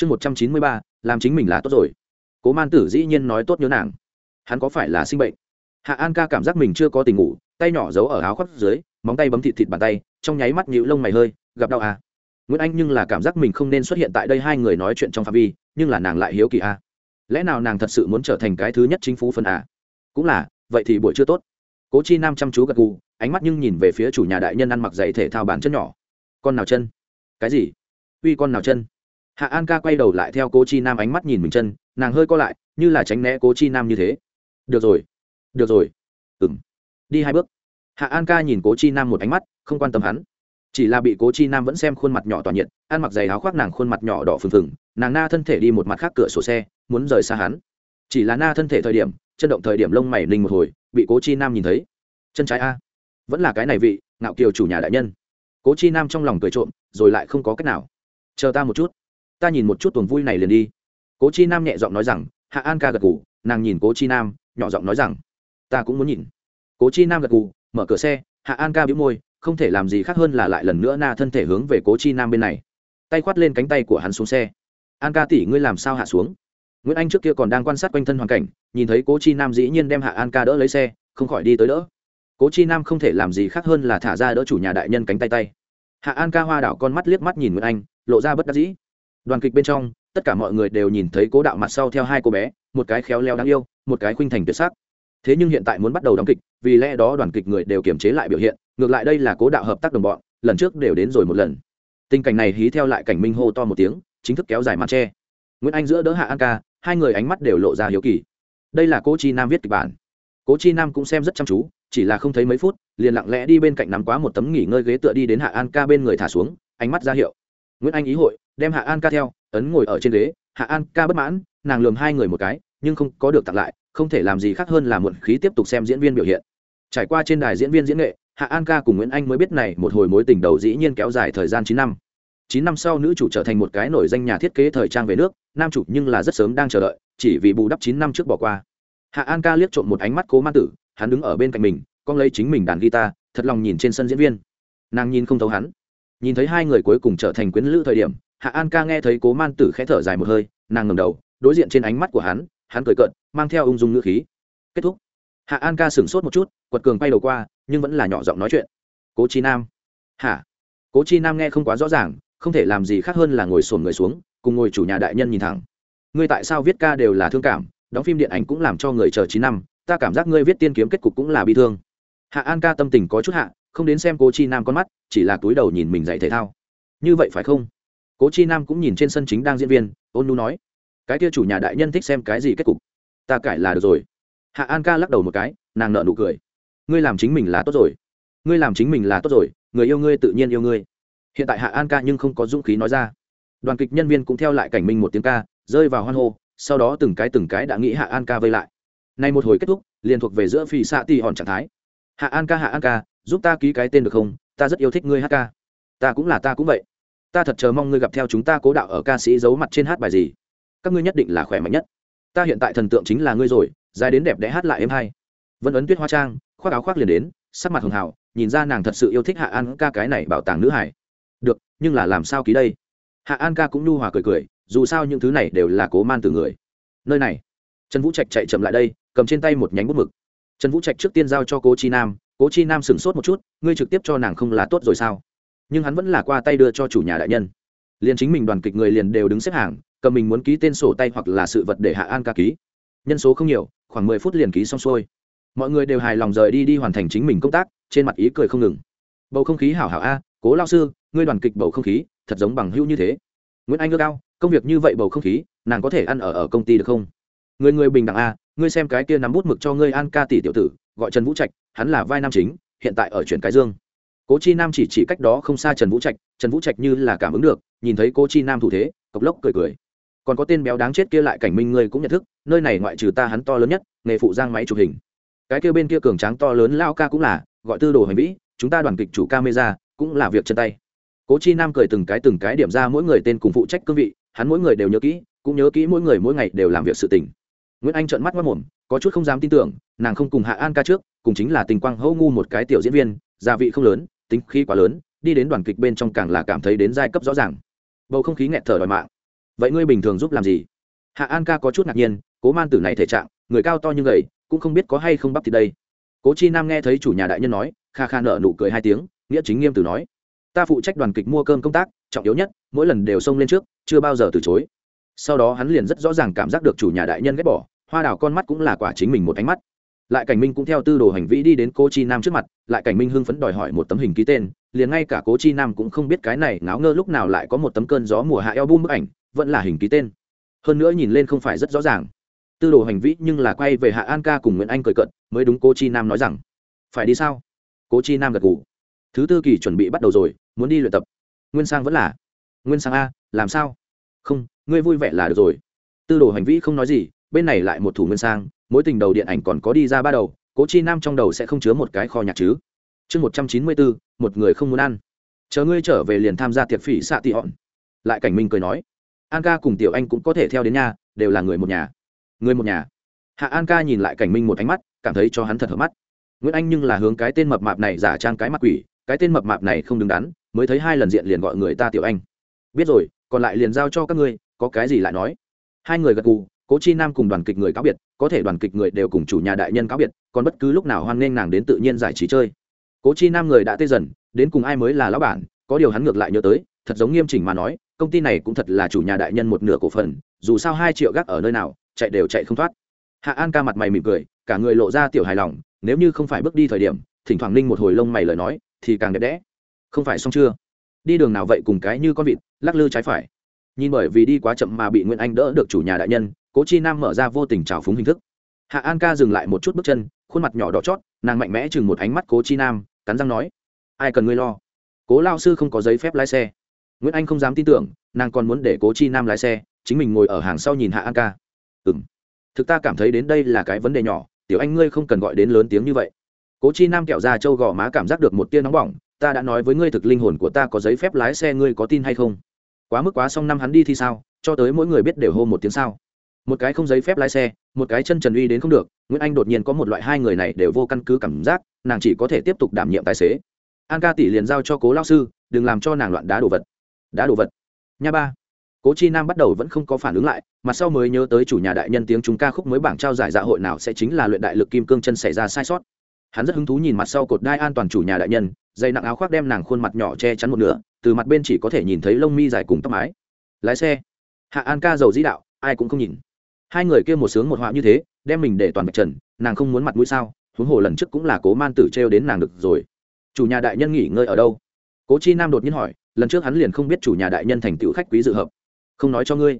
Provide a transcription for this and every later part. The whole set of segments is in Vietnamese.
chương một trăm chín mươi ba, làm chính mình là tốt rồi. Cố man tử dĩ nhiên nói tốt nhớ nàng. Hắn có phải là sinh bệnh? Hạ an ca cảm giác mình chưa có tình ngủ, tay nhỏ giấu ở áo khoác dưới, móng tay bấm thịt thịt bàn tay, trong nháy mắt nhịu lông mày hơi, gặp đau à. nguyễn anh nhưng là cảm giác mình không nên xuất hiện tại đây hai người nói chuyện trong phạm vi, nhưng là nàng lại hiếu kỳ à. lẽ nào nàng thật sự muốn trở thành cái thứ nhất chính phủ phân à? cũng là, vậy thì buổi chưa tốt. Cố chi nam chăm chú gật gù, ánh mắt nhưng nhìn về phía chủ nhà đại nhân ăn mặc giày thể thao bàn chân nhỏ. Con nào chân? Cái gì? Uy con nào chân? Hạ an ca quay đầu lại theo cố chi nam ánh mắt nhìn mình chân, nàng hơi co lại, như là tránh né cố chi nam như thế. Được rồi được rồi. Ừng đi hai bước. Hạ an ca nhìn cố chi nam một ánh mắt, không quan tâm hắn. Chỉ là bị cố chi nam vẫn xem khuôn mặt nhỏ tỏa nhiệt, ăn mặc giày áo khoác nàng khuôn mặt nhỏ đỏ phừng phừng, nàng na thân thể đi một mặt khác cửa sổ xe, muốn rời xa hắn. Chỉ là na thân thể thời điểm, chân động thời điểm lông mày ninh một hồi, bị cố chi nam nhìn thấy. Chân trái a, vẫn là cái này vị, ngạo kiều chủ nhà đại nhân. Cố chi nam trong lòng cười trộm, rồi lại không có cách nào. Chờ ta một chút ta nhìn một chút tuần vui này liền đi. Cố chi nam nhẹ giọng nói rằng, hạ an ca gật gù, nàng nhìn cố chi nam, nhỏ giọng nói rằng, ta cũng muốn nhìn. Cố chi nam gật gù, mở cửa xe, hạ an ca bĩu môi, không thể làm gì khác hơn là lại lần nữa na thân thể hướng về cố chi nam bên này. Tay khoát lên cánh tay của hắn xuống xe. An ca tỷ, ngươi làm sao hạ xuống? Nguyễn anh trước kia còn đang quan sát quanh thân hoàn cảnh, nhìn thấy cố chi nam dĩ nhiên đem hạ an ca đỡ lấy xe, không khỏi đi tới đỡ. Cố chi nam không thể làm gì khác hơn là thả ra đỡ chủ nhà đại nhân cánh tay tay. Hạ an ca hoa đảo con mắt liếc mắt nhìn nguyễn anh, lộ ra bất đắc dĩ đoàn kịch bên trong, tất cả mọi người đều nhìn thấy cố đạo mặt sau theo hai cô bé, một cái khéo léo đáng yêu, một cái khuynh thành tuyệt sắc. Thế nhưng hiện tại muốn bắt đầu đóng kịch, vì lẽ đó đoàn kịch người đều kiềm chế lại biểu hiện, ngược lại đây là cố đạo hợp tác đồng bọn, lần trước đều đến rồi một lần. Tình cảnh này hí theo lại cảnh minh hô to một tiếng, chính thức kéo dài màn tre nguyễn anh giữa đỡ hạ an ca, hai người ánh mắt đều lộ ra hiếu kỳ. Đây là cố chi nam viết kịch bản. Cố chi nam cũng xem rất chăm chú, chỉ là không thấy mấy phút, liền lặng lẽ đi bên cạnh nắm quá một tấm nghỉ ngơi ghế tựa đi đến hạ an ca bên người thả xuống, ánh mắt ra hiệu. Nguyễn anh ý hội đem hạ an ca theo, ấn ngồi ở trên ghế, hạ an ca bất mãn, nàng lườm hai người một cái, nhưng không có được tặng lại, không thể làm gì khác hơn là muộn khí tiếp tục xem diễn viên biểu hiện. Trải qua trên đài diễn viên diễn nghệ, hạ an ca cùng nguyễn anh mới biết này một hồi mối tình đầu dĩ nhiên kéo dài thời gian chín năm. Chín năm sau nữ chủ trở thành một cái nổi danh nhà thiết kế thời trang về nước, nam chủ nhưng là rất sớm đang chờ đợi, chỉ vì bù đắp chín năm trước bỏ qua. Hạ an ca liếc trộm một ánh mắt cố man tử, hắn đứng ở bên cạnh mình, con lấy chính mình đàn guitar, thật lòng nhìn trên sân diễn viên. Nàng nhìn không thấu hắn. Nhìn thấy hai người cuối cùng trở thành quyến lữ thời điểm hạ an ca nghe thấy cố man tử khẽ thở dài một hơi, nàng ngầm đầu, đối diện trên ánh mắt của hắn hắn cười cợt, mang theo ung dung ngữ khí. Kết thúc. Hạ an ca sửng sốt một chút, quật cường bay đầu qua, nhưng vẫn là nhỏ giọng nói chuyện. Cố chi nam. Hả? Cố chi nam nghe không quá rõ ràng, không thể làm gì khác hơn là ngồi sồn người xuống, cùng ngồi chủ nhà đại nhân nhìn thẳng. Ngươi tại sao viết ca đều là thương cảm, đóng phim điện ảnh cũng làm cho người chờ chín năm, ta cảm giác ngươi viết tiên kiếm kết cục cũng là bi thương. Hạ an ca tâm tình có chút hạ, không đến xem cố chi nam con mắt, chỉ là túi đầu nhìn mình dạy thể thao. Như vậy phải không? Cố chi nam cũng nhìn trên sân chính đang diễn viên ôn nu nói cái kia chủ nhà đại nhân thích xem cái gì kết cục ta cải là được rồi hạ an ca lắc đầu một cái nàng nợ nụ cười ngươi làm chính mình là tốt rồi ngươi làm chính mình là tốt rồi người yêu ngươi tự nhiên yêu ngươi hiện tại hạ an ca nhưng không có dũng khí nói ra đoàn kịch nhân viên cũng theo lại cảnh minh một tiếng ca rơi vào hoan hô sau đó từng cái từng cái đã nghĩ hạ an ca vây lại nay một hồi kết thúc liền thuộc về giữa phi xạ tì hòn trạng thái hạ an ca hạ an ca giúp ta ký cái tên được không ta rất yêu thích ngươi hát ca ta cũng là ta cũng vậy ta thật chờ mong ngươi gặp theo chúng ta cố đạo ở ca sĩ giấu mặt trên hát bài gì. Các ngươi nhất định là khỏe mạnh nhất. Ta hiện tại thần tượng chính là ngươi rồi, dài đến đẹp đẽ hát lại em hay vân ấn tuyết hoa trang, khoác áo khoác liền đến, sắc mặt hường hào, nhìn ra nàng thật sự yêu thích hạ an ca cái này bảo tàng nữ hải được, nhưng là làm sao ký đây? Hạ an ca cũng nhu hòa cười cười, dù sao những thứ này đều là cố man từ người. Nơi này. Trần vũ trạch chạy chậm lại đây, cầm trên tay một nhánh bút mực. Trần vũ trạch trước tiên giao cho cố chi nam, cố chi nam sửng sốt một chút, ngươi trực tiếp cho nàng không là tốt rồi sao? Nhưng hắn vẫn là qua tay đưa cho chủ nhà đại nhân. Liền chính mình đoàn kịch người liền đều đứng xếp hàng, cầm mình muốn ký tên sổ tay hoặc là sự vật để hạ an ca ký. Nhân số không nhiều, khoảng mười phút liền ký xong xuôi. Mọi người đều hài lòng rời đi đi hoàn thành chính mình công tác, trên mặt ý cười không ngừng. Bầu không khí hảo hảo a, cố lao sư, ngươi đoàn kịch bầu không khí, thật giống bằng hữu như thế. Nguyễn anh ước ao, công việc như vậy bầu không khí, nàng có thể ăn ở ở công ty được không? Người người bình đẳng a, ngươi xem cái kia nắm bút mực cho ngươi an ca tỷ tiểu tử, gọi trần vũ trạch, hắn là vai nam chính, hiện tại ở chuyển cái dương cố chi nam chỉ chỉ cách đó không xa trần vũ trạch, trần vũ trạch như là cảm ứng được, nhìn thấy cố chi nam thủ thế, cộc lốc cười cười. Còn có tên béo đáng chết kia lại cảnh minh ngươi cũng nhận thức, nơi này ngoại trừ ta hắn to lớn nhất, nghề phụ giang máy chụp hình. Cái kia bên kia cường tráng to lớn lao ca cũng là, gọi tư đồ hành vĩ, chúng ta đoàn kịch chủ camera, cũng là việc chân tay. Cố chi nam cười từng cái từng cái điểm ra mỗi người tên cùng phụ trách cương vị, hắn mỗi người đều nhớ kỹ, cũng nhớ kỹ mỗi người mỗi ngày đều làm việc sự tình. Nguyễn anh trợn mắt mất mồm, có chút không dám tin tưởng, nàng không cùng hạ an ca trước, cùng chính là tình quang hâu ngu một cái tiểu diễn viên, gia vị không lớn tính khí quá lớn, đi đến đoàn kịch bên trong càng là cảm thấy đến giai cấp rõ ràng. Bầu không khí nghẹt thở đòi mạng. Vậy ngươi bình thường giúp làm gì? Hạ an ca có chút ngạc nhiên, cố man tử này thể trạng, người cao to như gầy, cũng không biết có hay không bắp thì đây. Cố chi nam nghe thấy chủ nhà đại nhân nói, kha kha nợ nụ cười hai tiếng, nghĩa chính nghiêm từ nói, ta phụ trách đoàn kịch mua cơm công tác, trọng yếu nhất, mỗi lần đều xông lên trước, chưa bao giờ từ chối. Sau đó hắn liền rất rõ ràng cảm giác được chủ nhà đại nhân ghét bỏ, hoa đào con mắt cũng là quả chính mình một ánh mắt lại cảnh minh cũng theo tư đồ hành vĩ đi đến cô chi nam trước mặt, lại cảnh minh hưng phấn đòi hỏi một tấm hình ký tên, liền ngay cả cố chi nam cũng không biết cái này ngáo ngơ lúc nào lại có một tấm cơn gió mùa hạ eo bum bức ảnh, vẫn là hình ký tên. Hơn nữa nhìn lên không phải rất rõ ràng. Tư đồ hành vĩ nhưng là quay về hạ an ca cùng nguyễn anh cười cận mới đúng cô chi nam nói rằng, phải đi sao? Cố chi nam gật ngủ thứ tư kỳ chuẩn bị bắt đầu rồi, muốn đi luyện tập. Nguyên sang vẫn là. Nguyên sang a, làm sao? Không, ngươi vui vẻ là được rồi. Tư đồ hành vĩ không nói gì, bên này lại một thủ nguyên sang mỗi tình đầu điện ảnh còn có đi ra ba đầu, cố chi nam trong đầu sẽ không chứa một cái kho nhạc chứ? Chương một trăm chín mươi bốn, một người không muốn ăn. Chờ ngươi trở về liền tham gia tiệc phỉ xạ tị họn. Lại cảnh minh cười nói, an ca cùng tiểu anh cũng có thể theo đến nhà, đều là người một nhà. Người một nhà. Hạ an ca nhìn lại cảnh minh một ánh mắt, cảm thấy cho hắn thật hợp mắt. Nguyễn anh nhưng là hướng cái tên mập mạp này giả trang cái mặt quỷ, cái tên mập mạp này không đứng đắn, mới thấy hai lần diện liền gọi người ta tiểu anh. Biết rồi, còn lại liền giao cho các ngươi, có cái gì lại nói. Hai người gật gù cố chi nam cùng đoàn kịch người cáo biệt, có thể đoàn kịch người đều cùng chủ nhà đại nhân cáo biệt, còn bất cứ lúc nào hoan nghênh nàng đến tự nhiên giải trí chơi. Cố chi nam người đã tê dần, đến cùng ai mới là lão bản, có điều hắn ngược lại nhớ tới, thật giống nghiêm chỉnh mà nói, công ty này cũng thật là chủ nhà đại nhân một nửa cổ phần, dù sao hai triệu gác ở nơi nào, chạy đều chạy không thoát. Hạ an ca mặt mày mỉm cười, cả người lộ ra tiểu hài lòng, nếu như không phải bước đi thời điểm, thỉnh thoảng ninh một hồi lông mày lời nói, thì càng đẹp đẽ. Không phải xong chưa? Đi đường nào vậy cùng cái như con vịt, lắc lư trái phải. Nhìn bởi vì đi quá chậm mà bị nguyễn anh đỡ được chủ nhà đại nhân cố chi nam mở ra vô tình trào phúng hình thức. Hạ an ca dừng lại một chút bước chân, khuôn mặt nhỏ đỏ chót, nàng mạnh mẽ chừng một ánh mắt cố chi nam, cắn răng nói, ai cần ngươi lo? Cố lao sư không có giấy phép lái xe. Nguyễn anh không dám tin tưởng, nàng còn muốn để cố chi nam lái xe, chính mình ngồi ở hàng sau nhìn hạ an ca. Ừ m thực ta cảm thấy đến đây là cái vấn đề nhỏ, tiểu anh ngươi không cần gọi đến lớn tiếng như vậy. Cố chi nam kẹo ra trâu gò má cảm giác được một tia nóng bỏng, ta đã nói với ngươi thực linh hồn của ta có giấy phép lái xe, ngươi có tin hay không? Quá mức quá xong năm hắn đi thì sao? Cho tới mỗi người biết đều hô một tiếng sao? Một cái không giấy phép lái xe, một cái chân trần uy đến không được, nguyễn anh đột nhiên có một loại hai người này đều vô căn cứ cảm giác, nàng chỉ có thể tiếp tục đảm nhiệm tài xế. An ca tỷ liền giao cho cố lao sư, đừng làm cho nàng loạn đá đồ vật. Đá đồ vật. Nha ba. Cố chi nam bắt đầu vẫn không có phản ứng lại, mà sau mới nhớ tới chủ nhà đại nhân tiếng chúng ca khúc mới bảng trao giải dạ hội nào sẽ chính là luyện đại lực kim cương chân xảy ra sai sót. Hắn rất hứng thú nhìn mặt sau cột đai an toàn chủ nhà đại nhân, dây nặng áo khoác đem nàng khuôn mặt nhỏ che chắn một nửa, từ mặt bên chỉ có thể nhìn thấy lông mi dài cùng tóc mái. Lái xe. Hạ an ca giàu dĩ đạo, ai cũng không nhìn hai người kia một sướng một họa như thế, đem mình để toàn mặt trần, nàng không muốn mặt mũi sao? Huống hồ lần trước cũng là cố man tử trêu đến nàng được rồi. Chủ nhà đại nhân nghỉ ngơi ở đâu? Cố chi nam đột nhiên hỏi, lần trước hắn liền không biết chủ nhà đại nhân thành tựu khách quý dự hợp. Không nói cho ngươi.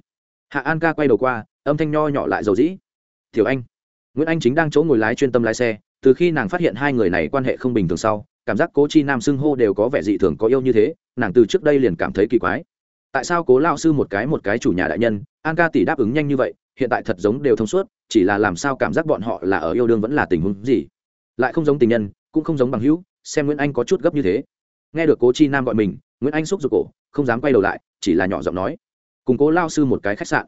Hạ an ca quay đầu qua, âm thanh nho nhỏ lại dầu dĩ. Thiểu anh. Nguyễn anh chính đang chỗ ngồi lái chuyên tâm lái xe, từ khi nàng phát hiện hai người này quan hệ không bình thường sau, cảm giác cố chi nam xưng hô đều có vẻ dị thường có yêu như thế, nàng từ trước đây liền cảm thấy kỳ quái. Tại sao cố lao sư một cái một cái chủ nhà đại nhân, an ca tỷ đáp ứng nhanh như vậy hiện tại thật giống đều thông suốt, chỉ là làm sao cảm giác bọn họ là ở yêu đương vẫn là tình huống gì. Lại không giống tình nhân, cũng không giống bằng hữu, xem nguyễn anh có chút gấp như thế. Nghe được cố chi nam gọi mình, nguyễn anh xúc giục cổ, không dám quay đầu lại, chỉ là nhỏ giọng nói, cùng cố lao sư một cái khách sạn,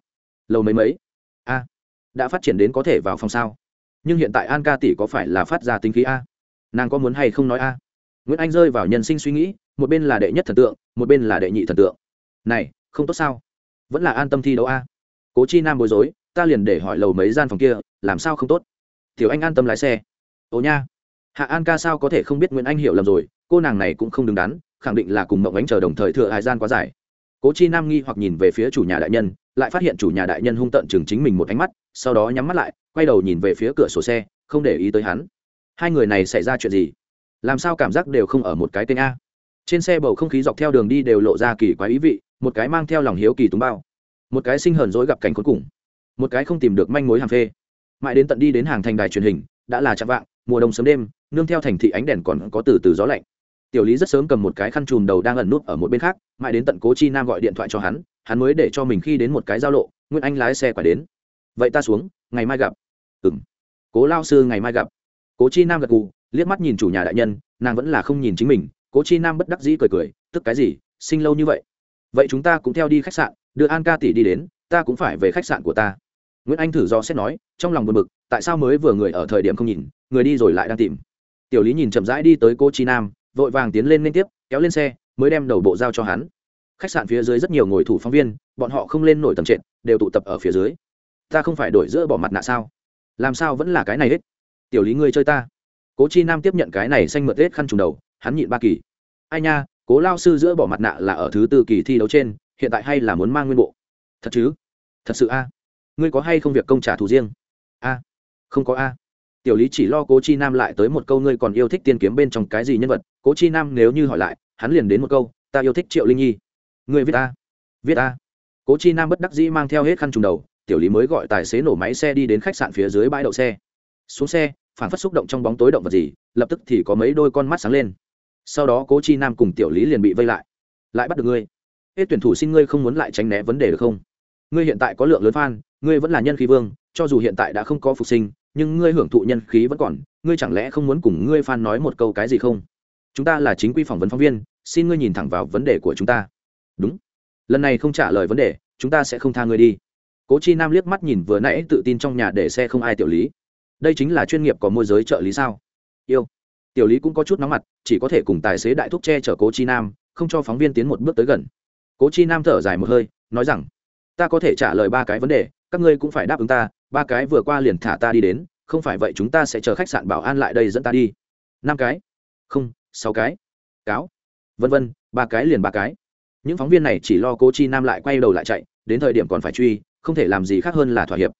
lâu mấy mấy? A, đã phát triển đến có thể vào phòng sao? Nhưng hiện tại an ca tỷ có phải là phát ra tính khí a? Nàng có muốn hay không nói a? Nguyễn anh rơi vào nhân sinh suy nghĩ, một bên là đệ nhất thần tượng, một bên là đệ nhị thần tượng. Này, không tốt sao? Vẫn là an tâm thi đấu a? Cố chi nam bối rối ta liền để hỏi lầu mấy gian phòng kia, làm sao không tốt? Tiểu anh an tâm lái xe. Ồ nha. Hạ an ca sao có thể không biết nguyễn anh hiểu lầm rồi, cô nàng này cũng không đứng đắn, khẳng định là cùng mộng ánh chờ đồng thời thừa hải gian quá dài. Cố chi nam nghi hoặc nhìn về phía chủ nhà đại nhân, lại phát hiện chủ nhà đại nhân hung tận chừng chính mình một ánh mắt, sau đó nhắm mắt lại, quay đầu nhìn về phía cửa sổ xe, không để ý tới hắn. Hai người này xảy ra chuyện gì? Làm sao cảm giác đều không ở một cái tên a? Trên xe bầu không khí dọc theo đường đi đều lộ ra kỳ quái ý vị, một cái mang theo lòng hiếu kỳ túng bao, một cái sinh hờn dỗi gặp cảnh cuối cùng một cái không tìm được manh mối hàng phê. Mãi đến tận đi đến hàng thành đài truyền hình, đã là chạm vạng, mùa đông sớm đêm, nương theo thành thị ánh đèn còn có từ từ gió lạnh. Tiểu lý rất sớm cầm một cái khăn chùm đầu đang ẩn nút ở một bên khác, mãi đến tận cố chi nam gọi điện thoại cho hắn hắn mới để cho mình khi đến một cái giao lộ, nguyễn anh lái xe quả đến. Vậy ta xuống, ngày mai gặp. Ừ m cố lao sư, ngày mai gặp. Cố chi nam gật gù, liếc mắt nhìn chủ nhà đại nhân, nàng vẫn là không nhìn chính mình. Cố chi nam bất đắc dĩ cười cười, tức cái gì, sinh lâu như vậy? Vậy chúng ta cũng theo đi khách sạn, đưa an ca tỷ đi đến, ta cũng phải về khách sạn của ta nguyễn anh thử do xét nói, trong lòng buồn bực, tại sao mới vừa người ở thời điểm không nhìn, người đi rồi lại đang tìm. Tiểu lý nhìn chậm rãi đi tới cô chi nam, vội vàng tiến lên liên tiếp, kéo lên xe, mới đem đầu bộ giao cho hắn. Khách sạn phía dưới rất nhiều ngồi thủ phóng viên, bọn họ không lên nổi tầm trệt, đều tụ tập ở phía dưới. Ta không phải đổi giữa bỏ mặt nạ sao? Làm sao vẫn là cái này hết? Tiểu lý ngươi chơi ta. Cố chi nam tiếp nhận cái này xanh mượt hết khăn trùng đầu, hắn nhịn ba kỳ. Ai nha, cố lao sư giữa bỏ mặt nạ là ở thứ tư kỳ thi đấu trên, hiện tại hay là muốn mang nguyên bộ. Thật chứ? Thật sự a? Ngươi có hay không việc công trả thù riêng? A, không có a. Tiểu lý chỉ lo cố chi nam lại tới một câu ngươi còn yêu thích tiên kiếm bên trong cái gì nhân vật. Cố chi nam nếu như hỏi lại, hắn liền đến một câu, ta yêu thích triệu linh nhi. Ngươi viết a viết a. Cố chi nam bất đắc dĩ mang theo hết khăn trùng đầu, tiểu lý mới gọi tài xế nổ máy xe đi đến khách sạn phía dưới bãi đậu xe. Xuống xe, phản phất xúc động trong bóng tối động vật gì, lập tức thì có mấy đôi con mắt sáng lên. Sau đó cố chi nam cùng tiểu lý liền bị vây lại. Lại bắt được ngươi. Hết tuyển thủ xin ngươi không muốn lại tránh né vấn đề được không? Ngươi hiện tại có lượng lớn fan ngươi vẫn là nhân khí vương, cho dù hiện tại đã không có phục sinh, nhưng ngươi hưởng thụ nhân khí vẫn còn, ngươi chẳng lẽ không muốn cùng ngươi fan nói một câu cái gì không? Chúng ta là chính quy phỏng vấn phóng viên, xin ngươi nhìn thẳng vào vấn đề của chúng ta. Đúng. Lần này không trả lời vấn đề, chúng ta sẽ không tha ngươi đi. Cố chi nam liếc mắt nhìn vừa nãy tự tin trong nhà để xe không ai tiểu lý. Đây chính là chuyên nghiệp có môi giới trợ lý sao? Yêu. Tiểu lý cũng có chút nóng mặt, chỉ có thể cùng tài xế đại thúc che chở cố chi nam, không cho phóng viên tiến một bước tới gần. Cố chi nam thở dài một hơi, nói rằng, ta có thể trả lời ba cái vấn đề các ngươi cũng phải đáp ứng ta, ba cái vừa qua liền thả ta đi đến, không phải vậy chúng ta sẽ chờ khách sạn bảo an lại đây dẫn ta đi. Năm cái. Không, sáu cái. Cáo. Vân vân, ba cái liền ba cái. Những phóng viên này chỉ lo cố chi nam lại quay đầu lại chạy, đến thời điểm còn phải truy, không thể làm gì khác hơn là thỏa hiệp.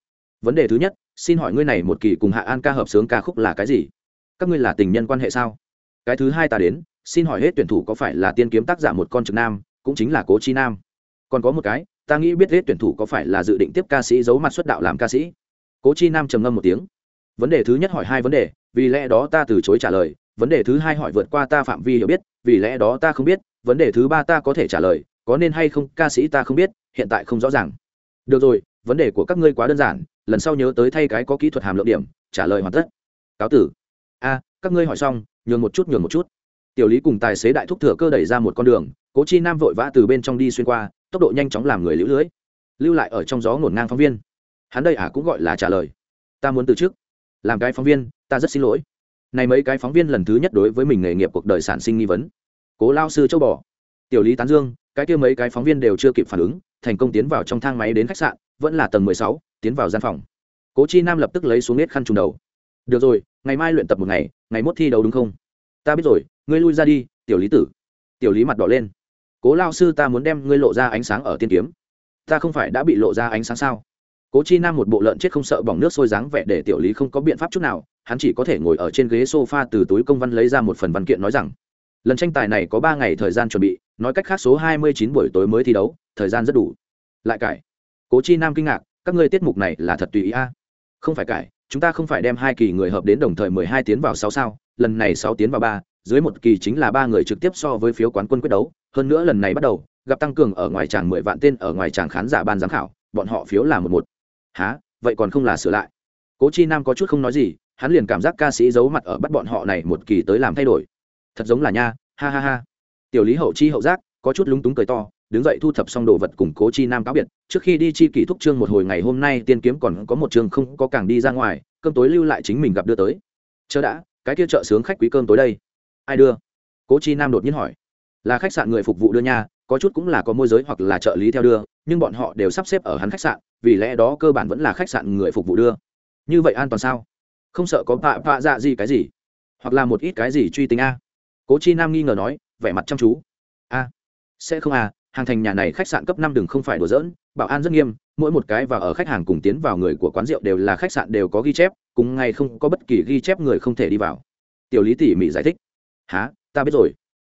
Vấn đề thứ nhất, xin hỏi ngươi này một kỳ cùng hạ an ca hợp sướng ca khúc là cái gì? Các ngươi là tình nhân quan hệ sao? Cái thứ hai ta đến, xin hỏi hết tuyển thủ có phải là tiên kiếm tác giả một con trực nam, cũng chính là cố chi nam. Còn có một cái ta nghĩ biết hết tuyển thủ có phải là dự định tiếp ca sĩ giấu mặt xuất đạo làm ca sĩ? Cố chi nam trầm ngâm một tiếng. Vấn đề thứ nhất hỏi hai vấn đề, vì lẽ đó ta từ chối trả lời. Vấn đề thứ hai hỏi vượt qua ta phạm vi hiểu biết, vì lẽ đó ta không biết. Vấn đề thứ ba ta có thể trả lời, có nên hay không, ca sĩ ta không biết, hiện tại không rõ ràng. Được rồi, vấn đề của các ngươi quá đơn giản, lần sau nhớ tới thay cái có kỹ thuật hàm lượng điểm, trả lời hoàn tất. Cáo tử. A, các ngươi hỏi xong, nhường một chút, nhường một chút. Tiểu lý cùng tài xế đại thúc thừa cơ đẩy ra một con đường, cố chi nam vội vã từ bên trong đi xuyên qua tốc độ nhanh chóng làm người lũ lưới, lưu lại ở trong gió ngổn ngang phóng viên. Hắn đây à cũng gọi là trả lời. Ta muốn từ chức. Làm cái phóng viên, ta rất xin lỗi. Này mấy cái phóng viên lần thứ nhất đối với mình nghề nghiệp cuộc đời sản sinh nghi vấn. Cố lao sư châu bò. Tiểu lý tán dương, cái kia mấy cái phóng viên đều chưa kịp phản ứng, thành công tiến vào trong thang máy đến khách sạn, vẫn là tầng mười sáu, tiến vào gian phòng. Cố chi nam lập tức lấy xuống nết khăn trùng đầu. Được rồi, ngày mai luyện tập một ngày ngày mốt thi đấu đúng không? Ta biết rồi, ngươi lui ra đi, tiểu lý tử. Tiểu lý mặt đỏ lên cố lao sư ta muốn đem ngươi lộ ra ánh sáng ở tiên kiếm. Ta không phải đã bị lộ ra ánh sáng sao? Cố chi nam một bộ lợn chết không sợ bỏng nước sôi dáng vẻ để tiểu lý không có biện pháp chút nào, hắn chỉ có thể ngồi ở trên ghế s o f a từ túi công văn lấy ra một phần văn kiện nói rằng, lần tranh tài này có ba ngày thời gian chuẩn bị, nói cách khác số hai mươi chín buổi tối mới thi đấu, thời gian rất đủ. Lại cải. Cố chi nam kinh ngạc, các ngươi tiết mục này là thật tùy ý a? Không phải cải, chúng ta không phải đem hai kỳ người hợp đến đồng thời mười hai tiến vào sáu sao, lần này sáu tiến vào ba dưới một kỳ chính là ba người trực tiếp so với phiếu quán quân quyết đấu, hơn nữa lần này bắt đầu, gặp tăng cường ở ngoài tràng mười vạn tên ở ngoài tràng khán giả ban giám khảo, bọn họ phiếu là một một. Há vậy còn không là sửa lại? Cố chi nam có chút không nói gì, hắn liền cảm giác ca sĩ giấu mặt ở bắt bọn họ này một kỳ tới làm thay đổi. Thật giống là nha, ha ha ha. Tiểu lý hậu chi hậu giác, có chút lúng túng cười to, đứng dậy thu thập xong đồ vật cùng cố chi nam cáo biệt, trước khi đi chi kỷ thúc trương một hồi ngày hôm nay tiên kiếm còn có một trường không có càng đi ra ngoài, cơm tối lưu lại chính mình gặp đưa tới. Chớ đã, cái kia chợ sướng khách quý cơm tối đây ai đưa? Cố chi nam đột nhiên hỏi. Là khách sạn người phục vụ đưa nha, có chút cũng là có môi giới hoặc là trợ lý theo đưa, nhưng bọn họ đều sắp xếp ở hắn khách sạn, vì lẽ đó cơ bản vẫn là khách sạn người phục vụ đưa. Như vậy an toàn sao? Không sợ có vạ vạ dạ gì cái gì? Hoặc là một ít cái gì truy tính a? Cố chi nam nghi ngờ nói, vẻ mặt chăm chú. A, sẽ không à hàng thành nhà này khách sạn cấp năm đừng không phải đùa giỡn, bảo an rất nghiêm, mỗi một cái và ở khách hàng cùng tiến vào người của quán rượu đều là khách sạn đều có ghi chép, cùng ngày không có bất kỳ ghi chép người không thể đi vào. Tiểu lý tỉ mỉ giải thích há, ta biết rồi.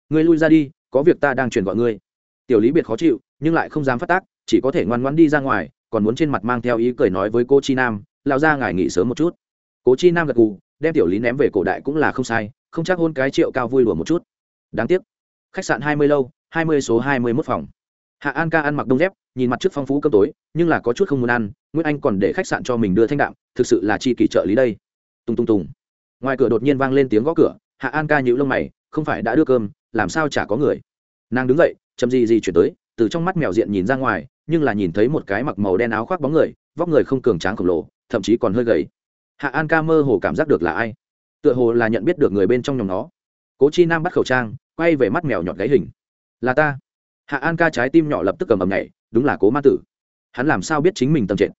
Ngươi lui ra đi, có việc ta đang truyền gọi ngươi. Tiểu lý biệt khó chịu, nhưng lại không dám phát tác, chỉ có thể ngoan ngoãn đi ra ngoài, còn muốn trên mặt mang theo ý cười nói với cô chi nam lao ra ngài nghỉ sớm một chút. Cố chi nam gật gù, đem tiểu lý ném về cổ đại cũng là không sai, không chắc hôn cái triệu cao vui lùa một chút. Đáng tiếc. Khách sạn hai mươi lâu, hai mươi số hai mươi mốt phòng. Hạ an ca ăn mặc đông dép, nhìn mặt trước phong phú cơm tối, nhưng là có chút không muốn ăn, nguyễn anh còn để khách sạn cho mình đưa thanh đạm, thực sự là chi kỷ trợ lý đây. Tung tung tùng. Ngoài cửa đột nhiên vang lên tiếng gõ cửa hạ an ca nhữ lông mày, không phải đã đưa cơm, làm sao chả có người? Nàng đứng dậy, chậm gì gì chuyển tới, từ trong mắt mèo diện nhìn ra ngoài, nhưng là nhìn thấy một cái mặc màu đen áo khoác bóng người, vóc người không cường tráng khổng lồ, thậm chí còn hơi gầy. Hạ an ca mơ hồ cảm giác được là ai? Tựa hồ là nhận biết được người bên trong nhóm nó. Cố chi nam bắt khẩu trang, quay về mắt mèo nhọt gáy hình. Là ta. Hạ an ca trái tim nhỏ lập tức cầm ầm nhảy, đúng là cố ma tử. Hắn làm sao biết chính mình tâm trệt?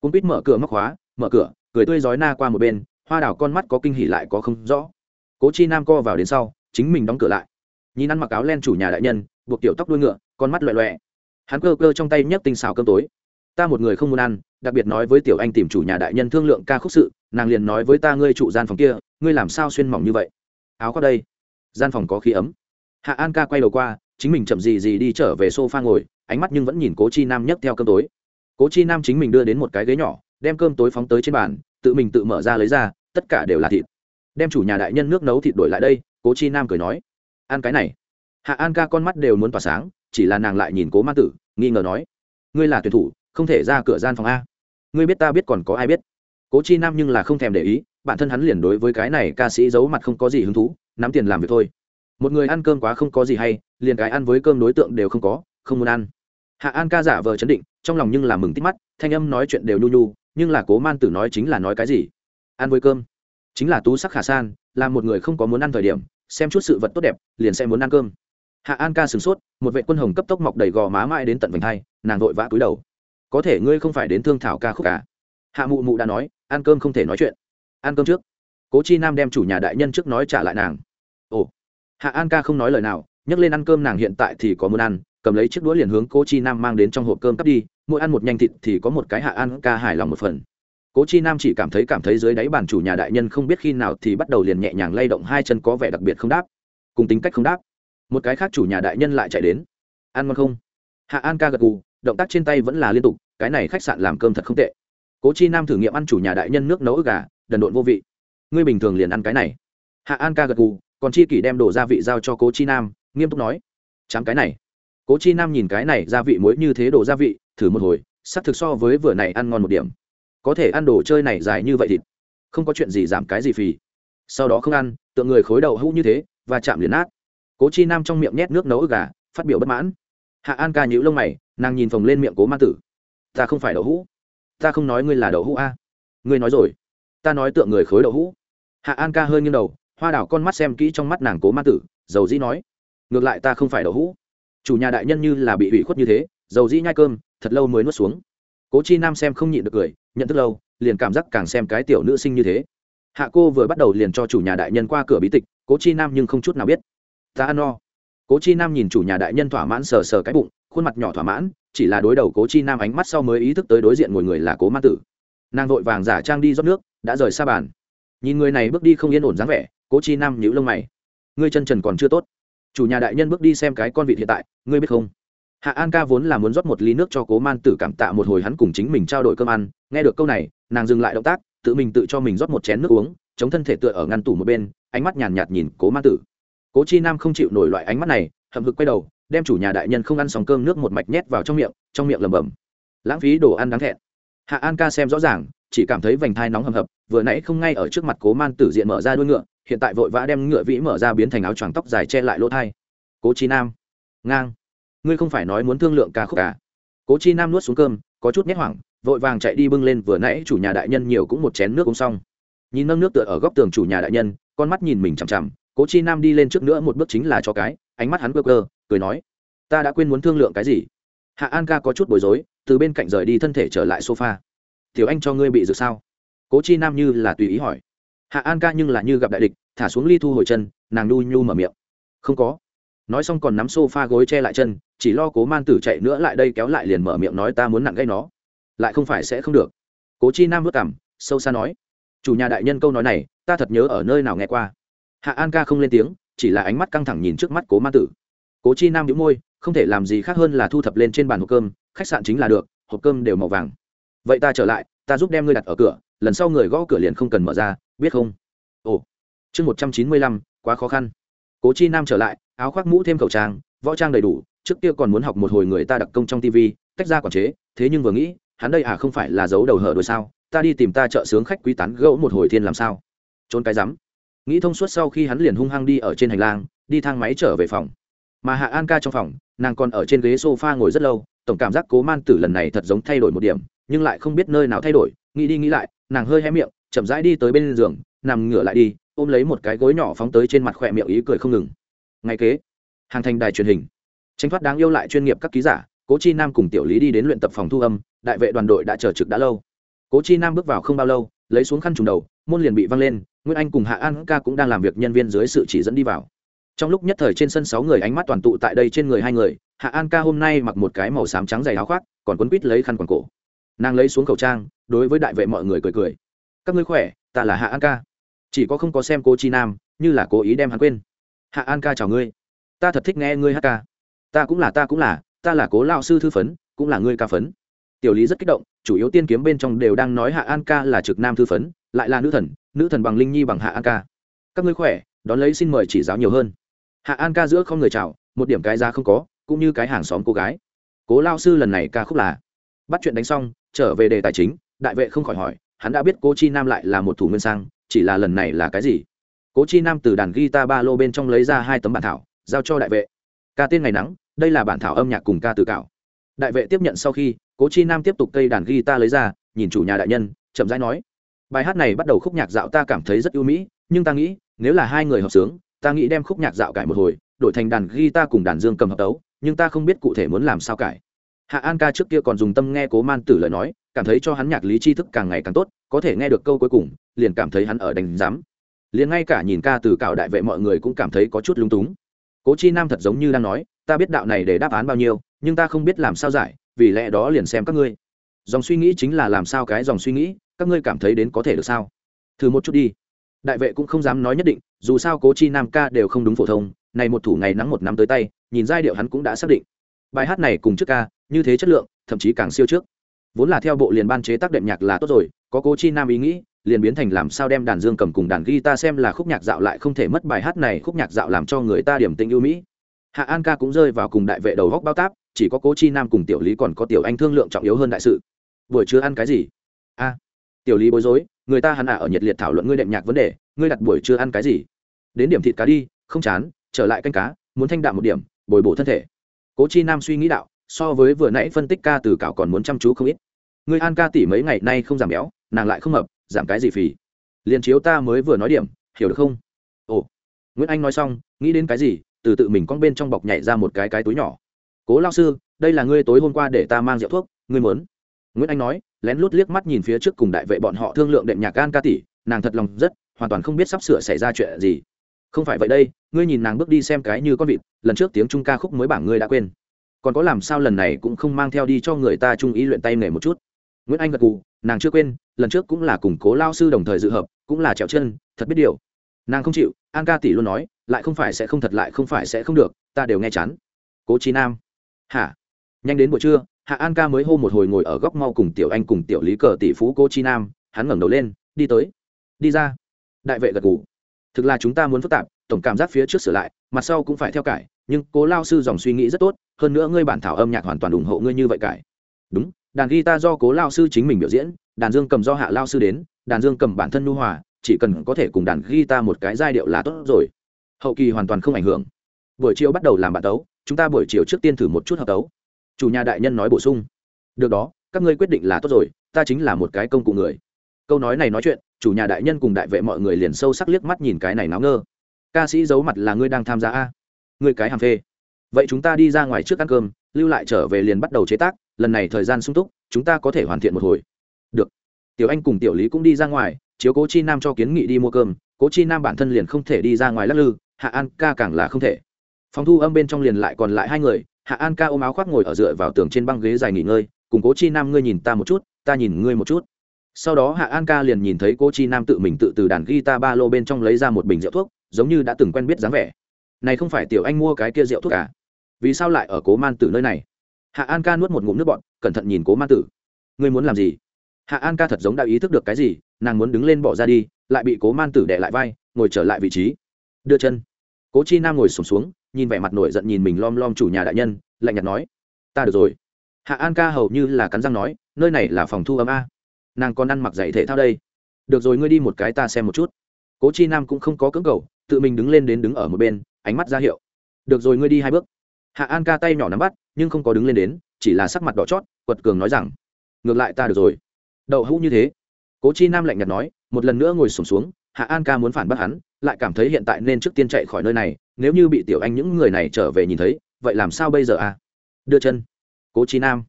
Cũng biết mở cửa móc khóa, mở cửa, cười tươi rói na qua một bên, hoa đào con mắt có kinh hỉ lại có không rõ cố chi nam co vào đến sau, chính mình đóng cửa lại. Nhìn ăn mặc áo len chủ nhà đại nhân, buộc tiểu tóc đuôi ngựa, con mắt loẹ loẹ hắn cơ cơ trong tay nhấc tinh xào cơm tối. Ta một người không muốn ăn, đặc biệt nói với tiểu anh tìm chủ nhà đại nhân thương lượng ca khúc sự, nàng liền nói với ta ngươi trụ gian phòng kia, ngươi làm sao xuyên mỏng như vậy? Áo qua đây. Gian phòng có khí ấm. Hạ an ca quay đầu qua, chính mình chậm gì gì đi trở về s o f a ngồi, ánh mắt nhưng vẫn nhìn cố chi nam nhấc theo cơm tối. Cố chi nam chính mình đưa đến một cái ghế nhỏ, đem cơm tối phóng tới trên bàn, tự mình tự mở ra lấy ra, tất cả đều là thịt đem chủ nhà đại nhân nước nấu thịt đổi lại đây, cố chi nam cười nói. Ăn cái này. Hạ an ca con mắt đều muốn tỏa sáng, chỉ là nàng lại nhìn cố ma tử, nghi ngờ nói. Ngươi là tuyển thủ, không thể ra cửa gian phòng a. Ngươi biết ta biết còn có ai biết. Cố chi nam nhưng là không thèm để ý, bản thân hắn liền đối với cái này ca sĩ giấu mặt không có gì hứng thú, nắm tiền làm việc thôi. Một người ăn cơm quá không có gì hay, liền cái ăn với cơm đối tượng đều không có, không muốn ăn. Hạ an ca giả vờ chấn định, trong lòng nhưng là mừng tít mắt, thanh âm nói chuyện đều nhu nhu, nhưng là cố man tử nói chính là nói cái gì? Ăn với cơm chính là tú sắc khả san, là một người không có muốn ăn thời điểm, xem chút sự vật tốt đẹp, liền sẽ muốn ăn cơm. Hạ an ca sửng sốt, một vệ quân hồng cấp tốc mọc đầy gò má mãi đến tận vành thai, nàng vội vã cúi đầu. Có thể ngươi không phải đến thương thảo ca khúc cả hạ mụ mụ đã nói, ăn cơm không thể nói chuyện. Ăn cơm trước. Cố chi nam đem chủ nhà đại nhân trước nói trả lại nàng. Ồ. Hạ an ca không nói lời nào, nhấc lên ăn cơm nàng hiện tại thì có muốn ăn, cầm lấy chiếc đũa liền hướng cố chi nam mang đến trong hộp cơm cắp đi, mỗi ăn một nhanh thịt thì có một cái hạ an ca hài lòng một phần cố chi nam chỉ cảm thấy cảm thấy dưới đáy bàn chủ nhà đại nhân không biết khi nào thì bắt đầu liền nhẹ nhàng lay động hai chân có vẻ đặc biệt không đáp. Cùng tính cách không đáp. Một cái khác chủ nhà đại nhân lại chạy đến. Ăn ngon không? Hạ an ca gật gù, động tác trên tay vẫn là liên tục, cái này khách sạn làm cơm thật không tệ. Cố chi nam thử nghiệm ăn chủ nhà đại nhân nước nấu gà, đần độn vô vị. Ngươi bình thường liền ăn cái này. Hạ an ca gật gù, còn chi kỷ đem đổ gia vị giao cho cố chi nam, nghiêm túc nói trắng cái này. Cố chi nam nhìn cái này gia vị muối như thế đồ gia vị, thử một hồi sắc thực so với vừa này ăn ngon một điểm có thể ăn đồ chơi này dài như vậy thịt, không có chuyện gì giảm cái gì phì. Sau đó không ăn, tượng người khối đầu hũ như thế, và chạm liền nát. Cố chi nam trong miệng nhét nước nấu gà, phát biểu bất mãn. Hạ an ca nhữ lông mày, nàng nhìn phồng lên miệng cố ma tử. Ta không phải đậu hũ. Ta không nói ngươi là đậu hũ a. Ngươi nói rồi. Ta nói tượng người khối đậu hũ. Hạ an ca hơi nghiêng đầu, hoa đảo con mắt xem kỹ trong mắt nàng cố ma tử, dầu dĩ nói, ngược lại ta không phải đậu hũ. Chủ nhà đại nhân như là bị ủy khuất như thế, dầu dĩ nhai cơm, thật lâu mới nuốt xuống cố chi nam xem không nhịn được cười, nhận thức lâu, liền cảm giác càng xem cái tiểu nữ sinh như thế. Hạ cô vừa bắt đầu liền cho chủ nhà đại nhân qua cửa bí tịch, cố chi nam nhưng không chút nào biết. Ta ăn no. Cố chi nam nhìn chủ nhà đại nhân thỏa mãn sờ sờ cái bụng, khuôn mặt nhỏ thỏa mãn, chỉ là đối đầu cố chi nam ánh mắt sau mới ý thức tới đối diện ngồi người là cố ma tử. Nàng vội vàng giả trang đi rót nước, đã rời xa bàn. Nhìn người này bước đi không yên ổn dáng vẻ, cố chi nam nhíu lông mày. Ngươi chân trần còn chưa tốt. Chủ nhà đại nhân bước đi xem cái con vịt hiện tại, ngươi biết không? Hạ an ca vốn là muốn rót một ly nước cho cố man tử cảm tạ một hồi hắn cùng chính mình trao đổi cơm ăn. Nghe được câu này, nàng dừng lại động tác, tự mình tự cho mình rót một chén nước uống, chống thân thể tựa ở ngăn tủ một bên, ánh mắt nhàn nhạt nhìn cố man tử. Cố chi nam không chịu nổi loại ánh mắt này, hậm hực quay đầu, đem chủ nhà đại nhân không ăn xong cơm nước một mạch nhét vào trong miệng trong miệng lẩm bẩm. Lãng phí đồ ăn đáng thẹn. Hạ an ca xem rõ ràng, chỉ cảm thấy vành thai nóng hầm hập, vừa nãy không ngay ở trước mặt cố man tử diện mở ra đuôi ngựa, hiện tại vội vã đem ngựa vĩ mở ra biến thành áo choàng tóc dài che lại lỗ thai. Cố chi nam, ngang ngươi không phải nói muốn thương lượng ca khúc cả cố chi nam nuốt xuống cơm, có chút nhét hoảng, vội vàng chạy đi bưng lên vừa nãy chủ nhà đại nhân nhiều cũng một chén nước uống xong. Nhìn nâng nước tựa ở góc tường chủ nhà đại nhân, con mắt nhìn mình chằm chằm, cố chi nam đi lên trước nữa một bước chính là cho cái, ánh mắt hắn cơ cơ cười nói, ta đã quên muốn thương lượng cái gì? Hạ an ca có chút bối rối, từ bên cạnh rời đi thân thể trở lại sofa. Tiểu anh cho ngươi bị rực sao? Cố chi nam như là tùy ý hỏi. Hạ an ca nhưng là như gặp đại địch, thả xuống ly thu hồi chân, nàng nhu nhu mở miệng. Không có nói xong còn nắm s o f a gối che lại chân, chỉ lo cố man tử chạy nữa lại đây kéo lại liền mở miệng nói ta muốn nặng gây nó. Lại không phải sẽ không được. Cố chi nam vất cảm, sâu xa nói, chủ nhà đại nhân câu nói này, ta thật nhớ ở nơi nào nghe qua. Hạ an ca không lên tiếng, chỉ là ánh mắt căng thẳng nhìn trước mắt cố man tử. Cố chi nam đĩu môi, không thể làm gì khác hơn là thu thập lên trên bàn hộp cơm, khách sạn chính là được, hộp cơm đều màu vàng. Vậy ta trở lại, ta giúp đem ngươi đặt ở cửa, lần sau người gõ cửa liền không cần mở ra, biết không? Ồ. Chương một trăm chín mươi lăm, quá khó khăn cố chi nam trở lại, áo khoác mũ thêm khẩu trang, võ trang đầy đủ, trước kia còn muốn học một hồi người ta đặc công trong tv tách ra quản chế, thế nhưng vừa nghĩ, hắn đây à không phải là giấu đầu hở đôi sao, ta đi tìm ta trợ sướng khách quý tán gẫu một hồi thiên làm sao. Trốn cái rắm. Nghĩ thông suốt sau khi hắn liền hung hăng đi ở trên hành lang, đi thang máy trở về phòng. Mà hạ an ca trong phòng, nàng còn ở trên ghế sofa ngồi rất lâu, tổng cảm giác cố man tử lần này thật giống thay đổi một điểm, nhưng lại không biết nơi nào thay đổi, nghĩ đi nghĩ lại, nàng hơi hé miệng, chậm rãi đi tới bên giường, nằm ngửa lại đi ôm lấy một cái gối nhỏ phóng tới trên mặt khỏe miệng ý cười không ngừng. Ngay kế, hàng thành đài truyền hình. Tranh thoát đáng yêu lại chuyên nghiệp các ký giả, cố chi nam cùng tiểu lý đi đến luyện tập phòng thu âm, đại vệ đoàn đội đã chờ trực đã lâu. Cố chi nam bước vào không bao lâu, lấy xuống khăn trùng đầu, môn liền bị văng lên, nguyễn anh cùng hạ an ca cũng đang làm việc nhân viên dưới sự chỉ dẫn đi vào. Trong lúc nhất thời trên sân sáu người ánh mắt toàn tụ tại đây trên người hai người, hạ an ca hôm nay mặc một cái màu xám trắng dày áo khoác, còn quấn quít lấy khăn quàng cổ. Nàng lấy xuống khẩu trang, đối với đại vệ mọi người cười cười. Các ngươi khỏe, ta là hạ an ca chỉ có không có xem cô chi nam, như là cố ý đem hắn quên. Hạ an ca chào ngươi. Ta thật thích nghe ngươi hát ca. Ta cũng là, ta cũng là, ta là cố lao sư thư phấn, cũng là ngươi ca phấn. Tiểu lý rất kích động, chủ yếu tiên kiếm bên trong đều đang nói hạ an ca là trực nam thư phấn, lại là nữ thần nữ thần bằng linh nhi bằng hạ an ca. Các ngươi khỏe, đón lấy xin mời chỉ giáo nhiều hơn. Hạ an ca giữa không người chào, một điểm cái ra không có, cũng như cái hàng xóm cô gái. Cố lao sư lần này ca khúc là bắt chuyện đánh xong, trở về đề tài chính, đại vệ không khỏi hỏi, hắn đã biết cô chi nam lại là một thủ nguyên sang chỉ là lần này là cái gì? Cố chi nam từ đàn guitar ba lô bên trong lấy ra hai tấm bản thảo, giao cho đại vệ. Ca tên ngày nắng, đây là bản thảo âm nhạc cùng ca từ cảo đại vệ tiếp nhận sau khi, cố chi nam tiếp tục cây đàn guitar lấy ra, nhìn chủ nhà đại nhân, chậm rãi nói, bài hát này bắt đầu khúc nhạc dạo ta cảm thấy rất ưu mỹ, nhưng ta nghĩ, nếu là hai người hợp sướng, ta nghĩ đem khúc nhạc dạo cải một hồi, đổi thành đàn guitar cùng đàn dương cầm hợp tấu, nhưng ta không biết cụ thể muốn làm sao cải. Hạ an ca trước kia còn dùng tâm nghe cố man tử lời nói, cảm thấy cho hắn nhạc lý tri thức càng ngày càng tốt, có thể nghe được câu cuối cùng liền cảm thấy hắn ở đánh giám. Liền ngay cả nhìn ca từ cạo đại vệ mọi người cũng cảm thấy có chút lung túng. Cố chi nam thật giống như đang nói, ta biết đạo này để đáp án bao nhiêu, nhưng ta không biết làm sao giải, vì lẽ đó liền xem các ngươi. Dòng suy nghĩ chính là làm sao cái dòng suy nghĩ, các ngươi cảm thấy đến có thể được sao? Thử một chút đi. Đại vệ cũng không dám nói nhất định, dù sao cố chi nam ca đều không đúng phổ thông, này một thủ ngày nắng một năm tới tay, nhìn giai điệu hắn cũng đã xác định. Bài hát này cùng trước ca, như thế chất lượng, thậm chí càng siêu trước. Vốn là theo bộ liền ban chế tác đệm nhạc là tốt rồi, có cố chi nam ý nghĩ liền biến thành làm sao đem đàn dương cầm cùng đàn guitar xem là khúc nhạc dạo lại không thể mất bài hát này khúc nhạc dạo làm cho người ta điểm tình ưu mỹ. Hạ an ca cũng rơi vào cùng đại vệ đầu góc bao táp, chỉ có cố chi nam cùng tiểu lý còn có tiểu anh thương lượng trọng yếu hơn đại sự. Buổi trưa ăn cái gì? A, tiểu lý bối rối, người ta hắn à ở nhiệt liệt thảo luận ngươi đệm nhạc vấn đề, ngươi đặt buổi trưa ăn cái gì? Đến điểm thịt cá đi, không chán, trở lại canh cá, muốn thanh đạm một điểm, bồi bổ thân thể. Cố chi nam suy nghĩ đạo, so với vừa nãy phân tích ca từ cảo còn muốn chăm chú không ít. Người an ca tỷ mấy ngày nay không giảm béo, nàng lại không hợp giảm cái gì phì? Liền chiếu ta mới vừa nói điểm, hiểu được không? Ồ. Nguyễn anh nói xong, nghĩ đến cái gì, từ tự mình con bên trong bọc nhảy ra một cái cái túi nhỏ. Cố lao sư, đây là ngươi tối hôm qua để ta mang rượu thuốc, ngươi muốn? Nguyễn anh nói, lén lút liếc mắt nhìn phía trước cùng đại vệ bọn họ thương lượng đệm nhạc gan ca tỷ, nàng thật lòng rất, hoàn toàn không biết sắp sửa xảy ra chuyện gì. Không phải vậy đây, ngươi nhìn nàng bước đi xem cái như con vịt, lần trước tiếng trung ca khúc mới bảng ngươi đã quên. Còn có làm sao lần này cũng không mang theo đi cho người ta trung ý luyện tay nghề một chút nguyễn anh gật cù nàng chưa quên, lần trước cũng là củng cố lao sư đồng thời dự hợp, cũng là trèo chân, thật biết điều. Nàng không chịu, an ca tỷ luôn nói, lại không phải sẽ không thật lại không phải sẽ không được, ta đều nghe chán. Cố trí nam. Hả? Nhanh đến buổi trưa, hạ an ca mới hô một hồi ngồi ở góc mau cùng tiểu anh cùng tiểu lý cờ tỷ phú cố chi nam, hắn ngẩng đầu lên, đi tới. Đi ra. Đại vệ gật gù. Thực là chúng ta muốn phức tạp, tổng cảm giác phía trước sửa lại, mặt sau cũng phải theo cải, nhưng cố lao sư dòng suy nghĩ rất tốt, hơn nữa ngươi bản thảo âm nhạc hoàn toàn ủng hộ ngươi như vậy cải. Đúng đàn guitar do cố lao sư chính mình biểu diễn, đàn dương cầm do hạ lao sư đến, đàn dương cầm bản thân nu hòa, chỉ cần có thể cùng đàn guitar một cái giai điệu là tốt rồi. Hậu kỳ hoàn toàn không ảnh hưởng. Buổi chiều bắt đầu làm bản tấu, chúng ta buổi chiều trước tiên thử một chút hợp tấu. Chủ nhà đại nhân nói bổ sung. Được đó, các ngươi quyết định là tốt rồi, ta chính là một cái công cụ người. Câu nói này nói chuyện, chủ nhà đại nhân cùng đại vệ mọi người liền sâu sắc liếc mắt nhìn cái này náo ngơ. Ca sĩ giấu mặt là ngươi đang tham gia a. Ngươi cái hàm phê. Vậy chúng ta đi ra ngoài trước ăn cơm, lưu lại trở về liền bắt đầu chế tác lần này thời gian sung túc, chúng ta có thể hoàn thiện một hồi. Được. Tiểu anh cùng tiểu lý cũng đi ra ngoài, chiếu cố chi nam cho kiến nghị đi mua cơm. Cố chi nam bản thân liền không thể đi ra ngoài lắc lư, hạ an ca càng là không thể. Phòng thu âm bên trong liền lại còn lại hai người, hạ an ca ôm áo khoác ngồi ở dựa vào tường trên băng ghế dài nghỉ ngơi, cùng cố chi nam ngươi nhìn ta một chút, ta nhìn ngươi một chút. Sau đó hạ an ca liền nhìn thấy cố chi nam tự mình tự từ đàn guitar ba lô bên trong lấy ra một bình rượu thuốc, giống như đã từng quen biết dáng vẻ. Này không phải tiểu anh mua cái kia rượu thuốc à? Vì sao lại ở cố man tử nơi này? Hạ an ca nuốt một ngụm nước bọn cẩn thận nhìn cố man tử. Ngươi muốn làm gì? Hạ an ca thật giống đã ý thức được cái gì nàng muốn đứng lên bỏ ra đi lại bị cố man tử đẻ lại vai ngồi trở lại vị trí. Đưa chân. Cố chi nam ngồi sùng xuống, xuống nhìn vẻ mặt nổi giận nhìn mình lom lom chủ nhà đại nhân lạnh nhạt nói ta được rồi. Hạ an ca hầu như là cắn răng nói nơi này là phòng thu âm a. Nàng còn ăn mặc dạy thể thao đây. Được rồi ngươi đi một cái ta xem một chút. Cố chi nam cũng không có cưỡng cầu tự mình đứng lên đến đứng ở một bên ánh mắt ra hiệu. Được rồi ngươi đi hai bước. Hạ an ca tay nhỏ nắm bắt nhưng không có đứng lên đến chỉ là sắc mặt đỏ chót quật cường nói rằng ngược lại ta được rồi. Đậu hũ như thế. Cố chi nam lạnh nhạt nói một lần nữa ngồi sùng xuống, xuống hạ an ca muốn phản bác hắn lại cảm thấy hiện tại nên trước tiên chạy khỏi nơi này nếu như bị tiểu anh những người này trở về nhìn thấy vậy làm sao bây giờ à? Đưa chân. Cố chi nam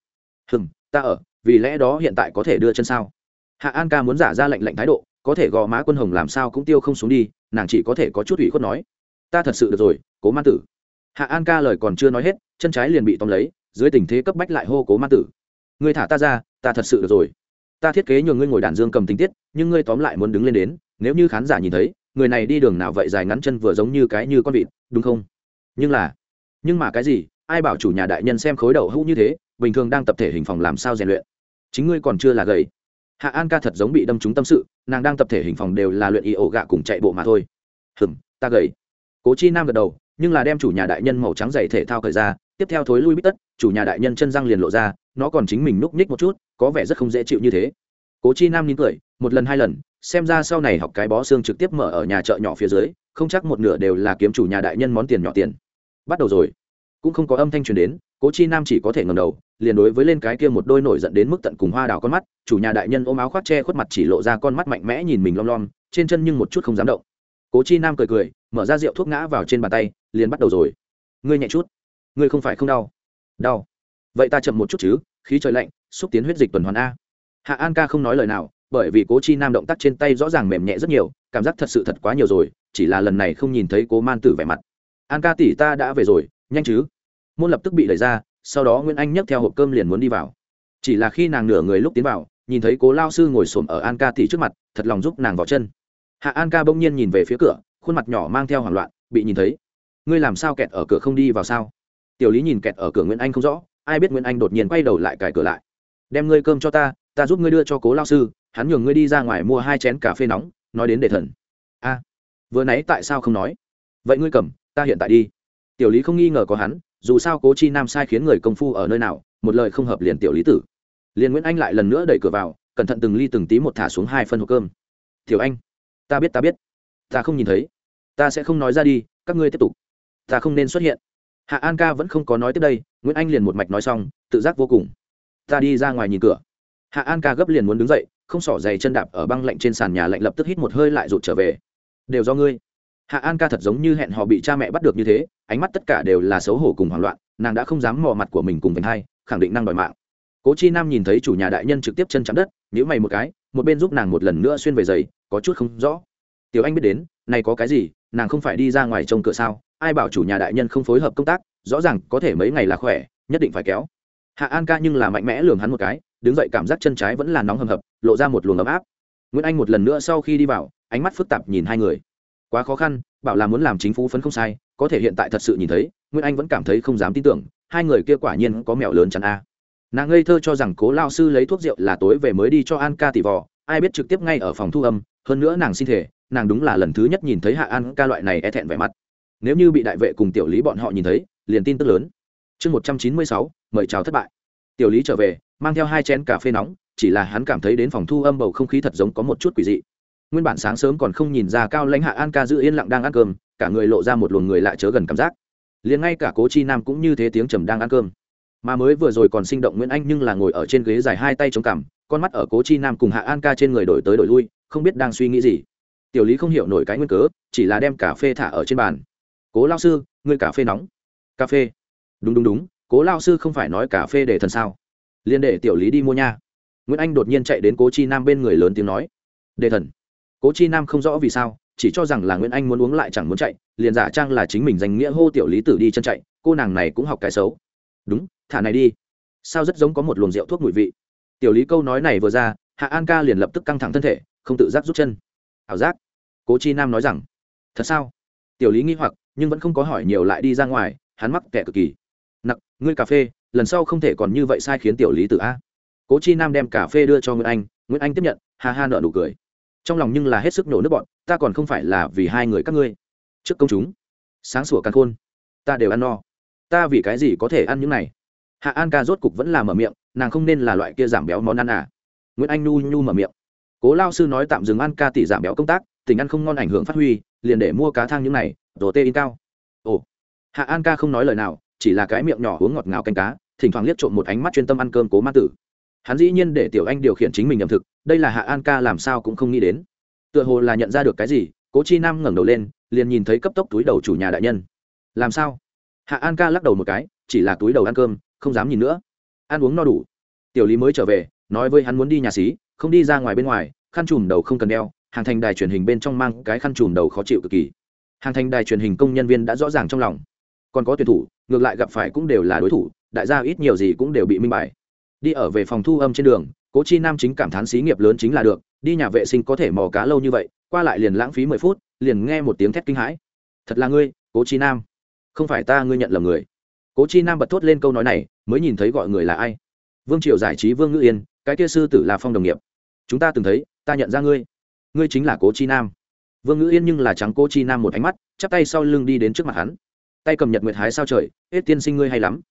hừm ta ở vì lẽ đó hiện tại có thể đưa chân sao? Hạ an ca muốn giả ra lệnh lệnh thái độ có thể gò má quân hồng làm sao cũng tiêu không xuống đi nàng chỉ có thể có chút ủy khuất nói ta thật sự được rồi cố man tử hạ an ca lời còn chưa nói hết, chân trái liền bị tóm lấy, dưới tình thế cấp bách lại hô cố ma tử. Ngươi thả ta ra, ta thật sự được rồi. Ta thiết kế nhường ngươi ngồi đàn dương cầm tình tiết, nhưng ngươi tóm lại muốn đứng lên đến, nếu như khán giả nhìn thấy, người này đi đường nào vậy dài ngắn chân vừa giống như cái như con vịt, đúng không? Nhưng là, nhưng mà cái gì, ai bảo chủ nhà đại nhân xem khối đầu hũ như thế, bình thường đang tập thể hình phòng làm sao rèn luyện? Chính ngươi còn chưa là gầy. Hạ an ca thật giống bị đâm trúng tâm sự, nàng đang tập thể hình phòng đều là luyện y ổ gạ cùng chạy bộ mà thôi. Hừm, ta gầy. Cố chi nam gật đầu nhưng là đem chủ nhà đại nhân màu trắng dày thể thao cởi ra, tiếp theo thối lui bít tất, chủ nhà đại nhân chân răng liền lộ ra, nó còn chính mình núp ních một chút, có vẻ rất không dễ chịu như thế. Cố chi nam nín cười, một lần hai lần, xem ra sau này học cái bó xương trực tiếp mở ở nhà chợ nhỏ phía dưới, không chắc một nửa đều là kiếm chủ nhà đại nhân món tiền nhỏ tiền. Bắt đầu rồi. Cũng không có âm thanh truyền đến, cố chi nam chỉ có thể ngầm đầu, liền đối với lên cái kia một đôi nổi giận đến mức tận cùng hoa đào con mắt, chủ nhà đại nhân ôm áo khoác che khuất mặt chỉ lộ ra con mắt mạnh mẽ nhìn mình lom lom, trên chân nhưng một chút không dám động. Cố chi nam cười cười mở ra rượu thuốc ngã vào trên bàn tay, liền bắt đầu rồi. Ngươi nhẹ chút. Ngươi không phải không đau. Đau. Vậy ta chậm một chút chứ, khí trời lạnh, xúc tiến huyết dịch tuần hoàn a. Hạ an ca không nói lời nào, bởi vì cố chi nam động tác trên tay rõ ràng mềm nhẹ rất nhiều, cảm giác thật sự thật quá nhiều rồi, chỉ là lần này không nhìn thấy cố man tử vẻ mặt. An ca tỷ ta đã về rồi, nhanh chứ. Môn lập tức bị đẩy ra, sau đó nguyễn anh nhấc theo hộp cơm liền muốn đi vào. Chỉ là khi nàng nửa người lúc tiến vào, nhìn thấy cố lao sư ngồi xổm ở an ca tỷ trước mặt, thật lòng giúp nàng vào chân. Hạ an ca bỗng nhiên nhìn về phía cửa khuôn mặt nhỏ mang theo hoảng loạn, bị nhìn thấy. Ngươi làm sao kẹt ở cửa không đi vào sao? Tiểu lý nhìn kẹt ở cửa nguyễn anh không rõ, ai biết nguyễn anh đột nhiên quay đầu lại cài cửa lại. Đem ngươi cơm cho ta ta giúp ngươi đưa cho cố lao sư, hắn nhường ngươi đi ra ngoài mua hai chén cà phê nóng, nói đến để thần. A, vừa nãy tại sao không nói? Vậy ngươi cầm, ta hiện tại đi. Tiểu lý không nghi ngờ có hắn, dù sao cố chi nam sai khiến người công phu ở nơi nào, một lời không hợp liền tiểu lý tử. Liền nguyễn anh lại lần nữa đẩy cửa vào, cẩn thận từng ly từng tí một thả xuống hai phân hộp cơm. Tiểu anh, ta biết ta biết. Ta không nhìn thấy ta sẽ không nói ra đi, các ngươi tiếp tục. Ta không nên xuất hiện. Hạ an ca vẫn không có nói tiếp đây, nguyễn anh liền một mạch nói xong, tự giác vô cùng. Ta đi ra ngoài nhìn cửa. Hạ an ca gấp liền muốn đứng dậy, không xỏ giày chân đạp ở băng lạnh trên sàn nhà lạnh lập tức hít một hơi lại rụt trở về. Đều do ngươi. Hạ an ca thật giống như hẹn họ bị cha mẹ bắt được như thế, ánh mắt tất cả đều là xấu hổ cùng hoảng loạn, nàng đã không dám mò mặt của mình cùng vành hai, khẳng định năng đòi mạng. Cố chi nam nhìn thấy chủ nhà đại nhân trực tiếp chân chạm đất nhữ mày một cái, một bên giúp nàng một lần nữa xuyên về giày, có chút không rõ. Tiểu anh biết đến, này có cái gì nàng không phải đi ra ngoài trông cửa sao? Ai bảo chủ nhà đại nhân không phối hợp công tác? Rõ ràng có thể mấy ngày là khỏe, nhất định phải kéo. Hạ an ca nhưng là mạnh mẽ lường hắn một cái, đứng dậy cảm giác chân trái vẫn là nóng hầm hập, lộ ra một luồng ấm áp. Nguyễn anh một lần nữa sau khi đi vào, ánh mắt phức tạp nhìn hai người. Quá khó khăn, bảo là muốn làm chính phủ phấn không sai, có thể hiện tại thật sự nhìn thấy, nguyễn anh vẫn cảm thấy không dám tin tưởng, hai người kia quả nhiên có mẹo lớn chắn a. Nàng ngây thơ cho rằng cố lao sư lấy thuốc rượu là tối về mới đi cho an ca tỷ vò, ai biết trực tiếp ngay ở phòng thu âm, hơn nữa nàng xin thể nàng đúng là lần thứ nhất nhìn thấy hạ an ca loại này e thẹn vẻ mặt. Nếu như bị đại vệ cùng tiểu lý bọn họ nhìn thấy, liền tin tức lớn. Chương một trăm chín mươi sáu, mời chào thất bại. Tiểu lý trở về, mang theo hai chén cà phê nóng, chỉ là hắn cảm thấy đến phòng thu âm bầu không khí thật giống có một chút quỷ dị. Nguyên bản sáng sớm còn không nhìn ra cao lãnh hạ an ca giữ yên lặng đang ăn cơm, cả người lộ ra một luồng người lại chớ gần cảm giác. Liền ngay cả cố chi nam cũng như thế tiếng trầm đang ăn cơm. Mà mới vừa rồi còn sinh động nguyễn anh nhưng là ngồi ở trên ghế dài hai tay chống cằm, con mắt ở cố chi nam cùng hạ an ca trên người đổi tới đổi lui, không biết đang suy nghĩ gì tiểu lý không hiểu nổi cái nguyên cớ, chỉ là đem cà phê thả ở trên bàn. Cố lao sư, ngươi cà phê nóng. Cà phê? Đúng đúng đúng, cố lao sư không phải nói cà phê để thần sao? Liên để tiểu lý đi mua nha. Nguyễn anh đột nhiên chạy đến cố chi nam bên người lớn tiếng nói. Đề thần. Cố chi nam không rõ vì sao, chỉ cho rằng là nguyễn anh muốn uống lại chẳng muốn chạy, liền giả trang là chính mình danh nghĩa hô tiểu lý tử đi chân chạy, cô nàng này cũng học cái xấu. Đúng, thả này đi. Sao rất giống có một luồng rượu thuốc mùi vị? Tiểu lý câu nói này vừa ra, hạ an ca liền lập tức căng thẳng thân thể, không tự giác rút chân. Ảo giác cố chi nam nói rằng, thật sao? Tiểu lý nghi hoặc, nhưng vẫn không có hỏi nhiều lại đi ra ngoài, hắn mắc kẻ cực kỳ. Nặc, ngươi cà phê, lần sau không thể còn như vậy sai khiến tiểu lý tự a. Cố chi nam đem cà phê đưa cho nguyễn anh nguyễn anh tiếp nhận, ha ha nợ nụ cười. Trong lòng nhưng là hết sức nổ nước bọn, ta còn không phải là vì hai người các ngươi. Trước công chúng, sáng sủa càng khôn, ta đều ăn no. Ta vì cái gì có thể ăn những này? Hạ an ca rốt cục vẫn là mở miệng, nàng không nên là loại kia giảm béo món ăn à. Nguyễn anh nhu nhu mở miệng. Cố lao sư nói tạm dừng ăn ca tỷ giảm béo công tác tình ăn không ngon ảnh hưởng phát huy, liền để mua cá thang những này, đồ tê in cao. Ồ, hạ an ca không nói lời nào, chỉ là cái miệng nhỏ uống ngọt ngào canh cá, thỉnh thoảng liếc trộm một ánh mắt chuyên tâm ăn cơm cố ma tử. Hắn dĩ nhiên để tiểu anh điều khiển chính mình ẩm thực, đây là hạ an ca làm sao cũng không nghĩ đến. Tựa hồ là nhận ra được cái gì, cố chi nam ngẩng đầu lên, liền nhìn thấy cấp tốc túi đầu chủ nhà đại nhân. Làm sao? Hạ an ca lắc đầu một cái, chỉ là túi đầu ăn cơm, không dám nhìn nữa. Ăn uống no đủ. Tiểu lý mới trở về, nói với hắn muốn đi nhà xí, không đi ra ngoài bên ngoài, khăn trùm đầu không cần đeo hàng thành đài truyền hình bên trong mang cái khăn trùm đầu khó chịu cực kỳ. Hàng thành đài truyền hình công nhân viên đã rõ ràng trong lòng. Còn có tuyển thủ, ngược lại gặp phải cũng đều là đối thủ, đại gia ít nhiều gì cũng đều bị minh bài. Đi ở về phòng thu âm trên đường, cố chi nam chính cảm thán xí nghiệp lớn chính là được, đi nhà vệ sinh có thể mò cá lâu như vậy, qua lại liền lãng phí mười phút, liền nghe một tiếng thét kinh hãi. Thật là ngươi, cố chi nam. Không phải ta ngươi nhận lầm người. Cố chi nam bật thốt lên câu nói này, mới nhìn thấy gọi người là ai. Vương triều giải trí vương ngữ yên, cái kia sư tử là phong đồng nghiệp. Chúng ta từng thấy, ta nhận ra ngươi ngươi chính là cố chi nam vương ngữ yên nhưng là trắng cố chi nam một ánh mắt chắp tay sau lưng đi đến trước mặt hắn tay cầm nhật nguyệt hái sao trời hết tiên sinh ngươi hay lắm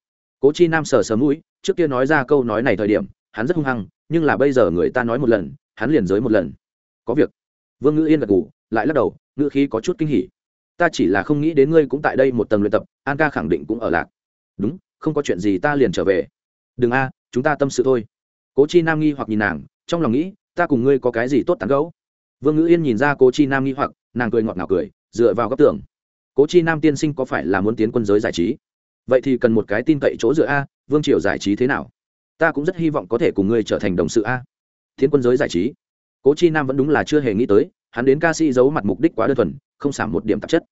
cố chi nam sờ sờ mũi trước kia nói ra câu nói này thời điểm hắn rất hung hăng nhưng là bây giờ người ta nói một lần hắn liền giới một lần có việc vương ngữ yên gật ngủ lại lắc đầu ngữ khí có chút kinh hỉ ta chỉ là không nghĩ đến ngươi cũng tại đây một tầng luyện tập an ca khẳng định cũng ở lạc đúng không có chuyện gì ta liền trở về đừng a à, chúng ta tâm sự thôi cố chi nam nghi hoặc nhìn nàng trong lòng nghĩ ta cùng ngươi có cái gì tốt tán gấu vương ngữ yên nhìn ra cố chi nam nghi hoặc, nàng cười ngọt ngào cười, dựa vào góc tường. Cố chi nam tiên sinh có phải là muốn tiến quân giới giải trí? Vậy thì cần một cái tin cậy chỗ dựa a, vương triều giải trí thế nào? Ta cũng rất hy vọng có thể cùng ngươi trở thành đồng sự a. Tiến quân giới giải trí? Cố chi nam vẫn đúng là chưa hề nghĩ tới, hắn đến ca sĩ giấu mặt mục đích quá đơn thuần, không giảm một điểm tạp chất.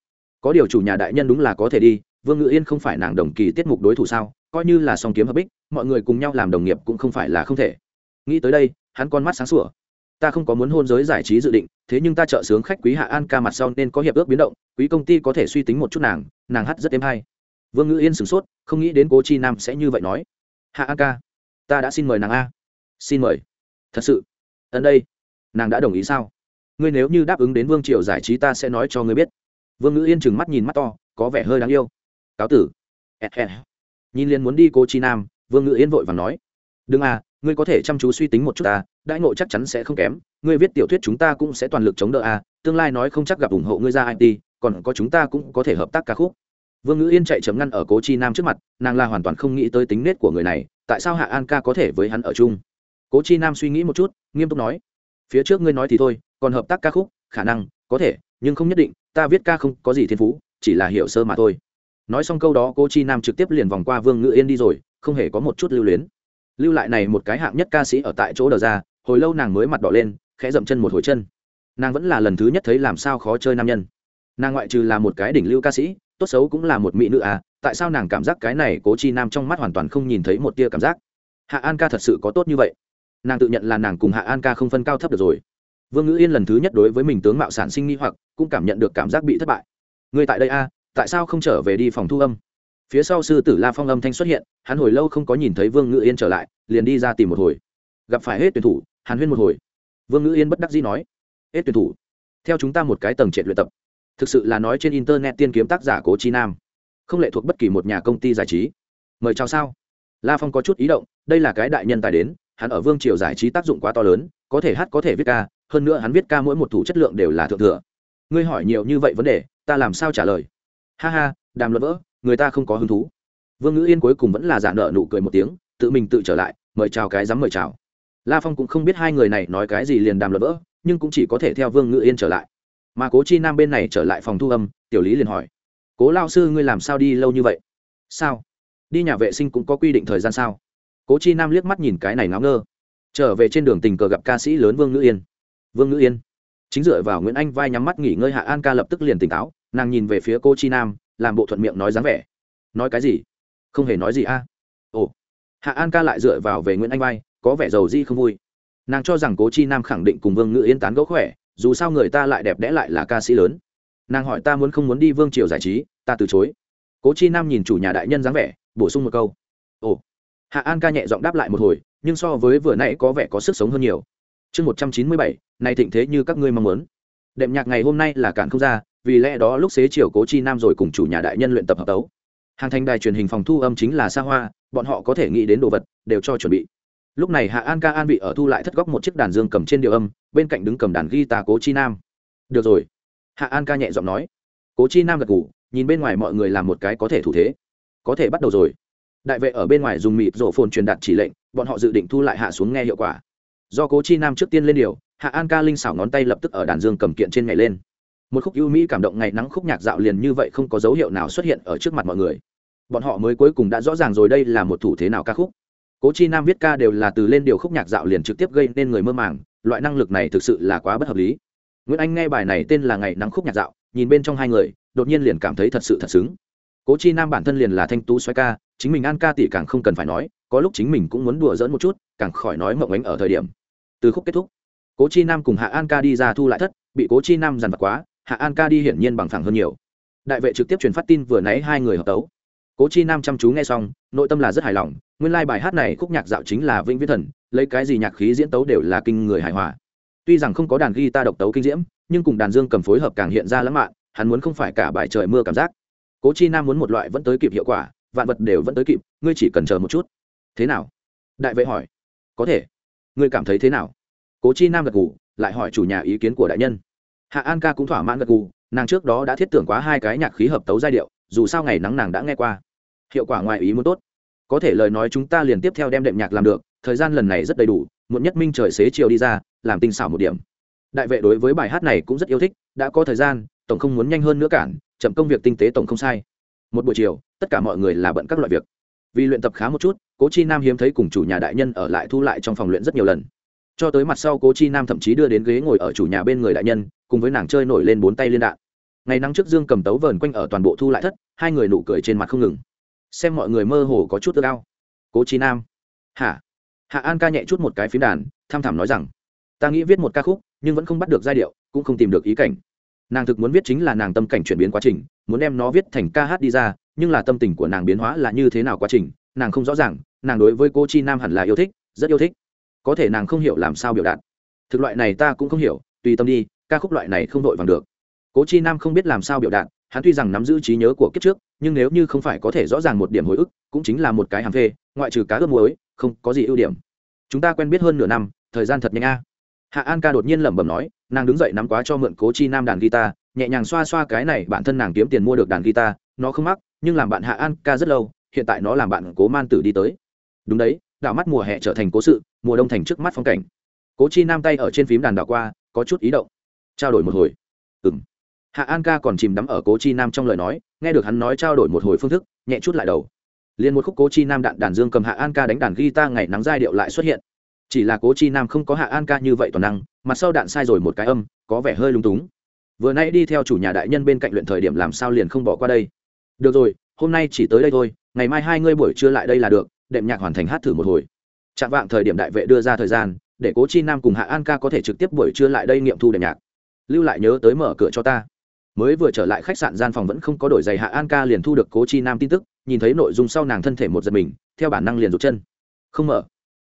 Có điều chủ nhà đại nhân đúng là có thể đi, vương ngự yên không phải nàng đồng kỳ tiết mục đối thủ sao? Coi như là song kiếm hợp bích, mọi người cùng nhau làm đồng nghiệp cũng không phải là không thể. Nghĩ tới đây, hắn con mắt sáng sủa ta không có muốn hôn giới giải trí dự định, thế nhưng ta trợ sướng khách quý hạ an ca mặt sau nên có hiệp ước biến động, quý công ty có thể suy tính một chút nàng nàng hát rất êm hay. Vương ngữ yên sửng sốt, không nghĩ đến cố chi nam sẽ như vậy nói. Hạ an ca, ta đã xin mời nàng a. Xin mời. Thật sự. Ẩn đây, nàng đã đồng ý sao? Ngươi nếu như đáp ứng đến vương triều giải trí ta sẽ nói cho ngươi biết. Vương ngữ yên chừng mắt nhìn mắt to, có vẻ hơi đáng yêu. Cáo tử. Nhìn liền muốn đi cô chi nam, vương ngữ yên vội và nói. Đừng à ngươi có thể chăm chú suy tính một chút ta, đãi ngộ chắc chắn sẽ không kém. Ngươi viết tiểu thuyết chúng ta cũng sẽ toàn lực chống đỡ à tương lai nói không chắc gặp ủng hộ ngươi ra it còn có chúng ta cũng có thể hợp tác ca khúc. Vương ngữ yên chạy chấm ngăn ở cố chi nam trước mặt, nàng là hoàn toàn không nghĩ tới tính nết của người này, tại sao hạ an ca có thể với hắn ở chung? Cố chi nam suy nghĩ một chút, nghiêm túc nói, phía trước ngươi nói thì thôi, còn hợp tác ca khúc, khả năng, có thể, nhưng không nhất định, ta viết ca không có gì thiên phú, chỉ là hiểu sơ mà thôi. Nói xong câu đó cô chi nam trực tiếp liền vòng qua vương ngự yên đi rồi, không hề có một chút lưu luyến lưu lại này một cái hạng nhất ca sĩ ở tại chỗ đờ ra, hồi lâu nàng mới mặt đỏ lên, khẽ dậm chân một hồi chân. Nàng vẫn là lần thứ nhất thấy làm sao khó chơi nam nhân. Nàng ngoại trừ là một cái đỉnh lưu ca sĩ, tốt xấu cũng là một mỹ nữ à tại sao nàng cảm giác cái này cố chi nam trong mắt hoàn toàn không nhìn thấy một tia cảm giác? Hạ an ca thật sự có tốt như vậy. Nàng tự nhận là nàng cùng hạ an ca không phân cao thấp được rồi. Vương ngữ yên lần thứ nhất đối với mình tướng mạo sản sinh nghi hoặc, cũng cảm nhận được cảm giác bị thất bại. Người tại đây a tại sao không trở về đi phòng thu âm? Phía sau sư tử la phong âm thanh xuất hiện, hắn hồi lâu không có nhìn thấy vương ngữ yên trở lại, liền đi ra tìm một hồi. Gặp phải hết tuyển thủ, hàn huyên một hồi. Vương ngữ yên bất đắc dĩ nói, hết tuyển thủ, theo chúng ta một cái tầng trệ luyện tập, thực sự là nói trên internet tiên kiếm tác giả cố chi nam, không lệ thuộc bất kỳ một nhà công ty giải trí. Mời chào sao? La phong có chút ý động, đây là cái đại nhân tài đến, hắn ở vương triều giải trí tác dụng quá to lớn, có thể hát, có thể viết ca, hơn nữa hắn viết ca mỗi một thủ chất lượng đều là thượng thừa. Ngươi hỏi nhiều như vậy vấn đề, ta làm sao trả lời? Ha ha, đàm luận vỡ người ta không có hứng thú. Vương ngữ yên cuối cùng vẫn là giả nợ nụ cười một tiếng, tự mình tự trở lại, mời chào cái dám mời chào. La phong cũng không biết hai người này nói cái gì liền đàm luận vỡ, nhưng cũng chỉ có thể theo vương ngữ yên trở lại. Mà cố chi nam bên này trở lại phòng thu âm, tiểu lý liền hỏi, cố lao sư ngươi làm sao đi lâu như vậy? Sao? Đi nhà vệ sinh cũng có quy định thời gian sao? Cố chi nam liếc mắt nhìn cái này ngáo ngơ. Trở về trên đường tình cờ gặp ca sĩ lớn vương ngữ yên. Vương ngữ yên. Chính dựa vào nguyễn anh vai nhắm mắt nghỉ ngơi, hạ an ca lập tức liền tỉnh táo, nàng nhìn về phía cô chi nam làm bộ thuận miệng nói dáng vẻ. Nói cái gì? Không hề nói gì a. Ồ. Hạ an ca lại dựa vào về nguyễn anh vai, có vẻ giàu di không vui. Nàng cho rằng cố chi nam khẳng định cùng vương ngự yên tán gẫu khỏe, dù sao người ta lại đẹp đẽ lại là ca sĩ lớn. Nàng hỏi ta muốn không muốn đi vương triều giải trí, ta từ chối. Cố chi nam nhìn chủ nhà đại nhân dáng vẻ, bổ sung một câu. Ồ. Hạ an ca nhẹ giọng đáp lại một hồi, nhưng so với vừa nãy có vẻ có sức sống hơn nhiều. Chương một trăm chín mươi bảy, này thịnh thế như các ngươi mong muốn. Đệm nhạc ngày hôm nay là cản không ra vì lẽ đó lúc xế chiều cố chi nam rồi cùng chủ nhà đại nhân luyện tập hợp tấu. Hàng thành đài truyền hình phòng thu âm chính là xa hoa, bọn họ có thể nghĩ đến đồ vật, đều cho chuẩn bị. Lúc này hạ an ca an bị ở thu lại thất góc một chiếc đàn dương cầm trên điệu âm, bên cạnh đứng cầm đàn guitar cố chi nam. Được rồi. Hạ an ca nhẹ giọng nói. Cố chi nam gật ngủ nhìn bên ngoài mọi người làm một cái có thể thủ thế. Có thể bắt đầu rồi. Đại vệ ở bên ngoài dùng mịp rổ phồn truyền đạt chỉ lệnh, bọn họ dự định thu lại hạ xuống nghe hiệu quả. Do cố chi nam trước tiên lên điều, hạ an ca linh xảo ngón tay lập tức ở đàn dương cầm kiện trên nhảy lên một khúc ưu mỹ cảm động ngày nắng khúc nhạc dạo liền như vậy không có dấu hiệu nào xuất hiện ở trước mặt mọi người. Bọn họ mới cuối cùng đã rõ ràng rồi đây là một thủ thế nào ca khúc. Cố chi nam viết ca đều là từ lên điều khúc nhạc dạo liền trực tiếp gây nên người mơ màng, loại năng lực này thực sự là quá bất hợp lý. Nguyễn anh nghe bài này tên là ngày nắng khúc nhạc dạo, nhìn bên trong hai người, đột nhiên liền cảm thấy thật sự thật xứng. Cố chi nam bản thân liền là thanh tú xoay ca, chính mình an ca tỷ càng không cần phải nói, có lúc chính mình cũng muốn đùa dỡn một chút, càng khỏi nói mộng ánh ở thời điểm. Từ khúc kết thúc, cố chi nam cùng hạ an ca đi ra thu lại thất, bị cố chi nam dằn vặt quá hạ an ca đi hiển nhiên bằng phẳng hơn nhiều. Đại vệ trực tiếp truyền phát tin vừa nãy hai người hợp tấu. Cố chi nam chăm chú nghe xong, nội tâm là rất hài lòng, nguyên lai、like、bài hát này khúc nhạc dạo chính là vĩnh viễn thần, lấy cái gì nhạc khí diễn tấu đều là kinh người hài hòa. Tuy rằng không có đàn guitar độc tấu kinh diễm, nhưng cùng đàn dương cầm phối hợp càng hiện ra lãng mạn, hắn muốn không phải cả bài trời mưa cảm giác. Cố chi nam muốn một loại vẫn tới kịp hiệu quả, vạn vật đều vẫn tới kịp, ngươi chỉ cần chờ một chút. Thế nào? Đại vệ hỏi. Có thể. Ngươi cảm thấy thế nào? Cố chi nam gật gù, lại hỏi chủ nhà ý kiến của đại nhân hạ an ca cũng thỏa mãn gật gù, nàng trước đó đã thiết tưởng quá hai cái nhạc khí hợp tấu giai điệu, dù sao ngày nắng nàng đã nghe qua. Hiệu quả ngoài ý muốn tốt. Có thể lời nói chúng ta liền tiếp theo đem đệm nhạc làm được, thời gian lần này rất đầy đủ, muộn nhất minh trời xế chiều đi ra, làm tinh xảo một điểm. Đại vệ đối với bài hát này cũng rất yêu thích, đã có thời gian, tổng không muốn nhanh hơn nữa cản, chậm công việc tinh tế tổng không sai. Một buổi chiều, tất cả mọi người là bận các loại việc. Vì luyện tập khá một chút, cố chi nam hiếm thấy cùng chủ nhà đại nhân ở lại thu lại trong phòng luyện rất nhiều lần cho tới mặt sau cố chi nam thậm chí đưa đến ghế ngồi ở chủ nhà bên người đại nhân, cùng với nàng chơi nổi lên bốn tay liên đạn. Ngày nắng trước dương cầm tấu vờn quanh ở toàn bộ thu lại thất, hai người nụ cười trên mặt không ngừng. Xem mọi người mơ hồ có chút ước ao. Cố chi nam. Hả? Hạ an ca nhẹ chút một cái phím đàn, tham thảm nói rằng, ta nghĩ viết một ca khúc, nhưng vẫn không bắt được giai điệu, cũng không tìm được ý cảnh. Nàng thực muốn viết chính là nàng tâm cảnh chuyển biến quá trình, muốn đem nó viết thành ca hát đi ra, nhưng là tâm tình của nàng biến hóa là như thế nào quá trình, nàng không rõ ràng, nàng đối với cô chi nam hẳn là yêu thích, rất yêu thích có thể nàng không hiểu làm sao biểu đạt. Thực loại này ta cũng không hiểu, tùy tâm đi, ca khúc loại này không đội vàng được. Cố chi nam không biết làm sao biểu đạt, hắn tuy rằng nắm giữ trí nhớ của kiếp trước, nhưng nếu như không phải có thể rõ ràng một điểm hồi ức, cũng chính là một cái hàng phê, ngoại trừ cá ướp muối, không có gì ưu điểm. Chúng ta quen biết hơn nửa năm, thời gian thật nhanh a. Hạ an ca đột nhiên lẩm bẩm nói, nàng đứng dậy nắm quá cho mượn cố chi nam đàn guitar, nhẹ nhàng xoa xoa cái này bản thân nàng kiếm tiền mua được đàn guitar, nó không mắc, nhưng làm bạn hạ an ca rất lâu, hiện tại nó làm bạn cố man tử đi tới. Đúng đấy đảo mắt mùa hè trở thành cố sự, mùa đông thành trước mắt phong cảnh. Cố chi nam tay ở trên phím đàn đảo qua, có chút ý động. Trao đổi một hồi. Ừng hạ an ca còn chìm đắm ở cố chi nam trong lời nói, nghe được hắn nói trao đổi một hồi phương thức, nhẹ chút lại đầu. Liền một khúc cố chi nam đạn đàn dương cầm hạ an ca đánh đàn guitar ngày nắng giai điệu lại xuất hiện. Chỉ là cố chi nam không có hạ an ca như vậy toàn năng, mặt sau đạn sai rồi một cái âm, có vẻ hơi lung túng. Vừa nãy đi theo chủ nhà đại nhân bên cạnh luyện thời điểm làm sao liền không bỏ qua đây. Được rồi, hôm nay chỉ tới đây thôi, ngày mai hai ngươi buổi trưa lại đây là được đệm nhạc hoàn thành hát thử một hồi. Chạm vạng thời điểm đại vệ đưa ra thời gian, để cố chi nam cùng hạ an ca có thể trực tiếp buổi trưa lại đây nghiệm thu đệm nhạc. Lưu lại nhớ tới mở cửa cho ta. Mới vừa trở lại khách sạn, gian phòng vẫn không có đổi giày, hạ an ca liền thu được cố chi nam tin tức, nhìn thấy nội dung sau nàng thân thể một giật mình, theo bản năng liền rụt chân. Không mở.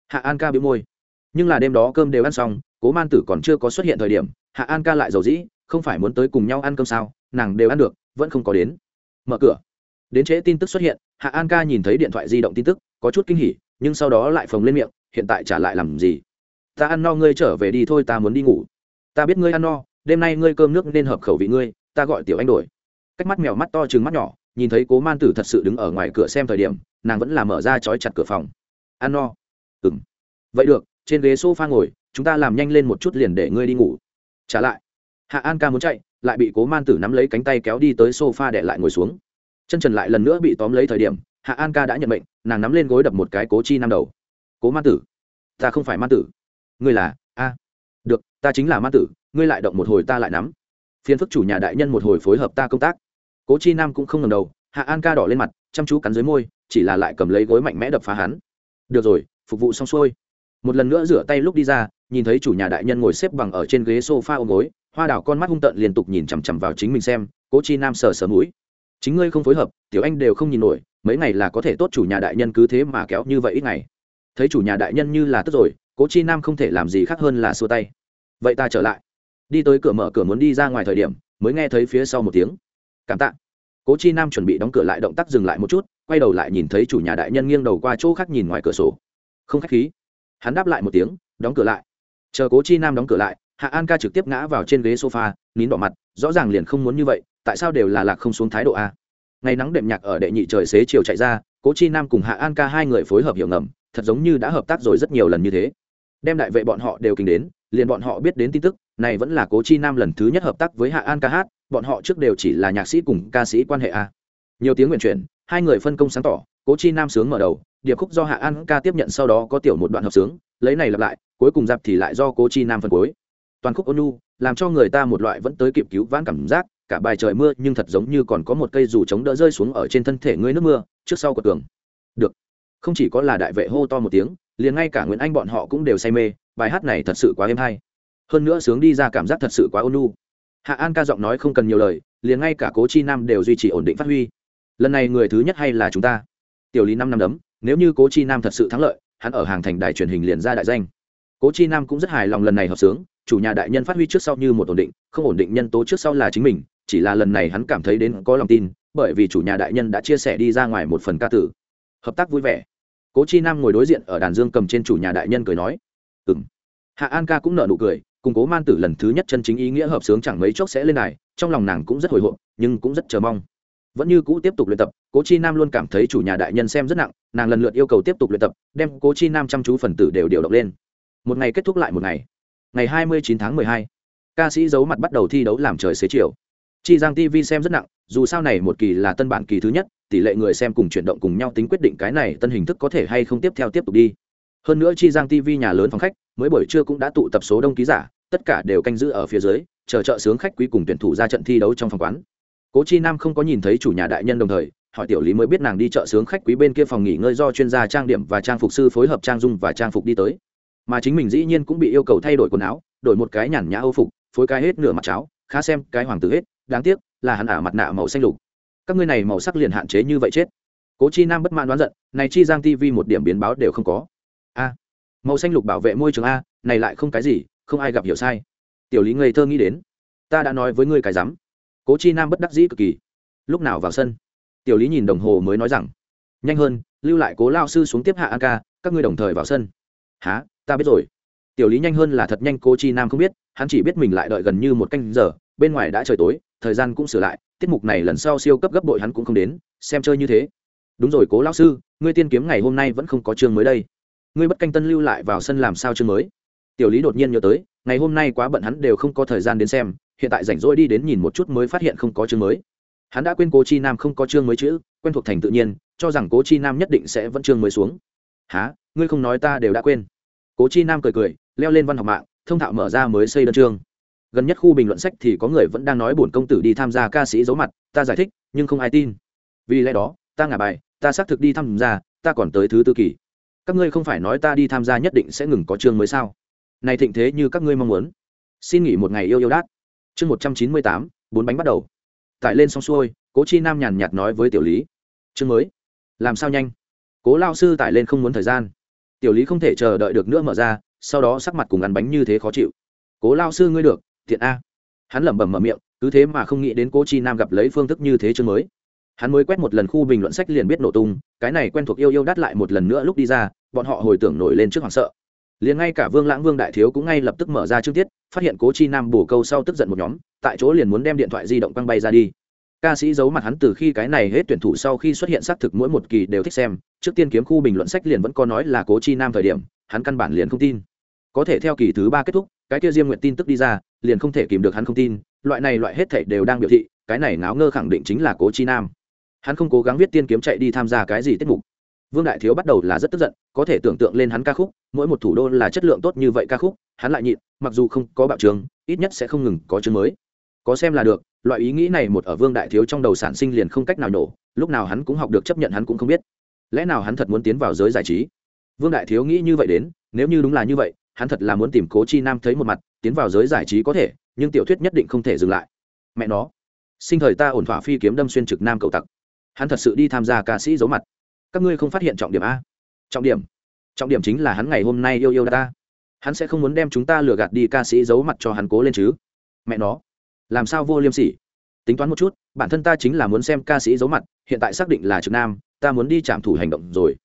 Hạ an ca bị môi. Nhưng là đêm đó cơm đều ăn xong, cố man tử còn chưa có xuất hiện thời điểm, hạ an ca lại giàu dĩ, không phải muốn tới cùng nhau ăn cơm sao, nàng đều ăn được, vẫn không có đến. Mở cửa. Đến trễ tin tức xuất hiện, hạ an ca nhìn thấy điện thoại di động tin tức có chút kinh hỉ, nhưng sau đó lại phồng lên miệng, hiện tại trả lại làm gì? Ta ăn no, ngươi trở về đi, thôi ta muốn đi ngủ. Ta biết ngươi ăn no, đêm nay ngươi cơm nước nên hợp khẩu vị ngươi, ta gọi tiểu anh đổi. Cách mắt mèo mắt to chừng mắt nhỏ, nhìn thấy cố man tử thật sự đứng ở ngoài cửa xem thời điểm, nàng vẫn là mở ra trói chặt cửa phòng. Ăn no. Ừng vậy được, trên ghế s o f a ngồi, chúng ta làm nhanh lên một chút liền để ngươi đi ngủ. Trả lại. Hạ an ca muốn chạy, lại bị cố man tử nắm lấy cánh tay kéo đi tới s o f a để lại ngồi xuống. Chân trần lại lần nữa bị tóm lấy thời điểm hạ an ca đã nhận mệnh, nàng nắm lên gối đập một cái cố chi năm đầu. Cố Ma tử, ta không phải Ma tử. Ngươi là, a. Được, ta chính là Ma tử, ngươi lại động một hồi ta lại nắm. Phiên phức chủ nhà đại nhân một hồi phối hợp ta công tác. Cố chi nam cũng không ngầm đầu, hạ an ca đỏ lên mặt, chăm chú cắn dưới môi, chỉ là lại cầm lấy gối mạnh mẽ đập phá hắn. Được rồi, phục vụ xong xuôi. Một lần nữa rửa tay lúc đi ra, nhìn thấy chủ nhà đại nhân ngồi xếp bằng ở trên ghế s o f a ôm gối, hoa đào con mắt hung tợn liên tục nhìn chằm chằm vào chính mình xem, cố chi nam sờ sờ mũi. Chính ngươi không phối hợp, tiểu anh đều không nhìn nổi mấy ngày là có thể tốt chủ nhà đại nhân cứ thế mà kéo như vậy ít ngày. Thấy chủ nhà đại nhân như là tức rồi, cố chi nam không thể làm gì khác hơn là xua tay. Vậy ta trở lại. Đi tới cửa mở cửa muốn đi ra ngoài thời điểm, mới nghe thấy phía sau một tiếng. Cảm tạ. Cố chi nam chuẩn bị đóng cửa lại động tác dừng lại một chút, quay đầu lại nhìn thấy chủ nhà đại nhân nghiêng đầu qua chỗ khác nhìn ngoài cửa sổ. Không k h á c h khí. Hắn đáp lại một tiếng, đóng cửa lại. Chờ cố chi nam đóng cửa lại, hạ an ca trực tiếp ngã vào trên ghế sofa, nín đỏ mặt, rõ ràng liền không muốn như vậy, tại sao đều là lạc không xuống thái độ a? Ngày nắng đệm nhạc ở đệ nhị trời xế chiều chạy ra, cố chi nam cùng hạ an ca hai người phối hợp hiểu ngầm, thật giống như đã hợp tác rồi rất nhiều lần như thế. Đem đại vệ bọn họ đều kính đến, liền bọn họ biết đến tin tức, này vẫn là cố chi nam lần thứ nhất hợp tác với hạ an ca hát, bọn họ trước đều chỉ là nhạc sĩ cùng ca sĩ quan hệ a. Nhiều tiếng nguyện chuyển, hai người phân công sáng tỏ, cố chi nam sướng mở đầu, điệp khúc do hạ an ca tiếp nhận sau đó có tiểu một đoạn hợp sướng, lấy này lặp lại, cuối cùng dạp thì lại do cố chi nam phân cuối toàn khúc ônu làm cho người ta một loại vẫn tới kịp cứu vãn cảm giác cả bài trời mưa nhưng thật giống như còn có một cây dù chống đỡ rơi xuống ở trên thân thể ngươi nước mưa, trước sau của tường. Được. Không chỉ có là đại vệ hô to một tiếng, liền ngay cả nguyễn anh bọn họ cũng đều say mê, bài hát này thật sự quá êm hay. Hơn nữa sướng đi ra cảm giác thật sự quá ônu hạ an ca giọng nói không cần nhiều lời, liền ngay cả cố chi nam đều duy trì ổn định phát huy. Lần này người thứ nhất hay là chúng ta? Tiểu lý năm năm đấm, nếu như cố chi nam thật sự thắng lợi, hắn ở hàng thành đài truyền hình liền ra đại danh. Cố chi nam cũng rất hài lòng lần này hợp sướng, chủ nhà đại nhân phát huy trước sau như một ổn định, không ổn định nhân tố trước sau là chính mình chỉ là lần này hắn cảm thấy đến có lòng tin bởi vì chủ nhà đại nhân đã chia sẻ đi ra ngoài một phần ca tử. Hợp tác vui vẻ. Cố chi nam ngồi đối diện ở đàn dương cầm trên chủ nhà đại nhân cười nói ừ m hạ an ca cũng nợ nụ cười cùng cố man tử lần thứ nhất chân chính ý nghĩa hợp sướng chẳng mấy chốc sẽ lên này, trong lòng nàng cũng rất hồi hộp nhưng cũng rất chờ mong. Vẫn như cũ tiếp tục luyện tập cố chi nam luôn cảm thấy chủ nhà đại nhân xem rất nặng nàng lần lượt yêu cầu tiếp tục luyện tập đem cố chi nam chăm chú phần tử đều điều động lên. Một ngày kết thúc lại một ngày. Ngày hai mươi chín tháng mười hai ca sĩ giấu mặt bắt đầu thi đấu làm trời xế chiều chi giang tv xem rất nặng, dù sao này một kỳ là tân bản kỳ thứ nhất, tỷ lệ người xem cùng chuyển động cùng nhau tính quyết định cái này tân hình thức có thể hay không tiếp theo tiếp tục đi. Hơn nữa chi giang tv nhà lớn phòng khách, mới buổi trưa cũng đã tụ tập số đông ký giả, tất cả đều canh giữ ở phía dưới, chờ trợ sướng khách quý cùng tuyển thủ ra trận thi đấu trong phòng quán. Cố chi nam không có nhìn thấy chủ nhà đại nhân đồng thời, hỏi tiểu lý mới biết nàng đi chợ sướng khách quý bên kia phòng nghỉ ngơi do chuyên gia trang điểm và trang phục sư phối hợp trang dung và trang phục đi tới. Mà chính mình dĩ nhiên cũng bị yêu cầu thay đổi quần áo, đổi một cái nhàn nhã âu phục, phối cái hết nửa mặt cháo, khá xem cái hoàng tử hết đáng tiếc là hắn ả mặt nạ màu xanh lục. Các ngươi này màu sắc liền hạn chế như vậy chết. Cố chi nam bất mãn đoán giận, này chi giang tv một điểm biến báo đều không có. A, màu xanh lục bảo vệ môi trường a, này lại không cái gì, không ai gặp hiểu sai. Tiểu lý ngây thơ nghĩ đến, ta đã nói với ngươi cái rắm. Cố chi nam bất đắc dĩ cực kỳ. Lúc nào vào sân? Tiểu lý nhìn đồng hồ mới nói rằng, nhanh hơn, lưu lại cố lao sư xuống tiếp hạ an ca các ngươi đồng thời vào sân. Há ta biết rồi. Tiểu lý nhanh hơn là thật nhanh, cố chi nam không biết, hắn chỉ biết mình lại đợi gần như một canh giờ, bên ngoài đã trời tối thời gian cũng sửa lại, tiết mục này lần sau siêu cấp gấp đội hắn cũng không đến, xem chơi như thế. Đúng rồi, cố lão sư, ngươi tiên kiếm ngày hôm nay vẫn không có chương mới đây. Ngươi bất canh tân lưu lại vào sân làm sao chương mới? Tiểu lý đột nhiên nhớ tới, ngày hôm nay quá bận hắn đều không có thời gian đến xem, hiện tại rảnh rỗi đi đến nhìn một chút mới phát hiện không có chương mới. Hắn đã quên cố chi nam không có chương mới chữ, quen thuộc thành tự nhiên, cho rằng cố chi nam nhất định sẽ vẫn chương mới xuống. Há ngươi không nói ta đều đã quên. Cố chi nam cười cười, leo lên văn học mạng, thông thạo mở ra mới xây đơn chương gần nhất khu bình luận sách thì có người vẫn đang nói bổn công tử đi tham gia ca sĩ giấu mặt, ta giải thích, nhưng không ai tin. Vì lẽ đó, ta ngả bài, ta xác thực đi tham gia, ta còn tới thứ tư kỳ. Các ngươi không phải nói ta đi tham gia nhất định sẽ ngừng có chương mới sao? Này thịnh thế như các ngươi mong muốn. Xin nghỉ một ngày yêu yêu đát. Chương một trăm chín mươi tám, bốn bánh bắt đầu. Tải lên xong xuôi, cố chi nam nhàn nhạt nói với tiểu lý. Chương mới. Làm sao nhanh? Cố lao sư tải lên không muốn thời gian. Tiểu lý không thể chờ đợi được nữa mở ra, sau đó sắc mặt cùng ăn bánh như thế khó chịu. Cố lao sư ngươi được thiện a. Hắn lẩm bẩm mở miệng, cứ thế mà không nghĩ đến cố chi nam gặp lấy phương thức như thế chương mới. Hắn mới quét một lần khu bình luận sách liền biết nổ tung, cái này quen thuộc yêu yêu đắt lại một lần nữa lúc đi ra, bọn họ hồi tưởng nổi lên trước hoảng sợ. Liền ngay cả vương lãng vương đại thiếu cũng ngay lập tức mở ra chương tiết, phát hiện cố chi nam bổ câu sau tức giận một nhóm, tại chỗ liền muốn đem điện thoại di động quăng bay ra đi. Ca sĩ giấu mặt hắn từ khi cái này hết tuyển thủ sau khi xuất hiện xác thực mỗi một kỳ đều thích xem, trước tiên kiếm khu bình luận sách liền vẫn có nói là cố chi nam thời điểm, hắn căn bản liền không tin. Có thể theo kỳ thứ ba kết thúc, cái kia diêm nguyện tin tức đi ra liền không thể kìm được hắn không tin, loại này loại hết thảy đều đang biểu thị, cái này náo ngơ khẳng định chính là cố chi nam. Hắn không cố gắng viết tiên kiếm chạy đi tham gia cái gì tiết mục. Vương đại thiếu bắt đầu là rất tức giận, có thể tưởng tượng lên hắn ca khúc, mỗi một thủ đô là chất lượng tốt như vậy ca khúc, hắn lại nhịn, mặc dù không có bạo trường, ít nhất sẽ không ngừng có chương mới. Có xem là được, loại ý nghĩ này một ở vương đại thiếu trong đầu sản sinh liền không cách nào nổ, lúc nào hắn cũng học được chấp nhận hắn cũng không biết. Lẽ nào hắn thật muốn tiến vào giới giải trí? Vương đại thiếu nghĩ như vậy đến, nếu như đúng là như vậy hắn thật là muốn tìm cố chi nam thấy một mặt, tiến vào giới giải trí có thể, nhưng tiểu thuyết nhất định không thể dừng lại. Mẹ nó, sinh thời ta ổn thỏa phi kiếm đâm xuyên trực nam Cầu tặc. Hắn thật sự đi tham gia ca sĩ giấu mặt. Các ngươi không phát hiện trọng điểm a? Trọng điểm? Trọng điểm chính là hắn ngày hôm nay yêu yêu ta. Hắn sẽ không muốn đem chúng ta lừa gạt đi ca sĩ giấu mặt cho hắn cố lên chứ. Mẹ nó, làm sao vô liêm sỉ? Tính toán một chút, bản thân ta chính là muốn xem ca sĩ giấu mặt, hiện tại xác định là trực nam, ta muốn đi trạm thủ hành động rồi.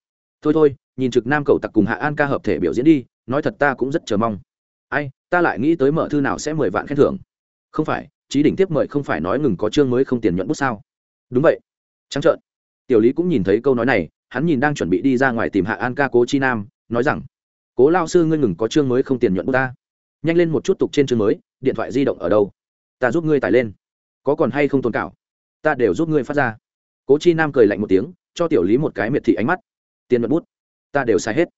Thôi thôi nhìn trực nam cầu tặc cùng hạ an ca hợp thể biểu diễn đi, nói thật ta cũng rất chờ mong. Ai, ta lại nghĩ tới mở thư nào sẽ mười vạn khen thưởng. Không phải trí đỉnh tiếp mời không phải nói ngừng có chương mới không tiền nhuận bút sao? Đúng vậy. Trắng trợn. Tiểu lý cũng nhìn thấy câu nói này, hắn nhìn đang chuẩn bị đi ra ngoài tìm hạ an ca cố chi nam, nói rằng, cố lao sư ngươi ngừng có chương mới không tiền nhuận bút ta. Nhanh lên một chút tục trên chương mới, điện thoại di động ở đâu? Ta giúp ngươi tải lên. Có còn hay không tồn cảo? Ta đều giúp ngươi phát ra. Cố chi nam cười lạnh một tiếng, cho tiểu lý một cái miệt thị ánh mắt. Tiền nhuận bút ta đều sai hết.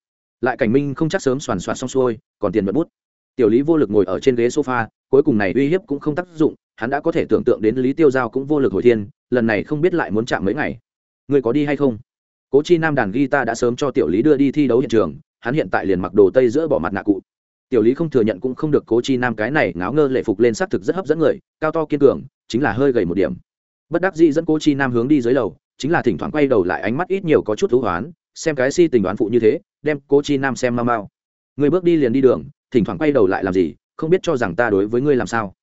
Lại cảnh minh không chắc sớm soàn soạt xong xuôi, còn tiền mật bút. Tiểu lý vô lực ngồi ở trên ghế sofa, cuối cùng này uy hiếp cũng không tác dụng, hắn đã có thể tưởng tượng đến lý tiêu giao cũng vô lực hồi thiên, lần này không biết lại muốn chạm mấy ngày. Người có đi hay không? Cố chi nam đàn guitar đã sớm cho tiểu lý đưa đi thi đấu hiện trường, hắn hiện tại liền mặc đồ tây giữa bỏ mặt nạ cụ. Tiểu lý không thừa nhận cũng không được cố chi nam cái này ngáo ngơ lệ phục lên xác thực rất hấp dẫn người, cao to kiên cường, chính là hơi gầy một điểm. Bất đắc dĩ dẫn cố chi nam hướng đi dưới lầu, chính là thỉnh thoảng quay đầu lại ánh mắt ít nhiều có chút thú hoán xem cái si tình đoán phụ như thế, đem cố chi nam xem mau mau. Người bước đi liền đi đường, thỉnh thoảng quay đầu lại làm gì, không biết cho rằng ta đối với ngươi làm sao.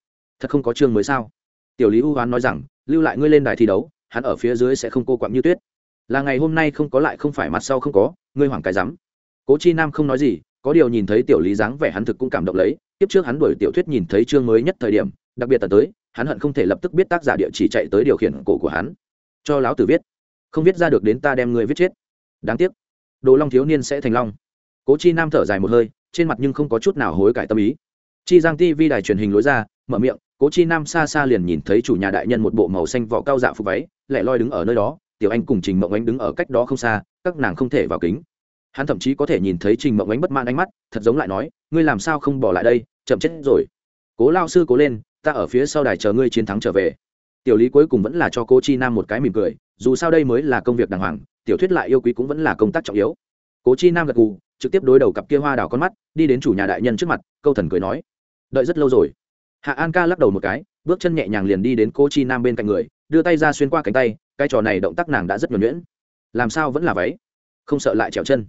Thật không có chương mới sao? Tiểu lý u hoán nói rằng, lưu lại ngươi lên đài thi đấu, hắn ở phía dưới sẽ không cô quặn như tuyết. Là ngày hôm nay không có lại không phải mặt sau không có, ngươi hoảng cái rắm. Cố chi nam không nói gì, có điều nhìn thấy tiểu lý dáng vẻ hắn thực cũng cảm động lấy tiếp trước hắn đuổi tiểu thuyết nhìn thấy chương mới nhất thời điểm, đặc biệt tận tới, hắn hận không thể lập tức biết tác giả địa chỉ chạy tới điều khiển cổ của hắn. Cho lão tử viết. Không viết ra được đến ta đem ngươi viết chết đáng tiếc, đồ long thiếu niên sẽ thành long. Cố chi nam thở dài một hơi, trên mặt nhưng không có chút nào hối cải tâm ý. Chi giang ti vi đài truyền hình lối ra, mở miệng, cố chi nam xa xa liền nhìn thấy chủ nhà đại nhân một bộ màu xanh vỏ cao dạ phục váy, lẻ loi đứng ở nơi đó, tiểu anh cùng trình mộng ánh đứng ở cách đó không xa, các nàng không thể vào kính. Hắn thậm chí có thể nhìn thấy trình mộng ánh bất mãn ánh mắt, thật giống lại nói, ngươi làm sao không bỏ lại đây, chậm chết rồi. Cố lao sư cố lên, ta ở phía sau đài chờ ngươi chiến thắng trở về. Tiểu lý cuối cùng vẫn là cho cô chi nam một cái mỉm cười, dù sao đây mới là công việc đàng hoàng tiểu thuyết lại yêu quý cũng vẫn là công tác trọng yếu. Cố chi nam gật gù, trực tiếp đối đầu cặp kia hoa đào con mắt, đi đến chủ nhà đại nhân trước mặt, câu thần cười nói, đợi rất lâu rồi. Hạ an ca lắc đầu một cái, bước chân nhẹ nhàng liền đi đến Cố chi nam bên cạnh người, đưa tay ra xuyên qua cánh tay, cái trò này động tác nàng đã rất nhuẩn nhuyễn. Làm sao vẫn là váy? Không sợ lại trèo chân.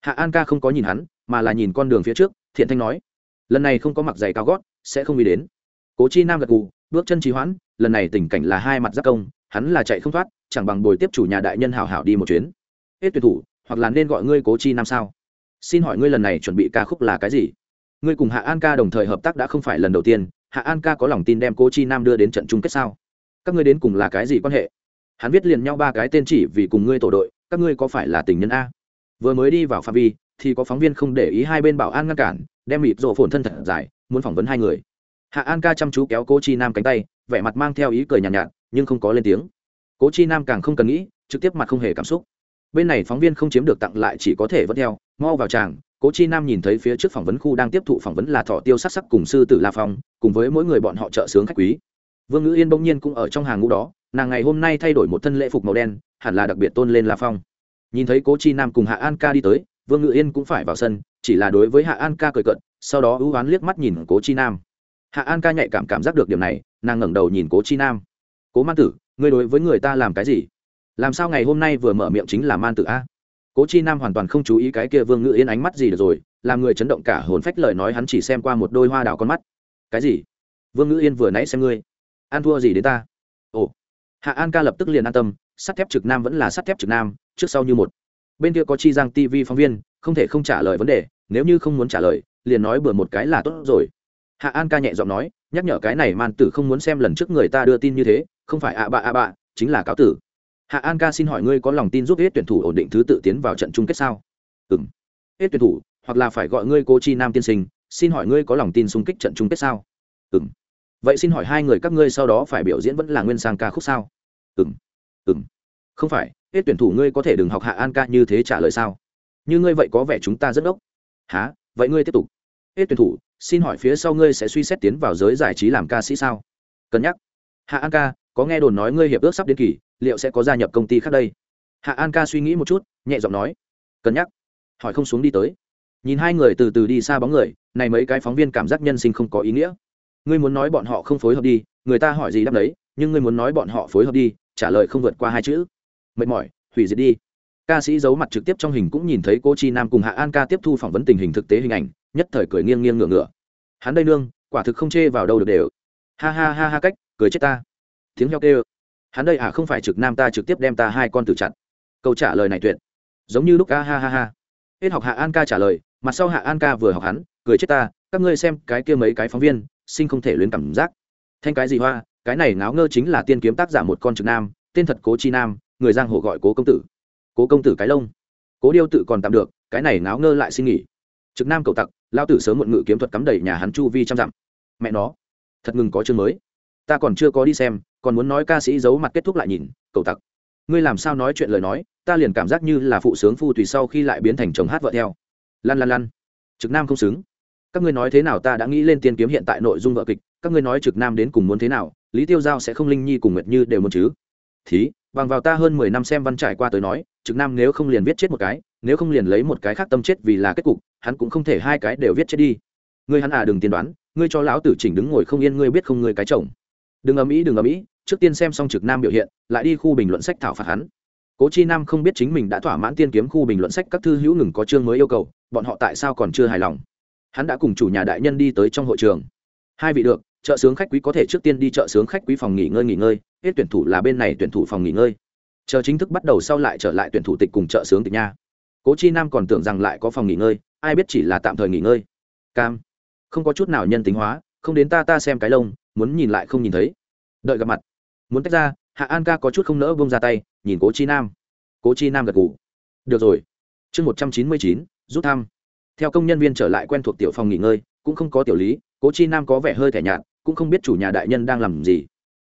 Hạ an ca không có nhìn hắn, mà là nhìn con đường phía trước, thiện thanh nói, lần này không có mặc giày cao gót, sẽ không đi đến. Cố chi nam gật gù, bước chân trì hoãn, lần này tình cảnh là hai mặt giác công hắn là chạy không thoát chẳng bằng bồi tiếp chủ nhà đại nhân hảo hảo đi một chuyến. Hết tuyển thủ hoặc là nên gọi ngươi cố chi nam sao? Xin hỏi ngươi lần này chuẩn bị ca khúc là cái gì? Ngươi cùng hạ an ca đồng thời hợp tác đã không phải lần đầu tiên hạ an ca có lòng tin đem cố chi nam đưa đến trận chung kết sao? Các ngươi đến cùng là cái gì quan hệ? Hắn viết liền nhau ba cái tên chỉ vì cùng ngươi tổ đội các ngươi có phải là tình nhân a? Vừa mới đi vào phạm vi thì có phóng viên không để ý hai bên bảo an ngăn cản đem mịt rộ phồn thân thật dài muốn phỏng vấn hai người. Hạ an ca chăm chú kéo cố chi nam cánh tay vẻ mặt mang theo ý cười nhàn nhạt, nhạt nhưng không có lên tiếng. Cố chi nam càng không cần nghĩ, trực tiếp mặt không hề cảm xúc. Bên này phóng viên không chiếm được tặng lại chỉ có thể vẫn theo, mau vào tràng, cố chi nam nhìn thấy phía trước phỏng vấn khu đang tiếp thụ phỏng vấn là thọ tiêu sắc sắc cùng sư tử la phong, cùng với mỗi người bọn họ trợ sướng khách quý. Vương ngữ yên bỗng nhiên cũng ở trong hàng ngũ đó, nàng ngày hôm nay thay đổi một thân lễ phục màu đen, hẳn là đặc biệt tôn lên la phong. Nhìn thấy cố chi nam cùng hạ an ca đi tới, vương ngữ yên cũng phải vào sân, chỉ là đối với hạ an ca cười cận sau đó ưu oán liếc mắt nhìn cố chi nam. Hạ an ca nhạy cảm cảm giác được điểm này, nàng ngẩng đầu nhìn cố chi nam cố man tử, ngươi đối với người ta làm cái gì? Làm sao ngày hôm nay vừa mở miệng chính là man tử a? Cố chi nam hoàn toàn không chú ý cái kia vương ngữ yên ánh mắt gì được rồi, làm người chấn động cả hồn phách lời nói hắn chỉ xem qua một đôi hoa đào con mắt. Cái gì? Vương ngữ yên vừa nãy xem ngươi. An thua gì đến ta? Ồ. Hạ an ca lập tức liền an tâm, sắt thép trực nam vẫn là sắt thép trực nam, trước sau như một. Bên kia có chi giang tv phóng viên, không thể không trả lời vấn đề, nếu như không muốn trả lời, liền nói bừa một cái là tốt rồi. Hạ an ca nhẹ giọng nói, nhắc nhở cái này man tử không muốn xem lần trước người ta đưa tin như thế không phải ạ bạ ạ bạ, chính là cáo tử. Hạ an ca xin hỏi ngươi có lòng tin giúp hết tuyển thủ ổn định thứ tự tiến vào trận chung kết sao? Ừ m hết tuyển thủ, hoặc là phải gọi ngươi cô chi nam tiên sinh, xin hỏi ngươi có lòng tin xung kích trận chung kết sao? Ừ m vậy xin hỏi hai người các ngươi sau đó phải biểu diễn vẫn là nguyên sang ca khúc sao? Ừ m ừ m không phải hết tuyển thủ ngươi có thể đừng học hạ an ca như thế trả lời sao? Như ngươi vậy có vẻ chúng ta rất ốc há vậy ngươi tiếp tục. Hết tuyển thủ, xin hỏi phía sau ngươi sẽ suy xét tiến vào giới giải trí làm ca sĩ sao? Cân nhắc. Hạ an ca có nghe đồn nói ngươi hiệp ước sắp đến kỳ, liệu sẽ có gia nhập công ty khác đây? Hạ an ca suy nghĩ một chút, nhẹ giọng nói. Cân nhắc. Hỏi không xuống đi tới. Nhìn hai người từ từ đi xa bóng người, này mấy cái phóng viên cảm giác nhân sinh không có ý nghĩa. Ngươi muốn nói bọn họ không phối hợp đi, người ta hỏi gì đáp đấy nhưng ngươi muốn nói bọn họ phối hợp đi, trả lời không vượt qua hai chữ. Mệt mỏi, hủy diệt đi. Ca sĩ giấu mặt trực tiếp trong hình cũng nhìn thấy cô chi nam cùng hạ an ca tiếp thu phỏng vấn tình hình thực tế hình ảnh, nhất thời cười nghiêng nghiêng ngửa ngửa. Hắn đây nương, quả thực không chê vào đâu được đều. Ha ha ha ha cách, cười chết ta tiếng heo kêu. Hắn đây à không phải trực nam ta trực tiếp đem ta hai con tử chặn. Câu trả lời này tuyệt. Giống như lúc, a ha ha ha. Hết học hạ an ca trả lời mặt sau hạ an ca vừa học hắn, cười chết ta, các ngươi xem cái kia mấy cái phóng viên, sinh không thể luyến cảm giác. Thanh cái gì hoa, cái này ngáo ngơ chính là tiên kiếm tác giả một con trực nam, tên thật cố chi nam, người giang hồ gọi cố công tử. Cố công tử cái lông. Cố điêu tự còn tạm được, cái này ngáo ngơ lại xin nghỉ. Trực nam cậu tặc lao tử sớm muộn ngự kiếm thuật cắm đầy nhà hắn chu vi trăm dặm. Mẹ nó, thật ngừng có chương mới. Ta còn chưa có đi xem còn muốn nói ca sĩ giấu mặt kết thúc lại nhìn cậu tặc. Ngươi làm sao nói chuyện lời nói, ta liền cảm giác như là phụ sướng phu tùy sau khi lại biến thành chồng hát vợ theo. Lăn lăn lăn trực nam không xứng. Các ngươi nói thế nào ta đã nghĩ lên tiên kiếm hiện tại nội dung vợ kịch, các ngươi nói trực nam đến cùng muốn thế nào, lý tiêu giao sẽ không linh nhi cùng nguyệt như đều muốn chứ? Thí, bằng vào ta hơn mười năm xem văn trải qua tới nói, trực nam nếu không liền viết chết một cái, nếu không liền lấy một cái khác tâm chết vì là kết cục, hắn cũng không thể hai cái đều viết chết đi. Ngươi hắn à đừng tiên đoán, ngươi cho lão tử chỉnh đứng ngồi không yên, ngươi biết không ngươi cái chồng. Đừng ầm ĩ, đừng ầm ĩ trước tiên xem xong trực nam biểu hiện, lại đi khu bình luận sách thảo phạt hắn. Cố chi nam không biết chính mình đã thỏa mãn tiên kiếm khu bình luận sách các thư hữu ngừng có chương mới yêu cầu, bọn họ tại sao còn chưa hài lòng? Hắn đã cùng chủ nhà đại nhân đi tới trong hội trường. Hai vị được, chợ sướng khách quý có thể trước tiên đi chợ sướng khách quý phòng nghỉ ngơi nghỉ ngơi, hết tuyển thủ là bên này tuyển thủ phòng nghỉ ngơi. Chờ chính thức bắt đầu sau lại trở lại tuyển thủ tịch cùng chợ sướng tịch nha. Cố chi nam còn tưởng rằng lại có phòng nghỉ ngơi, ai biết chỉ là tạm thời nghỉ ngơi. Cam, không có chút nào nhân tính hóa, không đến ta ta xem cái lông, muốn nhìn lại không nhìn thấy. Đợi gặp mặt muốn tách ra, hạ an ca có chút không nỡ bông ra tay, nhìn cố chi nam. Cố chi nam gật ngủ được rồi. Chương một trăm chín mươi chín, rút thăm. Theo công nhân viên trở lại quen thuộc tiểu phòng nghỉ ngơi, cũng không có tiểu lý, cố chi nam có vẻ hơi thẻ nhạt, cũng không biết chủ nhà đại nhân đang làm gì.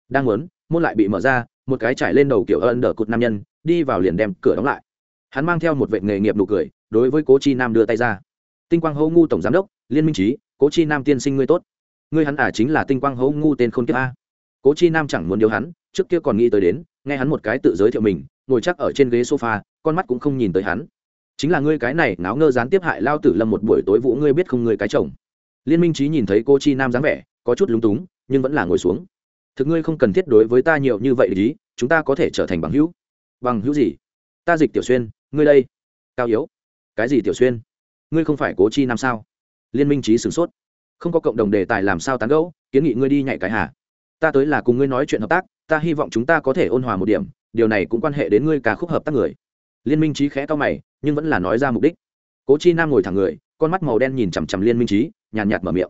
Đang muốn, môn lại bị mở ra, một cái trải lên đầu kiểu ân đờ cụt nam nhân, đi vào liền đem cửa đóng lại. Hắn mang theo một vệ nghề nghiệp nụ cười, đối với cố chi nam đưa tay ra. Tinh quang hô ngu tổng giám đốc, liên minh trí, cố chi nam tiên sinh ngươi tốt. Ngươi hắn ả à chính là tinh quang hô ngu tên khôn kiếp a cố chi nam chẳng muốn điều hắn, trước kia còn nghĩ tới đến, nghe hắn một cái tự giới thiệu mình, ngồi chắc ở trên ghế sofa, con mắt cũng không nhìn tới hắn. Chính là ngươi cái này náo ngơ gián tiếp hại lao tử lâm một buổi tối vũ ngươi biết không ngươi cái chồng. Liên minh trí nhìn thấy cô chi nam dáng vẻ, có chút lúng túng, nhưng vẫn là ngồi xuống. Thực ngươi không cần thiết đối với ta nhiều như vậy lý chúng ta có thể trở thành bằng hữu. Bằng hữu gì? Ta dịch tiểu xuyên, ngươi đây. Cao yếu cái gì tiểu xuyên? Ngươi không phải cố chi nam sao? Liên minh trí sửng sốt. Không có cộng đồng đề tài làm sao tán gẫu, kiến nghị ngươi đi nhảy cái hà ta tới là cùng ngươi nói chuyện hợp tác, ta hy vọng chúng ta có thể ôn hòa một điểm, điều này cũng quan hệ đến ngươi cả khúc hợp tác người. Liên minh trí khẽ to mày, nhưng vẫn là nói ra mục đích. Cố chi nam ngồi thẳng người, con mắt màu đen nhìn chằm chằm liên minh trí, nhàn nhạt mở miệng.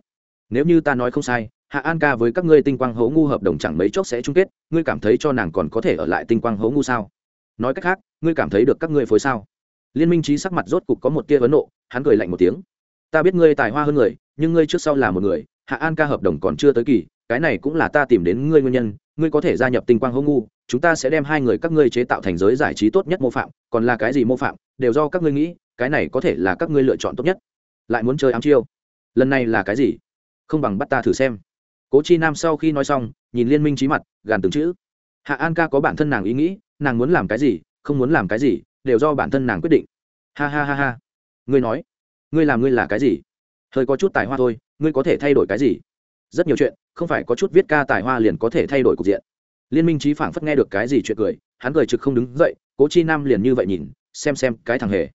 Nếu như ta nói không sai, hạ an ca với các ngươi tinh quang hố ngu hợp đồng chẳng mấy chốc sẽ chung kết, ngươi cảm thấy cho nàng còn có thể ở lại tinh quang hố ngu sao? Nói cách khác, ngươi cảm thấy được các ngươi phối sao? Liên minh trí sắc mặt rốt cục có một tia vấn nộ, hắn cười lạnh một tiếng. Ta biết ngươi tài hoa hơn người, nhưng ngươi trước sau là một người, hạ an ca hợp đồng còn chưa tới kỳ cái này cũng là ta tìm đến ngươi nguyên nhân, ngươi có thể gia nhập tinh quang hô ngu, chúng ta sẽ đem hai người các ngươi chế tạo thành giới giải trí tốt nhất mô phạm, còn là cái gì mô phạm, đều do các ngươi nghĩ, cái này có thể là các ngươi lựa chọn tốt nhất. Lại muốn chơi ám chiêu? Lần này là cái gì? Không bằng bắt ta thử xem. Cố chi nam sau khi nói xong, nhìn liên minh trí mặt, gàn từng chữ. Hạ an ca có bản thân nàng ý nghĩ, nàng muốn làm cái gì, không muốn làm cái gì, đều do bản thân nàng quyết định. Ha ha ha ha. Ngươi nói, ngươi làm ngươi là cái gì? Hơi có chút tài hoa thôi, ngươi có thể thay đổi cái gì? Rất nhiều chuyện, không phải có chút viết ca tài hoa liền có thể thay đổi cục diện. Liên minh trí phảng phất nghe được cái gì chuyện cười, hắn cười trực không đứng dậy, cố chi nam liền như vậy nhìn, xem xem cái thằng hề.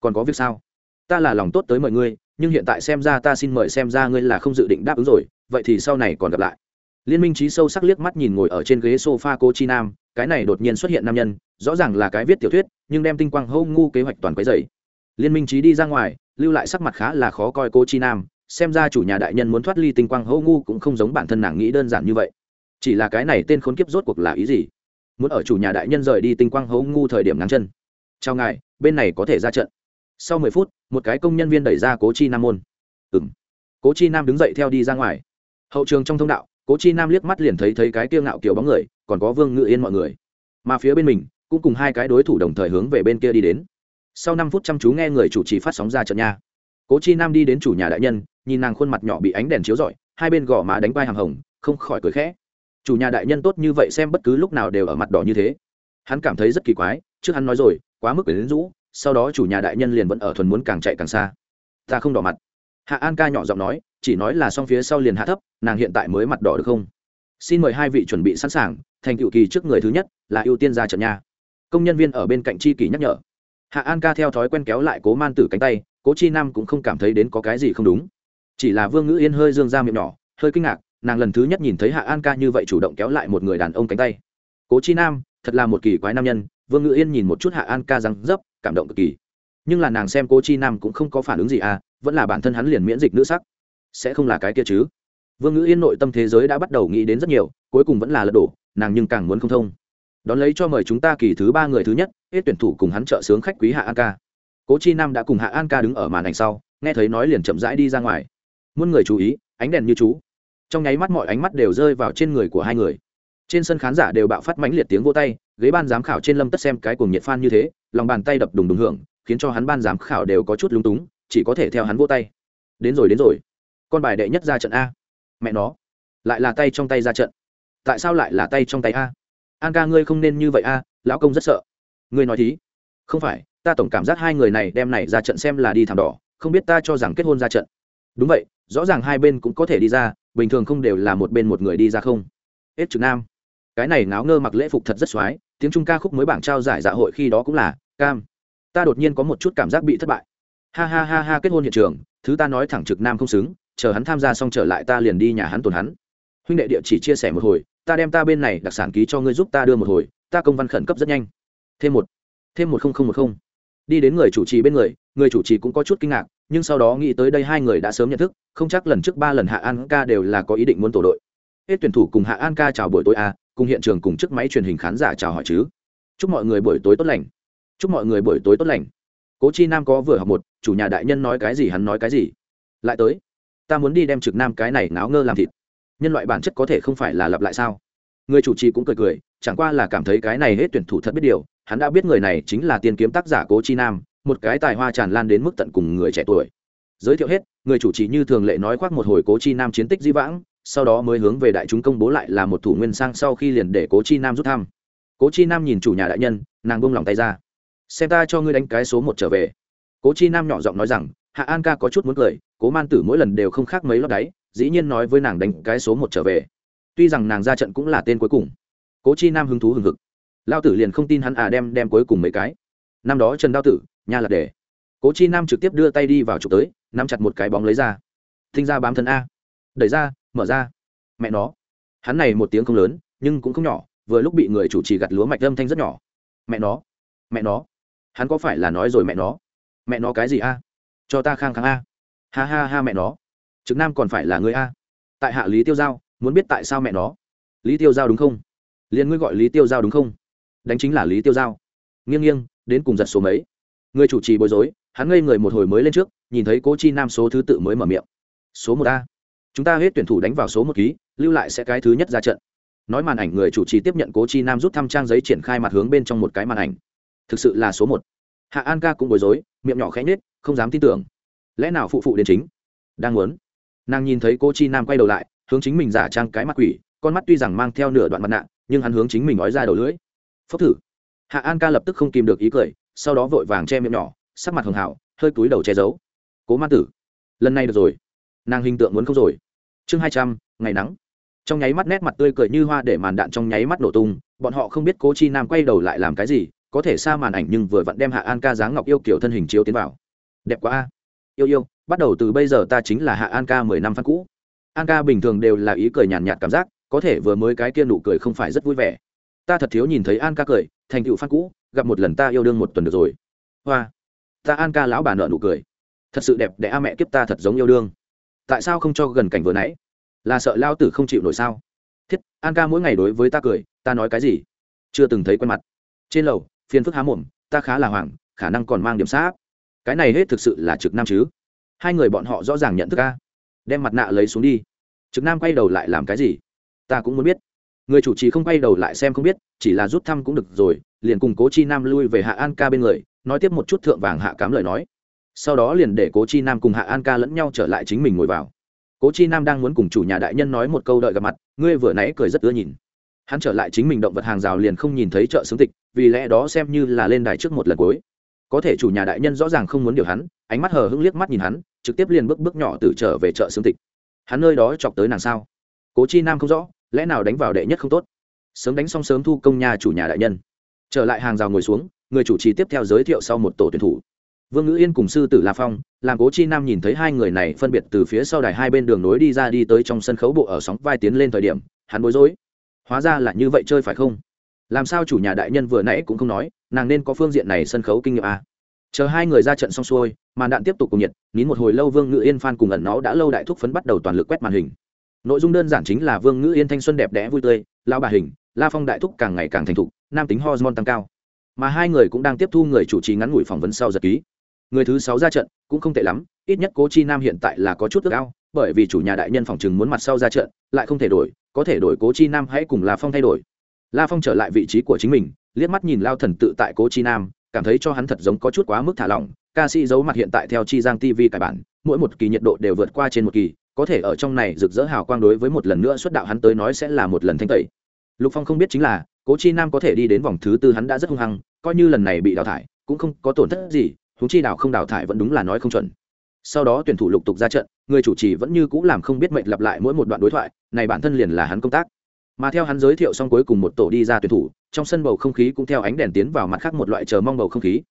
Còn có việc sao? Ta là lòng tốt tới mời ngươi nhưng hiện tại xem ra ta xin mời xem ra ngươi là không dự định đáp ứng rồi, vậy thì sau này còn gặp lại. Liên minh trí sâu sắc liếc mắt nhìn ngồi ở trên ghế sofa cô chi nam, cái này đột nhiên xuất hiện nam nhân, rõ ràng là cái viết tiểu thuyết, nhưng đem tinh quang hâu ngu kế hoạch toàn quấy dày liên minh trí đi ra ngoài, lưu lại sắc mặt khá là khó coi cô chi nam xem ra chủ nhà đại nhân muốn thoát ly tinh quang hâu ngu cũng không giống bản thân nàng nghĩ đơn giản như vậy. Chỉ là cái này tên khốn kiếp rốt cuộc là ý gì? Muốn ở chủ nhà đại nhân rời đi tinh quang hâu ngu thời điểm ngắn chân. Chào ngài, bên này có thể ra trận. Sau mười phút, một cái công nhân viên đẩy ra cố chi nam môn. Ừ m cố chi nam đứng dậy theo đi ra ngoài. Hậu trường trong thông đạo, cố chi nam liếc mắt liền thấy thấy cái tiêu ngạo kiểu bóng người, còn có vương ngự yên mọi người. Mà phía bên mình, cũng cùng hai cái đối thủ đồng thời hướng về bên kia đi đến. Sau năm phút chăm chú nghe người chủ trì phát sóng ra trận nha cố chi nam đi đến chủ nhà đại nhân, nhìn nàng khuôn mặt nhỏ bị ánh đèn chiếu rọi, hai bên gò má đánh vai hàng hồng, không khỏi cười khẽ. Chủ nhà đại nhân tốt như vậy xem bất cứ lúc nào đều ở mặt đỏ như thế. Hắn cảm thấy rất kỳ quái, trước hắn nói rồi, quá mức đến rũ, sau đó chủ nhà đại nhân liền vẫn ở thuần muốn càng chạy càng xa. Ta không đỏ mặt. Hạ an ca nhỏ giọng nói, chỉ nói là xong phía sau liền hạ thấp, nàng hiện tại mới mặt đỏ được không? Xin mời hai vị chuẩn bị sẵn sàng, thành cựu kỳ trước người thứ nhất, là ưu tiên ra trận nha. Công nhân viên ở bên cạnh chi kỳ nhắc nhở. Hạ an ca theo thói quen kéo lại cố man tử cánh tay cố chi nam cũng không cảm thấy đến có cái gì không đúng. Chỉ là vương ngữ yên hơi dương ra miệng nhỏ, hơi kinh ngạc, nàng lần thứ nhất nhìn thấy hạ an ca như vậy chủ động kéo lại một người đàn ông cánh tay. Cố chi nam, thật là một kỳ quái nam nhân, vương ngữ yên nhìn một chút hạ an ca răng dấp, cảm động cực kỳ. Nhưng là nàng xem cố chi nam cũng không có phản ứng gì à vẫn là bản thân hắn liền miễn dịch nữ sắc. Sẽ không là cái kia chứ? Vương ngữ yên nội tâm thế giới đã bắt đầu nghĩ đến rất nhiều, cuối cùng vẫn là lật đổ, nàng nhưng càng muốn không thông. Đón lấy cho mời chúng ta kỳ thứ ba người thứ nhất, hết tuyển thủ cùng hắn trợ sướng khách quý hạ an ca cố chi nam đã cùng hạ an ca đứng ở màn ảnh sau, nghe thấy nói liền chậm rãi đi ra ngoài. Muôn người chú ý, ánh đèn như chú. Trong nháy mắt mọi ánh mắt đều rơi vào trên người của hai người. Trên sân khán giả đều bạo phát mãnh liệt tiếng vô tay, ghế ban giám khảo trên lâm tất xem cái cuồng nhiệt phan như thế, lòng bàn tay đập đùng đùng hưởng, khiến cho hắn ban giám khảo đều có chút lúng túng, chỉ có thể theo hắn vô tay. Đến rồi đến rồi. Con bài đệ nhất ra trận a. Mẹ nó. Lại là tay trong tay ra trận. Tại sao lại là tay trong tay a? An ca ngươi không nên như vậy a, lão công rất sợ. Ngươi nói thí. Không phải ta tổng cảm giác hai người này đem này ra trận xem là đi thảm đỏ, không biết ta cho rằng kết hôn ra trận. Đúng vậy, rõ ràng hai bên cũng có thể đi ra, bình thường không đều là một bên một người đi ra không? Hết trực nam. Cái này ngáo ngơ mặc lễ phục thật rất x tiếng trung ca khúc mới bảng trao giải dạ hội khi đó cũng là, cam. Ta đột nhiên có một chút cảm giác bị thất bại. Ha ha ha ha, kết hôn hiện trường, thứ ta nói thẳng trực nam không xứng, chờ hắn tham gia xong trở lại ta liền đi nhà hắn tồn hắn. Huynh đệ địa chỉ chia sẻ một hồi, ta đem ta bên này đặc sản ký cho ngươi giúp ta đưa một hồi, ta công văn khẩn cấp rất nhanh. Thêm một thêm một không một không đi đến người chủ trì bên người người chủ trì cũng có chút kinh ngạc, nhưng sau đó nghĩ tới đây hai người đã sớm nhận thức, không chắc lần trước ba lần hạ an ca đều là có ý định muốn tổ đội. Hết tuyển thủ cùng hạ an ca chào buổi tối a cùng hiện trường cùng chiếc máy truyền hình khán giả chào hỏi chứ. Chúc mọi người buổi tối tốt lành. Chúc mọi người buổi tối tốt lành. Cố chi nam có vừa học một, chủ nhà đại nhân nói cái gì hắn nói cái gì. Lại tới. Ta muốn đi đem trực nam cái này náo ngơ làm thịt. Nhân loại bản chất có thể không phải là lặp lại sao? Người chủ trì cũng cười cười, chẳng qua là cảm thấy cái này hết tuyển thủ thật biết điều hắn đã biết người này chính là tiên kiếm tác giả cố chi nam, một cái tài hoa tràn lan đến mức tận cùng người trẻ tuổi. Giới thiệu hết, người chủ trì như thường lệ nói khoác một hồi cố chi nam chiến tích di vãng, sau đó mới hướng về đại chúng công bố lại là một thủ nguyên sang sau khi liền để cố chi nam rút thăm. Cố chi nam nhìn chủ nhà đại nhân, nàng bông lòng tay ra. Xem ta cho ngươi đánh cái số một trở về. Cố chi nam nhỏ giọng nói rằng, hạ an ca có chút muốn cười, cố man tử mỗi lần đều không khác mấy lót đáy, dĩ nhiên nói với nàng đánh cái số một trở về. Tuy rằng nàng ra trận cũng là tên cuối cùng. Cố chi nam hứng thú hừng hực lao tử liền không tin hắn à đem đem cuối cùng mấy cái. Năm đó trần đao tử, nha lật đề. Cố chi nam trực tiếp đưa tay đi vào chụp tới, nắm chặt một cái bóng lấy ra. Thinh ra bám thân a. Đẩy ra, mở ra. Mẹ nó. Hắn này một tiếng không lớn, nhưng cũng không nhỏ, vừa lúc bị người chủ trì gặt lúa mạch âm thanh rất nhỏ. Mẹ nó. Mẹ nó. Hắn có phải là nói rồi mẹ nó? Mẹ nó cái gì a? Cho ta khang kháng a. Ha ha ha mẹ nó. Trực nam còn phải là người a. Tại hạ lý tiêu giao, muốn biết tại sao mẹ nó? Lý tiêu giao đúng không? Liền ngươi gọi lý tiêu giao đúng không? Đánh chính là lý tiêu giao. Nghiêng nghiêng, đến cùng giật số mấy. Người chủ trì bối rối, hắn ngây người một hồi mới lên trước, nhìn thấy cố chi nam số thứ tự mới mở miệng. Số một a. Chúng ta hết tuyển thủ đánh vào số một ký, lưu lại sẽ cái thứ nhất ra trận. Nói màn ảnh người chủ trì tiếp nhận cố chi nam rút thăm trang giấy triển khai mặt hướng bên trong một cái màn ảnh. Thực sự là số một. Hạ an ca cũng bối rối, miệng nhỏ khẽ nhết không dám tin tưởng. Lẽ nào phụ phụ đến chính? Đang muốn. Nàng nhìn thấy cô chi nam quay đầu lại, hướng chính mình giả trang cái mặt quỷ, con mắt tuy rằng mang theo nửa đoạn mặt nạ, nhưng hắn hướng chính mình nói ra đầu lưỡi phốc thử. Hạ an ca lập tức không kìm được ý cười, sau đó vội vàng che miệng nhỏ, sắc mặt hường hảo, hơi túi đầu che giấu. Cố ma tử, lần này được rồi. Nàng hình tượng muốn không rồi. Chương hai trăm, ngày nắng. Trong nháy mắt nét mặt tươi cười như hoa để màn đạn trong nháy mắt nổ tung, bọn họ không biết cố chi nam quay đầu lại làm cái gì, có thể xa màn ảnh nhưng vừa vặn đem hạ an ca dáng ngọc yêu kiểu thân hình chiếu tiến vào. Đẹp quá a. Yêu yêu, bắt đầu từ bây giờ ta chính là hạ an ca mười năm phan cũ. An ca bình thường đều là ý cười nhàn nhạt cảm giác, có thể vừa mới cái kia nụ cười không phải rất vui vẻ ta thật thiếu nhìn thấy an ca cười, thành tựu phan cũ, gặp một lần ta yêu đương một tuần được rồi. Hoa, ta an ca lão bà nợ nụ cười. Thật sự đẹp để a mẹ kiếp ta thật giống yêu đương. Tại sao không cho gần cảnh vừa nãy? Là sợ lao tử không chịu nổi sao? Thiết, an ca mỗi ngày đối với ta cười, ta nói cái gì? Chưa từng thấy quen mặt. Trên lầu, phiền phức há mồm, ta khá là hoảng, khả năng còn mang điểm sát. Cái này hết thực sự là trực nam chứ? Hai người bọn họ rõ ràng nhận thức ca đem mặt nạ lấy xuống đi. Trực nam quay đầu lại làm cái gì? Ta cũng muốn biết người chủ trì không quay đầu lại xem không biết, chỉ là rút thăm cũng được rồi, liền cùng cố chi nam lui về hạ an ca bên người, nói tiếp một chút thượng vàng hạ cám lời nói. Sau đó liền để cố chi nam cùng hạ an ca lẫn nhau trở lại chính mình ngồi vào. Cố chi nam đang muốn cùng chủ nhà đại nhân nói một câu đợi gặp mặt, ngươi vừa nãy cười rất ưa nhìn. Hắn trở lại chính mình động vật hàng rào liền không nhìn thấy chợ xướng tịch, vì lẽ đó xem như là lên đài trước một lần cuối. Có thể chủ nhà đại nhân rõ ràng không muốn điều hắn, ánh mắt hờ hững liếc mắt nhìn hắn, trực tiếp liền bước bước nhỏ từ trở về chợ xướng tịch. Hắn nơi đó chọc tới nàng sao? Cố chi nam không rõ lẽ nào đánh vào đệ nhất không tốt? Sớm đánh xong sớm thu công nhà chủ nhà đại nhân. Trở lại hàng rào ngồi xuống, người chủ trì tiếp theo giới thiệu sau một tổ tuyển thủ. Vương ngữ yên cùng sư tử la phong, làm cố chi nam nhìn thấy hai người này phân biệt từ phía sau đài hai bên đường nối đi ra đi tới trong sân khấu bộ ở sóng vai tiến lên thời điểm, hắn bối rối. Hóa ra là như vậy chơi phải không? Làm sao chủ nhà đại nhân vừa nãy cũng không nói, nàng nên có phương diện này sân khấu kinh nghiệm à. chờ hai người ra trận xong xuôi, màn đạn tiếp tục cùng nhiệt, nín một hồi lâu vương ngữ yên phan cùng ẩn nó đã lâu đại thúc phấn bắt đầu toàn lực quét màn hình nội dung đơn giản chính là vương ngữ yên thanh xuân đẹp đẽ vui tươi lao bà hình, la phong đại thúc càng ngày càng thành thục, nam tính hormone tăng cao. Mà hai người cũng đang tiếp thu người chủ trì ngắn ngủi phỏng vấn sau giật ký. Người thứ sáu ra trận, cũng không tệ lắm, ít nhất cố chi nam hiện tại là có chút ước ao, bởi vì chủ nhà đại nhân phòng chừng muốn mặt sau ra trận, lại không thể đổi, có thể đổi cố chi nam hãy cùng la phong thay đổi. La phong trở lại vị trí của chính mình, liếc mắt nhìn lao thần tự tại cố chi nam, cảm thấy cho hắn thật giống có chút quá mức thả lỏng, ca sĩ giấu mặt hiện tại theo chi giang tv cải bản, mỗi một kỳ nhiệt độ đều vượt qua trên một kỳ có thể ở trong này rực rỡ hào quang đối với một lần nữa xuất đạo hắn tới nói sẽ là một lần thanh tẩy. Lục phong không biết chính là, cố chi nam có thể đi đến vòng thứ tư hắn đã rất hung hăng, coi như lần này bị đào thải, cũng không có tổn thất gì húng chi đào không đào thải vẫn đúng là nói không chuẩn. Sau đó tuyển thủ lục tục ra trận, người chủ trì vẫn như c ũ làm không biết mệnh lặp lại mỗi một đoạn đối thoại, này bản thân liền là hắn công tác. Mà theo hắn giới thiệu xong cuối cùng một tổ đi ra tuyển thủ, trong sân bầu không khí cũng theo ánh đèn tiến vào mặt khác một loại chờ mong bầu không khí.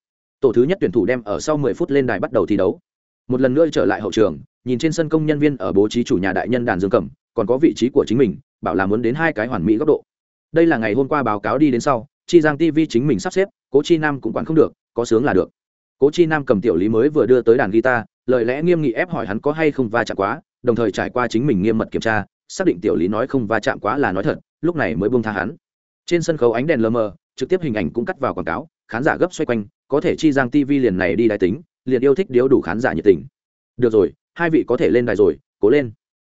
Tổ thứ nhất tuyển thủ đem ở sau mười phút lên đài bắt đầu thi đấu một lần nữa trở lại hậu trường, nhìn trên sân công nhân viên ở bố trí chủ nhà đại nhân đàn dương cầm, còn có vị trí của chính mình, bảo là muốn đến hai cái hoàn mỹ góc độ. Đây là ngày hôm qua báo cáo đi đến sau, chi giang tv chính mình sắp xếp, cố chi nam cũng quản không được, có sướng là được. Cố chi nam cầm tiểu lý mới vừa đưa tới đàn guitar, lời lẽ nghiêm nghị ép hỏi hắn có hay không va chạm quá, đồng thời trải qua chính mình nghiêm mật kiểm tra, xác định tiểu lý nói không va chạm quá là nói thật, lúc này mới buông tha hắn. Trên sân khấu ánh đèn lờ mờ, trực tiếp hình ảnh cũng cắt vào quảng cáo, khán giả gấp xoay quanh, có thể chi giang tv liền này đi đài tính liền yêu thích điếu đủ khán giả nhiệt tình. Được rồi, hai vị có thể lên đài rồi, cố lên.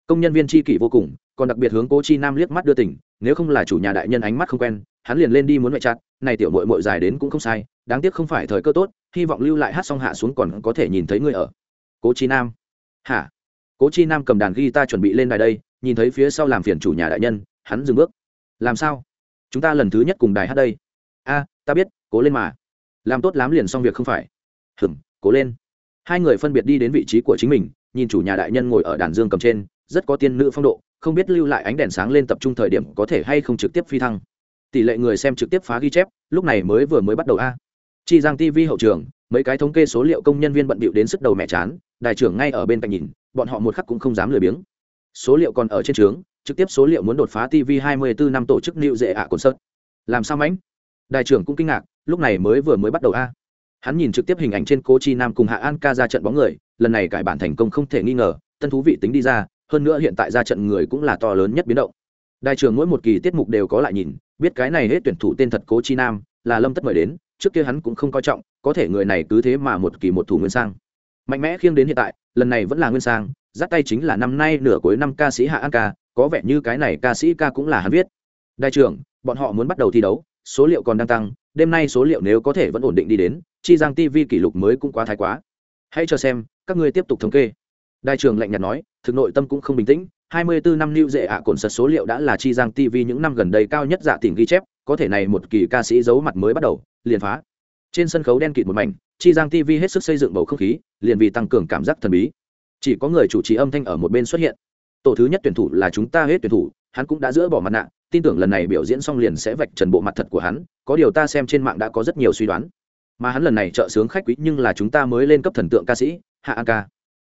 Công nhân viên chi kỷ vô cùng, còn đặc biệt hướng cố chi nam liếc mắt đưa tỉnh nếu không là chủ nhà đại nhân ánh mắt không quen, hắn liền lên đi muốn mẹ chặt này tiểu mội mội dài đến cũng không sai, đáng tiếc không phải thời cơ tốt, hy vọng lưu lại hát xong hạ xuống còn có thể nhìn thấy người ở. Cố chi nam. Hả? Cố chi nam cầm đàn guitar chuẩn bị lên đài đây, nhìn thấy phía sau làm phiền chủ nhà đại nhân, hắn dừng bước. Làm sao? Chúng ta lần thứ nhất cùng đài hát đây. A, ta biết, cố lên mà. Làm tốt lắm liền xong việc không phải. Hừm cố lên. Hai người phân biệt đi đến vị trí của chính mình, nhìn chủ nhà đại nhân ngồi ở đàn dương cầm trên, rất có tiên nữ phong độ, không biết lưu lại ánh đèn sáng lên tập trung thời điểm có thể hay không trực tiếp phi thăng. Tỷ lệ người xem trực tiếp phá ghi chép, lúc này mới vừa mới bắt đầu a. Chi giang tv hậu trường, mấy cái thống kê số liệu công nhân viên bận bịu đến sức đầu mẹ chán đại trưởng ngay ở bên cạnh nhìn, bọn họ một khắc cũng không dám lười biếng. Số liệu còn ở trên trướng, trực tiếp số liệu muốn đột phá tv 24 năm tổ chức nịu dễ ạ cồn sớt làm sao mãnh đại trưởng cũng kinh ngạc, lúc này mới vừa mới bắt đầu a hắn nhìn trực tiếp hình ảnh trên cố chi nam cùng hạ an ca ra trận bóng người, lần này cải bản thành công không thể nghi ngờ, tân thú vị tính đi ra, hơn nữa hiện tại ra trận người cũng là to lớn nhất biến động. Đại trưởng mỗi một kỳ tiết mục đều có lại nhìn, biết cái này hết tuyển thủ tên thật cố chi nam, là lâm tất mời đến, trước kia hắn cũng không coi trọng, có thể người này cứ thế mà một kỳ một thủ nguyên sang. Mạnh mẽ khiêng đến hiện tại, lần này vẫn là nguyên sang, dắt tay chính là năm nay nửa cuối năm ca sĩ hạ an ca, có vẻ như cái này ca sĩ ca cũng là hắn viết. Đại trưởng, bọn họ muốn bắt đầu thi đấu, số liệu còn đang tăng, đêm nay số liệu nếu có thể vẫn ổn định đi đến chi giang tv kỷ lục mới cũng quá thái quá. Hãy cho xem, các ngươi tiếp tục thống kê. Đại trưởng lạnh nhạt nói, thực nội tâm cũng không bình tĩnh. 24 năm lưu dễ ạ, cồn sật số liệu đã là chi giang tv những năm gần đây cao nhất dạ tỉnh ghi chép, có thể này một kỳ ca sĩ giấu mặt mới bắt đầu, liền phá. Trên sân khấu đen kịt một mảnh, chi giang tv hết sức xây dựng bầu không khí, liền vì tăng cường cảm giác thần bí. Chỉ có người chủ trì âm thanh ở một bên xuất hiện. Tổ thứ nhất tuyển thủ là chúng ta hết tuyển thủ, hắn cũng đã dỡ bỏ mặt nạ. Tin tưởng lần này biểu diễn xong liền sẽ vạch trần bộ mặt thật của hắn, có điều ta xem trên mạng đã có rất nhiều suy đoán mà hắn lần này trợ sướng khách quý nhưng là chúng ta mới lên cấp thần tượng ca sĩ, hạ an ca.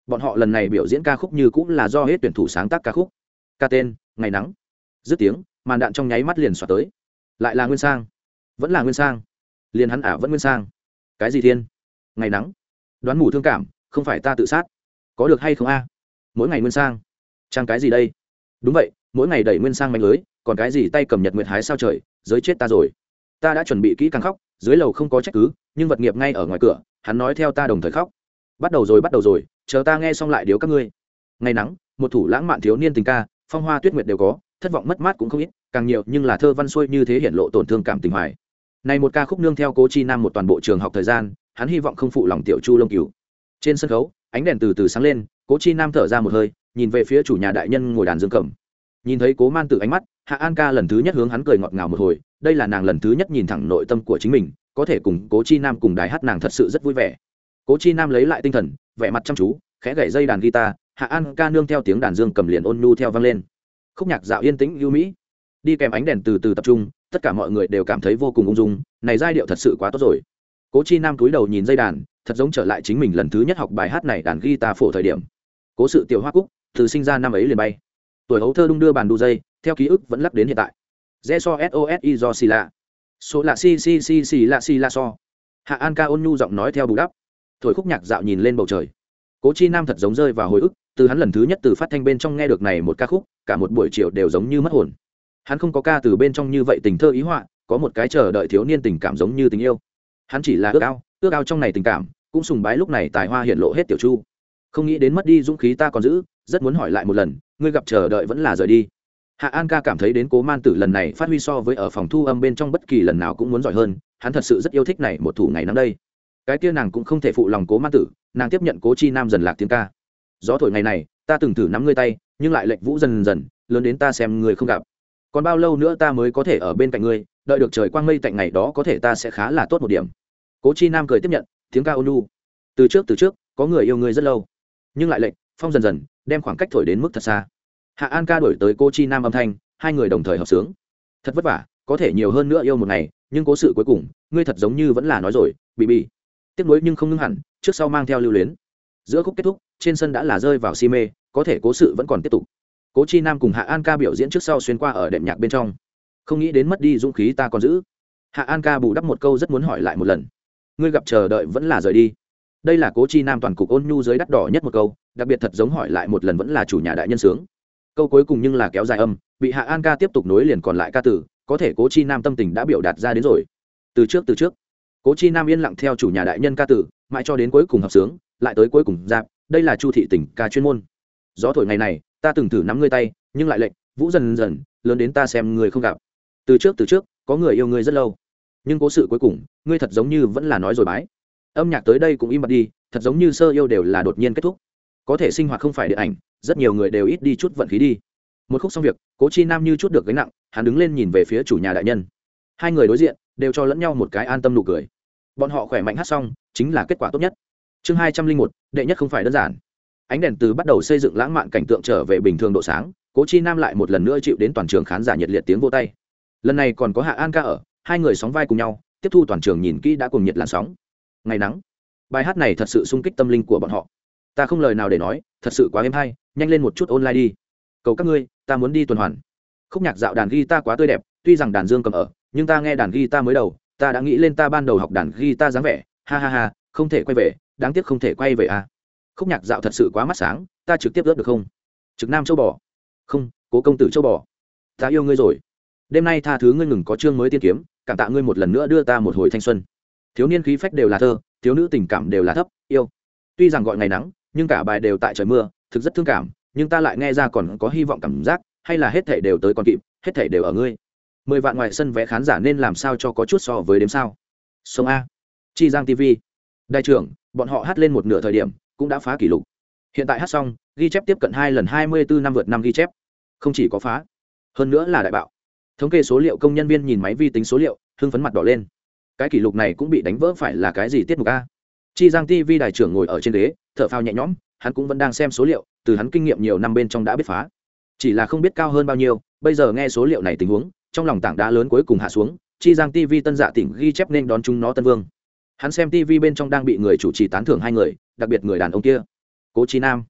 Bọn họ lần này biểu diễn ca khúc như cũng là do hết tuyển thủ sáng tác ca khúc. Ca tên, ngày nắng. Dứt tiếng, màn đạn trong nháy mắt liền xoạt tới. Lại là nguyên sang. Vẫn là nguyên sang. Liền hắn ả vẫn nguyên sang. Cái gì thiên? Ngày nắng. Đoán mù thương cảm, không phải ta tự sát. Có được hay không a? Mỗi ngày nguyên sang. Trang cái gì đây? Đúng vậy, mỗi ngày đẩy nguyên sang mạnh lưới, còn cái gì tay cầm nhật nguyệt hái sao trời, giới chết ta rồi. Ta đã chuẩn bị kỹ càng khóc dưới lầu không có trách cứ, nhưng vật nghiệp ngay ở ngoài cửa, hắn nói theo ta đồng thời khóc. Bắt đầu rồi, bắt đầu rồi, chờ ta nghe xong lại điếu các ngươi. Ngày nắng, một thủ lãng mạn thiếu niên tình ca, phong hoa tuyết nguyệt đều có, thất vọng mất mát cũng không ít, càng nhiều nhưng là thơ văn xuôi như thế hiện lộ tổn thương cảm tình hoài. Này một ca khúc nương theo cố chi nam một toàn bộ trường học thời gian, hắn hy vọng không phụ lòng tiểu chu lông cứu trên sân khấu, ánh đèn từ từ sáng lên, cố chi nam thở ra một hơi, nhìn về phía chủ nhà đại nhân ngồi đàn dương cầm. Nhìn thấy cố man tự ánh mắt hạ an ca lần thứ nhất hướng hắn cười ngọt ngào một hồi, đây là nàng lần thứ nhất nhìn thẳng nội tâm của chính mình, có thể cùng cố chi nam cùng đài hát nàng thật sự rất vui vẻ. Cố chi nam lấy lại tinh thần, vẻ mặt chăm chú, khẽ gậy dây đàn guitar, hạ an ca nương theo tiếng đàn dương cầm liền ôn nhu theo vang lên. Khúc nhạc dạo yên tĩnh, ưu mỹ. Đi kèm ánh đèn từ từ tập trung, tất cả mọi người đều cảm thấy vô cùng ung dung, này giai điệu thật sự quá tốt rồi. Cố chi nam túi đầu nhìn dây đàn, thật giống trở lại chính mình lần thứ nhất học bài hát này đàn guitar phổ thời điểm. Cố sự tiểu hoa cúc, từ sinh ra năm ấy liền bay tuổi hấu thơ đung đưa bàn đu dây, theo ký ức vẫn lắp đến hiện tại. Re so sosi do xì lạ. Số lạ si si si si lạ si lạ so. Hạ an ca ôn nhu giọng nói theo bù đắp. Thổi khúc nhạc dạo nhìn lên bầu trời. Cố chi nam thật giống rơi vào hồi ức, từ hắn lần thứ nhất từ phát thanh bên trong nghe được này một ca khúc, cả một buổi chiều đều giống như mất hồn. Hắn không có ca từ bên trong như vậy tình thơ ý họa, có một cái chờ đợi thiếu niên tình cảm giống như tình yêu. Hắn chỉ là ước ao ước ao trong này tình cảm, cũng sùng bái lúc này tài hoa hiện lộ hết tiểu chu. Không nghĩ đến mất đi dũng khí ta còn giữ rất muốn hỏi lại một lần, ngươi gặp chờ đợi vẫn là rời đi. Hạ an ca cảm thấy đến cố man tử lần này phát huy so với ở phòng thu âm bên trong bất kỳ lần nào cũng muốn giỏi hơn, hắn thật sự rất yêu thích này một thủ ngày năm đây. Cái kia nàng cũng không thể phụ lòng cố man tử, nàng tiếp nhận cố chi nam dần lạc tiếng ca. Gió thổi ngày này, ta từng thử nắm ngươi tay, nhưng lại lệnh vũ dần dần, lớn đến ta xem người không gặp. Còn bao lâu nữa ta mới có thể ở bên cạnh ngươi, đợi được trời quang mây tạnh ngày đó có thể ta sẽ khá là tốt một điểm. Cố chi nam cười tiếp nhận, tiếng ca ônu từ trước từ trước, có người yêu ngươi rất lâu, nhưng lại lệnh phong dần dần, đem khoảng cách thổi đến mức thật xa. Hạ an ca đổi tới cô chi nam âm thanh, hai người đồng thời hợp sướng. Thật vất vả, có thể nhiều hơn nữa yêu một ngày, nhưng cố sự cuối cùng, ngươi thật giống như vẫn là nói rồi, bị bị. Tiếc nuối nhưng không ngưng hẳn, trước sau mang theo lưu luyến. Giữa khúc kết thúc, trên sân đã là rơi vào si mê, có thể cố sự vẫn còn tiếp tục. Cố chi nam cùng hạ an ca biểu diễn trước sau xuyên qua ở đệm nhạc bên trong. Không nghĩ đến mất đi dũng khí ta còn giữ. Hạ an ca bù đắp một câu rất muốn hỏi lại một lần. Ngươi gặp chờ đợi vẫn là rời đi đây là cố chi nam toàn cục ôn nhu dưới đắt đỏ nhất một câu, đặc biệt thật giống hỏi lại một lần vẫn là chủ nhà đại nhân sướng. Câu cuối cùng nhưng là kéo dài âm, bị hạ an ca tiếp tục nối liền còn lại ca tử, có thể cố chi nam tâm tình đã biểu đạt ra đến rồi. Từ trước từ trước. Cố chi nam yên lặng theo chủ nhà đại nhân ca tử, mãi cho đến cuối cùng hợp sướng, lại tới cuối cùng dạp, đây là chu thị tỉnh ca chuyên môn. Gió thổi ngày này, ta từng thử nắm ngươi tay, nhưng lại lệnh vũ dần dần, lớn đến ta xem người không gặp. Từ trước từ trước, có người yêu ngươi rất lâu. Nhưng cố sự cuối cùng, ngươi thật giống như vẫn là nói rồi bái âm nhạc tới đây cũng im bặt đi, thật giống như sơ yêu đều là đột nhiên kết thúc. Có thể sinh hoạt không phải điện ảnh, rất nhiều người đều ít đi chút vận khí đi. Một khúc xong việc, cố chi nam như chút được gánh nặng, hắn đứng lên nhìn về phía chủ nhà đại nhân. Hai người đối diện, đều cho lẫn nhau một cái an tâm nụ cười. Bọn họ khỏe mạnh hát xong, chính là kết quả tốt nhất. Chương hai trăm linh một, đệ nhất không phải đơn giản. Ánh đèn từ bắt đầu xây dựng lãng mạn cảnh tượng trở về bình thường độ sáng, cố chi nam lại một lần nữa chịu đến toàn trường khán giả nhiệt liệt tiếng vô tay. Lần này còn có hạ an ca ở, hai người sóng vai cùng nhau, tiếp thu toàn trường nhìn kỹ đã cùng nhiệt làn sóng ngày nắng. Bài hát này thật sự sung kích tâm linh của bọn họ. Ta không lời nào để nói, thật sự quá êm hay, nhanh lên một chút online đi. Cầu các ngươi, ta muốn đi tuần hoàn. Khúc nhạc dạo đàn guitar quá tươi đẹp, tuy rằng đàn dương cầm ở, nhưng ta nghe đàn guitar mới đầu, ta đã nghĩ lên ta ban đầu học đàn guitar dáng vẻ. Ha ha ha, không thể quay về, đáng tiếc không thể quay về à. Khúc nhạc dạo thật sự quá mắt sáng, ta trực tiếp ướt được không? Trực nam châu bò. Không, cố công tử châu bò. Ta yêu ngươi rồi. Đêm nay tha thứ ngươi ngừng có chương mới tiên kiếm, cảm tạ ngươi một lần nữa đưa ta một hồi thanh xuân thiếu niên khí phách đều là thơ, thiếu nữ tình cảm đều là thấp, yêu. Tuy rằng gọi ngày nắng, nhưng cả bài đều tại trời mưa, thực rất thương cảm, nhưng ta lại nghe ra còn có hy vọng cảm giác, hay là hết thể đều tới còn kịp, hết thể đều ở ngươi. Mười vạn ngoài sân vé khán giả nên làm sao cho có chút so với đếm sao? Sông a. Chi giang tv đại trưởng, bọn họ hát lên một nửa thời điểm, cũng đã phá kỷ lục. Hiện tại hát xong, ghi chép tiếp cận hai lần hai mươi bốn năm vượt năm ghi chép. Không chỉ có phá, hơn nữa là đại bạo. Thống kê số liệu công nhân viên nhìn máy vi tính số liệu, hưng phấn mặt đỏ lên cái kỷ lục này cũng bị đánh vỡ phải là cái gì tiết mục a? Chi giang tv đại trưởng ngồi ở trên ghế, thở phao nhẹ nhõm, hắn cũng vẫn đang xem số liệu, từ hắn kinh nghiệm nhiều năm bên trong đã biết phá. Chỉ là không biết cao hơn bao nhiêu, bây giờ nghe số liệu này tình huống, trong lòng tảng đá lớn cuối cùng hạ xuống, chi giang tv tân dạ tỉnh ghi chép nên đón chúng nó tân vương. Hắn xem tv bên trong đang bị người chủ trì tán thưởng hai người, đặc biệt người đàn ông kia, cố trí nam.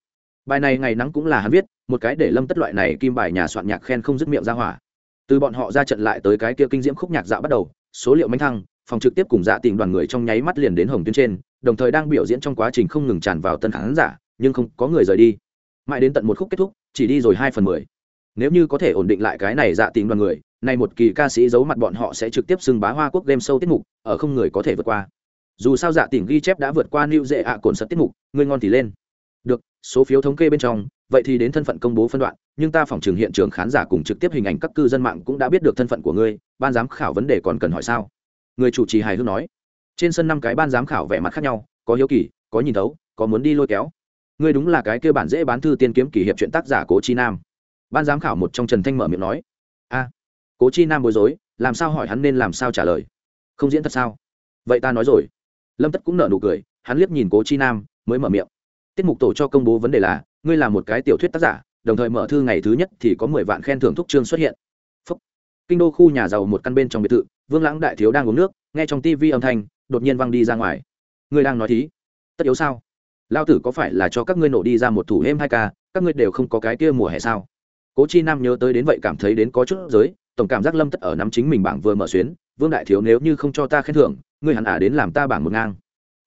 Bài này ngày nắng cũng là hắn viết, một cái để lâm tất loại này kim bài nhà soạn nhạc khen không dứt miệng ra hỏa. Từ bọn họ ra trận lại tới cái kia kinh diễm khúc nhạc dạo bắt đầu, số liệu mánh thăng phòng trực tiếp cùng dạ tình đoàn người trong nháy mắt liền đến hồng tuyến trên, đồng thời đang biểu diễn trong quá trình không ngừng tràn vào tân khán giả, nhưng không có người rời đi. Mãi đến tận một khúc kết thúc, chỉ đi rồi hai phần mười. Nếu như có thể ổn định lại cái này dạ tình đoàn người, nay một kỳ ca sĩ giấu mặt bọn họ sẽ trực tiếp xưng bá hoa quốc game show tiết mục, ở không người có thể vượt qua. Dù sao dạ tình ghi chép đã vượt qua lưu dễ ạ cồn sật tiết mục ngươi ngon thì lên. Được, số phiếu thống kê bên trong, vậy thì đến thân phận công bố phân đoạn, nhưng ta phòng trường hiện trường khán giả cùng trực tiếp hình ảnh các cư dân mạng cũng đã biết được thân phận của ngươi, ban giám khảo vấn đề còn cần hỏi sao? Người chủ trì hài hước nói. Trên sân năm cái ban giám khảo vẻ mặt khác nhau, có hiếu kỳ, có nhìn thấu, có muốn đi lôi kéo. Ngươi đúng là cái kêu bản dễ bán thư tiên kiếm kỷ hiệp chuyện tác giả cố chi nam. Ban giám khảo một trong trần thanh mở miệng nói. A, cố chi nam bối rối, làm sao hỏi hắn nên làm sao trả lời? Không diễn thật sao? Vậy ta nói rồi. Lâm tất cũng nở nụ cười, hắn liếc nhìn cố chi nam, mới mở miệng. Tiết mục tổ cho công bố vấn đề là, ngươi là một cái tiểu thuyết tác giả, đồng thời mở thư ngày thứ nhất thì có mười vạn khen thưởng thúc trương xuất hiện. Phúc. kinh đô khu nhà giàu một căn bên trong biệt thự vương lãng đại thiếu đang uống nước, nghe trong tivi âm thanh, đột nhiên văng đi ra ngoài. Ngươi đang nói thí? Tất yếu sao? Lao tử có phải là cho các ngươi nổ đi ra một thủ êm hai ca, các ngươi đều không có cái kia mùa hè sao? Cố chi nam nhớ tới đến vậy cảm thấy đến có chút giới tổng cảm giác lâm tất ở nắm chính mình bảng vừa mở xuyến, vương đại thiếu, nếu như không cho ta khen thưởng, ngươi hẳn ả đến làm ta bảng một ngang.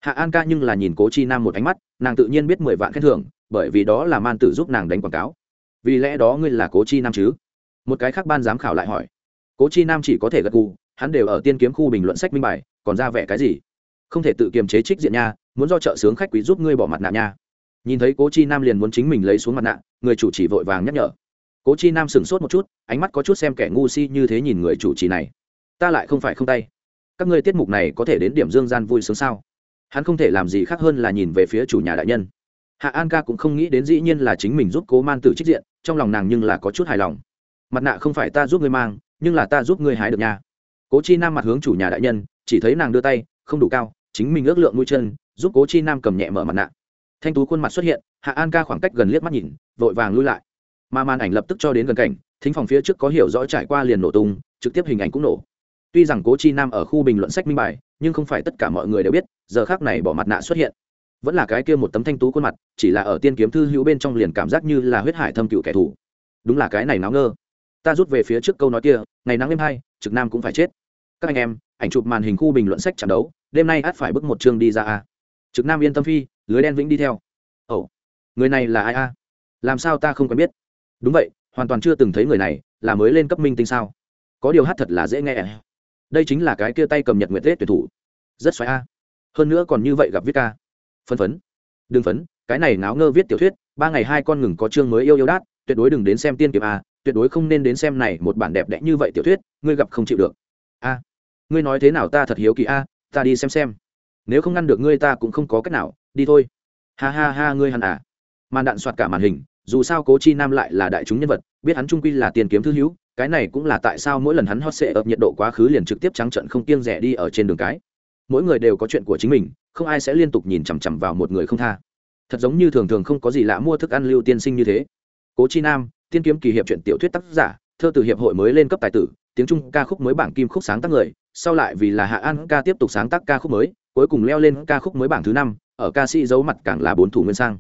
Hạ an ca nhưng là nhìn cố chi nam một ánh mắt, nàng tự nhiên biết mười vạn khen thưởng, bởi vì đó là man tử giúp nàng đánh quảng cáo. Vì lẽ đó ngươi là cố chi nam chứ? Một cái khác ban giám khảo lại hỏi. Cố chi nam chỉ có thể gật gù hắn đều ở tiên kiếm khu bình luận sách minh bài, còn ra vẻ cái gì? Không thể tự kiềm chế trích diện nha, muốn do trợ sướng khách quý giúp ngươi bỏ mặt nạ nha. Nhìn thấy cố chi nam liền muốn chính mình lấy xuống mặt nạ, người chủ chỉ vội vàng nhắc nhở. Cố chi nam sửng sốt một chút, ánh mắt có chút xem kẻ ngu si như thế nhìn người chủ trì này. Ta lại không phải không tay. Các ngươi tiết mục này có thể đến điểm dương gian vui sướng sao? Hắn không thể làm gì khác hơn là nhìn về phía chủ nhà đại nhân. Hạ an ca cũng không nghĩ đến dĩ nhiên là chính mình giúp cố man tử trích diện, trong lòng nàng nhưng là có chút hài lòng. Mặt nạ không phải ta giúp ngươi mang, nhưng là ta giúp ngươi hái được nha cố chi nam mặt hướng chủ nhà đại nhân, chỉ thấy nàng đưa tay, không đủ cao, chính mình ước lượng mũi chân, giúp cố chi nam cầm nhẹ mở mặt nạ. Thanh tú khuôn mặt xuất hiện, hạ an ca khoảng cách gần liếc mắt nhìn, vội vàng lui lại. Mà màn ảnh lập tức cho đến gần cảnh, thính phòng phía trước có hiểu rõ trải qua liền nổ tung, trực tiếp hình ảnh cũng nổ. Tuy rằng cố chi nam ở khu bình luận sách minh bài, nhưng không phải tất cả mọi người đều biết, giờ khác này bỏ mặt nạ xuất hiện. Vẫn là cái kia một tấm thanh tú khuôn mặt, chỉ là ở tiên kiếm thư hữu bên trong liền cảm giác như là huyết hải thâm cựu kẻ thù. Đúng là cái này náo ngơ. Ta rút về phía trước câu nói kia, ngày nắng đêm hai, trực nam cũng phải chết các anh em, ảnh chụp màn hình khu bình luận sách trận đấu, đêm nay át phải bước một chương đi ra a. Trực nam yên tâm phi, lưới đen vĩnh đi theo. Ồ, người này là ai a? Làm sao ta không quen biết? Đúng vậy, hoàn toàn chưa từng thấy người này, là mới lên cấp minh tinh sao? Có điều hát thật là dễ nghe. Đây chính là cái kia tay cầm nhật nguyệt tết tuyển thủ. Rất xoáy a. Hơn nữa còn như vậy gặp viết ca. Phân phấn. Đừng phấn, cái này náo ngơ viết tiểu thuyết, ba ngày hai con ngừng có chương mới yêu yêu đát, tuyệt đối đừng đến xem tiên kiệp a, tuyệt đối không nên đến xem này một bản đẹp đẽ như vậy tiểu thuyết, ngươi gặp không chịu được. A ngươi nói thế nào ta thật hiếu kỳ, a, ta đi xem xem. Nếu không ngăn được ngươi ta cũng không có cách nào, đi thôi. Ha ha ha, ngươi hẳn à. Màn đạn soạt cả màn hình, dù sao cố chi nam lại là đại chúng nhân vật, biết hắn trung quy là tiền kiếm thư hữu, cái này cũng là tại sao mỗi lần hắn hot sệ ập nhiệt độ quá khứ liền trực tiếp trắng trận không kiêng rẻ đi ở trên đường cái. Mỗi người đều có chuyện của chính mình, không ai sẽ liên tục nhìn chằm chằm vào một người không tha. Thật giống như thường thường không có gì lạ mua thức ăn lưu tiên sinh như thế. Cố chi nam, tiên kiếm kỳ hiệp chuyện tiểu thuyết tác giả, thơ từ hiệp hội mới lên cấp tài tử, tiếng trung ca khúc mới bảng kim khúc sáng tác người sau lại vì là hạ an ca tiếp tục sáng tác ca khúc mới, cuối cùng leo lên ca khúc mới bảng thứ năm, ở ca sĩ giấu mặt càng là bốn thủ nguyên sang.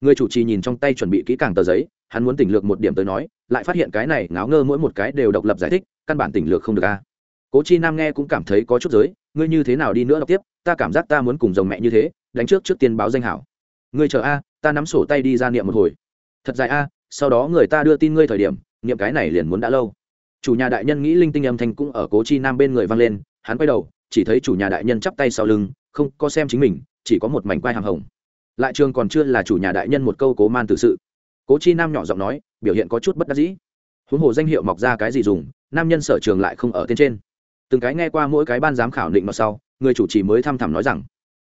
Người chủ trì nhìn trong tay chuẩn bị kỹ càng tờ giấy, hắn muốn tỉnh lược một điểm tới nói, lại phát hiện cái này ngáo ngơ mỗi một cái đều độc lập giải thích, căn bản tỉnh lược không được a. Cố chi nam nghe cũng cảm thấy có chút giới ngươi như thế nào đi nữa đọc tiếp, ta cảm giác ta muốn cùng dòng mẹ như thế, đánh trước trước tiên báo danh hảo. Ngươi chờ a, ta nắm sổ tay đi ra niệm một hồi. Thật dài a, sau đó người ta đưa tin ngươi thời điểm, niệm cái này liền muốn đã lâu chủ nhà đại nhân nghĩ linh tinh âm thanh cũng ở cố chi nam bên người vang lên, hắn quay đầu, chỉ thấy chủ nhà đại nhân chắp tay sau lưng, không có xem chính mình, chỉ có một mảnh quai hàng hồng. Lại trường còn chưa là chủ nhà đại nhân một câu cố man tự sự. Cố chi nam nhỏ giọng nói, biểu hiện có chút bất đắc dĩ. Huống hồ danh hiệu mọc ra cái gì dùng, nam nhân sở trường lại không ở tên trên. Từng cái nghe qua mỗi cái ban giám khảo định mà sau, người chủ trì mới thăm thẳm nói rằng,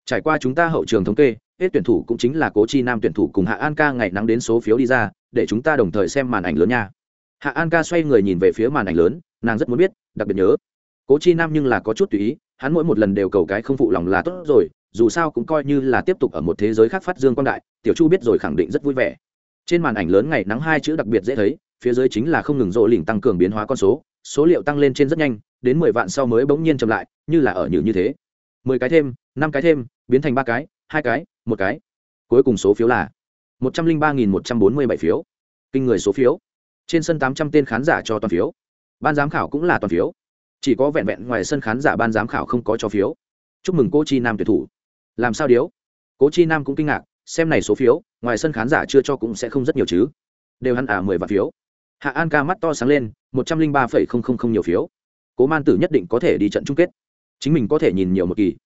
trải qua chúng ta hậu trường thống kê, hết tuyển thủ cũng chính là cố chi nam tuyển thủ cùng hạ an ca ngày nắng đến số phiếu đi ra, để chúng ta đồng thời xem màn ảnh lớn nha hạ an ca xoay người nhìn về phía màn ảnh lớn, nàng rất muốn biết, đặc biệt nhớ. Cố chi nam nhưng là có chút tùy ý, hắn mỗi một lần đều cầu cái không phụ lòng là tốt rồi, dù sao cũng coi như là tiếp tục ở một thế giới khác phát dương quan đại, tiểu chu biết rồi khẳng định rất vui vẻ. Trên màn ảnh lớn ngày nắng hai chữ đặc biệt dễ thấy, phía dưới chính là không ngừng rộ lỉnh tăng cường biến hóa con số số liệu tăng lên trên rất nhanh, đến mười vạn sau mới bỗng nhiên chậm lại, như là ở như như thế. Mười cái thêm, năm cái thêm, biến thành ba cái, hai cái, một cái. Cuối cùng số phiếu là một trăm linh ba nghìn một trăm bốn mươi bảy phiếu. Kinh người số phiếu trên sân tám trăm tên khán giả cho toàn phiếu. Ban giám khảo cũng là toàn phiếu. Chỉ có vẹn vẹn ngoài sân khán giả ban giám khảo không có cho phiếu. Chúc mừng cô chi nam tuyển thủ. Làm sao điếu? Cố chi nam cũng kinh ngạc, xem này số phiếu, ngoài sân khán giả chưa cho cũng sẽ không rất nhiều chứ. Đều hắn à mười vạn phiếu. Hạ an ca mắt to sáng lên, một trăm linh ba phẩy không không không nhiều phiếu. Cố man tử nhất định có thể đi trận chung kết. Chính mình có thể nhìn nhiều một kỳ.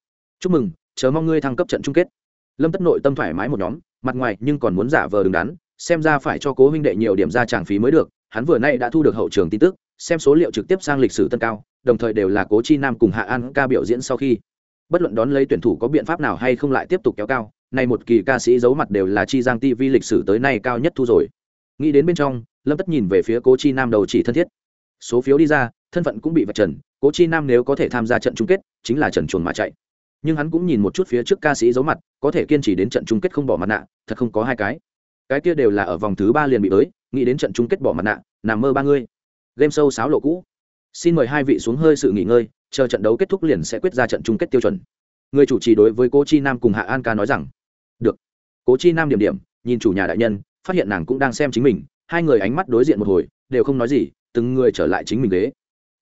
Chúc mừng, chờ mong ngươi thăng cấp trận chung kết. Lâm tất nội tâm thoải mái một nhóm, mặt ngoài nhưng còn muốn giả vờ đứng đắn xem ra phải cho cố huynh đệ nhiều điểm ra tràng phí mới được, hắn vừa nay đã thu được hậu trường tin tức, xem số liệu trực tiếp sang lịch sử tân cao, đồng thời đều là cố chi nam cùng hạ an ca biểu diễn sau khi. Bất luận đón lấy tuyển thủ có biện pháp nào hay không lại tiếp tục kéo cao, nay một kỳ ca sĩ giấu mặt đều là chi giang tv lịch sử tới nay cao nhất thu rồi. Nghĩ đến bên trong, lâm tất nhìn về phía cố chi nam đầu chỉ thân thiết. Số phiếu đi ra, thân phận cũng bị vạch trần, cố chi nam nếu có thể tham gia trận chung kết, chính là trần chuồn mà chạy. Nhưng hắn cũng nhìn một chút phía trước ca sĩ giấu mặt, có thể kiên trì đến trận chung kết không bỏ mặt nạ, thật không có hai cái cái kia đều là ở vòng thứ ba liền bị tới, nghĩ đến trận chung kết bỏ mặt nạ, nằm mơ ba ngươi. Game sâu sáo lộ cũ. Xin mời hai vị xuống hơi sự nghỉ ngơi, chờ trận đấu kết thúc liền sẽ quyết ra trận chung kết tiêu chuẩn. Người chủ trì đối với cố chi nam cùng hạ an ca nói rằng, được. Cố chi nam điểm điểm, nhìn chủ nhà đại nhân, phát hiện nàng cũng đang xem chính mình, hai người ánh mắt đối diện một hồi, đều không nói gì, từng người trở lại chính mình ghế.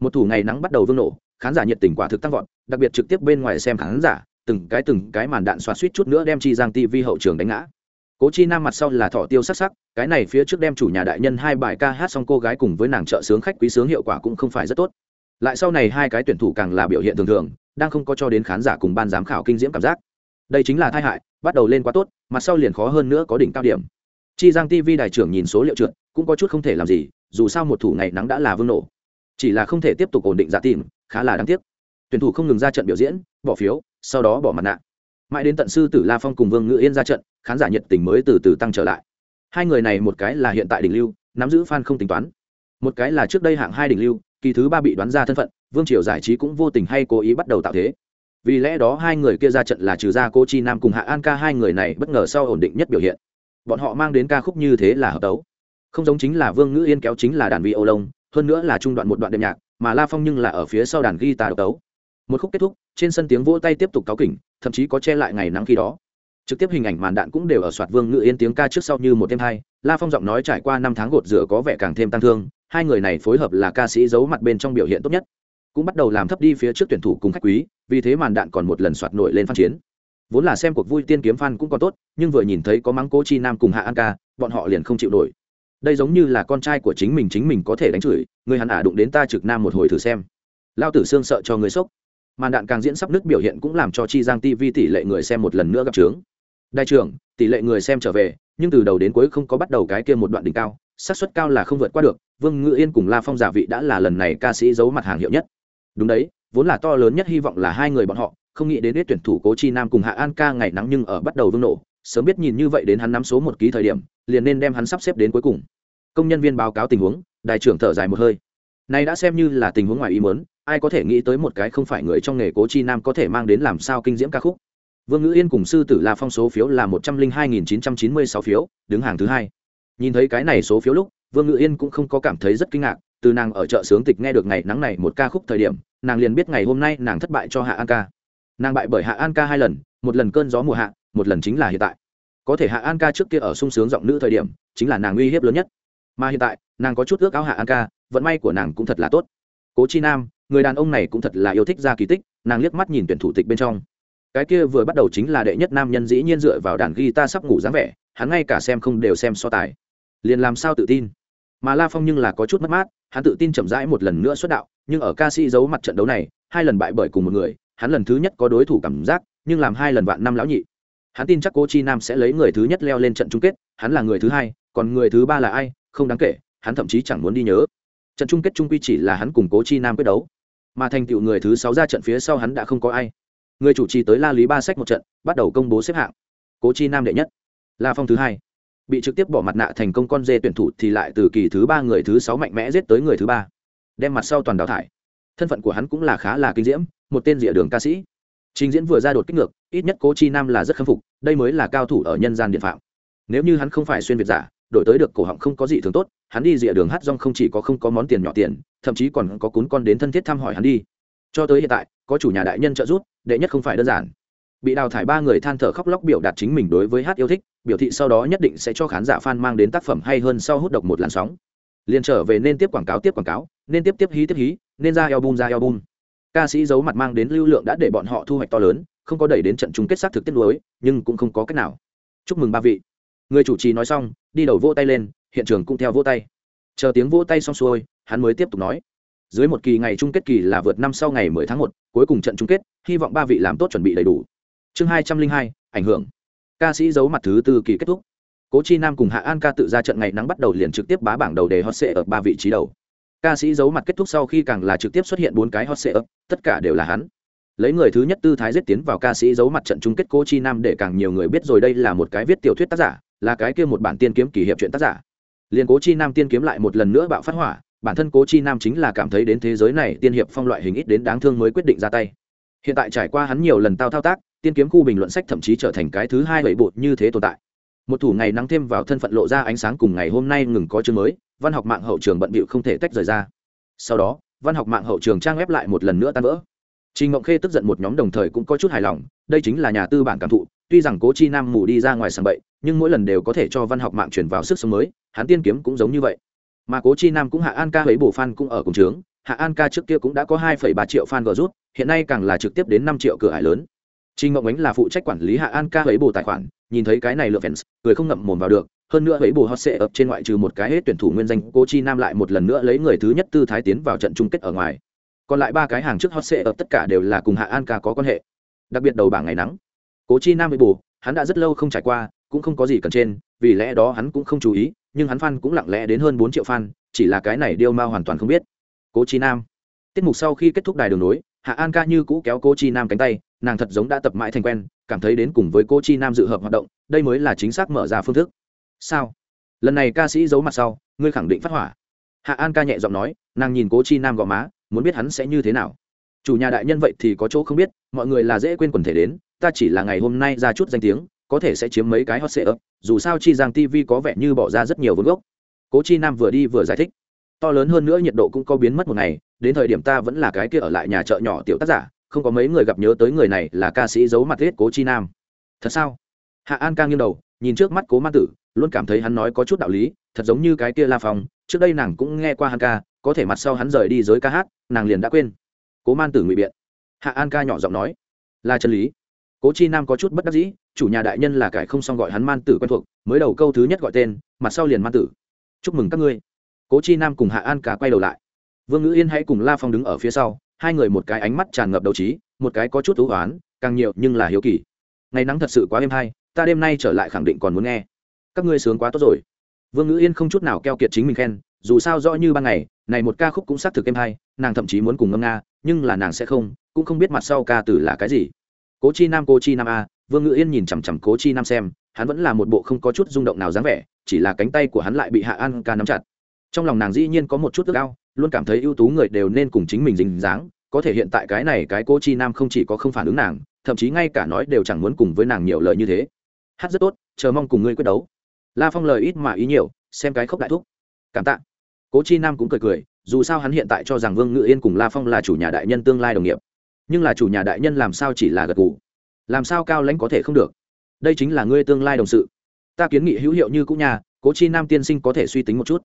Một thủ ngày nắng bắt đầu vương nổ, khán giả nhiệt tình quả thực tăng vọt, đặc biệt trực tiếp bên ngoài xem khán giả, từng cái từng cái màn đạn xoa suýt chút nữa đem chi giang tv hậu trường đánh ngã cố chi nam mặt sau là thọ tiêu sắc sắc, cái này phía trước đem chủ nhà đại nhân hai bài ca hát xong cô gái cùng với nàng trợ sướng khách quý sướng hiệu quả cũng không phải rất tốt. Lại sau này hai cái tuyển thủ càng là biểu hiện thường thường, đang không có cho đến khán giả cùng ban giám khảo kinh diễm cảm giác. Đây chính là tai hại, bắt đầu lên quá tốt, mặt sau liền khó hơn nữa có đỉnh cao điểm. Chi giang tv đại trưởng nhìn số liệu trượt, cũng có chút không thể làm gì, dù sao một thủ ngày nắng đã là vương nổ. Chỉ là không thể tiếp tục ổn định giả tìm, khá là đáng tiếc. Tuyển thủ không ngừng ra trận biểu diễn, bỏ phiếu, sau đó bỏ mặt nạ mãi đến tận sư tử la phong cùng vương ngự yên ra trận, khán giả nhiệt tình mới từ từ tăng trở lại. Hai người này một cái là hiện tại đỉnh lưu, nắm giữ fan không tính toán. Một cái là trước đây hạng hai đỉnh lưu, kỳ thứ ba bị đoán ra thân phận, vương triều giải trí cũng vô tình hay cố ý bắt đầu tạo thế. Vì lẽ đó hai người kia ra trận là trừ ra cô chi nam cùng hạ an ca hai người này bất ngờ sau ổn định nhất biểu hiện. Bọn họ mang đến ca khúc như thế là hợp tấu. Không giống chính là vương ngữ yên kéo chính là đàn vi âu lông hơn nữa là trung đoạn một đoạn đệm nhạc, mà la phong nhưng là ở phía sau đàn guitar độc tấu. Một khúc kết thúc, trên sân tiếng vỗ tay tiếp tục cáo kỉnh thậm chí có che lại ngày nắng khi đó. Trực tiếp hình ảnh màn đạn cũng đều ở soạt vương ngự yên tiếng ca trước sau như một thêm hai, la phong giọng nói trải qua năm tháng gột rửa có vẻ càng thêm tăng thương, hai người này phối hợp là ca sĩ giấu mặt bên trong biểu hiện tốt nhất. Cũng bắt đầu làm thấp đi phía trước tuyển thủ cùng khách quý, vì thế màn đạn còn một lần soạt nổi lên phát chiến. Vốn là xem cuộc vui tiên kiếm phan cũng còn tốt, nhưng vừa nhìn thấy có mắng cố chi nam cùng hạ an ca, bọn họ liền không chịu nổi. Đây giống như là con trai của chính mình chính mình có thể đánh chửi, người hắn ả đụng đến ta trực nam một hồi thử xem. Lao tử xương sợ cho người sốc màn đạn càng diễn sắp nước biểu hiện cũng làm cho chi giang tv tỷ lệ người xem một lần nữa gặp trướng. Đại trưởng, tỷ lệ người xem trở về, nhưng từ đầu đến cuối không có bắt đầu cái kia một đoạn đỉnh cao, xác suất cao là không vượt qua được, vương ngự yên cùng la phong giả vị đã là lần này ca sĩ giấu mặt hàng hiệu nhất. Đúng đấy, vốn là to lớn nhất hy vọng là hai người bọn họ, không nghĩ đến ít tuyển thủ cố chi nam cùng hạ an ca ngày nắng nhưng ở bắt đầu vương nổ, sớm biết nhìn như vậy đến hắn nắm số một ký thời điểm, liền nên đem hắn sắp xếp đến cuối cùng. Công nhân viên báo cáo tình huống, đại trưởng thở dài một hơi này đã xem như là tình huống ngoài ý muốn, ai có thể nghĩ tới một cái không phải người trong nghề cố chi nam có thể mang đến làm sao kinh diễm ca khúc. Vương ngữ yên cùng sư tử la phong số phiếu là một trăm linh hai nghìn chín trăm chín mươi sáu phiếu, đứng hàng thứ hai. Nhìn thấy cái này số phiếu lúc, vương ngữ yên cũng không có cảm thấy rất kinh ngạc, từ nàng ở chợ sướng tịch nghe được ngày nắng này một ca khúc thời điểm, nàng liền biết ngày hôm nay nàng thất bại cho hạ an ca. Nàng bại bởi hạ an ca hai lần, một lần cơn gió mùa hạ, một lần chính là hiện tại. Có thể hạ an ca trước kia ở sung sướng giọng nữ thời điểm, chính là nàng uy hiếp lớn nhất. Mà hiện tại, nàng có chút ước áo hạ an ca vận may của nàng cũng thật là tốt. Cố chi nam, người đàn ông này cũng thật là yêu thích ra kỳ tích, nàng liếc mắt nhìn tuyển thủ tịch bên trong. Cái kia vừa bắt đầu chính là đệ nhất nam nhân dĩ nhiên dựa vào đàn guitar sắp ngủ dáng vẻ, hắn ngay cả xem không đều xem so tài. Liền làm sao tự tin? Mà la phong nhưng là có chút mất mát, hắn tự tin chậm rãi một lần nữa xuất đạo, nhưng ở ca sĩ giấu mặt trận đấu này, hai lần bại bởi cùng một người, hắn lần thứ nhất có đối thủ cảm giác, nhưng làm hai lần vạn năm lão nhị. Hắn tin chắc cô chi nam sẽ lấy người thứ nhất leo lên trận chung kết, hắn là người thứ hai, còn người thứ ba là ai, không đáng kể, hắn thậm chí chẳng muốn đi nhớ trận chung kết trung quy chỉ là hắn cùng cố chi nam quyết đấu mà thành tựu người thứ sáu ra trận phía sau hắn đã không có ai người chủ trì tới la lý ba sách một trận bắt đầu công bố xếp hạng cố chi nam đệ nhất la phong thứ hai bị trực tiếp bỏ mặt nạ thành công con dê tuyển thủ thì lại từ kỳ thứ ba người thứ sáu mạnh mẽ giết tới người thứ ba đem mặt sau toàn đào thải thân phận của hắn cũng là khá là kinh diễm một tên rìa đường ca sĩ trình diễn vừa ra đột kích ngược ít nhất cố chi nam là rất khâm phục đây mới là cao thủ ở nhân gian điện phạm nếu như hắn không phải xuyên việt giả đổi tới được cổ họng không có gì thường tốt hắn đi rìa đường hát rong không chỉ có không có món tiền nhỏ tiền, thậm chí còn có cún con đến thân thiết thăm hỏi hắn đi. Cho tới hiện tại, có chủ nhà đại nhân trợ giúp, đệ nhất không phải đơn giản. Bị đào thải ba người than thở khóc lóc biểu đạt chính mình đối với hát yêu thích, biểu thị sau đó nhất định sẽ cho khán giả fan mang đến tác phẩm hay hơn sau hút độc một làn sóng. Liền trở về nên tiếp quảng cáo tiếp quảng cáo, nên tiếp tiếp hí tiếp hí, nên ra album ra album. Ca sĩ giấu mặt mang đến lưu lượng đã để bọn họ thu hoạch to lớn, không có đẩy đến trận chung kết xác thực tiết lối nhưng cũng không có cách nào. Chúc mừng ba vị. Người chủ trì nói xong, đi đầu vỗ tay lên hiện trường cũng theo vỗ tay. Chờ tiếng vỗ tay xong xuôi hắn mới tiếp tục nói. Dưới một kỳ ngày chung kết kỳ là vượt năm sau ngày 10 tháng 1, cuối cùng trận chung kết hy vọng ba vị làm tốt chuẩn bị đầy đủ. Chương hai trăm linh hai ảnh hưởng. Ca sĩ giấu mặt thứ tư kỳ kết thúc. Cố chi nam cùng hạ an ca tự ra trận ngày nắng bắt đầu liền trực tiếp bá bảng đầu đề hot sệ ở ba vị trí đầu. Ca sĩ giấu mặt kết thúc sau khi càng là trực tiếp xuất hiện bốn cái hot sệ ấp tất cả đều là hắn. Lấy người thứ nhất tư thái giết tiến vào ca sĩ giấu mặt trận chung kết cố chi nam để càng nhiều người biết rồi đây là một cái viết tiểu thuyết tác giả là cái kia một bản tiên kiếm kỳ hiệp chuyện tác giả liền cố chi nam tiên kiếm lại một lần nữa bạo phát hỏa bản thân cố chi nam chính là cảm thấy đến thế giới này tiên hiệp phong loại hình ít đến đáng thương mới quyết định ra tay. Hiện tại trải qua hắn nhiều lần tao thao tác tiên kiếm khu bình luận sách thậm chí trở thành cái thứ hai bảy bột như thế tồn tại. Một thủ ngày nắng thêm vào thân phận lộ ra ánh sáng cùng ngày hôm nay ngừng có chương mới văn học mạng hậu trường bận bịu không thể tách rời ra. Sau đó văn học mạng hậu trường trang ép lại một lần nữa tan vỡ. Trình Ngộng Khê tức giận một nhóm đồng thời cũng có chút hài lòng, đây chính là nhà tư bản cảm thụ, tuy rằng Cố Chi Nam mù đi ra ngoài sàng bậy, nhưng mỗi lần đều có thể cho văn học mạng chuyển vào sức sống mới, hắn tiên kiếm cũng giống như vậy. Mà Cố Chi Nam cũng hạ An ca với bổ fan cũng ở cùng trướng, hạ An ca trước kia cũng đã có 2,3 triệu fan gờ rút, hiện nay càng là trực tiếp đến 5 triệu cửa ải lớn. Trình Ngộng Ánh là phụ trách quản lý hạ An ca với bổ tài khoản, nhìn thấy cái này lượng fans, người không ngậm mồm vào được, hơn nữa với bổ hot sẽ ập trên ngoại trừ một cái hết tuyển thủ nguyên danh, Cố Chi Nam lại một lần nữa lấy người thứ nhất tư thái tiến vào trận chung kết ở ngoài còn lại ba cái hàng trước hot sẽ ập tất cả đều là cùng hạ an ca có quan hệ đặc biệt đầu bảng ngày nắng cố chi nam bị bù hắn đã rất lâu không trải qua, cũng không có gì cần trên, vì lẽ đó hắn cũng không chú ý, nhưng hắn fan cũng lặng lẽ đến hơn bốn triệu fan, chỉ là cái này điêu ma hoàn toàn không biết. Cố chi nam. Tiết mục sau khi kết thúc đài đường nối, hạ an ca như cũ kéo cô chi nam cánh tay, nàng thật giống đã tập mãi thành quen, cảm thấy đến cùng với cô chi nam dự hợp hoạt động, đây mới là chính xác mở ra phương thức. Sao? Lần này ca sĩ giấu mặt sau, ngươi khẳng định phát hỏa. Hạ an ca nhẹ giọng nói, nàng nhìn cố chi nam gò má, muốn biết hắn sẽ như thế nào. Chủ nhà đại nhân vậy thì có chỗ không biết, mọi người là dễ quên quần thể đến ta chỉ là ngày hôm nay ra chút danh tiếng, có thể sẽ chiếm mấy cái hot sệ ấp, dù sao chi giang tv có vẻ như bỏ ra rất nhiều vốn gốc. Cố chi nam vừa đi vừa giải thích. To lớn hơn nữa nhiệt độ cũng có biến mất một ngày, đến thời điểm ta vẫn là cái kia ở lại nhà chợ nhỏ tiểu tác giả, không có mấy người gặp nhớ tới người này là ca sĩ giấu mặt hết cố chi nam. Thật sao? Hạ an ca nghiêng đầu, nhìn trước mắt cố ma tử, luôn cảm thấy hắn nói có chút đạo lý, thật giống như cái kia la phong, trước đây nàng cũng nghe qua hắn ca, có thể mặt sau hắn rời đi giới ca hát, nàng liền đã quên. Cố man tử ngụy biện. Hạ an ca nhỏ giọng nói, là chân lý cố chi nam có chút bất đắc dĩ, chủ nhà đại nhân là cải không xong gọi hắn man tử quen thuộc, mới đầu câu thứ nhất gọi tên, mặt sau liền man tử. Chúc mừng các ngươi. Cố chi nam cùng hạ an cả quay đầu lại. Vương ngữ yên hãy cùng la phong đứng ở phía sau, hai người một cái ánh mắt tràn ngập đầu trí, một cái có chút thú oán, càng nhiều nhưng là hiếu kỳ. Ngày nắng thật sự quá êm hay, ta đêm nay trở lại khẳng định còn muốn nghe. Các ngươi sướng quá tốt rồi. Vương ngữ yên không chút nào keo kiệt chính mình khen, dù sao rõ như ban ngày, này một ca khúc cũng xác thực êm hay, nàng thậm chí muốn cùng ngâm nga, nhưng là nàng sẽ không, cũng không biết mặt sau ca từ là cái gì cố chi nam, cố chi nam a, vương ngự yên nhìn chằm chằm cố chi nam xem, hắn vẫn là một bộ không có chút rung động nào dáng vẻ, chỉ là cánh tay của hắn lại bị hạ an ca nắm chặt. Trong lòng nàng dĩ nhiên có một chút ước ao, luôn cảm thấy ưu tú người đều nên cùng chính mình dính dáng, có thể hiện tại cái này cái cố chi nam không chỉ có không phản ứng nàng, thậm chí ngay cả nói đều chẳng muốn cùng với nàng nhiều lời như thế. Hát rất tốt, chờ mong cùng ngươi quyết đấu. La phong lời ít mà ý nhiều, xem cái khóc đại thúc. Cảm tạ. Cố chi nam cũng cười cười, dù sao hắn hiện tại cho rằng vương ngự yên cùng la phong là chủ nhà đại nhân tương lai đồng nghiệp nhưng là chủ nhà đại nhân làm sao chỉ là gật gù? Làm sao cao lãnh có thể không được? Đây chính là ngươi tương lai đồng sự. Ta kiến nghị hữu hiệu như cũ nhà cố chi nam tiên sinh có thể suy tính một chút.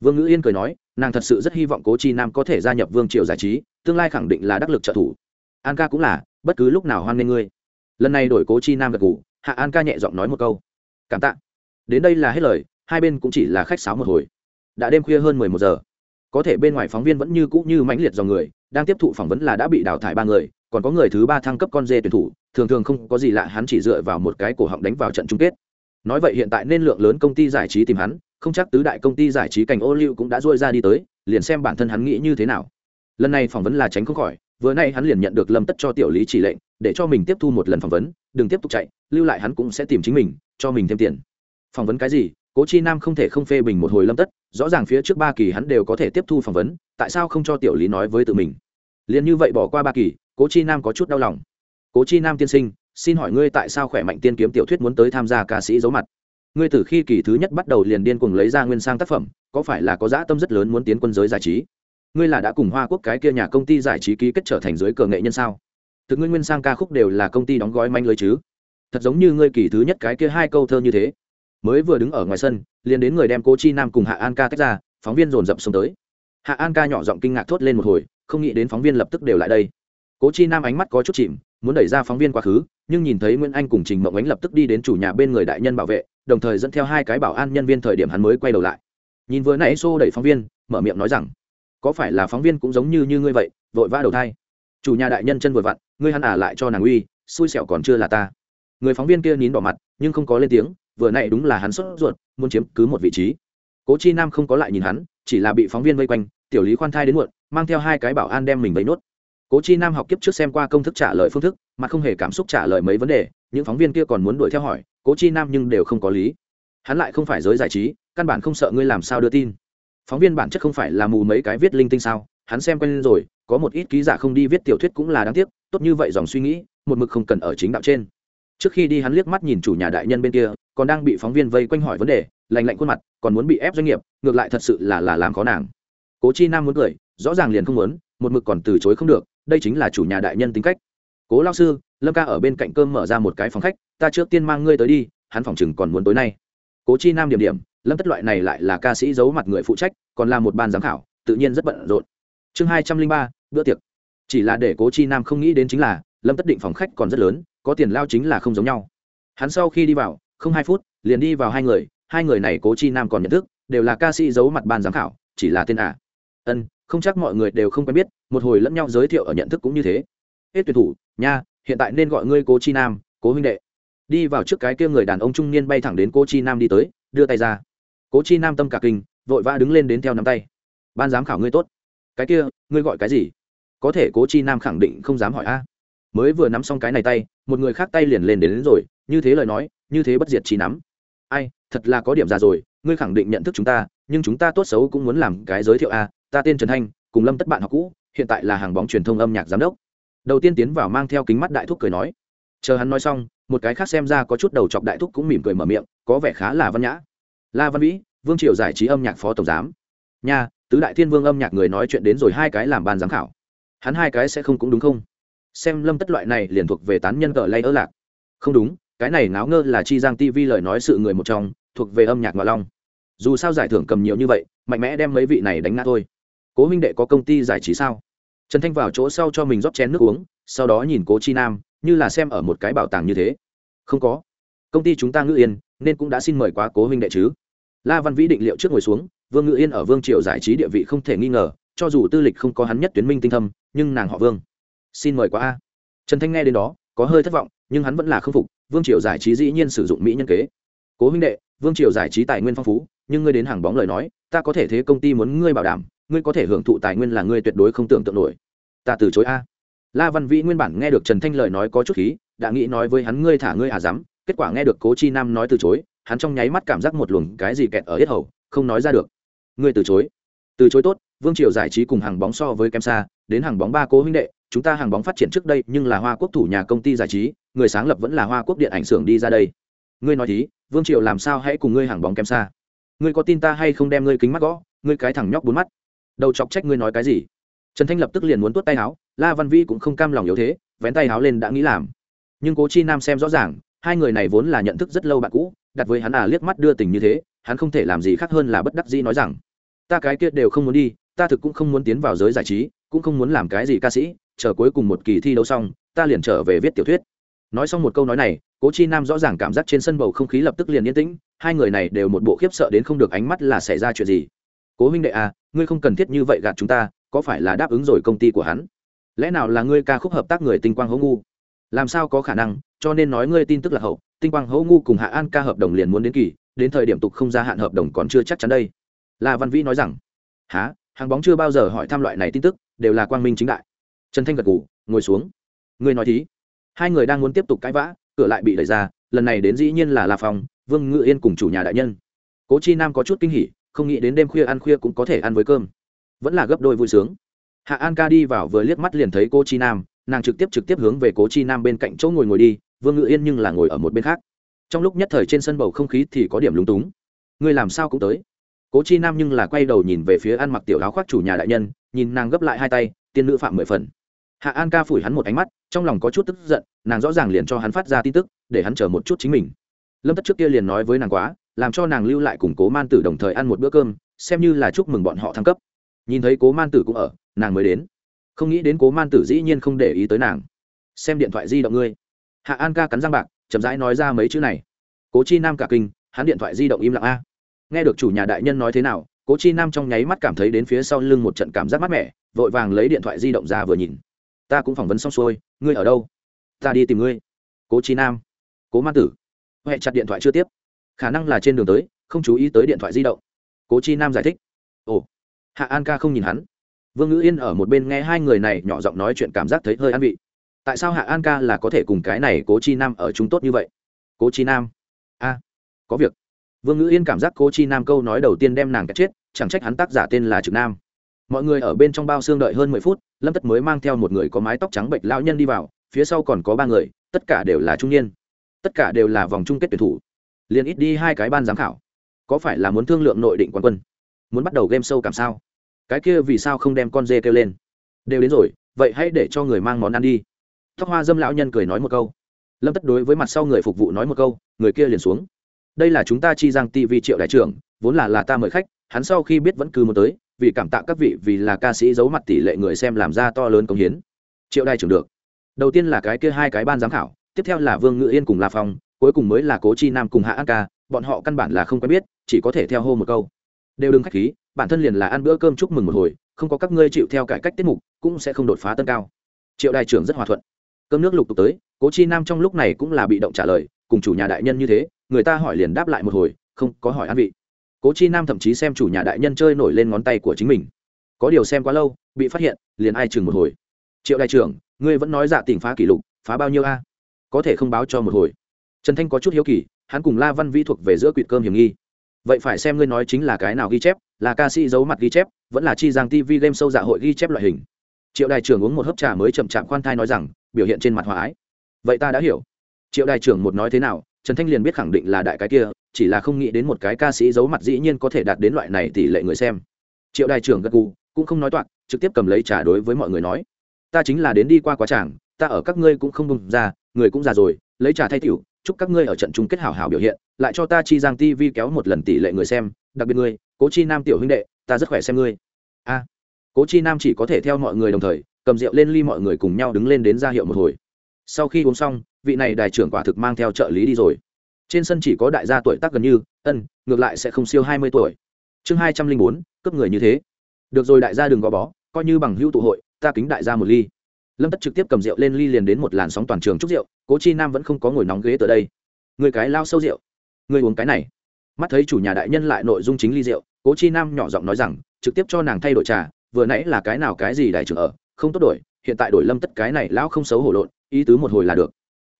Vương ngữ yên cười nói, nàng thật sự rất hy vọng cố chi nam có thể gia nhập vương triều giải trí, tương lai khẳng định là đắc lực trợ thủ. An ca cũng là, bất cứ lúc nào hoan nghê ngươi. Lần này đổi cố chi nam gật gù, hạ an ca nhẹ giọng nói một câu. Cảm tạ. Đến đây là hết lời, hai bên cũng chỉ là khách sáo một hồi. Đã đêm khuya hơn mười một giờ. Có thể bên ngoài phóng viên vẫn như cũ như mãnh liệt dòng người đang tiếp thụ phỏng vấn là đã bị đào thải ba người, còn có người thứ ba thăng cấp con dê tuyển thủ, thường thường không có gì lạ, hắn chỉ dựa vào một cái cổ họng đánh vào trận chung kết. Nói vậy hiện tại nên lượng lớn công ty giải trí tìm hắn, không chắc tứ đại công ty giải trí cảnh ô liu cũng đã dôi ra đi tới, liền xem bản thân hắn nghĩ như thế nào. Lần này phỏng vấn là tránh không khỏi, vừa nay hắn liền nhận được lâm tất cho tiểu lý chỉ lệnh, để cho mình tiếp thu một lần phỏng vấn, đừng tiếp tục chạy, lưu lại hắn cũng sẽ tìm chính mình, cho mình thêm tiền. Phỏng vấn cái gì? Cố chi nam không thể không phê bình một hồi lâm tất, rõ ràng phía trước ba kỳ hắn đều có thể tiếp thu phỏng vấn, tại sao không cho tiểu lý nói với tự mình? Liền như vậy bỏ qua ba kỳ, cố chi nam có chút đau lòng. Cố chi nam tiên sinh, xin hỏi ngươi tại sao khỏe mạnh tiên kiếm tiểu thuyết muốn tới tham gia ca sĩ giấu mặt? Ngươi từ khi kỳ thứ nhất bắt đầu liền điên cuồng lấy ra nguyên sang tác phẩm, có phải là có dã tâm rất lớn muốn tiến quân giới giải trí? Ngươi là đã cùng hoa quốc cái kia nhà công ty giải trí ký kết trở thành giới cờ nghệ nhân sao? Thực ngươi nguyên sang ca khúc đều là công ty đóng gói manh lưới chứ? Thật giống như ngươi kỳ thứ nhất cái kia hai câu thơ như thế mới vừa đứng ở ngoài sân, liền đến người đem cố chi nam cùng hạ an ca tách ra, phóng viên dồn dập xông tới. Hạ an ca nhỏ giọng kinh ngạc thốt lên một hồi, không nghĩ đến phóng viên lập tức đều lại đây. Cố chi nam ánh mắt có chút chìm, muốn đẩy ra phóng viên quá khứ, nhưng nhìn thấy nguyễn anh cùng trình mộng ánh lập tức đi đến chủ nhà bên người đại nhân bảo vệ, đồng thời dẫn theo hai cái bảo an nhân viên thời điểm hắn mới quay đầu lại. Nhìn vừa nãy xô đẩy phóng viên, mở miệng nói rằng, có phải là phóng viên cũng giống như như ngươi vậy, vội vã đầu thai? Chủ nhà đại nhân chân vừa vặn, ngươi hắn ả à lại cho nàng uy, xui xẻo còn chưa là ta. Người phóng viên kia nín bỏ mặt, nhưng không có lên tiếng vừa nãy đúng là hắn sốt ruột, muốn chiếm cứ một vị trí. Cố chi nam không có lại nhìn hắn, chỉ là bị phóng viên vây quanh, tiểu lý khoan thai đến muộn, mang theo hai cái bảo an đem mình vây nốt. Cố chi nam học kiếp trước xem qua công thức trả lời phương thức, mà không hề cảm xúc trả lời mấy vấn đề, những phóng viên kia còn muốn đuổi theo hỏi, cố chi nam nhưng đều không có lý. Hắn lại không phải giới giải trí, căn bản không sợ ngươi làm sao đưa tin. Phóng viên bản chất không phải là mù mấy cái viết linh tinh sao, hắn xem quen rồi, có một ít ký giả không đi viết tiểu thuyết cũng là đáng tiếc, tốt như vậy dòng suy nghĩ, một mực không cần ở chính đạo trên trước khi đi hắn liếc mắt nhìn chủ nhà đại nhân bên kia, còn đang bị phóng viên vây quanh hỏi vấn đề lành lạnh khuôn mặt, còn muốn bị ép doanh nghiệp, ngược lại thật sự là là làm khó nàng. Cố chi nam muốn cười, rõ ràng liền không muốn, một mực còn từ chối không được, đây chính là chủ nhà đại nhân tính cách. Cố lao sư, lâm ca ở bên cạnh cơm mở ra một cái phòng khách, ta trước tiên mang ngươi tới đi, hắn phòng chừng còn muốn tối nay. Cố chi nam điểm điểm, lâm tất loại này lại là ca sĩ giấu mặt người phụ trách, còn là một ban giám khảo, tự nhiên rất bận rộn. Chương hai trăm linh ba, bữa tiệc. Chỉ là để cố chi nam không nghĩ đến chính là lâm tất định phòng khách còn rất lớn, có tiền lao chính là không giống nhau. Hắn sau khi đi vào, không hai phút, liền đi vào hai người hai người này cố chi nam còn nhận thức, đều là ca sĩ giấu mặt ban giám khảo, chỉ là tên ả à. ân, không chắc mọi người đều không quen biết, một hồi lẫn nhau giới thiệu ở nhận thức cũng như thế. Hết tuyển thủ, nha, hiện tại nên gọi ngươi cố chi nam, cố huynh đệ. Đi vào trước cái kia người đàn ông trung niên bay thẳng đến cố chi nam đi tới, đưa tay ra. Cố chi nam tâm cả kinh, vội vã đứng lên đến theo nắm tay. Ban giám khảo ngươi tốt. Cái kia, ngươi gọi cái gì? Có thể cố chi nam khẳng định không dám hỏi a mới vừa nắm xong cái này tay một người khác tay liền lên đến, đến rồi như thế lời nói như thế bất diệt trí nắm. Ai thật là có điểm ra rồi ngươi khẳng định nhận thức chúng ta nhưng chúng ta tốt xấu cũng muốn làm cái giới thiệu a ta tên trần thanh cùng lâm tất bạn học cũ hiện tại là hàng bóng truyền thông âm nhạc giám đốc. Đầu tiên tiến vào mang theo kính mắt đại thúc cười nói. Chờ hắn nói xong một cái khác xem ra có chút đầu chọc đại thúc cũng mỉm cười mở miệng có vẻ khá là văn nhã. La văn vĩ vương triều giải trí âm nhạc phó tổng giám. Nha tứ đại thiên vương âm nhạc người nói chuyện đến rồi hai cái làm ban giám khảo. Hắn hai cái sẽ không cũng đúng không? Xem lâm tất loại này liền thuộc về tán nhân cờ lay ơ lạc. Không đúng, cái này náo ngơ là chi giang tv lời nói sự người một trong, thuộc về âm nhạc ngoại long. Dù sao giải thưởng cầm nhiều như vậy, mạnh mẽ đem mấy vị này đánh ngã thôi. Cố minh đệ có công ty giải trí sao? Trần thanh vào chỗ sau cho mình rót chén nước uống, sau đó nhìn cố chi nam, như là xem ở một cái bảo tàng như thế. Không có. Công ty chúng ta ngữ yên, nên cũng đã xin mời quá cố huynh đệ chứ. La văn vĩ định liệu trước ngồi xuống, vương ngữ yên ở vương triều giải trí địa vị không thể nghi ngờ, cho dù tư lịch không có hắn nhất tuyến minh tinh thâm, nhưng nàng họ vương xin mời quá a. Trần thanh nghe đến đó, có hơi thất vọng, nhưng hắn vẫn là khâm phục, vương triều giải trí dĩ nhiên sử dụng mỹ nhân kế. Cố huynh đệ, vương triều giải trí tài nguyên phong phú, nhưng ngươi đến hàng bóng lời nói, ta có thể thế công ty muốn ngươi bảo đảm, ngươi có thể hưởng thụ tài nguyên là ngươi tuyệt đối không tưởng tượng nổi. Ta từ chối a. La văn vĩ nguyên bản nghe được trần thanh lời nói có chút khí, đã nghĩ nói với hắn ngươi thả ngươi à dám, kết quả nghe được cố chi nam nói từ chối, hắn trong nháy mắt cảm giác một luồng cái gì kẹt ở hết hầu, không nói ra được. Ngươi từ chối. Từ chối tốt vương triều giải trí cùng hàng bóng so với kem xa, đến hàng bóng ba cố huynh đệ, chúng ta hàng bóng phát triển trước đây nhưng là hoa quốc thủ nhà công ty giải trí, người sáng lập vẫn là hoa quốc điện ảnh xưởng đi ra đây. Ngươi nói thí vương triều làm sao hãy cùng ngươi hàng bóng kem xa? Ngươi có tin ta hay không đem ngươi kính mắt gõ, ngươi cái thằng nhóc bốn mắt. Đầu chọc trách ngươi nói cái gì? Trần thanh lập tức liền muốn tuốt tay áo, la văn vi cũng không cam lòng yếu thế, vén tay áo lên đã nghĩ làm. Nhưng cố chi nam xem rõ ràng, hai người này vốn là nhận thức rất lâu bạn cũ, đặt với hắn à liếc mắt đưa tình như thế, hắn không thể làm gì khác hơn là bất đắc dĩ nói rằng, ta cái kia đều không muốn đi ta thực cũng không muốn tiến vào giới giải trí, cũng không muốn làm cái gì ca sĩ, chờ cuối cùng một kỳ thi đấu xong, ta liền trở về viết tiểu thuyết. Nói xong một câu nói này, cố chi nam rõ ràng cảm giác trên sân bầu không khí lập tức liền yên tĩnh, hai người này đều một bộ khiếp sợ đến không được ánh mắt là xảy ra chuyện gì. Cố huynh đệ à ngươi không cần thiết như vậy gạt chúng ta, có phải là đáp ứng rồi công ty của hắn? Lẽ nào là ngươi ca khúc hợp tác người tinh quang hấu ngu? Làm sao có khả năng, cho nên nói ngươi tin tức là hậu, tinh quang hấu ngu cùng hạ an ca hợp đồng liền muốn đến kỳ, đến thời điểm tục không gia hạn hợp đồng còn chưa chắc chắn đây. La văn vĩ nói rằng há hàng bóng chưa bao giờ hỏi thăm loại này tin tức, đều là quang minh chính đại. Trần thanh gật ngủ ngồi xuống. Ngươi nói thí. Hai người đang muốn tiếp tục cãi vã, cửa lại bị đẩy ra, lần này đến dĩ nhiên là la phong, vương ngự yên cùng chủ nhà đại nhân. Cố chi nam có chút kinh hỉ, không nghĩ đến đêm khuya ăn khuya cũng có thể ăn với cơm. Vẫn là gấp đôi vui sướng. Hạ an ca đi vào vừa liếc mắt liền thấy cô chi nam, nàng trực tiếp trực tiếp hướng về cố chi nam bên cạnh chỗ ngồi ngồi đi, vương ngự yên nhưng là ngồi ở một bên khác. Trong lúc nhất thời trên sân bầu không khí thì có điểm lúng túng. Ngươi làm sao cũng tới cố chi nam nhưng là quay đầu nhìn về phía ăn mặc tiểu áo khoác chủ nhà đại nhân, nhìn nàng gấp lại hai tay, tiên nữ phạm mười phần. Hạ an ca phủi hắn một ánh mắt, trong lòng có chút tức giận, nàng rõ ràng liền cho hắn phát ra tin tức, để hắn chờ một chút chính mình. Lâm tất trước kia liền nói với nàng quá, làm cho nàng lưu lại cùng cố man tử đồng thời ăn một bữa cơm, xem như là chúc mừng bọn họ thăng cấp. Nhìn thấy cố man tử cũng ở, nàng mới đến. Không nghĩ đến cố man tử dĩ nhiên không để ý tới nàng. Xem điện thoại di động ngươi. Hạ an ca cắn răng bạc, chậm rãi nói ra mấy chữ này. Cố chi nam cả kinh, hắn điện thoại di động im lặng a nghe được chủ nhà đại nhân nói thế nào, cố chi nam trong nháy mắt cảm thấy đến phía sau lưng một trận cảm giác mát mẻ, vội vàng lấy điện thoại di động ra vừa nhìn. Ta cũng phỏng vấn xong xuôi, ngươi ở đâu? Ta đi tìm ngươi. Cố chi nam. Cố man tử. Huệ chặt điện thoại chưa tiếp. Khả năng là trên đường tới, không chú ý tới điện thoại di động. Cố chi nam giải thích. Ồ. Hạ an ca không nhìn hắn. Vương ngữ yên ở một bên nghe hai người này nhỏ giọng nói chuyện cảm giác thấy hơi an vị. Tại sao hạ an ca là có thể cùng cái này cố chi nam ở chúng tốt như vậy? Cố chi nam. A, có việc vương ngữ yên cảm giác cố chi nam câu nói đầu tiên đem nàng cái chết, chẳng trách hắn tác giả tên là trực nam. Mọi người ở bên trong bao xương đợi hơn mười phút, lâm tất mới mang theo một người có mái tóc trắng bệnh lão nhân đi vào, phía sau còn có ba người, tất cả đều là trung niên. Tất cả đều là vòng chung kết tuyển thủ. Liền ít đi hai cái ban giám khảo. Có phải là muốn thương lượng nội định quán quân? Muốn bắt đầu game sâu cảm sao? Cái kia vì sao không đem con dê kêu lên? Đều đến rồi, vậy hãy để cho người mang món ăn đi. Tóc hoa dâm lão nhân cười nói một câu. Lâm tất đối với mặt sau người phục vụ nói một câu, người kia liền xuống đây là chúng ta chi giang tv triệu đại trưởng, vốn là là ta mời khách, hắn sau khi biết vẫn cứ muốn tới, vì cảm tạ các vị, vì là ca sĩ giấu mặt tỷ lệ người xem làm ra to lớn công hiến. Triệu đại trưởng được. Đầu tiên là cái kia hai cái ban giám khảo, tiếp theo là vương ngự yên cùng la phong, cuối cùng mới là cố chi nam cùng hạ an ca, bọn họ căn bản là không quen biết, chỉ có thể theo hô một câu. Đều đừng khách khí, bản thân liền là ăn bữa cơm chúc mừng một hồi, không có các ngươi chịu theo cải cách tiết mục, cũng sẽ không đột phá tân cao. Triệu đại trưởng rất hòa thuận. Cơm nước lục tục tới, cố chi nam trong lúc này cũng là bị động trả lời, cùng chủ nhà đại nhân như thế người ta hỏi liền đáp lại một hồi, không có hỏi ăn vị. Cố chi nam thậm chí xem chủ nhà đại nhân chơi nổi lên ngón tay của chính mình. Có điều xem quá lâu, bị phát hiện, liền ai chừng một hồi. Triệu đại trưởng, ngươi vẫn nói dạ tình phá kỷ lục, phá bao nhiêu a? Có thể không báo cho một hồi. Trần thanh có chút hiếu kỳ, hắn cùng la văn Vi thuộc về giữa quỵt cơm hiểm nghi. Vậy phải xem ngươi nói chính là cái nào ghi chép, là ca sĩ giấu mặt ghi chép, vẫn là chi giang tv game sâu dạ hội ghi chép loại hình. Triệu đại trưởng uống một hớp trà mới chậm chạm khoan thai nói rằng, biểu hiện trên mặt hòa ái. Vậy ta đã hiểu. Triệu đại trưởng một nói thế nào trần thanh liền biết khẳng định là đại cái kia, chỉ là không nghĩ đến một cái ca sĩ giấu mặt dĩ nhiên có thể đạt đến loại này tỷ lệ người xem. Triệu đại trưởng gật gù, cũng không nói toạc, trực tiếp cầm lấy trà đối với mọi người nói. Ta chính là đến đi qua quá tràng, ta ở các ngươi cũng không bùng ra, người cũng già rồi, lấy trà thay tiểu, chúc các ngươi ở trận chung kết hảo hảo biểu hiện, lại cho ta chi giang tv kéo một lần tỷ lệ người xem, đặc biệt ngươi, cố chi nam tiểu huynh đệ, ta rất khỏe xem ngươi. A. Cố chi nam chỉ có thể theo mọi người đồng thời, cầm rượu lên ly mọi người cùng nhau đứng lên đến ra hiệu một hồi sau khi uống xong, vị này đại trưởng quả thực mang theo trợ lý đi rồi. Trên sân chỉ có đại gia tuổi tác gần như, ân, ngược lại sẽ không siêu hai mươi tuổi. Chương hai trăm linh bốn cấp người như thế. Được rồi đại gia đừng gò bó, coi như bằng hữu tụ hội, ta kính đại gia một ly. Lâm tất trực tiếp cầm rượu lên ly liền đến một làn sóng toàn trường chúc rượu, cố chi nam vẫn không có ngồi nóng ghế tới đây. Người cái lao sâu rượu. Người uống cái này. Mắt thấy chủ nhà đại nhân lại nội dung chính ly rượu, cố chi nam nhỏ giọng nói rằng, trực tiếp cho nàng thay đổi trà, vừa nãy là cái nào cái gì đại trưởng ở, không tốt đổi hiện tại đổi lâm tất cái này lão không xấu hổ lộn, ý tứ một hồi là được.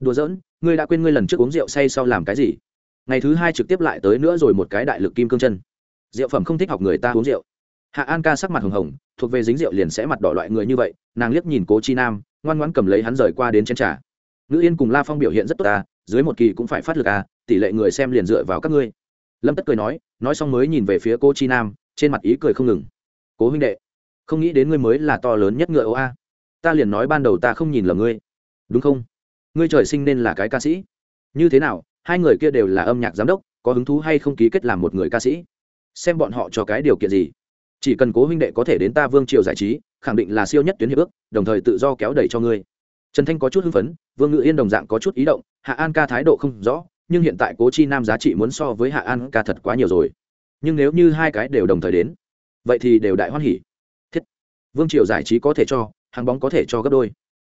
Đùa giỡn, ngươi đã quên ngươi lần trước uống rượu say sau làm cái gì? Ngày thứ hai trực tiếp lại tới nữa rồi một cái đại lực kim cương chân. Rượu phẩm không thích học người ta uống rượu. Hạ an ca sắc mặt hồng hồng, thuộc về dính rượu liền sẽ mặt đỏ loại người như vậy, nàng liếc nhìn cố chi nam, ngoan ngoãn cầm lấy hắn rời qua đến trên trà. Ngữ yên cùng la phong biểu hiện rất tốt ta dưới một kỳ cũng phải phát lực à tỷ lệ người xem liền dựa vào các ngươi. Lâm tất cười nói nói xong mới nhìn về phía cô chi nam, trên mặt ý cười không ngừng. Cố huynh đệ, không nghĩ đến ngươi mới là to lớn nhất ngựa ô a ta liền nói ban đầu ta không nhìn lầm ngươi. Đúng không? Ngươi trời sinh nên là cái ca sĩ. Như thế nào, hai người kia đều là âm nhạc giám đốc, có hứng thú hay không ký kết làm một người ca sĩ? Xem bọn họ cho cái điều kiện gì. Chỉ cần cố huynh đệ có thể đến ta vương triều giải trí, khẳng định là siêu nhất tuyến hiệp ước, đồng thời tự do kéo đẩy cho ngươi. Trần thanh có chút hưng phấn, vương ngự yên đồng dạng có chút ý động, hạ an ca thái độ không rõ, nhưng hiện tại cố chi nam giá trị muốn so với hạ an ca thật quá nhiều rồi. Nhưng nếu như hai cái đều đồng thời đến, vậy thì đều đại hoan hỉ. Thiết. Vương triều giải trí có thể cho hàng bóng có thể cho gấp đôi.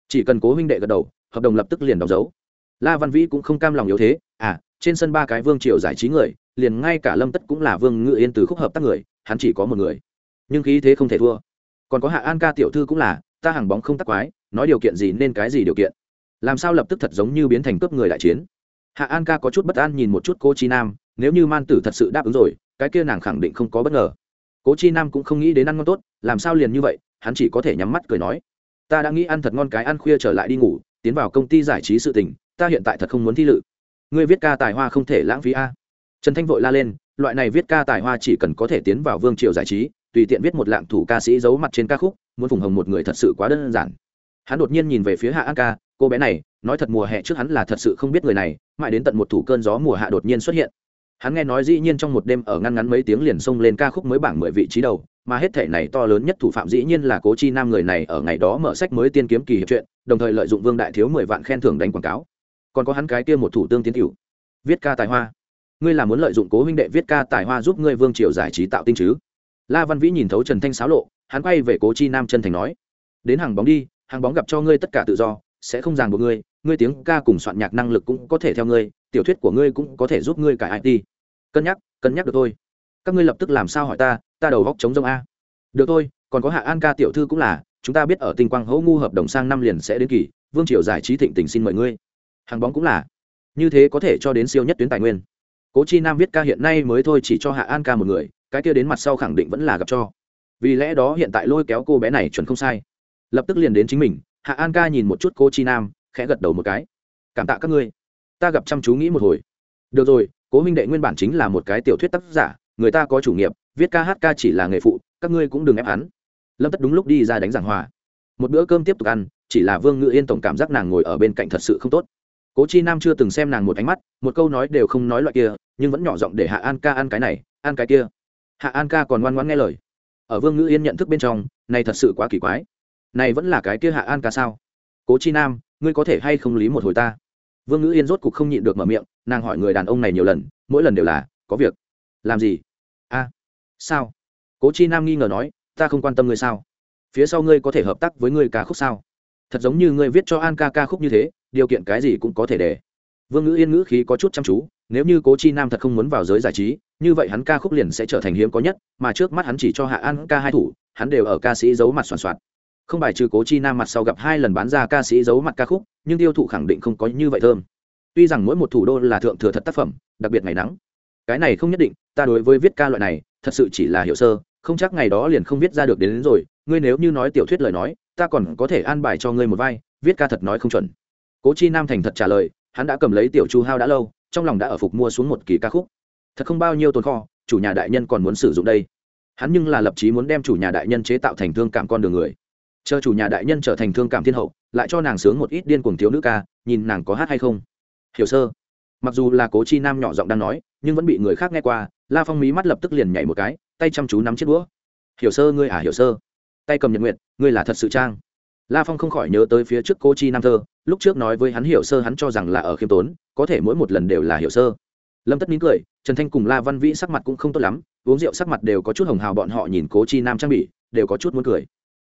Chỉ cần cố huynh đệ gật đầu, hợp đồng lập tức liền đóng dấu. La văn vĩ cũng không cam lòng yếu thế à trên sân ba cái vương triều giải trí người, liền ngay cả lâm tất cũng là vương ngự yên từ khúc hợp tác người, hắn chỉ có một người. Nhưng khí thế không thể thua. Còn có hạ an ca tiểu thư cũng là, ta hàng bóng không tắc quái, nói điều kiện gì nên cái gì điều kiện. Làm sao lập tức thật giống như biến thành cướp người đại chiến. Hạ an ca có chút bất an nhìn một chút cô chi nam, nếu như man tử thật sự đáp ứng rồi, cái kia nàng khẳng định không có bất ngờ. Cố chi nam cũng không nghĩ đến ăn ngon tốt, làm sao liền như vậy hắn chỉ có thể nhắm mắt cười nói, ta đã nghĩ ăn thật ngon cái ăn khuya trở lại đi ngủ, tiến vào công ty giải trí sự tình, ta hiện tại thật không muốn thi lự. Ngươi viết ca tài hoa không thể lãng phí a. Trần thanh vội la lên, loại này viết ca tài hoa chỉ cần có thể tiến vào vương triều giải trí, tùy tiện viết một lạng thủ ca sĩ giấu mặt trên ca khúc, muốn phùng hồng một người thật sự quá đơn giản. Hắn đột nhiên nhìn về phía hạ an ca, cô bé này, nói thật mùa hè trước hắn là thật sự không biết người này, mãi đến tận một thủ cơn gió mùa hạ đột nhiên xuất hiện. Hắn nghe nói dĩ nhiên trong một đêm ở ngăn ngắn mấy tiếng liền xông lên ca khúc mới bảng mười vị trí đầu mà hết thể này to lớn nhất thủ phạm dĩ nhiên là cố chi nam người này ở ngày đó mở sách mới tiên kiếm kỳ hiệp chuyện đồng thời lợi dụng vương đại thiếu mười vạn khen thưởng đánh quảng cáo. Còn có hắn cái kia một thủ tương tiến cửu, viết ca tài hoa. Ngươi là muốn lợi dụng cố huynh đệ viết ca tài hoa giúp ngươi vương triều giải trí tạo tinh chứ? La văn vĩ nhìn thấu trần thanh xáo lộ, hắn quay về cố chi nam chân thành nói, đến hàng bóng đi, hàng bóng gặp cho ngươi tất cả tự do, sẽ không ràng buộc ngươi ngươi tiếng ca cùng soạn nhạc năng lực cũng có thể theo ngươi, tiểu thuyết của ngươi cũng có thể giúp ngươi cải it cân nhắc cân nhắc được thôi các ngươi lập tức làm sao hỏi ta ta đầu góc chống rông a. Được thôi, còn có hạ an ca tiểu thư cũng là, chúng ta biết ở tinh quang hỗ ngu hợp đồng sang năm liền sẽ đến kỳ, vương triều giải trí thịnh tình xin mời ngươi. Hàng bóng cũng là. Như thế có thể cho đến siêu nhất tuyến tài nguyên. Cố chi nam viết ca hiện nay mới thôi chỉ cho hạ an ca một người, cái kia đến mặt sau khẳng định vẫn là gặp cho. Vì lẽ đó hiện tại lôi kéo cô bé này chuẩn không sai. Lập tức liền đến chính mình, hạ an ca nhìn một chút cô chi nam, khẽ gật đầu một cái. Cảm tạ các ngươi. Ta gặp chăm chú nghĩ một hồi. Được rồi, cố minh đệ nguyên bản chính là một cái tiểu thuyết tác giả người ta có chủ nghiệp, viết ca hát ca chỉ là nghề phụ, các ngươi cũng đừng ép hắn. Lâm tất đúng lúc đi ra đánh giảng hòa. Một bữa cơm tiếp tục ăn, chỉ là vương ngự yên tổng cảm giác nàng ngồi ở bên cạnh thật sự không tốt. Cố chi nam chưa từng xem nàng một ánh mắt, một câu nói đều không nói loại kia, nhưng vẫn nhỏ giọng để hạ an ca ăn cái này, ăn cái kia. Hạ an ca còn ngoan ngoãn nghe lời. Ở vương ngữ yên nhận thức bên trong, này thật sự quá kỳ quái. Này vẫn là cái kia hạ an ca sao? Cố chi nam, ngươi có thể hay không lý một hồi ta? Vương ngữ yên rốt cục không nhịn được mở miệng, nàng hỏi người đàn ông này nhiều lần, mỗi lần đều là, có việc. Làm gì? Sao? Cố chi nam nghi ngờ nói, ta không quan tâm ngươi sao? Phía sau ngươi có thể hợp tác với ngươi ca khúc sao? Thật giống như ngươi viết cho an ca ca khúc như thế, điều kiện cái gì cũng có thể để. Vương ngữ yên ngữ khí có chút chăm chú, nếu như cố chi nam thật không muốn vào giới giải trí, như vậy hắn ca khúc liền sẽ trở thành hiếm có nhất, mà trước mắt hắn chỉ cho hạ an ca hai thủ, hắn đều ở ca sĩ giấu mặt soạn soạn. Không bài trừ cố chi nam mặt sau gặp hai lần bán ra ca sĩ giấu mặt ca khúc, nhưng tiêu thụ khẳng định không có như vậy thơm. Tuy rằng mỗi một thủ đô là thượng thừa thật tác phẩm, đặc biệt ngày nắng. Cái này không nhất định, ta đối với viết ca loại này thật sự chỉ là hiểu sơ không chắc ngày đó liền không viết ra được đến, đến rồi. Ngươi nếu như nói tiểu thuyết lời nói ta còn có thể an bài cho ngươi một vai viết ca thật nói không chuẩn. Cố chi nam thành thật trả lời hắn đã cầm lấy tiểu chu hao đã lâu trong lòng đã ở phục mua xuống một kỳ ca khúc. Thật không bao nhiêu tồn kho chủ nhà đại nhân còn muốn sử dụng đây. Hắn nhưng là lập chí muốn đem chủ nhà đại nhân chế tạo thành thương cảm con đường người. Chờ chủ nhà đại nhân trở thành thương cảm thiên hậu lại cho nàng sướng một ít điên cuồng thiếu nữ ca nhìn nàng có hát hay không. Hiểu sơ. Mặc dù là cố chi nam nhỏ giọng đang nói nhưng vẫn bị người khác nghe qua la phong mí mắt lập tức liền nhảy một cái, tay chăm chú nắm chiếc đũa. Hiểu sơ ngươi à hiểu sơ. Tay cầm nhật nguyện ngươi là thật sự trang. La phong không khỏi nhớ tới phía trước cố chi nam thơ, lúc trước nói với hắn hiểu sơ hắn cho rằng là ở khiêm tốn, có thể mỗi một lần đều là hiểu sơ. Lâm tất nín cười, trần thanh cùng la văn vĩ sắc mặt cũng không tốt lắm, uống rượu sắc mặt đều có chút hồng hào bọn họ nhìn cố chi nam trang bị, đều có chút muốn cười.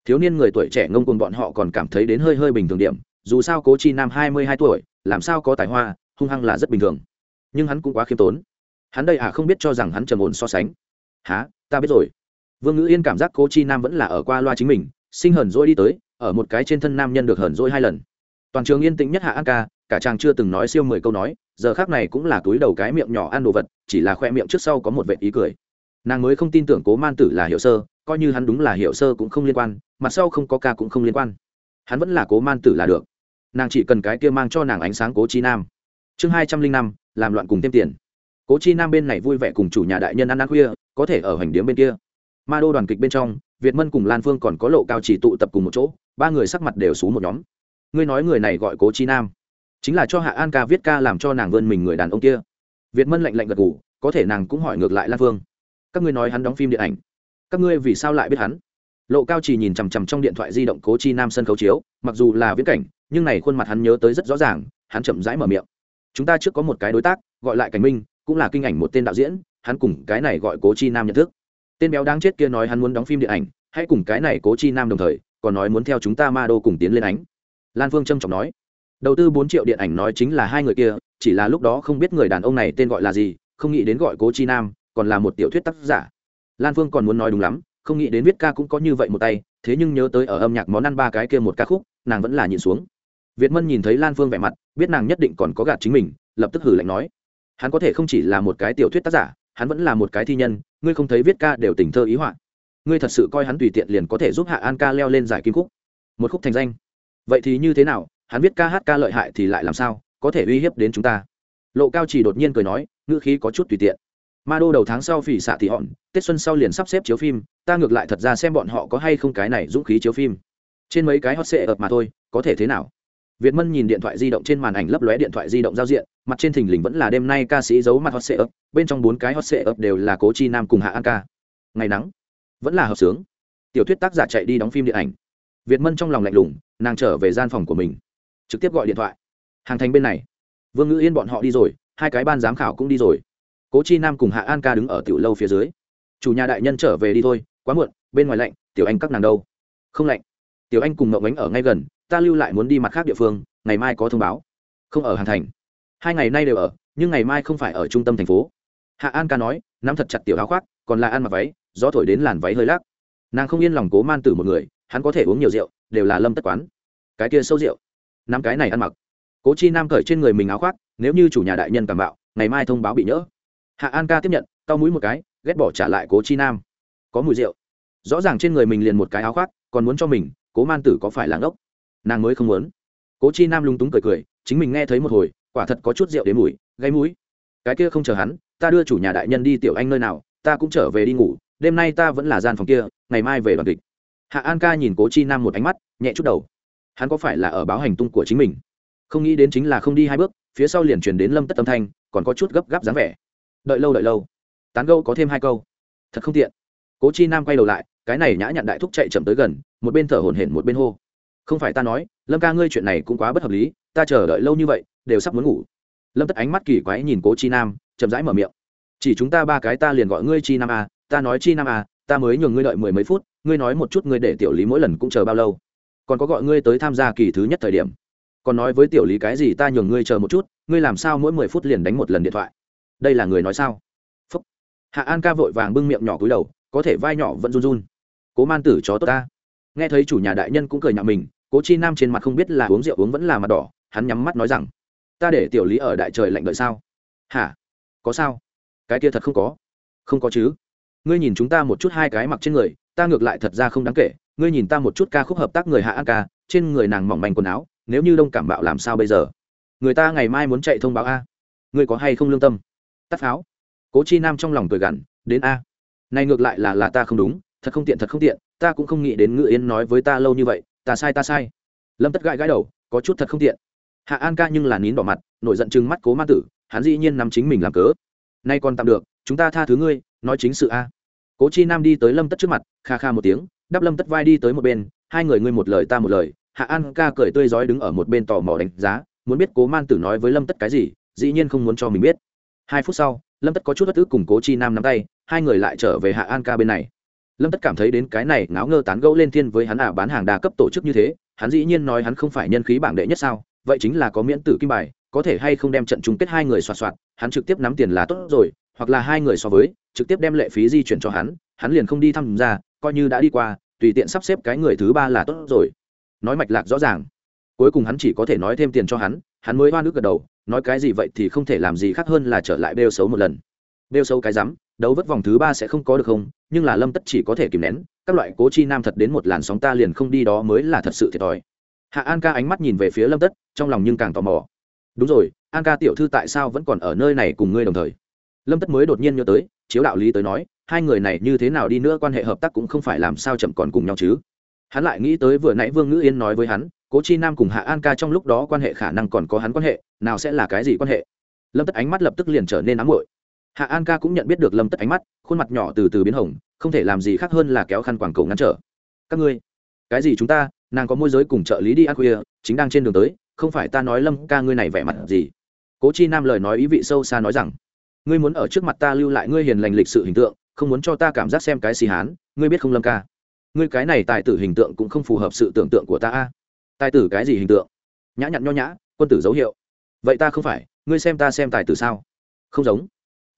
Thiếu niên người tuổi trẻ ngông cùng bọn họ còn cảm thấy đến hơi hơi bình thường điểm, dù sao cố chi nam hai mươi hai tuổi, làm sao có tài hoa, hung hăng là rất bình thường. Nhưng hắn cũng quá khiêm tốn hắn đây à không biết cho rằng hắn trầm ổn so sánh. Há ta biết rồi. Vương ngữ yên cảm giác cố chi nam vẫn là ở qua loa chính mình, sinh hờn dỗi đi tới, ở một cái trên thân nam nhân được hờn dỗi hai lần. Toàn trường yên tĩnh nhất hạ an ca, cả chàng chưa từng nói siêu mười câu nói, giờ khác này cũng là túi đầu cái miệng nhỏ ăn đồ vật, chỉ là khoe miệng trước sau có một vệ ý cười. Nàng mới không tin tưởng cố man tử là hiệu sơ, coi như hắn đúng là hiệu sơ cũng không liên quan, mặt sau không có ca cũng không liên quan. Hắn vẫn là cố man tử là được. Nàng chỉ cần cái kia mang cho nàng ánh sáng cố chi nam. Chương hai trăm linh năm, làm loạn cùng thêm tiền cố chi nam bên này vui vẻ cùng chủ nhà đại nhân ăn ăn khuya, có thể ở hành điếm bên kia. Ma đô đoàn kịch bên trong, việt mân cùng lan phương còn có lộ cao chỉ tụ tập cùng một chỗ, ba người sắc mặt đều xú một nhóm. Ngươi nói người này gọi cố chi nam, chính là cho hạ an ca viết ca làm cho nàng vươn mình người đàn ông kia. Việt mân lạnh lạnh gật ngủ có thể nàng cũng hỏi ngược lại lan phương. Các ngươi nói hắn đóng phim điện ảnh, các ngươi vì sao lại biết hắn? Lộ cao chỉ nhìn chằm chằm trong điện thoại di động cố chi nam sân khấu chiếu, mặc dù là viễn cảnh, nhưng này khuôn mặt hắn nhớ tới rất rõ ràng, hắn chậm rãi mở miệng. Chúng ta trước có một cái đối tác, gọi lại cảnh minh cũng là kinh ảnh một tên đạo diễn, hắn cùng cái này gọi cố chi nam nhận thức. Tên béo đáng chết kia nói hắn muốn đóng phim điện ảnh, hãy cùng cái này cố chi nam đồng thời, còn nói muốn theo chúng ta ma đô cùng tiến lên ánh. Lan phương trâm trọng nói. Đầu tư bốn triệu điện ảnh nói chính là hai người kia, chỉ là lúc đó không biết người đàn ông này tên gọi là gì, không nghĩ đến gọi cố chi nam, còn là một tiểu thuyết tác giả. Lan phương còn muốn nói đúng lắm, không nghĩ đến viết ca cũng có như vậy một tay, thế nhưng nhớ tới ở âm nhạc món ăn ba cái kia một ca khúc, nàng vẫn là nhìn xuống. Việt mân nhìn thấy lan phương vẻ mặt, biết nàng nhất định còn có gạt chính mình, lập tức hử lạnh nói hắn có thể không chỉ là một cái tiểu thuyết tác giả, hắn vẫn là một cái thi nhân, ngươi không thấy viết ca đều tình thơ ý họa. Ngươi thật sự coi hắn tùy tiện liền có thể giúp hạ an ca leo lên giải kim khúc. Một khúc thành danh. Vậy thì như thế nào, hắn viết ca hát ca lợi hại thì lại làm sao, có thể uy hiếp đến chúng ta? Lộ cao chỉ đột nhiên cười nói, ngữ khí có chút tùy tiện. Ma đô đầu tháng sau phỉ xạ thị hòn tết xuân sau liền sắp xếp chiếu phim, ta ngược lại thật ra xem bọn họ có hay không cái này dũng khí chiếu phim. Trên mấy cái hot sệ ập mà thôi, có thể thế nào? Việt mân nhìn điện thoại di động trên màn ảnh lấp lóe điện thoại di động giao diện mặt trên thình lình vẫn là đêm nay ca sĩ giấu mặt hot sex up, bên trong bốn cái hot sex up đều là cố chi nam cùng hạ an ca. Ngày nắng vẫn là hợp sướng. Tiểu thuyết tác giả chạy đi đóng phim điện ảnh. Việt mân trong lòng lạnh lùng nàng trở về gian phòng của mình. Trực tiếp gọi điện thoại. Hàng thành bên này. Vương ngữ yên bọn họ đi rồi hai cái ban giám khảo cũng đi rồi. Cố chi nam cùng hạ an ca đứng ở tiểu lâu phía dưới. Chủ nhà đại nhân trở về đi thôi quá muộn bên ngoài lạnh tiểu anh các nàng đâu? Không lạnh. Tiểu anh cùng ngậm ánh ở ngay gần ta lưu lại muốn đi mặt khác địa phương, ngày mai có thông báo. Không ở hàng thành. Hai ngày nay đều ở, nhưng ngày mai không phải ở trung tâm thành phố. Hạ an ca nói, nắm thật chặt tiểu áo khoác, còn là ăn mặc váy, gió thổi đến làn váy hơi lắc. Nàng không yên lòng cố man tử một người, hắn có thể uống nhiều rượu, đều là lâm tất quán. Cái kia sâu rượu. Năm cái này ăn mặc. Cố chi nam cởi trên người mình áo khoác, nếu như chủ nhà đại nhân cảm bạo, ngày mai thông báo bị nhỡ. Hạ an ca tiếp nhận tao mũi một cái, ghét bỏ trả lại cố chi nam. Có mùi rượu. Rõ ràng trên người mình liền một cái áo khoác, còn muốn cho mình, cố man tử có phải là ngốc? Nàng mới không muốn. Cố chi nam lung túng cười cười, chính mình nghe thấy một hồi, quả thật có chút rượu đến mùi gây mũi. Cái kia không chờ hắn, ta đưa chủ nhà đại nhân đi tiểu anh nơi nào, ta cũng trở về đi ngủ, đêm nay ta vẫn là gian phòng kia, ngày mai về đoàn kịch. Hạ an ca nhìn cố chi nam một ánh mắt, nhẹ chút đầu. Hắn có phải là ở báo hành tung của chính mình? Không nghĩ đến chính là không đi hai bước, phía sau liền chuyển đến lâm tất tâm thanh, còn có chút gấp gáp dáng vẻ. Đợi lâu đợi lâu. Tán gâu có thêm hai câu. Thật không tiện. Cố chi nam quay đầu lại, cái này nhã nhặn đại thúc chạy chậm tới gần, một bên thở hổn hển một bên hô không phải ta nói, lâm ca ngươi chuyện này cũng quá bất hợp lý, ta chờ đợi lâu như vậy, đều sắp muốn ngủ. Lâm tất ánh mắt kỳ quái nhìn cố chi nam, chậm rãi mở miệng. Chỉ chúng ta ba cái ta liền gọi ngươi chi nam a ta nói chi nam a ta mới nhường ngươi đợi mười mấy phút, ngươi nói một chút ngươi để tiểu lý mỗi lần cũng chờ bao lâu. Còn có gọi ngươi tới tham gia kỳ thứ nhất thời điểm. Còn nói với tiểu lý cái gì ta nhường ngươi chờ một chút, ngươi làm sao mỗi mười phút liền đánh một lần điện thoại? Đây là người nói sao? Phúc. hạ an ca vội vàng bưng miệng nhỏ cúi đầu, có thể vai nhỏ vẫn run run. Cố man tử chó tốt ta. Nghe thấy chủ nhà đại nhân cũng cười nhạo mình cố chi nam trên mặt không biết là uống rượu uống vẫn là mặt đỏ, hắn nhắm mắt nói rằng, ta để tiểu lý ở đại trời lạnh đợi sao? Hả? Có sao? Cái kia thật không có. Không có chứ. Ngươi nhìn chúng ta một chút hai cái mặc trên người, ta ngược lại thật ra không đáng kể. Ngươi nhìn ta một chút ca khúc hợp tác người hạ an ca, trên người nàng mỏng manh quần áo, nếu như đông cảm bạo làm sao bây giờ? Người ta ngày mai muốn chạy thông báo a. Ngươi có hay không lương tâm? Tắt pháo. Cố chi nam trong lòng cười gằn, đến a. Này ngược lại là là ta không đúng, thật không tiện, thật không tiện. Ta cũng không nghĩ đến ngự yên nói với ta lâu như vậy ta sai ta sai. Lâm tất gãi gãi đầu, có chút thật không tiện. Hạ an ca nhưng là nín đỏ mặt, nổi giận chừng mắt cố ma tử, hắn dĩ nhiên nắm chính mình làm cớ. Nay còn tạm được, chúng ta tha thứ ngươi, nói chính sự a. Cố chi nam đi tới lâm tất trước mặt, kha kha một tiếng, đắp lâm tất vai đi tới một bên, hai người ngươi một lời ta một lời. Hạ an ca cười tươi rói đứng ở một bên tò mò đánh giá, muốn biết cố man tử nói với lâm tất cái gì, dĩ nhiên không muốn cho mình biết. Hai phút sau, lâm tất có chút bất ức cùng cố chi nam nắm tay, hai người lại trở về hạ an ca bên này lâm tất cảm thấy đến cái này ngáo ngơ tán gẫu lên thiên với hắn à bán hàng đa cấp tổ chức như thế, hắn dĩ nhiên nói hắn không phải nhân khí bảng đệ nhất sao, vậy chính là có miễn tử kim bài, có thể hay không đem trận chung kết hai người soạt soạt, hắn trực tiếp nắm tiền là tốt rồi, hoặc là hai người so với, trực tiếp đem lệ phí di chuyển cho hắn hắn liền không đi tham gia coi như đã đi qua, tùy tiện sắp xếp cái người thứ ba là tốt rồi. Nói mạch lạc rõ ràng. Cuối cùng hắn chỉ có thể nói thêm tiền cho hắn hắn mới hoa nước gật đầu, nói cái gì vậy thì không thể làm gì khác hơn là trở lại bêu xấu một lần. Bêu xấu cái rắm, đấu vất vòng thứ ba sẽ không có được không? Nhưng là lâm tất chỉ có thể kìm nén, các loại cố chi nam thật đến một làn sóng ta liền không đi đó mới là thật sự thiệt thòi. Hạ an ca ánh mắt nhìn về phía lâm tất, trong lòng nhưng càng tò mò. Đúng rồi, an ca tiểu thư tại sao vẫn còn ở nơi này cùng ngươi đồng thời? Lâm tất mới đột nhiên nhớ tới, chiếu đạo lý tới nói, hai người này như thế nào đi nữa quan hệ hợp tác cũng không phải làm sao chậm còn cùng nhau chứ. Hắn lại nghĩ tới vừa nãy vương ngữ yên nói với hắn, cố chi nam cùng hạ an ca trong lúc đó quan hệ khả năng còn có hắn quan hệ, nào sẽ là cái gì quan hệ? Lâm tất ánh mắt lập tức liền trở nên ám hội hạ an ca cũng nhận biết được lâm tất ánh mắt, khuôn mặt nhỏ từ từ biến hồng, không thể làm gì khác hơn là kéo khăn quàng cầu ngăn trở. Các ngươi, cái gì chúng ta? Nàng có môi giới cùng trợ lý đi ăn khuya, chính đang trên đường tới, không phải ta nói lâm ca ngươi này vẻ mặt gì? Cố chi nam lời nói ý vị sâu xa nói rằng, ngươi muốn ở trước mặt ta lưu lại ngươi hiền lành lịch sự hình tượng, không muốn cho ta cảm giác xem cái xì hán, ngươi biết không lâm ca? Ngươi cái này tài tử hình tượng cũng không phù hợp sự tưởng tượng của ta a. Tài tử cái gì hình tượng? Nhã nhặn nho nhã, quân tử dấu hiệu. Vậy ta không phải, ngươi xem ta xem tài tử sao? Không giống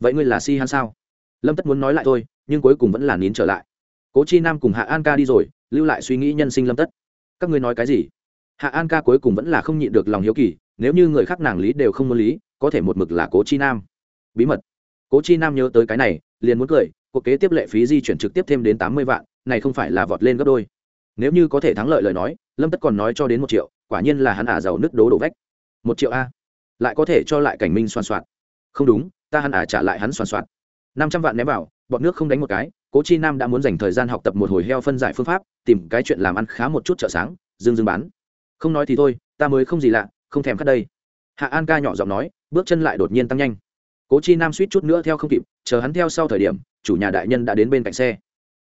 vậy ngươi là si han sao? Lâm tất muốn nói lại thôi, nhưng cuối cùng vẫn là nín trở lại. Cố chi nam cùng hạ an ca đi rồi, lưu lại suy nghĩ nhân sinh lâm tất. Các ngươi nói cái gì? Hạ an ca cuối cùng vẫn là không nhịn được lòng hiếu kỳ, nếu như người khác nàng lý đều không muốn lý, có thể một mực là cố chi nam. Bí mật. Cố chi nam nhớ tới cái này, liền muốn cười, cuộc kế tiếp lệ phí di chuyển trực tiếp thêm đến tám mươi vạn, này không phải là vọt lên gấp đôi. Nếu như có thể thắng lợi lời nói, lâm tất còn nói cho đến một triệu, quả nhiên là hắn ả giàu nứt đố đổ vách. Một triệu a? Lại có thể cho lại cảnh minh soàn soạn. Không đúng ta hắn à trả lại hắn soàn soạt. Năm trăm vạn ném vào, bọn nước không đánh một cái, cố chi nam đã muốn dành thời gian học tập một hồi heo phân giải phương pháp, tìm cái chuyện làm ăn khá một chút chợ sáng, dương dương bán. Không nói thì thôi, ta mới không gì lạ, không thèm cắt đây. Hạ an ca nhỏ giọng nói, bước chân lại đột nhiên tăng nhanh. Cố chi nam suýt chút nữa theo không kịp, chờ hắn theo sau thời điểm, chủ nhà đại nhân đã đến bên cạnh xe.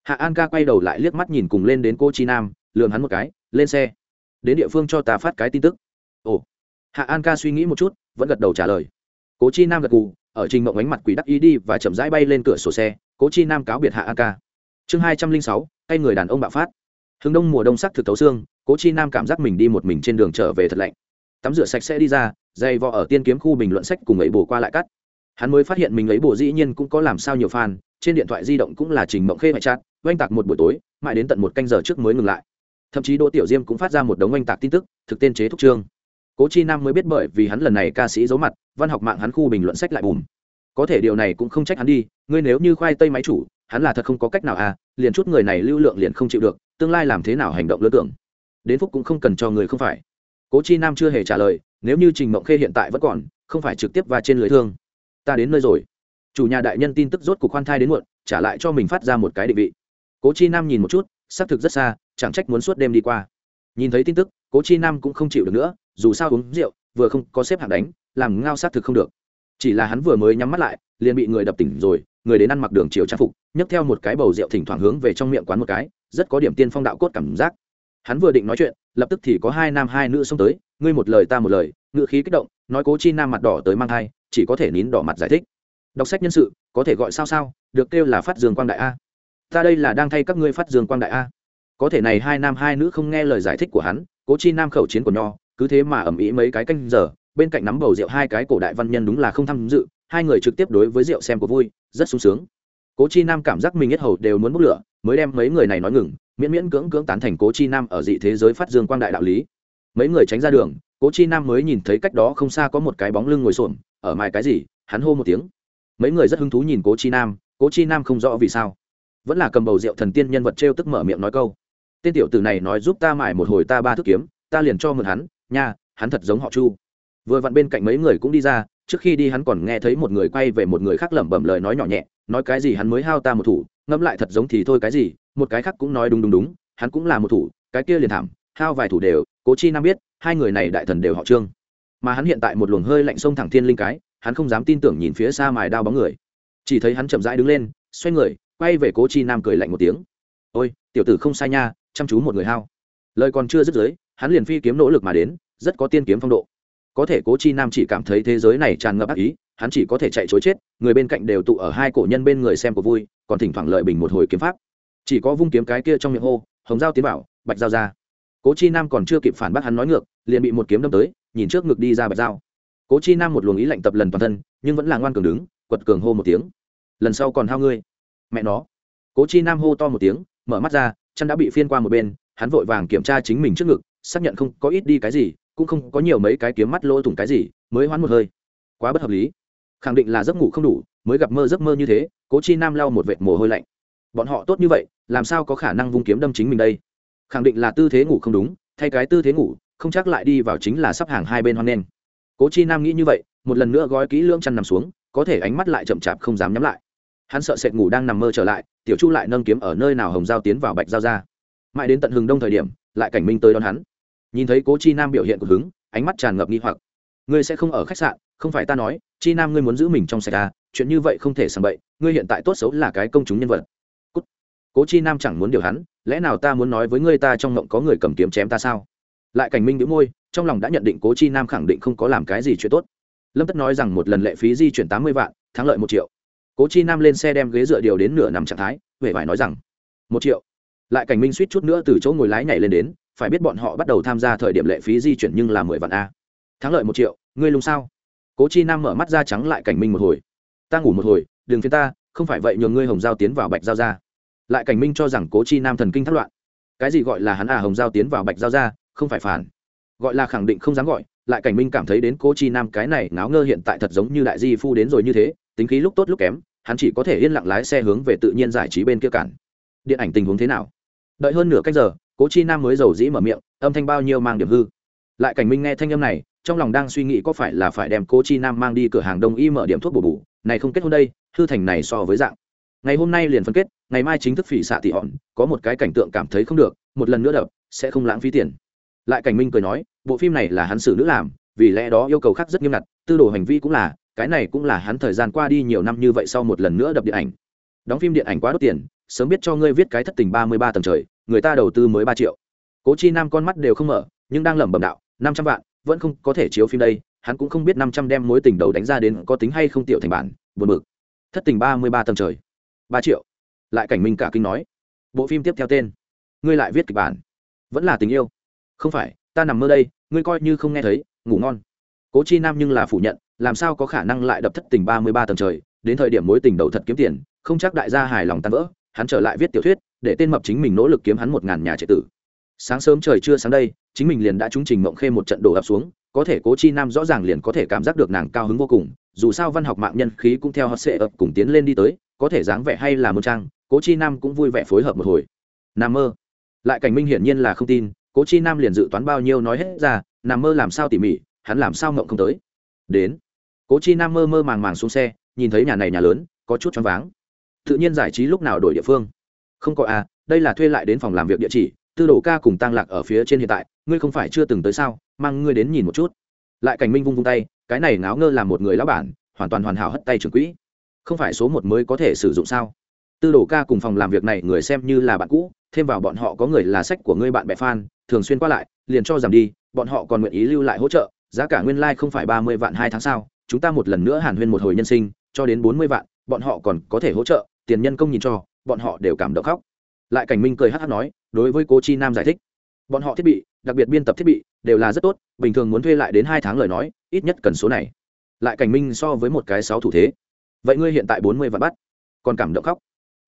Hạ an ca quay đầu lại liếc mắt nhìn cùng lên đến cô chi nam lường hắn một cái, lên xe. Đến địa phương cho ta phát cái tin tức. Ồ. Hạ an ca suy nghĩ một chút, vẫn gật đầu trả lời. Cố chi nam gật gù ở trình mộng ánh mặt quỷ đắc ý đi và chậm rãi bay lên cửa sổ xe, cố chi nam cáo biệt hạ an ca. Chương hai trăm linh sáu tay người đàn ông bạo phát. Hướng đông mùa đông sắc thực thấu xương, cố chi nam cảm giác mình đi một mình trên đường trở về thật lạnh. Tắm rửa sạch sẽ đi ra dày vò ở tiên kiếm khu bình luận sách cùng ấy bồ qua lại cắt. Hắn mới phát hiện mình ấy bồ dĩ nhiên cũng có làm sao nhiều fan, trên điện thoại di động cũng là trình mộng khê ngoại chát oanh tạc một buổi tối, mãi đến tận một canh giờ trước mới ngừng lại. Thậm chí đỗ tiểu diêm cũng phát ra một đống oanh tạc tin tức, thực tên chế thúc trương cố chi nam mới biết bởi vì hắn lần này ca sĩ giấu mặt, văn học mạng hắn khu bình luận sách lại bùm. Có thể điều này cũng không trách hắn đi, ngươi nếu như khoai tây máy chủ, hắn là thật không có cách nào à liền chút người này lưu lượng liền không chịu được, tương lai làm thế nào hành động lơ tưởng. Đến phúc cũng không cần cho người không phải. Cố chi nam chưa hề trả lời, nếu như trình mộng khê hiện tại vẫn còn, không phải trực tiếp và trên lưới thương. Ta đến nơi rồi. Chủ nhà đại nhân tin tức rốt cuộc khoan thai đến muộn, trả lại cho mình phát ra một cái định vị. Cố chi nam nhìn một chút, xác thực rất xa, chẳng trách muốn suốt đêm đi qua. Nhìn thấy tin tức cố chi nam cũng không chịu được nữa, dù sao uống rượu, vừa không có xếp hạng đánh, làm ngao sát thực không được. Chỉ là hắn vừa mới nhắm mắt lại, liền bị người đập tỉnh rồi, người đến ăn mặc đường chiều trang phục, nhấc theo một cái bầu rượu thỉnh thoảng hướng về trong miệng quán một cái, rất có điểm tiên phong đạo cốt cảm giác. Hắn vừa định nói chuyện, lập tức thì có hai nam hai nữ xông tới, ngươi một lời ta một lời ngự khí kích động, nói cố chi nam mặt đỏ tới mang thai, chỉ có thể nín đỏ mặt giải thích. Đọc sách nhân sự, có thể gọi sao sao, được kêu là phát dương quang đại a. Ta đây là đang thay các ngươi phát dương quang đại a. Có thể này hai nam hai nữ không nghe lời giải thích của hắn cố chi nam khẩu chiến của nho, cứ thế mà ẩm ý mấy cái canh giờ, bên cạnh nắm bầu rượu hai cái cổ đại văn nhân đúng là không tham dự, hai người trực tiếp đối với rượu xem của vui, rất sung sướng. Cố chi nam cảm giác mình hết hầu đều muốn bốc lửa, mới đem mấy người này nói ngừng, miễn miễn cưỡng cưỡng tán thành cố chi nam ở dị thế giới phát dương quang đại đạo lý. Mấy người tránh ra đường, cố chi nam mới nhìn thấy cách đó không xa có một cái bóng lưng ngồi xổm, ở mài cái gì, hắn hô một tiếng. Mấy người rất hứng thú nhìn cố chi nam, cố chi nam không rõ vì sao. Vẫn là cầm bầu rượu thần tiên nhân vật t r e o tức mở miệng nói câu tên tiểu tử này nói giúp ta mải một hồi ta ba thước kiếm, ta liền cho mượn hắn, nha, hắn thật giống họ chu. Vừa vặn bên cạnh mấy người cũng đi ra, trước khi đi hắn còn nghe thấy một người quay về một người khác lẩm bẩm lời nói nhỏ nhẹ, nói cái gì hắn mới hao ta một thủ, ngẫm lại thật giống thì thôi cái gì, một cái khác cũng nói đúng đúng đúng, hắn cũng là một thủ, cái kia liền thảm, hao vài thủ đều, cố chi nam biết, hai người này đại thần đều họ trương. Mà hắn hiện tại một luồng hơi lạnh sông thẳng thiên linh cái, hắn không dám tin tưởng nhìn phía xa mài đao bóng người. Chỉ thấy hắn chậm rãi đứng lên, xoay người, quay về cố chi nam cười lạnh một tiếng. Ôi, tiểu tử không sai nha chăm chú một người hao. Lời còn chưa dứt dưới, hắn liền phi kiếm nỗ lực mà đến, rất có tiên kiếm phong độ. Có thể cố chi nam chỉ cảm thấy thế giới này tràn ngập ác ý, hắn chỉ có thể chạy chối chết, người bên cạnh đều tụ ở hai cổ nhân bên người xem của vui, còn thỉnh thoảng lợi bình một hồi kiếm pháp. Chỉ có vung kiếm cái kia trong miệng hô, hồng dao tiến bảo bạch dao ra. Cố chi nam còn chưa kịp phản bác hắn nói ngược, liền bị một kiếm đâm tới, nhìn trước ngực đi ra bạch dao cố chi nam một luồng ý lạnh tập lần toàn thân, nhưng vẫn là ngoan cường đứng, quật cường hô một tiếng. Lần sau còn hao ngươi. Mẹ nó. Cố chi nam hô to một tiếng, mở mắt ra chân đã bị phiên qua một bên, hắn vội vàng kiểm tra chính mình trước ngực, xác nhận không có ít đi cái gì, cũng không có nhiều mấy cái kiếm mắt lỗ thủng cái gì, mới hoán một hơi. Quá bất hợp lý. Khẳng định là giấc ngủ không đủ, mới gặp mơ giấc mơ như thế, cố chi nam lau một vệt mồ hôi lạnh. Bọn họ tốt như vậy, làm sao có khả năng vung kiếm đâm chính mình đây? Khẳng định là tư thế ngủ không đúng, thay cái tư thế ngủ, không chắc lại đi vào chính là sắp hàng hai bên hoan nen cố chi nam nghĩ như vậy, một lần nữa gói kỹ lưỡng chăn nằm xuống, có thể ánh mắt lại chậm chạp không dám nhắm lại. Hắn sợ sệt ngủ đang nằm mơ trở lại tiểu chu lại nâng kiếm ở nơi nào hồng giao tiến vào bạch giao ra. Mãi đến tận hừng đông thời điểm, lại cảnh minh tới đón hắn. Nhìn thấy cố chi nam biểu hiện của hứng, ánh mắt tràn ngập nghi hoặc. Ngươi sẽ không ở khách sạn, không phải ta nói, chi nam ngươi muốn giữ mình trong sạch à chuyện như vậy không thể sàng bậy, ngươi hiện tại tốt xấu là cái công chúng nhân vật. Cút. cố chi nam chẳng muốn điều hắn, lẽ nào ta muốn nói với ngươi ta trong ngộng có người cầm kiếm chém ta sao? Lại cảnh minh đĩu môi, trong lòng đã nhận định cố chi nam khẳng định không có làm cái gì chuyện tốt. Lâm tất nói rằng một lần lệ phí di chuyển tám mươi vạn, thắng lợi một triệu cố chi nam lên xe đem ghế dựa điều đến nửa nằm trạng thái huệ vải nói rằng, một triệu. Lại cảnh minh suýt chút nữa từ chỗ ngồi lái nhảy lên đến, phải biết bọn họ bắt đầu tham gia thời điểm lệ phí di chuyển nhưng là mười vạn a. Thắng lợi một triệu, ngươi lùng sao? Cố chi nam mở mắt ra trắng lại cảnh minh một hồi, ta ngủ một hồi, đừng phía ta, không phải vậy nhường ngươi hồng giao tiến vào bạch giao ra lại cảnh minh cho rằng cố chi nam thần kinh thất loạn. Cái gì gọi là hắn à hồng giao tiến vào bạch giao ra không phải phản. Gọi là khẳng định không dám gọi, lại cảnh minh cảm thấy đến cố chi nam cái này ngáo ngơ hiện tại thật giống như đại di phu đến rồi như thế, tính khí lúc tốt lúc kém hắn chỉ có thể yên lặng lái xe hướng về tự nhiên giải trí bên kia cản. Điện ảnh tình huống thế nào? Đợi hơn nửa cách giờ, cố chi nam mới giàu dĩ mở miệng, âm thanh bao nhiêu mang điểm hư. Lại cảnh minh nghe thanh âm này, trong lòng đang suy nghĩ có phải là phải đem cố chi nam mang đi cửa hàng đông y mở điểm thuốc bổ bổ này không kết hôn đây hư thành này so với dạng. Ngày hôm nay liền phân kết, ngày mai chính thức phỉ xạ tị hòn có một cái cảnh tượng cảm thấy không được, một lần nữa đập, sẽ không lãng phí tiền. Lại cảnh minh cười nói, bộ phim này là hắn xử nữ làm, vì lẽ đó yêu cầu khác rất nghiêm ngặt, tư đồ hành vi cũng là cái này cũng là hắn thời gian qua đi nhiều năm như vậy sau một lần nữa đập điện ảnh. Đóng phim điện ảnh quá đốt tiền, sớm biết cho ngươi viết cái thất tình ba mươi ba tầng trời, người ta đầu tư mới ba triệu. Cố chi nam con mắt đều không mở, nhưng đang lẩm bẩm đạo, năm trăm vạn, vẫn không có thể chiếu phim đây, hắn cũng không biết năm trăm đem mối tình đầu đánh ra đến có tính hay không tiểu thành bản, buồn bực. Thất tình ba mươi ba tầng trời, ba triệu. Lại cảnh minh cả kinh nói, bộ phim tiếp theo tên, ngươi lại viết kịch bản, vẫn là tình yêu. Không phải, ta nằm mơ đây, ngươi coi như không nghe thấy, ngủ ngon. Cố chi nam nhưng là phủ nhận làm sao có khả năng lại đập thất tình ba mươi ba tầng trời? Đến thời điểm mối tình đầu thật kiếm tiền, không chắc đại gia hài lòng tan vỡ. Hắn trở lại viết tiểu thuyết, để tên mập chính mình nỗ lực kiếm hắn một ngàn nhà trệ tử. Sáng sớm trời chưa sáng đây, chính mình liền đã trúng trình mộng khê một trận đổ ập xuống, có thể cố chi nam rõ ràng liền có thể cảm giác được nàng cao hứng vô cùng, dù sao văn học mạng nhân khí cũng theo hot sệ ập cùng tiến lên đi tới, có thể dáng vẻ hay là một trang, cố chi nam cũng vui vẻ phối hợp một hồi. Nam mơ. Lại cảnh minh hiển nhiên là không tin, cố chi nam liền dự toán bao nhiêu nói hết ra nằm mơ làm sao tỉ mỉ, hắn làm sao ngộng không tới. Đến cố chi nam mơ mơ màng màng xuống xe, nhìn thấy nhà này nhà lớn, có chút choáng váng. Tự nhiên giải trí lúc nào đổi địa phương. Không có à đây là thuê lại đến phòng làm việc địa chỉ, tư đồ ca cùng tăng lạc ở phía trên hiện tại, ngươi không phải chưa từng tới sao, mang ngươi đến nhìn một chút. Lại cảnh minh vung vung tay, cái này ngáo ngơ là một người lão bản, hoàn toàn hoàn hảo hất tay trưởng quỹ. Không phải số một mới có thể sử dụng sao? Tư đồ ca cùng phòng làm việc này người xem như là bạn cũ, thêm vào bọn họ có người là sách của ngươi bạn bè fan, thường xuyên qua lại, liền cho giảm đi, bọn họ còn nguyện ý lưu lại hỗ trợ, giá cả nguyên lai、like、không phải ba mươi vạn hai tháng sao? Chúng ta một lần nữa hàn huyên một hồi nhân sinh, cho đến bốn mươi vạn, bọn họ còn có thể hỗ trợ, tiền nhân công nhìn cho, bọn họ đều cảm động khóc. Lại cảnh minh cười hát hát nói, đối với cô chi nam giải thích, bọn họ thiết bị, đặc biệt biên tập thiết bị, đều là rất tốt, bình thường muốn thuê lại đến hai tháng lời nói, ít nhất cần số này. Lại cảnh minh so với một cái sáu thủ thế. Vậy ngươi hiện tại bốn mươi vạn bắt, còn cảm động khóc.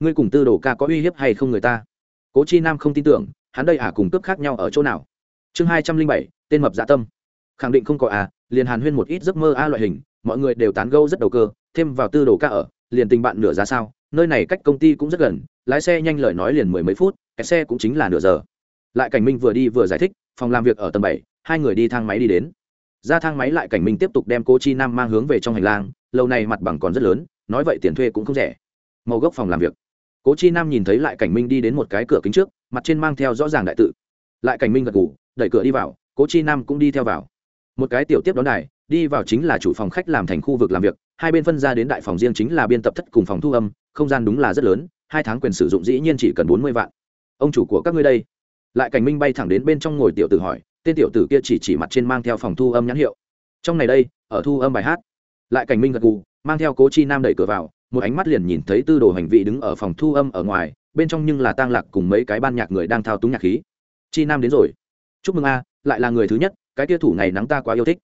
Ngươi cùng tư đồ ca có uy hiếp hay không người ta? Cố chi nam không tin tưởng, hắn đây à cùng cướp khác nhau ở chỗ nào? Chương hai trăm linh bảy, tên mập dạ tâm. Khẳng định không có à liền hàn huyên một ít giấc mơ a loại hình, mọi người đều tán gâu rất đầu cơ, thêm vào tư đồ ca ở, liền tình bạn nửa ra sao, nơi này cách công ty cũng rất gần, lái xe nhanh lời nói liền mười mấy phút, cái xe cũng chính là nửa giờ. Lại cảnh minh vừa đi vừa giải thích, phòng làm việc ở tầng bảy, hai người đi thang máy đi đến. Ra thang máy lại cảnh minh tiếp tục đem cô chi nam mang hướng về trong hành lang, lâu nay mặt bằng còn rất lớn, nói vậy tiền thuê cũng không rẻ. Màu gốc phòng làm việc. Cố chi nam nhìn thấy lại cảnh minh đi đến một cái cửa kính trước, mặt trên mang theo rõ ràng đại tự. Lại cảnh minh gật ngủ đẩy cửa đi vào, cố chi nam cũng đi theo vào một cái tiểu tiếp đón đài, đi vào chính là chủ phòng khách làm thành khu vực làm việc, hai bên phân ra đến đại phòng riêng chính là biên tập thất cùng phòng thu âm, không gian đúng là rất lớn, hai tháng quyền sử dụng dĩ nhiên chỉ cần bốn mươi vạn. Ông chủ của các ngươi đây. Lại cảnh minh bay thẳng đến bên trong ngồi tiểu tử hỏi, tên tiểu tử kia chỉ chỉ mặt trên mang theo phòng thu âm nhãn hiệu. Trong này đây, ở thu âm bài hát. Lại cảnh minh gật gù, mang theo cố chi nam đẩy cửa vào, một ánh mắt liền nhìn thấy tư đồ hành vị đứng ở phòng thu âm ở ngoài, bên trong nhưng là tang lạc cùng mấy cái ban nhạc người đang thao túng nhạc khí. Chi nam đến rồi. Chúc mừng a, lại là người thứ nhất cái kia thủ này nắng ta quá yêu thích.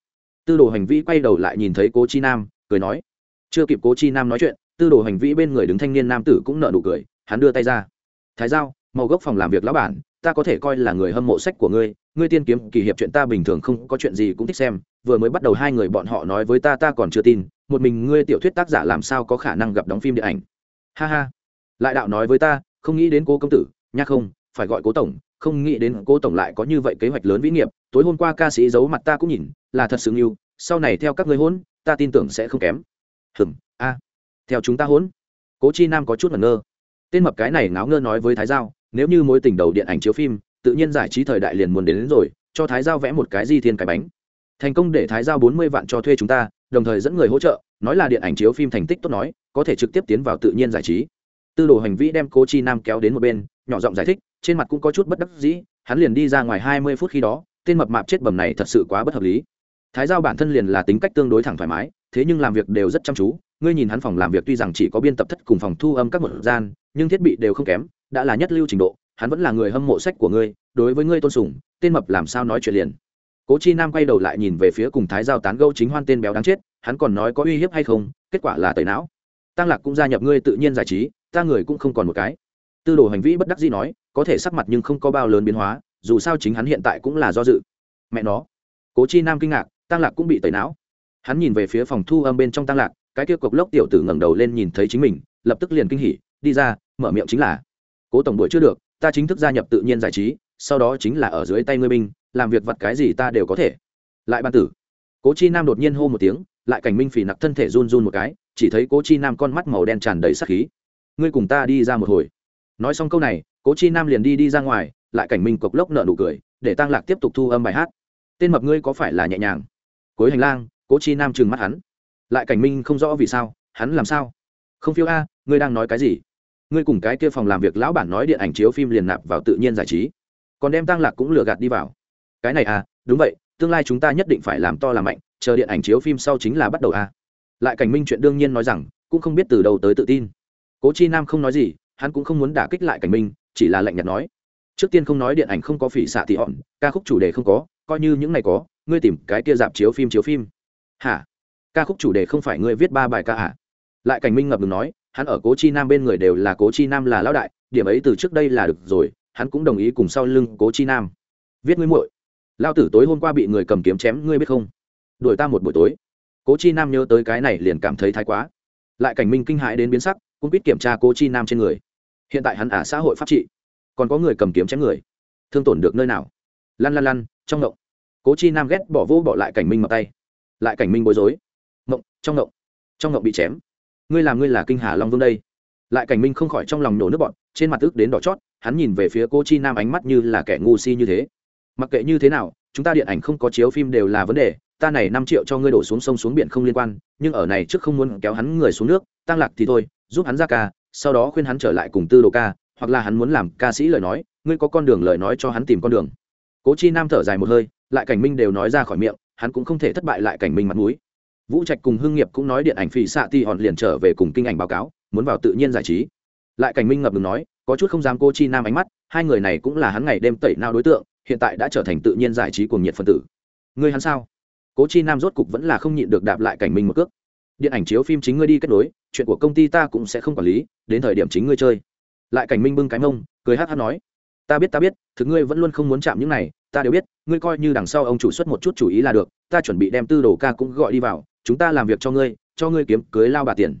Tư đồ hành vi quay đầu lại nhìn thấy cố chi nam, cười nói, chưa kịp cố chi nam nói chuyện, tư đồ hành vi bên người đứng thanh niên nam tử cũng nợ nụ cười, hắn đưa tay ra. Thái giao màu gốc phòng làm việc lão bản, ta có thể coi là người hâm mộ sách của ngươi ngươi tiên kiếm kỳ hiệp chuyện ta bình thường không có chuyện gì cũng thích xem, vừa mới bắt đầu hai người bọn họ nói với ta ta còn chưa tin, một mình ngươi tiểu thuyết tác giả làm sao có khả năng gặp đóng phim điện ảnh. Ha ha. Lại đạo nói với ta, không nghĩ đến cố công tử nha không, phải gọi cố tổng không nghĩ đến cô tổng lại có như vậy kế hoạch lớn vĩ nghiệp tối hôm qua ca sĩ giấu mặt ta cũng nhìn là thật sự nghiêu sau này theo các ngươi hôn ta tin tưởng sẽ không kém. Hừm a theo chúng ta hôn. Cố chi nam có chút ngẩn ngơ. Tên mập cái này ngáo ngơ nói với thái giao nếu như mối tình đầu điện ảnh chiếu phim tự nhiên giải trí thời đại liền muốn đến, đến rồi cho thái giao vẽ một cái di thiên cái bánh. Thành công để thái giao bốn mươi vạn cho thuê chúng ta đồng thời dẫn người hỗ trợ nói là điện ảnh chiếu phim thành tích tốt nói có thể trực tiếp tiến vào tự nhiên giải trí. Tư đồ hành vi đem cố chi nam kéo đến một bên nhỏ giọng giải thích trên mặt cũng có chút bất đắc dĩ, hắn liền đi ra ngoài hai mươi phút khi đó, tên mập mạp chết bầm này thật sự quá bất hợp lý. Thái giao bản thân liền là tính cách tương đối thẳng thoải mái, thế nhưng làm việc đều rất chăm chú, ngươi nhìn hắn phòng làm việc tuy rằng chỉ có biên tập thất cùng phòng thu âm các một gian, nhưng thiết bị đều không kém, đã là nhất lưu trình độ, hắn vẫn là người hâm mộ sách của ngươi, đối với ngươi tôn sùng, tên mập làm sao nói chuyện liền. Cố chi nam quay đầu lại nhìn về phía cùng thái giao tán gâu chính hoan tên béo đáng chết, hắn còn nói có uy hiếp hay không, kết quả là tẩy não. Tăng lạc cũng gia nhập ngươi tự nhiên giải trí, ta người cũng không còn một cái. Tư đồ hành vi bất đắc dĩ nói có thể sắc mặt nhưng không có bao lớn biến hóa, dù sao chính hắn hiện tại cũng là do dự. Mẹ nó. Cố chi nam kinh ngạc tăng lạc cũng bị tẩy não. Hắn nhìn về phía phòng thu âm bên trong tăng lạc, cái kia cộc lốc tiểu tử ngẩng đầu lên nhìn thấy chính mình, lập tức liền kinh hỉ, đi ra, mở miệng chính là, cố tổng đuổi chưa được, ta chính thức gia nhập tự nhiên giải trí, sau đó chính là ở dưới tay ngươi binh, làm việc vặt cái gì ta đều có thể. Lại ban tử. Cố chi nam đột nhiên hô một tiếng, lại cảnh minh phỉ nặc thân thể run run một cái, chỉ thấy cố chi nam con mắt màu đen tràn đầy sắc khí. Ngươi cùng ta đi ra một hồi. Nói xong câu này cố chi nam liền đi đi ra ngoài, lại cảnh minh cộc lốc nợ nụ cười, để tăng lạc tiếp tục thu âm bài hát. Tên mập ngươi có phải là nhẹ nhàng? Cuối hành lang, cố chi nam trừng mắt hắn. Lại cảnh minh không rõ vì sao, hắn làm sao? Không phiêu a, ngươi đang nói cái gì? Ngươi cùng cái kia phòng làm việc lão bản nói điện ảnh chiếu phim liền nạp vào tự nhiên giải trí. Còn đem tăng lạc cũng lừa gạt đi vào. Cái này à đúng vậy, tương lai chúng ta nhất định phải làm to làm mạnh, chờ điện ảnh chiếu phim sau chính là bắt đầu à. lại cảnh minh chuyện đương nhiên nói rằng, cũng không biết từ đầu tới tự tin. Cố chi nam không nói gì, hắn cũng không muốn đả kích lại cảnh minh chỉ là lạnh nhạt nói. Trước tiên không nói điện ảnh không có phỉ xạ thì hòn ca khúc chủ đề không có, coi như những này có, ngươi tìm cái kia dạp chiếu phim chiếu phim. Hả? Ca khúc chủ đề không phải ngươi viết ba bài ca hả lại cảnh minh ngập ngừng nói, hắn ở cố chi nam bên người đều là cố chi nam là lão đại, điểm ấy từ trước đây là được rồi, hắn cũng đồng ý cùng sau lưng cố chi nam. Viết ngươi muội. Lao tử tối hôm qua bị người cầm kiếm chém, ngươi biết không? Đuổi ta một buổi tối. Cố chi nam nhớ tới cái này liền cảm thấy thái quá. Lại cảnh minh kinh hãi đến biến sắc, cũng biết kiểm tra cố chi nam trên người hiện tại hắn ả xã hội pháp trị. Còn có người cầm kiếm chém người. Thương tổn được nơi nào? Lăn lăn lăn, trong ngộng. Cố chi nam ghét bỏ vô bỏ lại cảnh minh mặc tay. Lại cảnh minh bối rối. Ngộng, trong ngộng. Trong ngộng bị chém. Ngươi làm ngươi là kinh hà long vương đây. Lại cảnh minh không khỏi trong lòng nổ nước bọn trên mặt ức đến đỏ chót, hắn nhìn về phía cô chi nam ánh mắt như là kẻ ngu si như thế. Mặc kệ như thế nào, chúng ta điện ảnh không có chiếu phim đều là vấn đề, ta này năm triệu cho ngươi đổ xuống sông xuống biển không liên quan, nhưng ở này trước không muốn kéo hắn người xuống nước tăng lạc thì thôi, giúp hắn ra ca sau đó khuyên hắn trở lại cùng tư đồ ca, hoặc là hắn muốn làm ca sĩ lời nói, ngươi có con đường lời nói cho hắn tìm con đường. Cố chi nam thở dài một hơi, lại cảnh minh đều nói ra khỏi miệng, hắn cũng không thể thất bại lại cảnh minh mặt mũi. Vũ trạch cùng hưng nghiệp cũng nói điện ảnh phì xạ ti hòn liền trở về cùng kinh ảnh báo cáo, muốn vào tự nhiên giải trí. Lại cảnh minh ngập ngừng nói, có chút không dám cô chi nam ánh mắt, hai người này cũng là hắn ngày đêm tẩy nao đối tượng, hiện tại đã trở thành tự nhiên giải trí cùng nhiệt phân tử. Ngươi hắn sao? Cố chi nam rốt cục vẫn là không nhịn được đạp lại cảnh minh một cước. Điện ảnh chiếu phim chính ngươi đi kết nối chuyện của công ty ta cũng sẽ không quản lý, đến thời điểm chính ngươi chơi. Lại cảnh minh bưng cái mông, cười hát hát nói, ta biết ta biết, thực ngươi vẫn luôn không muốn chạm những này, ta đều biết, ngươi coi như đằng sau ông chủ xuất một chút chủ ý là được, ta chuẩn bị đem tư đồ ca cũng gọi đi vào, chúng ta làm việc cho ngươi cho ngươi kiếm cưới lao bà tiền.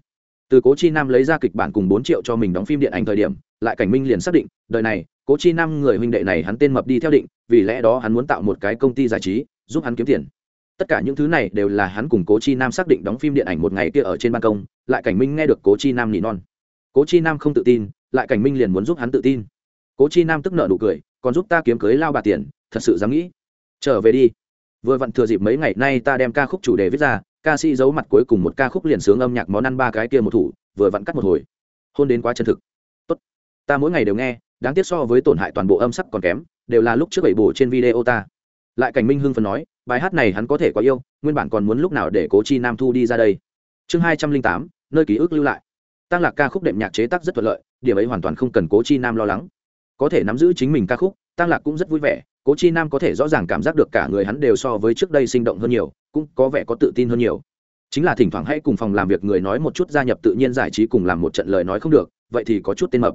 Từ cố chi nam lấy ra kịch bản cùng bốn triệu cho mình đóng phim điện ảnh thời điểm, lại cảnh minh liền xác định, đời này, cố chi nam người huynh đệ này hắn tên mập đi theo định, vì lẽ đó hắn muốn tạo một cái công ty giải trí, giúp hắn kiếm tiền tất cả những thứ này đều là hắn cùng cố chi nam xác định đóng phim điện ảnh một ngày kia ở trên ban công, lại cảnh minh nghe được cố chi nam nỉ non. Cố chi nam không tự tin, lại cảnh minh liền muốn giúp hắn tự tin. Cố chi nam tức nợ nụ cười, còn giúp ta kiếm cưới lao bà tiền, thật sự dám nghĩ. Trở về đi. Vừa vặn thừa dịp mấy ngày nay ta đem ca khúc chủ đề viết ra, ca sĩ giấu mặt cuối cùng một ca khúc liền sướng âm nhạc món ăn ba cái kia một thủ, vừa vặn cắt một hồi. Hôn đến quá chân thực. Tốt. Ta mỗi ngày đều nghe, đáng tiếc so với tổn hại toàn bộ âm sắc còn kém, đều là lúc trước bảy bổ trên video ta. Lại cảnh minh hưng phần nói bài hát này hắn có thể có yêu nguyên bản còn muốn lúc nào để cố chi nam thu đi ra đây. Chương hai trăm linh tám nơi ký ức lưu lại. Tăng lạc ca khúc đệm nhạc chế tác rất thuận lợi điểm ấy hoàn toàn không cần cố chi nam lo lắng. Có thể nắm giữ chính mình ca khúc tăng lạc cũng rất vui vẻ cố chi nam có thể rõ ràng cảm giác được cả người hắn đều so với trước đây sinh động hơn nhiều cũng có vẻ có tự tin hơn nhiều. Chính là thỉnh thoảng hãy cùng phòng làm việc người nói một chút gia nhập tự nhiên giải trí cùng làm một trận lời nói không được vậy thì có chút tên mập.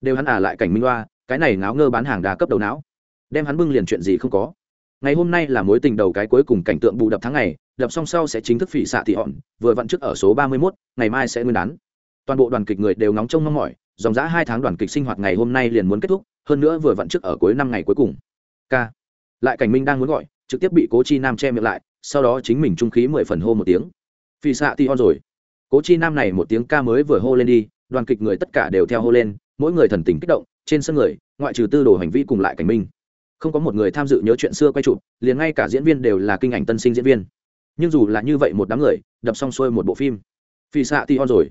Đều hắn à lại cảnh minh hoa, cái này ngáo ngơ bán hàng đa cấp đầu não. Đem hắn bưng liền chuyện gì không có ngày hôm nay là mối tình đầu cái cuối cùng cảnh tượng bù đập tháng ngày đập xong sau sẽ chính thức phỉ xạ thị hòn vừa vặn trước ở số ba mươi 31, ngày mai sẽ nguyên đán. Toàn bộ đoàn kịch người đều ngóng trông mong mỏi dòng dã hai tháng đoàn kịch sinh hoạt ngày hôm nay liền muốn kết thúc hơn nữa vừa vặn trước ở cuối năm ngày cuối cùng. K lại cảnh minh đang muốn gọi trực tiếp bị cố chi nam che miệng lại sau đó chính mình trung khí mười phần hô một tiếng. Phỉ xạ ti on rồi. Cố chi nam này một tiếng ca mới vừa hô lên đi đoàn kịch người tất cả đều theo hô lên mỗi người thần tình kích động trên sân người ngoại trừ tư đồ hành vi cùng lại cảnh minh không có một người tham dự nhớ chuyện xưa quay chụp, liền ngay cả diễn viên đều là kinh ảnh tân sinh diễn viên. Nhưng dù là như vậy một đám người, đập xong xuôi một bộ phim. Phi xạ ti on rồi.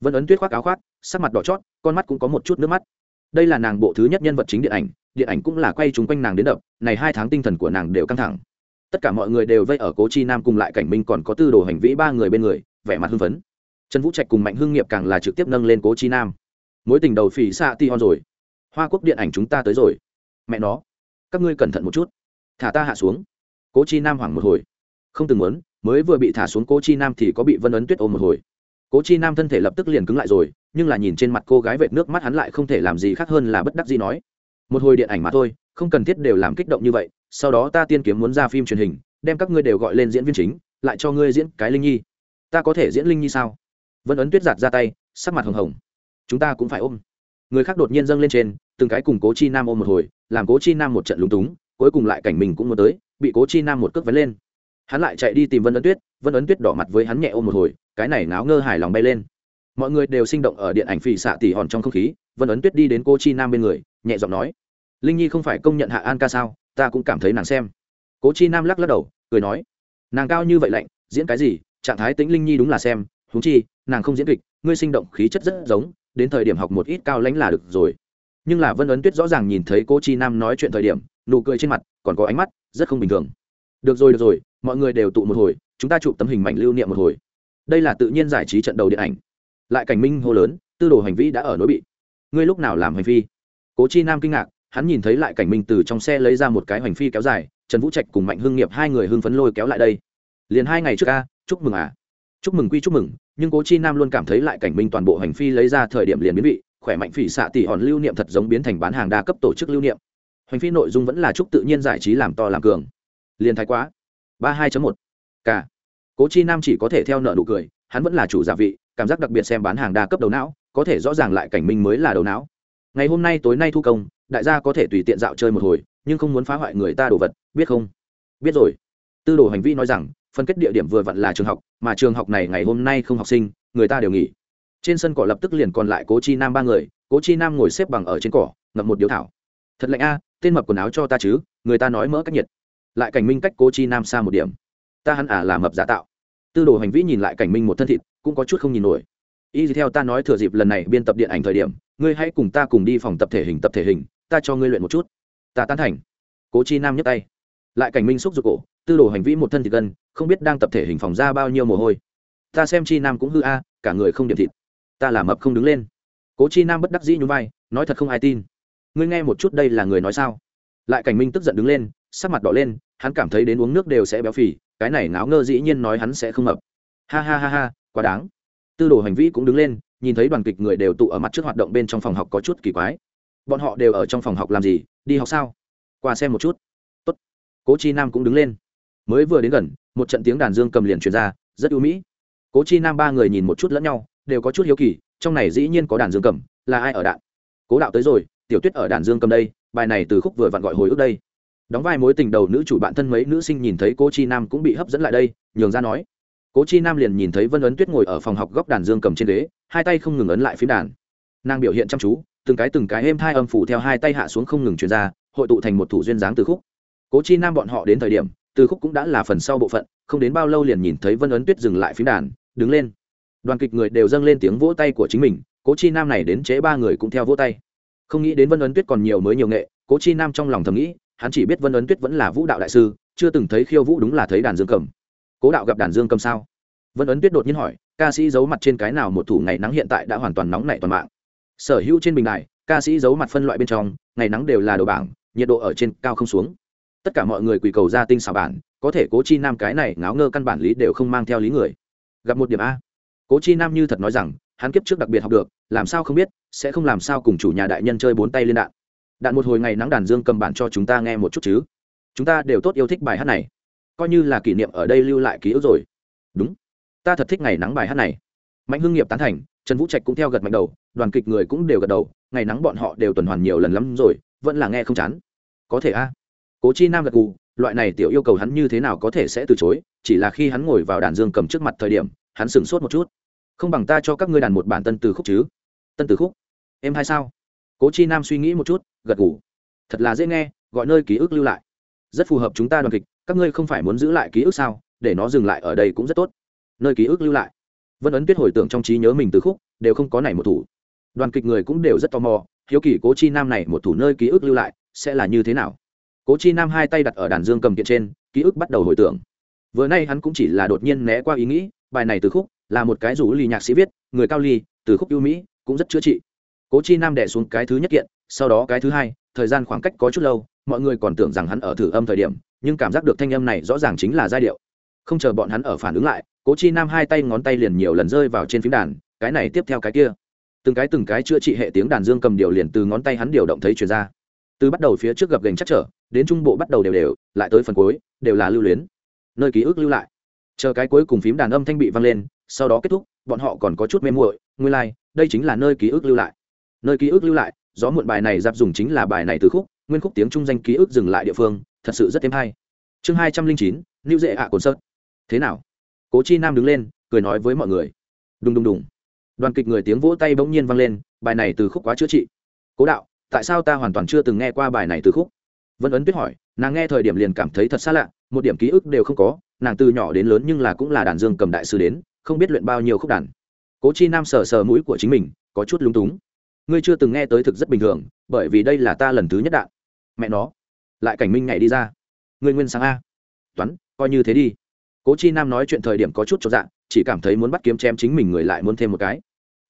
Vân ấn tuyết khoác áo khoác, sắc mặt đỏ chót, con mắt cũng có một chút nước mắt. Đây là nàng bộ thứ nhất nhân vật chính điện ảnh điện ảnh cũng là quay chúng quanh nàng đến đập, này hai tháng tinh thần của nàng đều căng thẳng. Tất cả mọi người đều vây ở cố chi nam cùng lại cảnh minh còn có tư đồ hành vĩ ba người bên người, vẻ mặt hưng phấn. Trần vũ trạch cùng mạnh hưng nghiệp càng là trực tiếp nâng lên cố chi nam. Mối tình đầu phỉ xạ ti hon rồi. Hoa quốc điện ảnh chúng ta tới rồi. Mẹ nó các ngươi cẩn thận một chút. Thả ta hạ xuống. Cố chi nam hoảng một hồi. Không từng muốn, mới vừa bị thả xuống cố chi nam thì có bị vân ấn tuyết ôm một hồi. Cố chi nam thân thể lập tức liền cứng lại rồi, nhưng là nhìn trên mặt cô gái vệt nước mắt hắn lại không thể làm gì khác hơn là bất đắc gì nói. Một hồi điện ảnh mà thôi, không cần thiết đều làm kích động như vậy, sau đó ta tiên kiếm muốn ra phim truyền hình, đem các ngươi đều gọi lên diễn viên chính, lại cho ngươi diễn cái linh nhi. Ta có thể diễn linh nhi sao? Vân ấn tuyết giạt ra tay, sắc mặt hồng hồng. Chúng ta cũng phải ôm. Người khác đột nhiên dâng lên trên từng cái cùng cố chi nam ôm một hồi, làm cố chi nam một trận lúng túng, cuối cùng lại cảnh mình cũng muốn tới, bị cố chi nam một cước vấn lên. Hắn lại chạy đi tìm vân ấn tuyết, vân ấn tuyết đỏ mặt với hắn nhẹ ôm một hồi, cái này náo ngơ hài lòng bay lên. Mọi người đều sinh động ở điện ảnh phì xạ tỉ hòn trong không khí, vân ấn tuyết đi đến cô chi nam bên người, nhẹ giọng nói, linh nhi không phải công nhận hạ an ca sao, ta cũng cảm thấy nàng xem. Cố chi nam lắc lắc đầu, cười nói, nàng cao như vậy lạnh, diễn cái gì, trạng thái tĩnh linh nhi đúng là xem húng chi, nàng không diễn kịch, ngươi sinh động khí chất rất giống, đến thời điểm học một ít cao lãnh là được rồi nhưng là vân ấn tuyết rõ ràng nhìn thấy cô chi nam nói chuyện thời điểm, nụ cười trên mặt còn có ánh mắt rất không bình thường. Được rồi được rồi, mọi người đều tụ một hồi, chúng ta chụp tấm hình mạnh lưu niệm một hồi. Đây là tự nhiên giải trí trận đầu điện ảnh. Lại cảnh minh hô lớn, tư đồ hành vi đã ở nỗi bị. Ngươi lúc nào làm hành vi cố chi nam kinh ngạc, hắn nhìn thấy lại cảnh minh từ trong xe lấy ra một cái hành phi kéo dài, trần vũ trạch cùng mạnh hưng nghiệp hai người hưng phấn lôi kéo lại đây. Liền hai ngày trước ca chúc mừng à. Chúc mừng quy chúc mừng, nhưng cố chi nam luôn cảm thấy lại cảnh minh toàn bộ hành phi lấy ra thời điểm liền biến vị khỏe mạnh phỉ xạ tỷ hòn lưu niệm thật giống biến thành bán hàng đa cấp tổ chức lưu niệm. Hoành phi nội dung vẫn là chúc tự nhiên giải trí làm to làm cường. Liền thái quá. Ba hai một. K. Cố chi nam chỉ có thể theo nợ nụ cười, hắn vẫn là chủ giả vị, cảm giác đặc biệt xem bán hàng đa cấp đầu não, có thể rõ ràng lại cảnh minh mới là đầu não. Ngày hôm nay tối nay thu công, đại gia có thể tùy tiện dạo chơi một hồi, nhưng không muốn phá hoại người ta đồ vật, biết không? Biết rồi. Tư đồ hành vi nói rằng, phân kết địa điểm vừa vặn là trường học, mà trường học này ngày hôm nay không học sinh, người ta đều nghỉ trên sân cỏ lập tức liền còn lại cố chi nam ba người, cố chi nam ngồi xếp bằng ở trên cỏ, ngậm một điếu thảo. Thật lạnh a, tên mập quần áo cho ta chứ, người ta nói mỡ cách nhiệt. Lại cảnh minh cách cố chi nam xa một điểm. Ta hắn à là mập giả tạo. Tư đồ hành vĩ nhìn lại cảnh minh một thân thịt, cũng có chút không nhìn nổi. Y theo ta nói thừa dịp lần này biên tập điện ảnh thời điểm, ngươi hãy cùng ta cùng đi phòng tập thể hình tập thể hình, ta cho ngươi luyện một chút. Ta tán thành. Cố chi nam nhấc tay. Lại cảnh minh xúc ruột cổ, tư đồ hành vĩ một thân thịt gân, không biết đang tập thể hình phòng ra bao nhiêu mồ hôi. Ta xem chi nam cũng hư a, cả người không điểm thịt ta làm mập không đứng lên. Cố chi nam bất đắc dĩ nhún vai, nói thật không ai tin. Ngươi nghe một chút đây là người nói sao? Lại cảnh minh tức giận đứng lên, sắc mặt đỏ lên, hắn cảm thấy đến uống nước đều sẽ béo phì, cái này ngáo ngơ dĩ nhiên nói hắn sẽ không mập. Ha ha ha ha, quá đáng. Tư đồ hành vi cũng đứng lên, nhìn thấy đoàn kịch người đều tụ ở mặt trước hoạt động bên trong phòng học có chút kỳ quái. Bọn họ đều ở trong phòng học làm gì, đi học sao? Qua xem một chút. Tốt. cố chi nam cũng đứng lên. Mới vừa đến gần, một trận tiếng đàn dương cầm liền truyền ra, rất ưu mỹ. Cố chi nam ba người nhìn một chút lẫn nhau đều có chút hiếu kỳ, trong này dĩ nhiên có đàn dương cầm, là ai ở đạn? Cố đạo tới rồi, tiểu tuyết ở đàn dương cầm đây, bài này từ khúc vừa vặn gọi hồi ức đây. Đóng vai mối tình đầu nữ chủ bạn thân mấy nữ sinh nhìn thấy cố chi nam cũng bị hấp dẫn lại đây, nhường ra nói. Cố chi nam liền nhìn thấy vân ấn tuyết ngồi ở phòng học góc đàn dương cầm trên ghế, hai tay không ngừng ấn lại phím đàn. Nàng biểu hiện chăm chú, từng cái từng cái êm thai âm phủ theo hai tay hạ xuống không ngừng chuyển ra, hội tụ thành một thủ duyên dáng từ khúc. Cố chi nam bọn họ đến thời điểm, từ khúc cũng đã là phần sau bộ phận, không đến bao lâu liền nhìn thấy vân ấn tuyết dừng lại phím đàn, đứng lên đoàn kịch người đều dâng lên tiếng vỗ tay của chính mình, cố chi nam này đến chế ba người cũng theo vỗ tay. Không nghĩ đến vân ấn tuyết còn nhiều mới nhiều nghệ, cố chi nam trong lòng thầm nghĩ, hắn chỉ biết vân ấn tuyết vẫn là vũ đạo đại sư, chưa từng thấy khiêu vũ đúng là thấy đàn dương cầm. Cố đạo gặp đàn dương cầm sao? Vân ấn tuyết đột nhiên hỏi, ca sĩ giấu mặt trên cái nào một thủ ngày nắng hiện tại đã hoàn toàn nóng nảy toàn mạng. Sở hữu trên bình đài, ca sĩ giấu mặt phân loại bên trong, ngày nắng đều là đầu bảng, nhiệt độ ở trên cao không xuống. Tất cả mọi người quỳ cầu ra tinh xảo bản, có thể cố chi nam cái này ngáo ngơ căn bản lý đều không mang theo lý người. Gặp một điểm a cố chi nam như thật nói rằng, hắn kiếp trước đặc biệt học được, làm sao không biết, sẽ không làm sao cùng chủ nhà đại nhân chơi bốn tay lên đạn. Đạn một hồi ngày nắng đàn dương cầm bản cho chúng ta nghe một chút chứ. Chúng ta đều tốt yêu thích bài hát này. Coi như là kỷ niệm ở đây lưu lại ký ức rồi. Đúng. Ta thật thích ngày nắng bài hát này. Mạnh hưng nghiệp tán thành, trần vũ trạch cũng theo gật mạnh đầu, đoàn kịch người cũng đều gật đầu, ngày nắng bọn họ đều tuần hoàn nhiều lần lắm rồi, vẫn là nghe không chán. Có thể a. À? Cố chi nam gật gù, loại này tiểu yêu cầu hắn như thế nào có thể sẽ từ chối, chỉ là khi hắn ngồi vào đàn dương cầm trước mặt thời điểm, hắn sửng sốt một chút không bằng ta cho các ngươi đàn một bản tân từ khúc chứ? Tân từ khúc? Em hay sao? Cố chi nam suy nghĩ một chút, gật gù. Thật là dễ nghe, gọi nơi ký ức lưu lại. Rất phù hợp chúng ta đoàn kịch, các ngươi không phải muốn giữ lại ký ức sao? Để nó dừng lại ở đây cũng rất tốt. Nơi ký ức lưu lại. Vân ấn tuyết hồi tưởng trong trí nhớ mình từ khúc, đều không có này một thủ. Đoàn kịch người cũng đều rất tò mò, hiếu kỳ cố chi nam này một thủ nơi ký ức lưu lại, sẽ là như thế nào? Cố chi nam hai tay đặt ở đàn dương cầm kiện trên, ký ức bắt đầu hồi tưởng. Vừa nay hắn cũng chỉ là đột nhiên né qua ý nghĩ, bài này từ khúc là một cái rủ lì nhạc sĩ viết, người cao ly, từ khúc ưu mỹ, cũng rất chữa trị. Cố chi nam đẻ xuống cái thứ nhất kiện, sau đó cái thứ hai, thời gian khoảng cách có chút lâu, mọi người còn tưởng rằng hắn ở thử âm thời điểm, nhưng cảm giác được thanh âm này rõ ràng chính là giai điệu. Không chờ bọn hắn ở phản ứng lại, cố chi nam hai tay ngón tay liền nhiều lần rơi vào trên phím đàn, cái này tiếp theo cái kia. Từng cái từng cái chữa trị hệ tiếng đàn dương cầm điều liền từ ngón tay hắn điều động thấy chuyển ra. Từ bắt đầu phía trước gập gành chắc trở, đến trung bộ bắt đầu đều đều, lại tới phần cuối, đều là lưu luyến. Nơi ký ức lưu lại. Chờ cái cuối cùng phím đàn âm thanh bị văng lên sau đó kết thúc bọn họ còn có chút mê muội nguyên lai、like, đây chính là nơi ký ức lưu lại. Nơi ký ức lưu lại gió muộn bài này giáp dùng chính là bài này từ khúc nguyên khúc tiếng trung danh ký ức dừng lại địa phương thật sự rất thêm hay. Chương hai trăm linh chín lưu dễ ạ cồn sớt thế nào? Cố chi nam đứng lên cười nói với mọi người. Đùng đùng đùng. Đoàn kịch người tiếng vỗ tay bỗng nhiên vang lên bài này từ khúc quá chữa trị. Cố đạo tại sao ta hoàn toàn chưa từng nghe qua bài này từ khúc? Vân ấn tuyết hỏi nàng nghe thời điểm liền cảm thấy thật xa lạ một điểm ký ức đều không có nàng từ nhỏ đến lớn nhưng là cũng là đàn dương cầm đại sư đến không biết luyện bao nhiêu khúc đàn. Cố chi nam sờ sờ mũi của chính mình, có chút lúng túng. Ngươi chưa từng nghe tới thực rất bình thường, bởi vì đây là ta lần thứ nhất đạn. Mẹ nó, lại cảnh minh nhảy đi ra. Ngươi nguyên sáng a. Toán, coi như thế đi. Cố chi nam nói chuyện thời điểm có chút cho dạng chỉ cảm thấy muốn bắt kiếm chém chính mình người lại muốn thêm một cái.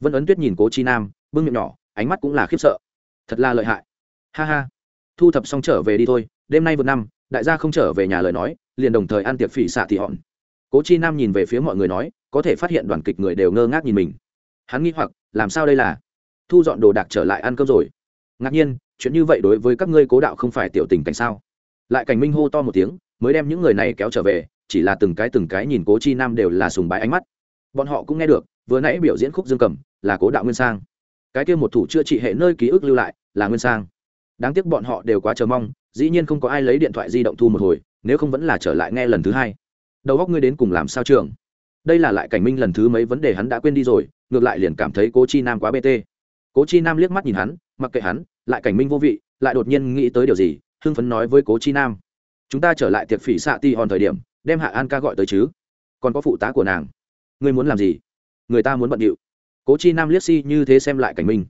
Vân ấn tuyết nhìn cố chi nam, bưng miệng nhỏ, ánh mắt cũng là khiếp sợ. Thật là lợi hại. Ha ha. Thu thập xong trở về đi thôi, đêm nay vượt năm, đại gia không trở về nhà lời nói, liền đồng thời ăn tiệc phỉ xạ thị hòn cố chi nam nhìn về phía mọi người nói, có thể phát hiện đoàn kịch người đều ngơ ngác nhìn mình. Hắn nghĩ hoặc, làm sao đây là? Thu dọn đồ đạc trở lại ăn cơm rồi. Ngạc nhiên, chuyện như vậy đối với các ngươi cố đạo không phải tiểu tình cảnh sao? Lại cảnh minh hô to một tiếng, mới đem những người này kéo trở về, chỉ là từng cái từng cái nhìn cố chi nam đều là sùng bái ánh mắt. Bọn họ cũng nghe được, vừa nãy biểu diễn khúc dương cầm, là cố đạo nguyên sang. Cái kia một thủ chữa trị hệ nơi ký ức lưu lại, là nguyên sang. Đáng tiếc bọn họ đều quá chờ mong, dĩ nhiên không có ai lấy điện thoại di động thu một hồi, nếu không vẫn là trở lại nghe lần thứ hai đầu góc ngươi đến cùng làm sao trường? Đây là lại cảnh minh lần thứ mấy vấn đề hắn đã quên đi rồi, ngược lại liền cảm thấy cố chi nam quá bt cố chi nam liếc mắt nhìn hắn, mặc kệ hắn, lại cảnh minh vô vị, lại đột nhiên nghĩ tới điều gì, hưng phấn nói với cố chi nam. Chúng ta trở lại tiệc phỉ xạ ti hòn thời điểm, đem hạ an ca gọi tới chứ? Còn có phụ tá của nàng. Ngươi muốn làm gì? Người ta muốn bận điệu. Cố chi nam liếc si như thế xem lại cảnh minh.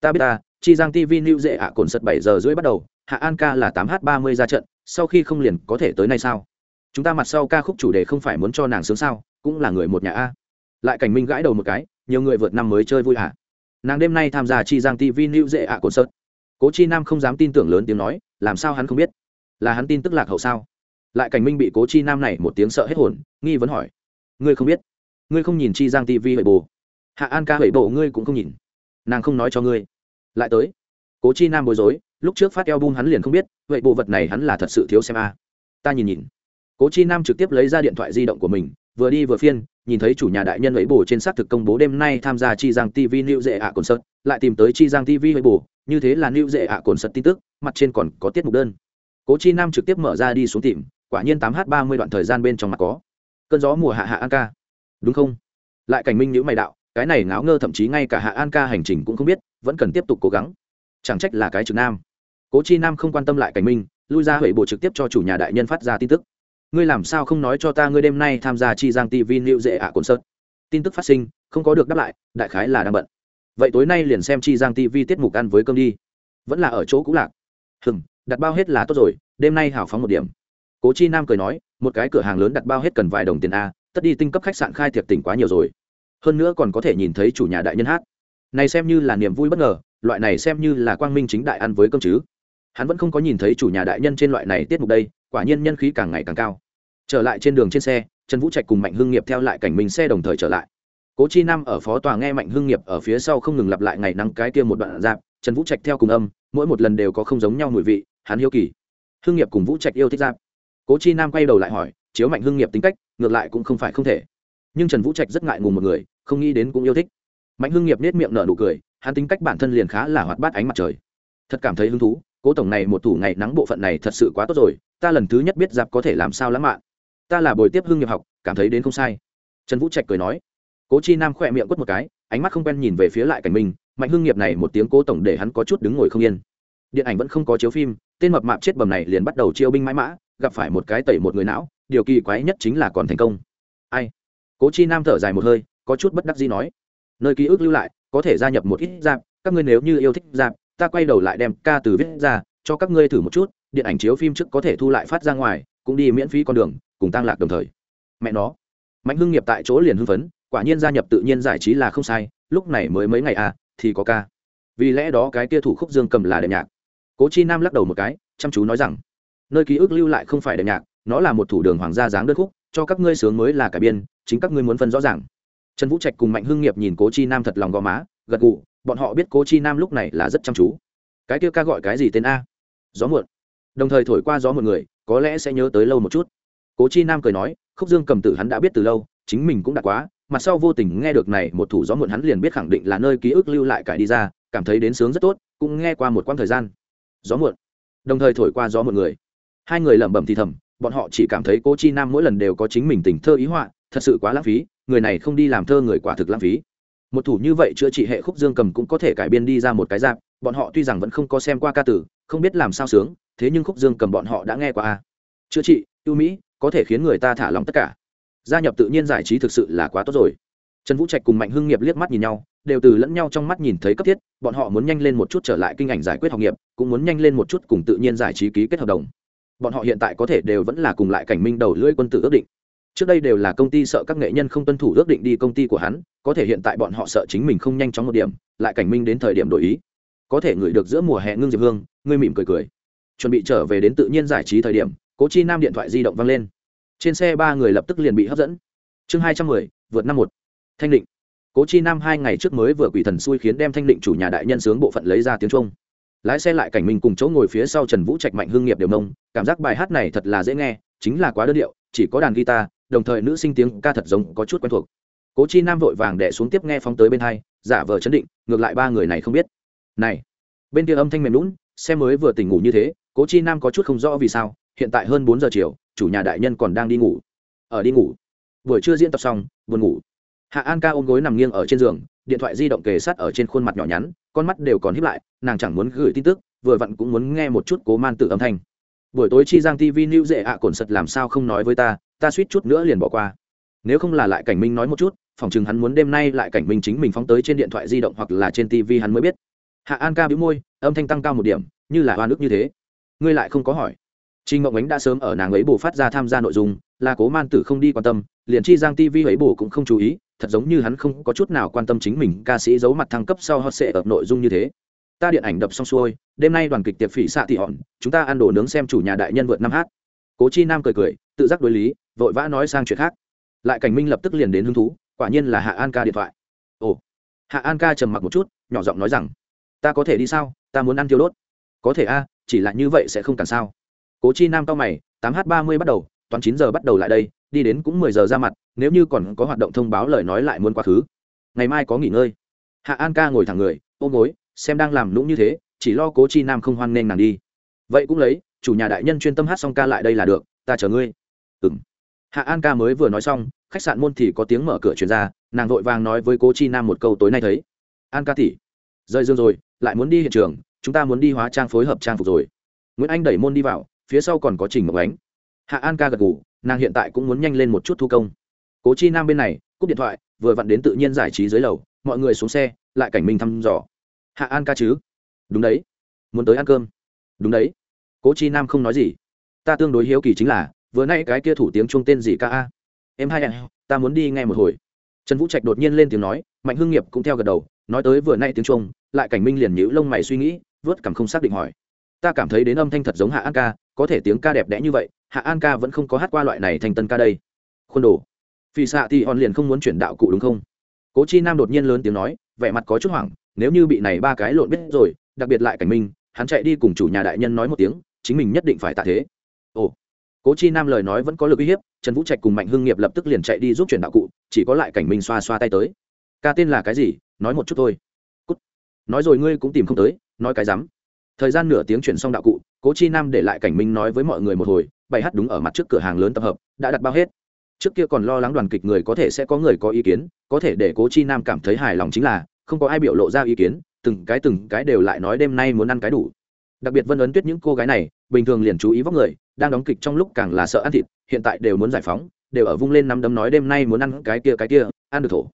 Ta biết ta, chi giang tv new dễ ạ, cồn sật bảy giờ rưỡi bắt đầu, hạ an ca là tám h ba mươi ra trận, sau khi không liền có thể tới nay sao? Chúng ta mặt sau ca khúc chủ đề không phải muốn cho nàng sướng sao, cũng là người một nhà a. Lại cảnh minh gãi đầu một cái, nhiều người vượt năm mới chơi vui hả nàng đêm nay tham gia chi giang tv new dễ ạ cồn sợt cố chi nam không dám tin tưởng lớn tiếng nói, làm sao hắn không biết? Là hắn tin tức lạc hậu sao? Lại cảnh minh bị cố chi nam này một tiếng sợ hết hồn, nghi vấn hỏi. Ngươi không biết? Ngươi không nhìn chi giang tv vậy bồ? Hạ an ca hủy bộ ngươi cũng không nhìn. Nàng không nói cho ngươi. Lại tới. Cố chi nam bối rối, lúc trước phát eo bum hắn liền không biết vậy bộ vật này hắn là thật sự thiếu xem a. Ta nhìn nhìn cố chi nam trực tiếp lấy ra điện thoại di động của mình, vừa đi vừa phiên, nhìn thấy chủ nhà đại nhân ấy bù trên xác thực công bố đêm nay tham gia chi giang tv new dễ ạ cồn sật lại tìm tới chi giang tv ấy bù như thế là new dễ ạ cồn sật tin tức, mặt trên còn có tiết mục đơn. Cố chi nam trực tiếp mở ra đi xuống tìm, quả nhiên tám h ba mươi đoạn thời gian bên trong mặt có. Cơn gió mùa hạ hạ an ca. Đúng không? Lại cảnh minh nhữ mày đạo, cái này ngáo ngơ thậm chí ngay cả hạ an ca hành trình cũng không biết, vẫn cần tiếp tục cố gắng. Chẳng trách là cái trực nam. Cố chi nam không quan tâm lại cảnh minh, lui ra huệ bộ trực tiếp cho chủ nhà đại nhân phát ra tin tức ngươi làm sao không nói cho ta ngươi đêm nay tham gia chi giang tv liệu dễ ạ, cồn sớt? Tin tức phát sinh, không có được đáp lại, đại khái là đang bận. Vậy tối nay liền xem chi giang tv tiết mục ăn với cơm đi. Vẫn là ở chỗ cũ lạc. Hừng đặt bao hết là tốt rồi, đêm nay hào phóng một điểm. Cố chi nam cười nói, một cái cửa hàng lớn đặt bao hết cần vài đồng tiền a, tất đi tinh cấp khách sạn khai thiệp tỉnh quá nhiều rồi. Hơn nữa còn có thể nhìn thấy chủ nhà đại nhân hát. Này xem như là niềm vui bất ngờ, loại này xem như là quang minh chính đại ăn với cơm chứ. Hắn vẫn không có nhìn thấy chủ nhà đại nhân trên loại này tiết mục đây, quả nhiên nhân khí càng ngày càng cao trở lại trên đường trên xe trần vũ trạch cùng mạnh hưng nghiệp theo lại cảnh mình xe đồng thời trở lại. Cố chi nam ở phó tòa nghe mạnh hưng nghiệp ở phía sau không ngừng lặp lại ngày nắng cái kia một đoạn dạp, trần vũ trạch theo cùng âm mỗi một lần đều có không giống nhau mùi vị hắn hiếu kỳ. Hưng nghiệp cùng vũ trạch yêu thích dạp. cố chi nam quay đầu lại hỏi chiếu mạnh hưng nghiệp tính cách ngược lại cũng không phải không thể. Nhưng trần vũ trạch rất ngại ngùng một người không nghĩ đến cũng yêu thích. Mạnh hưng nghiệp nết miệng nở nụ cười hắn tính cách bản thân liền khá là hoạt bát ánh mặt trời. Thật cảm thấy hứng thú cố tổng này một thủ ngày nắng bộ phận này thật sự quá tốt rồi ta lần thứ nhất biết dạp có thể làm sao lãng mạn ta là bồi tiếp hưng nghiệp học, cảm thấy đến không sai. Trần vũ trạch cười nói. Cố chi nam khỏe miệng quất một cái, ánh mắt không quen nhìn về phía lại cảnh minh mạnh hưng nghiệp này một tiếng cố tổng để hắn có chút đứng ngồi không yên. Điện ảnh vẫn không có chiếu phim, tên mập mạp chết bầm này liền bắt đầu chiêu binh mãi mã, gặp phải một cái tẩy một người não, điều kỳ quái nhất chính là còn thành công. Ai? Cố chi nam thở dài một hơi, có chút bất đắc gì nói. Nơi ký ức lưu lại, có thể gia nhập một ít giáp các ngươi nếu như yêu thích giáp ta quay đầu lại đem ca từ viết ra, cho các ngươi thử một chút, điện ảnh chiếu phim trước có thể thu lại phát ra ngoài, cũng đi miễn phí con đường cùng tăng lạc đồng thời. Mẹ nó, mạnh hưng nghiệp tại chỗ liền hưng phấn, quả nhiên gia nhập tự nhiên giải trí là không sai, lúc này mới mấy ngày à thì có ca. Vì lẽ đó cái kia thủ khúc dương cầm là đệm nhạc. Cố chi nam lắc đầu một cái, chăm chú nói rằng, nơi ký ức lưu lại không phải đệm nhạc, nó là một thủ đường hoàng gia dáng đơn khúc, cho các ngươi sướng mới là cải biên, chính các ngươi muốn phân rõ ràng. Trần vũ trạch cùng mạnh hưng nghiệp nhìn cố chi nam thật lòng gò má, gật gù, bọn họ biết cố chi nam lúc này là rất chăm chú. Cái kia ca gọi cái gì tên a? Gió muộn. Đồng thời thổi qua gió một người, có lẽ sẽ nhớ tới lâu một chút cố chi nam cười nói, khúc dương cầm tử hắn đã biết từ lâu, chính mình cũng đã quá mặt sau vô tình nghe được này một thủ gió muộn hắn liền biết khẳng định là nơi ký ức lưu lại cải đi ra, cảm thấy đến sướng rất tốt, cũng nghe qua một quãng thời gian. Gió muộn. Đồng thời thổi qua gió một người. Hai người lẩm bẩm thì thầm, bọn họ chỉ cảm thấy cố chi nam mỗi lần đều có chính mình tình thơ ý họa, thật sự quá lãng phí, người này không đi làm thơ người quả thực lãng phí. Một thủ như vậy chữa trị hệ khúc dương cầm cũng có thể cải biên đi ra một cái dạp bọn họ tuy rằng vẫn không có xem qua ca tử, không biết làm sao sướng, thế nhưng khúc dương cầm bọn họ đã nghe qua a. Chữa trị, ưu mỹ có thể khiến người ta thả lòng tất cả. Gia nhập tự nhiên giải trí thực sự là quá tốt rồi. Trần vũ trạch cùng mạnh hưng nghiệp liếc mắt nhìn nhau, đều từ lẫn nhau trong mắt nhìn thấy cấp thiết, bọn họ muốn nhanh lên một chút trở lại kinh ảnh giải quyết học nghiệp, cũng muốn nhanh lên một chút cùng tự nhiên giải trí ký kết hợp đồng. Bọn họ hiện tại có thể đều vẫn là cùng lại cảnh minh đầu lưỡi quân tử ước định. Trước đây đều là công ty sợ các nghệ nhân không tuân thủ ước định đi công ty của hắn, có thể hiện tại bọn họ sợ chính mình không nhanh chóng một điểm, lại cảnh minh đến thời điểm đổi ý. Có thể ngửi được giữa mùa hè ngưng diệp hương, ngươi mỉm cười cười. Chuẩn bị trở về đến tự nhiên giải trí thời điểm cố chi nam điện thoại di động văng lên. Trên xe ba người lập tức liền bị hấp dẫn. Chương hai trăm mười, vượt năm một. Thanh định. Cố chi nam hai ngày trước mới vừa quỷ thần xui khiến đem thanh định chủ nhà đại nhân sướng bộ phận lấy ra tiếng trung. Lái xe lại cảnh mình cùng chỗ ngồi phía sau trần vũ trạch mạnh hương nghiệp đều mông, cảm giác bài hát này thật là dễ nghe, chính là quá đơn điệu, chỉ có đàn guitar, đồng thời nữ sinh tiếng ca thật giống có chút quen thuộc. Cố chi nam vội vàng đẻ xuống tiếp nghe phóng tới bên hai, giả vờ chấn định, ngược lại ba người này không biết. Này, bên kia âm thanh mềm lún xe mới vừa tỉnh ngủ như thế, cố chi nam có chút không rõ vì sao hiện tại hơn bốn giờ chiều, chủ nhà đại nhân còn đang đi ngủ. Ở đi ngủ. Buổi trưa diễn tập xong, buồn ngủ. Hạ an ca ôm gối nằm nghiêng ở trên giường, điện thoại di động kề sát ở trên khuôn mặt nhỏ nhắn, con mắt đều còn hiếp lại, nàng chẳng muốn gửi tin tức, vừa vặn cũng muốn nghe một chút cố man tự âm thanh. Buổi tối chi giang tv new dễ ạ à cồn sật làm sao không nói với ta ta suýt chút nữa liền bỏ qua. Nếu không là lại cảnh minh nói một chút, phòng chừng hắn muốn đêm nay lại cảnh minh chính mình phóng tới trên điện thoại di động hoặc là trên tv hắn mới biết. Hạ an ca bĩu môi, âm thanh tăng cao một điểm, như là hoa nước như thế. Ngươi lại không có hỏi. Trình Ngọc Ánh đã sớm ở nàng ấy bổ phát ra tham gia nội dung, là Cố Man Tử không đi quan tâm, liền chi Giang TV ấy bổ cũng không chú ý, thật giống như hắn không có chút nào quan tâm chính mình ca sĩ giấu mặt thăng cấp sau hot sẽ ở nội dung như thế. Ta điện ảnh đập xong xuôi, đêm nay đoàn kịch tiệp phỉ xạ thị hòn, chúng ta ăn đồ nướng xem chủ nhà đại nhân vượt năm hát. Cố Chi Nam cười cười, tự giác đối lý, vội vã nói sang chuyện khác. Lại Cảnh Minh lập tức liền đến hứng thú, quả nhiên là Hạ An ca điện thoại. Ồ, hạ an ca trầm mặc một chút nhỏ giọng nói rằng ta có thể đi sao ta muốn ăn tiêu đốt có thể a chỉ là như vậy sẽ không cần sao cố chi nam cao mày, tám h ba mươi bắt đầu toàn chín giờ bắt đầu lại đây, đi đến cũng mười giờ ra mặt, nếu như còn có hoạt động thông báo lời nói lại muốn quá khứ. Ngày mai có nghỉ ngơi. Hạ an ca ngồi thẳng người, ôm gối, xem đang làm lũng như thế, chỉ lo cố chi nam không hoan nghênh nàng đi. Vậy cũng lấy, chủ nhà đại nhân chuyên tâm hát xong ca lại đây là được, ta chờ ngươi. Ừ m hạ an ca mới vừa nói xong, khách sạn môn thì có tiếng mở cửa chuyển ra, nàng vội vàng nói với cố chi nam một câu tối nay thấy. An ca tỉ rời dương rồi, lại muốn đi hiện trường, chúng ta muốn đi hóa trang phối hợp trang phục rồi. Nguyễn anh đẩy môn đi vào phía sau còn có trình mộng ánh. Hạ an ca gật ngủ nàng hiện tại cũng muốn nhanh lên một chút thu công. Cố chi nam bên này, cúp điện thoại, vừa vặn đến tự nhiên giải trí dưới lầu, mọi người xuống xe, lại cảnh minh thăm dò. Hạ an ca chứ? Đúng đấy. Muốn tới ăn cơm. Đúng đấy. Cố chi nam không nói gì. Ta tương đối hiếu kỳ chính là, vừa nay cái kia thủ tiếng chung tên gì ca a? Em hai anh ta muốn đi nghe một hồi. Trần vũ trạch đột nhiên lên tiếng nói, mạnh hưng nghiệp cũng theo gật đầu, nói tới vừa nay tiếng chung lại cảnh minh liền nhữ lông mày suy nghĩ, vớt cảm không xác định hỏi. Ta cảm thấy đến âm thanh thật giống hạ an ca có thể tiếng ca đẹp đẽ như vậy, hạ an ca vẫn không có hát qua loại này thành tân ca đây. Khuôn đồ. Phì xạ thì hòn liền không muốn chuyển đạo cụ đúng không? Cố chi nam đột nhiên lớn tiếng nói, vẻ mặt có chút hoảng, nếu như bị này ba cái lộn biết rồi, đặc biệt lại cảnh minh hắn chạy đi cùng chủ nhà đại nhân nói một tiếng, chính mình nhất định phải tạ thế. Ồ. Cố chi nam lời nói vẫn có lực uy hiếp, trần vũ trạch cùng mạnh hưng nghiệp lập tức liền chạy đi giúp chuyển đạo cụ, chỉ có lại cảnh minh xoa xoa tay tới. Ca tên là cái gì? Nói một chút thôi. Cút. nói rồi ngươi cũng tìm không tới, nói cái rắm. Thời gian nửa tiếng chuyển xong đạo cụ cố chi nam để lại cảnh minh nói với mọi người một hồi bày hát đúng ở mặt trước cửa hàng lớn tập hợp, đã đặt bao hết. Trước kia còn lo lắng đoàn kịch người có thể sẽ có người có ý kiến, có thể để cố chi nam cảm thấy hài lòng chính là, không có ai biểu lộ ra ý kiến, từng cái từng cái đều lại nói đêm nay muốn ăn cái đủ. Đặc biệt vân ấn tuyết những cô gái này, bình thường liền chú ý vóc người, đang đóng kịch trong lúc càng là sợ ăn thịt, hiện tại đều muốn giải phóng, đều ở vung lên nắm đấm nói đêm nay muốn ăn cái kia cái kia, ăn được thổ.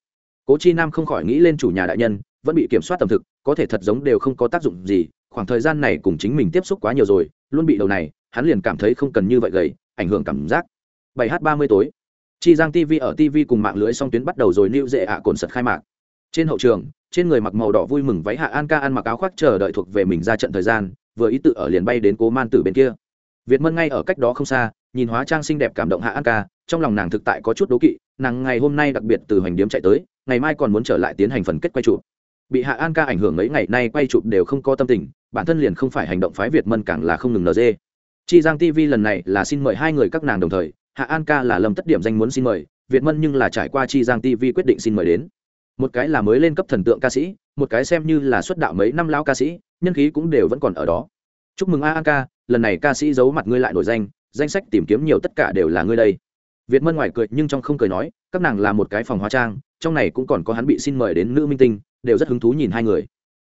Cố chi nam không khỏi nghĩ lên chủ nhà đại nhân, vẫn bị kiểm soát tầm thực, có thể thật giống đều không có tác dụng gì khoảng thời gian này cùng chính mình tiếp xúc quá nhiều rồi, luôn bị đầu này, hắn liền cảm thấy không cần như vậy gầy, ảnh hưởng cảm giác. 7h30 tối, chi giang tv ở tv cùng mạng lưới song tuyến bắt đầu rồi lưu dễ ạ cồn sật khai mạc. Trên hậu trường, trên người mặc màu đỏ vui mừng váy hạ an ca ăn mặc áo khoác chờ đợi thuộc về mình ra trận thời gian, vừa ý tự ở liền bay đến cố man tử bên kia. Việt mân ngay ở cách đó không xa, nhìn hóa trang xinh đẹp cảm động hạ an ca, trong lòng nàng thực tại có chút đố kỵ, nàng ngày hôm nay đặc biệt từ hoành điếm chạy tới, ngày mai còn muốn trở lại tiến hành phần kết quay chụp bị hạ an ca ảnh hưởng mấy ngày nay quay chụp đều không có tâm tình, bản thân liền không phải hành động phái việt mân càng là không ngừng nd chi giang tv lần này là xin mời hai người các nàng đồng thời, hạ an ca là lâm tất điểm danh muốn xin mời, việt mân nhưng là trải qua chi giang tv quyết định xin mời đến. Một cái là mới lên cấp thần tượng ca sĩ, một cái xem như là xuất đạo mấy năm lao ca sĩ, nhân khí cũng đều vẫn còn ở đó. Chúc mừng a an ca, lần này ca sĩ giấu mặt ngươi lại nổi danh danh sách tìm kiếm nhiều tất cả đều là ngươi đây. Việt mân ngoài cười nhưng trong không cười nói, các nàng là một cái phòng hóa trang, trong này cũng còn có hắn bị xin mời đến nữ minh tinh đều rất hứng thú nhìn hai người.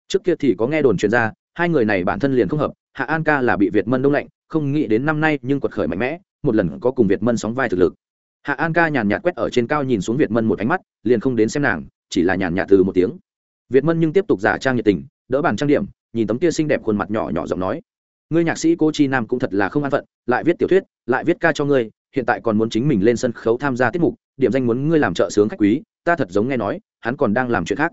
Trước kia thì có nghe đồn truyền ra, hai người này bản thân liền không hợp, hạ an ca là bị việt mân đông lạnh, không nghĩ đến năm nay nhưng quật khởi mạnh mẽ, một lần có cùng việt mân sóng vai thực lực. Hạ an ca nhàn nhạt quét ở trên cao nhìn xuống việt mân một ánh mắt, liền không đến xem nàng, chỉ là nhàn nhạt từ một tiếng. Việt mân nhưng tiếp tục giả trang nhiệt tình, đỡ bàn trang điểm, nhìn tấm kia xinh đẹp khuôn mặt nhỏ nhỏ giọng nói. Ngươi nhạc sĩ cô chi nam cũng thật là không an phận, lại viết tiểu thuyết, lại viết ca cho ngươi, hiện tại còn muốn chính mình lên sân khấu tham gia tiết mục, điểm danh muốn ngươi làm trợ sướng khách quý, ta thật giống nghe nói, hắn còn đang làm chuyện khác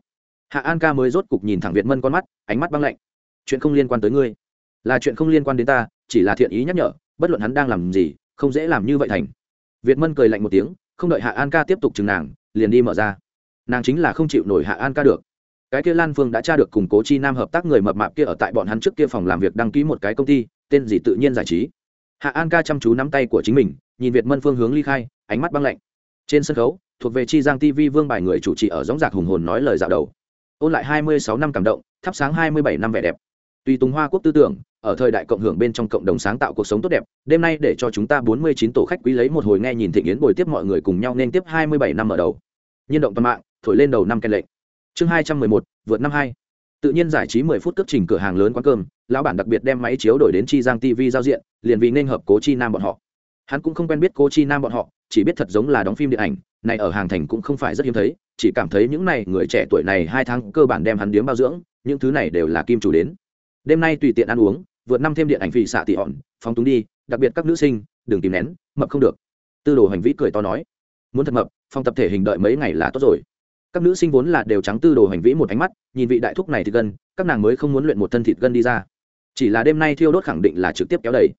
hạ an ca mới rốt cục nhìn thẳng việt mân con mắt, ánh mắt băng lạnh. Chuyện không liên quan tới ngươi. Là chuyện không liên quan đến ta, chỉ là thiện ý nhắc nhở, bất luận hắn đang làm gì, không dễ làm như vậy thành. Việt mân cười lạnh một tiếng, không đợi hạ an ca tiếp tục chừng nàng, liền đi mở ra. Nàng chính là không chịu nổi hạ an ca được. Cái kia lan phương đã tra được cùng cố chi nam hợp tác người mập mạp kia ở tại bọn hắn trước kia phòng làm việc đăng ký một cái công ty, tên gì tự nhiên giải trí. Hạ an ca chăm chú nắm tay của chính mình, nhìn việt mân phương hướng ly khai, ánh mắt băng lạnh. Trên sân khấu, thuộc về chi giang tv vương bài người chủ trì ở gióng giạc hùng hồn nói lời dạo đầu ôn lại hai mươi sáu năm cảm động, thắp sáng hai mươi bảy năm vẻ đẹp. Tùy tùng hoa quốc tư tưởng, ở thời đại cộng hưởng bên trong cộng đồng sáng tạo cuộc sống tốt đẹp, đêm nay để cho chúng ta bốn mươi chín tổ khách quý lấy một hồi nghe nhìn thị yến bồi tiếp mọi người cùng nhau nên tiếp hai mươi bảy năm ở đầu. Nhiên động toàn mạng, thổi lên đầu năm canh lệnh. Chương hai trăm mười một, vượt năm hai. Tự nhiên giải trí mười phút cấp trình cửa hàng lớn quán cơm, lão bản đặc biệt đem máy chiếu đổi đến chi giang tv giao diện, liền vì nên hợp cố chi nam bọn họ. Hắn cũng không quen biết cố chi nam bọn họ, chỉ biết thật giống là đóng phim điện ảnh này ở hàng thành cũng không phải rất hiếm thấy, chỉ cảm thấy những này người trẻ tuổi này hai tháng cơ bản đem hắn điếm bao dưỡng, những thứ này đều là kim chủ đến. Đêm nay tùy tiện ăn uống, vượt năm thêm điện ảnh vị xạ tị hòn, phóng túng đi, đặc biệt các nữ sinh, đừng tìm nén, mập không được. Tư đồ hành vĩ cười to nói, muốn thật mập, phòng tập thể hình đợi mấy ngày là tốt rồi. Các nữ sinh vốn là đều trắng tư đồ hành vĩ một ánh mắt, nhìn vị đại thúc này thì gân, các nàng mới không muốn luyện một thân thịt gân đi ra. Chỉ là đêm nay thiêu đốt khẳng định là trực tiếp kéo đầy.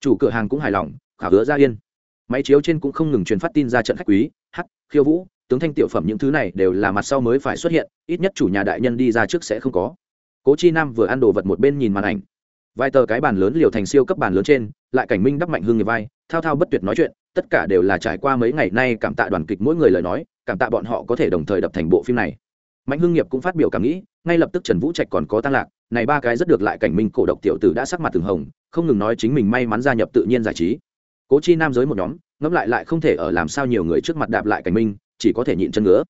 Chủ cửa hàng cũng hài lòng, khảo hứa ra yên máy chiếu trên cũng không ngừng truyền phát tin ra trận khách quý, hắc, khiêu vũ, tướng thanh tiểu phẩm những thứ này đều là mặt sau mới phải xuất hiện, ít nhất chủ nhà đại nhân đi ra trước sẽ không có. Cố chi nam vừa ăn đồ vật một bên nhìn màn ảnh. Vài tờ cái bàn lớn liều thành siêu cấp bàn lớn trên, lại cảnh minh đắp mạnh hương người vai, thao thao bất tuyệt nói chuyện, tất cả đều là trải qua mấy ngày nay cảm tạ đoàn kịch mỗi người lời nói, cảm tạ bọn họ có thể đồng thời đập thành bộ phim này. Mạnh hưng nghiệp cũng phát biểu cảm nghĩ, ngay lập tức trần vũ trạch còn có tăng lạc, này ba cái rất được lại cảnh minh cổ độc tiểu tử đã sắc mặt từng hồng, không ngừng nói chính mình may mắn gia nhập tự nhiên giải trí cố chi nam giới một nhóm ngẫm lại lại không thể ở làm sao nhiều người trước mặt đạp lại cảnh minh chỉ có thể nhịn chân ngứa.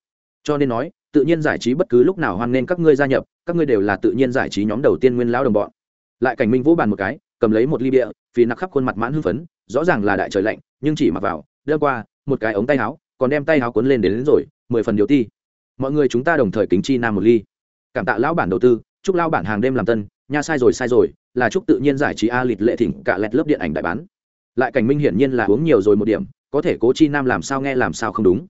Cho nên nói tự nhiên giải trí bất cứ lúc nào hoan nên các ngươi gia nhập các ngươi đều là tự nhiên giải trí nhóm đầu tiên nguyên lão đồng bọn. Lại cảnh minh vỗ bàn một cái cầm lấy một ly bia vì nặc khắp khuôn mặt mãn hưng phấn rõ ràng là đại trời lạnh nhưng chỉ mặc vào đưa qua một cái ống tay áo còn đem tay áo cuốn lên đến, đến rồi mười phần điều ti. Mọi người chúng ta đồng thời kính chi nam một ly. Cảm tạ lão bản đầu tư chúc lao bản hàng đêm làm tân nha sai rồi sai rồi là chúc tự nhiên giải trí a lịt lệ thỉnh cả lẹt lớp điện ảnh đại bán lại cảnh minh hiển nhiên là uống nhiều rồi một điểm, có thể cố chi nam làm sao nghe làm sao không đúng.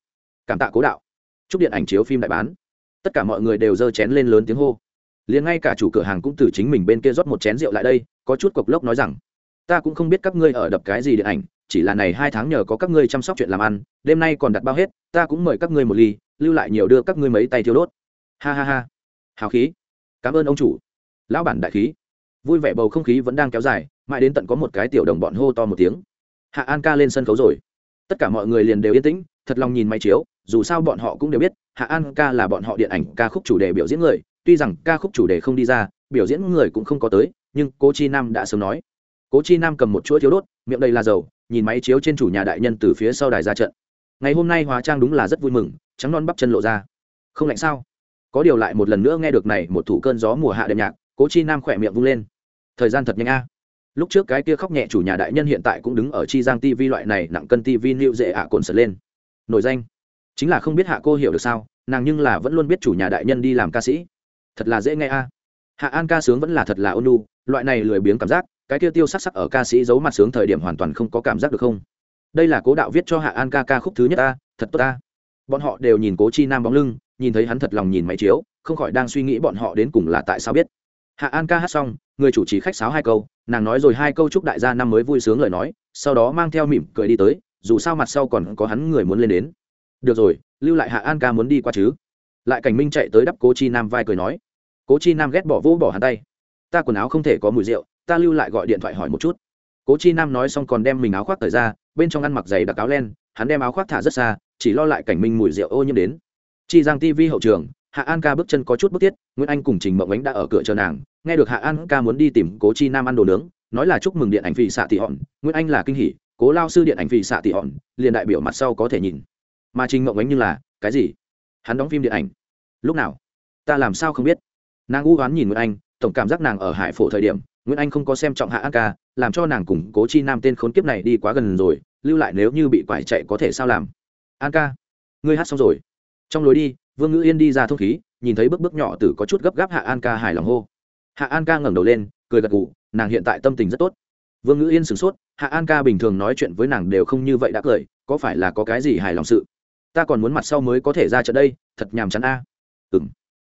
Cảm tạ cố đạo. Chúc điện ảnh chiếu phim đại bán. Tất cả mọi người đều giơ chén lên lớn tiếng hô. Liền ngay cả chủ cửa hàng cũng từ chính mình bên kia rót một chén rượu lại đây, có chút cộc lốc nói rằng, ta cũng không biết các ngươi ở đập cái gì điện ảnh, chỉ là này hai tháng nhờ có các ngươi chăm sóc chuyện làm ăn, đêm nay còn đặt bao hết, ta cũng mời các ngươi một ly, lưu lại nhiều đưa các ngươi mấy tay thiêu đốt. Ha ha ha. Hào khí. Cảm ơn ông chủ. Lão bản đại khí. Vui vẻ bầu không khí vẫn đang kéo dài mãi đến tận có một cái tiểu đồng bọn hô to một tiếng. Hạ an ca lên sân khấu rồi. Tất cả mọi người liền đều yên tĩnh, thật lòng nhìn máy chiếu, dù sao bọn họ cũng đều biết, hạ an ca là bọn họ điện ảnh ca khúc chủ đề biểu diễn người, tuy rằng ca khúc chủ đề không đi ra, biểu diễn người cũng không có tới, nhưng cố chi nam đã sớm nói. Cố chi nam cầm một chuỗi thiếu đốt, miệng đầy là dầu, nhìn máy chiếu trên chủ nhà đại nhân từ phía sau đài ra trận. Ngày hôm nay hóa trang đúng là rất vui mừng, trắng non bắp chân lộ ra. Không lạnh sao? Có điều lại một lần nữa nghe được này một thủ cơn gió mùa hạ đệm nhạc, cố chi nam khỏe miệng vung lên. Thời gian thật nhanh a lúc trước cái kia khóc nhẹ chủ nhà đại nhân hiện tại cũng đứng ở chi giang tv loại này nặng cân tv nịu dễ ạ cồn sật lên. Nổi danh. Chính là không biết hạ cô hiểu được sao, nàng nhưng là vẫn luôn biết chủ nhà đại nhân đi làm ca sĩ. Thật là dễ nghe a. Hạ an ca sướng vẫn là thật là ôn lu loại này lười biếng cảm giác, cái kia tiêu sắc sắc ở ca sĩ giấu mặt sướng thời điểm hoàn toàn không có cảm giác được không? Đây là cố đạo viết cho hạ an ca ca khúc thứ nhất ta thật tốt ta bọn họ đều nhìn cố chi nam bóng lưng, nhìn thấy hắn thật lòng nhìn máy chiếu, không khỏi đang suy nghĩ bọn họ đến cùng là tại sao biết hạ an ca hát xong, người chủ trì khách sáo hai câu, nàng nói rồi hai câu chúc đại gia năm mới vui sướng lời nói, sau đó mang theo mỉm cười đi tới, dù sao mặt sau còn có hắn người muốn lên đến. Được rồi, lưu lại hạ an ca muốn đi qua chứ? Lại cảnh minh chạy tới đắp cố chi nam vai cười nói. Cố chi nam ghét bỏ vỗ bỏ hắn tay. Ta quần áo không thể có mùi rượu, ta lưu lại gọi điện thoại hỏi một chút. Cố chi nam nói xong còn đem mình áo khoác thời ra, bên trong ăn mặc giày đặc áo len, hắn đem áo khoác thả rất xa, chỉ lo lại cảnh minh mùi rượu ô nhiễm đến. Chi giang tv hậu trường hạ an ca bước chân có chút bước tiết nguyễn anh cùng trình mộng ánh đã ở cửa chờ nàng, nghe được hạ an ca muốn đi tìm cố chi nam ăn đồ nướng, nói là chúc mừng điện ảnh vị xạ tỷ hòn. Nguyễn anh là kinh hỉ, cố lao sư điện ảnh vị xạ tỷ hòn, liền đại biểu mặt sau có thể nhìn. Mà trình mộng ánh như là, cái gì? Hắn đóng phim điện ảnh. Lúc nào? Ta làm sao không biết? Nàng u oán nhìn nguyễn anh, tổng cảm giác nàng ở hải phổ thời điểm, nguyễn anh không có xem trọng hạ an ca, làm cho nàng cùng cố chi nam tên khốn kiếp này đi quá gần rồi, lưu lại nếu như bị quải chạy có thể sao làm? An ca, ngươi hát xong rồi. Trong lối đi vương ngữ yên đi ra thông khí, nhìn thấy bước bước nhỏ tử có chút gấp gáp hạ an ca hài lòng hô. Hạ an ca ngẩng đầu lên, cười gật gù, nàng hiện tại tâm tình rất tốt. Vương ngữ yên sửng sốt, hạ an ca bình thường nói chuyện với nàng đều không như vậy đã cười, có phải là có cái gì hài lòng sự? Ta còn muốn mặt sau mới có thể ra trận đây, thật nhàm chán a. À. ừ m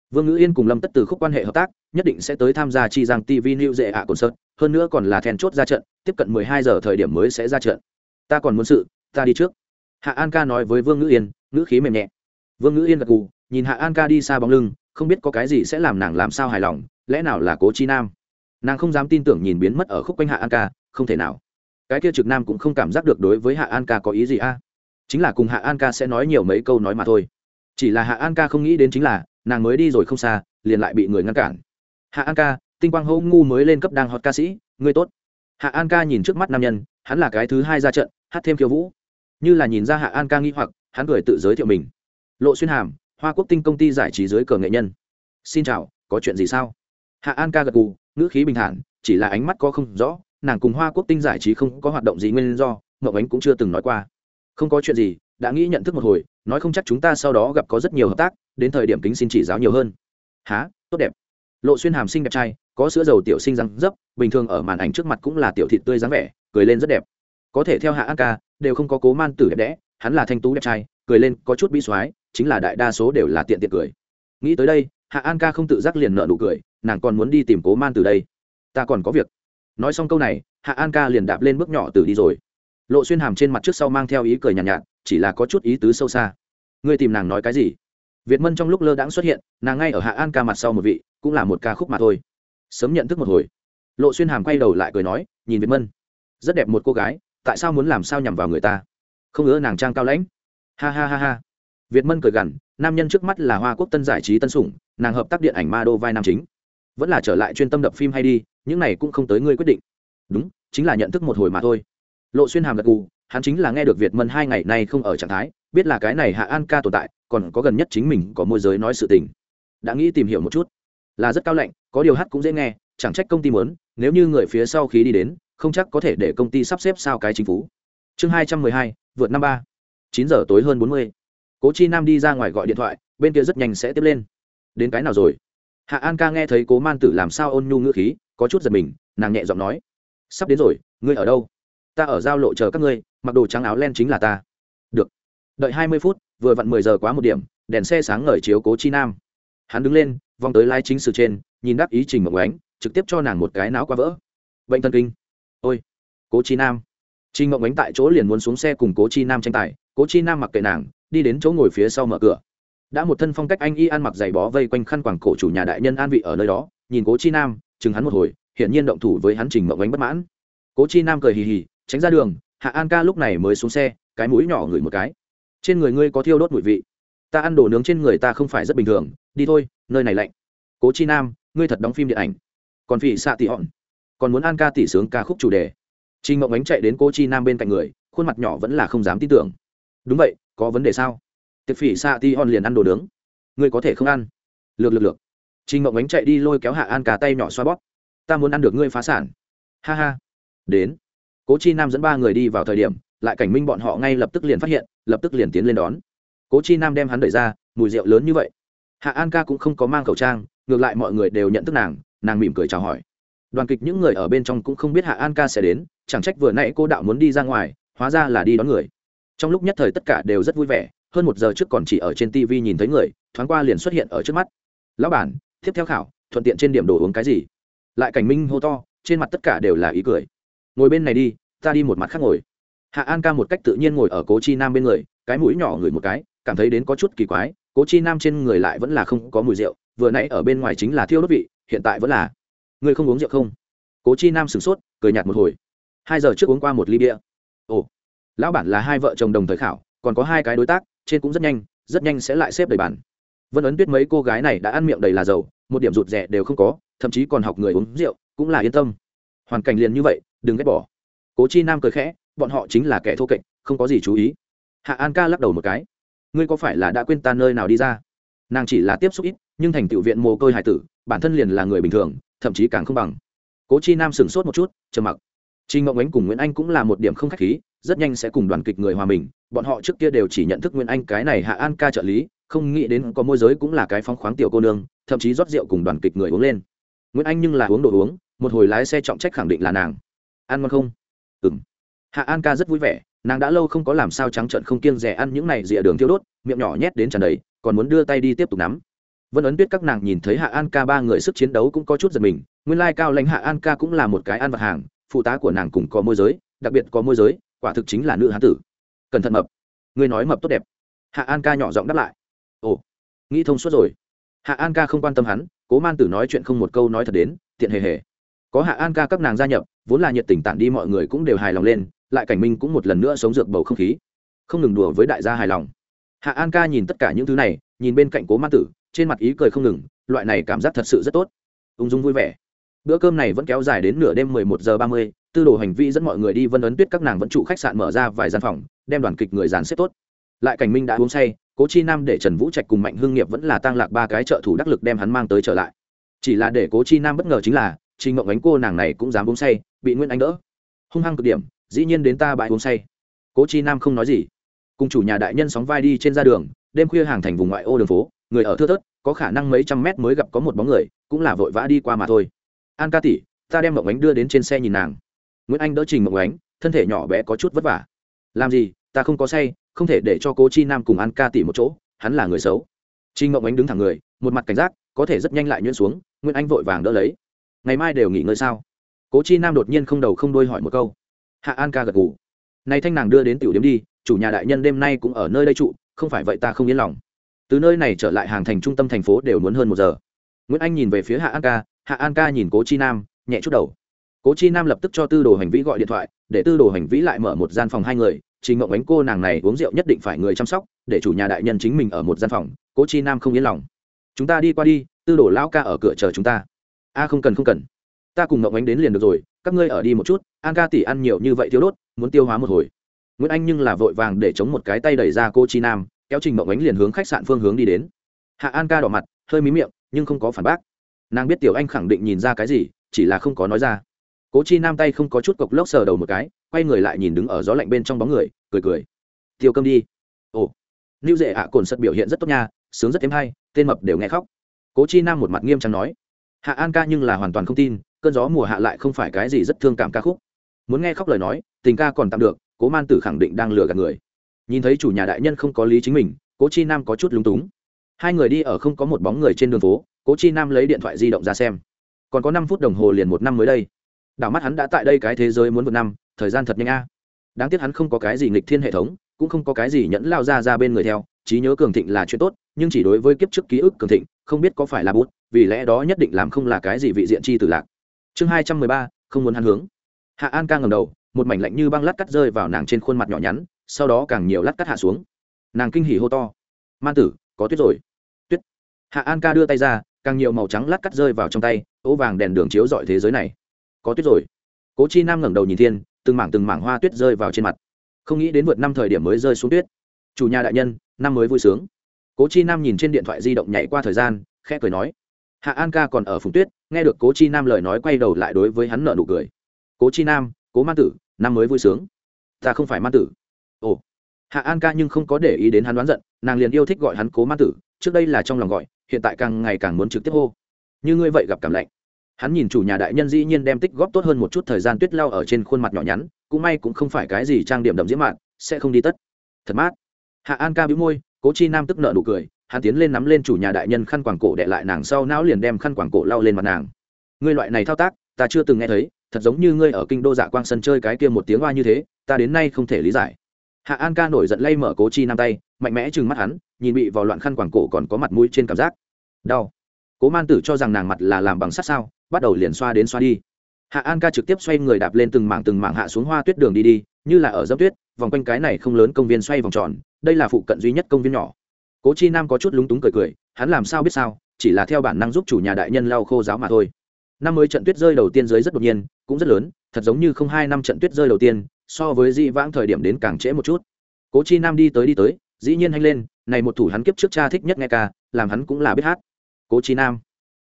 vương ngữ yên cùng lâm tất từ khúc quan hệ hợp tác, nhất định sẽ tới tham gia chi giang tv new dễ ạ cồn sơn hơn nữa còn là then chốt ra trận, tiếp cận mười hai giờ thời điểm mới sẽ ra trận. Ta còn muốn sự, ta đi trước. Hạ an ca nói với vương ngữ yên, ngữ khí mềm nhẹ. Vương ngữ yên gật gù nhìn hạ an ca đi xa bóng lưng, không biết có cái gì sẽ làm nàng làm sao hài lòng, lẽ nào là cố chi nam? Nàng không dám tin tưởng nhìn biến mất ở khúc quanh hạ an ca, không thể nào. Cái kia trực nam cũng không cảm giác được đối với hạ an ca có ý gì a. Chính là cùng hạ an ca sẽ nói nhiều mấy câu nói mà thôi. Chỉ là hạ an ca không nghĩ đến chính là, nàng mới đi rồi không xa, liền lại bị người ngăn cản. Hạ an ca, tinh quang hô ngu mới lên cấp đang hot ca sĩ, ngươi tốt. Hạ an ca nhìn trước mắt nam nhân, hắn là cái thứ hai ra trận, hát thêm khiêu vũ. Như là nhìn ra hạ an ca nghi hoặc, hắn cười tự giới thiệu mình. Lộ xuyên hàm hoa quốc tinh công ty giải trí dưới cờ nghệ nhân. Xin chào, có chuyện gì sao? Hạ an ca gật gù, ngữ khí bình thản, chỉ là ánh mắt có không rõ, nàng cùng hoa quốc tinh giải trí không có hoạt động gì nguyên do ngọc ánh cũng chưa từng nói qua. Không có chuyện gì, đã nghĩ nhận thức một hồi, nói không chắc chúng ta sau đó gặp có rất nhiều hợp tác, đến thời điểm kính xin chỉ giáo nhiều hơn. Há tốt đẹp. Lộ xuyên hàm sinh đẹp trai, có sữa dầu tiểu sinh răng dấp, bình thường ở màn ảnh trước mặt cũng là tiểu thịt tươi dáng vẻ, cười lên rất đẹp. Có thể theo hạ an ca, đều không có cố man tử đẹp đẽ, hắn là thanh tú đẹp trai, cười lên có chút bí xoái chính là đại đa số đều là tiện tiện cười. Nghĩ tới đây hạ an ca không tự giác liền nợ nụ cười nàng còn muốn đi tìm cố man từ đây. Ta còn có việc. Nói xong câu này hạ an ca liền đạp lên bước nhỏ từ đi rồi. Lộ xuyên hàm trên mặt trước sau mang theo ý cười nhàn nhạt, nhạt chỉ là có chút ý tứ sâu xa. Ngươi tìm nàng nói cái gì? Việt mân trong lúc lơ đãng xuất hiện nàng ngay ở hạ an ca mặt sau một vị cũng là một ca khúc mà thôi. Sớm nhận thức một hồi. Lộ xuyên hàm quay đầu lại cười nói nhìn việt mân. Rất đẹp một cô gái tại sao muốn làm sao nhằm vào người ta? Không ngớ nàng trang cao lãnh. Ha ha ha ha việt mân cười gằn, nam nhân trước mắt là hoa quốc tân giải trí tân sủng, nàng hợp tác điện ảnh ma đô vai nam chính. Vẫn là trở lại chuyên tâm đập phim hay đi, những này cũng không tới ngươi quyết định. Đúng, chính là nhận thức một hồi mà thôi. Lộ xuyên hàm gật gù, hắn chính là nghe được việt mân hai ngày nay không ở trạng thái, biết là cái này hạ an ca tồn tại, còn có gần nhất chính mình có môi giới nói sự tình. Đã nghĩ tìm hiểu một chút. Là rất cao lạnh, có điều hát cũng dễ nghe, chẳng trách công ty muốn, nếu như người phía sau khí đi đến, không chắc có thể để công ty sắp xếp sao cái chính phủ. Chương hai trăm mười hai, vượt năm ba. chín giờ tối hơn bốn mươi cố chi nam đi ra ngoài gọi điện thoại, bên kia rất nhanh sẽ tiếp lên. Đến cái nào rồi? Hạ an ca nghe thấy cố man tử làm sao ôn nhu ngữ khí, có chút giật mình, nàng nhẹ giọng nói. Sắp đến rồi, ngươi ở đâu? Ta ở giao lộ chờ các ngươi, mặc đồ trắng áo len chính là ta. Được. Đợi hai mươi phút, vừa vặn mười giờ quá một điểm, đèn xe sáng ngời chiếu cố chi nam. Hắn đứng lên, vòng tới lái chính sự trên, nhìn đáp ý trình mộng ánh, trực tiếp cho nàng một cái não qua vỡ. Bệnh thần kinh. Ôi. Cố chi nam. Trình mộng ánh tại chỗ liền muốn xuống xe cùng cố chi nam tranh tài, cố chi nam mặc kệ nàng đi đến chỗ ngồi phía sau mở cửa. Đã một thân phong cách anh y ăn mặc giày bó vây quanh khăn quàng cổ chủ nhà đại nhân an vị ở nơi đó nhìn cố chi nam chừng hắn một hồi hiển nhiên động thủ với hắn trình mộng ánh bất mãn. Cố chi nam cười hì hì tránh ra đường hạ an ca lúc này mới xuống xe cái mũi nhỏ ngửi một cái. Trên người ngươi có thiêu đốt mùi vị. Ta ăn đồ nướng trên người ta không phải rất bình thường đi thôi nơi này lạnh. Cố chi nam ngươi thật đóng phim điện ảnh. Còn phỉ xạ tị hòn. Còn muốn an ca tỉ sướng ca khúc chủ đề. Trình Mộng Ánh chạy đến Cố Chi Nam bên cạnh người, khuôn mặt nhỏ vẫn là không dám tin tưởng. Đúng vậy, có vấn đề sao? Tiệp Phỉ Sa Ti hòn liền ăn đồ nướng. Ngươi có thể không ăn. Lược lược lược. Trình Mộng Ánh chạy đi lôi kéo Hạ An cả tay nhỏ xoa bóp. Ta muốn ăn được ngươi phá sản. Ha ha. Đến. Cố Chi Nam dẫn ba người đi vào thời điểm, lại cảnh minh bọn họ ngay lập tức liền phát hiện, lập tức liền tiến lên đón. Cố Chi Nam đem hắn đẩy ra, mùi rượu lớn như vậy. Hạ An ca cũng không có mang khẩu trang, ngược lại mọi người đều nhận thức nàng, nàng mỉm cười chào hỏi. Đoàn kịch những người ở bên trong cũng không biết Hạ An ca sẽ đến, chẳng trách vừa nãy cô đạo muốn đi ra ngoài hóa ra là đi đón người trong lúc nhất thời tất cả đều rất vui vẻ, hơn một giờ trước còn chỉ ở trên tv nhìn thấy người, thoáng qua liền xuất hiện ở trước mắt. Lão bản, tiếp theo khảo, thuận tiện trên điểm đồ uống cái gì? Lại cảnh minh hô to, trên mặt tất cả đều là ý cười. Ngồi bên này đi, ta đi một mặt khác ngồi. Hạ an ca một cách tự nhiên ngồi ở cố chi nam bên người, cái mũi nhỏ ngửi một cái, cảm thấy đến có chút kỳ quái, cố chi nam trên người lại vẫn là không có mùi rượu, vừa nãy ở bên ngoài chính là thiêu đốt vị, hiện tại vẫn là. Người không uống rượu không? Cố chi nam sửng sốt, cười nhạt một hồi. Hai giờ trước uống qua một ly bia lão bản là hai vợ chồng đồng thời khảo, còn có hai cái đối tác, trên cũng rất nhanh rất nhanh sẽ lại xếp đầy bản vân ấn biết mấy cô gái này đã ăn miệng đầy là dầu, một điểm rụt rẻ đều không có, thậm chí còn học người uống rượu, cũng là yên tâm. Hoàn cảnh liền như vậy, đừng ghét bỏ. Cố chi nam cười khẽ, bọn họ chính là kẻ thô kệch, không có gì chú ý. Hạ an ca lắc đầu một cái. Ngươi có phải là đã quên ta nơi nào đi ra? Nàng chỉ là tiếp xúc ít, nhưng thành tựu viện mồ côi hải tử, bản thân liền là người bình thường, thậm chí càng không bằng. Cố chi nam sửng sốt một chút, trầm mặc. Trình Ngộng Ánh cùng Nguyễn Anh cũng là một điểm không khách khí, rất nhanh sẽ cùng đoàn kịch người hòa mình, bọn họ trước kia đều chỉ nhận thức Nguyễn Anh cái này Hạ An ca trợ lý, không nghĩ đến có môi giới cũng là cái phóng khoáng tiểu cô nương, thậm chí rót rượu cùng đoàn kịch người uống lên. Nguyễn Anh nhưng là uống đồ uống, một hồi lái xe trọng trách khẳng định là nàng. Ăn ngon không? Ừm. Hạ An ca rất vui vẻ, nàng đã lâu không có làm sao trắng trợn không kiêng dè ăn những này dĩa đường thiêu đốt, miệng nhỏ nhét đến tràn đầy, còn muốn đưa tay đi tiếp tục nắm. Vân ấn biết các nàng nhìn thấy Hạ An ca ba người sức chiến đấu cũng có chút giật mình, nguyên lai cao lãnh Hạ An ca cũng là một cái ăn vật hàng, phụ tá của nàng cũng có môi giới, đặc biệt có môi giới, quả thực chính là nữ hán tử. Cẩn thận mập. Ngươi nói mập tốt đẹp. Hạ an ca nhỏ giọng đáp lại. Ồ, nghĩ thông suốt rồi. Hạ an ca không quan tâm hắn, cố man tử nói chuyện không một câu nói thật đến, tiện hề hề. Có hạ an ca các nàng gia nhập, vốn là nhiệt tình tản đi mọi người cũng đều hài lòng lên, lại cảnh minh cũng một lần nữa sống dược bầu không khí. Không ngừng đùa với đại gia hài lòng. Hạ an ca nhìn tất cả những thứ này, nhìn bên cạnh cố man tử, trên mặt ý cười không ngừng, loại này cảm giác thật sự rất tốt. Ung dung vui vẻ bữa cơm này vẫn kéo dài đến nửa đêm 11 giờ 30, tư đồ hành vi dẫn mọi người đi vân ấn tuyết các nàng vẫn trụ khách sạn mở ra vài gian phòng đem đoàn kịch người dàn xếp tốt. Lại cảnh minh đã uống say cố chi nam để trần vũ trạch cùng mạnh hương nghiệp vẫn là tăng lạc ba cái trợ thủ đắc lực đem hắn mang tới trở lại. Chỉ là để cố chi nam bất ngờ chính là trình ngộng ánh cô nàng này cũng dám uống say bị nguyễn anh đỡ. Hung hăng cực điểm dĩ nhiên đến ta bãi uống say. Cố chi nam không nói gì. Cùng chủ nhà đại nhân sóng vai đi trên ra đường đêm khuya hàng thành vùng ngoại ô đường phố người ở thưa thớt có khả năng mấy trăm mét mới gặp có một bóng người cũng là vội vã đi qua mà thôi an ca tỷ, ta đem mộng ánh đưa đến trên xe nhìn nàng. Nguyễn anh đỡ trình mộng ánh, thân thể nhỏ bé có chút vất vả. Làm gì, ta không có say, không thể để cho cố chi nam cùng an ca tỷ một chỗ, hắn là người xấu. Trình mộng ánh đứng thẳng người, một mặt cảnh giác, có thể rất nhanh lại nhuyễn xuống, nguyễn anh vội vàng đỡ lấy. Ngày mai đều nghỉ ngơi sao? Cố chi nam đột nhiên không đầu không đôi hỏi một câu. Hạ an ca gật ngủ nay thanh nàng đưa đến tiểu điếm đi, chủ nhà đại nhân đêm nay cũng ở nơi đây trụ, không phải vậy ta không yên lòng. Từ nơi này trở lại hàng thành trung tâm thành phố đều muốn hơn một giờ. Nguyễn anh nhìn về phía hạ an ca hạ an ca nhìn cố chi nam, nhẹ chút đầu. Cố chi nam lập tức cho tư đồ hành vĩ gọi điện thoại, để tư đồ hành vĩ lại mở một gian phòng hai người. Trình mộng Ánh cô nàng này uống rượu nhất định phải người chăm sóc, để chủ nhà đại nhân chính mình ở một gian phòng. Cố chi nam không yên lòng. Chúng ta đi qua đi, tư đồ lão ca ở cửa chờ chúng ta. A, không cần không cần. Ta cùng mộng Ánh đến liền được rồi, các ngươi ở đi một chút. An ca tỷ ăn nhiều như vậy thiếu đốt, muốn tiêu hóa một hồi. Nguyễn anh nhưng là vội vàng để chống một cái tay đẩy ra cô chi nam, kéo trình mộng ánh liền hướng khách sạn phương hướng đi đến. Hạ an ca đỏ mặt, hơi mí miệng, nhưng không có phản bác nàng biết tiểu anh khẳng định nhìn ra cái gì, chỉ là không có nói ra. Cố chi nam tay không có chút cộc lốc sờ đầu một cái, quay người lại nhìn đứng ở gió lạnh bên trong bóng người, cười cười. Tiêu cơm đi. Ồ. Lưu dệ ạ cồn sật biểu hiện rất tốt nha, sướng rất thêm hay, tên mập đều nghe khóc. Cố chi nam một mặt nghiêm trang nói. Hạ an ca nhưng là hoàn toàn không tin, cơn gió mùa hạ lại không phải cái gì rất thương cảm ca khúc. Muốn nghe khóc lời nói, tình ca còn tạm được, cố man tử khẳng định đang lừa gạt người. Nhìn thấy chủ nhà đại nhân không có lý chính mình, cố chi nam có chút lúng túng. Hai người đi ở không có một bóng người trên đường phố cố chi nam lấy điện thoại di động ra xem. Còn có năm phút đồng hồ liền một năm mới đây. Đảo mắt hắn đã tại đây cái thế giới muốn một năm, thời gian thật nhanh a. Đáng tiếc hắn không có cái gì nghịch thiên hệ thống, cũng không có cái gì nhẫn lao ra ra bên người theo, trí nhớ cường thịnh là chuyện tốt, nhưng chỉ đối với kiếp trước ký ức cường thịnh, không biết có phải là bút, vì lẽ đó nhất định làm không là cái gì vị diện chi tử lạc. Chương hai trăm mười ba, không muốn hắn hướng. Hạ an ca ngầm đầu, một mảnh lạnh như băng lát cắt rơi vào nàng trên khuôn mặt nhỏ nhắn, sau đó càng nhiều lát cắt hạ xuống. Nàng kinh hỉ hô to. Man tử, có tuyết rồi. Tuyết. Hạ an ca đưa tay ra càng nhiều màu trắng lát cắt rơi vào trong tay, ố vàng đèn đường chiếu dọi thế giới này. Có tuyết rồi. Cố chi nam ngẩng đầu nhìn thiên, từng mảng từng mảng hoa tuyết rơi vào trên mặt. Không nghĩ đến vượt năm thời điểm mới rơi xuống tuyết. Chủ nhà đại nhân, năm mới vui sướng. Cố chi nam nhìn trên điện thoại di động nhảy qua thời gian, khẽ cười nói. Hạ an ca còn ở phùng tuyết, nghe được cố chi nam lời nói quay đầu lại đối với hắn nợ nụ cười. Cố chi nam, cố man tử, năm mới vui sướng. Ta không phải man tử. Ồ. Hạ an ca nhưng không có để ý đến hắn đoán giận, nàng liền yêu thích gọi hắn cố man tử, trước đây là trong lòng gọi hiện tại càng ngày càng muốn trực tiếp hô. Như ngươi vậy gặp cảm lạnh. Hắn nhìn chủ nhà đại nhân dĩ nhiên đem tích góp tốt hơn một chút thời gian tuyết lao ở trên khuôn mặt nhỏ nhắn, cũng may cũng không phải cái gì trang điểm đậm diễm mạn, sẽ không đi tất. Thật mát. Hạ an ca bĩu môi, cố chi nam tức nợ nụ cười, hắn tiến lên nắm lên chủ nhà đại nhân khăn quàng cổ đệ lại nàng sau não liền đem khăn quàng cổ lau lên mặt nàng. Ngươi loại này thao tác, ta chưa từng nghe thấy, thật giống như ngươi ở kinh đô dạ quang sân chơi cái kia một tiếng hoa như thế, ta đến nay không thể lý giải. Hạ an ca nổi giận lay mở cố chi nam tay mạnh mẽ chừng mắt hắn, nhìn bị vào loạn khăn quàng cổ còn có mặt mũi trên cảm giác. Đau. Cố man tử cho rằng nàng mặt là làm bằng sắt sao, bắt đầu liền xoa đến xoa đi. Hạ an ca trực tiếp xoay người đạp lên từng mảng từng mảng hạ xuống hoa tuyết đường đi đi, như là ở dốc tuyết, vòng quanh cái này không lớn công viên xoay vòng tròn, đây là phụ cận duy nhất công viên nhỏ. Cố chi nam có chút lúng túng cười cười, hắn làm sao biết sao, chỉ là theo bản năng giúp chủ nhà đại nhân lau khô giáo mà thôi. Năm mới trận tuyết rơi đầu tiên dưới rất đột nhiên, cũng rất lớn, thật giống như không hai năm trận tuyết rơi đầu tiên, so với dị vãng thời điểm đến càng trễ một chút. Cố chi nam đi tới đi tới dĩ nhiên hanh lên, này một thủ hắn kiếp trước cha thích nhất nghe ca, làm hắn cũng là biết hát. Cố chi nam.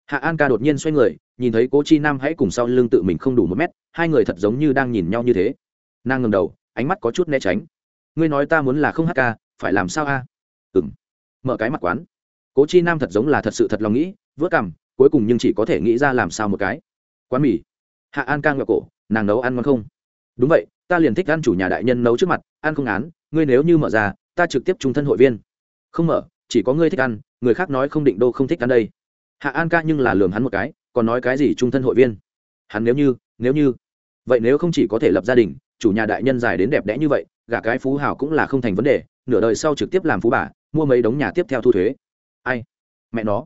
Hạ an ca đột nhiên xoay người, nhìn thấy cố chi nam hãy cùng sau lưng tự mình không đủ một mét, hai người thật giống như đang nhìn nhau như thế. Nàng ngầm đầu, ánh mắt có chút né tránh. Ngươi nói ta muốn là không hát ca, phải làm sao a? À? ừng mở cái mặt quán. Cố chi nam thật giống là thật sự thật lòng nghĩ, vớt cằm, cuối cùng nhưng chỉ có thể nghĩ ra làm sao một cái. Quán mì. Hạ an ca ngọc cổ, nàng nấu ăn ngon không? Đúng vậy, ta liền thích ăn chủ nhà đại nhân nấu trước mặt, ăn không án, ngươi nếu như mở ra ta trực tiếp trung thân hội viên. Không mở, chỉ có ngươi thích ăn, người khác nói không định đô không thích ăn đây. Hạ an ca nhưng là lường hắn một cái, còn nói cái gì trung thân hội viên? Hắn nếu như nếu như. Vậy nếu không chỉ có thể lập gia đình, chủ nhà đại nhân dài đến đẹp đẽ như vậy, gả cái phú hào cũng là không thành vấn đề, nửa đời sau trực tiếp làm phú bà, mua mấy đống nhà tiếp theo thu thuế. Ai? Mẹ nó.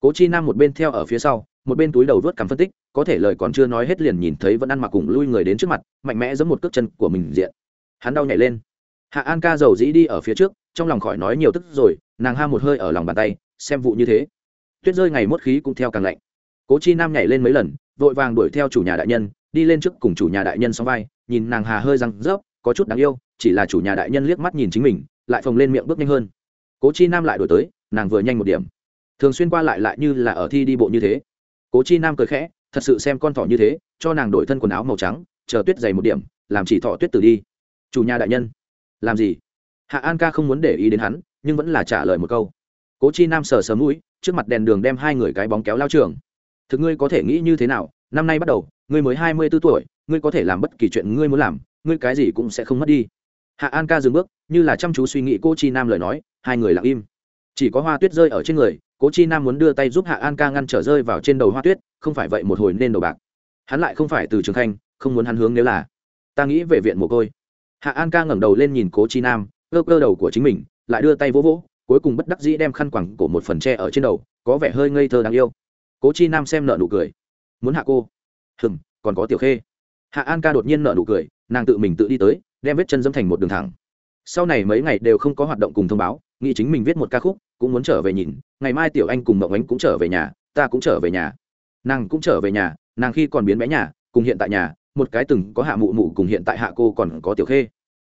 Cố chi nam một bên theo ở phía sau, một bên túi đầu vớt cằm phân tích, có thể lời còn chưa nói hết liền nhìn thấy vẫn ăn mặc cùng lui người đến trước mặt, mạnh mẽ giẫm một cước chân của mình diện. Hắn đau nhảy lên hạ an ca dầu dĩ đi ở phía trước, trong lòng khỏi nói nhiều tức rồi, nàng ha một hơi ở lòng bàn tay, xem vụ như thế. Tuyết rơi ngày mốt khí cũng theo càng lạnh. Cố chi nam nhảy lên mấy lần, vội vàng đuổi theo chủ nhà đại nhân, đi lên trước cùng chủ nhà đại nhân xong vai, nhìn nàng hà hơi răng rớp, có chút đáng yêu, chỉ là chủ nhà đại nhân liếc mắt nhìn chính mình, lại phồng lên miệng bước nhanh hơn. Cố chi nam lại đổi tới, nàng vừa nhanh một điểm. Thường xuyên qua lại lại như là ở thi đi bộ như thế. Cố chi nam cười khẽ, thật sự xem con thỏ như thế, cho nàng đổi thân quần áo màu trắng, chờ tuyết dày một điểm, làm chỉ thọ tuyết tử đi. Chủ nhà đại nhân làm gì? Hạ an ca không muốn để ý đến hắn, nhưng vẫn là trả lời một câu. Cố chi nam sờ sờ mũi, trước mặt đèn đường đem hai người cái bóng kéo lao trường. Thực ngươi có thể nghĩ như thế nào? Năm nay bắt đầu, ngươi mới hai mươi b ố tuổi, ngươi có thể làm bất kỳ chuyện ngươi muốn làm, ngươi cái gì cũng sẽ không mất đi. Hạ an ca dừng bước, như là chăm chú suy nghĩ cô chi nam lời nói, hai người lặng im. Chỉ có hoa tuyết rơi ở trên người, cố chi nam muốn đưa tay giúp hạ an ca ngăn trở rơi vào trên đầu hoa tuyết, không phải vậy một hồi nên đầu bạc. Hắn lại không phải từ trường khanh, không muốn hắn hướng nếu là. Ta nghĩ về viện mồ côi hạ an ca ngẩng đầu lên nhìn cố chi nam, cơ cơ đầu của chính mình, lại đưa tay vỗ vỗ, cuối cùng bất đắc dĩ đem khăn quẳng của một phần tre ở trên đầu, có vẻ hơi ngây thơ đáng yêu. Cố chi nam xem nợ nụ cười. Muốn hạ cô? Hừm, còn có tiểu khê. Hạ an ca đột nhiên nợ nụ cười, nàng tự mình tự đi tới, đem vết chân dâm thành một đường thẳng. Sau này mấy ngày đều không có hoạt động cùng thông báo, nghĩ chính mình viết một ca khúc, cũng muốn trở về nhìn, ngày mai tiểu anh cùng mộng ánh cũng trở về nhà, ta cũng trở về nhà. Nàng cũng trở về nhà, nàng khi còn biến bé nhà, cùng hiện tại nhà một cái từng có hạ mụ mụ cùng hiện tại hạ cô còn có tiểu khê.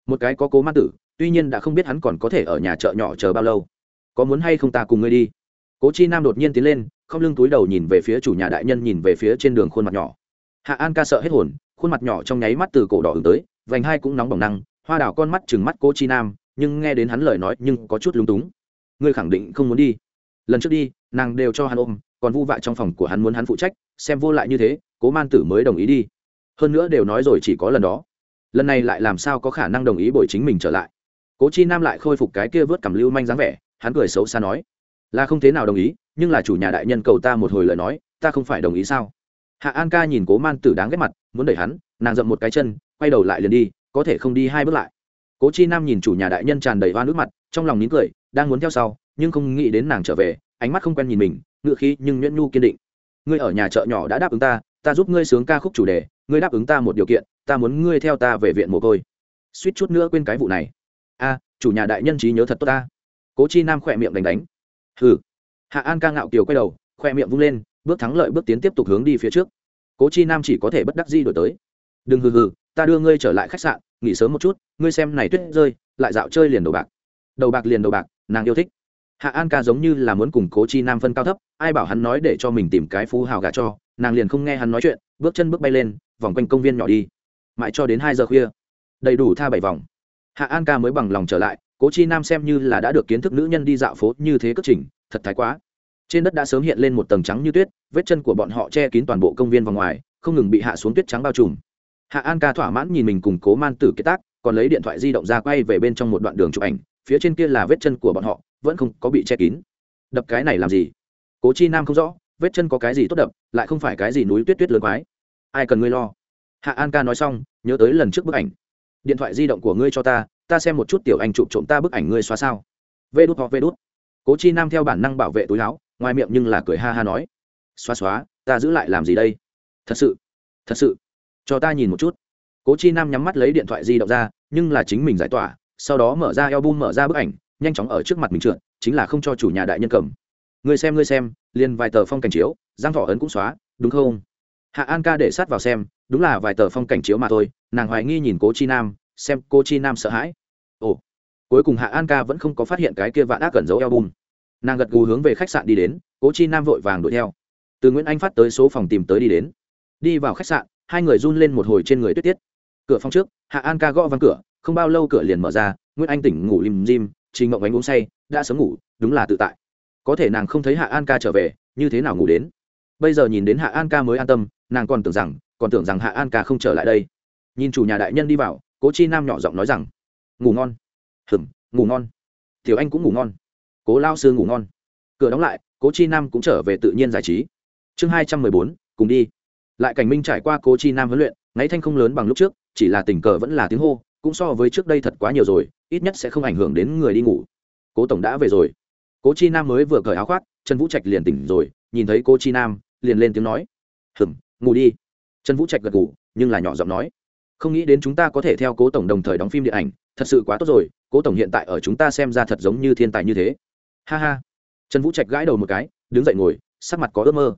Một cái có cố ma tử, tuy nhiên đã không biết hắn còn có thể ở nhà chợ nhỏ chờ bao lâu. Có muốn hay không ta cùng ngươi đi? Cố chi nam đột nhiên tiến lên, không lưng túi đầu nhìn về phía chủ nhà đại nhân nhìn về phía trên đường khuôn mặt nhỏ. Hạ an ca sợ hết hồn, khuôn mặt nhỏ trong nháy mắt từ cổ đỏ hướng tới, vành hai cũng nóng bỏng năng, hoa đào con mắt chừng mắt cố chi nam, nhưng nghe đến hắn lời nói nhưng có chút lúng túng. Ngươi khẳng định không muốn đi. Lần trước đi, nàng đều cho hắn ôm, còn vu vạ trong phòng của hắn muốn hắn phụ trách, xem vô lại như thế, cố man tử mới đồng ý đi hơn nữa đều nói rồi chỉ có lần đó. Lần này lại làm sao có khả năng đồng ý bồi chính mình trở lại? Cố chi nam lại khôi phục cái kia vớt cầm lưu manh dáng vẻ, hắn cười xấu xa nói, là không thế nào đồng ý, nhưng là chủ nhà đại nhân cầu ta một hồi lời nói, ta không phải đồng ý sao? Hạ an ca nhìn cố man tử đáng ghét mặt, muốn đẩy hắn, nàng dậm một cái chân, quay đầu lại liền đi, có thể không đi hai bước lại. Cố chi nam nhìn chủ nhà đại nhân tràn đầy hoa nước mặt, trong lòng nín cười, đang muốn theo sau, nhưng không nghĩ đến nàng trở về, ánh mắt không quen nhìn mình ngựa khí nhưng nhuyễn nhu kiên định. Ngươi ở nhà chợ nhỏ đã đáp ứng ta ta giúp ngươi sướng ca khúc chủ đề ngươi đáp ứng ta một điều kiện, ta muốn ngươi theo ta về viện mồ côi. Suýt chút nữa quên cái vụ này. A, chủ nhà đại nhân trí nhớ thật tốt ta. Cố chi nam khỏe miệng đánh đánh. Hừ. Hạ an ca ngạo kiều quay đầu khoe miệng vung lên, bước thắng lợi bước tiến tiếp tục hướng đi phía trước. Cố chi nam chỉ có thể bất đắc di đổi tới. Đừng hừ hừ, ta đưa ngươi trở lại khách sạn, nghỉ sớm một chút, ngươi xem này tuyết rơi, lại dạo chơi liền đầu bạc. Đầu bạc liền đầu bạc, nàng yêu thích. Hạ an ca giống như là muốn cùng cố chi nam phân cao thấp, ai bảo hắn nói để cho mình tìm cái phú hào gà cho, nàng liền không nghe hắn nói chuyện, bước chân bước bay lên vòng quanh công viên nhỏ đi. Mãi cho đến hai giờ khuya, đầy đủ tha bảy vòng. Hạ an ca mới bằng lòng trở lại, cố chi nam xem như là đã được kiến thức nữ nhân đi dạo phố như thế cất trình, thật thái quá. Trên đất đã sớm hiện lên một tầng trắng như tuyết, vết chân của bọn họ che kín toàn bộ công viên vòng ngoài, không ngừng bị hạ xuống tuyết trắng bao trùm. Hạ an ca thỏa mãn nhìn mình cùng cố man tử kế tác, còn lấy điện thoại di động ra quay về bên trong một đoạn đường chụp ảnh, phía trên kia là vết chân của bọn họ, vẫn không có bị che kín. Đập cái này làm gì? Cố chi nam không rõ, vết chân có cái gì tốt đập, lại không phải cái gì núi tuyết tuyết lớn quái ai cần ngươi lo? Hạ an ca nói xong, nhớ tới lần trước bức ảnh. Điện thoại di động của ngươi cho ta ta xem một chút tiểu anh chụp trộm ta bức ảnh ngươi xóa sao? Vê đút hoặc vê đút. Cố chi nam theo bản năng bảo vệ túi áo, ngoài miệng nhưng là cười ha ha nói. Xóa xóa, ta giữ lại làm gì đây? Thật sự thật sự. Cho ta nhìn một chút. Cố chi nam nhắm mắt lấy điện thoại di động ra, nhưng là chính mình giải tỏa, sau đó mở ra eo bum mở ra bức ảnh, nhanh chóng ở trước mặt mình trượt, chính là không cho chủ nhà đại nhân cầm. Ngươi xem ngươi xem, liền vài tờ phong cảnh chiếu, giang Thỏ ấn cũng xóa, đúng không? Hạ an ca để sát vào xem, đúng là vài tờ phong cảnh chiếu mà thôi, nàng hoài nghi nhìn cố chi nam, xem cô chi nam sợ hãi. Ồ, cuối cùng hạ an ca vẫn không có phát hiện cái kia vạn ác cẩn giấu eo bùn. nàng gật gù hướng về khách sạn đi đến, cố chi nam vội vàng đuổi theo. Từ nguyễn anh phát tới số phòng tìm tới đi đến. Đi vào khách sạn, hai người run lên một hồi trên người tuyết tiết. Cửa phòng trước, hạ an ca gõ văng cửa, không bao lâu cửa liền mở ra, nguyễn anh tỉnh ngủ lim dim, trình mộng ánh uống say, đã sớm ngủ, đúng là tự tại. Có thể nàng không thấy hạ an ca trở về, như thế nào ngủ đến? Bây giờ nhìn đến hạ an ca mới an tâm nàng còn tưởng rằng, còn tưởng rằng hạ an ca không trở lại đây. Nhìn chủ nhà đại nhân đi vào, cố chi nam nhỏ giọng nói rằng, ngủ ngon. Hừm, ngủ ngon. Tiểu anh cũng ngủ ngon. Cố lao sư ngủ ngon. Cửa đóng lại, cố chi nam cũng trở về tự nhiên giải trí. Chương hai trăm mười bốn, cùng đi. Lại cảnh minh trải qua cố chi nam huấn luyện, ngáy thanh không lớn bằng lúc trước, chỉ là tình cờ vẫn là tiếng hô, cũng so với trước đây thật quá nhiều rồi, ít nhất sẽ không ảnh hưởng đến người đi ngủ. Cố tổng đã về rồi. Cố chi nam mới vừa cởi áo khoác, trần vũ trạch liền tỉnh rồi, nhìn thấy cố chi nam, liền lên tiếng nói, hừm ngủ đi. Trần vũ trạch gật ngủ nhưng là nhỏ giọng nói, không nghĩ đến chúng ta có thể theo cố tổng đồng thời đóng phim điện ảnh, thật sự quá tốt rồi, cố tổng hiện tại ở chúng ta xem ra thật giống như thiên tài như thế. Ha ha. Trần vũ trạch gãi đầu một cái, đứng dậy ngồi, sắc mặt có ước mơ.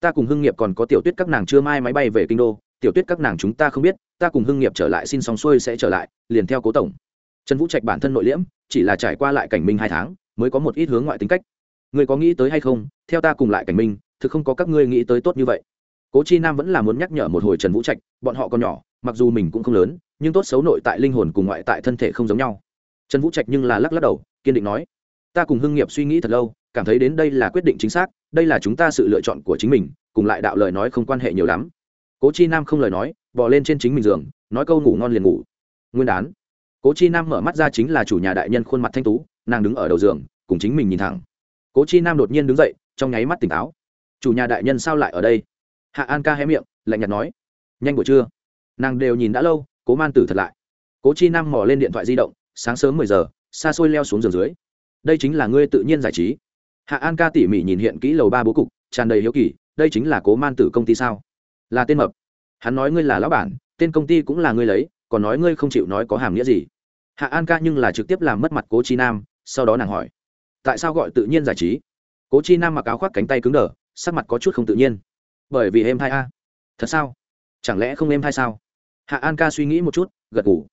Ta cùng hưng nghiệp còn có tiểu tuyết các nàng chưa mai máy bay về kinh đô, tiểu tuyết các nàng chúng ta không biết, ta cùng hưng nghiệp trở lại xin sóng xuôi sẽ trở lại, liền theo cố tổng. Trần vũ trạch bản thân nội liễm, chỉ là trải qua lại cảnh minh hai tháng, mới có một ít hướng ngoại tính cách. Người có nghĩ tới hay không? Theo ta cùng lại cảnh minh, thực không có các ngươi nghĩ tới tốt như vậy cố chi nam vẫn là muốn nhắc nhở một hồi trần vũ trạch, bọn họ còn nhỏ, mặc dù mình cũng không lớn, nhưng tốt xấu nội tại linh hồn cùng ngoại tại thân thể không giống nhau. Trần vũ trạch nhưng là lắc lắc đầu, kiên định nói, ta cùng hưng nghiệp suy nghĩ thật lâu, cảm thấy đến đây là quyết định chính xác, đây là chúng ta sự lựa chọn của chính mình, cùng lại đạo lời nói không quan hệ nhiều lắm. Cố chi nam không lời nói bỏ lên trên chính mình giường, nói câu ngủ ngon liền ngủ. Nguyên đán, cố chi nam mở mắt ra chính là chủ nhà đại nhân khuôn mặt thanh tú, nàng đứng ở đầu giường, cùng chính mình nhìn thẳng. Cố chi nam đột nhiên đứng dậy, trong nháy mắt tỉnh táo. Chủ nhà đại nhân sao lại ở đây? Hạ an ca hé miệng, lạnh nhạt nói, nhanh buổi trưa. Nàng đều nhìn đã lâu, cố man tử thật lại. Cố chi nam mò lên điện thoại di động, sáng sớm mười giờ, xa xôi leo xuống giường dưới. Đây chính là ngươi tự nhiên giải trí. Hạ an ca tỉ mỉ nhìn hiện kỹ lầu ba bố cục, tràn đầy hiếu kỳ, đây chính là cố man tử công ty sao? Là tên mập. Hắn nói, ngươi là lão bản, tên công ty cũng là ngươi lấy, còn nói ngươi không chịu nói có hàm nghĩa gì. Hạ an ca nhưng là trực tiếp làm mất mặt cố chi nam, sau đó nàng hỏi, tại sao gọi tự nhiên giải trí? Cố chi nam mặc áo khoác cánh tay cứng đờ, sắc mặt có chút không tự nhiên bởi vì em thai a. Thật sao? Chẳng lẽ không em thai sao? Hạ an ca suy nghĩ một chút, gật ngủ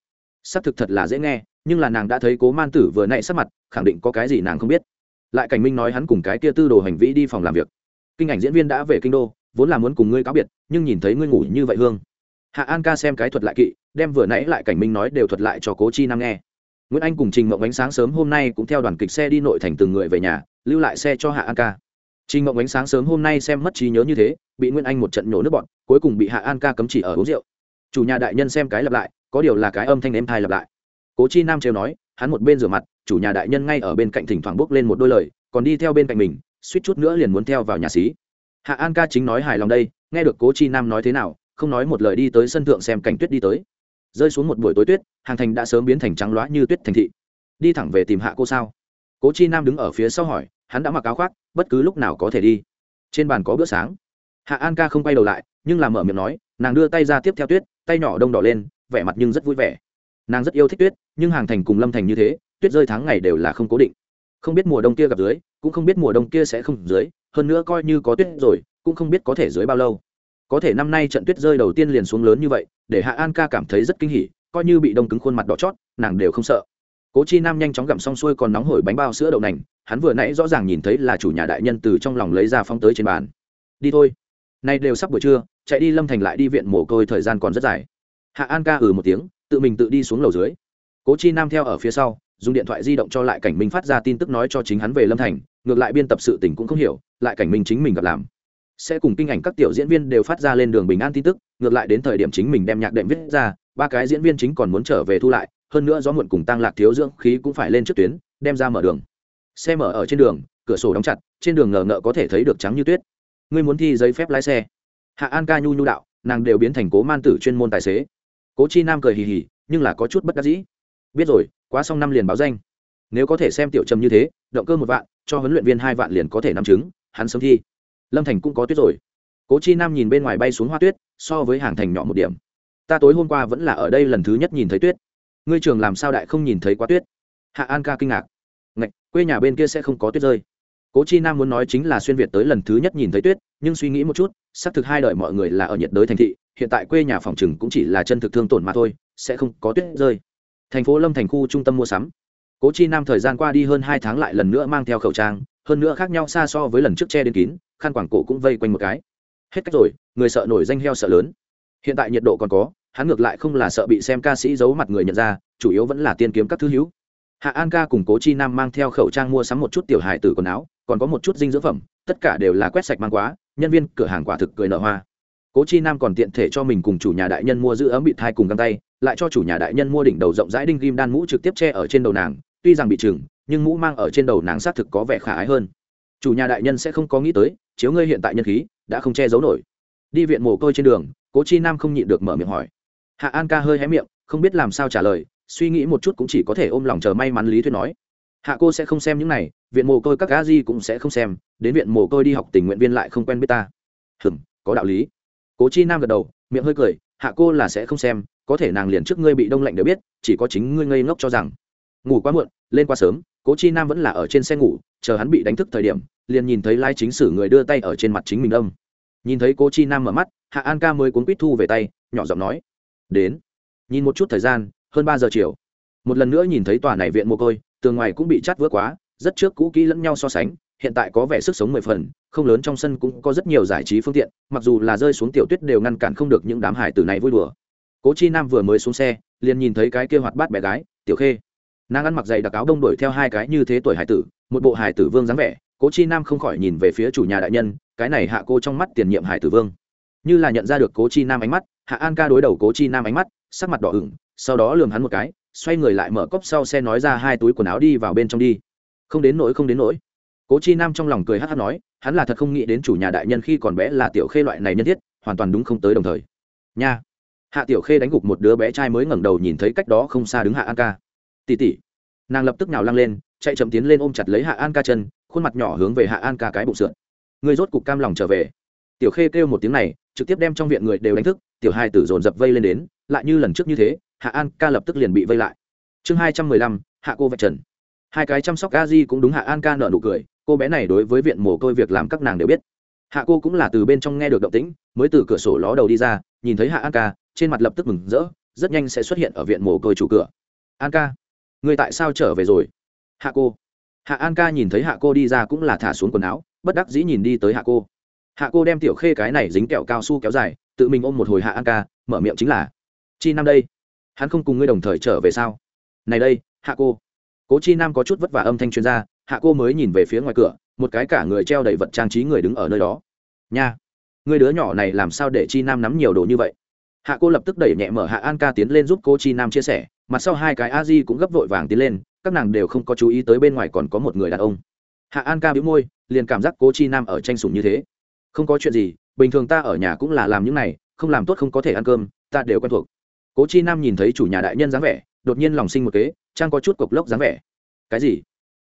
xác thực thật là dễ nghe, nhưng là nàng đã thấy cố man tử vừa nãy sắp mặt, khẳng định có cái gì nàng không biết. Lại cảnh minh nói hắn cùng cái kia tư đồ hành vĩ đi phòng làm việc. Kinh ảnh diễn viên đã về kinh đô, vốn là muốn cùng ngươi cáo biệt, nhưng nhìn thấy ngươi ngủ như vậy hương. Hạ an ca xem cái thuật lại kỵ, đem vừa nãy lại cảnh minh nói đều thuật lại cho cố chi nam nghe. Nguyễn anh cùng trình mộng ánh sáng sớm hôm nay cũng theo đoàn kịch xe đi nội thành từng người về nhà, lưu lại xe cho hạ an ca. Trình mộng ánh sáng sớm hôm nay xem mất trí nhớ như thế bị nguyên anh một trận nhổ nước bọn cuối cùng bị hạ an ca cấm chỉ ở uống rượu. Chủ nhà đại nhân xem cái lặp lại, có điều là cái âm thanh em thai lặp lại. Cố chi nam trêu nói, hắn một bên rửa mặt, chủ nhà đại nhân ngay ở bên cạnh thỉnh thoảng bốc lên một đôi lời, còn đi theo bên cạnh mình, suýt chút nữa liền muốn theo vào nhà xí. Hạ an ca chính nói hài lòng đây, nghe được cố chi nam nói thế nào, không nói một lời đi tới sân thượng xem cảnh tuyết đi tới. Rơi xuống một buổi tối tuyết, hàng thành đã sớm biến thành trắng loá như tuyết thành thị. Đi thẳng về tìm hạ cô sao? Cố chi nam đứng ở phía sau hỏi, hắn đã mặc áo khoác, bất cứ lúc nào có thể đi. Trên bàn có bữa sáng hạ an ca không quay đầu lại, nhưng làm mở miệng nói, nàng đưa tay ra tiếp theo tuyết, tay nhỏ đông đỏ lên, vẻ mặt nhưng rất vui vẻ. Nàng rất yêu thích tuyết, nhưng hàng thành cùng lâm thành như thế, tuyết rơi tháng ngày đều là không cố định. Không biết mùa đông kia gặp dưới, cũng không biết mùa đông kia sẽ không dưới, hơn nữa coi như có tuyết rồi, cũng không biết có thể dưới bao lâu. Có thể năm nay trận tuyết rơi đầu tiên liền xuống lớn như vậy, để hạ an ca cảm thấy rất kinh hỉ, coi như bị đông cứng khuôn mặt đỏ chót, nàng đều không sợ. Cố chi nam nhanh chóng gặm xong xuôi còn nóng hổi bánh bao sữa đậu nành, hắn vừa nãy rõ ràng nhìn thấy là chủ nhà đại nhân từ trong lòng lấy ra phong tới trên bàn. Đi thôi nay đều sắp buổi trưa, chạy đi lâm thành lại đi viện mồ côi thời gian còn rất dài. Hạ an ca ừ một tiếng, tự mình tự đi xuống lầu dưới. Cố chi nam theo ở phía sau, dùng điện thoại di động cho lại cảnh minh phát ra tin tức nói cho chính hắn về lâm thành, ngược lại biên tập sự tình cũng không hiểu, lại cảnh minh chính mình gặp làm. Sẽ cùng kinh ảnh các tiểu diễn viên đều phát ra lên đường bình an tin tức, ngược lại đến thời điểm chính mình đem nhạc đệm viết ra, ba cái diễn viên chính còn muốn trở về thu lại, hơn nữa gió muộn cùng tăng lạc thiếu dưỡng khí cũng phải lên trước tuyến, đem ra mở đường. Xe mở ở trên đường, cửa sổ đóng chặt, trên đường ngờ ngợ có thể thấy được trắng như tuyết ngươi muốn thi giấy phép lái xe. Hạ an ca nhu nhu đạo, nàng đều biến thành cố man tử chuyên môn tài xế. Cố chi nam cười hì hì, nhưng là có chút bất đắc dĩ. Biết rồi, quá xong năm liền báo danh. Nếu có thể xem tiểu trầm như thế, động cơ một vạn, cho huấn luyện viên hai vạn liền có thể nắm chứng, hắn sớm thi. Lâm thành cũng có tuyết rồi. Cố chi nam nhìn bên ngoài bay xuống hoa tuyết, so với hàng thành nhỏ một điểm. Ta tối hôm qua vẫn là ở đây lần thứ nhất nhìn thấy tuyết. Ngươi trường làm sao đại không nhìn thấy quá tuyết? Hạ an ca kinh ngạc. Ngạch, quê nhà bên kia sẽ không có tuyết rơi cố chi nam muốn nói chính là xuyên việt tới lần thứ nhất nhìn thấy tuyết, nhưng suy nghĩ một chút, xác thực hai đợi mọi người là ở nhiệt đới thành thị, hiện tại quê nhà phòng trừng cũng chỉ là chân thực thương tổn mà thôi, sẽ không có tuyết rơi. Thành phố lâm thành khu trung tâm mua sắm. Cố chi nam thời gian qua đi hơn hai tháng lại lần nữa mang theo khẩu trang, hơn nữa khác nhau xa so với lần trước che đến kín, khăn quảng cổ cũng vây quanh một cái. Hết cách rồi, người sợ nổi danh heo sợ lớn. Hiện tại nhiệt độ còn có, hắn ngược lại không là sợ bị xem ca sĩ giấu mặt người nhận ra, chủ yếu vẫn là tiên kiếm các thứ hữu. Hạ an ca cùng cố chi nam mang theo khẩu trang mua sắm một chút tiểu hài từ quần áo còn có một chút dinh dưỡng phẩm, tất cả đều là quét sạch mang quá, nhân viên cửa hàng quả thực cười nở hoa. Cố chi nam còn tiện thể cho mình cùng chủ nhà đại nhân mua giữ ấm bị thai cùng găng tay, lại cho chủ nhà đại nhân mua đỉnh đầu rộng rãi đinh ghim đan mũ trực tiếp che ở trên đầu nàng, tuy rằng bị trừng, nhưng mũ mang ở trên đầu nàng xác thực có vẻ khả ái hơn. Chủ nhà đại nhân sẽ không có nghĩ tới, chiếu ngươi hiện tại nhân khí, đã không che giấu nổi. Đi viện mồ côi trên đường, cố chi nam không nhịn được mở miệng hỏi. Hạ an ca hơi hé miệng, không biết làm sao trả lời, suy nghĩ một chút cũng chỉ có thể ôm lòng chờ may mắn lý thuyết nói hạ cô sẽ không xem những này, viện mồ côi các gã di cũng sẽ không xem, đến viện mồ côi đi học tình nguyện viên lại không quen biết ta. Hừm, có đạo lý. Cố chi nam gật đầu, miệng hơi cười, hạ cô là sẽ không xem, có thể nàng liền trước ngươi bị đông lạnh đều biết, chỉ có chính ngươi ngây ngốc cho rằng. Ngủ quá muộn, lên quá sớm, cố chi nam vẫn là ở trên xe ngủ, chờ hắn bị đánh thức thời điểm, liền nhìn thấy lai chính sử người đưa tay ở trên mặt chính mình đông. nhìn thấy cố chi nam mở mắt, hạ an ca mới cuốn quýt thu về tay, nhỏ giọng nói, đến, nhìn một chút thời gian, hơn ba giờ chiều. Một lần nữa nhìn thấy tòa này viện mồ côi tường ngoài cũng bị chát vữa quá, rất trước cũ kỹ lẫn nhau so sánh, hiện tại có vẻ sức sống mười phần, không lớn trong sân cũng có rất nhiều giải trí phương tiện, mặc dù là rơi xuống tiểu tuyết đều ngăn cản không được những đám hải tử này vui đùa. Cố chi nam vừa mới xuống xe, liền nhìn thấy cái kia hoạt bát bé gái, tiểu khê. Nàng ăn mặc giày đặc áo đông đuổi theo hai cái như thế tuổi hải tử, một bộ hải tử vương dáng vẻ, cố chi nam không khỏi nhìn về phía chủ nhà đại nhân, cái này hạ cô trong mắt tiền nhiệm hải tử vương. Như là nhận ra được cố chi nam ánh mắt, hạ an ca đối đầu cố chi nam ánh mắt, sắc mặt đỏ ửng, sau đó lường hắn một cái xoay người lại mở cốc sau xe nói ra hai túi quần áo đi vào bên trong đi. Không đến nỗi, không đến nỗi. Cố chi nam trong lòng cười hát hát nói, hắn là thật không nghĩ đến chủ nhà đại nhân khi còn bé là tiểu khê loại này nhân thiết, hoàn toàn đúng không tới đồng thời. Nha. Hạ tiểu khê đánh gục một đứa bé trai mới ngẩng đầu nhìn thấy cách đó không xa đứng hạ an ca. Tỉ tỉ. Nàng lập tức nào lăng lên, chạy chậm tiến lên ôm chặt lấy hạ an ca chân, khuôn mặt nhỏ hướng về hạ an ca cái bụng sượn người rốt cục cam lòng trở về. Tiểu khê kêu một tiếng này, trực tiếp đem trong viện người đều đánh thức, tiểu hai tử dồn dập vây lên đến, lại như lần trước như thế hạ an ca lập tức liền bị vây lại. Chương hai trăm mười lăm, hạ cô vạch trần. Hai cái chăm sóc a di cũng đúng hạ an ca nợ nụ cười, cô bé này đối với viện mồ côi việc làm các nàng đều biết. Hạ cô cũng là từ bên trong nghe được động tĩnh, mới từ cửa sổ ló đầu đi ra, nhìn thấy hạ an ca, trên mặt lập tức mừng rỡ, rất nhanh sẽ xuất hiện ở viện mồ côi chủ cửa. An ca, người tại sao trở về rồi? Hạ cô. Hạ an ca nhìn thấy hạ cô đi ra cũng là thả xuống quần áo, bất đắc dĩ nhìn đi tới hạ cô. Hạ cô đem tiểu khê cái này dính kẹo cao su kéo dài, tự mình ôm một hồi hạ an ca, mở miệng chính là, chi năm đây? Hắn không cùng ngươi đồng thời trở về sao? Này đây, hạ cô. Cố chi nam có chút vất vả âm thanh chuyên gia hạ cô mới nhìn về phía ngoài cửa, một cái cả người treo đầy vật trang trí người đứng ở nơi đó. Nha người đứa nhỏ này làm sao để chi nam nắm nhiều đồ như vậy? Hạ cô lập tức đẩy nhẹ mở hạ an ca tiến lên giúp cô chi nam chia sẻ, mặt sau hai cái a di cũng gấp vội vàng tiến lên, các nàng đều không có chú ý tới bên ngoài còn có một người đàn ông. Hạ an ca bĩu môi, liền cảm giác cô chi nam ở tranh sủng như thế. Không có chuyện gì, bình thường ta ở nhà cũng là làm những này, không làm tốt không có thể ăn cơm, ta đều quen thuộc cố chi nam nhìn thấy chủ nhà đại nhân dáng vẻ, đột nhiên lòng sinh một kế, trang có chút cộc lốc dáng vẻ. Cái gì?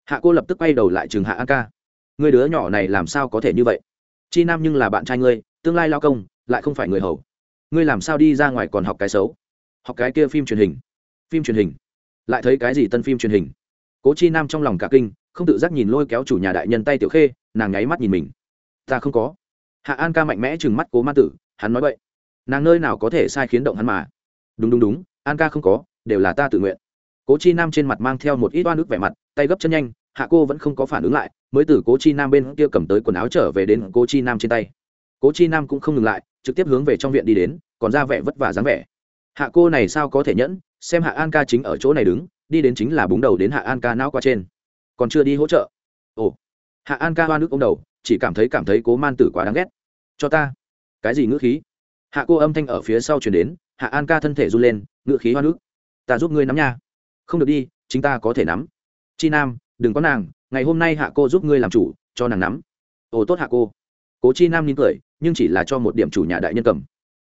Hạ cô lập tức quay đầu lại trường hạ an ca. Người đứa nhỏ này làm sao có thể như vậy? Chi nam nhưng là bạn trai ngươi, tương lai lao công, lại không phải người hầu. Ngươi làm sao đi ra ngoài còn học cái xấu? Học cái kia phim truyền hình. Phim truyền hình. Lại thấy cái gì tân phim truyền hình? Cố chi nam trong lòng cả kinh, không tự giác nhìn lôi kéo chủ nhà đại nhân tay tiểu khê, nàng nháy mắt nhìn mình. Ta không có. Hạ an ca mạnh mẽ chừng mắt cố ma tử, hắn nói vậy. Nàng nơi nào có thể sai khiến động hắn mà đúng đúng đúng, an ca không có, đều là ta tự nguyện. Cố chi nam trên mặt mang theo một ít oan ức vẻ mặt, tay gấp chân nhanh, hạ cô vẫn không có phản ứng lại, mới từ cố chi nam bên kia cầm tới quần áo trở về đến cố chi nam trên tay. Cố chi nam cũng không ngừng lại, trực tiếp hướng về trong viện đi đến, còn ra vẻ vất vả dáng vẻ. Hạ cô này sao có thể nhẫn, xem hạ an ca chính ở chỗ này đứng, đi đến chính là búng đầu đến hạ an ca não qua trên. Còn chưa đi hỗ trợ. Ồ. Hạ an ca hoa nước ông đầu, chỉ cảm thấy cảm thấy cố man tử quá đáng ghét. Cho ta. Cái gì ngữ khí? Hạ cô âm thanh ở phía sau chuyển đến hạ an ca thân thể run lên, ngựa khí hoa nước ta giúp ngươi nắm nha. Không được đi, chính ta có thể nắm. Chi nam, đừng có nàng, ngày hôm nay hạ cô giúp ngươi làm chủ, cho nàng nắm. Ồ, tốt hạ cô. Cố chi nam nín cười, nhưng chỉ là cho một điểm chủ nhà đại nhân cầm.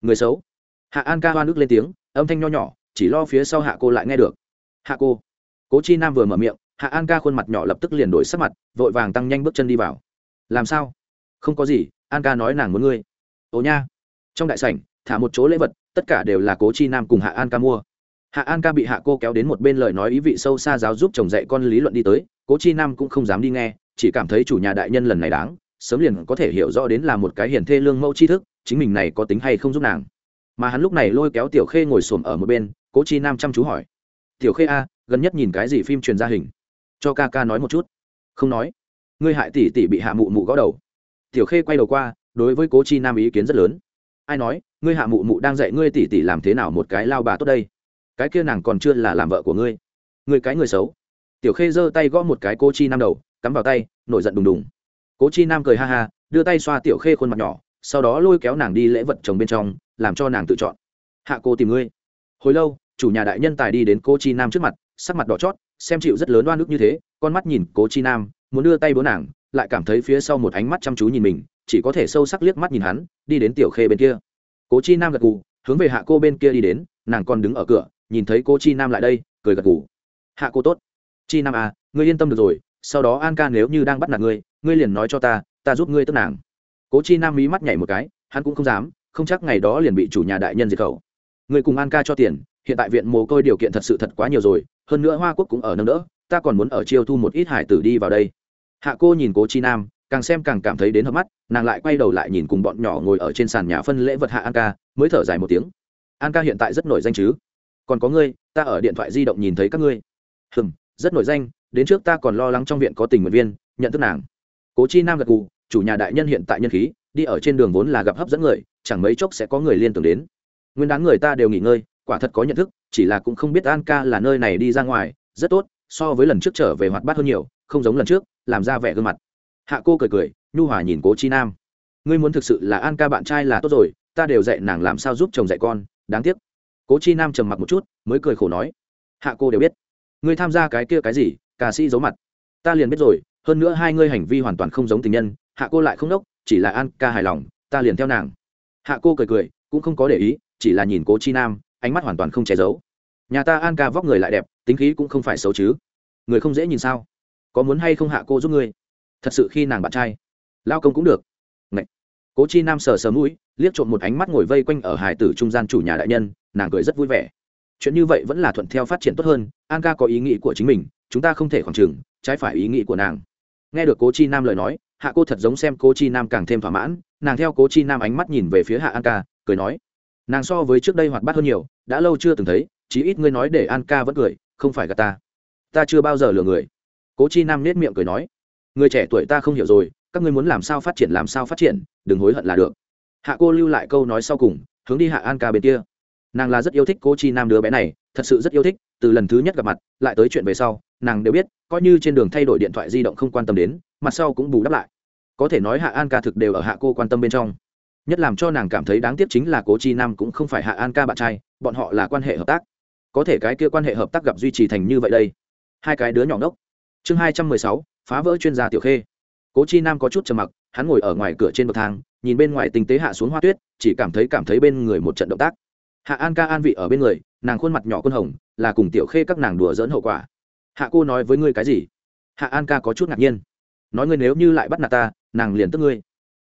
Người xấu. Hạ an ca hoa nước lên tiếng, âm thanh nho nhỏ, chỉ lo phía sau hạ cô lại nghe được. Hạ cô. Cố chi nam vừa mở miệng, hạ an ca khuôn mặt nhỏ lập tức liền đổi sắc mặt, vội vàng tăng nhanh bước chân đi vào. Làm sao? Không có gì, an ca nói nàng muốn ngươi. Ồ nha. Trong đại sảnh, thả một chỗ lễ vật tất cả đều là cố chi nam cùng hạ an ca mua. Hạ an ca bị hạ cô kéo đến một bên lời nói ý vị sâu xa giáo giúp chồng dạy con lý luận đi tới, cố chi nam cũng không dám đi nghe, chỉ cảm thấy chủ nhà đại nhân lần này đáng, sớm liền có thể hiểu rõ đến là một cái hiển thê lương mẫu tri thức, chính mình này có tính hay không giúp nàng. Mà hắn lúc này lôi kéo tiểu khê ngồi xổm ở một bên, cố chi nam chăm chú hỏi. Tiểu khê a, gần nhất nhìn cái gì phim truyền ra hình? Cho ca ca nói một chút. Không nói. Ngươi hại tỷ tỷ bị hạ mụ mụ gõ đầu. Tiểu khê quay đầu qua, đối với cố chi nam ý kiến rất lớn. Ai nói ngươi hạ mụ mụ đang dạy ngươi tỉ tỉ làm thế nào một cái lao bà tốt đây. Cái kia nàng còn chưa là làm vợ của ngươi. Ngươi cái người xấu. Tiểu khê giơ tay gõ một cái cô chi nam đầu, cắm vào tay, nổi giận đùng đùng. Cố chi nam cười ha ha, đưa tay xoa tiểu khê khuôn mặt nhỏ, sau đó lôi kéo nàng đi lễ vật chồng bên trong, làm cho nàng tự chọn. Hạ cô tìm ngươi. Hồi lâu, chủ nhà đại nhân tài đi đến cô chi nam trước mặt, sắc mặt đỏ chót, xem chịu rất lớn oan ức như thế, con mắt nhìn cố chi nam, muốn đưa tay bố nàng, lại cảm thấy phía sau một ánh mắt chăm chú nhìn mình, chỉ có thể sâu sắc liếc mắt nhìn hắn, đi đến tiểu khê bên kia cố chi nam gật gù, hướng về hạ cô bên kia đi đến, nàng còn đứng ở cửa, nhìn thấy cô chi nam lại đây, cười gật gù. Hạ cô tốt. Chi nam à ngươi yên tâm được rồi, sau đó an ca nếu như đang bắt nạt ngươi ngươi liền nói cho ta ta giúp ngươi tức nàng. Cố chi nam mí mắt nhảy một cái, hắn cũng không dám, không chắc ngày đó liền bị chủ nhà đại nhân diệt khẩu. Người cùng an ca cho tiền, hiện tại viện mồ côi điều kiện thật sự thật quá nhiều rồi, hơn nữa hoa quốc cũng ở nâng đỡ, ta còn muốn ở chiêu thu một ít hải tử đi vào đây. Hạ cô nhìn cố chi nam càng xem càng cảm thấy đến hợp mắt, nàng lại quay đầu lại nhìn cùng bọn nhỏ ngồi ở trên sàn nhà phân lễ vật hạ an ca, mới thở dài một tiếng. An ca hiện tại rất nổi danh chứ? Còn có ngươi, ta ở điện thoại di động nhìn thấy các ngươi. Hừm, rất nổi danh, đến trước ta còn lo lắng trong viện có tình nguyện viên, nhận thức nàng. Cố chi nam gật cù chủ nhà đại nhân hiện tại nhân khí, đi ở trên đường vốn là gặp hấp dẫn người, chẳng mấy chốc sẽ có người liên tưởng đến. Nguyên đáng người ta đều nghỉ ngơi, quả thật có nhận thức, chỉ là cũng không biết an ca là nơi này đi ra ngoài, rất tốt, so với lần trước trở về hoạt bát hơn nhiều, không giống lần trước, làm ra vẻ gương mặt hạ cô cười cười, nhu hòa nhìn cố chi nam. Ngươi muốn thực sự là an ca bạn trai là tốt rồi, ta đều dạy nàng làm sao giúp chồng dạy con, đáng tiếc. Cố chi nam trầm mặc một chút, mới cười khổ nói. Hạ cô đều biết. Ngươi tham gia cái kia cái gì, ca sĩ giấu mặt. Ta liền biết rồi, hơn nữa hai ngươi hành vi hoàn toàn không giống tình nhân, hạ cô lại không đốc, chỉ là an ca hài lòng, ta liền theo nàng. Hạ cô cười cười, cũng không có để ý, chỉ là nhìn cố chi nam, ánh mắt hoàn toàn không che giấu. Nhà ta an ca vóc người lại đẹp, tính khí cũng không phải xấu chứ. Người không dễ nhìn sao? Có muốn hay không hạ cô giúp ngươi? Thật sự khi nàng bạn trai, lao công cũng được. Ngậy. cố chi nam sờ sờ mũi, liếc trộm một ánh mắt ngồi vây quanh ở hải tử trung gian chủ nhà đại nhân, nàng cười rất vui vẻ. Chuyện như vậy vẫn là thuận theo phát triển tốt hơn, an ca có ý nghĩ của chính mình, chúng ta không thể khoảng trừng trái phải ý nghĩ của nàng. Nghe được cố chi nam lời nói, hạ cô thật giống xem cố chi nam càng thêm thỏa mãn, nàng theo cố chi nam ánh mắt nhìn về phía hạ an ca, cười nói, nàng so với trước đây hoạt bát hơn nhiều, đã lâu chưa từng thấy, chí ít ngươi nói để an ca vẫn cười, không phải gà ta. Ta chưa bao giờ lừa người. Cố chi nam nết miệng cười nói người trẻ tuổi ta không hiểu rồi, các ngươi muốn làm sao phát triển làm sao phát triển, đừng hối hận là được. Hạ cô lưu lại câu nói sau cùng, hướng đi hạ an ca bên kia. Nàng là rất yêu thích cô chi nam đứa bé này, thật sự rất yêu thích, từ lần thứ nhất gặp mặt, lại tới chuyện về sau, nàng đều biết, coi như trên đường thay đổi điện thoại di động không quan tâm đến, mặt sau cũng bù đắp lại. Có thể nói hạ an ca thực đều ở hạ cô quan tâm bên trong. Nhất làm cho nàng cảm thấy đáng tiếc chính là cố chi nam cũng không phải hạ an ca bạn trai, bọn họ là quan hệ hợp tác. Có thể cái kia quan hệ hợp tác gặp duy trì thành như vậy đây. Hai cái đứa nhỏ ngốc. Chương hai trăm mười sáu phá vỡ chuyên gia tiểu khê. Cố chi nam có chút trầm mặc, hắn ngồi ở ngoài cửa trên bậc thang, nhìn bên ngoài tinh tế hạ xuống hoa tuyết, chỉ cảm thấy cảm thấy bên người một trận động tác. Hạ an ca an vị ở bên người, nàng khuôn mặt nhỏ quân hồng, là cùng tiểu khê các nàng đùa dỡn hậu quả. Hạ cô nói với ngươi cái gì? Hạ an ca có chút ngạc nhiên. Nói ngươi nếu như lại bắt nạt ta, nàng liền tức ngươi.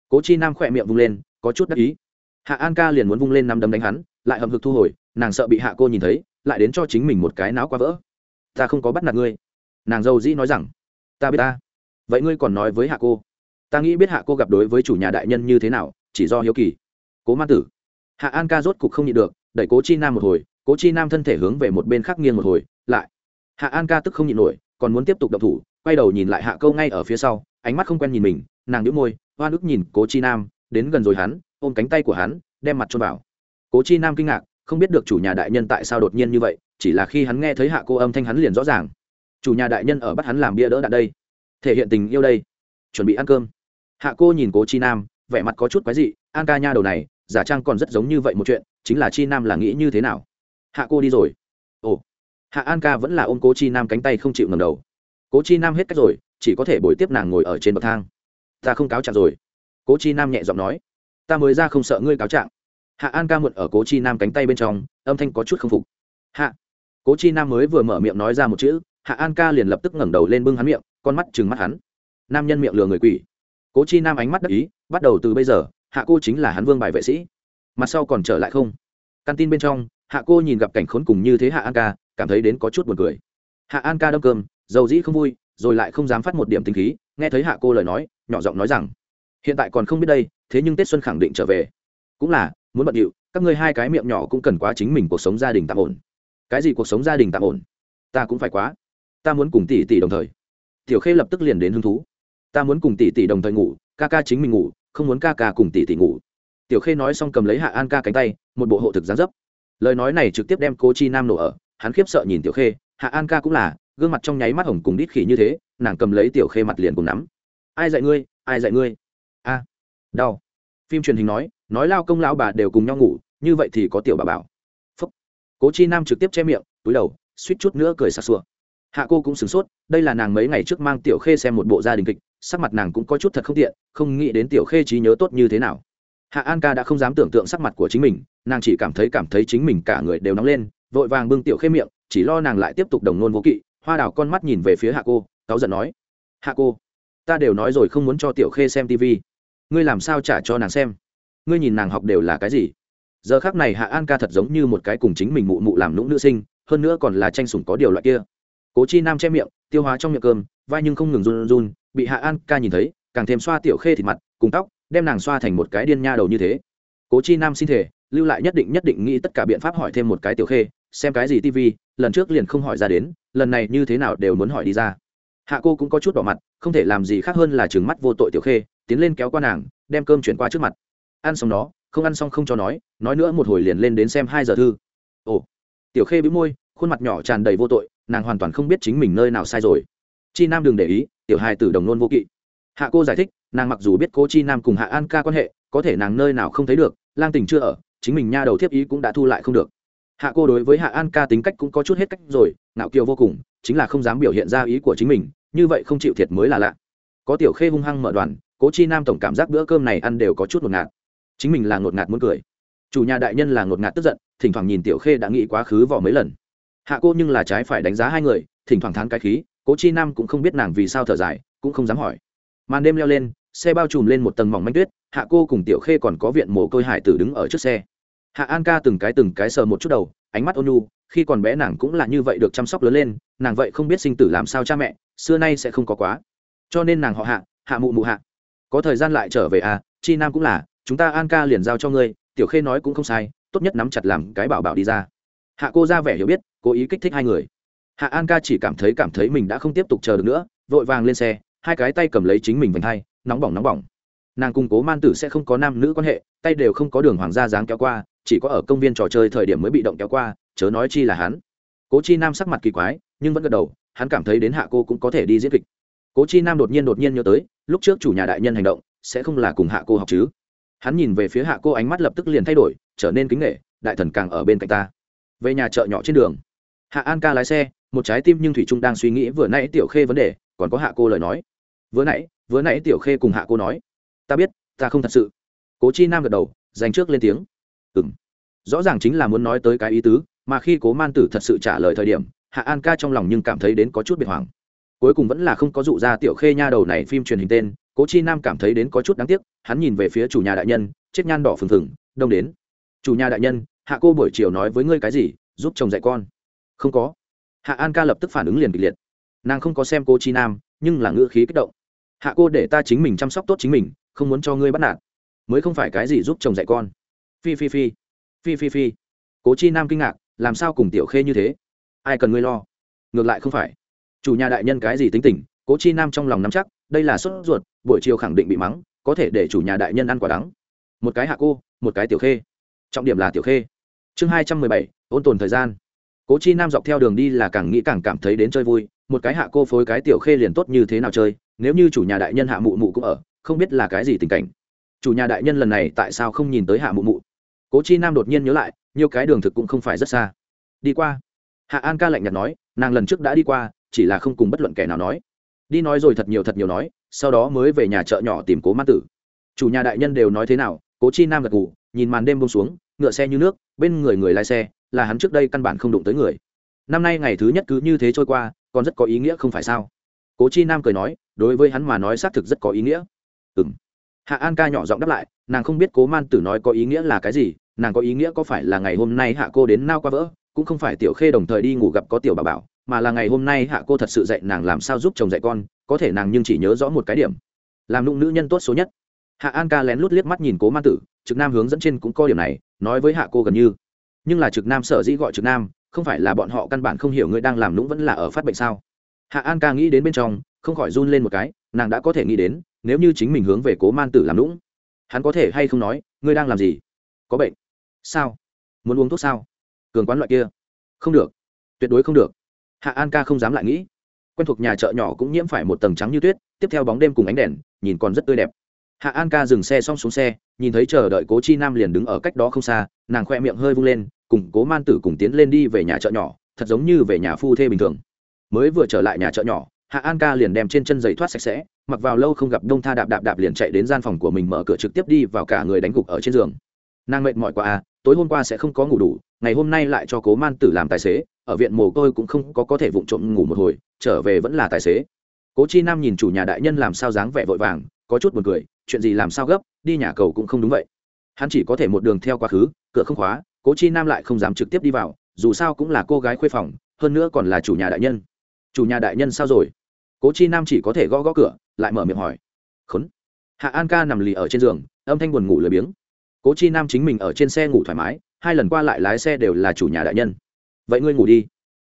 Cố chi nam khỏe miệng vung lên, có chút đắc ý. Hạ an ca liền muốn vung lên năm đấm đánh hắn, lại hầm hực thu hồi, nàng sợ bị hạ cô nhìn thấy, lại đến cho chính mình một cái náo quá vỡ. Ta không có bắt nạt ngươi. Nàng dâu dĩ nói rằng ta biết ta. Vậy ngươi còn nói với hạ cô? Ta nghĩ biết hạ cô gặp đối với chủ nhà đại nhân như thế nào, chỉ do hiếu kỳ. Cố ma tử. Hạ an ca rốt cục không nhịn được, đẩy cố chi nam một hồi, cố chi nam thân thể hướng về một bên khác nghiêng một hồi, lại. Hạ an ca tức không nhịn nổi, còn muốn tiếp tục đập thủ, quay đầu nhìn lại hạ câu ngay ở phía sau, ánh mắt không quen nhìn mình, nàng đĩu môi hoa nước nhìn cố chi nam, đến gần rồi hắn, ôm cánh tay của hắn, đem mặt trôn vào. Cố chi nam kinh ngạc, không biết được chủ nhà đại nhân tại sao đột nhiên như vậy, chỉ là khi hắn nghe thấy hạ cô âm thanh hắn liền rõ ràng chủ nhà đại nhân ở bắt hắn làm bia đỡ đạn đây. Thể hiện tình yêu đây. Chuẩn bị ăn cơm. Hạ cô nhìn cố chi nam, vẻ mặt có chút quái dị, an ca nha đầu này, giả trang còn rất giống như vậy một chuyện, chính là chi nam là nghĩ như thế nào? Hạ cô đi rồi. Ồ. Hạ an ca vẫn là ôm cố chi nam cánh tay không chịu ngầm đầu. Cố chi nam hết cách rồi, chỉ có thể bồi tiếp nàng ngồi ở trên bậc thang. Ta không cáo trạng rồi. Cố chi nam nhẹ giọng nói. Ta mới ra không sợ ngươi cáo trạng. Hạ an ca muộn ở cố chi nam cánh tay bên trong, âm thanh có chút k phục. Hạ. Cố chi nam mới vừa mở miệng nói ra một chữ hạ an ca liền lập tức ngẩng đầu lên bưng hắn miệng, con mắt trừng mắt hắn. Nam nhân miệng lừa người quỷ. Cố chi nam ánh mắt đắc ý, bắt đầu từ bây giờ, hạ cô chính là hắn vương bài vệ sĩ. Mặt sau còn trở lại không? Căn tin bên trong, hạ cô nhìn gặp cảnh khốn cùng như thế hạ an ca, cảm thấy đến có chút buồn cười. Hạ an ca đâm cơm, dầu dĩ không vui, rồi lại không dám phát một điểm tinh khí, nghe thấy hạ cô lời nói, nhỏ giọng nói rằng, hiện tại còn không biết đây, thế nhưng tết xuân khẳng định trở về. Cũng là, muốn bận điệu, các ngươi hai cái miệng nhỏ cũng cần quá chính mình cuộc sống gia đình tạm ổn. Cái gì cuộc sống gia đình tạm ổn? Ta cũng phải quá ta muốn cùng tỷ tỷ đồng thời. Tiểu khê lập tức liền đến hứng thú. Ta muốn cùng tỷ tỷ đồng thời ngủ, ca ca chính mình ngủ, không muốn ca ca cùng tỷ tỷ ngủ. Tiểu khê nói xong cầm lấy hạ an ca cánh tay, một bộ hộ thực gián dấp. Lời nói này trực tiếp đem cô chi nam nổ ở, hắn khiếp sợ nhìn tiểu khê, hạ an ca cũng là, gương mặt trong nháy mắt hồng cùng đít khỉ như thế, nàng cầm lấy tiểu khê mặt liền cùng nắm. Ai dạy ngươi, ai dạy ngươi? A, đau. Phim truyền hình nói nói lao công lão bà đều cùng nhau ngủ, như vậy thì có tiểu bà bảo. Phúc. Cố chi nam trực tiếp che miệng, túi đầu, suýt chút nữa cười xa xua hạ cô cũng sửng sốt, đây là nàng mấy ngày trước mang tiểu khê xem một bộ gia đình kịch, sắc mặt nàng cũng có chút thật không tiện, không nghĩ đến tiểu khê trí nhớ tốt như thế nào. Hạ an ca đã không dám tưởng tượng sắc mặt của chính mình, nàng chỉ cảm thấy cảm thấy chính mình cả người đều nóng lên, vội vàng bưng tiểu khê miệng, chỉ lo nàng lại tiếp tục đồng nôn vô kỵ, hoa đào con mắt nhìn về phía hạ cô, cáu giận nói, hạ cô, ta đều nói rồi không muốn cho tiểu khê xem tv ngươi làm sao trả cho nàng xem? Ngươi nhìn nàng học đều là cái gì? Giờ khác này hạ an ca thật giống như một cái cùng chính mình mụ mụ làm lũng nữ sinh, hơn nữa còn là tranh sủng có điều loại kia cố chi nam che miệng, tiêu hóa trong miệng cơm, vai nhưng không ngừng run run, bị hạ an ca nhìn thấy, càng thêm xoa tiểu khê thịt mặt, cùng tóc, đem nàng xoa thành một cái điên nha đầu như thế. Cố chi nam xin thể lưu lại nhất định nhất định nghĩ tất cả biện pháp hỏi thêm một cái tiểu khê, xem cái gì tivi lần trước liền không hỏi ra đến, lần này như thế nào đều muốn hỏi đi ra. Hạ cô cũng có chút đỏ mặt, không thể làm gì khác hơn là trừng mắt vô tội tiểu khê, tiến lên kéo qua nàng, đem cơm chuyển qua trước mặt. Ăn xong đó không ăn xong không cho nói nói nữa một hồi liền lên đến xem hai giờ thư. Ồ, tiểu khê bĩu môi, khuôn mặt nhỏ tràn đầy vô tội nàng hoàn toàn không biết chính mình nơi nào sai rồi. Chi nam đừng để ý, tiểu hai tử đồng nôn vô kỵ. Hạ cô giải thích, nàng mặc dù biết cô chi nam cùng hạ an ca quan hệ, có thể nàng nơi nào không thấy được, lang tình chưa ở, chính mình nha đầu thiếp ý cũng đã thu lại không được. Hạ cô đối với hạ an ca tính cách cũng có chút hết cách rồi, ngạo kiều vô cùng, chính là không dám biểu hiện ra ý của chính mình, như vậy không chịu thiệt mới là lạ. Có tiểu khê hung hăng mở đoàn, cố chi nam tổng cảm giác bữa cơm này ăn đều có chút ngột ngạt. Chính mình là ngột ngạt muốn cười. Chủ nhà đại nhân là ngột ngạt tức giận, thỉnh thoảng nhìn tiểu khê đã nghĩ quá khứ vỏ mấy lần hạ cô nhưng là trái phải đánh giá hai người, thỉnh thoảng thán cái khí, cố chi nam cũng không biết nàng vì sao thở dài, cũng không dám hỏi. Màn đêm leo lên, xe bao trùm lên một tầng mỏng manh tuyết, hạ cô cùng tiểu khê còn có viện mồ côi hải tử đứng ở trước xe. Hạ an ca từng cái từng cái sờ một chút đầu, ánh mắt ôn nhu, khi còn bé nàng cũng là như vậy được chăm sóc lớn lên, nàng vậy không biết sinh tử làm sao cha mẹ, xưa nay sẽ không có quá. Cho nên nàng họ hạ hạ mụ mụ hạ. Có thời gian lại trở về à chi nam cũng là, chúng ta an ca liền giao cho ngươi, tiểu khê nói cũng không sai, tốt nhất nắm chặt làm cái bảo bảo đi ra hạ cô ra vẻ hiểu biết, cố ý kích thích hai người. Hạ an ca chỉ cảm thấy cảm thấy mình đã không tiếp tục chờ được nữa, vội vàng lên xe, hai cái tay cầm lấy chính mình vành hai, nóng bỏng nóng bỏng. Nàng cùng cố man tử sẽ không có nam nữ quan hệ, tay đều không có đường hoàng gia dáng kéo qua, chỉ có ở công viên trò chơi thời điểm mới bị động kéo qua, chớ nói chi là hắn. Cố chi nam sắc mặt kỳ quái, nhưng vẫn gật đầu, hắn cảm thấy đến hạ cô cũng có thể đi diễn kịch. Cố chi nam đột nhiên đột nhiên nhớ tới, lúc trước chủ nhà đại nhân hành động, sẽ không là cùng hạ cô học chứ. Hắn nhìn về phía hạ cô ánh mắt lập tức liền thay đổi, trở nên kính nghệ đại thần càng ở bên cạnh ta về nhà chợ nhỏ trên đường. Hạ an ca lái xe, một trái tim nhưng thủy trung đang suy nghĩ vừa nãy tiểu khê vấn đề, còn có hạ cô lời nói. Vừa nãy vừa nãy tiểu khê cùng hạ cô nói, ta biết, ta không thật sự. Cố chi nam gật đầu, dành trước lên tiếng. Ừ m rõ ràng chính là muốn nói tới cái ý tứ, mà khi cố man tử thật sự trả lời thời điểm, hạ an ca trong lòng nhưng cảm thấy đến có chút biệt hoàng cuối cùng vẫn là không có dụ ra tiểu khê nha đầu này phim truyền hình tên, cố chi nam cảm thấy đến có chút đáng tiếc, hắn nhìn về phía chủ nhà đại nhân chết nhan đỏ phừng phừng, đông đến. Chủ nhà đại nhân hạ cô buổi chiều nói với ngươi cái gì, giúp chồng dạy con. Không có. Hạ an ca lập tức phản ứng liền kịch liệt. Nàng không có xem cô chi nam, nhưng là ngữ khí kích động. Hạ cô để ta chính mình chăm sóc tốt chính mình, không muốn cho ngươi bắt nạt. Mới không phải cái gì giúp chồng dạy con. Phi phi phi. Phi phi phi. Cố chi nam kinh ngạc, làm sao cùng tiểu khê như thế? Ai cần ngươi lo? Ngược lại không phải. Chủ nhà đại nhân cái gì tính tình, cố chi nam trong lòng nắm chắc, đây là sốt ruột, buổi chiều khẳng định bị mắng, có thể để chủ nhà đại nhân ăn quả đắng. Một cái hạ cô, một cái tiểu khê. Trọng điểm là tiểu khê chương hai trăm mười bảy, ôn tồn thời gian. Cố chi nam dọc theo đường đi là càng nghĩ càng cảm thấy đến chơi vui, một cái hạ cô phối cái tiểu khê liền tốt như thế nào chơi, nếu như chủ nhà đại nhân hạ mụ mụ cũng ở, không biết là cái gì tình cảnh. Chủ nhà đại nhân lần này tại sao không nhìn tới hạ mụ mụ? Cố chi nam đột nhiên nhớ lại, nhiều cái đường thực cũng không phải rất xa. Đi qua. Hạ an ca lạnh nhạt nói, nàng lần trước đã đi qua, chỉ là không cùng bất luận kẻ nào nói. Đi nói rồi thật nhiều thật nhiều nói, sau đó mới về nhà chợ nhỏ tìm cố mãn tử. Chủ nhà đại nhân đều nói thế nào, cố chi nam gật ngủ nhìn màn đêm bông xuống ngựa xe như nước, bên người người lái xe, là hắn trước đây căn bản không đụng tới người. Năm nay ngày thứ nhất cứ như thế trôi qua, còn rất có ý nghĩa không phải sao? Cố chi nam cười nói, đối với hắn mà nói xác thực rất có ý nghĩa. Ừ m hạ an ca nhỏ giọng đáp lại, nàng không biết cố man tử nói có ý nghĩa là cái gì, nàng có ý nghĩa có phải là ngày hôm nay hạ cô đến nao qua vỡ, cũng không phải tiểu khê đồng thời đi ngủ gặp có tiểu bà bảo, mà là ngày hôm nay hạ cô thật sự dạy nàng làm sao giúp chồng dạy con, có thể nàng nhưng chỉ nhớ rõ một cái điểm. Làm nụng nữ nhân tốt số nhất. Hạ an ca lén lút liếc mắt nhìn cố man tử trực nam hướng dẫn trên cũng có điểm này, nói với hạ cô gần như. Nhưng là trực nam sở dĩ gọi trực nam, không phải là bọn họ căn bản không hiểu ngươi đang làm lũng vẫn là ở phát bệnh sao. Hạ an ca nghĩ đến bên trong, không khỏi run lên một cái, nàng đã có thể nghĩ đến, nếu như chính mình hướng về cố man tử làm lũng, hắn có thể hay không nói, ngươi đang làm gì? Có bệnh. Sao? Muốn uống thuốc sao? Cường quán loại kia. Không được. Tuyệt đối không được. Hạ an ca không dám lại nghĩ. Quen thuộc nhà chợ nhỏ cũng nhiễm phải một tầng trắng như tuyết, tiếp theo bóng đêm cùng ánh đèn, nhìn còn rất tươi đẹp hạ an ca dừng xe xong xuống xe, nhìn thấy chờ đợi cố chi nam liền đứng ở cách đó không xa, nàng khoe miệng hơi vung lên, cùng cố man tử cùng tiến lên đi về nhà chợ nhỏ, thật giống như về nhà phu thê bình thường. Mới vừa trở lại nhà chợ nhỏ, hạ an ca liền đem trên chân giày thoát sạch sẽ, mặc vào lâu không gặp đông tha đạp đạp đạp liền chạy đến gian phòng của mình mở cửa trực tiếp đi vào cả người đánh gục ở trên giường. Nàng mệt mỏi quá à tối hôm qua sẽ không có ngủ đủ, ngày hôm nay lại cho cố man tử làm tài xế, ở viện mồ tôi cũng không có có thể vụng trộm ngủ một hồi, trở về vẫn là tài xế. Cố chi nam nhìn chủ nhà đại nhân làm sao dáng vẻ vội vàng, có chút buồn cười chuyện gì làm sao gấp, đi nhà cầu cũng không đúng vậy. Hắn chỉ có thể một đường theo quá khứ, cửa không khóa, cố chi nam lại không dám trực tiếp đi vào, dù sao cũng là cô gái khuê phòng, hơn nữa còn là chủ nhà đại nhân. Chủ nhà đại nhân sao rồi? Cố chi nam chỉ có thể gõ gõ cửa, lại mở miệng hỏi. Khốn. Hạ an ca nằm lì ở trên giường, âm thanh buồn ngủ lười biếng. Cố chi nam chính mình ở trên xe ngủ thoải mái, hai lần qua lại lái xe đều là chủ nhà đại nhân. Vậy ngươi ngủ đi.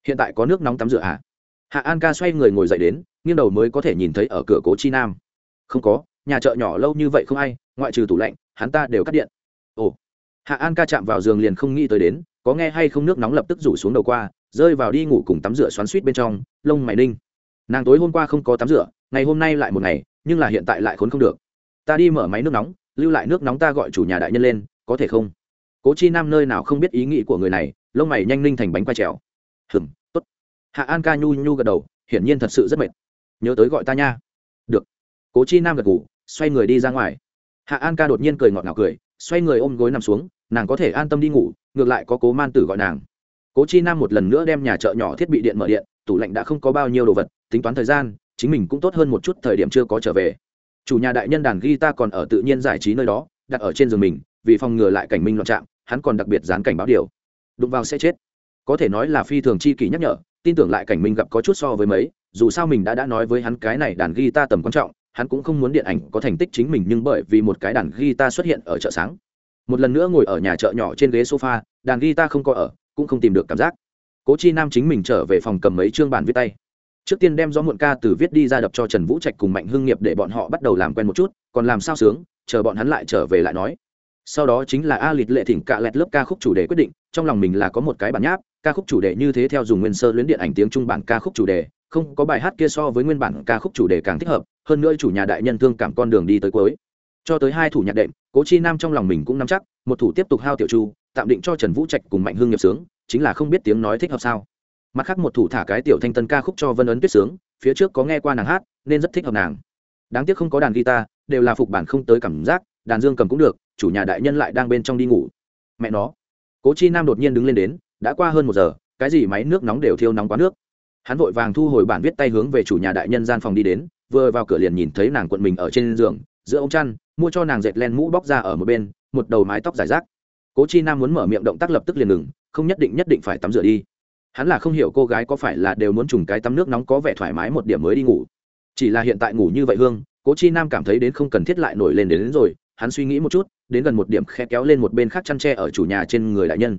Hiện tại có nước nóng tắm rửa à? Hạ an ca xoay người ngồi dậy đến, nghiêng đầu mới có thể nhìn thấy ở cửa cố chi nam. Không có nhà chợ nhỏ lâu như vậy không ai, ngoại trừ tủ lạnh, hắn ta đều cắt điện. Ồ, hạ an ca chạm vào giường liền không nghĩ tới đến, có nghe hay không nước nóng lập tức rủ xuống đầu qua, rơi vào đi ngủ cùng tắm rửa xoắn suýt bên trong, lông mày ninh nàng tối hôm qua không có tắm rửa, ngày hôm nay lại một ngày, nhưng là hiện tại lại khốn không được. Ta đi mở máy nước nóng, lưu lại nước nóng ta gọi chủ nhà đại nhân lên, có thể không? Cố chi nam nơi nào không biết ý nghĩ của người này, lông mày nhanh ninh thành bánh quay trèo. Hừm, tốt. Hạ an ca nhu nhu gật đầu, hiển nhiên thật sự rất mệt. Nhớ tới gọi ta nha. Được. Cố chi nam gật ngủ xoay người đi ra ngoài. Hạ an ca đột nhiên cười ngọt ngào cười, xoay người ôm gối nằm xuống, nàng có thể an tâm đi ngủ, ngược lại có cố man tử gọi nàng. Cố chi nam một lần nữa đem nhà chợ nhỏ thiết bị điện mở điện, tủ lạnh đã không có bao nhiêu đồ vật, tính toán thời gian, chính mình cũng tốt hơn một chút thời điểm chưa có trở về. Chủ nhà đại nhân đàn guitar còn ở tự nhiên giải trí nơi đó, đặt ở trên giường mình, vì phòng ngừa lại cảnh minh loạn trạng, hắn còn đặc biệt dán cảnh báo điều. Đụng vào sẽ chết. Có thể nói là phi thường chi kỷ nhắc nhở, tin tưởng lại cảnh minh gặp có chút so với mấy, dù sao mình đã đã nói với hắn cái này đàn guitar tầm quan trọng hắn cũng không muốn điện ảnh có thành tích chính mình nhưng bởi vì một cái đàn guitar xuất hiện ở chợ sáng. Một lần nữa ngồi ở nhà chợ nhỏ trên ghế sofa, đàn guitar không có ở, cũng không tìm được cảm giác. Cố chi nam chính mình trở về phòng cầm mấy chương bản viết tay. Trước tiên đem gió muộn ca từ viết đi ra đập cho trần vũ trạch cùng mạnh hưng nghiệp để bọn họ bắt đầu làm quen một chút, còn làm sao sướng, chờ bọn hắn lại trở về lại nói. Sau đó chính là a lịt lệ thỉnh cạ lẹt lớp ca khúc chủ đề quyết định, trong lòng mình là có một cái bản nháp, ca khúc chủ đề như thế theo dùng nguyên sơ luyến điện ảnh tiếng trung bản ca khúc chủ đề, không có bài hát kia so với nguyên bản ca khúc chủ đề càng thích hợp hơn nữa chủ nhà đại nhân thương cảm con đường đi tới cuối. Cho tới hai thủ nhạc đệm, cố chi nam trong lòng mình cũng nắm chắc, một thủ tiếp tục hao tiểu chu, tạm định cho trần vũ trạch cùng mạnh hương nghiệp sướng, chính là không biết tiếng nói thích hợp sao. Mặt khác một thủ thả cái tiểu thanh tân ca khúc cho vân ấn tuyết sướng, phía trước có nghe qua nàng hát, nên rất thích hợp nàng. Đáng tiếc không có đàn guitar, đều là phục bản không tới cảm giác, đàn dương cầm cũng được, chủ nhà đại nhân lại đang bên trong đi ngủ. Mẹ nó. Cố chi nam đột nhiên đứng lên đến, đã qua hơn một giờ, cái gì máy nước nóng đều thiêu nóng quá nước. Hắn vội vàng thu hồi bản viết tay hướng về chủ nhà đại nhân gian phòng đi đến vừa vào cửa liền nhìn thấy nàng quận mình ở trên giường giữa ông chăn mua cho nàng dệt len mũ bóc ra ở một bên một đầu mái tóc dài rác. Cố chi nam muốn mở miệng động tác lập tức liền ngừng không nhất định nhất định phải tắm rửa đi. Hắn là không hiểu cô gái có phải là đều muốn trùng cái tắm nước nóng có vẻ thoải mái một điểm mới đi ngủ. Chỉ là hiện tại ngủ như vậy hương cố chi nam cảm thấy đến không cần thiết lại nổi lên đến, đến rồi hắn suy nghĩ một chút đến gần một điểm khe kéo lên một bên khác chăn tre ở chủ nhà trên người đại nhân.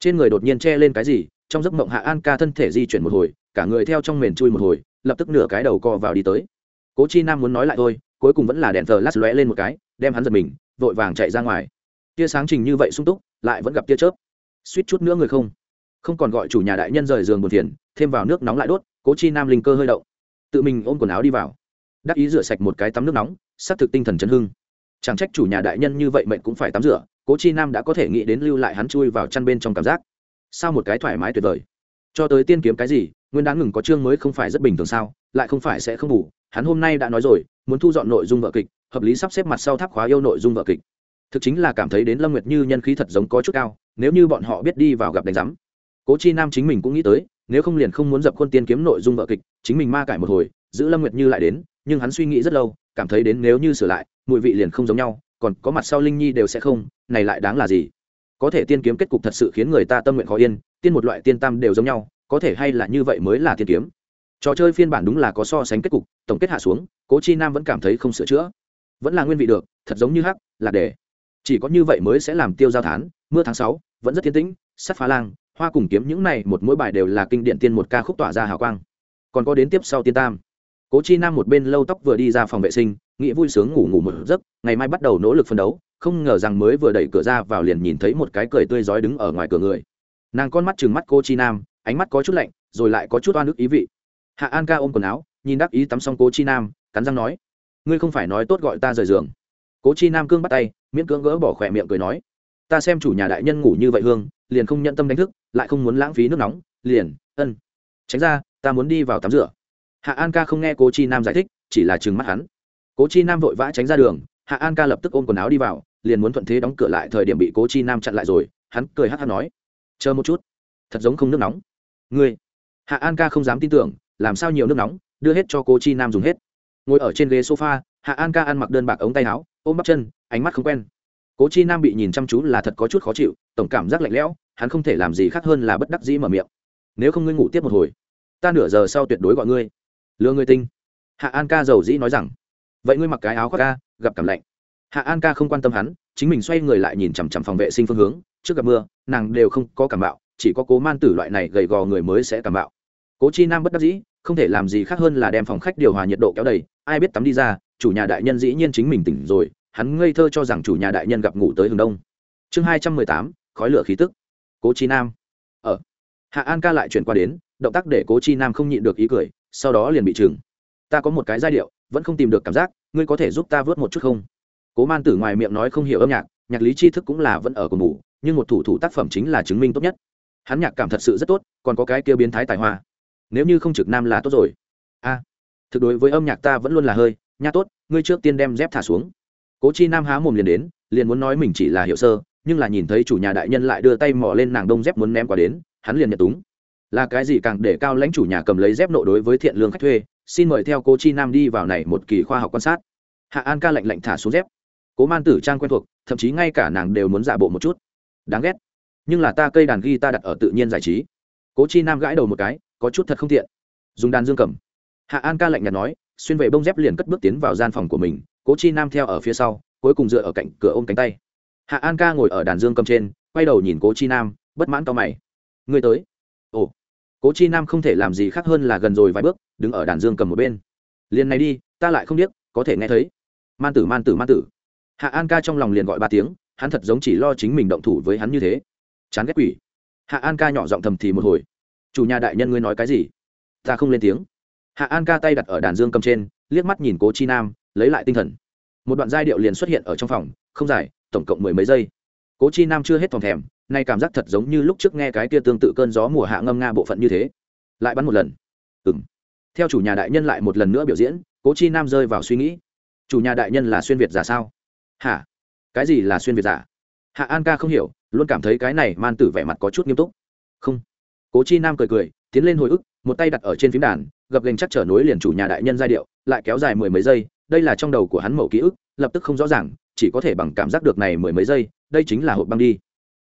Trên người đột nhiên che lên cái gì trong giấc mộng hạ an ca thân thể di chuyển một hồi cả người theo trong mền chui một hồi lập tức nửa cái đầu co vào đi tới cố chi nam muốn nói lại thôi, cuối cùng vẫn là đèn thờ lát lóe lên một cái, đem hắn giật mình, vội vàng chạy ra ngoài. Tia sáng trình như vậy sung túc, lại vẫn gặp tia chớp. Suýt chút nữa người không không còn gọi chủ nhà đại nhân rời giường buồn thiền thêm vào nước nóng lại đốt, cố chi nam linh cơ hơi động. Tự mình ôm quần áo đi vào. Đắc ý rửa sạch một cái tắm nước nóng xác thực tinh thần chấn hưng. Chẳng trách chủ nhà đại nhân như vậy mệnh cũng phải tắm rửa, cố chi nam đã có thể nghĩ đến lưu lại hắn chui vào chăn bên trong cảm giác. Sao một cái thoải mái tuyệt vời. Cho tới tiên kiếm cái gì, nguyên đáng ngừng có chương mới không phải rất bình thường sao, lại không phải sẽ không ngủ hắn hôm nay đã nói rồi, muốn thu dọn nội dung vợ kịch, hợp lý sắp xếp mặt sau tháp khóa yêu nội dung vợ kịch. Thực chính là cảm thấy đến lâm nguyệt như nhân khí thật giống có chút cao, nếu như bọn họ biết đi vào gặp đánh giám. Cố chi nam chính mình cũng nghĩ tới, nếu không liền không muốn dập khuôn tiên kiếm nội dung vợ kịch, chính mình ma cải một hồi, giữ lâm nguyệt như lại đến, nhưng hắn suy nghĩ rất lâu, cảm thấy đến nếu như sửa lại, mùi vị liền không giống nhau, còn có mặt sau linh nhi đều sẽ không, này lại đáng là gì? Có thể tiên kiếm kết cục thật sự khiến người ta tâm nguyện khó yên, tiên một loại tiên tam đều giống nhau, có thể hay là như vậy mới là tiên kiếm. Trò chơi phiên bản đúng là có so sánh kết cục tổng kết hạ xuống, cố chi nam vẫn cảm thấy không sửa chữa. Vẫn là nguyên vị được, thật giống như hắc, là để. Chỉ có như vậy mới sẽ làm tiêu giao thán, mưa tháng sáu, vẫn rất thiên tĩnh, sắt phá lang, hoa cùng kiếm những này một mỗi bài đều là kinh điển tiên một ca khúc tỏa ra hào quang. Còn có đến tiếp sau tiên tam. Cố chi nam một bên lâu tóc vừa đi ra phòng vệ sinh, nghĩ vui sướng ngủ ngủ một giấc, ngày mai bắt đầu nỗ lực phấn đấu, không ngờ rằng mới vừa đẩy cửa ra vào liền nhìn thấy một cái cười tươi rói đứng ở ngoài cửa người. Nàng con mắt chừng mắt cô chi nam, ánh mắt có chút lạnh, rồi lại có chút oan ức ý vị. Hạ an ca ôm quần áo nhìn đắc ý tắm xong cố chi nam, cắn răng nói, ngươi không phải nói tốt gọi ta rời giường. Cố chi nam cương bắt tay, miễn cưỡng gỡ bỏ khỏe miệng cười nói, ta xem chủ nhà đại nhân ngủ như vậy hương, liền không nhận tâm đánh thức, lại không muốn lãng phí nước nóng, liền, ân, tránh ra, ta muốn đi vào tắm rửa. Hạ an ca không nghe cố chi nam giải thích, chỉ là chừng mắt hắn. Cố chi nam vội vã tránh ra đường, hạ an ca lập tức ôm quần áo đi vào, liền muốn thuận thế đóng cửa lại thời điểm bị cố chi nam chặn lại rồi, hắn cười hát hát nói, chờ một chút, thật giống không nước nóng. Ngươi? Hạ an ca không dám tin tưởng, làm sao nhiều nước nóng đưa hết cho cô chi nam dùng hết. Ngồi ở trên ghế sofa, hạ an ca ăn mặc đơn bạc ống tay áo, ôm bắp chân, ánh mắt không quen. Cố chi nam bị nhìn chăm chú là thật có chút khó chịu, tổng cảm giác lạnh lẽo, hắn không thể làm gì khác hơn là bất đắc dĩ mở miệng. Nếu không ngươi ngủ tiếp một hồi, ta nửa giờ sau tuyệt đối gọi ngươi. Lừa ngươi tinh. Hạ an ca giàu dĩ nói rằng. Vậy ngươi mặc cái áo khoác ca gặp cảm lạnh. Hạ an ca không quan tâm hắn, chính mình xoay người lại nhìn chằm chằm phòng vệ sinh phương hướng, trước gặp mưa, nàng đều không có cảm bạo, chỉ có cố man tử loại này gầy gò người mới sẽ cảm bạo. Cố chi nam bất đắc dĩ không thể làm gì khác hơn là đem phòng khách điều hòa nhiệt độ kéo đầy, ai biết tắm đi ra, chủ nhà đại nhân dĩ nhiên chính mình tỉnh rồi, hắn ngây thơ cho rằng chủ nhà đại nhân gặp ngủ tới hướng đông. Chương hai trăm mười tám, khói lửa khí tức. Cố chi nam. Ở hạ an ca lại chuyển qua đến, động tác để cố chi nam không nhịn được ý cười, sau đó liền bị trừng. Ta có một cái giai điệu, vẫn không tìm được cảm giác, ngươi có thể giúp ta vớt một chút không? Cố man tử ngoài miệng nói không hiểu âm nhạc nhạc lý tri thức cũng là vẫn ở cùng ngủ, nhưng một thủ thủ tác phẩm chính là chứng minh tốt nhất. Hắn nhạc cảm thật sự rất tốt, còn có cái kia biến thái tài hoa nếu như không trực nam là tốt rồi. A, thực đối với âm nhạc ta vẫn luôn là hơi, nha tốt, ngươi trước tiên đem dép thả xuống. Cố chi nam há mồm liền đến, liền muốn nói mình chỉ là hiệu sơ, nhưng là nhìn thấy chủ nhà đại nhân lại đưa tay mò lên nàng đông dép muốn ném qua đến, hắn liền nhận túng. Là cái gì càng để cao lãnh chủ nhà cầm lấy dép nộ đối với thiện lương khách thuê, xin mời theo cô chi nam đi vào này một kỳ khoa học quan sát. Hạ an ca lạnh lạnh thả xuống dép. Cố man tử trang quen thuộc, thậm chí ngay cả nàng đều muốn giả bộ một chút. Đáng ghét. Nhưng là ta cây đàn ghi ta đặt ở tự nhiên giải trí. Cố chi nam gãi đầu một cái có chút thật không tiện. Dùng đàn dương cầm. Hạ an ca lạnh nhạt nói, xuyên vệ bông dép liền cất bước tiến vào gian phòng của mình, cố chi nam theo ở phía sau, cuối cùng dựa ở cạnh cửa ôm cánh tay. Hạ an ca ngồi ở đàn dương cầm trên, quay đầu nhìn cố chi nam, bất mãn to mày. Người tới. Ồ. Cố chi nam không thể làm gì khác hơn là gần rồi vài bước, đứng ở đàn dương cầm một bên. Liền này đi, ta lại không biết có thể nghe thấy. Man tử man tử man tử. Hạ an ca trong lòng liền gọi ba tiếng, hắn thật giống chỉ lo chính mình động thủ với hắn như thế. Chán ghét quỷ. Hạ an ca nhỏ giọng thầm thì một hồi chủ nhà đại nhân ngươi nói cái gì? Ta không lên tiếng. Hạ an ca tay đặt ở đàn dương cầm trên, liếc mắt nhìn cố chi nam, lấy lại tinh thần. Một đoạn giai điệu liền xuất hiện ở trong phòng, không dài, tổng cộng mười mấy giây. Cố chi nam chưa hết thòng thèm, nay cảm giác thật giống như lúc trước nghe cái kia tương tự cơn gió mùa hạ ngâm nga bộ phận như thế. Lại bắn một lần. Ừng theo chủ nhà đại nhân lại một lần nữa biểu diễn, cố chi nam rơi vào suy nghĩ. Chủ nhà đại nhân là xuyên việt giả sao? Hả? Cái gì là xuyên việt giả? Hạ an ca không hiểu, luôn cảm thấy cái này man tử vẻ mặt có chút nghiêm túc. Không cố chi nam cười cười, tiến lên hồi ức, một tay đặt ở trên phím đàn, gập gành chắc trở nối liền chủ nhà đại nhân giai điệu, lại kéo dài mười mấy giây, đây là trong đầu của hắn mẫu ký ức, lập tức không rõ ràng, chỉ có thể bằng cảm giác được này mười mấy giây, đây chính là hộp băng đi.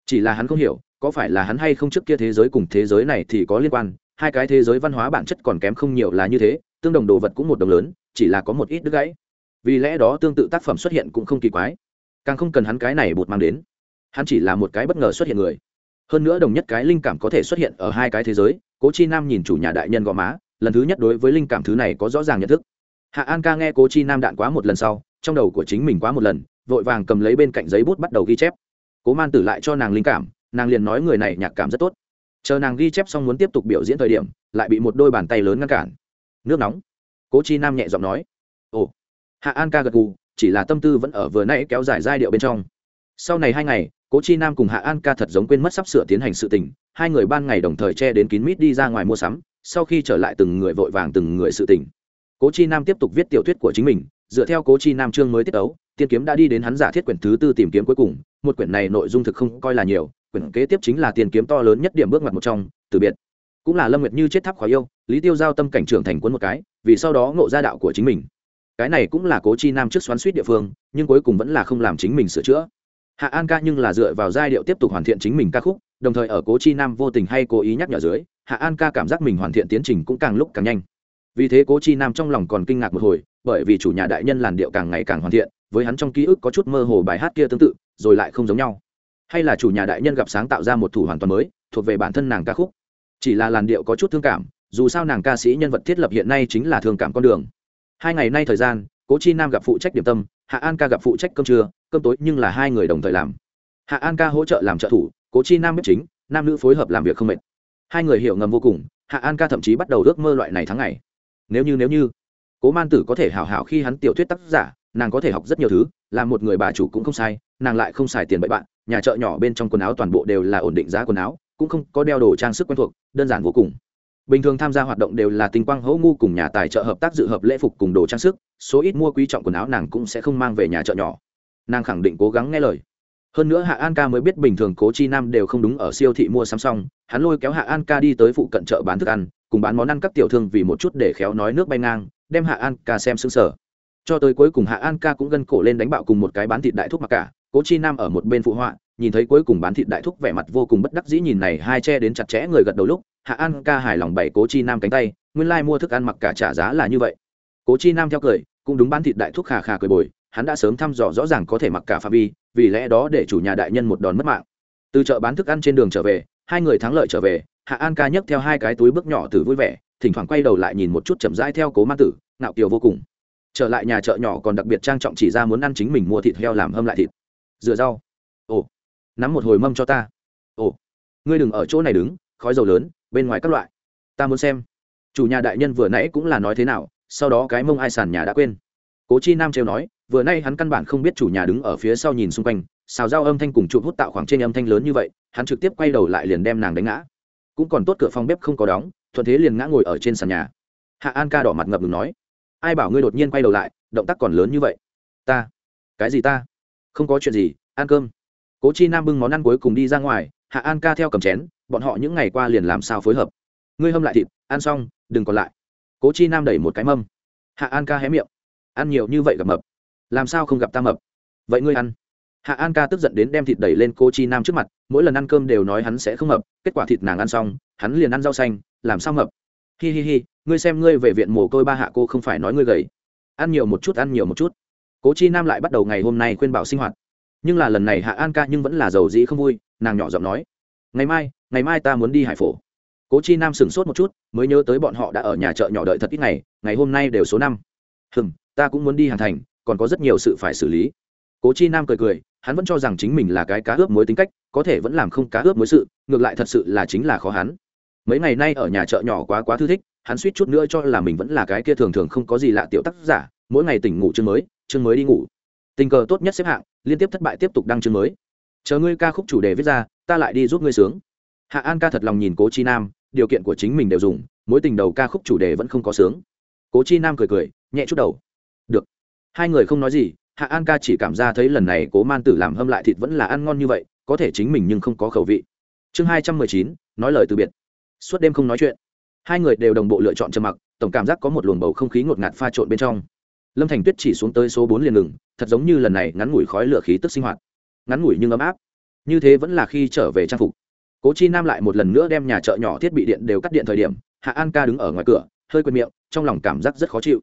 Chỉ là hắn không hiểu, có phải là hắn hay không trước kia thế giới cùng thế giới này thì có liên quan, hai cái thế giới văn hóa bản chất còn kém không nhiều là như thế, tương đồng đồ vật cũng một đồng lớn, chỉ là có một ít đứt gãy. Vì lẽ đó tương tự tác phẩm xuất hiện cũng không kỳ quái, càng không cần hắn cái này bột mang đến. Hắn chỉ là một cái bất ngờ xuất hiện người hơn nữa đồng nhất cái linh cảm có thể xuất hiện ở hai cái thế giới, cố chi nam nhìn chủ nhà đại nhân gò má, lần thứ nhất đối với linh cảm thứ này có rõ ràng nhận thức. Hạ an ca nghe cố chi nam đạn quá một lần sau, trong đầu của chính mình quá một lần, vội vàng cầm lấy bên cạnh giấy bút bắt đầu ghi chép. Cố man tử lại cho nàng linh cảm, nàng liền nói người này nhạc cảm rất tốt. Chờ nàng ghi chép xong muốn tiếp tục biểu diễn thời điểm, lại bị một đôi bàn tay lớn ngăn cản. Nước nóng. Cố chi nam nhẹ giọng nói. Ồ. Hạ an ca gật gù, chỉ là tâm tư vẫn ở vừa nãy kéo dài giai điệu bên trong. Sau này hai ngày cố chi nam cùng hạ an ca thật giống quên mất sắp sửa tiến hành sự tình, hai người ban ngày đồng thời che đến kín mít đi ra ngoài mua sắm, sau khi trở lại từng người vội vàng từng người sự tình. Cố chi nam tiếp tục viết tiểu thuyết của chính mình, dựa theo cố chi nam chương mới tiết ấu, tiên kiếm đã đi đến hắn giả thiết quyển thứ tư tìm kiếm cuối cùng, một quyển này nội dung thực không coi là nhiều, quyển kế tiếp chính là tiền kiếm to lớn nhất điểm bước ngoặt một trong, từ biệt. Cũng là lâm nguyệt như chết tháp khó yêu, lý tiêu giao tâm cảnh trưởng thành quân một cái, vì sau đó ngộ ra đạo của chính mình. Cái này cũng là cố chi nam trước xoắn suýt địa phương, nhưng cuối cùng vẫn là không làm chính mình sửa chữa hạ an ca nhưng là dựa vào giai điệu tiếp tục hoàn thiện chính mình ca khúc, đồng thời ở cố chi nam vô tình hay cố ý nhắc nhở dưới, hạ an ca cảm giác mình hoàn thiện tiến trình cũng càng lúc càng nhanh. Vì thế cố chi nam trong lòng còn kinh ngạc một hồi, bởi vì chủ nhà đại nhân làn điệu càng ngày càng hoàn thiện, với hắn trong ký ức có chút mơ hồ bài hát kia tương tự, rồi lại không giống nhau. Hay là chủ nhà đại nhân gặp sáng tạo ra một thủ hoàn toàn mới, thuộc về bản thân nàng ca khúc. Chỉ là làn điệu có chút thương cảm, dù sao nàng ca sĩ nhân vật thiết lập hiện nay chính là thương cảm con đường. Hai ngày nay thời gian cố chi nam gặp phụ trách điểm tâm, hạ an ca gặp phụ trách cơm trưa, cơm tối nhưng là hai người đồng thời làm. Hạ an ca hỗ trợ làm trợ thủ, cố chi nam bếp chính, nam nữ phối hợp làm việc không mệt. Hai người hiểu ngầm vô cùng, hạ an ca thậm chí bắt đầu ước mơ loại này tháng ngày. Nếu như nếu như, cố man tử có thể hào hào khi hắn tiểu thuyết tác giả, nàng có thể học rất nhiều thứ là một người bà chủ cũng không sai, nàng lại không xài tiền bậy bạn, nhà chợ nhỏ bên trong quần áo toàn bộ đều là ổn định giá quần áo, cũng không có đeo đồ trang sức quen thuộc, đơn giản vô cùng bình thường tham gia hoạt động đều là tinh quang hỗ ngu cùng nhà tài trợ hợp tác dự hợp lễ phục cùng đồ trang sức, số ít mua quý trọng quần áo nàng cũng sẽ không mang về nhà chợ nhỏ. Nàng khẳng định cố gắng nghe lời. Hơn nữa hạ an ca mới biết bình thường cố chi nam đều không đúng ở siêu thị mua sắm xong, hắn lôi kéo hạ an ca đi tới phụ cận chợ bán thức ăn, cùng bán món ăn các tiểu thương vì một chút để khéo nói nước bay ngang, đem hạ an ca xem xứng sở cho tới cuối cùng hạ an ca cũng gân cổ lên đánh bạo cùng một cái bán thịt đại thúc mặc cả, cố chi nam ở một bên phụ họa, nhìn thấy cuối cùng bán thịt đại thúc vẻ mặt vô cùng bất đắc dĩ nhìn này hai che đến chặt chẽ người gật đầu lúc hạ an ca hài lòng bày cố chi nam cánh tay, nguyên lai、like、mua thức ăn mặc cả trả giá là như vậy. Cố chi nam theo cười, cũng đúng bán thịt đại thúc khà khà cười bồi, hắn đã sớm thăm dò rõ ràng có thể mặc cả phạm vi, vì lẽ đó để chủ nhà đại nhân một đòn mất mạng. Từ chợ bán thức ăn trên đường trở về, hai người thắng lợi trở về, hạ an ca nhấc theo hai cái túi bước nhỏ từ vui vẻ, thỉnh thoảng quay đầu lại nhìn một chút chậm rãi theo cố ma tử, ngạo kiều vô cùng. Trở lại nhà chợ nhỏ còn đặc biệt trang trọng chỉ ra muốn ăn chính mình mua thịt heo làm hâm lại thịt. Rửa rau. Ồ, nắm một hồi mâm cho ta. Ồ, ngươi đừng ở chỗ này đứng, khói dầu lớn bên ngoài các loại. Ta muốn xem. Chủ nhà đại nhân vừa nãy cũng là nói thế nào, sau đó cái mông ai sàn nhà đã quên. Cố chi nam trêu nói, vừa nay hắn căn bản không biết chủ nhà đứng ở phía sau nhìn xung quanh, xào dao âm thanh cùng chụp hút tạo khoảng trên âm thanh lớn như vậy, hắn trực tiếp quay đầu lại liền đem nàng đánh ngã. Cũng còn tốt cửa phòng bếp không có đóng, thuận thế liền ngã ngồi ở trên sàn nhà. Hạ an ca đỏ mặt ngập ngừng nói, ai bảo ngươi đột nhiên quay đầu lại, động tác còn lớn như vậy? Ta. Cái gì ta? Không có chuyện gì, ăn cơm. Cố chi nam bưng món ăn cuối cùng đi ra ngoài, hạ an ca theo cầm chén bọn họ những ngày qua liền làm sao phối hợp. Ngươi hâm lại thịt, ăn xong, đừng còn lại. Cố chi nam đẩy một cái mâm. Hạ an ca hé miệng. Ăn nhiều như vậy gặp mập. Làm sao không gặp ta mập? Vậy ngươi ăn. Hạ an ca tức giận đến đem thịt đẩy lên cô chi nam trước mặt, mỗi lần ăn cơm đều nói hắn sẽ không mập, kết quả thịt nàng ăn xong, hắn liền ăn rau xanh, làm sao mập? Hi hi hi, ngươi xem ngươi về viện mồ côi ba hạ cô không phải nói ngươi gầy. Ăn nhiều một chút, ăn nhiều một chút. Cố chi nam lại bắt đầu ngày hôm nay khuyên bảo sinh hoạt. Nhưng là lần này hạ an ca nhưng vẫn là giàu dĩ không vui, nàng nhỏ giọng nói. Ngày mai ngày mai ta muốn đi hải phổ. Cố chi nam sửng sốt một chút, mới nhớ tới bọn họ đã ở nhà chợ nhỏ đợi thật ít ngày ngày hôm nay đều số năm. Hừm, ta cũng muốn đi hàn thành, còn có rất nhiều sự phải xử lý. Cố chi nam cười cười, hắn vẫn cho rằng chính mình là cái cá ướp mối tính cách, có thể vẫn làm không cá ướp mối sự, ngược lại thật sự là chính là khó hắn. Mấy ngày nay ở nhà chợ nhỏ quá quá thư thích, hắn suýt chút nữa cho là mình vẫn là cái kia thường thường không có gì lạ tiểu tác giả, mỗi ngày tỉnh ngủ chương mới chương mới đi ngủ. Tình cờ tốt nhất xếp hạng, liên tiếp thất bại tiếp tục đăng chương mới. Chờ ngươi ca khúc chủ đề viết ra, ta lại đi giúp ngươi sướng hạ an ca thật lòng nhìn cố chi nam, điều kiện của chính mình đều dùng, mối tình đầu ca khúc chủ đề vẫn không có sướng. Cố chi nam cười cười, nhẹ chút đầu. Được. Hai người không nói gì, hạ an ca chỉ cảm ra thấy lần này cố man tử làm hâm lại thịt vẫn là ăn ngon như vậy, có thể chính mình nhưng không có khẩu vị. Chương hai trăm mười chín, nói lời từ biệt. Suốt đêm không nói chuyện. Hai người đều đồng bộ lựa chọn trầm mặc, tổng cảm giác có một luồng bầu không khí ngột ngạt pha trộn bên trong. Lâm thành tuyết chỉ xuống tới số bốn liền ngừng, thật giống như lần này ngắn ngủi khói lửa khí tức sinh hoạt. Ngắn ngủi nhưng ấm áp. Như thế vẫn là khi trở về trang phục cố chi nam lại một lần nữa đem nhà chợ nhỏ thiết bị điện đều cắt điện thời điểm, hạ an ca đứng ở ngoài cửa, hơi quên miệng, trong lòng cảm giác rất khó chịu.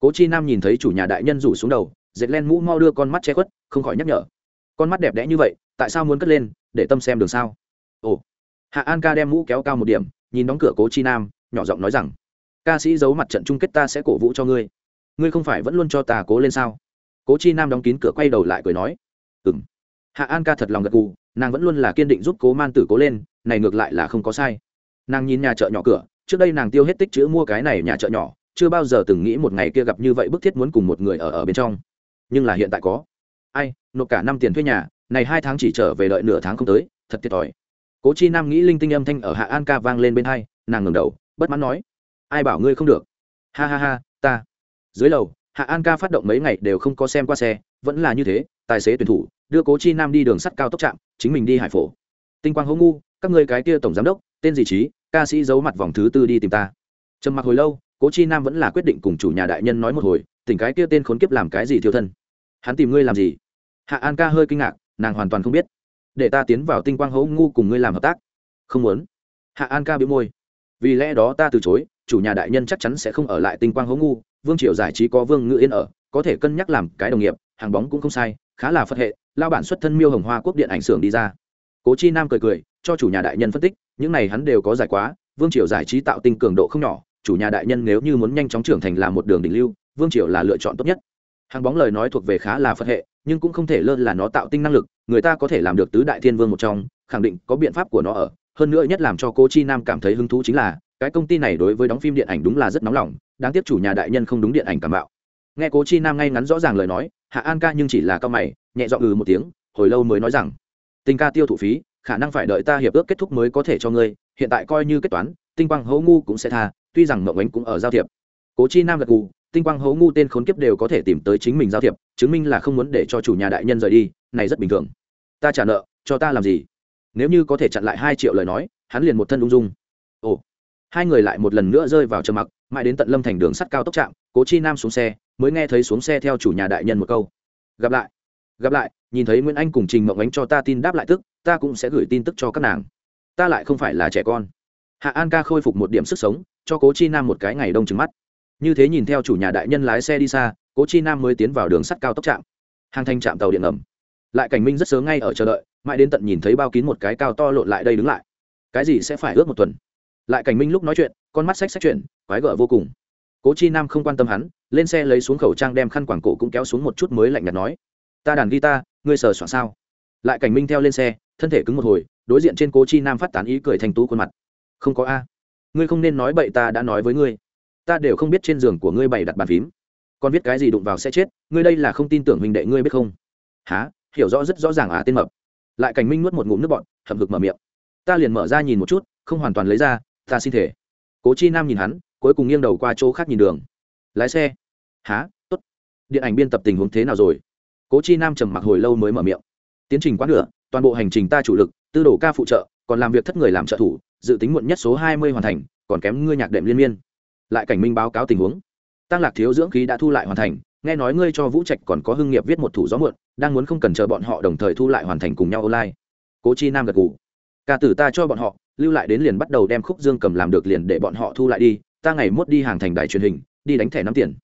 Cố chi nam nhìn thấy chủ nhà đại nhân rủ xuống đầu, dệt len mũ mau đưa con mắt che khuất, không khỏi nhắc nhở. Con mắt đẹp đẽ như vậy, tại sao muốn cất lên, để tâm xem đường sao? Ồ. Hạ an ca đem mũ kéo cao một điểm, nhìn đóng cửa cố chi nam, nhỏ giọng nói rằng, ca sĩ giấu mặt trận chung kết ta sẽ cổ vũ cho ngươi. Ngươi không phải vẫn luôn cho ta cố lên sao? Cố chi nam đóng kín cửa quay đầu lại cười nói ừng hạ an ca thật lòng gật gù, nàng vẫn luôn là kiên định giúp cố man tử cố lên, này ngược lại là không có sai. Nàng nhìn nhà chợ nhỏ cửa, trước đây nàng tiêu hết tích chữ mua cái này nhà chợ nhỏ, chưa bao giờ từng nghĩ một ngày kia gặp như vậy bức thiết muốn cùng một người ở ở bên trong. Nhưng là hiện tại có. Ai, nộp cả năm tiền thuê nhà, này hai tháng chỉ trở về đợi nửa tháng không tới, thật thiệt thòi. Cố chi nam nghĩ linh tinh âm thanh ở hạ an ca vang lên bên hai, nàng ngừng đầu, bất mãn nói, ai bảo ngươi không được? Ha ha ha, ta. Dưới lầu, hạ an ca phát động mấy ngày đều không có xem qua xe, vẫn là như thế, tài xế tuyển thủ đưa cố chi nam đi đường sắt cao tốc trạm, chính mình đi hải phổ. Tinh quang hố ngu, các người cái kia tổng giám đốc, tên gì trí ca sĩ giấu mặt vòng thứ tư đi tìm ta. Trầm mặc hồi lâu, cố chi nam vẫn là quyết định cùng chủ nhà đại nhân nói một hồi, tỉnh cái kia tên khốn kiếp làm cái gì thiêu thân? Hắn tìm ngươi làm gì? Hạ an ca hơi kinh ngạc, nàng hoàn toàn không biết. Để ta tiến vào tinh quang hố ngu cùng ngươi làm hợp tác. Không muốn. Hạ an ca bị môi. Vì lẽ đó ta từ chối, chủ nhà đại nhân chắc chắn sẽ không ở lại tinh quang hố ngu, vương triều giải trí có vương ngự yên ở, có thể cân nhắc làm cái đồng nghiệp, hàng bóng cũng không sai, khá là phật hệ lao bản xuất thân miêu hồng hoa quốc điện ảnh xưởng đi ra. Cố chi nam cười cười, cho chủ nhà đại nhân phân tích, những này hắn đều có giải quá, vương triều giải trí tạo tinh cường độ không nhỏ, chủ nhà đại nhân nếu như muốn nhanh chóng trưởng thành là một đường đỉnh lưu, vương triều là lựa chọn tốt nhất. Hàng bóng lời nói thuộc về khá là phật hệ, nhưng cũng không thể lơ là nó tạo tinh năng lực, người ta có thể làm được tứ đại thiên vương một trong, khẳng định có biện pháp của nó ở. Hơn nữa nhất làm cho cố chi nam cảm thấy hứng thú chính là, cái công ty này đối với đóng phim điện ảnh đúng là rất nóng lòng, đáng tiếc chủ nhà đại nhân không đúng điện ảnh cảm bạo. Nghe cố chi nam ngay ngắn rõ ràng lời nói hạ an ca nhưng chỉ là cao mày, nhẹ dọn ừ một tiếng, hồi lâu mới nói rằng tinh ca tiêu thụ phí, khả năng phải đợi ta hiệp ước kết thúc mới có thể cho ngươi, hiện tại coi như kết toán, tinh quang hấu ngu cũng sẽ tha, tuy rằng mậu ánh cũng ở giao thiệp. Cố chi nam gật gù, tinh quang hấu ngu tên khốn kiếp đều có thể tìm tới chính mình giao thiệp, chứng minh là không muốn để cho chủ nhà đại nhân rời đi, này rất bình thường. Ta trả nợ, cho ta làm gì? Nếu như có thể chặn lại hai triệu lời nói, hắn liền một thân ung dung. Ồ. Hai người lại một lần nữa rơi vào trầm mặc, mãi đến tận lâm thành đường sắt cao tốc trạm cố chi nam xuống xe mới nghe thấy xuống xe theo chủ nhà đại nhân một câu. Gặp lại. Gặp lại, nhìn thấy nguyễn anh cùng trình mộng ánh cho ta tin đáp lại tức, ta cũng sẽ gửi tin tức cho các nàng. Ta lại không phải là trẻ con. Hạ an ca khôi phục một điểm sức sống, cho cố chi nam một cái ngày đông trứng mắt. Như thế nhìn theo chủ nhà đại nhân lái xe đi xa, cố chi nam mới tiến vào đường sắt cao tốc trạm. Hàng thanh trạm tàu điện ngầm. Lại cảnh minh rất sớm ngay ở chờ đợi, mãi đến tận nhìn thấy bao kín một cái cao to lộn lại đây đứng lại. Cái gì sẽ phải ước một tuần? Lại cảnh minh lúc nói chuyện, con mắt sách sách chuyện, quái gở vô cùng cố chi nam không quan tâm hắn, lên xe lấy xuống khẩu trang đem khăn quảng cổ cũng kéo xuống một chút mới lạnh nhạt nói, ta đàn guitar, ngươi sờ soạn sao? Lại cảnh minh theo lên xe, thân thể cứng một hồi, đối diện trên cố chi nam phát tán ý cười thành tú khuôn mặt. Không có a, ngươi không nên nói bậy ta đã nói với ngươi. Ta đều không biết trên giường của ngươi bày đặt bàn phím. Còn biết cái gì đụng vào sẽ chết, ngươi đây là không tin tưởng mình đệ ngươi biết không? Há hiểu rõ rất rõ ràng à tên mập. Lại cảnh minh nuốt một ngụm nước bọn hậm hực mở miệng. Ta liền mở ra nhìn một chút, không hoàn toàn lấy ra, ta xin thể. Cố chi nam nhìn hắn cuối cùng nghiêng đầu qua chỗ khác nhìn đường. Lái xe. Há t ố t điện ảnh biên tập tình huống thế nào rồi? Cố chi nam trầm mặc hồi lâu mới mở miệng. Tiến trình quá nửa, toàn bộ hành trình ta chủ lực, tư đồ ca phụ trợ, còn làm việc thất người làm trợ thủ, dự tính muộn nhất số hai mươi hoàn thành, còn kém ngươi nhạc đệm liên miên. Lại cảnh minh báo cáo tình huống. Tăng lạc thiếu dưỡng khí đã thu lại hoàn thành, nghe nói ngươi cho vũ trạch còn có hưng nghiệp viết một thủ gió muộn, đang muốn không cần chờ bọn họ đồng thời thu lại hoàn thành cùng nhau online. Cố chi nam gật ngủ ca tử ta cho bọn họ, lưu lại đến liền bắt đầu đem khúc dương cầm làm được liền để bọn họ thu lại đi ta ngày mốt đi hàng thành đài truyền hình, đi đánh thẻ nắm tiền.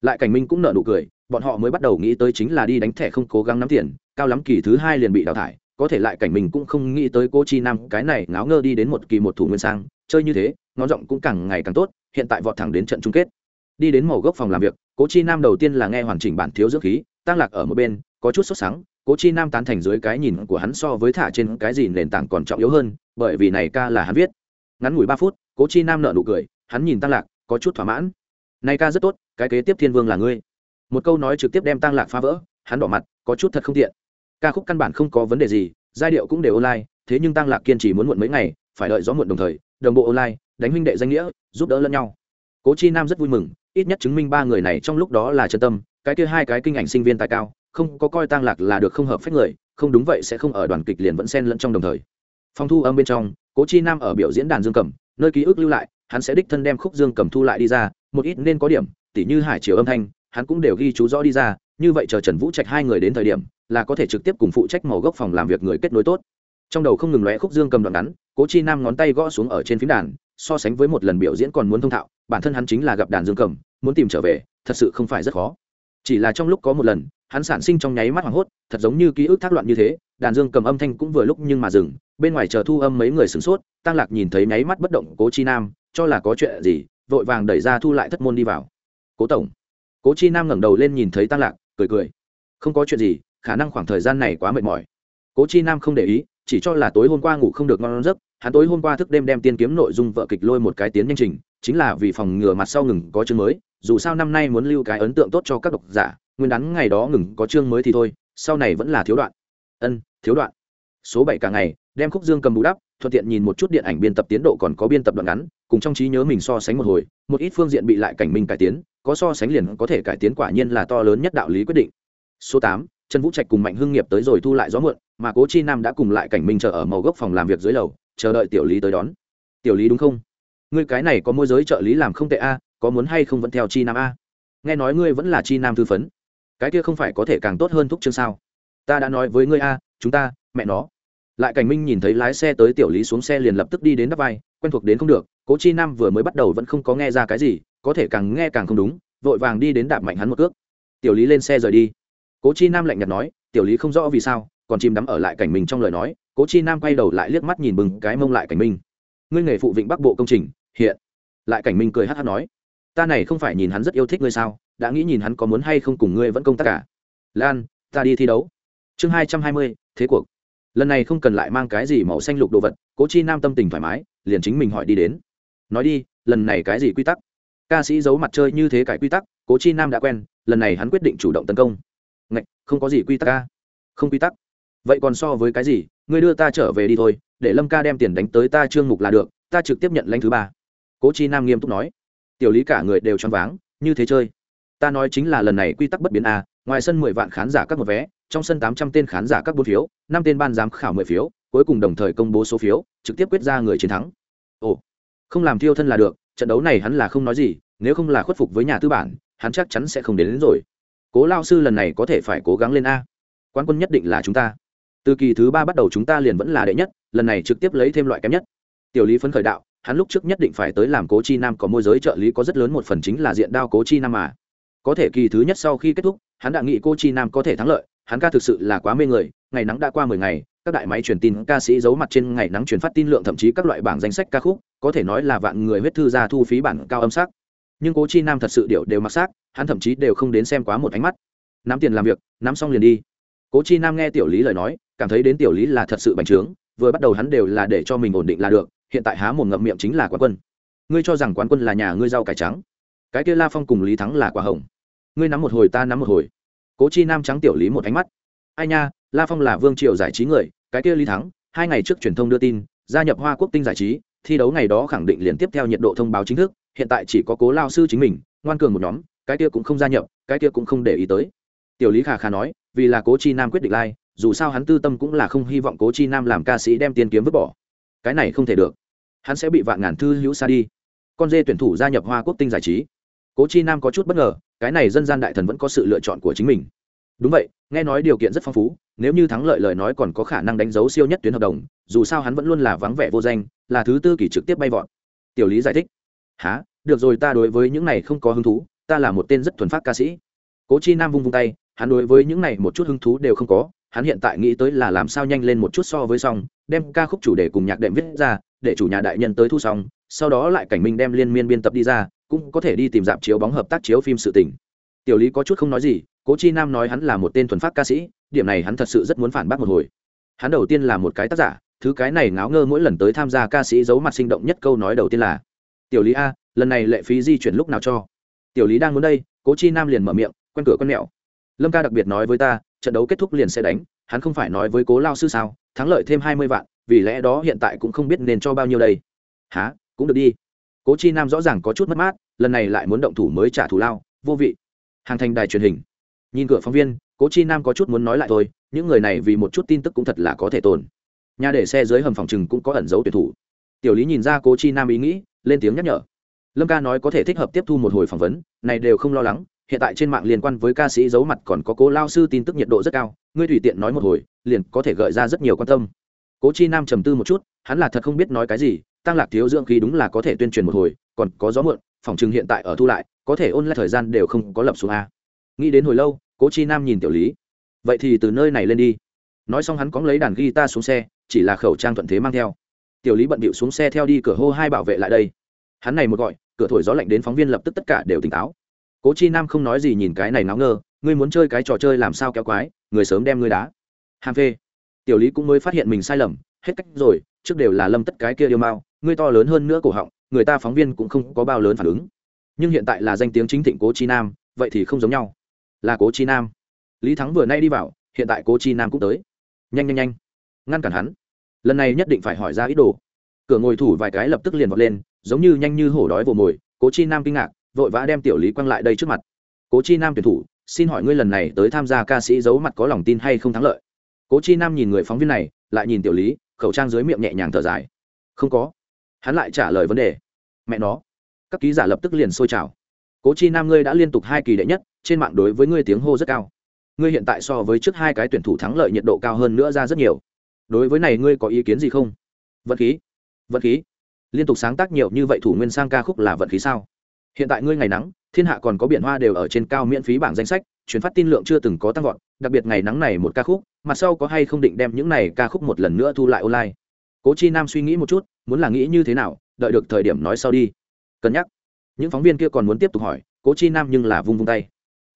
Lại cảnh minh cũng nợ nụ cười, bọn họ mới bắt đầu nghĩ tới chính là đi đánh thẻ không cố gắng nắm tiền, cao lắm kỳ thứ hai liền bị đào thải, có thể lại cảnh mình cũng không nghĩ tới cô chi nam cái này ngáo ngơ đi đến một kỳ một thủ nguyên sang, chơi như thế, ngón giọng cũng càng ngày càng tốt, hiện tại vọt thẳng đến trận chung kết. Đi đến màu gốc phòng làm việc, cố chi nam đầu tiên là nghe hoàn chỉnh bản thiếu dưỡng khí tăng lạc ở một bên, có chút sốt sáng cố chi nam tán thành dưới cái nhìn của hắn so với thả trên cái gì nền tảng còn trọng yếu hơn, bởi vì này ca là hắn viết. Ngắn ngủi ba phút, cố chi nam nợ nụ cười hắn nhìn tăng lạc, có chút thỏa mãn. Này ca rất tốt, cái kế tiếp thiên vương là ngươi. Một câu nói trực tiếp đem tăng lạc phá vỡ, hắn đỏ mặt, có chút thật không tiện. Ca khúc căn bản không có vấn đề gì, giai điệu cũng đều online, thế nhưng tăng lạc kiên trì muốn muộn mấy ngày, phải đợi gió muộn đồng thời, đồng bộ online, đánh huynh đệ danh nghĩa, giúp đỡ lẫn nhau. Cố chi nam rất vui mừng, ít nhất chứng minh ba người này trong lúc đó là chân tâm, cái kia hai cái kinh ảnh sinh viên tài cao, không có coi tăng lạc là được không hợp phép người, không đúng vậy sẽ không ở đoàn kịch liền vẫn xen lẫn trong đồng thời. Phòng thu âm bên trong, cố chi nam ở biểu diễn đàn dương cầm, nơi ký ức lưu lại hắn sẽ đích thân đem khúc dương cầm thu lại đi ra, một ít nên có điểm, tỉ như hải chiều âm thanh, hắn cũng đều ghi chú rõ đi ra, như vậy chờ trần vũ trạch hai người đến thời điểm, là có thể trực tiếp cùng phụ trách màu gốc phòng làm việc người kết nối tốt. Trong đầu không ngừng lóe khúc dương cầm đoạn ngắn, cố chi nam ngón tay gõ xuống ở trên phím đàn, so sánh với một lần biểu diễn còn muốn thông thạo, bản thân hắn chính là gặp đàn dương cầm, muốn tìm trở về, thật sự không phải rất khó. Chỉ là trong lúc có một lần, hắn sản sinh trong nháy mắt hoảng hốt, thật giống như ký ức thác loạn như thế, đàn dương cầm âm thanh cũng vừa lúc nhưng mà dừng, bên ngoài chờ thu âm mấy người sửng sốt, tăng lạc nhìn thấy nháy mắt bất động cố chi nam cho là có chuyện gì, vội vàng đẩy ra thu lại thất môn đi vào. Cố tổng. Cố chi nam ngẩng đầu lên nhìn thấy tăng lạc, cười cười. Không có chuyện gì, khả năng khoảng thời gian này quá mệt mỏi. Cố chi nam không để ý, chỉ cho là tối hôm qua ngủ không được ngon giấc, hắn tối hôm qua thức đêm đem tiên kiếm nội dung vợ kịch lôi một cái tiến nhanh trình, chính là vì phòng ngừa mặt sau ngừng có chương mới, dù sao năm nay muốn lưu cái ấn tượng tốt cho các độc giả, nguyên đắn ngày đó ngừng có chương mới thì thôi, sau này vẫn là thiếu đoạn. Ân, thiếu đoạn. Số bảy cả ngày, đem khúc dương cầm bù đắp, thuận tiện nhìn một chút điện ảnh biên tập tiến độ còn có biên tập đoạn ngắn cùng trong trí nhớ mình so sánh một hồi, một ít phương diện bị lại cảnh minh cải tiến, có so sánh liền có thể cải tiến quả nhiên là to lớn nhất đạo lý quyết định. Số tám, trần vũ trạch cùng mạnh hưng nghiệp tới rồi thu lại gió muộn mà cố chi nam đã cùng lại cảnh minh chờ ở màu gốc phòng làm việc dưới lầu, chờ đợi tiểu lý tới đón. Tiểu lý đúng không? Ngươi cái này có môi giới trợ lý làm không tệ a, có muốn hay không vẫn theo chi nam a? Nghe nói ngươi vẫn là chi nam thư phấn. Cái kia không phải có thể càng tốt hơn thúc chương sao? Ta đã nói với ngươi a, chúng ta, mẹ nó lại cảnh minh nhìn thấy lái xe tới tiểu lý xuống xe liền lập tức đi đến đắp vai, quen thuộc đến không được, cố chi nam vừa mới bắt đầu vẫn không có nghe ra cái gì, có thể càng nghe càng không đúng, vội vàng đi đến đạp mạnh hắn một cước. Tiểu lý lên xe rời đi. Cố chi nam lạnh nhạt nói, tiểu lý không rõ vì sao, còn chìm đắm ở lại cảnh mình trong lời nói. Cố chi nam quay đầu lại liếc mắt nhìn bừng cái mông lại cảnh minh. Ngươi nghề phụ vịnh bắc bộ công trình, hiện. Lại cảnh minh cười hát hát nói, ta này không phải nhìn hắn rất yêu thích ngươi sao, đã nghĩ nhìn hắn có muốn hay không cùng ngươi vẫn công tác cả. Lan, ta đi thi đấu. Chương hai trăm hai mươi, thế cuộc lần này không cần lại mang cái gì màu xanh lục đồ vật cố chi nam tâm tình thoải mái liền chính mình hỏi đi đến. Nói đi lần này cái gì quy tắc? Ca sĩ giấu mặt chơi như thế cái quy tắc cố chi nam đã quen lần này hắn quyết định chủ động tấn công. Ngạch không có gì quy tắc ca không quy tắc. Vậy còn so với cái gì? Ngươi đưa ta trở về đi thôi để lâm ca đem tiền đánh tới ta trương mục là được ta trực tiếp nhận lãnh thứ ba. Cố chi nam nghiêm túc nói. Tiểu lý cả người đều choáng váng như thế chơi. Ta nói chính là lần này quy tắc bất biến à, ngoài sân mười vạn khán giả các một vé trong sân tám trăm tên khán giả các bốn phiếu năm tên ban giám khảo mười phiếu cuối cùng đồng thời công bố số phiếu trực tiếp quyết ra người chiến thắng. Ồ không làm thiêu thân là được trận đấu này hắn là không nói gì nếu không là khuất phục với nhà tư bản hắn chắc chắn sẽ không đến, đến rồi. Cố lao sư lần này có thể phải cố gắng lên a. Quan quân nhất định là chúng ta. Từ kỳ thứ ba bắt đầu chúng ta liền vẫn là đệ nhất lần này trực tiếp lấy thêm loại kém nhất. Tiểu lý phấn khởi đạo hắn lúc trước nhất định phải tới làm cố chi nam có môi giới trợ lý có rất lớn một phần chính là diện đao cố chi nam mà. Có thể kỳ thứ nhất sau khi kết thúc hắn đã nghĩ cô chi nam có thể thắng lợi hắn ca thực sự là quá mê người, ngày nắng đã qua mười ngày, các đại máy truyền tin ca sĩ giấu mặt trên ngày nắng truyền phát tin lượng thậm chí các loại bảng danh sách ca khúc, có thể nói là vạn người huyết thư ra thu phí bản cao âm sắc. Nhưng cố chi nam thật sự điệu đều mặc xác, hắn thậm chí đều không đến xem quá một ánh mắt. Nắm tiền làm việc, nắm xong liền đi. Cố chi nam nghe tiểu lý lời nói, cảm thấy đến tiểu lý là thật sự bành trướng, vừa bắt đầu hắn đều là để cho mình ổn định là được, hiện tại há mồm ngậm miệng chính là quán quân. Ngươi cho rằng quán quân là nhà ngươi rau cải trắng. Cái kia la phong cùng lý thắng là quả hồng. Ngươi nắm một hồi, ta nắm một hồi cố chi nam trắng tiểu lý một ánh mắt. Ai nha la phong là vương triều giải trí người cái kia lý thắng hai ngày trước truyền thông đưa tin gia nhập hoa quốc tinh giải trí thi đấu ngày đó khẳng định liền tiếp theo nhiệt độ thông báo chính thức hiện tại chỉ có cố lao sư chính mình ngoan cường một nhóm cái kia cũng không gia nhập cái kia cũng không để ý tới. Tiểu lý khà khà nói vì là cố chi nam quyết định lai、like, dù sao hắn tư tâm cũng là không hy vọng cố chi nam làm ca sĩ đem tiền kiếm vứt bỏ. Cái này không thể được. Hắn sẽ bị vạn ngàn thư hữu xa đi. Con dê tuyển thủ gia nhập hoa quốc tinh giải trí. Cố chi nam có chút bất ngờ cái này dân gian đại thần vẫn có sự lựa chọn của chính mình. Đúng vậy, nghe nói điều kiện rất phong phú, nếu như thắng lợi lời nói còn có khả năng đánh dấu siêu nhất tuyến hợp đồng, dù sao hắn vẫn luôn là vắng vẻ vô danh, là thứ tư kỷ trực tiếp bay vọt. Tiểu lý giải thích. Há được rồi, ta đối với những này không có hứng thú, ta là một tên rất thuần phát ca sĩ. Cố chi nam vung vung tay, hắn đối với những này một chút hứng thú đều không có, hắn hiện tại nghĩ tới là làm sao nhanh lên một chút so với xong, đem ca khúc chủ đề cùng nhạc đệm viết ra, để chủ nhà đại nhân tới thu xong, sau đó lại cảnh minh đem liên miên biên tập đi ra cũng có thể đi tìm dạp chiếu bóng hợp tác chiếu phim sự tình. Tiểu lý có chút không nói gì, cố chi nam nói hắn là một tên thuần phát ca sĩ, điểm này hắn thật sự rất muốn phản bác một hồi. Hắn đầu tiên là một cái tác giả, thứ cái này ngáo ngơ mỗi lần tới tham gia ca sĩ giấu mặt sinh động nhất câu nói đầu tiên là, tiểu lý a, lần này lệ phí di chuyển lúc nào cho? Tiểu lý đang muốn đây, cố chi nam liền mở miệng, quen cửa con mẹo. Lâm ca đặc biệt nói với ta, trận đấu kết thúc liền sẽ đánh, hắn không phải nói với cố lao sư sao, thắng lợi thêm hai mươi vạn, vì lẽ đó hiện tại cũng không biết nên cho bao nhiêu đây. Há cũng được đi cố chi nam rõ ràng có chút mất mát, lần này lại muốn động thủ mới trả thù lao, vô vị. Hàng thành đài truyền hình. Nhìn cửa phóng viên, cố chi nam có chút muốn nói lại thôi, những người này vì một chút tin tức cũng thật là có thể tồn. Nhà để xe dưới hầm phòng chừng cũng có ẩn dấu tuyển thủ. Tiểu lý nhìn ra cố chi nam ý nghĩ, lên tiếng nhắc nhở. Lâm ca nói có thể thích hợp tiếp thu một hồi phỏng vấn, này đều không lo lắng, hiện tại trên mạng liên quan với ca sĩ giấu mặt còn có cố lao sư tin tức nhiệt độ rất cao, ngươi tùy tiện nói một hồi, liền có thể gợi ra rất nhiều quan tâm. Cố chi nam trầm tư một chút, hắn là thật không biết nói cái gì tăng lạc thiếu dưỡng khí đúng là có thể tuyên truyền một hồi, còn có gió muộn phòng chừng hiện tại ở thu lại, có thể ôn lại thời gian đều không có lập xuống a. Nghĩ đến hồi lâu, cố chi nam nhìn tiểu lý. Vậy thì từ nơi này lên đi. Nói xong hắn cóng lấy đàn guitar xuống xe, chỉ là khẩu trang thuận thế mang theo. Tiểu lý bận bịu xuống xe theo đi cửa hô hai bảo vệ lại đây. Hắn này một gọi, cửa thổi gió lạnh đến phóng viên lập tức tất cả đều tỉnh táo. Cố chi nam không nói gì nhìn cái này náo ngơ, ngươi muốn chơi cái trò chơi làm sao kéo quái, người sớm đem ngươi đá. Hàm phê. Tiểu lý cũng mới phát hiện mình sai lầm, hết cách rồi, trước đều là lâm tất cái kia yêu mau ngươi to lớn hơn nữa cổ họng, người ta phóng viên cũng không có bao lớn phản ứng. Nhưng hiện tại là danh tiếng chính thịnh cố chi nam, vậy thì không giống nhau. Là cố chi nam. Lý thắng vừa nay đi vào, hiện tại cố chi nam cũng tới. Nhanh nhanh nhanh. Ngăn cản hắn. Lần này nhất định phải hỏi ra ít đồ. Cửa ngồi thủ vài cái lập tức liền vọt lên, giống như nhanh như hổ đói vồ mồi, cố chi nam kinh ngạc, vội vã đem tiểu lý quăng lại đây trước mặt. Cố chi nam tuyển thủ, xin hỏi ngươi lần này tới tham gia ca sĩ giấu mặt có lòng tin hay không thắng lợi? Cố chi nam nhìn người phóng viên này, lại nhìn tiểu lý, khẩu trang dưới miệng nhẹ nhàng thở dài. Không có hắn lại trả lời vấn đề. Mẹ nó, các ký giả lập tức liền sôi trào. Cố chi nam ngươi đã liên tục hai kỳ đệ nhất, trên mạng đối với ngươi tiếng hô rất cao. Ngươi hiện tại so với trước hai cái tuyển thủ thắng lợi nhiệt độ cao hơn nữa ra rất nhiều. Đối với này ngươi có ý kiến gì không? Vận khí vận khí. Liên tục sáng tác nhiều như vậy thủ nguyên sang ca khúc là vận khí sao? Hiện tại ngươi ngày nắng, thiên hạ còn có biển hoa đều ở trên cao miễn phí bảng danh sách chuyến phát tin lượng chưa từng có tăng vọt, đặc biệt ngày nắng này một ca khúc mặt sau có hay không định đem những này ca khúc một lần nữa thu lại online? Cố chi nam suy nghĩ một chút, muốn là nghĩ như thế nào, đợi được thời điểm nói sau đi. Cân nhắc. Những phóng viên kia còn muốn tiếp tục hỏi, cố chi nam nhưng là vung vung tay.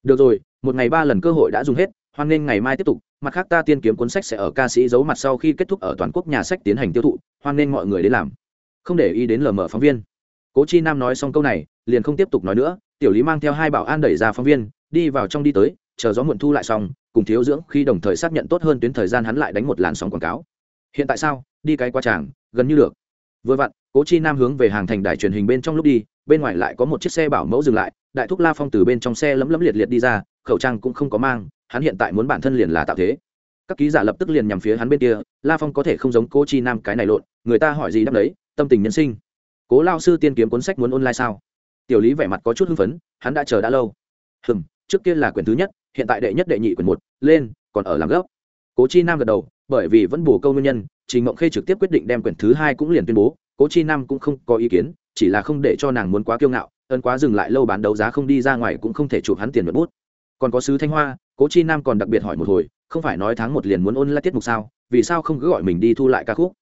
Được rồi, một ngày ba lần cơ hội đã dùng hết, hoan nghênh ngày mai tiếp tục, mặt khác ta tiên kiếm cuốn sách sẽ ở ca sĩ giấu mặt sau khi kết thúc ở toàn quốc nhà sách tiến hành tiêu thụ, hoan nghênh mọi người đến làm. Không để ý đến lờ mờ phóng viên. Cố chi nam nói xong câu này, liền không tiếp tục nói nữa, tiểu lý mang theo hai bảo an đẩy ra phóng viên, đi vào trong đi tới, chờ gió muộn thu lại xong, cùng thiếu dưỡng khi đồng thời xác nhận tốt hơn tuyến thời gian hắn lại đánh một làn sóng quảng cáo. Hiện tại sao? Đi cái qua tràng, gần như được. Vừa vặn, cố chi nam hướng về hàng thành đài truyền hình bên trong lúc đi, bên ngoài lại có một chiếc xe bảo mẫu dừng lại, đại thúc la phong từ bên trong xe lấm lấm liệt liệt đi ra, khẩu trang cũng không có mang, hắn hiện tại muốn bản thân liền là tạo thế. Các ký giả lập tức liền nhằm phía hắn bên kia, la phong có thể không giống cố chi nam cái này lộn, người ta hỏi gì đáp đấy tâm tình nhân sinh. Cố lao sư tiên kiếm cuốn sách muốn online sao? Tiểu lý vẻ mặt có chút hưng phấn, hắn đã chờ đã lâu. Hừm, trước kia là quyển thứ nhất, hiện tại đệ nhất đệ nhị quyển một, lên, còn ở làm gốc. Cố chi nam gật đầu bởi vì vẫn bù câu nguyên nhân, trình mộng khê trực tiếp quyết định đem quyển thứ hai cũng liền tuyên bố, cố chi nam cũng không có ý kiến, chỉ là không để cho nàng muốn quá kiêu ngạo, ân quá dừng lại lâu bán đấu giá không đi ra ngoài cũng không thể chụp hắn tiền mất bút. Còn có sứ thanh hoa, cố chi nam còn đặc biệt hỏi một hồi, không phải nói tháng một liền muốn ôn lại tiết mục sao, vì sao không cứ gọi mình đi thu lại ca khúc?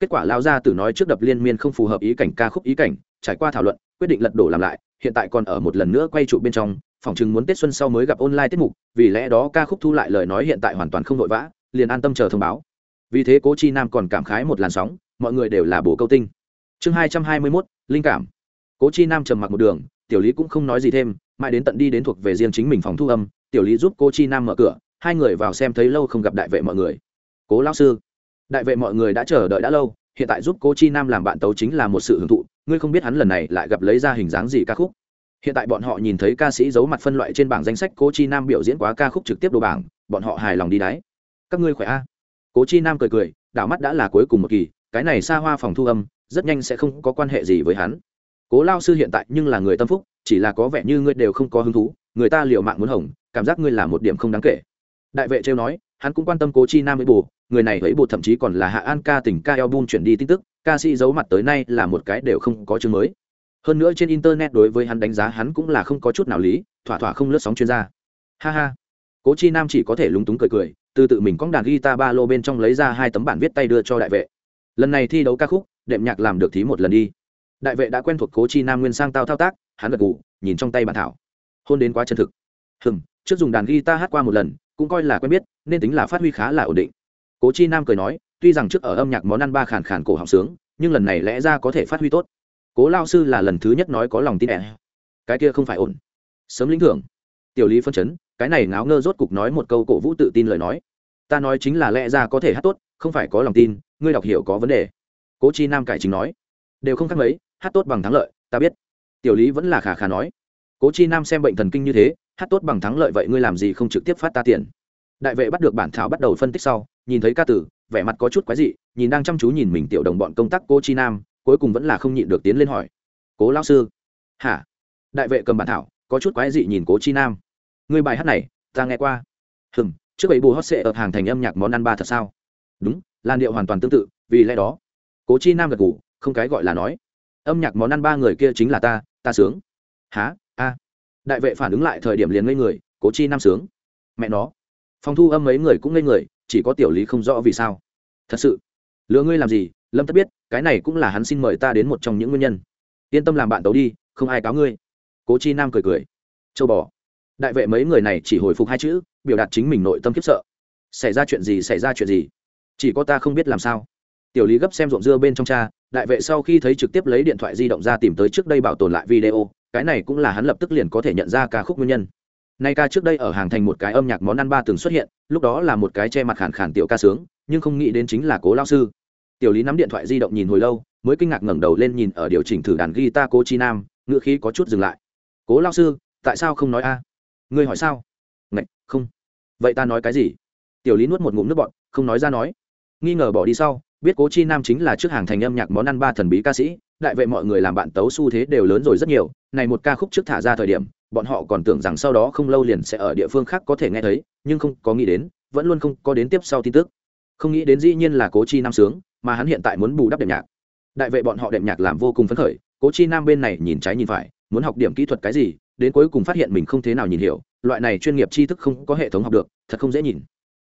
Kết quả lao ra từ nói trước đập liên miên không phù hợp ý cảnh ca khúc ý cảnh, trải qua thảo luận, quyết định lật đổ làm lại, hiện tại còn ở một lần nữa quay trụ bên trong phòng chừng muốn tết xuân sau mới gặp online tiết mục, vì lẽ đó ca khúc thu lại lời nói hiện tại hoàn toàn không vội vã liền an tâm chờ thông báo. Vì thế cố chi nam còn cảm khái một làn sóng, mọi người đều là bồ câu tinh. Chương hai trăm hai mươi mốt, linh cảm. Cố chi nam trầm mặc một đường, tiểu lý cũng không nói gì thêm, mãi đến tận đi đến thuộc về riêng chính mình phòng thu âm, tiểu lý giúp cô chi nam mở cửa, hai người vào xem thấy lâu không gặp đại vệ mọi người. Cố lão sư, đại vệ mọi người đã chờ đợi đã lâu, hiện tại giúp cô chi nam làm bạn tấu chính là một sự hưởng thụ, ngươi không biết hắn lần này lại gặp lấy ra hình dáng gì ca khúc. Hiện tại bọn họ nhìn thấy ca sĩ giấu mặt phân loại trên bảng danh sách cô chi nam biểu diễn quá ca khúc trực tiếp đồ bảng, bọn họ hài lòng đi đáy các ngươi khỏe a? Cố chi nam cười cười, đảo mắt đã là cuối cùng một kỳ, cái này xa hoa phòng thu âm, rất nhanh sẽ không có quan hệ gì với hắn. Cố lao sư hiện tại nhưng là người tâm phúc, chỉ là có vẻ như ngươi đều không có hứng thú, người ta liệu mạng muốn hỏng, cảm giác ngươi là một điểm không đáng kể. Đại vệ trêu nói, hắn cũng quan tâm cố chi nam với bù, người này với bù thậm chí còn là hạ an ca tỉnh ca album chuyển đi tin tức, ca sĩ giấu mặt tới nay là một cái đều không có chương mới. Hơn nữa trên internet đối với hắn đánh giá hắn cũng là không có chút nào lý, thỏa thỏa không lướt sóng chuyên gia. Ha ha. Cố chi nam chỉ có thể lúng túng cười cười từ tự mình cóng đàn guitar ba lô bên trong lấy ra hai tấm bản viết tay đưa cho đại vệ. Lần này thi đấu ca khúc đệm nhạc làm được thí một lần đi. Đại vệ đã quen thuộc cố chi nam nguyên sang tao thao tác hắn gật gù, nhìn trong tay bản thảo. Hôn đến quá chân thực. Hừm trước dùng đàn guitar hát qua một lần cũng coi là quen biết nên tính là phát huy khá là ổn định. Cố chi nam cười nói tuy rằng trước ở âm nhạc món ăn ba khản khàn cổ họng sướng nhưng lần này lẽ ra có thể phát huy tốt. Cố lao sư là lần thứ nhất nói có lòng tin ẹ cái kia không phải ổn. Sớm lĩnh thưởng. Tiểu lý phân chấn cái này ngáo ngơ rốt cục nói một câu cổ vũ tự tin lời nói ta nói chính là lẽ ra có thể hát tốt, không phải có lòng tin, ngươi đọc hiểu có vấn đề. Cố chi nam cải chính nói. Đều không khác mấy, hát tốt bằng thắng lợi, ta biết. Tiểu lý vẫn là khả khả nói. Cố chi nam xem bệnh thần kinh như thế, hát tốt bằng thắng lợi vậy ngươi làm gì không trực tiếp phát ta tiền? Đại vệ bắt được bản thảo bắt đầu phân tích sau, nhìn thấy ca tử, vẻ mặt có chút quái dị, nhìn đang chăm chú nhìn mình tiểu đồng bọn công tác cô chi nam, cuối cùng vẫn là không nhịn được tiến lên hỏi. Cố lão sư. Hả? Đại vệ cầm bản thảo, có chút quái dị nhìn cố chi nam. Người bài hát này, ta nghe qua. Hừng trước ấy bù hot sệ ở hàng thành âm nhạc món ăn ba thật sao? Đúng, làn điệu hoàn toàn tương tự, vì lẽ đó, cố chi nam gật ngủ không cái gọi là nói. Âm nhạc món ăn ba người kia chính là ta ta sướng. Há a. Đại vệ phản ứng lại thời điểm liền ngây người, cố chi nam sướng. Mẹ nó. Phòng thu âm mấy người cũng ngây người, chỉ có tiểu lý không rõ vì sao. Thật sự. Lừa ngươi làm gì? Lâm tất biết, cái này cũng là hắn xin mời ta đến một trong những nguyên nhân. Yên tâm làm bạn tấu đi, không ai cáo ngươi. Cố chi nam cười cười. Châu bò đại vệ mấy người này chỉ hồi phục hai chữ, biểu đạt chính mình nội tâm khiếp sợ. Xảy ra chuyện gì, xảy ra chuyện gì? Chỉ có ta không biết làm sao. Tiểu lý gấp xem ruộng dưa bên trong cha, đại vệ sau khi thấy trực tiếp lấy điện thoại di động ra tìm tới trước đây bảo tồn lại video, cái này cũng là hắn lập tức liền có thể nhận ra ca khúc nguyên nhân. Nay ca trước đây ở hàng thành một cái âm nhạc món ăn ba từng xuất hiện, lúc đó là một cái che mặt khản khản tiểu ca sướng, nhưng không nghĩ đến chính là cố lao sư. Tiểu lý nắm điện thoại di động nhìn hồi lâu, mới kinh ngạc ngẩng đầu lên nhìn ở điều chỉnh thử đàn guitar cố chi nam ngựa khí có chút dừng lại. Cố lao sư, tại sao không nói a? Ngươi hỏi sao? Ngạch, không. Vậy ta nói cái gì? Tiểu lý nuốt một ngụm nước bọn không nói ra nói. Nghi ngờ bỏ đi sau, biết cố chi nam chính là trước hàng thành âm nhạc món ăn ba thần bí ca sĩ, đại vệ mọi người làm bạn tấu xu thế đều lớn rồi rất nhiều. Này một ca khúc trước thả ra thời điểm, bọn họ còn tưởng rằng sau đó không lâu liền sẽ ở địa phương khác có thể nghe thấy, nhưng không có nghĩ đến, vẫn luôn không có đến tiếp sau tin tức. Không nghĩ đến dĩ nhiên là cố chi nam sướng, mà hắn hiện tại muốn bù đắp đệm nhạc. Đại vệ bọn họ đệm nhạc làm vô cùng phấn khởi, cố chi nam bên này nhìn trái nhìn phải, muốn học điểm kỹ thuật cái gì đến cuối cùng phát hiện mình không thế nào nhìn hiểu, loại này chuyên nghiệp tri thức không có hệ thống học được, thật không dễ nhìn.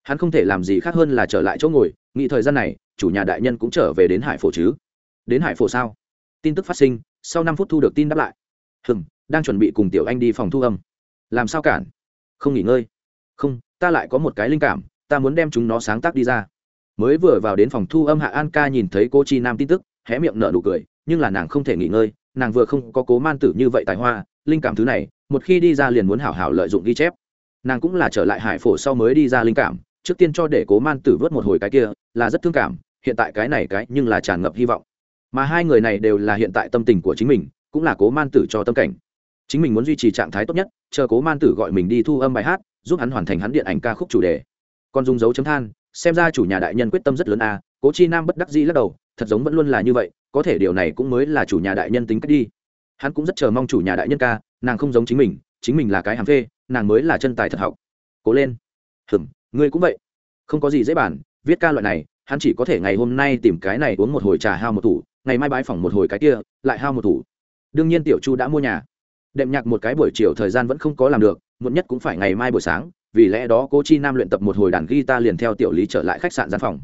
Hắn không thể làm gì khác hơn là trở lại chỗ ngồi, nghĩ thời gian này, chủ nhà đại nhân cũng trở về đến hải phổ chứ. Đến hải phổ sao? Tin tức phát sinh, sau năm phút thu được tin đáp lại. Hừng đang chuẩn bị cùng tiểu anh đi phòng thu âm. Làm sao cản? Không nghỉ ngơi. Không, ta lại có một cái linh cảm, ta muốn đem chúng nó sáng tác đi ra. Mới vừa vào đến phòng thu âm hạ an ca nhìn thấy cô chi nam tin tức, hé miệng nở nụ cười, nhưng là nàng không thể nghỉ ngơi, nàng vừa không có cố man tử như vậy tài hoa linh cảm thứ này, một khi đi ra liền muốn hảo hảo lợi dụng ghi chép. Nàng cũng là trở lại hải phổ sau mới đi ra linh cảm, trước tiên cho để cố man tử vớt một hồi cái kia, là rất thương cảm, hiện tại cái này cái nhưng là tràn ngập hy vọng. Mà hai người này đều là hiện tại tâm tình của chính mình, cũng là cố man tử cho tâm cảnh. Chính mình muốn duy trì trạng thái tốt nhất, chờ cố man tử gọi mình đi thu âm bài hát, giúp hắn hoàn thành hắn điện ảnh ca khúc chủ đề. Còn dùng dấu chấm than, xem ra chủ nhà đại nhân quyết tâm rất lớn à cố chi nam bất đắc dĩ lắc đầu, thật giống vẫn luôn là như vậy, có thể điều này cũng mới là chủ nhà đại nhân tính cách đi hắn cũng rất chờ mong chủ nhà đại nhân ca, nàng không giống chính mình chính mình là cái hàm phê, nàng mới là chân tài thật học. Cố lên. Hừm, ngươi cũng vậy. Không có gì dễ bản viết ca loại này, hắn chỉ có thể ngày hôm nay tìm cái này uống một hồi trà hao một thủ, ngày mai bãi phỏng một hồi cái kia, lại hao một thủ. Đương nhiên tiểu chu đã mua nhà. Đệm nhạc một cái buổi chiều thời gian vẫn không có làm được, muộn nhất cũng phải ngày mai buổi sáng, vì lẽ đó cố chi nam luyện tập một hồi đàn guitar liền theo tiểu lý trở lại khách sạn gian phòng.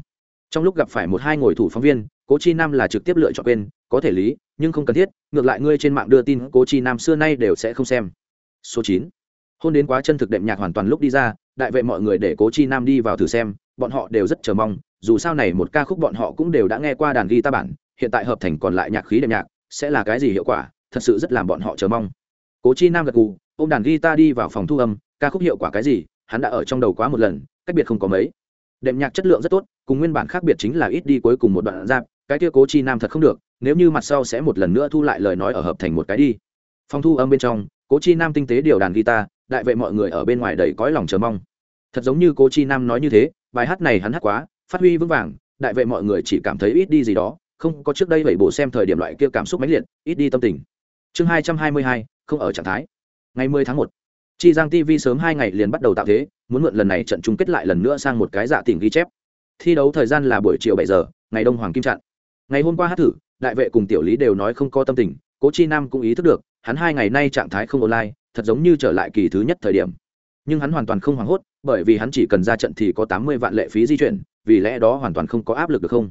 Trong lúc gặp phải một hai ngồi thủ phóng viên cố chi nam là trực tiếp lựa chọn quên, có thể lý nhưng không cần thiết, ngược lại ngươi trên mạng đưa tin cố chi nam xưa nay đều sẽ không xem. Số chín. Hôn đến quá chân thực đệm nhạc hoàn toàn lúc đi ra, đại vệ mọi người để cố chi nam đi vào thử xem, bọn họ đều rất chờ mong, dù sao này một ca khúc bọn họ cũng đều đã nghe qua đàn guitar bản, hiện tại hợp thành còn lại nhạc khí đệm nhạc, sẽ là cái gì hiệu quả, thật sự rất làm bọn họ chờ mong. Cố chi nam gật gù ô m đàn guitar đi vào phòng thu âm, ca khúc hiệu quả cái gì, hắn đã ở trong đầu quá một lần, cách biệt không có mấy. Đệm nhạc chất lượng rất tốt, cùng nguyên bản khác biệt chính là ít đi cuối cùng một đoạn giáp cái kia cố chi nam thật không được nếu như mặt sau sẽ một lần nữa thu lại lời nói ở hợp thành một cái đi. Phong thu âm bên trong, cố chi nam tinh tế điều đàn guitar, đại vệ mọi người ở bên ngoài đầy cõi lòng chờ mong. Thật giống như cố chi nam nói như thế, bài hát này hắn hát quá, phát huy vững vàng, đại vệ mọi người chỉ cảm thấy ít đi gì đó, không có trước đây vậy bổ xem thời điểm loại kia cảm xúc mãnh liệt, ít đi tâm tình. Chương hai trăm hai mươi hai, không ở trạng thái. Ngày mười tháng một, chi giang tv sớm hai ngày liền bắt đầu tạo thế, muốn mượn lần này trận chung kết lại lần nữa sang một cái dạ tỉnh ghi chép. Thi đấu thời gian là buổi chiều bảy giờ, ngày đông hoàng kim trận ngày hôm qua hát thử đại vệ cùng tiểu lý đều nói không có tâm tình, cố chi nam cũng ý thức được, hắn hai ngày nay trạng thái không online, thật giống như trở lại kỳ thứ nhất thời điểm. Nhưng hắn hoàn toàn không hoảng hốt, bởi vì hắn chỉ cần ra trận thì có tám mươi vạn lệ phí di chuyển, vì lẽ đó hoàn toàn không có áp lực được không?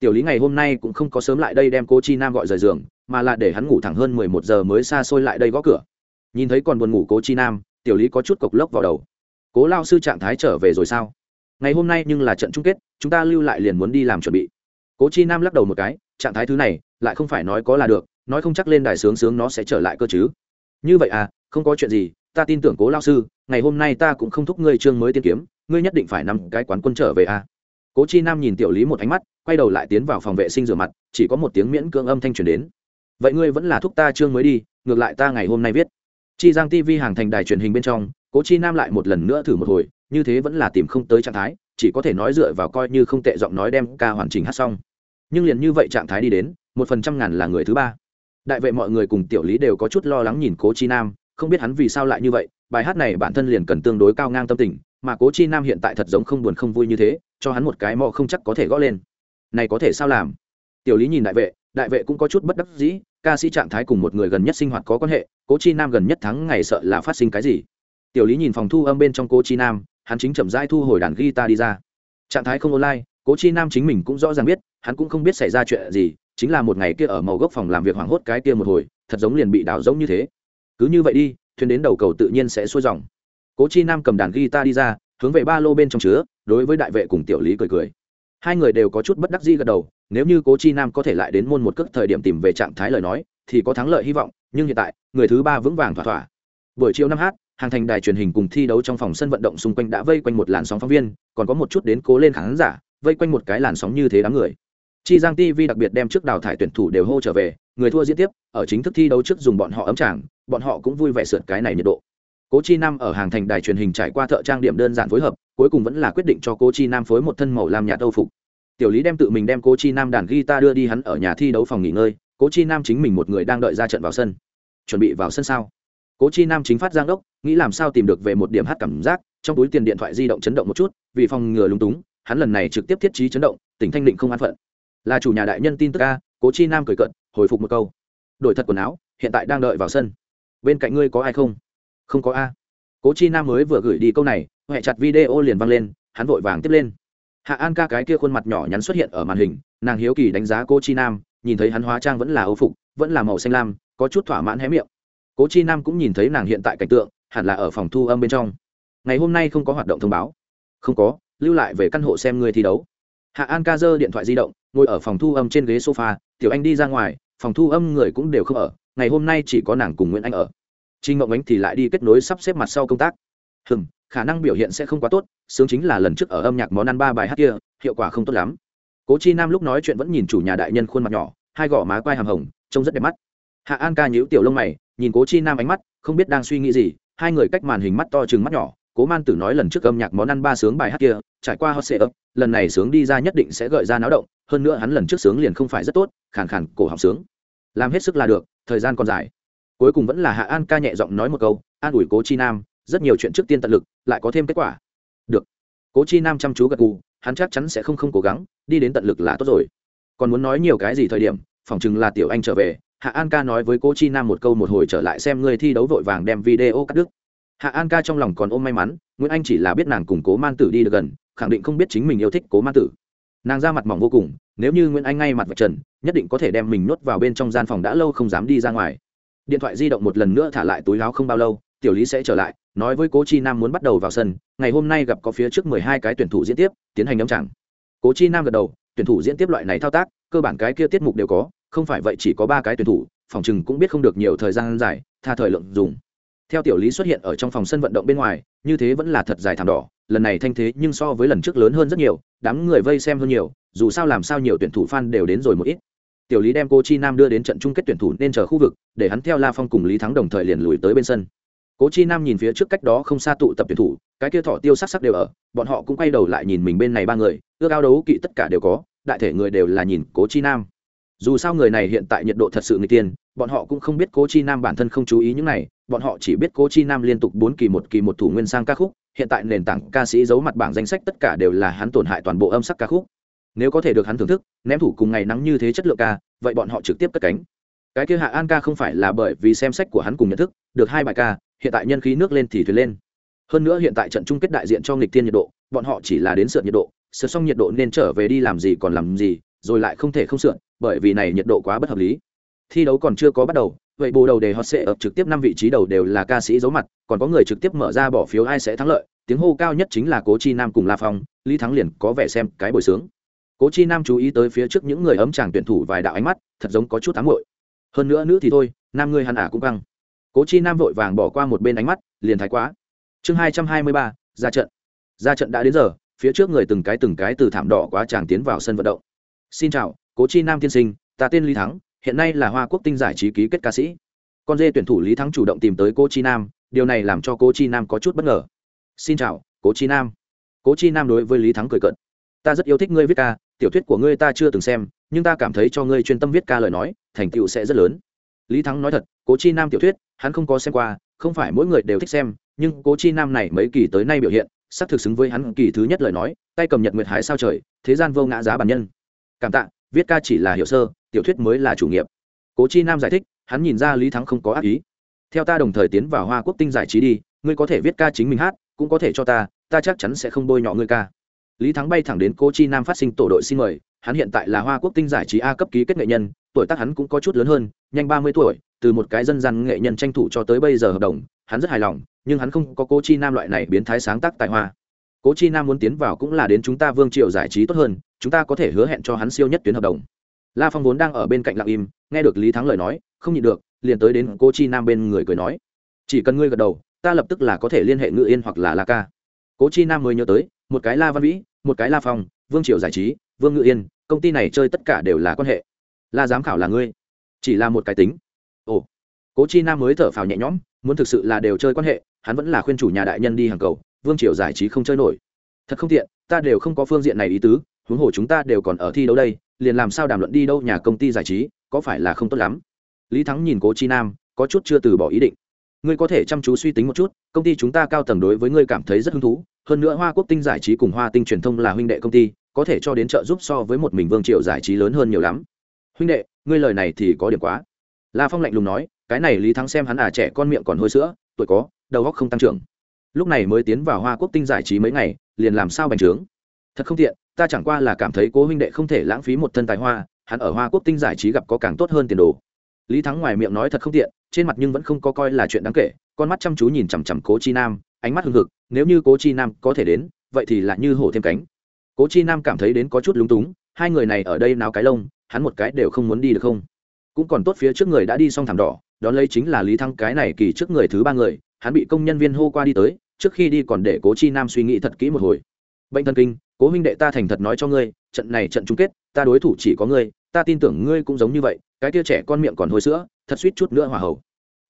Tiểu lý ngày hôm nay cũng không có sớm lại đây đem cố chi nam gọi rời giường, mà là để hắn ngủ thẳng hơn mười một giờ mới xa xôi lại đây gõ cửa. Nhìn thấy còn buồn ngủ cố chi nam, tiểu lý có chút cộc lốc vào đầu. Cố lao sư trạng thái trở về rồi sao? Ngày hôm nay nhưng là trận chung kết, chúng ta lưu lại liền muốn đi làm chuẩn bị cố chi nam lắc đầu một cái, trạng thái thứ này, lại không phải nói có là được, nói không chắc lên đài sướng sướng nó sẽ trở lại cơ chứ. Như vậy à không có chuyện gì, ta tin tưởng cố lao sư, ngày hôm nay ta cũng không thúc ngươi chương mới tiên kiếm, ngươi nhất định phải nằm cái quán quân trở về à. Cố chi nam nhìn tiểu lý một ánh mắt, quay đầu lại tiến vào phòng vệ sinh rửa mặt, chỉ có một tiếng miễn cưỡng âm thanh truyền đến. Vậy ngươi vẫn là thúc ta chương mới đi, ngược lại ta ngày hôm nay viết. Chi giang tv hàng thành đài truyền hình bên trong, cố chi nam lại một lần nữa thử một hồi, như thế vẫn là tìm không tới trạng thái, chỉ có thể nói dựa vào coi như không tệ giọng nói đem ca hoàn chỉnh hát xong nhưng liền như vậy trạng thái đi đến, một phần trăm ngàn là người thứ ba. Đại vệ mọi người cùng tiểu lý đều có chút lo lắng nhìn cố chi nam, không biết hắn vì sao lại như vậy, bài hát này bản thân liền cần tương đối cao ngang tâm tình, mà cố chi nam hiện tại thật giống không buồn không vui như thế, cho hắn một cái mò không chắc có thể gõ lên. Này có thể sao làm? Tiểu lý nhìn đại vệ đại vệ cũng có chút bất đắc dĩ, ca sĩ trạng thái cùng một người gần nhất sinh hoạt có quan hệ, cố chi nam gần nhất tháng ngày sợ là phát sinh cái gì? Tiểu lý nhìn phòng thu âm bên trong cố chi nam, hắn chính chậm rãi thu hồi đàn guitar đi ra. Trạng thái không online cố chi nam chính mình cũng rõ ràng biết, hắn cũng không biết xảy ra chuyện gì, chính là một ngày kia ở màu gốc phòng làm việc hoảng hốt cái kia một hồi, thật giống liền bị đảo giống như thế. Cứ như vậy đi, thuyền đến đầu cầu tự nhiên sẽ xuôi dòng. Cố chi nam cầm đàn guitar đi ra, hướng về ba lô bên trong chứa, đối với đại vệ cùng tiểu lý cười cười. Hai người đều có chút bất đắc dĩ gật đầu, nếu như cố chi nam có thể lại đến môn một cước thời điểm tìm về trạng thái lời nói, thì có thắng lợi hy vọng, nhưng hiện tại, người thứ ba vững vàng thỏa thỏa. Buổi chiều năm h hàng thành đài truyền hình cùng thi đấu trong phòng sân vận động xung quanh đã vây quanh một làn sóng phóng viên, còn có một chút đến cố lên khán giả vây quanh một cái làn sóng như thế đám người. Chi giang tv đặc biệt đem trước đào thải tuyển thủ đều hô trở về, người thua diễn tiếp, ở chính thức thi đấu trước dùng bọn họ ấm tràng, bọn họ cũng vui vẻ sượt cái này nhiệt độ. Cố chi nam ở hàng thành đài truyền hình trải qua thợ trang điểm đơn giản phối hợp, cuối cùng vẫn là quyết định cho cố chi nam phối một thân màu làm nhạt âu phục. Tiểu lý đem tự mình đem cố chi nam đàn guitar đưa đi hắn ở nhà thi đấu phòng nghỉ ngơi, cố chi nam chính mình một người đang đợi ra trận vào sân. Chuẩn bị vào sân sao? Cố chi nam chính phát giang đốc, nghĩ làm sao tìm được về một điểm hát cảm giác, trong túi tiền điện thoại di động chấn động một chút, vì phòng ngừa lúng túng hắn lần này trực tiếp thiết trí chấn động, tỉnh thanh định không an phận. Là chủ nhà đại nhân tin tức a, cố chi nam cười cận hồi phục một câu. Đổi thật quần áo, hiện tại đang đợi vào sân. Bên cạnh ngươi có ai không? Không có a. Cố chi nam mới vừa gửi đi câu này huệ chặt video liền văng lên, hắn vội vàng tiếp lên. Hạ an ca cái kia khuôn mặt nhỏ nhắn xuất hiện ở màn hình, nàng hiếu kỳ đánh giá cô chi nam, nhìn thấy hắn hóa trang vẫn là âu phục, vẫn là màu xanh lam, có chút thỏa mãn hé miệng. Cố chi nam cũng nhìn thấy nàng hiện tại cảnh tượng, hẳn là ở phòng thu âm bên trong. Ngày hôm nay không có hoạt động thông báo. Không có lưu lại về căn hộ xem người thi đấu. Hạ an ca giơ điện thoại di động, ngồi ở phòng thu âm trên ghế sofa, tiểu anh đi ra ngoài, phòng thu âm người cũng đều không ở, ngày hôm nay chỉ có nàng cùng nguyễn anh ở. Trinh ngộng ánh thì lại đi kết nối sắp xếp mặt sau công tác. Hừm, khả năng biểu hiện sẽ không quá tốt, sướng chính là lần trước ở âm nhạc món ăn ba bài hát kia, hiệu quả không tốt lắm. Cố chi nam lúc nói chuyện vẫn nhìn chủ nhà đại nhân khuôn mặt nhỏ, hai gò má quai hàm hồng, trông rất đẹp mắt. Hạ an ca nhíu tiểu lông mày, nhìn cố chi nam ánh mắt, không biết đang suy nghĩ gì, hai người cách màn hình mắt to chừng mắt nhỏ cố man tử nói lần trước âm nhạc món ăn ba sướng bài hát kia, trải qua hot sệ ấp lần này sướng đi ra nhất định sẽ gợi ra náo động, hơn nữa hắn lần trước sướng liền không phải rất tốt, khàn khàn cổ họng sướng. Làm hết sức là được, thời gian còn dài. Cuối cùng vẫn là hạ an ca nhẹ giọng nói một câu, an ủi cố chi nam, rất nhiều chuyện trước tiên tận lực, lại có thêm kết quả. Được. Cố chi nam chăm chú gật gù, hắn chắc chắn sẽ không không cố gắng, đi đến tận lực là tốt rồi. Còn muốn nói nhiều cái gì thời điểm, phỏng chừng là tiểu anh trở về, hạ an ca nói với cố chi nam một câu một hồi trở lại xem người thi đấu vội vàng đem video cắt đứt hạ an ca trong lòng còn ôm may mắn, nguyễn anh chỉ là biết nàng cùng cố man tử đi được gần, khẳng định không biết chính mình yêu thích cố man tử. Nàng ra mặt mỏng vô cùng, nếu như nguyễn anh ngay mặt vật trần, nhất định có thể đem mình nuốt vào bên trong gian phòng đã lâu không dám đi ra ngoài. Điện thoại di động một lần nữa thả lại túi láo không bao lâu, tiểu lý sẽ trở lại, nói với cố chi nam muốn bắt đầu vào sân, ngày hôm nay gặp có phía trước mười hai cái tuyển thủ diễn tiếp, tiến hành ấm chẳng cố chi nam gật đầu, tuyển thủ diễn tiếp loại này thao tác, cơ bản cái kia tiết mục đều có, không phải vậy chỉ có ba cái tuyển thủ, phòng chừng cũng biết không được nhiều thời gian dài, tha thời lượng dùng theo tiểu lý xuất hiện ở trong phòng sân vận động bên ngoài, như thế vẫn là thật dài thảm đỏ. Lần này thanh thế nhưng so với lần trước lớn hơn rất nhiều, đám người vây xem hơn nhiều, dù sao làm sao nhiều tuyển thủ fan đều đến rồi một ít. Tiểu lý đem cô chi nam đưa đến trận chung kết tuyển thủ nên chờ khu vực, để hắn theo la phong cùng lý thắng đồng thời liền lùi tới bên sân. Cố chi nam nhìn phía trước cách đó không xa tụ tập tuyển thủ, cái kia thọ tiêu sắc sắc đều ở, bọn họ cũng quay đầu lại nhìn mình bên này ba người, ước ao đấu kỵ tất cả đều có, đại thể người đều là nhìn cố chi nam. Dù sao người này hiện tại nhiệt độ thật sự người tiên bọn họ cũng không biết cố chi nam bản thân không chú ý những này, bọn họ chỉ biết cố chi nam liên tục bốn kỳ một kỳ một thủ nguyên sang ca khúc, hiện tại nền tảng ca sĩ giấu mặt bảng danh sách tất cả đều là hắn tổn hại toàn bộ âm sắc ca khúc. Nếu có thể được hắn thưởng thức, ném thủ cùng ngày nắng như thế chất lượng ca, vậy bọn họ trực tiếp cất cánh. Cái kia hạ an ca không phải là bởi vì xem sách của hắn cùng nhận thức, được hai bài ca, hiện tại nhân khí nước lên thì thuyền lên. Hơn nữa hiện tại trận chung kết đại diện cho nghịch thiên nhiệt độ, bọn họ chỉ là đến sượn nhiệt độ sượt xong nhiệt độ nên trở về đi làm gì còn làm gì, rồi lại không thể không sượn, bởi vì này nhiệt độ quá bất hợp lý thi đấu còn chưa có bắt đầu, vậy bồ đầu đề họ sẽ ập trực tiếp năm vị trí đầu đều là ca sĩ giấu mặt, còn có người trực tiếp mở ra bỏ phiếu ai sẽ thắng lợi, tiếng hô cao nhất chính là cố chi nam cùng la phong, lý thắng liền có vẻ xem cái bồi sướng. Cố chi nam chú ý tới phía trước những người ấm chàng tuyển thủ vài đạo ánh mắt, thật giống có chút ám hội hơn nữa nữ thì thôi, nam ngươi hẳn ả cũng căng. Cố chi nam vội vàng bỏ qua một bên ánh mắt, liền thái quá. Chương hai trăm hai mươi ba, ra trận. Ra trận đã đến giờ, phía trước người từng cái từng cái từ thảm đỏ quá chàng tiến vào sân vận động. Xin chào, cố chi nam tiên sinh, ta tên lý thắng hiện nay là hoa quốc tinh giải trí ký kết ca sĩ. Con dê tuyển thủ lý thắng chủ động tìm tới cô chi nam, điều này làm cho cô chi nam có chút bất ngờ. Xin chào cố chi nam. Cố chi nam đối với lý thắng cười cận ta rất yêu thích ngươi viết ca, tiểu thuyết của ngươi ta chưa từng xem, nhưng ta cảm thấy cho ngươi chuyên tâm viết ca lời nói, thành tựu sẽ rất lớn. Lý thắng nói thật cố chi nam tiểu thuyết, hắn không có xem qua, không phải mỗi người đều thích xem, nhưng cố chi nam này mấy kỳ tới nay biểu hiện, sắp thực xứng với hắn kỳ thứ nhất lời nói, tay cầm nhật nguyệt hái sao trời, thế gian vô ngã giá bản nhân. Cảm tạ viết ca chỉ là hiệu sơ, tiểu thuyết mới là chủ nghiệp. Cố chi nam giải thích, hắn nhìn ra lý thắng không có ác ý. Theo ta đồng thời tiến vào hoa quốc tinh giải trí đi, ngươi có thể viết ca chính mình hát, cũng có thể cho ta ta chắc chắn sẽ không bôi nhọ ngươi ca. Lý thắng bay thẳng đến cố chi nam phát sinh tổ đội xin mời, hắn hiện tại là hoa quốc tinh giải trí a cấp ký kết nghệ nhân, tuổi tác hắn cũng có chút lớn hơn, nhanh ba mươi tuổi, từ một cái dân gian nghệ nhân tranh thủ cho tới bây giờ hợp đồng, hắn rất hài lòng, nhưng hắn không có cố chi nam loại này biến thái sáng tác tại hoa. Cố chi nam muốn tiến vào cũng là đến chúng ta vương triệu giải trí tốt hơn chúng ta có thể hứa hẹn cho hắn siêu nhất tuyến hợp đồng. La phong vốn đang ở bên cạnh lặng im, nghe được lý thắng lời nói, không nhịn được, liền tới đến cố chi nam bên người cười nói, chỉ cần ngươi gật đầu, ta lập tức là có thể liên hệ ngự yên hoặc là la ca. Cố chi nam mới nhớ tới, một cái la văn vĩ, một cái la phong, vương triều giải trí, vương ngự yên, công ty này chơi tất cả đều là quan hệ. La giám khảo là ngươi, chỉ là một cái tính. Ồ. Cố chi nam mới thở phào nhẹ nhõm, muốn thực sự là đều chơi quan hệ, hắn vẫn là khuyên chủ nhà đại nhân đi hàng cầu, vương triều giải trí không chơi nổi. Thật không tiện, ta đều không có phương diện này ý tứ huống hồ chúng ta đều còn ở thi đấu đây, liền làm sao đàm luận đi đâu nhà công ty giải trí, có phải là không tốt lắm? Lý thắng nhìn cố chi nam, có chút chưa từ bỏ ý định. Ngươi có thể chăm chú suy tính một chút, công ty chúng ta cao tầng đối với ngươi cảm thấy rất hứng thú, hơn nữa hoa quốc tinh giải trí cùng hoa tinh truyền thông là huynh đệ công ty, có thể cho đến trợ giúp so với một mình vương triệu giải trí lớn hơn nhiều lắm. Huynh đệ, ngươi lời này thì có điểm quá. La phong lạnh lùng nói, cái này lý thắng xem hắn à trẻ con miệng còn hôi sữa, tuổi có, đầu óc không tăng trưởng. Lúc này mới tiến vào hoa quốc tinh giải trí mấy ngày, liền làm sao bành trướng thật không tiện, ta chẳng qua là cảm thấy cố huynh đệ không thể lãng phí một thân tài hoa, hắn ở hoa quốc tinh giải trí gặp có càng tốt hơn tiền đồ. Lý thắng ngoài miệng nói thật không tiện, trên mặt nhưng vẫn không có coi là chuyện đáng kể, con mắt chăm chú nhìn chằm chằm cố chi nam, ánh mắt hưng hực, nếu như cố chi nam có thể đến, vậy thì là như hổ thêm cánh. Cố chi nam cảm thấy đến có chút lúng túng, hai người này ở đây nào cái lông, hắn một cái đều không muốn đi được không? Cũng còn tốt phía trước người đã đi xong thảm đỏ, đón lấy chính là lý thăng cái này kỳ trước người thứ ba người, hắn bị công nhân viên hô qua đi tới, trước khi đi còn để cố chi nam suy nghĩ thật kỹ một hồi. Bệnh thần kinh cố huynh đệ ta thành thật nói cho ngươi, trận này trận chung kết, ta đối thủ chỉ có ngươi, ta tin tưởng ngươi cũng giống như vậy, cái tia trẻ con miệng còn hôi sữa, thật suýt chút nữa hòa hậu.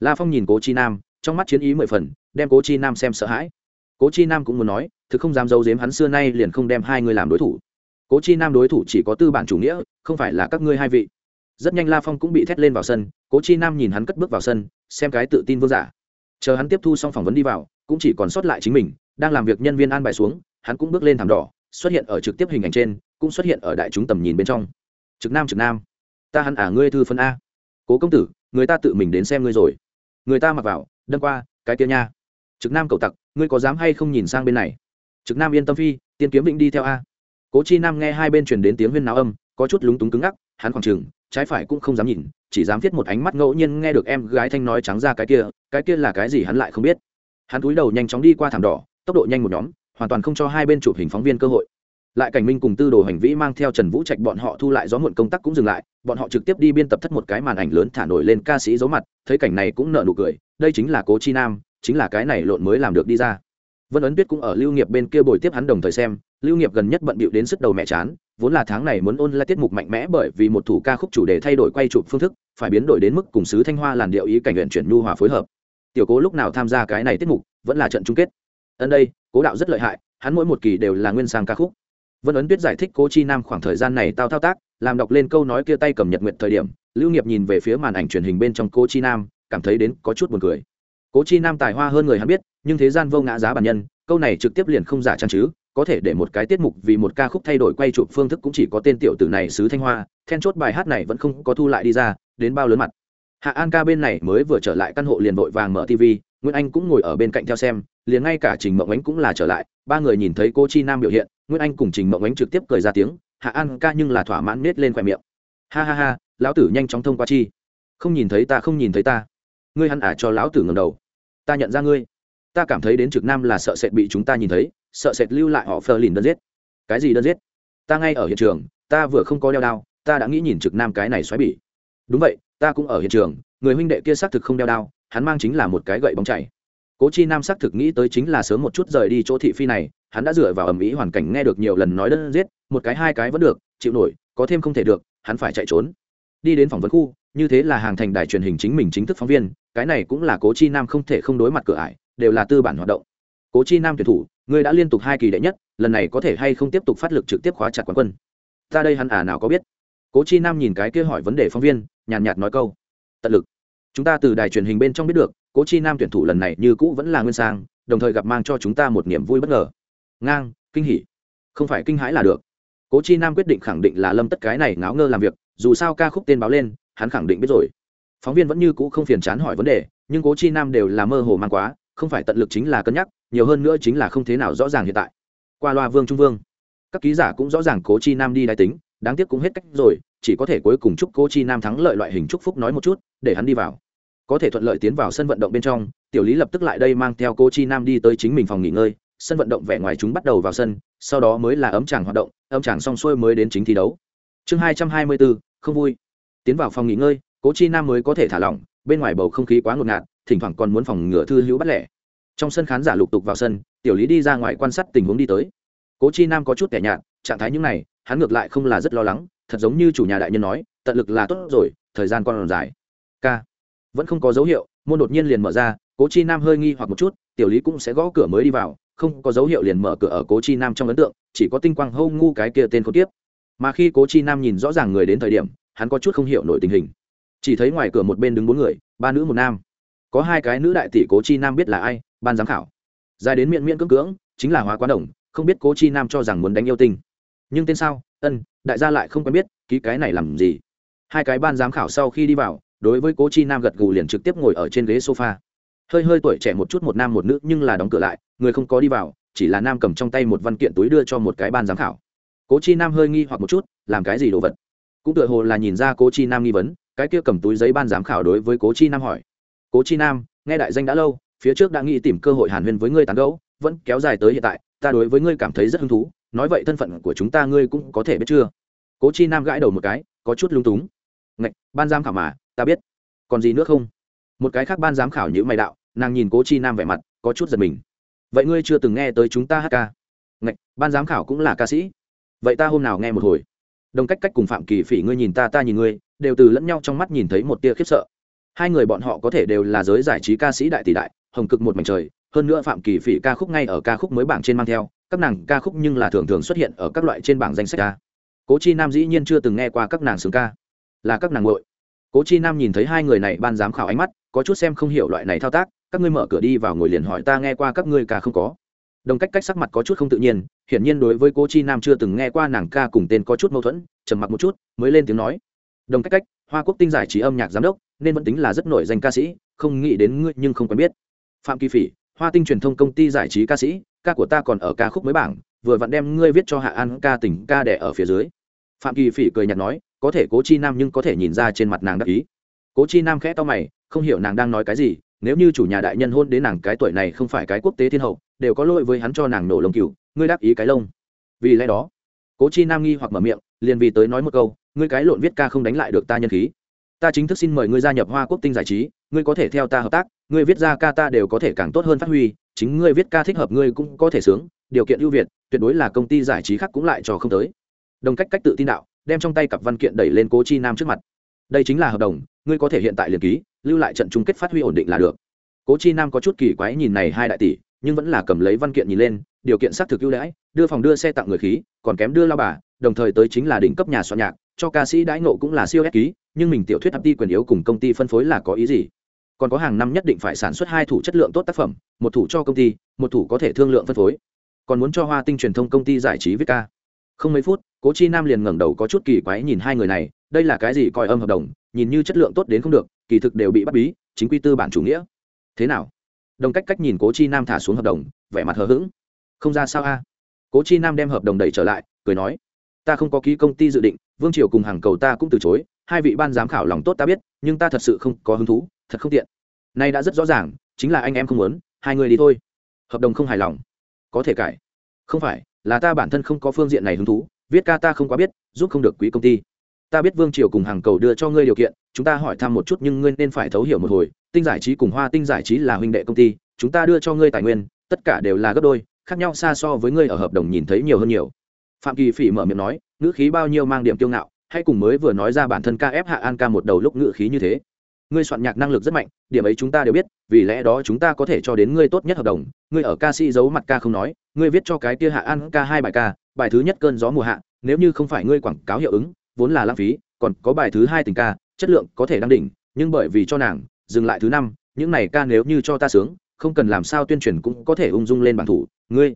La phong nhìn cố chi nam, trong mắt chiến ý mười phần, đem cố chi nam xem sợ hãi. Cố chi nam cũng muốn nói, thực không dám giấu giếm hắn xưa nay liền không đem hai người làm đối thủ. Cố chi nam đối thủ chỉ có tư bản chủ nghĩa, không phải là các ngươi hai vị. Rất nhanh la phong cũng bị thét lên vào sân, cố chi nam nhìn hắn cất bước vào sân, xem cái tự tin vương giả. Chờ hắn tiếp thu xong phỏng vấn đi vào, cũng chỉ còn sót lại chính mình, đang làm việc nhân viên an bài xuống, hắn cũng bước lên thảm đỏ xuất hiện ở trực tiếp hình ảnh trên, cũng xuất hiện ở đại chúng tầm nhìn bên trong. Trực nam trực nam. Ta hẳn à ngươi thư phân a. Cố công tử, người ta tự mình đến xem ngươi rồi. Người ta mặc vào, đâm qua, cái kia nha. Trực nam cậu tặc, ngươi có dám hay không nhìn sang bên này? Trực nam yên tâm phi, tiên kiếm vĩnh đi theo a. Cố chi nam nghe hai bên truyền đến tiếng huyên náo âm, có chút lúng túng cứng ngắc, hắn khoảng chừng trái phải cũng không dám nhìn, chỉ dám viết một ánh mắt ngẫu nhiên nghe được em gái thanh nói trắng ra cái kia cái kia là cái gì hắn lại không biết. Hắn cúi đầu nhanh chóng đi qua thảm đỏ, tốc độ nhanh một nhóm hoàn toàn không cho hai bên chụp hình phóng viên cơ hội. Lại cảnh minh cùng tư đồ hành vĩ mang theo trần vũ trạch bọn họ thu lại gió muộn công tác cũng dừng lại, bọn họ trực tiếp đi biên tập thất một cái màn ảnh lớn thả nổi lên ca sĩ giấu mặt, thấy cảnh này cũng nợ nụ cười, đây chính là cố chi nam, chính là cái này lộn mới làm được đi ra. Vân ấn tuyết cũng ở lưu nghiệp bên kia bồi tiếp hắn đồng thời xem, lưu nghiệp gần nhất bận bịu đến sức đầu mẹ chán, vốn là tháng này muốn ôn lại tiết mục mạnh mẽ bởi vì một thủ ca khúc chủ đề thay đổi quay chụp phương thức, phải biến đổi đến mức cùng sứ thanh hoa làn điệu ý cảnh luyện chuyển nhu hòa phối hợp. Tiểu cố lúc nào tham gia cái này tiết mục, vẫn là trận chung kết. Ân đây cố đạo rất lợi hại, hắn mỗi một kỳ đều là nguyên sang ca khúc. Vân ấn tuyết giải thích cố chi nam khoảng thời gian này tao thao tác, làm đọc lên câu nói kia tay cầm nhật nguyện thời điểm, lưu nghiệp nhìn về phía màn ảnh truyền hình bên trong Cố chi nam, cảm thấy đến có chút buồn cười. Cố chi nam tài hoa hơn người hắn biết, nhưng thế gian vô ngã giá bản nhân, câu này trực tiếp liền không giả trang chứ, có thể để một cái tiết mục vì một ca khúc thay đổi quay chụp phương thức cũng chỉ có tên tiểu tử này sứ thanh hoa, then chốt bài hát này vẫn không có thu lại đi ra, đến bao lớn mặt. Hạ an ca bên này mới vừa trở lại căn hộ liền vội vàng mở tv nguyễn anh cũng ngồi ở bên cạnh theo xem liền ngay cả trình mộng ánh cũng là trở lại, ba người nhìn thấy cô chi nam biểu hiện nguyễn anh cùng trình mộng ánh trực tiếp cười ra tiếng, hạ an ca nhưng là thỏa mãn nết lên khoe miệng. Ha ha ha, lão tử nhanh chóng thông qua chi. Không nhìn thấy ta, không nhìn thấy ta. Ngươi hẳn ả cho lão tử ngầm đầu. Ta nhận ra ngươi. Ta cảm thấy đến trực nam là sợ sệt bị chúng ta nhìn thấy, sợ sệt lưu lại họ phờ lìn đơn giết. Cái gì đơn giết? Ta ngay ở hiện trường, ta vừa không có đeo đao, ta đã nghĩ nhìn trực nam cái này xoáy bỉ. Đúng vậy, ta cũng ở hiện trường, người huynh đệ kia xác thực không đeo đao, hắn mang chính là một cái gậy bóng chảy cố chi nam xác thực nghĩ tới chính là sớm một chút rời đi chỗ thị phi này, hắn đã dựa vào ầm ĩ hoàn cảnh nghe được nhiều lần nói đơn giết, một cái hai cái vẫn được, chịu nổi, có thêm không thể được, hắn phải chạy trốn. Đi đến phỏng vấn khu, như thế là hàng thành đài truyền hình chính mình chính thức phóng viên, cái này cũng là cố chi nam không thể không đối mặt cửa ải, đều là tư bản hoạt động. Cố chi nam tuyển thủ người đã liên tục hai kỳ đệ nhất, lần này có thể hay không tiếp tục phát lực trực tiếp khóa chặt quán quân? Ta đây hắn à nào có biết? Cố chi nam nhìn cái kia hỏi vấn đề phóng viên, nhàn nhạt nói câu. Tận lực. Chúng ta từ đài truyền hình bên trong biết được cố chi nam tuyển thủ lần này như cũ vẫn là nguyên sang, đồng thời gặp mang cho chúng ta một niềm vui bất ngờ. Ngang, kinh hỉ. Không phải kinh hãi là được. Cố chi nam quyết định khẳng định là lâm tất cái này ngáo ngơ làm việc, dù sao ca khúc tên báo lên, hắn khẳng định biết rồi. Phóng viên vẫn như cũ không phiền chán hỏi vấn đề, nhưng cố chi nam đều là mơ hồ mang quá, không phải tận lực chính là cân nhắc, nhiều hơn nữa chính là không thế nào rõ ràng hiện tại. Qua loa vương trung vương. Các ký giả cũng rõ ràng cố chi nam đi đáy tính, đáng tiếc cũng hết cách rồi, chỉ có thể cuối cùng chúc cố chi nam thắng lợi loại hình chúc phúc nói một chút, để hắn đi vào có thể thuận lợi tiến vào sân vận động bên trong, tiểu lý lập tức lại đây mang theo cố chi nam đi tới chính mình phòng nghỉ ngơi, sân vận động vẻ ngoài chúng bắt đầu vào sân, sau đó mới là ấm chàng hoạt động, ấm chàng xong xuôi mới đến chính thi đấu. Chương hai trăm hai mươi bốn, không vui. Tiến vào phòng nghỉ ngơi cố chi nam mới có thể thả lỏng, bên ngoài bầu không khí quá ngột ngạt, thỉnh thoảng còn muốn phòng ngựa thư hữu bắt lẻ. Trong sân khán giả lục tục vào sân, tiểu lý đi ra ngoài quan sát tình huống đi tới. Cố chi nam có chút kẻ nhạt, trạng thái những này, hắn ngược lại không là rất lo lắng, thật giống như chủ nhà đại nhân nói, tận lực là tốt rồi, thời gian còn dài. K vẫn không có dấu hiệu, môn đột nhiên liền mở ra, cố chi nam hơi nghi hoặc một chút, tiểu lý cũng sẽ gõ cửa mới đi vào, không có dấu hiệu liền mở cửa ở cố chi nam trong ấn tượng, chỉ có tinh quang hâu ngu cái kia tên có tiếp mà khi cố chi nam nhìn rõ ràng người đến thời điểm, hắn có chút không hiểu nổi tình hình. Chỉ thấy ngoài cửa một bên đứng bốn người, ba nữ một nam. Có hai cái nữ đại tỷ cố chi nam biết là ai, ban giám khảo. Dài đến miệng miệng cưỡng cưỡng, chính là hóa quá đồng, không biết cố chi nam cho rằng muốn đánh yêu tinh. Nhưng tên sao? Ân, đại gia lại không quen biết, ký cái này làm gì? Hai cái ban giám khảo sau khi đi vào đối với cố chi nam gật gù liền trực tiếp ngồi ở trên ghế sofa. Hơi hơi tuổi trẻ một chút một nam một nữ nhưng là đóng cửa lại, người không có đi vào, chỉ là nam cầm trong tay một văn kiện túi đưa cho một cái ban giám khảo. Cố chi nam hơi nghi hoặc một chút, làm cái gì đồ vật? Cũng tựa hồ là nhìn ra cố chi nam nghi vấn, cái kia cầm túi giấy ban giám khảo đối với cố chi nam hỏi. Cố chi nam, nghe đại danh đã lâu, phía trước đã nghĩ tìm cơ hội hàn huyên với ngươi tán gẫu, vẫn kéo dài tới hiện tại, ta đối với ngươi cảm thấy rất hứng thú, nói vậy thân phận của chúng ta ngươi cũng có thể biết chưa? Cố chi nam gãi đầu một cái, có chút lung túng. Ngạch, ban giám khảo mà ta biết. Còn gì nữa không? Một cái khác ban giám khảo như mày đạo, nàng nhìn cố chi nam vẻ mặt, có chút giật mình. Vậy ngươi chưa từng nghe tới chúng ta hát ca? Ngạch, ban giám khảo cũng là ca sĩ. Vậy ta hôm nào nghe một hồi? Đồng cách cách cùng phạm kỳ phỉ ngươi nhìn ta ta nhìn ngươi, đều từ lẫn nhau trong mắt nhìn thấy một tia khiếp sợ. Hai người bọn họ có thể đều là giới giải trí ca sĩ đại tỷ đại, hồng cực một mảnh trời, hơn nữa phạm kỳ phỉ ca khúc ngay ở ca khúc mới bảng trên mang theo, các nàng ca khúc nhưng là thường thường xuất hiện ở các loại trên bảng danh sách ca. Cố chi nam dĩ nhiên chưa từng nghe qua các nàng xướng ca. Là các nàng ngội cố chi nam nhìn thấy hai người này ban giám khảo ánh mắt, có chút xem không hiểu loại này thao tác, các ngươi mở cửa đi vào ngồi liền hỏi ta nghe qua các ngươi ca không có. Đồng cách cách sắc mặt có chút không tự nhiên, hiển nhiên đối với cố chi nam chưa từng nghe qua nàng ca cùng tên có chút mâu thuẫn, trầm mặc một chút, mới lên tiếng nói. Đồng cách cách, hoa quốc tinh giải trí âm nhạc giám đốc, nên vẫn tính là rất nổi danh ca sĩ, không nghĩ đến ngươi nhưng không quen biết. Phạm kỳ phỉ, hoa tinh truyền thông công ty giải trí ca sĩ, ca của ta còn ở ca khúc mới bảng, vừa vặn đem ngươi viết cho hạ an ca tỉnh ca đẻ ở phía dưới. Phạm kỳ phỉ cười nhạt nói có thể cố chi nam nhưng có thể nhìn ra trên mặt nàng đắc ý. Cố chi nam khẽ to mày, không hiểu nàng đang nói cái gì, nếu như chủ nhà đại nhân hôn đến nàng cái tuổi này không phải cái quốc tế thiên hậu, đều có lỗi với hắn cho nàng nổ lông cừu, ngươi đắc ý cái lông. Vì lẽ đó, cố chi nam nghi hoặc mở miệng, liền vì tới nói một câu, ngươi cái lộn viết ca không đánh lại được ta nhân khí. Ta chính thức xin mời ngươi gia nhập hoa quốc tinh giải trí, ngươi có thể theo ta hợp tác, ngươi viết ra ca ta đều có thể càng tốt hơn phát huy, chính ngươi viết ca thích hợp ngươi cũng có thể sướng, điều kiện ưu việt, tuyệt đối là công ty giải trí khác cũng lại cho không tới. Đồng cách cách tự tin đạo đem trong tay cặp văn kiện đẩy lên cố chi nam trước mặt. Đây chính là hợp đồng, ngươi có thể hiện tại liền ký, lưu lại trận chung kết phát huy ổn định là được. Cố chi nam có chút kỳ quái nhìn này hai đại tỷ, nhưng vẫn là cầm lấy văn kiện nhìn lên, điều kiện xác thực ưu đãi, đưa phòng đưa xe tặng người khí, còn kém đưa lao bà, đồng thời tới chính là đỉnh cấp nhà soạn nhạc, cho ca sĩ đãi ngộ cũng là siêu ép ký, nhưng mình tiểu thuyết hấp ti quyền yếu cùng công ty phân phối là có ý gì? Còn có hàng năm nhất định phải sản xuất hai thủ chất lượng tốt tác phẩm, một thủ cho công ty, một thủ có thể thương lượng phân phối. Còn muốn cho hoa tinh truyền thông công ty giải trí viết ca không mấy phút, cố chi nam liền ngẩng đầu có chút kỳ quái nhìn hai người này, đây là cái gì coi âm hợp đồng, nhìn như chất lượng tốt đến không được, kỳ thực đều bị bắt bí, chính quy tư bản chủ nghĩa. Thế nào? Đồng cách cách nhìn cố chi nam thả xuống hợp đồng, vẻ mặt hờ hững. Không ra sao a? Cố chi nam đem hợp đồng đẩy trở lại, cười nói, ta không có ký công ty dự định, vương triều cùng hàng cầu ta cũng từ chối, hai vị ban giám khảo lòng tốt ta biết, nhưng ta thật sự không có hứng thú, thật không tiện. Nay đã rất rõ ràng, chính là anh em không muốn, hai người đi thôi. Hợp đồng không hài lòng. Có thể cải không phải là ta bản thân không có phương diện này hứng thú, viết ca ta không quá biết, giúp không được quý công ty. Ta biết vương triều cùng hàng cầu đưa cho ngươi điều kiện, chúng ta hỏi thăm một chút nhưng ngươi nên phải thấu hiểu một hồi, tinh giải trí cùng hoa tinh giải trí là huynh đệ công ty, chúng ta đưa cho ngươi tài nguyên, tất cả đều là gấp đôi, khác nhau xa so với ngươi ở hợp đồng nhìn thấy nhiều hơn nhiều. Phạm kỳ phỉ mở miệng nói, ngữ khí bao nhiêu mang điểm kiêu ngạo, hay cùng mới vừa nói ra bản thân ca ép hạ an ca một đầu lúc ngữ khí như thế ngươi soạn nhạc năng lực rất mạnh, điểm ấy chúng ta đều biết, vì lẽ đó chúng ta có thể cho đến ngươi tốt nhất hợp đồng. Ngươi ở ca sĩ giấu mặt ca không nói, ngươi viết cho cái kia hạ an ca hai bài ca, bài thứ nhất cơn gió mùa hạ, nếu như không phải ngươi quảng cáo hiệu ứng, vốn là lãng phí, còn có bài thứ hai tình ca, chất lượng có thể đang đỉnh, nhưng bởi vì cho nàng, dừng lại thứ năm, những này ca nếu như cho ta sướng, không cần làm sao tuyên truyền cũng có thể ung dung lên bản thủ. Ngươi,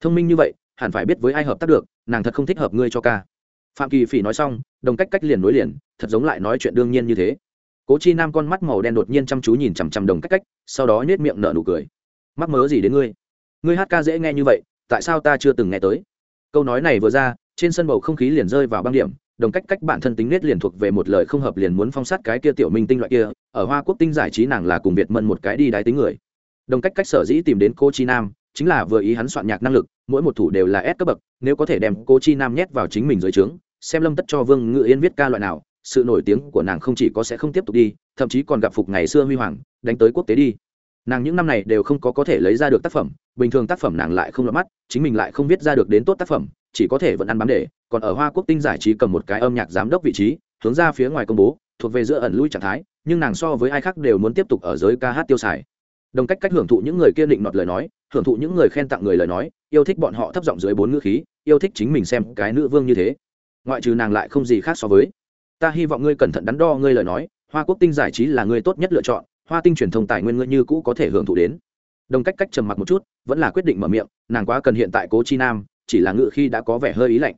thông minh như vậy, hẳn phải biết với ai hợp tác được, nàng thật không thích hợp ngươi cho ca. Phạm kỳ phỉ nói xong, đồng cách cách liền nối liền, thật giống lại nói chuyện đương nhiên như thế cố chi nam con mắt màu đen đột nhiên chăm chú nhìn chằm chằm đồng cách cách, sau đó nhét miệng nở nụ cười. Mắc mớ gì đến ngươi? Ngươi hát ca dễ nghe như vậy, tại sao ta chưa từng nghe tới? Câu nói này vừa ra, trên sân bầu không khí liền rơi vào băng điểm, đồng cách cách bản thân tính nết liền thuộc về một lời không hợp liền muốn phong sát cái kia tiểu minh tinh loại kia, ở hoa quốc tinh giải trí nàng là cùng việt mân một cái đi đái tính người. Đồng cách cách sở dĩ tìm đến cô chi nam, chính là vừa ý hắn soạn nhạc năng lực, mỗi một thủ đều là S cấp bậc, nếu có thể đem cô chi nam nhét vào chính mình dưới trướng, xem lâm tất cho vương ngự yên viết ca loại nào sự nổi tiếng của nàng không chỉ có sẽ không tiếp tục đi, thậm chí còn gặp phục ngày xưa huy hoàng, đánh tới quốc tế đi. Nàng những năm này đều không có có thể lấy ra được tác phẩm, bình thường tác phẩm nàng lại không lọt mắt, chính mình lại không viết ra được đến tốt tác phẩm, chỉ có thể vẫn ăn bám để, còn ở hoa quốc tinh giải trí cầm một cái âm nhạc giám đốc vị trí, hướng ra phía ngoài công bố, thuộc về giữa ẩn lui trạng thái, nhưng nàng so với ai khác đều muốn tiếp tục ở giới ca hát tiêu xài. Đồng cách cách hưởng thụ những người kia định nọt lời nói, hưởng thụ những người khen tặng người lời nói, yêu thích bọn họ thấp giọng dưới bốn ngữ khí, yêu thích chính mình xem cái nữ vương như thế. Ngoại trừ nàng lại không gì khác so với ta hy vọng ngươi cẩn thận đắn đo ngươi lời nói, hoa quốc tinh giải trí là ngươi tốt nhất lựa chọn, hoa tinh truyền thông tài nguyên ngươi như cũ có thể hưởng thụ đến. Đồng cách cách trầm mặc một chút, vẫn là quyết định mở miệng, nàng quá cần hiện tại cố chi nam, chỉ là ngự khi đã có vẻ hơi ý lạnh.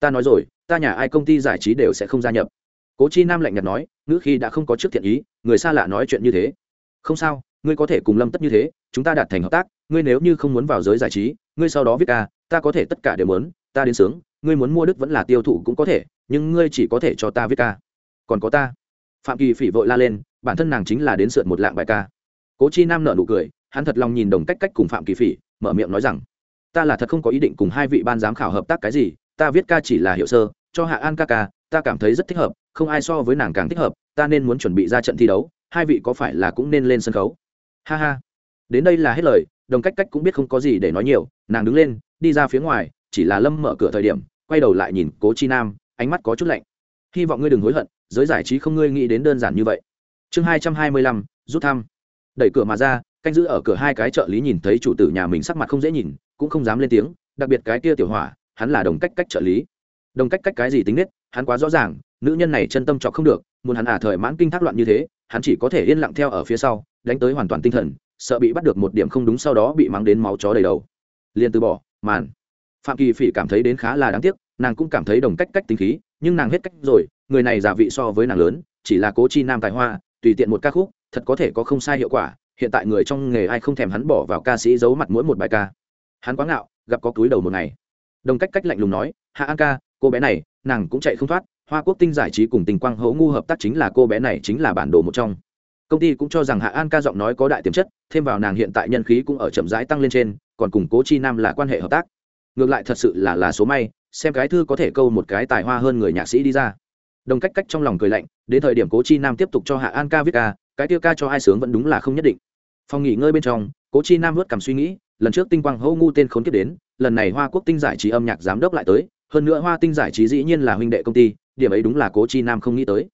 Ta nói rồi, ta nhà ai công ty giải trí đều sẽ không gia nhập. Cố chi nam lạnh nhạt nói ngữ khi đã không có trước thiện ý, người xa lạ nói chuyện như thế. Không sao, ngươi có thể cùng lâm tất như thế, chúng ta đạt thành hợp tác, ngươi nếu như không muốn vào giới giải trí, ngươi sau đó viết ca, ta có thể tất cả đều muốn, ta đến sướng, ngươi muốn mua đức vẫn là tiêu thụ cũng có thể nhưng ngươi chỉ có thể cho ta viết ca. Còn có ta. Phạm kỳ phỉ vội la lên, bản thân nàng chính là đến sượn một lạng bài ca. Cố chi nam nợ nụ cười, hắn thật lòng nhìn đồng cách cách cùng phạm kỳ phỉ, mở miệng nói rằng, ta là thật không có ý định cùng hai vị ban giám khảo hợp tác cái gì, ta viết ca chỉ là hiệu sơ, cho hạ an ca ca, ta cảm thấy rất thích hợp, không ai so với nàng càng thích hợp, ta nên muốn chuẩn bị ra trận thi đấu, hai vị có phải là cũng nên lên sân khấu? Ha ha. Đến đây là hết lời, đồng cách cách cũng biết không có gì để nói nhiều, nàng đứng lên, đi ra phía ngoài, chỉ là lâm mở cửa thời điểm, quay đầu lại nhìn cố chi nam ánh mắt có chút lạnh. Hy vọng ngươi đừng hối hận, giới giải trí không ngươi nghĩ đến đơn giản như vậy. Chương hai trăm hai mươi lăm, rút thăm. Đẩy cửa mà ra, canh giữ ở cửa hai cái trợ lý nhìn thấy chủ tử nhà mình sắc mặt không dễ nhìn, cũng không dám lên tiếng, đặc biệt cái kia tiểu hỏa, hắn là đồng cách cách trợ lý. Đồng cách cách cái gì tính nết, hắn quá rõ ràng, nữ nhân này chân tâm trọc không được, muốn hắn à thời mãn kinh thác loạn như thế, hắn chỉ có thể yên lặng theo ở phía sau, đánh tới hoàn toàn tinh thần, sợ bị bắt được một điểm không đúng sau đó bị mắng đến máu chó đầy đầu. Liền từ bỏ, màn. Phạm kỳ phỉ cảm thấy đến khá là đáng tiếc nàng cũng cảm thấy đồng cách cách tính khí, nhưng nàng hết cách rồi, người này giả vị so với nàng lớn, chỉ là cố chi nam tài hoa, tùy tiện một ca khúc, thật có thể có không sai hiệu quả, hiện tại người trong nghề ai không thèm hắn bỏ vào ca sĩ giấu mặt mỗi một bài ca. Hắn quá ngạo, gặp có túi đầu một ngày. Đồng cách cách lạnh lùng nói hạ an ca, cô bé này, nàng cũng chạy không thoát, hoa quốc tinh giải trí cùng tình quang hấu ngu hợp tác chính là cô bé này chính là bản đồ một trong. Công ty cũng cho rằng hạ an ca giọng nói có đại tiềm chất, thêm vào nàng hiện tại nhân khí cũng ở chậm rãi tăng lên trên, còn cùng cố chi nam là quan hệ hợp tác. Ngược lại thật sự là là số may xem cái thư có thể câu một cái tài hoa hơn người nhạc sĩ đi ra. Đồng cách cách trong lòng cười lạnh, đến thời điểm cố chi nam tiếp tục cho hạ an ca viết ca, cái tiêu ca cho ai sướng vẫn đúng là không nhất định. Phòng nghỉ ngơi bên trong, cố chi nam vớt cảm suy nghĩ, lần trước tinh quang hô ngu tên khốn kiếp đến, lần này hoa quốc tinh giải trí âm nhạc giám đốc lại tới, hơn nữa hoa tinh giải trí dĩ nhiên là huynh đệ công ty, điểm ấy đúng là cố chi nam không nghĩ tới.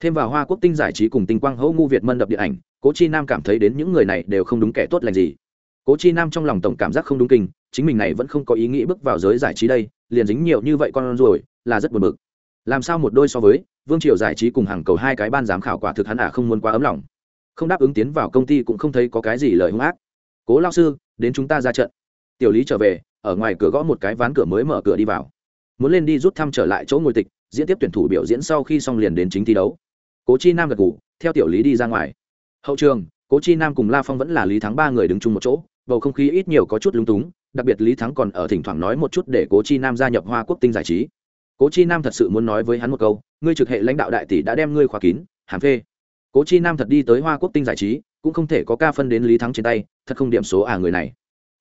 Thêm vào hoa quốc tinh giải trí cùng tinh quang hô ngu việt mân đập điện ảnh, cố chi nam cảm thấy đến những người này đều không đúng kẻ tốt lành gì. Cố chi nam trong lòng tổng cảm giác không đúng kinh chính mình này vẫn không có ý nghĩ bước vào giới giải trí đây, liền dính nhiều như vậy con rồi, là rất buồn bực. Làm sao một đôi so với, vương triều giải trí cùng hàng cầu hai cái ban giám khảo quả thực hắn à không muốn quá ấm lòng. Không đáp ứng tiến vào công ty cũng không thấy có cái gì lời hung ác. Cố lao sư, đến chúng ta ra trận. Tiểu lý trở về, ở ngoài cửa gõ một cái ván cửa mới mở cửa đi vào. Muốn lên đi rút thăm trở lại chỗ ngồi tịch, diễn tiếp tuyển thủ biểu diễn sau khi xong liền đến chính thi đấu. Cố chi nam gật ngủ theo tiểu lý đi ra ngoài. Hậu trường, cố chi nam cùng la phong vẫn là lý thắng ba người đứng chung một chỗ, bầu không khí ít nhiều có chút lúng túng đặc biệt lý thắng còn ở thỉnh thoảng nói một chút để cố chi nam gia nhập hoa quốc tinh giải trí. Cố chi nam thật sự muốn nói với hắn một câu, ngươi trực hệ lãnh đạo đại tỷ đã đem ngươi khóa kín hàm phê. Cố chi nam thật đi tới hoa quốc tinh giải trí, cũng không thể có ca phân đến lý thắng trên tay, thật không điểm số à người này.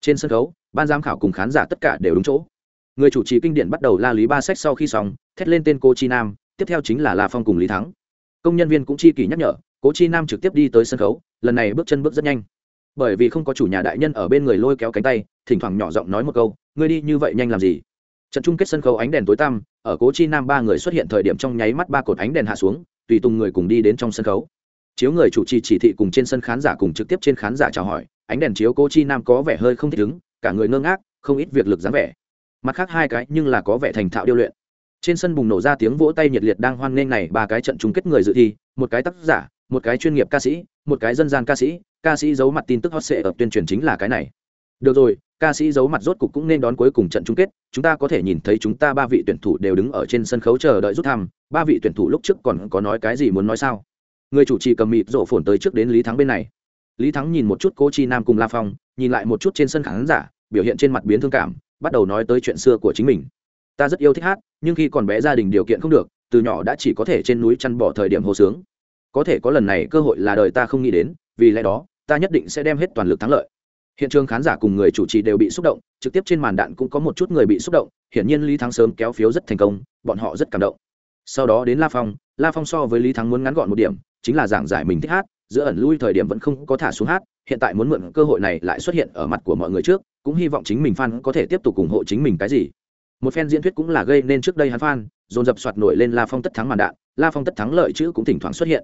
Trên sân khấu, ban giám khảo cùng khán giả tất cả đều đúng chỗ. Người chủ trì kinh điển bắt đầu la lý ba sách sau khi xong, thét lên tên cô chi nam, tiếp theo chính là la phong cùng lý thắng. Công nhân viên cũng chi kỳ nhắc nhở, cố chi nam trực tiếp đi tới sân khấu, lần này bước chân bước rất nhanh. Bởi vì không có chủ nhà đại nhân ở bên người lôi kéo cánh tay thỉnh thoảng nhỏ giọng nói một câu, ngươi đi, như vậy nhanh làm gì? Trận chung kết sân khấu ánh đèn tối tăm, ở cố chi nam ba người xuất hiện thời điểm trong nháy mắt ba cột ánh đèn hạ xuống, tùy tùng người cùng đi đến trong sân khấu. Chiếu người chủ trì chỉ thị cùng trên sân khán giả cùng trực tiếp trên khán giả chào hỏi, ánh đèn chiếu cố chi nam có vẻ hơi không thích ứng, cả người ngơ ngác, không ít việc lực dáng vẻ. Mặt khác hai cái nhưng là có vẻ thành thạo điêu luyện. Trên sân bùng nổ ra tiếng vỗ tay nhiệt liệt đang hoan nghênh này ba cái trận chung kết người dự thi, một cái tác giả, một cái chuyên nghiệp ca sĩ, một cái dân gian ca sĩ ca sĩ giấu mặt tin tức hot sệ ở tuyên truyền chính là cái này được rồi, ca sĩ giấu mặt rốt cục cũng nên đón cuối cùng trận chung kết, chúng ta có thể nhìn thấy chúng ta ba vị tuyển thủ đều đứng ở trên sân khấu chờ đợi rút thăm. Ba vị tuyển thủ lúc trước còn có nói cái gì muốn nói sao? Người chủ trì cầm mịt rộ phồn tới trước đến lý thắng bên này. Lý thắng nhìn một chút cô chi nam cùng la phong, nhìn lại một chút trên sân khán giả, biểu hiện trên mặt biến thương cảm, bắt đầu nói tới chuyện xưa của chính mình. Ta rất yêu thích hát, nhưng khi còn bé gia đình điều kiện không được, từ nhỏ đã chỉ có thể trên núi chăn bỏ thời điểm hồ sướng. Có thể có lần này cơ hội là đời ta không nghĩ đến, vì lẽ đó, ta nhất định sẽ đem hết toàn lực thắng lợi hiện trường khán giả cùng người chủ trì đều bị xúc động, trực tiếp trên màn đạn cũng có một chút người bị xúc động, hiển nhiên lý thắng sớm kéo phiếu rất thành công, bọn họ rất cảm động. Sau đó đến la phong la phong so với lý thắng muốn ngắn gọn một điểm, chính là giảng giải mình thích hát, giữa ẩn lui thời điểm vẫn không có thả xuống hát, hiện tại muốn mượn cơ hội này lại xuất hiện ở mặt của mọi người trước, cũng hy vọng chính mình fan có thể tiếp tục ủng hộ chính mình cái gì. Một phen diễn thuyết cũng là gây nên trước đây hắn fan, dồn dập soạt nổi lên la phong tất thắng màn đạn, la phong tất thắng lợi chữ cũng thỉnh thoảng xuất hiện.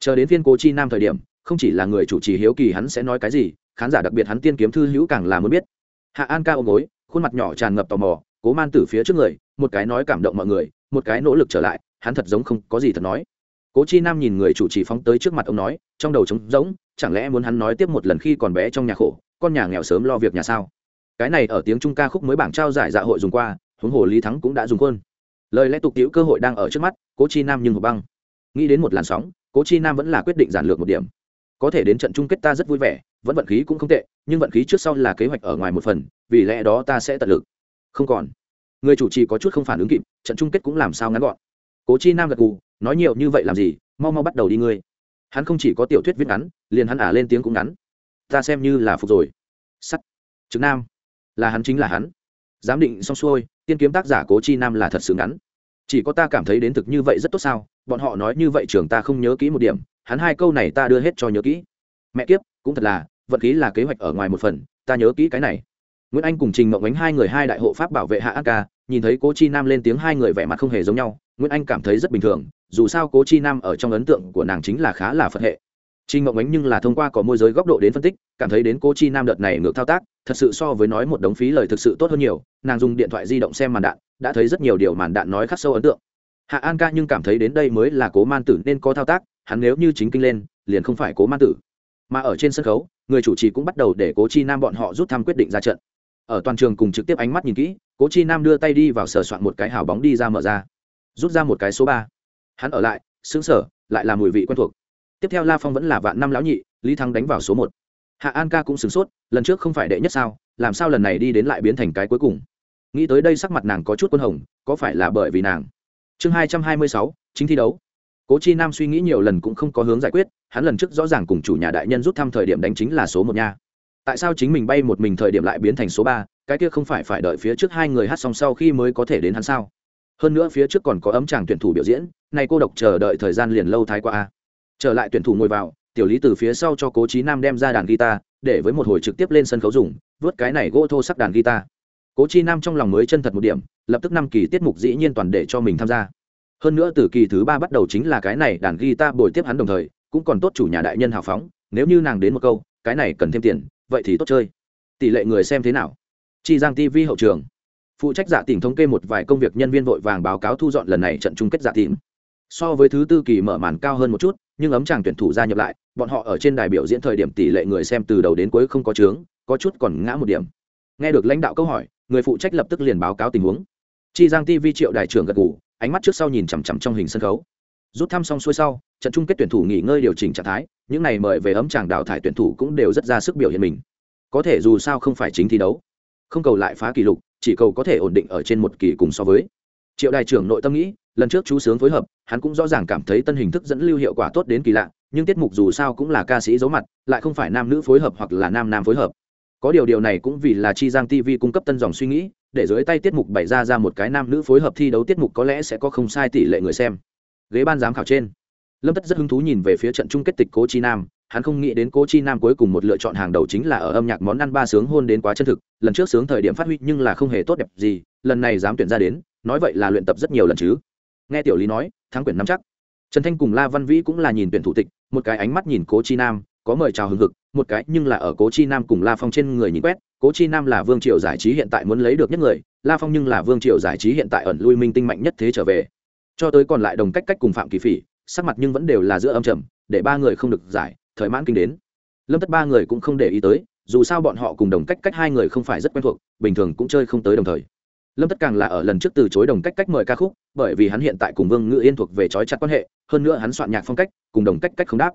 Chờ đến phiên cố chi nam thời điểm, không chỉ là người chủ trì hiếu kỳ hắn sẽ nói cái gì khán giả đặc biệt hắn tiên kiếm thư hữu càng là muốn biết. Hạ an ca ôm gối, khuôn mặt nhỏ tràn ngập tò mò, cố man từ phía trước người, một cái nói cảm động mọi người, một cái nỗ lực trở lại, hắn thật giống không có gì thật nói. Cố chi nam nhìn người chủ trì phóng tới trước mặt ông nói, trong đầu trống rỗng, chẳng lẽ muốn hắn nói tiếp một lần khi còn bé trong nhà khổ, con nhà nghèo sớm lo việc nhà sao? Cái này ở tiếng trung ca khúc mới bảng trao giải dạ hội dùng qua, huống hồ lý thắng cũng đã dùng quân lời lẽ tục tiễu cơ hội đang ở trước mắt, cố chi nam nhưng hộp băng. Nghĩ đến một làn sóng, cố chi nam vẫn là quyết định giản lược một điểm có thể đến trận chung kết ta rất vui vẻ, vẫn vận khí cũng không tệ, nhưng vận khí trước sau là kế hoạch ở ngoài một phần, vì lẽ đó ta sẽ tận lực. Không còn. Người chủ trì có chút không phản ứng kịp, trận chung kết cũng làm sao ngắn gọn. Cố chi nam gật gù, nói nhiều như vậy làm gì, mau mau bắt đầu đi ngươi. Hắn không chỉ có tiểu thuyết viết ngắn, liền hắn ả lên tiếng cũng ngắn. Ta xem như là phục rồi. Sắt. Trực nam. Là hắn chính là hắn. Giám định xong xuôi, tiên kiếm tác giả cố chi nam là thật sự ngắn. Chỉ có ta cảm thấy đến thực như vậy rất tốt sao? Bọn họ nói như vậy trường ta không nhớ kỹ một điểm hắn hai câu này ta đưa hết cho nhớ kỹ. Mẹ kiếp cũng thật là vật khí là kế hoạch ở ngoài một phần ta nhớ kỹ cái này. Nguyễn anh cùng trình mộng ánh hai người hai đại hộ pháp bảo vệ hạ ác ca nhìn thấy cố chi nam lên tiếng hai người vẻ mặt không hề giống nhau nguyễn anh cảm thấy rất bình thường dù sao cố chi nam ở trong ấn tượng của nàng chính là khá là phật hệ. Trình Mộng Ánh nhưng là thông qua có môi giới góc độ đến phân tích, cảm thấy đến Cố Chi Nam đợt này ngược thao tác, thật sự so với nói một đống phí lời thực sự tốt hơn nhiều, nàng dùng điện thoại di động xem màn đạn, đã thấy rất nhiều điều màn đạn nói khắc sâu ấn tượng. Hạ An ca nhưng cảm thấy đến đây mới là Cố Man Tử nên có thao tác, hắn nếu như chính kinh lên, liền không phải Cố Man Tử. Mà ở trên sân khấu, người chủ trì cũng bắt đầu để Cố Chi Nam bọn họ rút thăm quyết định ra trận. Ở toàn trường cùng trực tiếp ánh mắt nhìn kỹ, Cố Chi Nam đưa tay đi vào sờ soạn một cái hào bóng đi ra mở ra, rút ra một cái số ba. Hắn ở lại, xứng sở, lại là mùi vị quen thuộc tiếp theo la phong vẫn là vạn năm lão nhị lý thắng đánh vào số một hạ an ca cũng sửng sốt lần trước không phải đệ nhất sao làm sao lần này đi đến lại biến thành cái cuối cùng nghĩ tới đây sắc mặt nàng có chút quân hồng có phải là bởi vì nàng chương hai trăm hai mươi sáu, chính thi đấu. Cố chi nam suy nghĩ nhiều lần cũng không có hướng giải quyết, hắn lần trước rõ ràng cùng chủ nhà đại nhân rút thăm thời điểm đánh chính là số một nha. Tại sao chính mình bay một mình thời điểm lại biến thành số ba, cái kia không phải phải đợi phía trước hai người hát xong sau khi mới có thể đến hắn sao? Hơn nữa phía trước còn có ấm chàng tuyển thủ biểu diễn, nay cô độc chờ đợi thời gian liền lâu thái qua trở lại tuyển thủ ngồi vào, tiểu lý từ phía sau cho cố trí nam đem ra đàn guitar, để với một hồi trực tiếp lên sân khấu dùng, vớt cái này gỗ thô sắc đàn guitar cố chi nam trong lòng mới chân thật một điểm, lập tức năm kỳ tiết mục dĩ nhiên toàn để cho mình tham gia. Hơn nữa từ kỳ thứ ba bắt đầu chính là cái này đàn guitar bồi tiếp hắn đồng thời, cũng còn tốt chủ nhà đại nhân hào phóng, nếu như nàng đến một câu, cái này cần thêm tiền, vậy thì tốt chơi. Tỷ lệ người xem thế nào? Chi giang tv hậu trường. Phụ trách giả tìm thống kê một vài công việc nhân viên vội vàng báo cáo thu dọn lần này trận chung kết giả tìm. So với thứ tư kỳ mở màn cao hơn một chút, nhưng ấm chàng tuyển thủ gia nhập lại, bọn họ ở trên đài biểu diễn thời điểm tỷ lệ người xem từ đầu đến cuối không có chướng, có chút còn ngã một điểm. Nghe được lãnh đạo câu hỏi người phụ trách lập tức liền báo cáo tình huống. Chi giang tv triệu đại trưởng gật ngủ ánh mắt trước sau nhìn chằm chằm trong hình sân khấu. Rút thăm xong xuôi sau, trận chung kết tuyển thủ nghỉ ngơi điều chỉnh trạng thái, những này mời về ấm chàng đào thải tuyển thủ cũng đều rất ra sức biểu hiện mình. Có thể dù sao không phải chính thi đấu, không cầu lại phá kỷ lục, chỉ cầu có thể ổn định ở trên một kỳ cùng so với. Triệu đại trưởng nội tâm nghĩ, lần trước chú sướng phối hợp, hắn cũng rõ ràng cảm thấy tân hình thức dẫn lưu hiệu quả tốt đến kỳ lạ, nhưng tiết mục dù sao cũng là ca sĩ giấu mặt, lại không phải nam nữ phối hợp hoặc là nam nam phối hợp có điều điều này cũng vì là chi giang tv cung cấp tân dòng suy nghĩ, để dưới tay tiết mục bày ra ra một cái nam nữ phối hợp thi đấu tiết mục có lẽ sẽ có không sai tỷ lệ người xem. Ghế ban giám khảo trên. Lâm tất rất hứng thú nhìn về phía trận chung kết tịch cố chi nam. Hắn không nghĩ đến cố chi nam cuối cùng một lựa chọn hàng đầu chính là ở âm nhạc món ăn ba sướng hôn đến quá chân thực. Lần trước sướng thời điểm phát huy nhưng là không hề tốt đẹp gì, lần này dám tuyển ra đến, nói vậy là luyện tập rất nhiều lần chứ. Nghe tiểu lý nói, thắng quyển năm chắc. Trần thanh cùng la văn vĩ cũng là nhìn tuyển thủ tịch, một cái ánh mắt nhìn cố chi nam, có mời chào hừng hực một cái nhưng là ở cố chi nam cùng la phong trên người nhìn quét cố chi nam là vương triều giải trí hiện tại muốn lấy được nhất người la phong nhưng là vương triều giải trí hiện tại ẩn lui minh tinh mạnh nhất thế trở về cho tới còn lại đồng cách cách cùng phạm kỳ phỉ sắc mặt nhưng vẫn đều là giữa âm trầm để ba người không được giải thời mãn kinh đến lâm tất ba người cũng không để ý tới dù sao bọn họ cùng đồng cách cách hai người không phải rất quen thuộc bình thường cũng chơi không tới đồng thời lâm tất càng là ở lần trước từ chối đồng cách cách mời ca khúc bởi vì hắn hiện tại cùng vương ngự yên thuộc về trói chặt quan hệ hơn nữa hắn soạn nhạc phong cách cùng đồng cách cách không đáp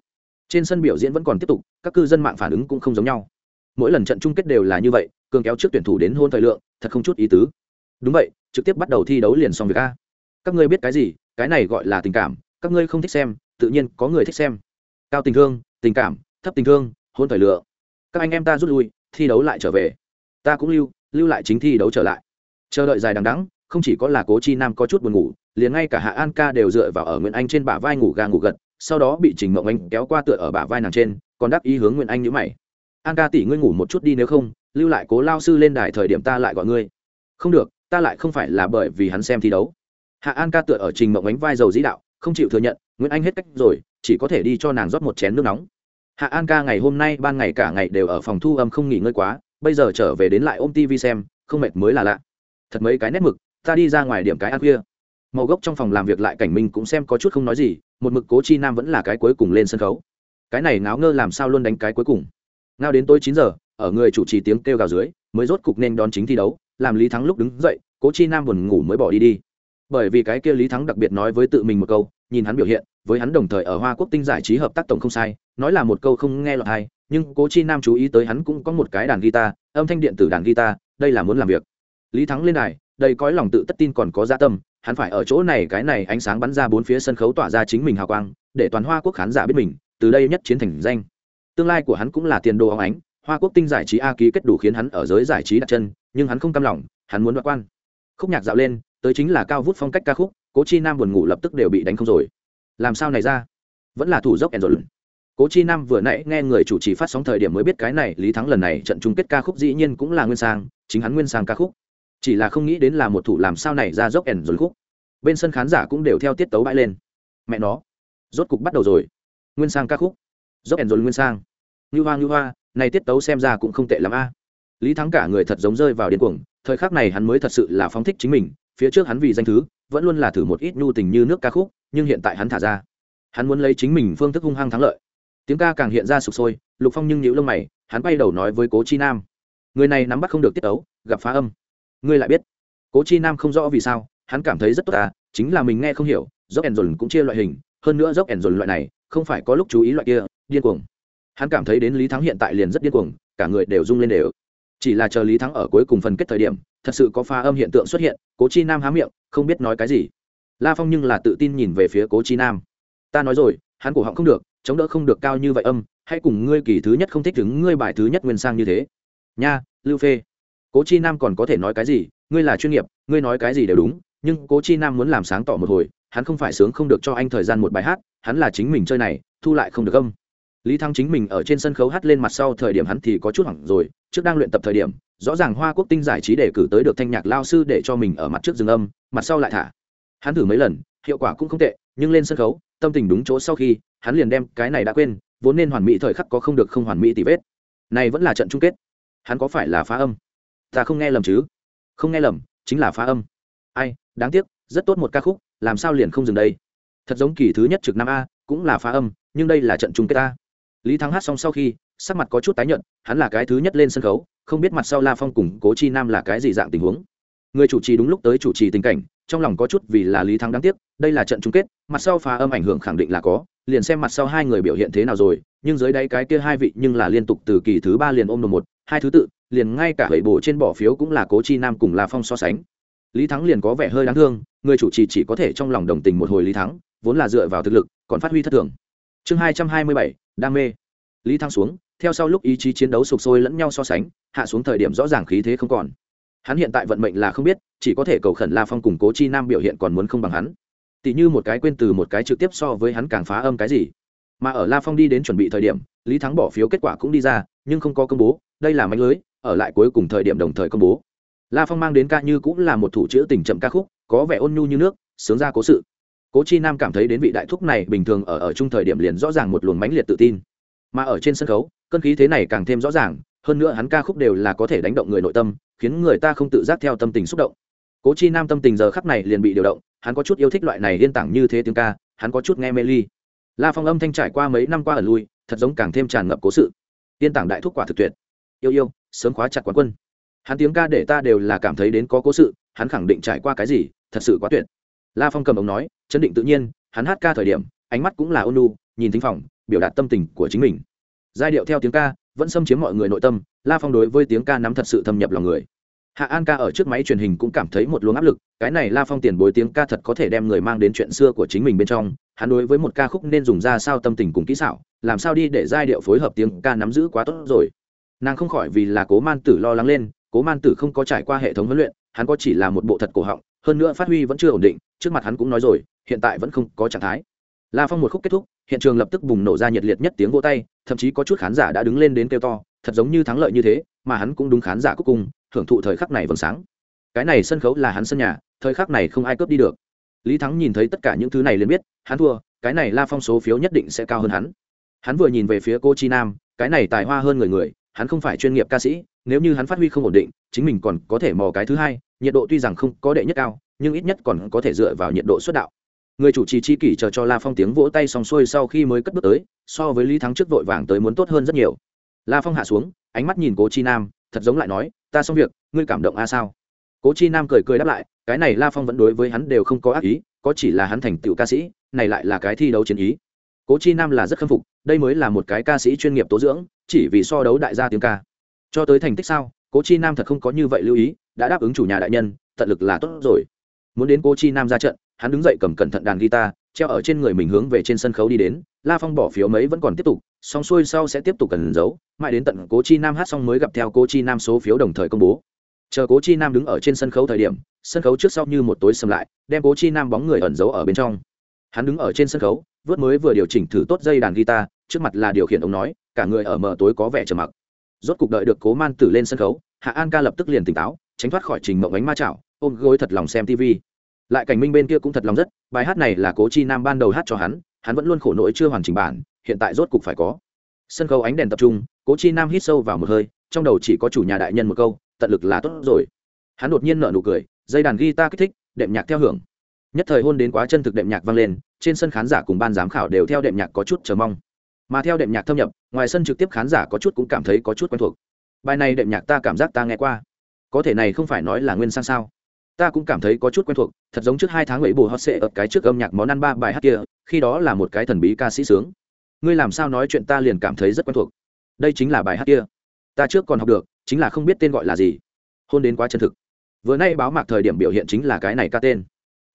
trên sân biểu diễn vẫn còn tiếp tục, các cư dân mạng phản ứng cũng không giống nhau. Mỗi lần trận chung kết đều là như vậy, cường kéo trước tuyển thủ đến hôn thời lượng, thật không chút ý tứ. Đúng vậy, trực tiếp bắt đầu thi đấu liền xong việc a. Các ngươi biết cái gì, cái này gọi là tình cảm, các ngươi không thích xem, tự nhiên có người thích xem. Cao tình thương, tình cảm, thấp tình thương, hôn thời lượng. Các anh em ta rút lui, thi đấu lại trở về. Ta cũng lưu lưu lại chính thi đấu trở lại. Chờ đợi dài đằng đắng không chỉ có là cố chi nam có chút buồn ngủ, liền ngay cả hạ an ca đều dựa vào ở nguyễn anh trên bả vai ngủ ga ngủ gật sau đó bị trình mộng anh kéo qua tựa ở bả vai nàng trên, còn đắc ý hướng nguyễn anh nhữ mày. An ca tỷ ngươi ngủ một chút đi nếu không, lưu lại cố lao sư lên đài thời điểm ta lại gọi ngươi. Không được, ta lại không phải là bởi vì hắn xem thi đấu. Hạ an ca tựa ở trình mộng ánh vai dầu dĩ đạo, không chịu thừa nhận nguyễn anh hết cách rồi, chỉ có thể đi cho nàng rót một chén nước nóng. Hạ an ca ngày hôm nay, ban ngày cả ngày đều ở phòng thu âm không nghỉ ngơi quá, bây giờ trở về đến lại ôm tv xem, không mệt mới là lạ. Thật mấy cái nét mực, ta đi ra ngoài điểm cái ăn khuya màu gốc trong phòng làm việc lại cảnh minh cũng xem có chút không nói gì, một mực cố chi nam vẫn là cái cuối cùng lên sân khấu. Cái này ngáo ngơ làm sao luôn đánh cái cuối cùng. Ngao đến tối chín giờ, ở người chủ trì tiếng kêu gào dưới, mới rốt cục nên đón chính thi đấu, làm lý thắng lúc đứng dậy, cố chi nam buồn ngủ mới bỏ đi đi. Bởi vì cái kia lý thắng đặc biệt nói với tự mình một câu, nhìn hắn biểu hiện, với hắn đồng thời ở hoa quốc tinh giải trí hợp tác tổng không sai, nói là một câu không nghe lọt hay nhưng cố chi nam chú ý tới hắn cũng có một cái đàn guitar, âm thanh điện tử đàn guitar, đây là muốn làm việc. Lý thắng lên đài, đầy cõi lòng tự tất tin còn có gia tâm hắn phải ở chỗ này cái này ánh sáng bắn ra bốn phía sân khấu tỏa ra chính mình hào quang, để toàn hoa quốc khán giả biết mình, từ đây nhất chiến thành danh. Tương lai của hắn cũng là tiền đồ óng ánh, hoa quốc tinh giải trí a ký kết đủ khiến hắn ở giới giải trí đặt chân, nhưng hắn không cam lòng, hắn muốn đoạt quan. Khúc nhạc dạo lên, tới chính là cao vút phong cách ca khúc, cố chi nam buồn ngủ lập tức đều bị đánh không rồi. Làm sao này ra? Vẫn là thủ dốc ẻn rồi cố chi nam vừa nãy nghe người chủ trì phát sóng thời điểm mới biết cái này, lý thắng lần này trận chung kết ca khúc dĩ nhiên cũng là nguyên sang, chính hắn nguyên sang ca khúc chỉ là không nghĩ đến là một thủ làm sao này ra dốc ẻn rồi khúc. Bên sân khán giả cũng đều theo tiết tấu bãi lên. Mẹ nó, rốt cục bắt đầu rồi. Nguyên sang ca khúc. Dốc ẻn rồi nguyên sang. Như hoa như hoa, này tiết tấu xem ra cũng không tệ lắm a. Lý thắng cả người thật giống rơi vào điên cuồng, thời khắc này hắn mới thật sự là phóng thích chính mình, phía trước hắn vì danh thứ, vẫn luôn là thử một ít nhu tình như nước ca khúc, nhưng hiện tại hắn thả ra. Hắn muốn lấy chính mình phương thức hung hăng thắng lợi. Tiếng ca càng hiện ra sụp sôi, lục phong nhưng nhíu lông mày, hắn bay đầu nói với cố chi nam. Người này nắm bắt không được tiết tấu, gặp phá âm ngươi lại biết. Cố chi nam không rõ vì sao, hắn cảm thấy rất tốt à chính là mình nghe không hiểu dốc ẻn dồn cũng chia loại hình, hơn nữa dốc ẻn dồn loại này, không phải có lúc chú ý loại kia, điên cuồng. Hắn cảm thấy đến lý thắng hiện tại liền rất điên cuồng, cả người đều rung lên đều. Chỉ là chờ lý thắng ở cuối cùng phần kết thời điểm, thật sự có pha âm hiện tượng xuất hiện, cố chi nam há miệng, không biết nói cái gì. La phong nhưng là tự tin nhìn về phía cố chi nam. Ta nói rồi, hắn cổ họng không được, chống đỡ không được cao như vậy âm, hãy cùng ngươi kỳ thứ nhất không thích đứng, ngươi bài thứ nhất nguyên sang như thế. Nha, lưu phê cố chi nam còn có thể nói cái gì? Ngươi là chuyên nghiệp, ngươi nói cái gì đều đúng, nhưng cố chi nam muốn làm sáng tỏ một hồi, hắn không phải sướng không được cho anh thời gian một bài hát, hắn là chính mình chơi này, thu lại không được âm. Lý thăng chính mình ở trên sân khấu hát lên mặt sau thời điểm hắn thì có chút hoảng rồi, trước đang luyện tập thời điểm, rõ ràng hoa quốc tinh giải trí để cử tới được thanh nhạc lao sư để cho mình ở mặt trước dừng âm, mặt sau lại thả. Hắn thử mấy lần, hiệu quả cũng không tệ, nhưng lên sân khấu, tâm tình đúng chỗ sau khi, hắn liền đem cái này đã quên, vốn nên hoàn mỹ thời khắc có không được không hoàn mỹ tỷ vết. Này vẫn là trận chung kết. Hắn có phải là phá âm? Ta không nghe lầm chứ? Không nghe lầm, chính là phá âm. Ai, đáng tiếc, rất tốt một ca khúc, làm sao liền không dừng đây? Thật giống kỳ thứ nhất trực năm a, cũng là phá âm, nhưng đây là trận chung kết ta lý thắng hát xong sau khi, sắc mặt có chút tái nhận hắn là cái thứ nhất lên sân khấu, không biết mặt sau la phong cùng cố chi nam là cái gì dạng tình huống. Người chủ trì đúng lúc tới chủ trì tình cảnh, trong lòng có chút vì là lý thắng đáng tiếc, đây là trận chung kết, mặt sau phá âm ảnh hưởng khẳng định là có, liền xem mặt sau hai người biểu hiện thế nào rồi, nhưng dưới đây cái kia hai vị nhưng là liên tục từ kỳ thứ ba liền ôm đồng một, hai thứ tự liền ngay cả hệ bổ trên bỏ phiếu cũng là cố chi nam cùng la phong so sánh. Lý thắng liền có vẻ hơi đáng thương, người chủ trì chỉ có thể trong lòng đồng tình một hồi lý thắng, vốn là dựa vào thực lực, còn phát huy thất thường. Chương hai trăm hai mươi bảy, đam mê. Lý thắng xuống, theo sau lúc ý chí chiến đấu sụp sôi lẫn nhau so sánh, hạ xuống thời điểm rõ ràng khí thế không còn. Hắn hiện tại vận mệnh là không biết, chỉ có thể cầu khẩn la phong cùng cố chi nam biểu hiện còn muốn không bằng hắn. Tỷ như một cái quên từ một cái trực tiếp so với hắn càng phá âm cái gì. Mà ở la phong đi đến chuẩn bị thời điểm, lý thắng bỏ phiếu kết quả cũng đi ra nhưng không có công bố, đây là mạnh lưới, ở lại cuối cùng thời điểm đồng thời công bố. La phong mang đến ca như cũng là một thủ chữ tình chậm ca khúc, có vẻ ôn nhu như nước, sướng ra cố sự. Cố chi nam cảm thấy đến vị đại thúc này bình thường ở ở chung thời điểm liền rõ ràng một luồng mãnh liệt tự tin. Mà ở trên sân khấu cân khí thế này càng thêm rõ ràng, hơn nữa hắn ca khúc đều là có thể đánh động người nội tâm, khiến người ta không tự giác theo tâm tình xúc động. Cố chi nam tâm tình giờ khắc này liền bị điều động, hắn có chút yêu thích loại này liên tảng như thế tiếng ca, hắn có chút nghe mê ly. La phong âm thanh trải qua mấy năm qua ở lui, thật giống càng thêm tràn ngập cố sự tiên tảng đại thúc quả thực tuyệt. Yêu yêu, sớm khóa chặt quán quân. Hắn tiếng ca để ta đều là cảm thấy đến có cố sự, hắn khẳng định trải qua cái gì, thật sự quá tuyệt. La phong cầm ống nói, chấn định tự nhiên, hắn hát ca thời điểm, ánh mắt cũng là ôn lu nhìn thính phòng, biểu đạt tâm tình của chính mình. Giai điệu theo tiếng ca, vẫn xâm chiếm mọi người nội tâm, la phong đối với tiếng ca nắm thật sự thâm nhập lòng người. Hạ an ca ở trước máy truyền hình cũng cảm thấy một luồng áp lực, cái này la phong tiền bối tiếng ca thật có thể đem người mang đến chuyện xưa của chính mình bên trong hắn đối với một ca khúc nên dùng ra sao tâm tình cùng kỹ xảo, làm sao đi để giai điệu phối hợp tiếng ca nắm giữ quá tốt rồi. Nàng không khỏi vì là cố man tử lo lắng lên, cố man tử không có trải qua hệ thống huấn luyện, hắn có chỉ là một bộ thật cổ họng, hơn nữa phát huy vẫn chưa ổn định, trước mặt hắn cũng nói rồi, hiện tại vẫn không có trạng thái. La phong một khúc kết thúc, hiện trường lập tức bùng nổ ra nhiệt liệt nhất tiếng vỗ tay, thậm chí có chút khán giả đã đứng lên đến kêu to, thật giống như thắng lợi như thế, mà hắn cũng đúng khán giả cuối cùng, hưởng thụ thời khắc này vầng sáng. Cái này sân khấu là hắn sân nhà, thời khắc này không ai cướp đi được lý thắng nhìn thấy tất cả những thứ này liền biết, hắn thua, cái này la phong số phiếu nhất định sẽ cao hơn hắn. Hắn vừa nhìn về phía cô chi nam, cái này tài hoa hơn người người, hắn không phải chuyên nghiệp ca sĩ, nếu như hắn phát huy không ổn định, chính mình còn có thể mò cái thứ hai, nhiệt độ tuy rằng không có đệ nhất cao, nhưng ít nhất còn có thể dựa vào nhiệt độ xuất đạo. Người chủ trì chi kỷ chờ cho la phong tiếng vỗ tay xong xuôi sau khi mới cất bước tới, so với lý thắng trước vội vàng tới muốn tốt hơn rất nhiều. La phong hạ xuống, ánh mắt nhìn cố chi nam, thật giống lại nói, ta xong việc, ngươi cảm động a à sao? Cố chi nam cười cười đáp lại, cái này la phong vẫn đối với hắn đều không có ác ý, có chỉ là hắn thành tựu ca sĩ, này lại là cái thi đấu chiến ý. Cố chi nam là rất khâm phục, đây mới là một cái ca sĩ chuyên nghiệp tố dưỡng, chỉ vì so đấu đại gia tiếng ca. Cho tới thành tích sao, cố chi nam thật không có như vậy lưu ý, đã đáp ứng chủ nhà đại nhân, tận lực là tốt rồi. Muốn đến cố chi nam ra trận, hắn đứng dậy cầm cẩn thận đàn guitar, treo ở trên người mình hướng về trên sân khấu đi đến, la phong bỏ phiếu mấy vẫn còn tiếp tục, xong xuôi sau sẽ tiếp tục cần giấu, mãi đến tận cố chi nam hát xong mới gặp theo cố chi nam số phiếu đồng thời công bố chờ cố chi nam đứng ở trên sân khấu thời điểm, sân khấu trước sau như một tối sầm lại, đem cố chi nam bóng người ẩn giấu ở bên trong. Hắn đứng ở trên sân khấu, vớt mới vừa điều chỉnh thử tốt dây đàn guitar, trước mặt là điều khiển ông nói, cả người ở mờ tối có vẻ trầm mặc. Rốt cục đợi được cố man tử lên sân khấu, hạ an ca lập tức liền tỉnh táo, tránh thoát khỏi trình mộng ánh ma chảo, ôm gối thật lòng xem tv lại cảnh minh bên kia cũng thật lòng rất, bài hát này là cố chi nam ban đầu hát cho hắn hắn vẫn luôn khổ nỗi chưa hoàn chỉnh bản, hiện tại rốt cục phải có. Sân khấu ánh đèn tập trung, cố chi nam hít sâu vào một hơi, trong đầu chỉ có chủ nhà đại nhân một câu tận lực là tốt rồi. Hắn đột nhiên nở nụ cười, dây đàn guitar kích thích, đệm nhạc theo hưởng. Nhất thời hôn đến quá chân thực đệm nhạc vang lên, trên sân khán giả cùng ban giám khảo đều theo đệm nhạc có chút chờ mong. Mà theo đệm nhạc thâm nhập, ngoài sân trực tiếp khán giả có chút cũng cảm thấy có chút quen thuộc. Bài này đệm nhạc ta cảm giác ta nghe qua. Có thể này không phải nói là nguyên sang sao. Ta cũng cảm thấy có chút quen thuộc, thật giống trước hai tháng ấy bù hot sệ ở cái trước âm nhạc món ăn ba bài hát kia, khi đó là một cái thần bí ca sĩ sướng. Ngươi làm sao nói chuyện ta liền cảm thấy rất quen thuộc. Đây chính là bài hát kia ta trước còn học được, chính là không biết tên gọi là gì. Hôn đến quá chân thực. Vừa nay báo mạc thời điểm biểu hiện chính là cái này ca tên.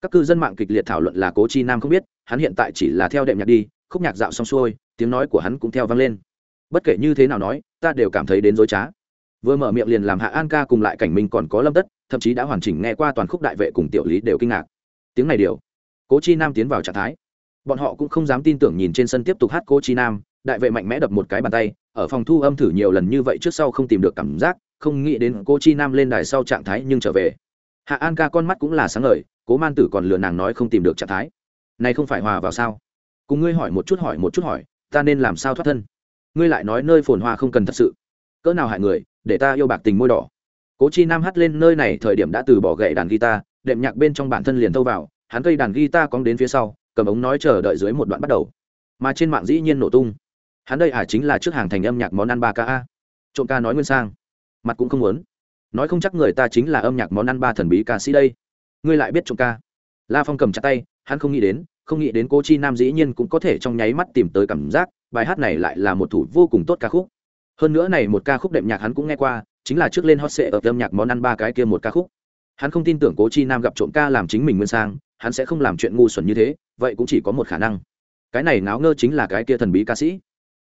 Các cư dân mạng kịch liệt thảo luận là cố chi nam không biết, hắn hiện tại chỉ là theo đệm nhạc đi, khúc nhạc dạo xong xuôi, tiếng nói của hắn cũng theo vang lên. Bất kể như thế nào nói, ta đều cảm thấy đến dối trá. Vừa mở miệng liền làm hạ an ca cùng lại cảnh minh còn có lâm tất, thậm chí đã hoàn chỉnh nghe qua toàn khúc đại vệ cùng tiểu lý đều kinh ngạc. Tiếng này điều, cố chi nam tiến vào trạng thái. Bọn họ cũng không dám tin tưởng nhìn trên sân tiếp tục hát cố chi nam, đại vệ mạnh mẽ đập một cái bàn tay ở phòng thu âm thử nhiều lần như vậy trước sau không tìm được cảm giác, không nghĩ đến cô chi nam lên đài sau trạng thái nhưng trở về. Hạ an ca con mắt cũng là sáng ngời, cố man tử còn lừa nàng nói không tìm được trạng thái. Này không phải hòa vào sao? Cùng ngươi hỏi một chút hỏi một chút hỏi, ta nên làm sao thoát thân? Ngươi lại nói nơi phồn hoa không cần thật sự. Cỡ nào hại người, để ta yêu bạc tình môi đỏ. Cố chi nam hát lên nơi này thời điểm đã từ bỏ gậy đàn guitar, đệm nhạc bên trong bản thân liền thâu vào, hắn cây đàn guitar cóng đến phía sau, cầm ống nói chờ đợi dưới một đoạn bắt đầu. Mà trên mạng dĩ nhiên nổ tung hắn đây à chính là trước hàng thành âm nhạc món ăn ba ca trộm ca nói nguyên sang. Mặt cũng không muốn. Nói không chắc người ta chính là âm nhạc món ăn ba thần bí ca sĩ đây. Ngươi lại biết trộm ca. La phong cầm chặt tay, hắn không nghĩ đến, không nghĩ đến cô chi nam dĩ nhiên cũng có thể trong nháy mắt tìm tới cảm giác, bài hát này lại là một thủ vô cùng tốt ca khúc. Hơn nữa này một ca khúc đệm nhạc hắn cũng nghe qua, chính là trước lên hot sệ ở âm nhạc món ăn ba cái kia một ca khúc. Hắn không tin tưởng cố chi nam gặp trộm ca làm chính mình nguyên sang, hắn sẽ không làm chuyện ngu xuẩn như thế, vậy cũng chỉ có một khả năng. Cái này náo ngơ chính là cái kia thần bí ca sĩ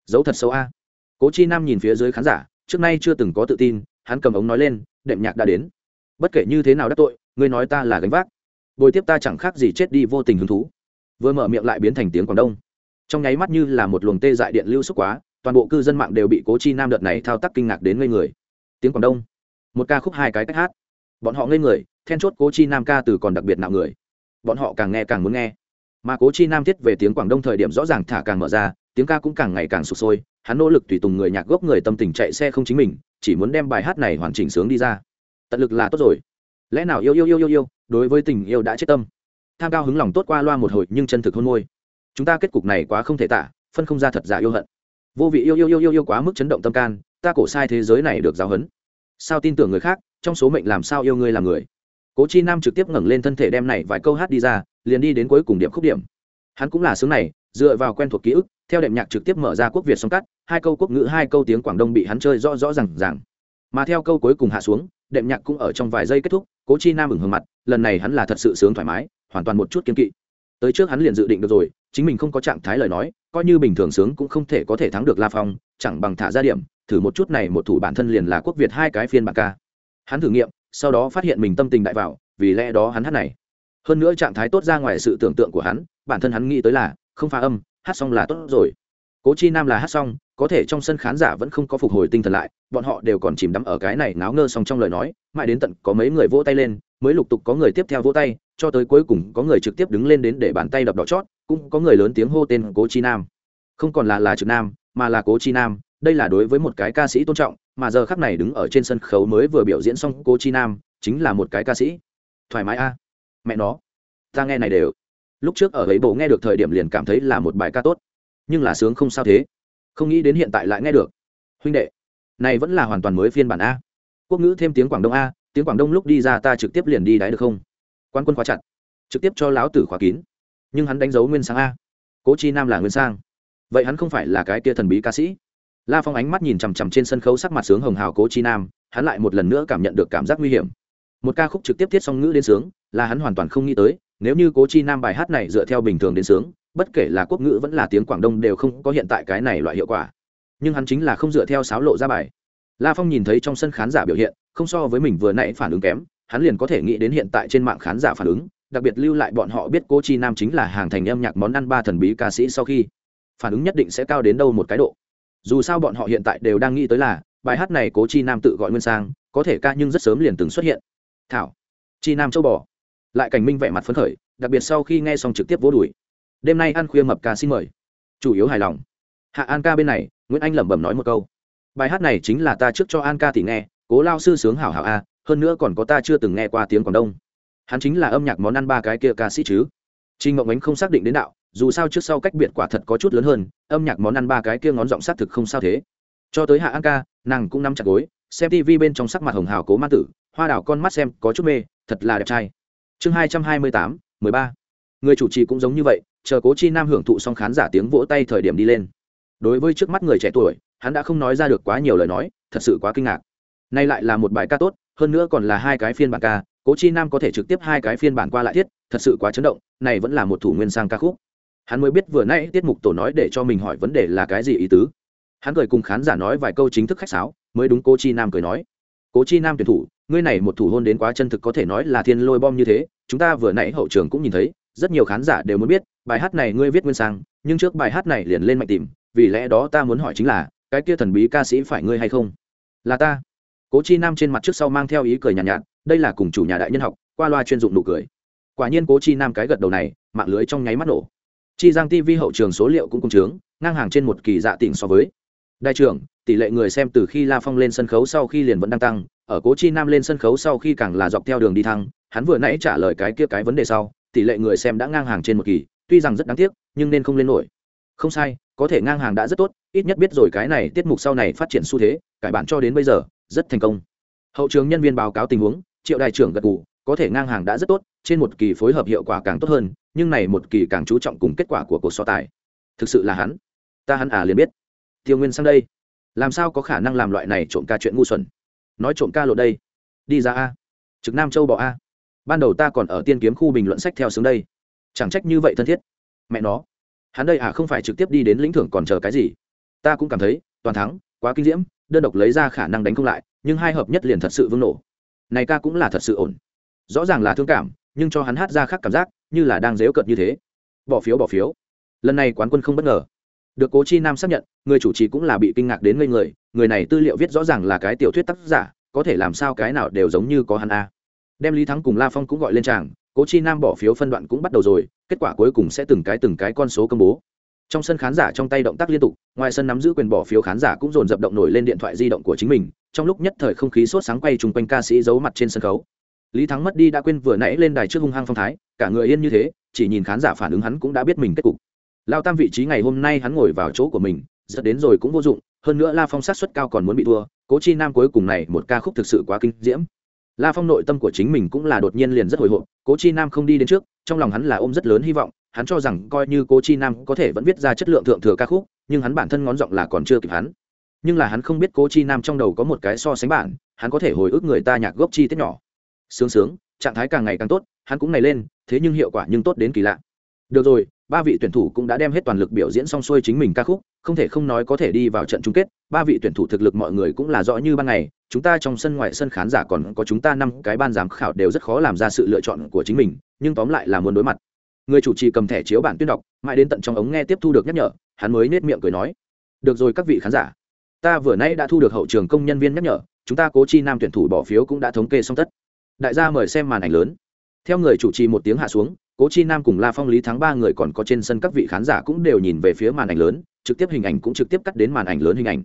dấu thật xấu a. Cố chi nam nhìn phía dưới khán giả, trước nay chưa từng có tự tin, hắn cầm ống nói lên, đệm nhạc đã đến. Bất kể như thế nào đắc tội, ngươi nói ta là gánh vác. Bồi tiếp ta chẳng khác gì chết đi vô tình hứng thú. Vừa mở miệng lại biến thành tiếng quảng đông. Trong nháy mắt như là một luồng tê dại điện lưu xúc quá, toàn bộ cư dân mạng đều bị cố chi nam đợt này thao tác kinh ngạc đến ngây người. Tiếng quảng đông. Một ca khúc hai cái cách hát. Bọn họ ngây người, then chốt cố chi nam ca từ còn đặc biệt nạo người. Bọn họ càng nghe càng muốn nghe. Mà cố chi nam thiết về tiếng quảng đông thời điểm rõ ràng thả càng mở ra tiếng ca cũng càng ngày càng sụp sôi, hắn nỗ lực tùy tùng người nhạc gốc người tâm tình chạy xe không chính mình, chỉ muốn đem bài hát này hoàn chỉnh sướng đi ra. Tận lực là tốt rồi. Lẽ nào yêu yêu yêu yêu yêu, đối với tình yêu đã chết tâm. Tham cao hứng lòng tốt qua loa một hồi nhưng chân thực hôn môi. Chúng ta kết cục này quá không thể tả, phân không ra thật giả yêu hận. Vô vị yêu yêu yêu yêu yêu quá mức chấn động tâm can, ta cổ sai thế giới này được giáo hấn sao tin tưởng người khác, trong số mệnh làm sao yêu ngươi làm người. Cố chi nam trực tiếp ngẩng lên thân thể đem này vài câu hát đi ra, liền đi đến cuối cùng điểm khúc điểm. Hắn cũng là sướng này, dựa vào quen thuộc ký ức theo đệm nhạc trực tiếp mở ra quốc việt song cắt, hai câu quốc ngữ, hai câu tiếng quảng đông bị hắn chơi rõ rõ r à n g r mà theo câu cuối cùng hạ xuống, đệm nhạc cũng ở trong vài giây kết thúc, cố chi nam ửng hương mặt, lần này hắn là thật sự sướng thoải mái, hoàn toàn một chút kiên kỵ. Tới trước hắn liền dự định được rồi, chính mình không có trạng thái lời nói, coi như bình thường sướng cũng không thể có thể thắng được la phong, chẳng bằng thả ra điểm, thử một chút này một thủ bản thân liền là quốc việt hai cái phiên bản ca. Hắn thử nghiệm, sau đó phát hiện mình tâm tình đại vào, vì lẽ đó hắn hát này. Hơn nữa trạng thái tốt ra ngoài sự tưởng tượng của hắn, bản thân hắn nghĩ tới là, không pha âm hát xong là tốt rồi. Cố chi nam là hát xong, có thể trong sân khán giả vẫn không có phục hồi tinh thần lại, bọn họ đều còn chìm đắm ở cái này náo ngơ xong trong lời nói, mãi đến tận có mấy người vỗ tay lên, mới lục tục có người tiếp theo vỗ tay, cho tới cuối cùng có người trực tiếp đứng lên đến để bàn tay đập đỏ chót, cũng có người lớn tiếng hô tên cố chi nam. Không còn là là trực nam, mà là cố chi nam, đây là đối với một cái ca sĩ tôn trọng, mà giờ khắc này đứng ở trên sân khấu mới vừa biểu diễn xong cố chi nam, chính là một cái ca sĩ. Thoải mái a. Mẹ nó, ta nghe này đều lúc trước ở ấy bộ nghe được thời điểm liền cảm thấy là một bài ca tốt, nhưng là sướng không sao thế. Không nghĩ đến hiện tại lại nghe được. Huynh đệ, này vẫn là hoàn toàn mới phiên bản a. Quốc ngữ thêm tiếng quảng đông a, tiếng quảng đông lúc đi ra ta trực tiếp liền đi đáy được không? Quan quân khóa chặt, trực tiếp cho lão tử khóa kín. Nhưng hắn đánh dấu nguyên sang a. Cố chi nam là nguyên sang. Vậy hắn không phải là cái kia thần bí ca sĩ? La phong ánh mắt nhìn chằm chằm trên sân khấu sắc mặt sướng hồng hào cố chi nam, hắn lại một lần nữa cảm nhận được cảm giác nguy hiểm. Một ca khúc trực tiếp thiết song ngữ đến sướng, là hắn hoàn toàn không nghĩ tới nếu như cố chi nam bài hát này dựa theo bình thường đến sướng, bất kể là quốc ngữ vẫn là tiếng quảng đông đều không có hiện tại cái này loại hiệu quả. Nhưng hắn chính là không dựa theo sáo lộ ra bài. La phong nhìn thấy trong sân khán giả biểu hiện, không so với mình vừa nãy phản ứng kém, hắn liền có thể nghĩ đến hiện tại trên mạng khán giả phản ứng, đặc biệt lưu lại bọn họ biết cô chi nam chính là hàng thành âm nhạc món ăn ba thần bí ca sĩ sau khi phản ứng nhất định sẽ cao đến đâu một cái độ. Dù sao bọn họ hiện tại đều đang nghĩ tới là, bài hát này cố chi nam tự gọi nguyên sang, có thể ca nhưng rất sớm liền từng xuất hiện. Thảo, chi nam châu bò lại cảnh minh vẻ mặt phấn khởi, đặc biệt sau khi nghe xong trực tiếp vỗ đùi. Đêm nay ăn khuya mập ca xin mời. Chủ yếu hài lòng. Hạ an ca bên này, nguyễn anh lẩm bẩm nói một câu. Bài hát này chính là ta trước cho an ca thì nghe, cố lao sư sướng hảo hảo a, hơn nữa còn có ta chưa từng nghe qua tiếng quảng đông. Hắn chính là âm nhạc món ăn ba cái kia ca sĩ chứ. Trinh ngộng ánh không xác định đến đạo, dù sao trước sau cách biệt quả thật có chút lớn hơn, âm nhạc món ăn ba cái kia ngón giọng xác thực không sao thế. Cho tới hạ an ca, nàng cũng nắm chặt gối, xem tv bên trong sắc mặt hồng hào cố ma tử, hoa đào con mắt xem có chút mê, thật là đẹp trai chương hai trăm hai mươi tám, mười ba. Người chủ trì cũng giống như vậy, chờ cố chi nam hưởng thụ xong khán giả tiếng vỗ tay thời điểm đi lên. Đối với trước mắt người trẻ tuổi, hắn đã không nói ra được quá nhiều lời nói, thật sự quá kinh ngạc. Nay lại là một bài ca tốt, hơn nữa còn là hai cái phiên bản ca, cố chi nam có thể trực tiếp hai cái phiên bản qua lại thiết, thật sự quá chấn động, này vẫn là một thủ nguyên sang ca khúc. Hắn mới biết vừa nãy tiết mục tổ nói để cho mình hỏi vấn đề là cái gì ý tứ. Hắn cười cùng khán giả nói vài câu chính thức khách sáo, mới đúng cố chi nam cười nói. Cố chi nam tuyển thủ ngươi này một thủ hôn đến quá chân thực có thể nói là thiên lôi bom như thế chúng ta vừa nãy hậu trường cũng nhìn thấy rất nhiều khán giả đều muốn biết bài hát này ngươi viết nguyên sang nhưng trước bài hát này liền lên mạnh tìm vì lẽ đó ta muốn hỏi chính là cái kia thần bí ca sĩ phải ngươi hay không? Là ta. Cố chi nam trên mặt trước sau mang theo ý cười nhàn nhạt, nhạt đây là cùng chủ nhà đại nhân học qua loa chuyên dụng nụ cười. Quả nhiên cố chi nam cái gật đầu này mạng lưới trong nháy mắt nổ. Chi giang tv hậu trường số liệu cũng công trướng ngang hàng trên một kỳ dạ tỉnh so với đại trưởng, tỷ lệ người xem từ khi la phong lên sân khấu sau khi liền vẫn đang tăng, ở cố chi nam lên sân khấu sau khi càng là dọc theo đường đi thăng, hắn vừa nãy trả lời cái kia cái vấn đề sau, tỷ lệ người xem đã ngang hàng trên một kỳ, tuy rằng rất đáng tiếc, nhưng nên không lên nổi. Không sai, có thể ngang hàng đã rất tốt, ít nhất biết rồi cái này tiết mục sau này phát triển xu thế, cải bản cho đến bây giờ, rất thành công. Hậu trường nhân viên báo cáo tình huống, triệu đại trưởng gật gù, có thể ngang hàng đã rất tốt, trên một kỳ phối hợp hiệu quả càng tốt hơn, nhưng này một kỳ càng chú trọng cùng kết quả của cuộc so tài. Thực sự là hắn. Ta hắn à liền biết tiêu nguyên sang đây. Làm sao có khả năng làm loại này trộm ca chuyện ngu xuẩn? Nói trộm ca lộ đây. Đi ra a. Trực nam châu bỏ a. Ban đầu ta còn ở tiên kiếm khu bình luận sách theo xướng đây. Chẳng trách như vậy thân thiết. Mẹ nó. Hắn đây à không phải trực tiếp đi đến lĩnh thưởng còn chờ cái gì? Ta cũng cảm thấy, toàn thắng, quá kinh diễm, đơn độc lấy ra khả năng đánh không lại, nhưng hai hợp nhất liền thật sự vương nổ. Này ca cũng là thật sự ổn. Rõ ràng là thương cảm, nhưng cho hắn hát ra khác cảm giác, như là đang dếu cợt như thế. Bỏ phiếu bỏ phiếu. Lần này quán quân không bất ngờ được cố chi nam xác nhận, người chủ trì cũng là bị kinh ngạc đến ngây người người này tư liệu viết rõ ràng là cái tiểu thuyết tác giả, có thể làm sao cái nào đều giống như có hắn a. Đem lý thắng cùng la phong cũng gọi lên tràng, cố chi nam bỏ phiếu phân đoạn cũng bắt đầu rồi, kết quả cuối cùng sẽ từng cái từng cái con số công bố. Trong sân khán giả trong tay động tác liên tục, ngoài sân nắm giữ quyền bỏ phiếu khán giả cũng dồn dập động nổi lên điện thoại di động của chính mình, trong lúc nhất thời không khí sốt sáng quay chung quanh ca sĩ giấu mặt trên sân khấu. Lý thắng mất đi đã quên vừa nãy lên đài trước hung hăng phong thái, cả người yên như thế, chỉ nhìn khán giả phản ứng hắn cũng đã biết mình kết cục lao tam vị trí ngày hôm nay hắn ngồi vào chỗ của mình dẫn đến rồi cũng vô dụng, hơn nữa la phong sát xuất cao còn muốn bị thua, cố chi nam cuối cùng này một ca khúc thực sự quá kinh diễm. La phong nội tâm của chính mình cũng là đột nhiên liền rất hồi hộp, cố chi nam không đi đến trước, trong lòng hắn là ôm rất lớn hy vọng, hắn cho rằng coi như cố chi nam có thể vẫn viết ra chất lượng thượng thừa ca khúc, nhưng hắn bản thân ngón giọng là còn chưa kịp hắn. Nhưng là hắn không biết cố chi nam trong đầu có một cái so sánh bản, hắn có thể hồi ức người ta nhạc gốc chi tiết nhỏ. Sướng sướng, trạng thái càng ngày càng tốt, hắn cũng này lên, thế nhưng hiệu quả nhưng tốt đến kỳ lạ. Được rồi ba vị tuyển thủ cũng đã đem hết toàn lực biểu diễn xong xuôi chính mình ca khúc, không thể không nói có thể đi vào trận chung kết. Ba vị tuyển thủ thực lực mọi người cũng là rõ như ban ngày, chúng ta trong sân ngoại sân khán giả còn có chúng ta năm cái ban giám khảo đều rất khó làm ra sự lựa chọn của chính mình, nhưng tóm lại là muốn đối mặt. Người chủ trì cầm thẻ chiếu bản tuyên đọc, mãi đến tận trong ống nghe tiếp thu được nhắc nhở, hắn mới nết miệng cười nói, được rồi các vị khán giả, ta vừa nay đã thu được hậu trường công nhân viên nhắc nhở, chúng ta cố chi nam tuyển thủ bỏ phiếu cũng đã thống kê xong tất. Đại gia mời xem màn ảnh lớn. Theo người chủ trì một tiếng hạ xuống cố chi nam cùng la phong lý thắng ba người còn có trên sân các vị khán giả cũng đều nhìn về phía màn ảnh lớn, trực tiếp hình ảnh cũng trực tiếp cắt đến màn ảnh lớn hình ảnh.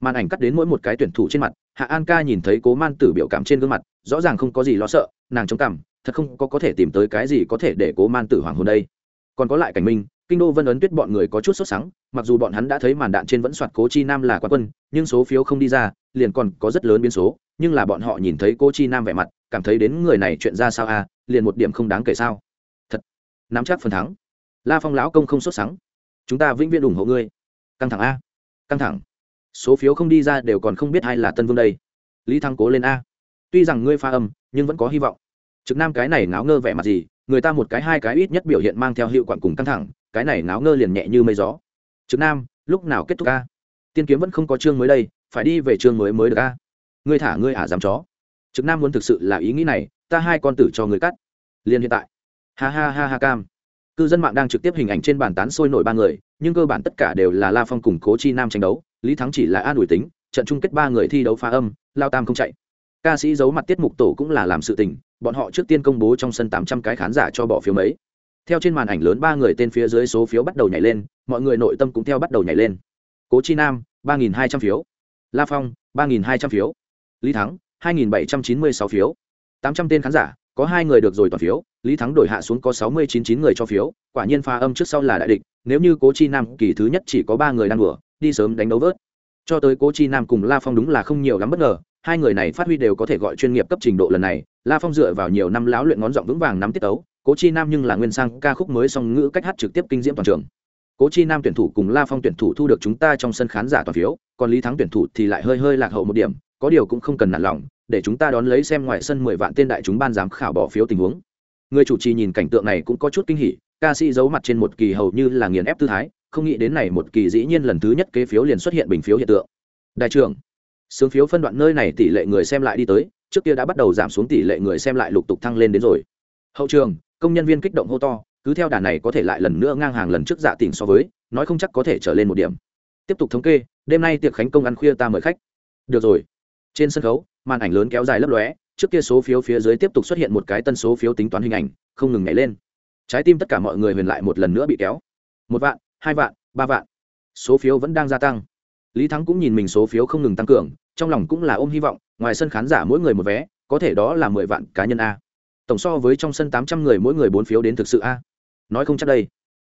Màn ảnh cắt đến mỗi một cái tuyển thủ trên mặt, hạ an ca nhìn thấy cố man tử biểu cảm trên gương mặt, rõ ràng không có gì lo sợ, nàng chống cảm thật không có có thể tìm tới cái gì có thể để cố man tử hoàng hồn đây. Còn có lại cảnh minh, kinh đô vân ấn tuyết bọn người có chút sốt sắng, mặc dù bọn hắn đã thấy màn đạn trên vẫn soạt cố chi nam là quán quân, nhưng số phiếu không đi ra, liền còn có rất lớn biến số, nhưng là bọn họ nhìn thấy cố chi nam vẻ mặt, cảm thấy đến người này chuyện ra sao à liền một điểm không đáng kể sao nắm chắc phần thắng. La phong lão công không xuất sáng chúng ta vĩnh viễn ủng hộ ngươi. Căng thẳng a. Căng thẳng. Số phiếu không đi ra đều còn không biết ai là tân vương đây. Lý thăng cố lên a. Tuy rằng ngươi pha âm, nhưng vẫn có hy vọng. Trực nam cái này ngáo ngơ vẻ mặt gì, người ta một cái hai cái ít nhất biểu hiện mang theo hiệu quả cùng căng thẳng, cái này ngáo ngơ liền nhẹ như mây gió. Trực nam, lúc nào kết thúc a? Tiên kiếm vẫn không có chương mới đây, phải đi về chương mới mới được a. Ngươi thả ngươi ả dám chó. Trực nam muốn thực sự là ý nghĩ này, ta hai con tử cho người cắt. Liền hiện tại ha ha ha ha cam. Cư dân mạng đang trực tiếp hình ảnh trên bàn tán sôi nổi ba người, nhưng cơ bản tất cả đều là la phong cùng cố chi nam tranh đấu, lý thắng chỉ là an ủi tính, trận chung kết ba người thi đấu phá âm, lao tam không chạy. Ca sĩ giấu mặt tiết mục tổ cũng là làm sự tình, bọn họ trước tiên công bố trong sân tám trăm cái khán giả cho bỏ phiếu mấy. Theo trên màn ảnh lớn ba người tên phía dưới số phiếu bắt đầu nhảy lên, mọi người nội tâm cũng theo bắt đầu nhảy lên. Cố chi nam, ba nghìn hai trăm phiếu. La phong, ba nghìn hai trăm phiếu. Lý thắng, hai nghìn bảy trăm chín mươi sáu phiếu. Tám trăm tên khán giả, có hai người được rồi toàn phiếu lý thắng đổi hạ xuống có sáu mươi chín chín người cho phiếu, quả nhiên pha âm trước sau là đại địch, nếu như cố chi nam kỳ thứ nhất chỉ có ba người đang đùa, đi sớm đánh đấu vớt. Cho tới cố chi nam cùng la phong đúng là không nhiều lắm bất ngờ, hai người này phát huy đều có thể gọi chuyên nghiệp cấp trình độ lần này, la phong dựa vào nhiều năm láo luyện ngón giọng vững vàng nắm tiết tấu, cố chi nam nhưng là nguyên sang ca khúc mới song ngữ cách hát trực tiếp kinh diễm toàn trường. Cố chi nam tuyển thủ cùng la phong tuyển thủ thu được chúng ta trong sân khán giả toàn phiếu, còn lý thắng tuyển thủ thì lại hơi hơi lạc hậu một điểm, có điều cũng không cần nản lòng, để chúng ta đón lấy xem ngoài sân mười vạn tên đại chúng ban giám khảo bỏ phiếu tình huống người chủ trì nhìn cảnh tượng này cũng có chút kinh hỉ, ca sĩ giấu mặt trên một kỳ hầu như là nghiền ép tư thái, không nghĩ đến này một kỳ dĩ nhiên lần thứ nhất kế phiếu liền xuất hiện bình phiếu hiện tượng. Đại trưởng, sướng phiếu phân đoạn nơi này tỷ lệ người xem lại đi tới, trước kia đã bắt đầu giảm xuống tỷ lệ người xem lại lục tục thăng lên đến rồi. Hậu trường, công nhân viên kích động hô to, cứ theo đà này có thể lại lần nữa ngang hàng lần trước dạ tỉnh so với, nói không chắc có thể trở lên một điểm. Tiếp tục thống kê, đêm nay tiệc khánh công ăn khuya ta mời khách. Được rồi. Trên sân khấu, màn ảnh lớn kéo dài lấp lóe trước kia số phiếu phía dưới tiếp tục xuất hiện một cái tân số phiếu tính toán hình ảnh, không ngừng nhảy lên. Trái tim tất cả mọi người huyền lại một lần nữa bị kéo. Một vạn, hai vạn, ba vạn. Số phiếu vẫn đang gia tăng. Lý thắng cũng nhìn mình số phiếu không ngừng tăng cường, trong lòng cũng là ôm hy vọng, ngoài sân khán giả mỗi người một vé, có thể đó là mười vạn cá nhân a. Tổng so với trong sân tám trăm người mỗi người bốn phiếu đến thực sự a. Nói không chắc đây.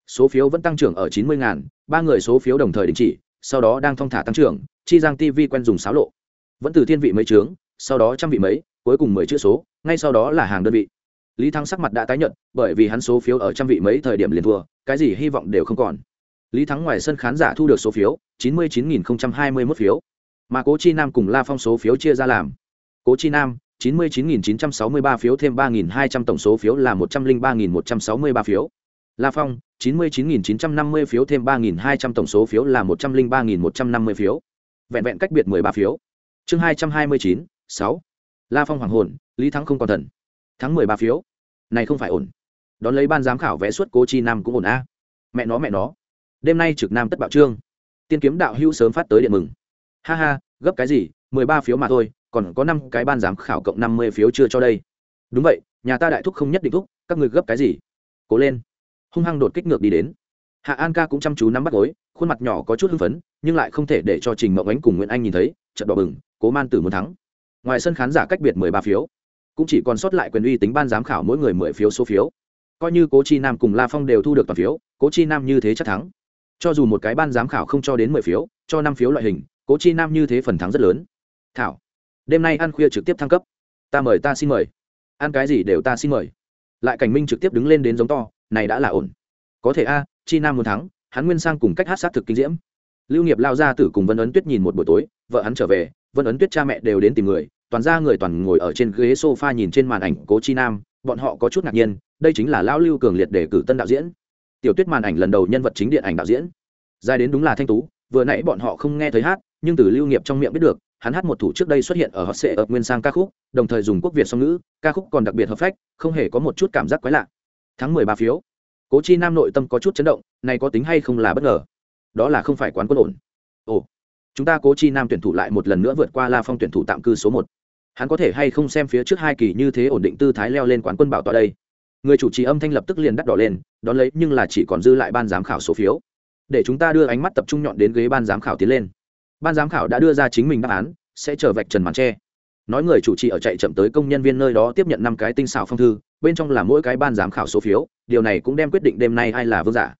Số phiếu vẫn tăng trưởng ở chín mươi ngàn, ba người số phiếu đồng thời đình chỉ, sau đó đang thong thả tăng trưởng, chi giang tv quen dùng sáo lộ. Vẫn từ thiên vị mấy trướng sau đó trăm vị mấy cuối cùng mười chữ số, ngay sau đó là hàng đơn vị. Lý thắng sắc mặt đã tái nhận bởi vì hắn số phiếu ở trăm vị mấy thời điểm liền thua, cái gì hy vọng đều không còn. Lý thắng ngoài sân khán giả thu được số phiếu, chín mươi chín nghìn hai mươi mốt phiếu. Mà cố chi nam cùng la phong số phiếu chia ra làm. Cố chi nam, chín mươi chín nghìn chín trăm sáu mươi ba phiếu thêm ba nghìn hai trăm tổng số phiếu là một trăm linh ba nghìn một trăm sáu mươi ba phiếu. La phong, chín mươi chín nghìn chín trăm năm mươi phiếu thêm ba nghìn hai trăm tổng số phiếu là một trăm linh ba nghìn một trăm năm mươi phiếu. Vẹn vẹn cách biệt mười ba phiếu. Chương hai trăm hai mươi chín, sáu la phong hoàng hồn, lý thắng không còn thần. Thắng mười ba phiếu. Này không phải ổn. Đón lấy ban giám khảo vẽ suất cố chi nam cũng ổn a. Mẹ nó mẹ nó. Đêm nay trực nam tất bạo trương. Tiên kiếm đạo hữu sớm phát tới điện mừng. Ha ha, gấp cái gì? mười ba phiếu mà thôi, còn có năm cái ban giám khảo cộng năm mươi phiếu chưa cho đây. Đúng vậy, nhà ta đại thúc không nhất định thúc, các người gấp cái gì? Cố lên. Hung hăng đột kích ngược đi đến. Hạ an ca cũng chăm chú nắm bắt gối, khuôn mặt nhỏ có chút hưng phấn, nhưng lại không thể để cho trình mộng ánh cùng nguyễn anh nhìn thấy trận đỏ bừng, cố man tử muốn thắng ngoài sân khán giả cách biệt mười ba phiếu, cũng chỉ còn sót lại quyền uy tính ban giám khảo mỗi người mười phiếu số phiếu. Coi như cố chi nam cùng la phong đều thu được toàn phiếu, cố chi nam như thế chắc thắng. Cho dù một cái ban giám khảo không cho đến mười phiếu, cho năm phiếu loại hình, cố chi nam như thế phần thắng rất lớn. Thảo, đêm nay ăn khuya trực tiếp thăng cấp. Ta mời ta xin mời. Ăn cái gì đều ta xin mời. Lại cảnh minh trực tiếp đứng lên đến giống to, này đã là ổn. Có thể a, chi nam muốn thắng, hắn nguyên sang cùng cách hát sát thực kinh diễm. Lưu nghiệp lao ra tử cùng vân ấn tuyết nhìn một buổi tối, vợ hắn trở về vân ấn tuyết cha mẹ đều đến tìm người, toàn ra người toàn ngồi ở trên ghế sofa nhìn trên màn ảnh cố chi nam, bọn họ có chút ngạc nhiên, đây chính là lão lưu cường liệt để cử tân đạo diễn. Tiểu tuyết màn ảnh lần đầu nhân vật chính điện ảnh đạo diễn. Dài đến đúng là thanh tú, vừa nãy bọn họ không nghe thấy hát, nhưng từ lưu nghiệp trong miệng biết được, hắn hát một thủ trước đây xuất hiện ở hot sệ ập nguyên sang ca khúc, đồng thời dùng quốc việt song ngữ, ca khúc còn đặc biệt hợp phách, không hề có một chút cảm giác quái lạ. Tháng mười ba phiếu. Cố chi nam nội tâm có chút chấn động, này có tính hay không là bất ngờ? Đó là không phải quán quân ổn. Ồ chúng ta cố chi nam tuyển thủ lại một lần nữa vượt qua la phong tuyển thủ tạm cư số một. Hắn có thể hay không xem phía trước hai kỳ như thế ổn định tư thái leo lên quán quân bảo tọa đây? Người chủ trì âm thanh lập tức liền đắt đỏ lên, đón lấy nhưng là chỉ còn dư lại ban giám khảo số phiếu. Để chúng ta đưa ánh mắt tập trung nhọn đến ghế ban giám khảo tiến lên. Ban giám khảo đã đưa ra chính mình đáp án, sẽ chờ vạch trần màn tre. Nói người chủ trì ở chạy chậm tới công nhân viên nơi đó tiếp nhận năm cái tinh xảo phong thư, bên trong là mỗi cái ban giám khảo số phiếu, điều này cũng đem quyết định đêm nay ai là vương giả.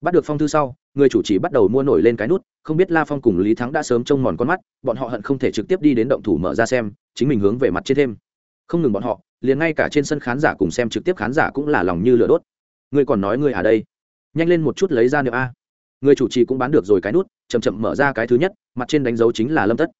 Bắt được phong thư sau, người chủ trì bắt đầu mua nổi lên cái nút không biết la phong cùng lý thắng đã sớm trông mòn con mắt, bọn họ hận không thể trực tiếp đi đến động thủ mở ra xem, chính mình hướng về mặt trên thêm. Không ngừng bọn họ, liền ngay cả trên sân khán giả cùng xem trực tiếp khán giả cũng là lòng như lửa đốt. Ngươi còn nói ngươi à đây? Nhanh lên một chút lấy ra niệm a. Người chủ trì cũng bán được rồi cái nút chầm chậm mở ra cái thứ nhất, mặt trên đánh dấu chính là lâm tất.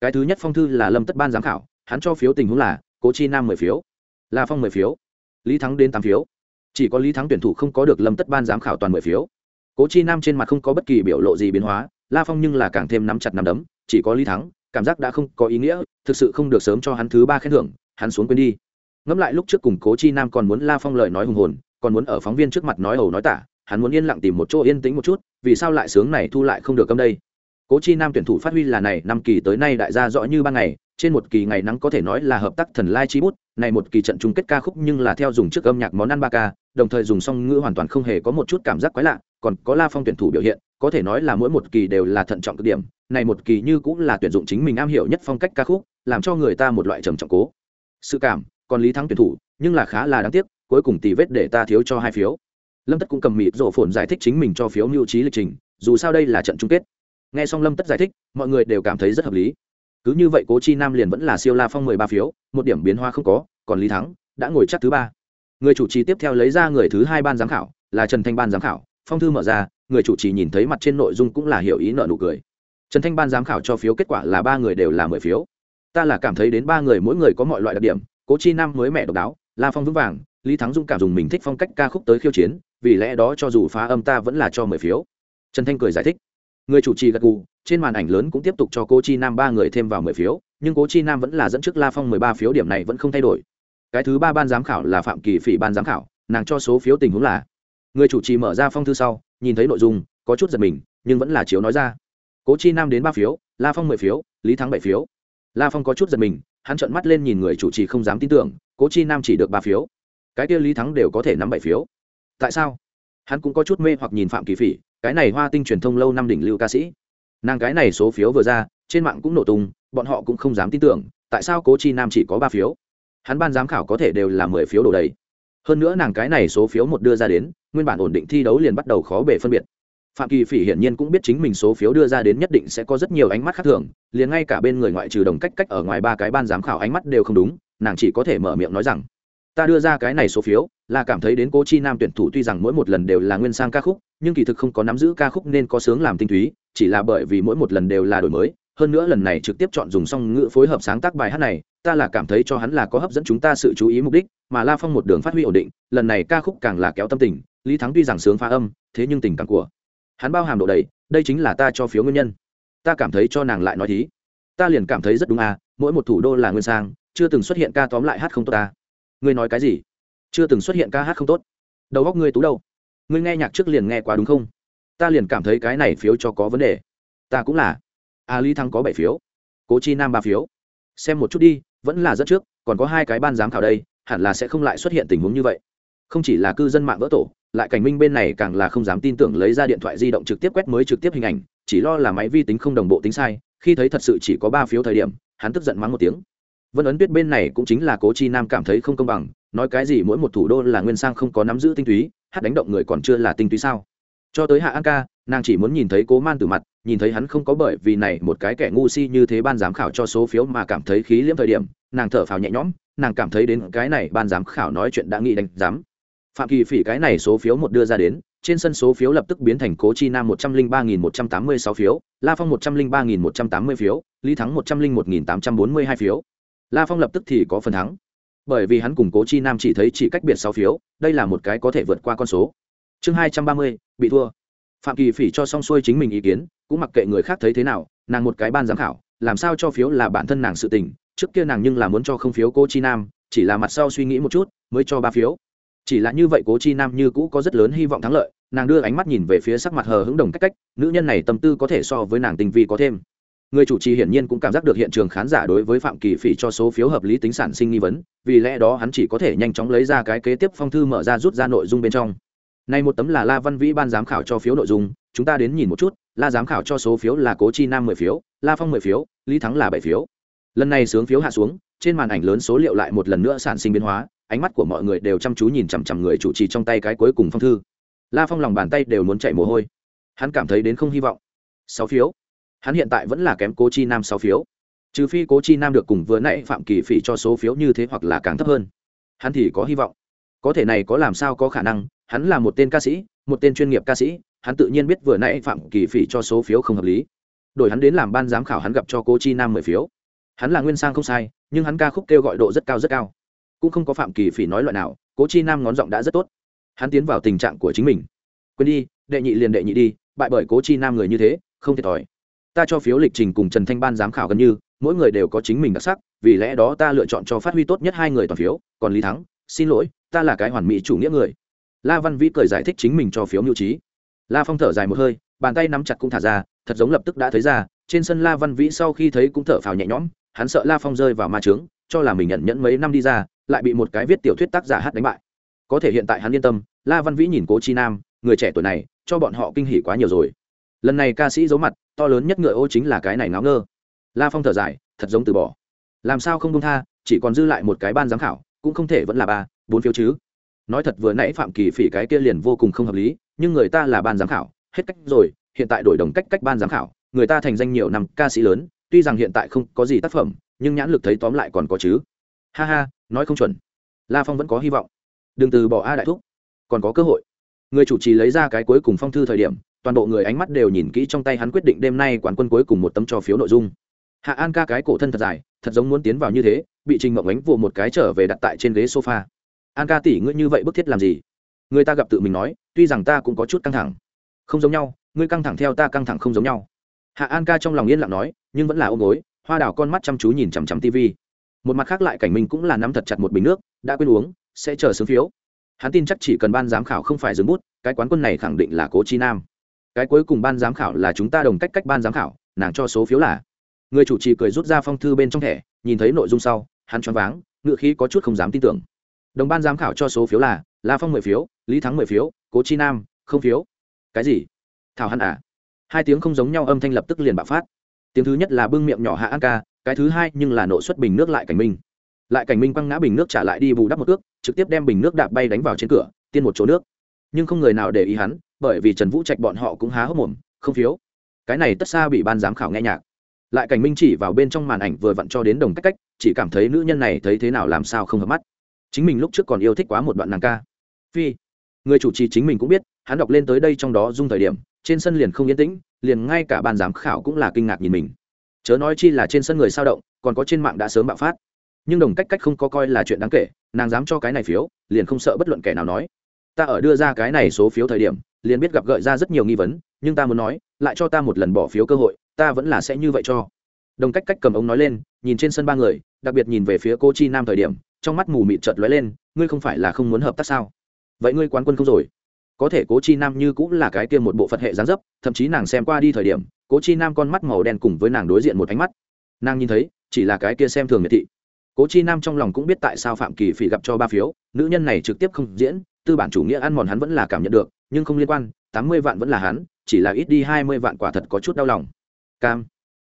Cái thứ nhất phong thư là lâm tất ban giám khảo, hắn cho phiếu tình huống là, cố chi nam mười phiếu, la phong mười phiếu, lý thắng đến tám phiếu. Chỉ có lý thắng tuyển thủ không có được lâm tất ban giám khảo toàn mười phiếu. Cố chi nam trên mặt không có bất kỳ biểu lộ gì biến hóa la phong nhưng là càng thêm nắm chặt nắm đấm, chỉ có lý thắng, cảm giác đã không có ý nghĩa, thực sự không được sớm cho hắn thứ ba khen thưởng, hắn xuống quên đi. Ngẫm lại lúc trước cùng cố chi nam còn muốn la phong lời nói hùng hồn, còn muốn ở phóng viên trước mặt nói ẩu nói tả, hắn muốn yên lặng tìm một chỗ yên tĩnh một chút, vì sao lại sướng này thu lại không được câm đây? Cố chi nam tuyển thủ phát huy là này, năm kỳ tới nay đại gia rõ như ban ngày, trên một kỳ ngày nắng có thể nói là hợp tác thần lai chi bút, này một kỳ trận chung kết ca khúc nhưng là theo dùng trước âm nhạc món ăn ba ca, đồng thời dùng song ngữ hoàn toàn không hề có một chút cảm giác quái lạ, còn có la phong tuyển thủ biểu hiện có thể nói là mỗi một kỳ đều là thận trọng cực điểm, này một kỳ như cũng là tuyển dụng chính mình am hiểu nhất phong cách ca khúc, làm cho người ta một loại trầm trọng cố. Sự cảm, còn lý thắng tuyển thủ, nhưng là khá là đáng tiếc, cuối cùng tỷ vết để ta thiếu cho hai phiếu. Lâm tất cũng cầm mịt rổ phồn giải thích chính mình cho phiếu mưu trí lịch trình, dù sao đây là trận chung kết. Nghe xong lâm tất giải thích, mọi người đều cảm thấy rất hợp lý. Cứ như vậy cố chi nam liền vẫn là siêu la phong mười ba phiếu, một điểm biến hóa không có, còn lý thắng đã ngồi chắc thứ ba. Người chủ trì tiếp theo lấy ra người thứ hai ban giám khảo, là trần thanh ban giám khảo, phong thư mở ra người chủ trì nhìn thấy mặt trên nội dung cũng là hiểu ý nợ nụ cười. Trần thanh ban giám khảo cho phiếu kết quả là ba người đều là mười phiếu. Ta là cảm thấy đến ba người mỗi người có mọi loại đặc điểm, cố chi nam mới mẹ độc đáo, la phong vững vàng, lý thắng dung cảm dùng mình thích phong cách ca khúc tới khiêu chiến, vì lẽ đó cho dù phá âm ta vẫn là cho mười phiếu. Trần thanh cười giải thích. Người chủ trì gật gù, trên màn ảnh lớn cũng tiếp tục cho cố chi nam ba người thêm vào mười phiếu, nhưng cố chi nam vẫn là dẫn trước la phong mười ba phiếu, điểm này vẫn không thay đổi. Cái thứ ba ban giám khảo là phạm kỳ phỉ ban giám khảo, nàng cho số phiếu tình huống là, người chủ trì mở ra phong thư sau nhìn thấy nội dung, có chút giật mình, nhưng vẫn là chiếu nói ra. Cố chi nam đến ba phiếu, la phong mười phiếu, lý thắng bảy phiếu. La phong có chút giật mình, hắn trợn mắt lên nhìn người chủ trì không dám tin tưởng, cố chi nam chỉ được ba phiếu. Cái kia lý thắng đều có thể nắm bảy phiếu. Tại sao? Hắn cũng có chút mê hoặc nhìn phạm kỳ phỉ, cái này hoa tinh truyền thông lâu năm đỉnh lưu ca sĩ. Nàng cái này số phiếu vừa ra, trên mạng cũng nổ tung, bọn họ cũng không dám tin tưởng, tại sao cố chi nam chỉ có ba phiếu? Hắn ban giám khảo có thể đều là mười phiếu đổ đầy. Hơn nữa nàng cái này số phiếu một đưa ra đến nguyên bản ổn định thi đấu liền bắt đầu khó bể phân biệt. Phạm kỳ phỉ hiển nhiên cũng biết chính mình số phiếu đưa ra đến nhất định sẽ có rất nhiều ánh mắt khác thường, liền ngay cả bên người ngoại trừ đồng cách cách ở ngoài ba cái ban giám khảo ánh mắt đều không đúng, nàng chỉ có thể mở miệng nói rằng, ta đưa ra cái này số phiếu, là cảm thấy đến cố chi nam tuyển thủ tuy rằng mỗi một lần đều là nguyên sang ca khúc, nhưng kỳ thực không có nắm giữ ca khúc nên có sướng làm tinh túy, chỉ là bởi vì mỗi một lần đều là đổi mới, hơn nữa lần này trực tiếp chọn dùng song ngữ phối hợp sáng tác bài hát này, ta là cảm thấy cho hắn là có hấp dẫn chúng ta sự chú ý mục đích, mà la phong một đường phát huy ổn định, lần này ca khúc càng là kéo tâm tình lý thắng tuy rằng sướng phá âm, thế nhưng tình cảm của hắn bao hàm độ đầy, đây chính là ta cho phiếu nguyên nhân. Ta cảm thấy cho nàng lại nói thí. Ta liền cảm thấy rất đúng à mỗi một thủ đô là nguyên sang, chưa từng xuất hiện ca tóm lại hát không tốt ta. Ngươi nói cái gì? Chưa từng xuất hiện ca hát không tốt. Đầu góc ngươi tú đâu? Ngươi nghe nhạc trước liền nghe quá đúng không? Ta liền cảm thấy cái này phiếu cho có vấn đề. Ta cũng là. A lý thắng có bảy phiếu. Cố chi nam ba phiếu. Xem một chút đi, vẫn là rất trước, còn có hai cái ban giám khảo đây, hẳn là sẽ không lại xuất hiện tình huống như vậy. Không chỉ là cư dân mạng vỡ tổ lại cảnh minh bên này càng là không dám tin tưởng lấy ra điện thoại di động trực tiếp quét mới trực tiếp hình ảnh, chỉ lo là máy vi tính không đồng bộ tính sai, khi thấy thật sự chỉ có ba phiếu thời điểm, hắn tức giận mắng một tiếng. Vân ấn tuyết bên này cũng chính là cố chi nam cảm thấy không công bằng, nói cái gì mỗi một thủ đô là nguyên sang không có nắm giữ tinh túy, hát đánh động người còn chưa là tinh túy sao? Cho tới hạ an ca, nàng chỉ muốn nhìn thấy cố man từ mặt, nhìn thấy hắn không có bởi vì này một cái kẻ ngu si như thế ban giám khảo cho số phiếu mà cảm thấy khí liễm thời điểm, nàng thở phào nhẹ nhõm, nàng cảm thấy đến cái này ban giám khảo nói chuyện đã nghĩ đánh giám phạm kỳ phỉ cái này số phiếu một đưa ra đến, trên sân số phiếu lập tức biến thành cố chi nam một trăm linh ba nghìn một trăm tám mươi sáu phiếu, la phong một trăm linh ba nghìn một trăm tám mươi phiếu, lý thắng một trăm linh một nghìn tám trăm bốn mươi hai phiếu. La phong lập tức thì có phần thắng. Bởi vì hắn cùng cố chi nam chỉ thấy chỉ cách biệt sáu phiếu, đây là một cái có thể vượt qua con số. Chương hai trăm ba mươi, bị thua. Phạm kỳ phỉ cho xong xuôi chính mình ý kiến, cũng mặc kệ người khác thấy thế nào, nàng một cái ban giám khảo, làm sao cho phiếu là bản thân nàng sự tình, trước kia nàng nhưng là muốn cho không phiếu cô chi nam, chỉ là mặt sau suy nghĩ một chút, mới cho ba phiếu chỉ là như vậy cố chi nam như cũ có rất lớn hy vọng thắng lợi, nàng đưa ánh mắt nhìn về phía sắc mặt hờ hững đồng cách cách, nữ nhân này tâm tư có thể so với nàng tình vi có thêm. Người chủ trì hiển nhiên cũng cảm giác được hiện trường khán giả đối với phạm kỳ phỉ cho số phiếu hợp lý tính sản sinh nghi vấn, vì lẽ đó hắn chỉ có thể nhanh chóng lấy ra cái kế tiếp phong thư mở ra rút ra nội dung bên trong. Này một tấm là la văn vĩ ban giám khảo cho phiếu nội dung, chúng ta đến nhìn một chút, la giám khảo cho số phiếu là cố chi nam mười phiếu, la phong mười phiếu, lý thắng là bảy phiếu. Lần này sướng phiếu hạ xuống, trên màn ảnh lớn số liệu lại một lần nữa sản sinh biến hóa ánh mắt của mọi người đều chăm chú nhìn chằm chằm người chủ trì trong tay cái cuối cùng phong thư. La phong lòng bàn tay đều muốn chạy mồ hôi. Hắn cảm thấy đến không hy vọng. Sáu phiếu. Hắn hiện tại vẫn là kém cố chi nam sáu phiếu. Trừ phi cố chi nam được cùng vừa nãy phạm kỳ phỉ cho số phiếu như thế hoặc là càng thấp hơn. Hắn thì có hy vọng. Có thể này có làm sao có khả năng, hắn là một tên ca sĩ, một tên chuyên nghiệp ca sĩ, hắn tự nhiên biết vừa nãy phạm kỳ phỉ cho số phiếu không hợp lý. Đổi hắn đến làm ban giám khảo hắn gặp cho cố chi nam mười phiếu. Hắn là nguyên sang không sai, nhưng hắn ca khúc kêu gọi độ rất cao rất cao cũng không có phạm kỳ phỉ nói loại nào, cố chi nam ngón giọng đã rất tốt. Hắn tiến vào tình trạng của chính mình. Quên đi, đệ nhị liền đệ nhị đi, bại bởi cố chi nam người như thế, không thiệt thòi. Ta cho phiếu lịch trình cùng trần thanh ban giám khảo gần như, mỗi người đều có chính mình đặc sắc, vì lẽ đó ta lựa chọn cho phát huy tốt nhất hai người toàn phiếu, còn lý thắng, xin lỗi, ta là cái hoàn mỹ chủ nghĩa người. La văn vĩ cười giải thích chính mình cho phiếu mưu trí. La phong thở dài một hơi, bàn tay nắm chặt cũng thả ra, thật giống lập tức đã thấy ra, trên sân la văn vĩ sau khi thấy cũng thở phào nhẹ nhõm, hắn sợ la phong rơi vào ma trướng cho là mình nhận nhẫn mấy năm đi ra, lại bị một cái viết tiểu thuyết tác giả hát đánh bại. Có thể hiện tại hắn yên tâm, la văn vĩ nhìn cố chi nam, người trẻ tuổi này, cho bọn họ kinh hỉ quá nhiều rồi. Lần này ca sĩ giấu mặt, to lớn nhất ngựa ô chính là cái này ngáo ngơ. La phong thở dài, thật giống từ bỏ. Làm sao không công tha, chỉ còn dư lại một cái ban giám khảo, cũng không thể vẫn là ba, bốn phiếu chứ. Nói thật vừa nãy phạm kỳ phỉ cái kia liền vô cùng không hợp lý, nhưng người ta là ban giám khảo, hết cách rồi, hiện tại đổi đồng cách cách ban giám khảo, người ta thành danh nhiều năm ca sĩ lớn, tuy rằng hiện tại không có gì tác phẩm nhưng nhãn lực thấy tóm lại còn có chứ. Ha ha, nói không chuẩn. La phong vẫn có hy vọng. Đừng từ bỏ a đại thúc. Còn có cơ hội. Người chủ trì lấy ra cái cuối cùng phong thư thời điểm, toàn bộ người ánh mắt đều nhìn kỹ trong tay hắn quyết định đêm nay quán quân cuối cùng một tấm cho phiếu nội dung. Hạ an ca cái cổ thân thật dài, thật giống muốn tiến vào như thế, bị trình mộng ánh vụ một cái trở về đặt tại trên ghế sofa. An ca tỷ, ngươi như vậy bức thiết làm gì? Người ta gặp tự mình nói, tuy rằng ta cũng có chút căng thẳng. Không giống nhau, ngươi căng thẳng theo ta căng thẳng không giống nhau. Hạ an ca trong lòng yên lặng nói, nhưng vẫn là ôm gối hoa đào con mắt chăm chú nhìn chằm chằm tv một mặt khác lại cảnh minh cũng là nắm thật chặt một bình nước, đã quên uống, sẽ chờ sướng phiếu. Hắn tin chắc chỉ cần ban giám khảo không phải dừng bút, cái quán quân này khẳng định là cố chi nam. Cái cuối cùng ban giám khảo là chúng ta đồng cách cách ban giám khảo, nàng cho số phiếu là. Người chủ trì cười rút ra phong thư bên trong thẻ, nhìn thấy nội dung sau, hắn choáng váng, ngựa khí có chút không dám tin tưởng. Đồng ban giám khảo cho số phiếu là, la phong mười phiếu, lý thắng mười phiếu, cố chi nam không phiếu. Cái gì? Thảo hắn à? Hai tiếng không giống nhau âm thanh lập tức liền bạo phát tiếng thứ nhất là bưng miệng nhỏ hạ an ca cái thứ hai nhưng là nộ xuất bình nước lại cảnh minh. Lại cảnh minh quăng ngã bình nước trả lại đi bù đắp một ước trực tiếp đem bình nước đạp bay đánh vào trên cửa, tiên một chỗ nước. Nhưng không người nào để ý hắn, bởi vì trần vũ trạch bọn họ cũng há hốc mồm, không phiếu. Cái này tất xa bị ban giám khảo nghe nhạc. Lại cảnh minh chỉ vào bên trong màn ảnh vừa vặn cho đến đồng cách cách, chỉ cảm thấy nữ nhân này thấy thế nào làm sao không hợp mắt. Chính mình lúc trước còn yêu thích quá một đoạn nàng ca. Phi. Người chủ trì chính mình cũng biết, hắn đọc lên tới đây trong đó dung thời điểm trên sân liền không yên tĩnh, liền ngay cả ban giám khảo cũng là kinh ngạc nhìn mình. Chớ nói chi là trên sân người sao động, còn có trên mạng đã sớm bạo phát. Nhưng đồng cách cách không có coi là chuyện đáng kể, nàng dám cho cái này phiếu, liền không sợ bất luận kẻ nào nói. Ta ở đưa ra cái này số phiếu thời điểm, liền biết gặp gợi ra rất nhiều nghi vấn, nhưng ta muốn nói, lại cho ta một lần bỏ phiếu cơ hội, ta vẫn là sẽ như vậy cho. Đồng cách cách cầm ống nói lên, nhìn trên sân ba người, đặc biệt nhìn về phía cô chi nam thời điểm, trong mắt mù mịt chợt lóe lên, ngươi không phải là không muốn hợp tác sao? Vậy ngươi quán quân không rồi? Có thể cố chi nam như cũng là cái kia một bộ phật hệ gián dấp, thậm chí nàng xem qua đi thời điểm, cố chi nam con mắt màu đen cùng với nàng đối diện một ánh mắt. Nàng nhìn thấy, chỉ là cái kia xem thường miệt thị. Cố chi nam trong lòng cũng biết tại sao phạm kỳ phỉ gặp cho ba phiếu, nữ nhân này trực tiếp không diễn, tư bản chủ nghĩa ăn mòn hắn vẫn là cảm nhận được, nhưng không liên quan, tám mươi vạn vẫn là hắn, chỉ là ít đi hai mươi vạn quả thật có chút đau lòng. Cam,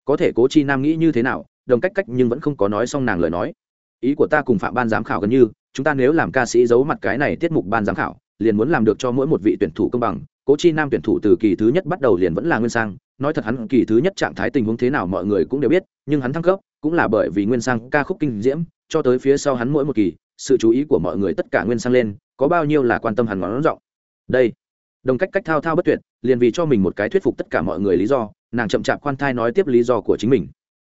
có thể cố chi nam nghĩ như thế nào, đồng cách cách nhưng vẫn không có nói xong nàng lời nói. Ý của ta cùng phạm ban giám khảo gần như, chúng ta nếu làm ca sĩ giấu mặt cái này tiết mục ban giám khảo liền muốn làm được cho mỗi một vị tuyển thủ công bằng. Cố chi nam tuyển thủ từ kỳ thứ nhất bắt đầu liền vẫn là nguyên sang. Nói thật hắn kỳ thứ nhất trạng thái tình huống thế nào mọi người cũng đều biết, nhưng hắn thăng cấp cũng là bởi vì nguyên sang ca khúc kinh diễm, cho tới phía sau hắn mỗi một kỳ, sự chú ý của mọi người tất cả nguyên sang lên, có bao nhiêu là quan tâm hắn ngón rộng đây, đồng cách cách thao thao bất tuyệt, liền vì cho mình một cái thuyết phục tất cả mọi người lý do, nàng chậm chạp khoan thai nói tiếp lý do của chính mình.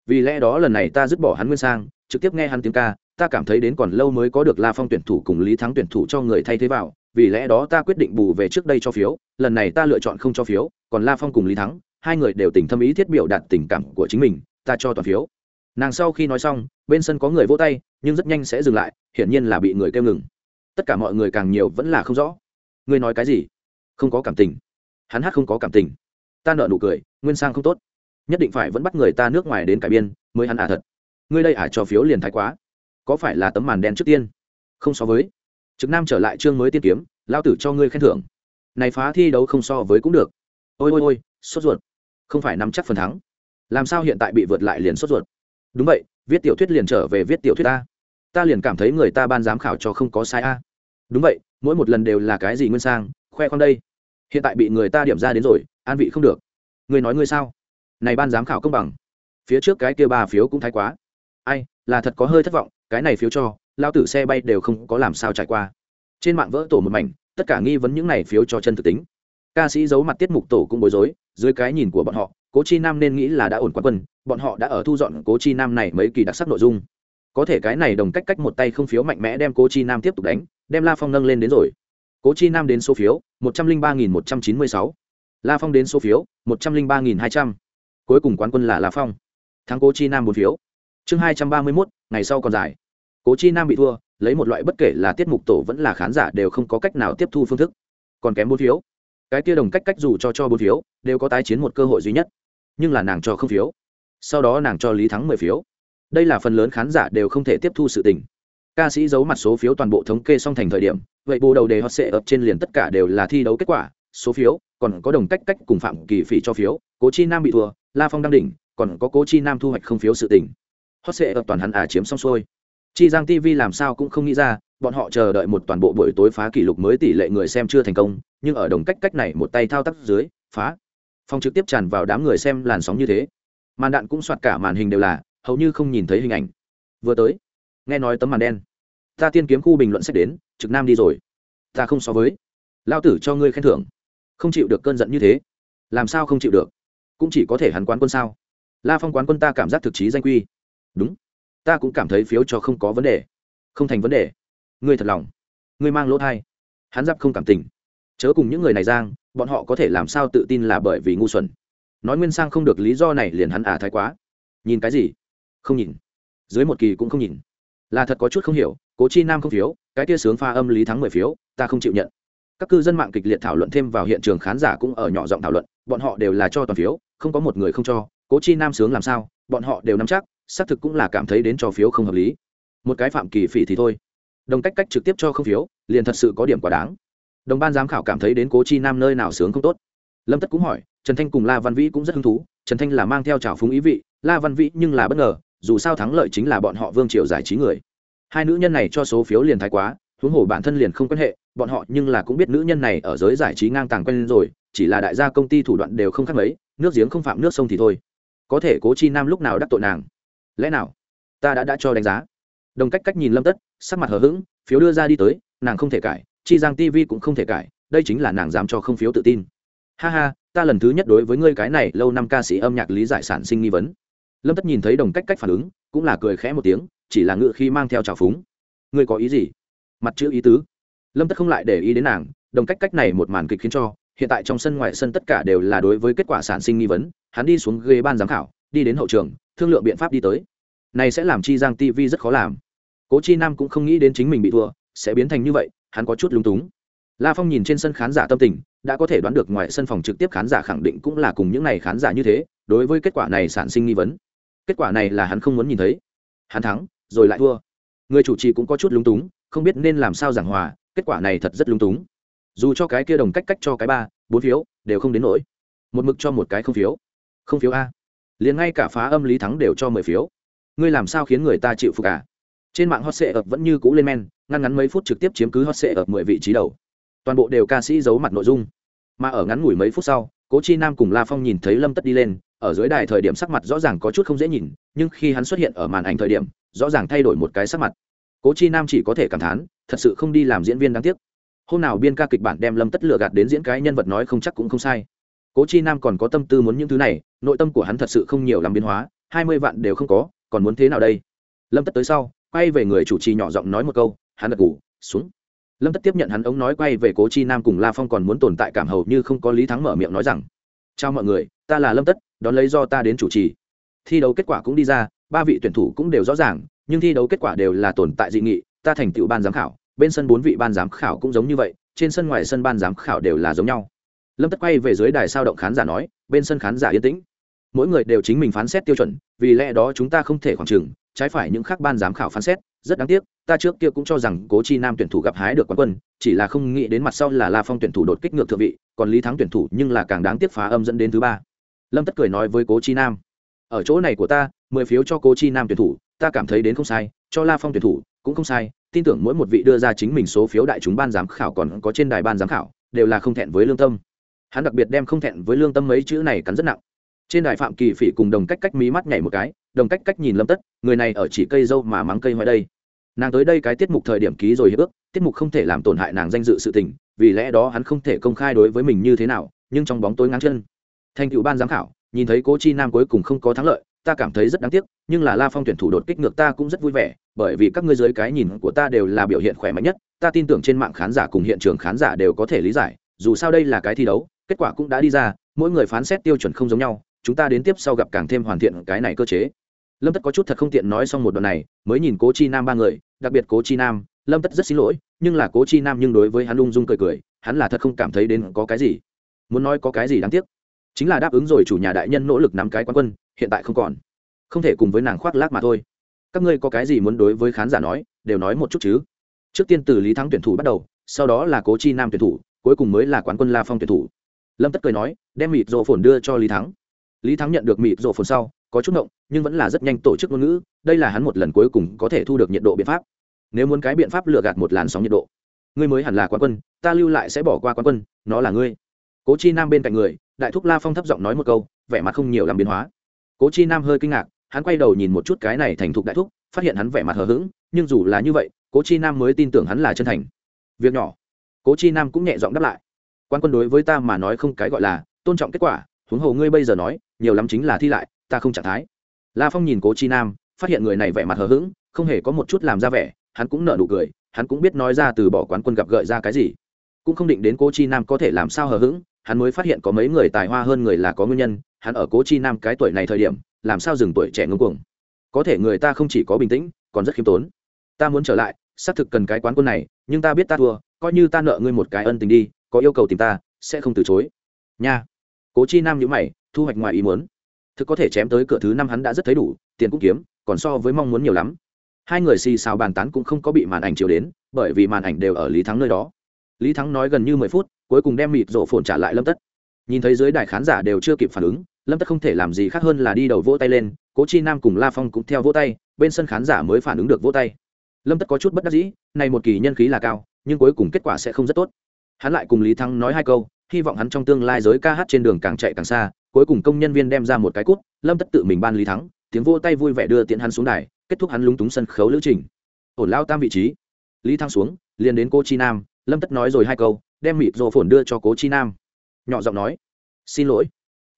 Vì lẽ đó lần này ta dứt bỏ hắn nguyên sang, trực tiếp nghe hắn tiếng ca ta cảm thấy đến còn lâu mới có được la phong tuyển thủ cùng lý thắng tuyển thủ cho người thay thế vào, vì lẽ đó ta quyết định bù về trước đây cho phiếu, lần này ta lựa chọn không cho phiếu, còn la phong cùng lý thắng, hai người đều tình thâm ý thiết biểu đạt tình cảm của chính mình, ta cho toàn phiếu. Nàng sau khi nói xong, bên sân có người vỗ tay, nhưng rất nhanh sẽ dừng lại, hiển nhiên là bị người kêu ngừng. Tất cả mọi người càng nhiều vẫn là không rõ. Ngươi nói cái gì? Không có cảm tình. Hắn hát không có cảm tình. Ta nợ nụ cười, nguyên sang không tốt. Nhất định phải vẫn bắt người ta nước ngoài đến cải biên, mới hắn ả à thật. Ngươi đây ả à cho phiếu liền thái quá có phải là tấm màn đen trước tiên? Không so với. Trực nam trở lại chương mới tiên kiếm, lao tử cho ngươi khen thưởng. Này phá thi đấu không so với cũng được. Ôi ôi ôi, sốt ruột. Không phải nắm chắc phần thắng. Làm sao hiện tại bị vượt lại liền sốt ruột? Đúng vậy, viết tiểu thuyết liền trở về viết tiểu thuyết ta. Ta liền cảm thấy người ta ban giám khảo cho không có sai a. Đúng vậy, mỗi một lần đều là cái gì nguyên sang, khoe khoang đây. Hiện tại bị người ta điểm ra đến rồi, an vị không được. Ngươi nói ngươi sao? Này ban giám khảo công bằng. Phía trước cái kia ba phiếu cũng thái quá. Ai, là thật có hơi thất vọng cái này phiếu cho, lao tử xe bay đều không có làm sao trải qua. Trên mạng vỡ tổ một mảnh, tất cả nghi vấn những này phiếu cho chân thực tính. Ca sĩ giấu mặt tiết mục tổ cũng bối rối, dưới cái nhìn của bọn họ, cố chi nam nên nghĩ là đã ổn quán quân, bọn họ đã ở thu dọn cố chi nam này mấy kỳ đặc sắc nội dung. Có thể cái này đồng cách cách một tay không phiếu mạnh mẽ đem cố chi nam tiếp tục đánh, đem la phong nâng lên đến rồi. Cố chi nam đến số phiếu, một trăm linh ba nghìn một trăm chín mươi sáu. La phong đến số phiếu, một trăm linh ba nghìn hai trăm. Cuối cùng quán quân là la phong. Thắng cố chi nam bốn phiếu chương hai trăm ba mươi mốt, ngày sau còn dài. Cố chi nam bị thua, lấy một loại bất kể là tiết mục tổ vẫn là khán giả đều không có cách nào tiếp thu phương thức. Còn kém bốn phiếu. Cái kia đồng cách cách dù cho cho bốn phiếu, đều có tái chiến một cơ hội duy nhất. Nhưng là nàng cho không phiếu. Sau đó nàng cho lý thắng mười phiếu. Đây là phần lớn khán giả đều không thể tiếp thu sự tình. Ca sĩ giấu mặt số phiếu toàn bộ thống kê xong thành thời điểm, vậy bù đầu đề hot sệ ập trên liền tất cả đều là thi đấu kết quả, số phiếu, còn có đồng cách cách cùng phạm kỳ phỉ cho phiếu, cố chi nam bị thua, la phong đăng đỉnh, còn có cố chi nam thu hoạch không phiếu sự tình hot sệ ập toàn hắn à chiếm xong xuôi. Chi giang tv làm sao cũng không nghĩ ra, bọn họ chờ đợi một toàn bộ buổi tối phá kỷ lục mới tỷ lệ người xem chưa thành công, nhưng ở đồng cách cách này một tay thao tác dưới, phá. Phong trực tiếp tràn vào đám người xem làn sóng như thế. Màn đạn cũng soạt cả màn hình đều là, hầu như không nhìn thấy hình ảnh. Vừa tới, nghe nói tấm màn đen. Ta tiên kiếm khu bình luận sách đến, trực nam đi rồi. Ta không so với. Lao tử cho ngươi khen thưởng. Không chịu được cơn giận như thế. Làm sao không chịu được? Cũng chỉ có thể hắn quán quân sao? La phong quán quân ta cảm giác thực chí danh quy đúng. Ta cũng cảm thấy phiếu cho không có vấn đề. Không thành vấn đề. Ngươi thật lòng. Ngươi mang lỗ thai. Hắn giáp không cảm tình. Chớ cùng những người này giang, bọn họ có thể làm sao tự tin là bởi vì ngu xuẩn. Nói nguyên sang không được lý do này liền hắn ả à thái quá. Nhìn cái gì? Không nhìn. Dưới một kỳ cũng không nhìn. Là thật có chút không hiểu, cố chi nam không phiếu, cái tia sướng pha âm lý thắng mười phiếu, ta không chịu nhận. Các cư dân mạng kịch liệt thảo luận thêm vào hiện trường khán giả cũng ở nhỏ giọng thảo luận, bọn họ đều là cho toàn phiếu, không có một người không cho cố chi nam sướng làm sao, bọn họ đều nắm chắc, xác thực cũng là cảm thấy đến cho phiếu không hợp lý. Một cái phạm kỳ phỉ thì thôi. Đồng cách cách trực tiếp cho không phiếu, liền thật sự có điểm quá đáng. Đồng ban giám khảo cảm thấy đến cố chi nam nơi nào sướng không tốt. Lâm tất cũng hỏi, trần thanh cùng la văn vĩ cũng rất hứng thú, trần thanh là mang theo trào phúng ý vị, la văn vĩ nhưng là bất ngờ, dù sao thắng lợi chính là bọn họ vương triều giải trí người. Hai nữ nhân này cho số phiếu liền thái quá, huống hồ bản thân liền không quan hệ, bọn họ nhưng là cũng biết nữ nhân này ở giới giải trí ngang tàng quen rồi, chỉ là đại gia công ty thủ đoạn đều không khác mấy, nước giếng không phạm nước sông thì thôi có thể cố chi nam lúc nào đắc tội nàng? Lẽ nào? Ta đã đã cho đánh giá. Đồng cách cách nhìn lâm tất, sắc mặt hờ hững, phiếu đưa ra đi tới, nàng không thể cải chi giang tv cũng không thể cải đây chính là nàng dám cho không phiếu tự tin. Ha ha, ta lần thứ nhất đối với ngươi cái này lâu năm ca sĩ âm nhạc lý giải sản sinh nghi vấn. Lâm tất nhìn thấy đồng cách cách phản ứng, cũng là cười khẽ một tiếng, chỉ là ngự khi mang theo trào phúng. Ngươi có ý gì? Mặt chữ ý tứ. Lâm tất không lại để ý đến nàng, đồng cách cách này một màn kịch khiến cho hiện tại trong sân ngoài sân tất cả đều là đối với kết quả sản sinh nghi vấn, hắn đi xuống ghế ban giám khảo, đi đến hậu trường, thương lượng biện pháp đi tới. Này sẽ làm chi giang tv rất khó làm. Cố chi nam cũng không nghĩ đến chính mình bị thua, sẽ biến thành như vậy, hắn có chút lúng túng. La phong nhìn trên sân khán giả tâm tình, đã có thể đoán được ngoài sân phòng trực tiếp khán giả khẳng định cũng là cùng những n à y khán giả như thế, đối với kết quả này sản sinh nghi vấn. Kết quả này là hắn không muốn nhìn thấy. Hắn thắng, rồi lại thua. Người chủ trì cũng có chút lúng túng, không biết nên làm sao giảng hòa, kết quả này thật rất lúng túng dù cho cái kia đồng cách cách cho cái ba, bốn phiếu, đều không đến nỗi. Một mực cho một cái không phiếu. Không phiếu a. Liền ngay cả phá âm lý thắng đều cho mười phiếu. Ngươi làm sao khiến người ta chịu phục cả à? trên mạng hot sệ ập vẫn như cũ lên men, ngăn ngắn mấy phút trực tiếp chiếm cứ hot sệ ập mười vị trí đầu. Toàn bộ đều ca sĩ giấu mặt nội dung. Mà ở ngắn ngủi mấy phút sau, cố chi nam cùng la phong nhìn thấy lâm tất đi lên, ở dưới đài thời điểm sắc mặt rõ ràng có chút không dễ nhìn, nhưng khi hắn xuất hiện ở màn ảnh thời điểm, rõ ràng thay đổi một cái sắc mặt. Cố chi nam chỉ có thể cảm thán, thật sự không đi làm diễn viên đáng tiếc hôm nào biên ca kịch bản đem lâm tất lừa gạt đến diễn cái nhân vật nói không chắc cũng không sai. Cố chi nam còn có tâm tư muốn những thứ này, nội tâm của hắn thật sự không nhiều làm biến hóa, hai mươi vạn đều không có, còn muốn thế nào đây? Lâm tất tới sau, quay về người chủ trì nhỏ giọng nói một câu, hắn gật ngủ xuống. Lâm tất tiếp nhận hắn ống nói quay về cố chi nam cùng la phong còn muốn tồn tại cảm hầu như không có lý thắng mở miệng nói rằng, chào mọi người, ta là lâm tất, đón lấy do ta đến chủ trì. Thi đấu kết quả cũng đi ra, ba vị tuyển thủ cũng đều rõ ràng, nhưng thi đấu kết quả đều là tồn tại dị nghị, ta thành tựu ban giám khảo bên sân bốn vị ban giám khảo cũng giống như vậy, trên sân ngoài sân ban giám khảo đều là giống nhau. Lâm tất quay về dưới đài sao động khán giả nói, bên sân khán giả yên tĩnh. Mỗi người đều chính mình phán xét tiêu chuẩn, vì lẽ đó chúng ta không thể khoảng trừng trái phải những khác ban giám khảo phán xét, rất đáng tiếc, ta trước kia cũng cho rằng cố chi nam tuyển thủ gặp hái được quán quân, chỉ là không nghĩ đến mặt sau là la phong tuyển thủ đột kích ngược thượng vị, còn lý thắng tuyển thủ nhưng là càng đáng tiếc phá âm dẫn đến thứ ba. Lâm tất cười nói với cố chi nam, ở chỗ này của ta, mười phiếu cho cố chi nam tuyển thủ, ta cảm thấy đến không sai, cho la phong tuyển thủ cũng không sai tin tưởng mỗi một vị đưa ra chính mình số phiếu đại chúng ban giám khảo còn có trên đài ban giám khảo, đều là không thẹn với lương tâm. Hắn đặc biệt đem không thẹn với lương tâm mấy chữ này cắn rất nặng. Trên đài phạm kỳ phỉ cùng đồng cách cách mí mắt nhảy một cái, đồng cách cách nhìn lâm tất, người này ở chỉ cây dâu mà mắng cây ngoài đây. Nàng tới đây cái tiết mục thời điểm ký rồi hiệp ước, tiết mục không thể làm tổn hại nàng danh dự sự tình, vì lẽ đó hắn không thể công khai đối với mình như thế nào, nhưng trong bóng tối ngắn chân. Thành cựu ban giám khảo, nhìn thấy cố chi nam cuối cùng không có thắng lợi ta cảm thấy rất đáng tiếc, nhưng là la phong tuyển thủ đột kích ngược ta cũng rất vui vẻ, bởi vì các ngươi dưới cái nhìn của ta đều là biểu hiện khỏe mạnh nhất, ta tin tưởng trên mạng khán giả cùng hiện trường khán giả đều có thể lý giải, dù sao đây là cái thi đấu, kết quả cũng đã đi ra, mỗi người phán xét tiêu chuẩn không giống nhau, chúng ta đến tiếp sau gặp càng thêm hoàn thiện cái này cơ chế. Lâm tất có chút thật không tiện nói xong một đoạn này, mới nhìn cố chi nam ba người, đặc biệt cố chi nam, lâm tất rất xin lỗi, nhưng là cố chi nam nhưng đối với hắn lung dung cười cười, hắn là thật không cảm thấy đến có cái gì. Muốn nói có cái gì đáng tiếc chính là đáp ứng rồi chủ nhà đại nhân nỗ lực nắm cái quán quân, hiện tại không còn. Không thể cùng với nàng khoác lác mà thôi. Các ngươi có cái gì muốn đối với khán giả nói, đều nói một chút chứ. Trước tiên từ lý thắng tuyển thủ bắt đầu, sau đó là cố chi nam tuyển thủ, cuối cùng mới là quán quân la phong tuyển thủ. Lâm tất cười nói, đem mịt rộ phồn đưa cho lý thắng. Lý thắng nhận được mịt rộ phồn sau, có chút ngộng, nhưng vẫn là rất nhanh tổ chức ngôn ngữ, đây là hắn một lần cuối cùng có thể thu được nhiệt độ biện pháp. Nếu muốn cái biện pháp lừa gạt một làn sóng nhiệt độ, ngươi mới hẳn là quán quân, ta lưu lại sẽ bỏ qua quán quân, nó là ngươi. Cố chi nam bên cạnh người đại thúc la phong thấp giọng nói một câu, vẻ mặt không nhiều làm biến hóa. Cố chi nam hơi kinh ngạc, hắn quay đầu nhìn một chút cái này thành thục đại thúc, phát hiện hắn vẻ mặt hờ hững, nhưng dù là như vậy, cố chi nam mới tin tưởng hắn là chân thành. Việc nhỏ. Cố chi nam cũng nhẹ giọng đáp lại. Quan quân đối với ta mà nói không cái gọi là tôn trọng kết quả, huống hồ ngươi bây giờ nói, nhiều lắm chính là thi lại, ta không trạng thái. La phong nhìn cố chi nam, phát hiện người này vẻ mặt hờ hững, không hề có một chút làm ra vẻ, hắn cũng nở nụ cười, hắn cũng biết nói ra từ bỏ quán quân gặp gợi ra cái gì. Cũng không định đến cố chi nam có thể làm sao hờ hững hắn mới phát hiện có mấy người tài hoa hơn người là có nguyên nhân, hắn ở cố chi nam cái tuổi này thời điểm, làm sao dừng tuổi trẻ ngưng cuồng. Có thể người ta không chỉ có bình tĩnh, còn rất khiêm tốn. Ta muốn trở lại, xác thực cần cái quán quân này, nhưng ta biết ta thua, coi như ta nợ ngươi một cái ân tình đi, có yêu cầu tìm ta, sẽ không từ chối. Nha. Cố chi nam nhữ mày, thu hoạch ngoài ý muốn. Thực có thể chém tới cửa thứ năm hắn đã rất thấy đủ, tiền cũng kiếm, còn so với mong muốn nhiều lắm. Hai người xì xào bàn tán cũng không có bị màn ảnh chiều đến, bởi vì màn ảnh đều ở lý thắng nơi đó. Lý thắng nói gần như mười phút cuối cùng đem mịt rổ phồn trả lại lâm tất. Nhìn thấy dưới đài khán giả đều chưa kịp phản ứng, lâm tất không thể làm gì khác hơn là đi đầu vỗ tay lên, cố chi nam cùng la phong cũng theo vỗ tay, bên sân khán giả mới phản ứng được vỗ tay. Lâm tất có chút bất đắc dĩ, này một kỳ nhân khí là cao, nhưng cuối cùng kết quả sẽ không rất tốt. Hắn lại cùng lý thắng nói hai câu, hy vọng hắn trong tương lai giới ca hát trên đường càng chạy càng xa, cuối cùng công nhân viên đem ra một cái cút lâm tất tự mình ban lý thắng, tiếng vô tay vui vẻ đưa tiễn hắn xuống đài, kết thúc hắn lúng túng sân khấu lữ trình. Ổn lao tam vị trí. Lý thắng xuống, liền đến cô chi nam, lâm tất nói rồi hai câu đem mịt rồ phồn đưa cho cố chi nam. Nhỏ giọng nói, xin lỗi.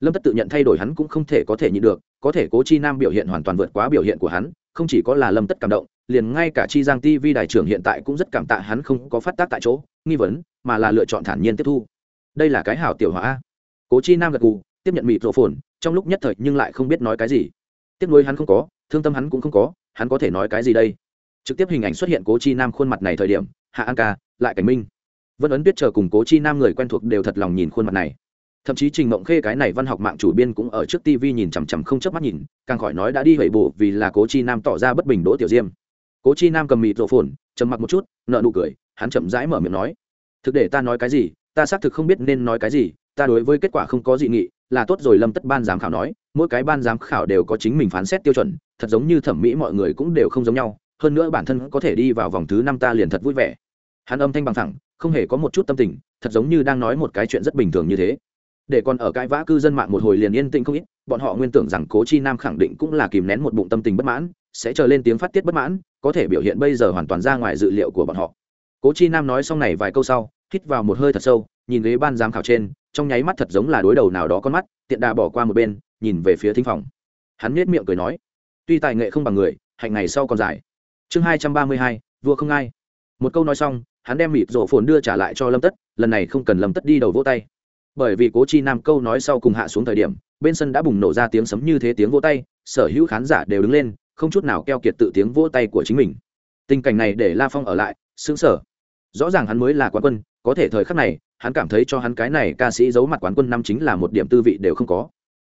Lâm tất tự nhận thay đổi hắn cũng không thể có thể nhịn được, có thể cố chi nam biểu hiện hoàn toàn vượt quá biểu hiện của hắn, không chỉ có là lâm tất cảm động, liền ngay cả chi giang tv đài trưởng hiện tại cũng rất cảm tạ hắn không có phát tác tại chỗ, nghi vấn, mà là lựa chọn thản nhiên tiếp thu. Đây là cái hảo tiểu hóa cố chi nam gật gù, tiếp nhận mịt rộ phồn, trong lúc nhất thời nhưng lại không biết nói cái gì. Tiếp nuối hắn không có, thương tâm hắn cũng không có, hắn có thể nói cái gì đây? Trực tiếp hình ảnh xuất hiện cố chi nam khuôn mặt này thời điểm, hạ an ca, lại cảnh minh vân ấn biết chờ cùng cố chi nam người quen thuộc đều thật lòng nhìn khuôn mặt này. Thậm chí trình mộng khê cái này văn học mạng chủ biên cũng ở trước tv nhìn chằm chằm không chớp mắt nhìn, càng khỏi nói đã đi hẩy bổ vì là cố chi nam tỏ ra bất bình đỗ tiểu diêm. Cố chi nam cầm mịt rộ phồn trầm mặc một chút nợ nụ cười, hắn chậm rãi mở miệng nói, thực để ta nói cái gì, ta xác thực không biết nên nói cái gì, ta đối với kết quả không có dị nghị, là tốt rồi. Lâm tất ban giám khảo nói, mỗi cái ban giám khảo đều có chính mình phán xét tiêu chuẩn, thật giống như thẩm mỹ mọi người cũng đều không giống nhau, hơn nữa bản thân có thể đi vào vòng thứ năm ta liền thật vui vẻ. Hắn âm thanh bằng thẳng không hề có một chút tâm tình, thật giống như đang nói một cái chuyện rất bình thường như thế. Để còn ở cãi vã cư dân mạng một hồi liền yên tĩnh không ít, bọn họ nguyên tưởng rằng cố chi nam khẳng định cũng là kìm nén một bụng tâm tình bất mãn, sẽ trở lên tiếng phát tiết bất mãn, có thể biểu hiện bây giờ hoàn toàn ra ngoài dự liệu của bọn họ. Cố chi nam nói xong này vài câu sau, hít vào một hơi thật sâu, nhìn ghế ban giám khảo trên, trong nháy mắt thật giống là đối đầu nào đó con mắt, tiện đà bỏ qua một bên, nhìn về phía thính phòng. Hắn nết miệng cười nói, tuy tài nghệ không bằng người, hạnh ngày sau còn dài. Chương hai trăm ba mươi hai, vua không ai. Một câu nói xong hắn đem mịt rổ phồn đưa trả lại cho lâm tất, lần này không cần lâm tất đi đầu vỗ tay. Bởi vì cố chi nam câu nói sau cùng hạ xuống thời điểm, bên sân đã bùng nổ ra tiếng sấm như thế tiếng vỗ tay, sở hữu khán giả đều đứng lên, không chút nào keo kiệt tự tiếng vỗ tay của chính mình. Tình cảnh này để la phong ở lại xứng sở rõ ràng hắn mới là quán quân, có thể thời khắc này, hắn cảm thấy cho hắn cái này ca sĩ giấu mặt quán quân năm chính là một điểm tư vị đều không có.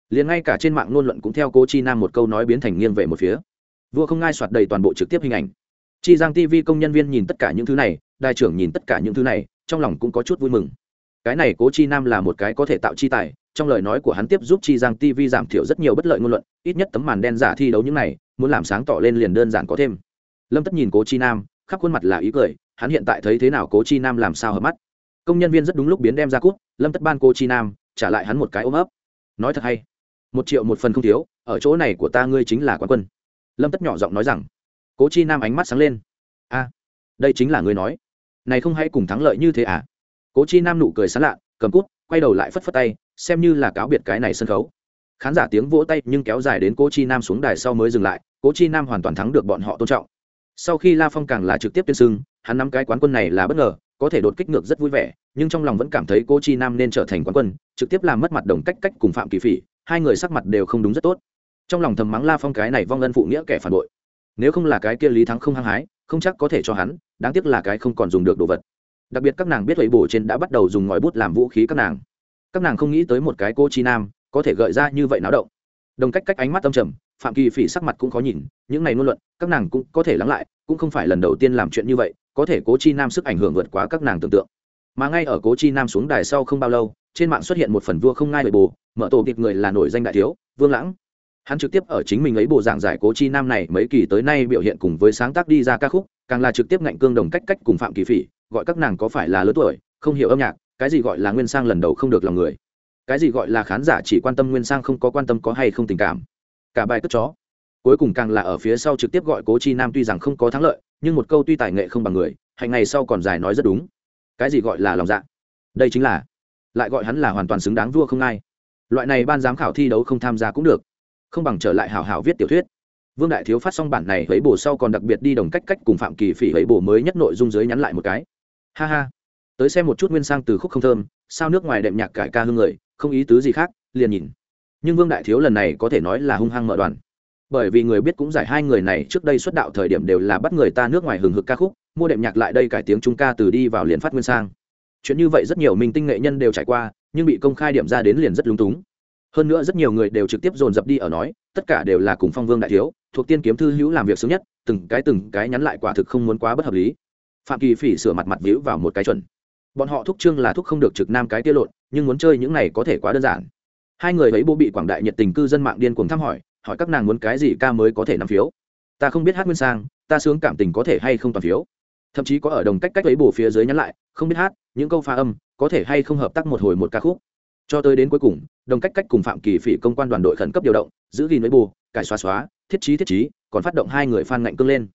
Liền ngay cả trên mạng ngôn luận cũng theo cô chi nam một câu nói biến thành nghiêng về một phía. Vua không ngai soạt đầy toàn bộ trực tiếp hình ảnh. Chi giang tv công nhân viên nhìn tất cả những thứ này đại trưởng nhìn tất cả những thứ này, trong lòng cũng có chút vui mừng. Cái này cố chi nam là một cái có thể tạo chi tài, trong lời nói của hắn tiếp giúp chi giang tv giảm thiểu rất nhiều bất lợi ngôn luận, ít nhất tấm màn đen giả thi đấu những này, muốn làm sáng tỏ lên liền đơn giản có thêm. Lâm tất nhìn cố chi nam, khắp khuôn mặt là ý cười, hắn hiện tại thấy thế nào cố chi nam làm sao hợp mắt. Công nhân viên rất đúng lúc biến đem ra cút lâm tất ban cô chi nam, trả lại hắn một cái ôm ấp. Nói thật hay, một triệu một phần không thiếu, ở chỗ này của ta ngươi chính là quán quân. Lâm tất nhỏ giọng nói rằng. Cố chi nam ánh mắt sáng lên. A đây chính là ngươi nói này không hay cùng thắng lợi như thế à? Cố chi nam nụ cười sán lạ, cầm cút, quay đầu lại phất phất tay, xem như là cáo biệt cái này sân khấu. Khán giả tiếng vỗ tay nhưng kéo dài đến cố chi nam xuống đài sau mới dừng lại, cố chi nam hoàn toàn thắng được bọn họ tôn trọng. Sau khi la phong càng là trực tiếp tuyên xưng, hắn nắm cái quán quân này là bất ngờ, có thể đột kích ngược rất vui vẻ, nhưng trong lòng vẫn cảm thấy cô chi nam nên trở thành quán quân, trực tiếp làm mất mặt đồng cách cách cùng phạm kỳ phỉ, hai người sắc mặt đều không đúng rất tốt. Trong lòng thầm mắng la phong cái này vong ân phụ nghĩa kẻ phản bội. Nếu không là cái kia lý thắng không hăng hái không chắc có thể cho hắn, đáng tiếc là cái không còn dùng được đồ vật. Đặc biệt các nàng biết thầy bổ trên đã bắt đầu dùng ngòi bút làm vũ khí các nàng. Các nàng không nghĩ tới một cái cô chi nam có thể gợi ra như vậy náo động. Đồng cách cách ánh mắt tâm trầm, phạm kỳ phỉ sắc mặt cũng khó nhìn, những này ngôn luận, các nàng cũng có thể lắng lại, cũng không phải lần đầu tiên làm chuyện như vậy, có thể cố chi nam sức ảnh hưởng vượt quá các nàng tưởng tượng. Mà ngay ở cố chi nam xuống đài sau không bao lâu, trên mạng xuất hiện một phần vua không ngai bề bồ, mở tổ kịp người là nổi danh đại thiếu, vương lãng hắn trực tiếp ở chính mình ấy bộ giảng giải cố chi nam này mấy kỳ tới nay biểu hiện cùng với sáng tác đi ra ca khúc, càng là trực tiếp ngạnh cương đồng cách cách cùng phạm kỳ phỉ, gọi các nàng có phải là lớn tuổi, không hiểu âm nhạc, cái gì gọi là nguyên sang lần đầu không được lòng người. Cái gì gọi là khán giả chỉ quan tâm nguyên sang không có quan tâm có hay không tình cảm. Cả bài cất chó. Cuối cùng càng là ở phía sau trực tiếp gọi cố chi nam tuy rằng không có thắng lợi, nhưng một câu tuy tài nghệ không bằng người hành ngày sau còn dài nói rất đúng. Cái gì gọi là lòng dạ? Đây chính là, lại gọi hắn là hoàn toàn xứng đáng vua không ai. Loại này ban giám khảo thi đấu không tham gia cũng được không bằng trở lại hào hào viết tiểu thuyết. Vương đại thiếu phát xong bản này thấy bổ sau còn đặc biệt đi đồng cách cách cùng phạm kỳ phỉ thấy bổ mới nhất nội dung dưới nhắn lại một cái. Ha ha. Tới xem một chút nguyên sang từ khúc không thơm, sao nước ngoài đệm nhạc cải ca hương người, không ý tứ gì khác, liền nhìn. Nhưng vương đại thiếu lần này có thể nói là hung hăng mở đoàn. Bởi vì người biết cũng giải hai người này, trước đây xuất đạo thời điểm đều là bắt người ta nước ngoài hừng hực ca khúc, mua đệm nhạc lại đây cải tiếng trung ca từ đi vào liền phát nguyên sang. Chuyện như vậy rất nhiều minh tinh nghệ nhân đều trải qua, nhưng bị công khai điểm ra đến liền rất lúng túng hơn nữa rất nhiều người đều trực tiếp dồn dập đi ở nói, tất cả đều là cùng phong vương đại thiếu, thuộc tiên kiếm thư hữu làm việc sớm nhất, từng cái từng cái nhắn lại quả thực không muốn quá bất hợp lý. Phạm kỳ phỉ sửa mặt mặt víu vào một cái chuẩn. Bọn họ thúc trương là thúc không được trực nam cái tiết lộn, nhưng muốn chơi những này có thể quá đơn giản. Hai người ấy bố bị quảng đại nhiệt tình cư dân mạng điên cuồng thăm hỏi hỏi các nàng muốn cái gì ca mới có thể nắm phiếu. Ta không biết hát nguyên sang, ta sướng cảm tình có thể hay không toàn phiếu. Thậm chí có ở đồng cách cách ấy bù phía dưới nhắn lại, không biết hát, những câu pha âm, có thể hay không hợp tác một hồi một ca khúc cho tới đến cuối cùng, đồng cách cách cùng phạm kỳ phỉ công quan đoàn đội khẩn cấp điều động, giữ gìn với bù cải xóa xóa, thiết trí thiết trí, còn phát động hai người phan ngạnh cưng lên.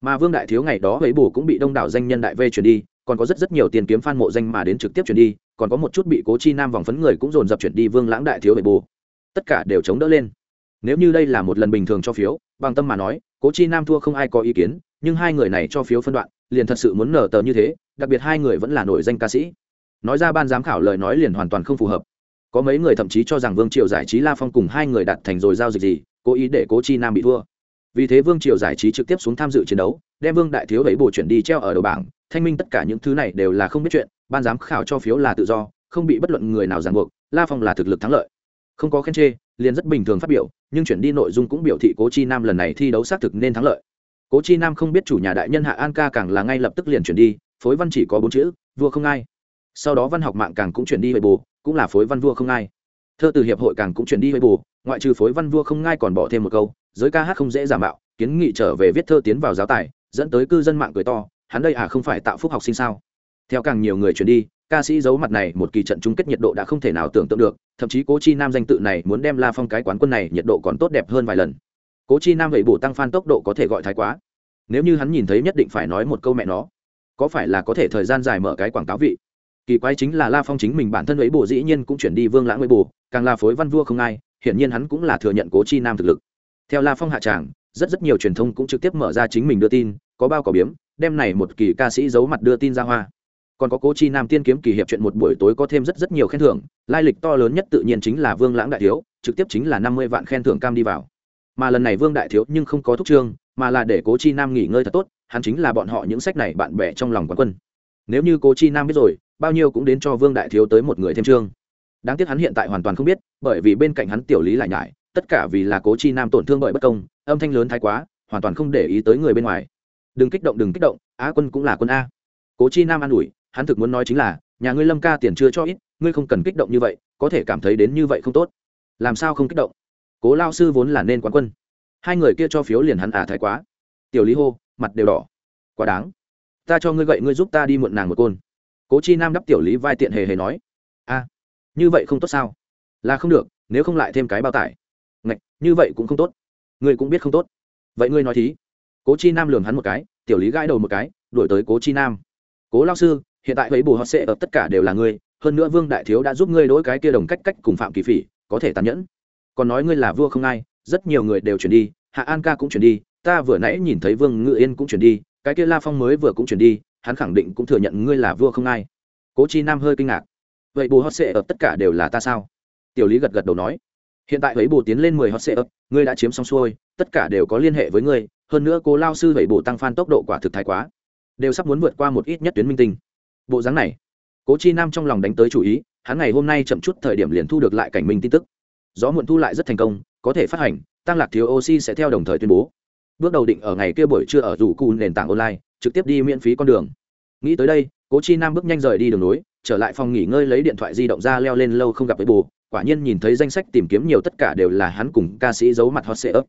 Mà vương đại thiếu ngày đó ấy bù cũng bị đông đảo danh nhân đại vê chuyển đi, còn có rất rất nhiều tiền kiếm phan mộ danh mà đến trực tiếp chuyển đi, còn có một chút bị cố chi nam vòng phấn người cũng dồn dập chuyển đi vương lãng đại thiếu ấy bù. Tất cả đều chống đỡ lên. Nếu như đây là một lần bình thường cho phiếu, bằng tâm mà nói, cố chi nam thua không ai có ý kiến, nhưng hai người này cho phiếu phân đoạn, liền thật sự muốn nở tờ như thế, đặc biệt hai người vẫn là nổi danh ca sĩ. Nói ra ban giám khảo lời nói liền hoàn toàn không phù hợp có mấy người thậm chí cho rằng vương triều giải trí la phong cùng hai người đặt thành rồi giao dịch gì, cố ý để cố chi nam bị thua. Vì thế vương triều giải trí trực tiếp xuống tham dự chiến đấu, đem vương đại thiếu ấy bộ chuyển đi treo ở đầu bảng. Thanh minh tất cả những thứ này đều là không biết chuyện, ban giám khảo cho phiếu là tự do, không bị bất luận người nào ràng buộc, la phong là thực lực thắng lợi. Không có khen chê, liền rất bình thường phát biểu, nhưng chuyển đi nội dung cũng biểu thị cố chi nam lần này thi đấu xác thực nên thắng lợi. Cố chi nam không biết chủ nhà đại nhân hạ an ca càng là ngay lập tức liền chuyển đi, phối văn chỉ có bốn chữ, vua không ai sau đó văn học mạng càng cũng chuyển đi về bù cũng là phối văn vua không ai. Thơ từ hiệp hội càng cũng chuyển đi về bù ngoại trừ phối văn vua không ngai còn bỏ thêm một câu, giới ca hát không dễ giả mạo, kiến nghị trở về viết thơ tiến vào giáo tài, dẫn tới cư dân mạng cười to, hắn đây à không phải tạo phúc học sinh sao? Theo càng nhiều người chuyển đi, ca sĩ giấu mặt này một kỳ trận chung kết nhiệt độ đã không thể nào tưởng tượng được, thậm chí cố chi nam danh tự này muốn đem la phong cái quán quân này nhiệt độ còn tốt đẹp hơn vài lần. Cố chi nam vậy bổ tăng phan tốc độ có thể gọi thái quá. Nếu như hắn nhìn thấy nhất định phải nói một câu mẹ nó. Có phải là có thể thời gian dài mở cái quảng cáo vị? Kỳ quái chính là la phong chính mình bản thân ấy bồ dĩ nhiên cũng chuyển đi vương lãng ấy bổ càng là phối văn vua không ai, hiển nhiên hắn cũng là thừa nhận cố chi nam thực lực. Theo la phong hạ tràng, rất rất nhiều truyền thông cũng trực tiếp mở ra chính mình đưa tin, có bao cỏ biếm, đem này một kỳ ca sĩ giấu mặt đưa tin ra hoa. Còn có cố chi nam tiên kiếm kỳ hiệp chuyện một buổi tối có thêm rất rất nhiều khen thưởng, lai lịch to lớn nhất tự nhiên chính là vương lãng đại thiếu, trực tiếp chính là năm mươi vạn khen thưởng cam đi vào. Mà lần này vương đại thiếu nhưng không có thúc trương, mà là để cố chi nam nghỉ ngơi thật tốt, hắn chính là bọn họ những sách này bạn bè trong lòng quán quân. Nếu như cố chi nam biết rồi bao nhiêu cũng đến cho vương đại thiếu tới một người thêm trương. Đáng tiếc hắn hiện tại hoàn toàn không biết, bởi vì bên cạnh hắn tiểu lý lại nhải, tất cả vì là cố chi nam tổn thương bởi bất công, âm thanh lớn thái quá, hoàn toàn không để ý tới người bên ngoài. Đừng kích động, đừng kích động, á quân cũng là quân a. Cố chi nam an ủi, hắn thực muốn nói chính là, nhà ngươi lâm ca tiền chưa cho ít, ngươi không cần kích động như vậy, có thể cảm thấy đến như vậy không tốt. Làm sao không kích động? Cố lao sư vốn là nên quán quân. Hai người kia cho phiếu liền hắn à thái quá. Tiểu lý hô, mặt đều đỏ. Quá đáng. Ta cho ngươi gậy ngươi giúp ta đi muộn nàng một côn cố chi nam đắp tiểu lý vai tiện hề hề nói, a, như vậy không tốt sao? Là không được, nếu không lại thêm cái bao tải. Ngạch, như vậy cũng không tốt. Ngươi cũng biết không tốt. Vậy ngươi nói thí. Cố chi nam lường hắn một cái, tiểu lý gãi đầu một cái, đuổi tới cố chi nam. Cố lao sư, hiện tại thấy bù họ sẽ ở tất cả đều là ngươi, hơn nữa vương đại thiếu đã giúp ngươi đ ố i cái kia đồng cách cách cùng phạm kỳ phỉ, có thể tàn nhẫn. Còn nói ngươi là vua không ai, rất nhiều người đều chuyển đi, hạ an ca cũng chuyển đi, ta vừa nãy nhìn thấy vương ngự yên cũng chuyển đi, cái kia la phong mới vừa cũng chuyển đi hắn khẳng định cũng thừa nhận ngươi là vua không ai. Cố chi nam hơi kinh ngạc. Vậy bù hot sệ ập tất cả đều là ta sao? Tiểu lý gật gật đầu nói. Hiện tại ấy bù tiến lên mười hot sệ ập, ngươi đã chiếm xong xuôi, tất cả đều có liên hệ với ngươi, hơn nữa cố lao sư vậy bù tăng phan tốc độ quả thực thái quá. Đều sắp muốn vượt qua một ít nhất tuyến minh tinh. Bộ dáng này, cố chi nam trong lòng đánh tới chủ ý, hắn ngày hôm nay chậm chút thời điểm liền thu được lại cảnh minh tin tức. Gió muộn thu lại rất thành công, có thể phát hành, tăng lạc thiếu oxy sẽ theo đồng thời tuyên bố. Bước đầu định ở ngày kia buổi trưa ở rủ cù nền tảng online trực tiếp đi miễn phí con đường. Nghĩ tới đây, cố chi nam bước nhanh rời đi đường nối, trở lại phòng nghỉ ngơi lấy điện thoại di động ra leo lên lâu không gặp với bù quả nhiên nhìn thấy danh sách tìm kiếm nhiều tất cả đều là hắn cùng ca sĩ giấu mặt hot sệ ấp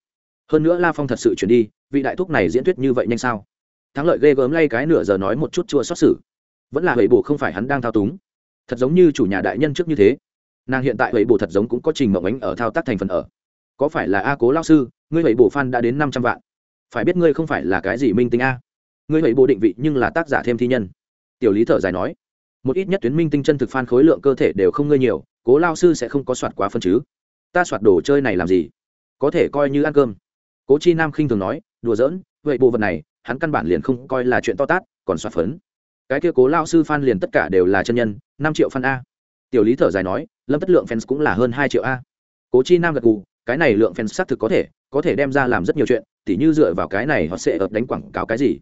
hơn nữa la phong thật sự chuyển đi, vị đại thúc này diễn thuyết như vậy nhanh sao? Thắng lợi ghê gớm lay cái nửa giờ nói một chút chua xót xử. Vẫn là hầy bù không phải hắn đang thao túng. Thật giống như chủ nhà đại nhân trước như thế. Nàng hiện tại hầy bù thật giống cũng có trình mộng ánh ở thao tác thành phần ở. Có phải là a cố lao sư, ngươi hầy bù fan đã đến năm trăm vạn. Phải biết ngươi không phải là cái gì minh tinh a ngươi hãy bù định vị nhưng là tác giả thêm thi nhân. Tiểu lý thở dài nói, một ít nhất tuyến minh tinh chân thực fan khối lượng cơ thể đều không ngươi nhiều, cố lao sư sẽ không có soạt quá phân chứ. Ta soạt đồ chơi này làm gì? Có thể coi như ăn cơm. Cố chi nam khinh thường nói, đùa giỡn, vậy bộ vật này, hắn căn bản liền không coi là chuyện to tát, còn soạt phấn. Cái kia cố lao sư fan liền tất cả đều là chân nhân, năm triệu fan a. Tiểu lý thở dài nói, lâm tất lượng fans cũng là hơn hai triệu a. Cố chi nam gật gù, cái này lượng fans xác thực có thể có thể đem ra làm rất nhiều chuyện, tỉ như dựa vào cái này họ sẽ ập đánh quảng cáo cái gì?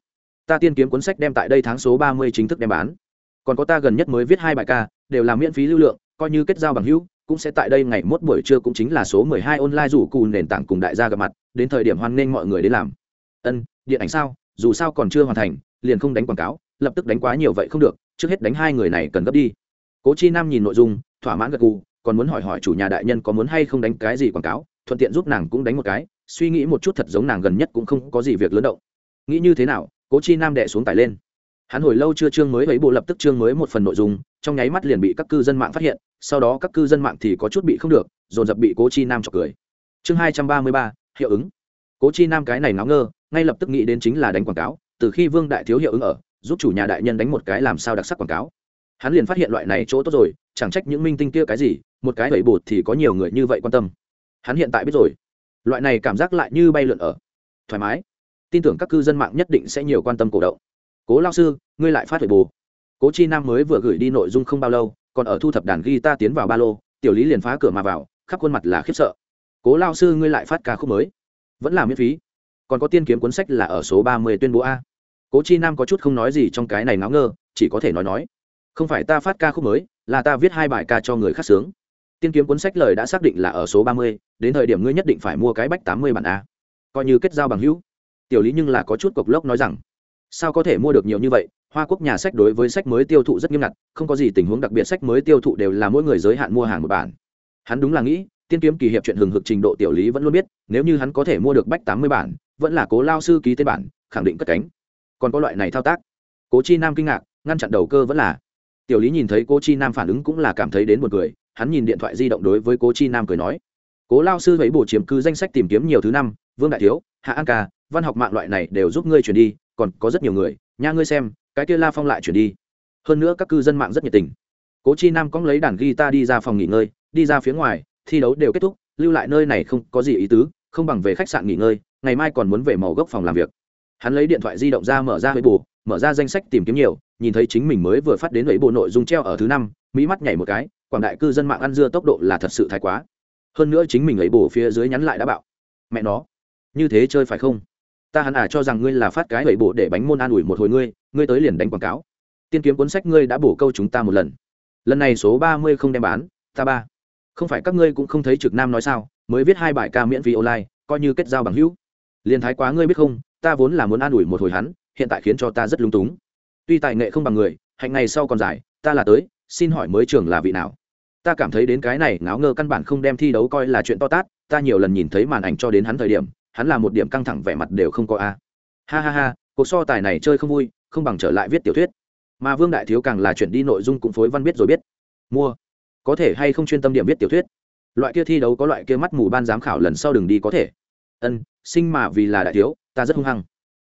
Ta tiên kiếm cuốn sách đem tại đây tháng số ba mươi chính thức đem bán. Còn có ta gần nhất mới viết hai bài ca, đều là miễn phí lưu lượng, coi như kết giao bằng hữu, cũng sẽ tại đây ngày mốt buổi trưa cũng chính là số mười hai online rủ cù nền tảng cùng đại gia gặp mặt, đến thời điểm hoan nghênh mọi người đến làm. Ân, điện ảnh sao? Dù sao còn chưa hoàn thành, liền không đánh quảng cáo, lập tức đánh quá nhiều vậy không được, trước hết đánh hai người này cần gấp đi. Cố chi nam nhìn nội dung, thỏa mãn gật gù, còn muốn hỏi hỏi chủ nhà đại nhân có muốn hay không đánh cái gì quảng cáo, thuận tiện giúp nàng cũng đánh một cái, suy nghĩ một chút thật giống nàng gần nhất cũng không có gì việc lớn động. Nghĩ như thế nào? Cố chi nam đẻ xuống tải lên. Hắn hồi lâu chưa chương mới ấy bộ lập tức chương mới một phần nội dung, trong nháy mắt liền bị các cư dân mạng phát hiện, sau đó các cư dân mạng thì có chút bị không được, dồn dập bị cố chi nam chọc cười. Chương hai trăm ba mươi ba, hiệu ứng. Cố chi nam cái này náo ngơ, ngay lập tức nghĩ đến chính là đánh quảng cáo, từ khi vương đại thiếu hiệu ứng ở, giúp chủ nhà đại nhân đánh một cái làm sao đặc sắc quảng cáo. Hắn liền phát hiện loại này chỗ tốt rồi, chẳng trách những minh tinh kia cái gì, một cái bẫy bột thì có nhiều người như vậy quan tâm. Hắn hiện tại biết rồi. Loại này cảm giác lại như bay lượn ở. Thoải mái tin tưởng các cư dân mạng nhất định sẽ nhiều quan tâm cổ động. Cố lao sư, ngươi lại phát huệ bù. Cố chi nam mới vừa gửi đi nội dung không bao lâu, còn ở thu thập đàn guitar tiến vào ba lô, tiểu lý liền phá cửa mà vào, khắp khuôn mặt là khiếp sợ. Cố lao sư, ngươi lại phát ca khúc mới. Vẫn là miễn phí. Còn có tiên kiếm cuốn sách là ở số ba mươi tuyên bố a. Cố chi nam có chút không nói gì trong cái này ngáo ngơ, chỉ có thể nói nói. Không phải ta phát ca khúc mới, là ta viết hai bài ca cho người khác sướng. Tiên kiếm cuốn sách lời đã xác định là ở số ba mươi, đến thời điểm ngươi nhất định phải mua cái bách tám mươi bản a. Coi như kết giao bằng hữu tiểu lý nhưng là có chút cộc lốc nói rằng, sao có thể mua được nhiều như vậy? Hoa quốc nhà sách đối với sách mới tiêu thụ rất nghiêm ngặt, không có gì tình huống đặc biệt sách mới tiêu thụ đều là mỗi người giới hạn mua hàng một bản. Hắn đúng là nghĩ, tiên kiếm kỳ hiệp chuyện hừng hực trình độ tiểu lý vẫn luôn biết, nếu như hắn có thể mua được bách tám mươi bản, vẫn là cố lao sư ký tên bản, khẳng định cất cánh. Còn có loại này thao tác. Cố chi nam kinh ngạc, ngăn chặn đầu cơ vẫn là. Tiểu lý nhìn thấy cố chi nam phản ứng cũng là cảm thấy đến một người hắn nhìn điện thoại di động đối với cố chi nam cười nói, cố lao sư thấy bổ chiếm cứ danh sách tìm kiếm nhiều thứ năm, vương đại thiếu, hạ an ca văn học mạng loại này đều giúp ngươi chuyển đi, còn có rất nhiều người, nha ngươi xem, cái kia la phong lại chuyển đi. Hơn nữa các cư dân mạng rất nhiệt tình. Cố chi nam cóng lấy đàn guitar đi ra phòng nghỉ ngơi, đi ra phía ngoài, thi đấu đều kết thúc, lưu lại nơi này không có gì ý tứ, không bằng về khách sạn nghỉ ngơi, ngày mai còn muốn về màu gốc phòng làm việc. Hắn lấy điện thoại di động ra mở ra với bù mở ra danh sách tìm kiếm nhiều, nhìn thấy chính mình mới vừa phát đến lấy bộ nội dung treo ở thứ năm, mỹ mắt nhảy một cái, quảng đại cư dân mạng ăn dưa tốc độ là thật sự thái quá. Hơn nữa chính mình lấy bổ phía dưới nhắn lại đã bạo mẹ nó, như thế chơi phải không? Ta hẳn à cho rằng ngươi là phát cái bảy bộ để bánh môn an ủi một hồi ngươi ngươi tới liền đánh quảng cáo. Tiên kiếm cuốn sách ngươi đã bổ câu chúng ta một lần. Lần này số ba mươi không đem bán, ta ba. Không phải các ngươi cũng không thấy trực nam nói sao, mới viết hai bài ca miễn phí online, coi như kết giao bằng hữu. Liền thái quá ngươi biết không, ta vốn là muốn an ủi một hồi hắn, hiện tại khiến cho ta rất lung túng. Tuy tài nghệ không bằng người, hạnh ngày sau còn dài, ta là tới, xin hỏi mới trường là vị nào? Ta cảm thấy đến cái này ngáo ngơ căn bản không đem thi đấu coi là chuyện to tát, ta nhiều lần nhìn thấy màn ảnh cho đến hắn thời điểm hắn là một điểm căng thẳng vẻ mặt đều không có a. Ha ha ha, cuộc so tài này chơi không vui, không bằng trở lại viết tiểu thuyết. Mà vương đại thiếu càng là chuyển đi nội dung cũng phối văn biết rồi biết. Mua. Có thể hay không chuyên tâm điểm viết tiểu thuyết? Loại kia thi đấu có loại kia mắt mù ban giám khảo lần sau đừng đi có thể. Ân, sinh mà vì là đại thiếu, ta rất hung hăng.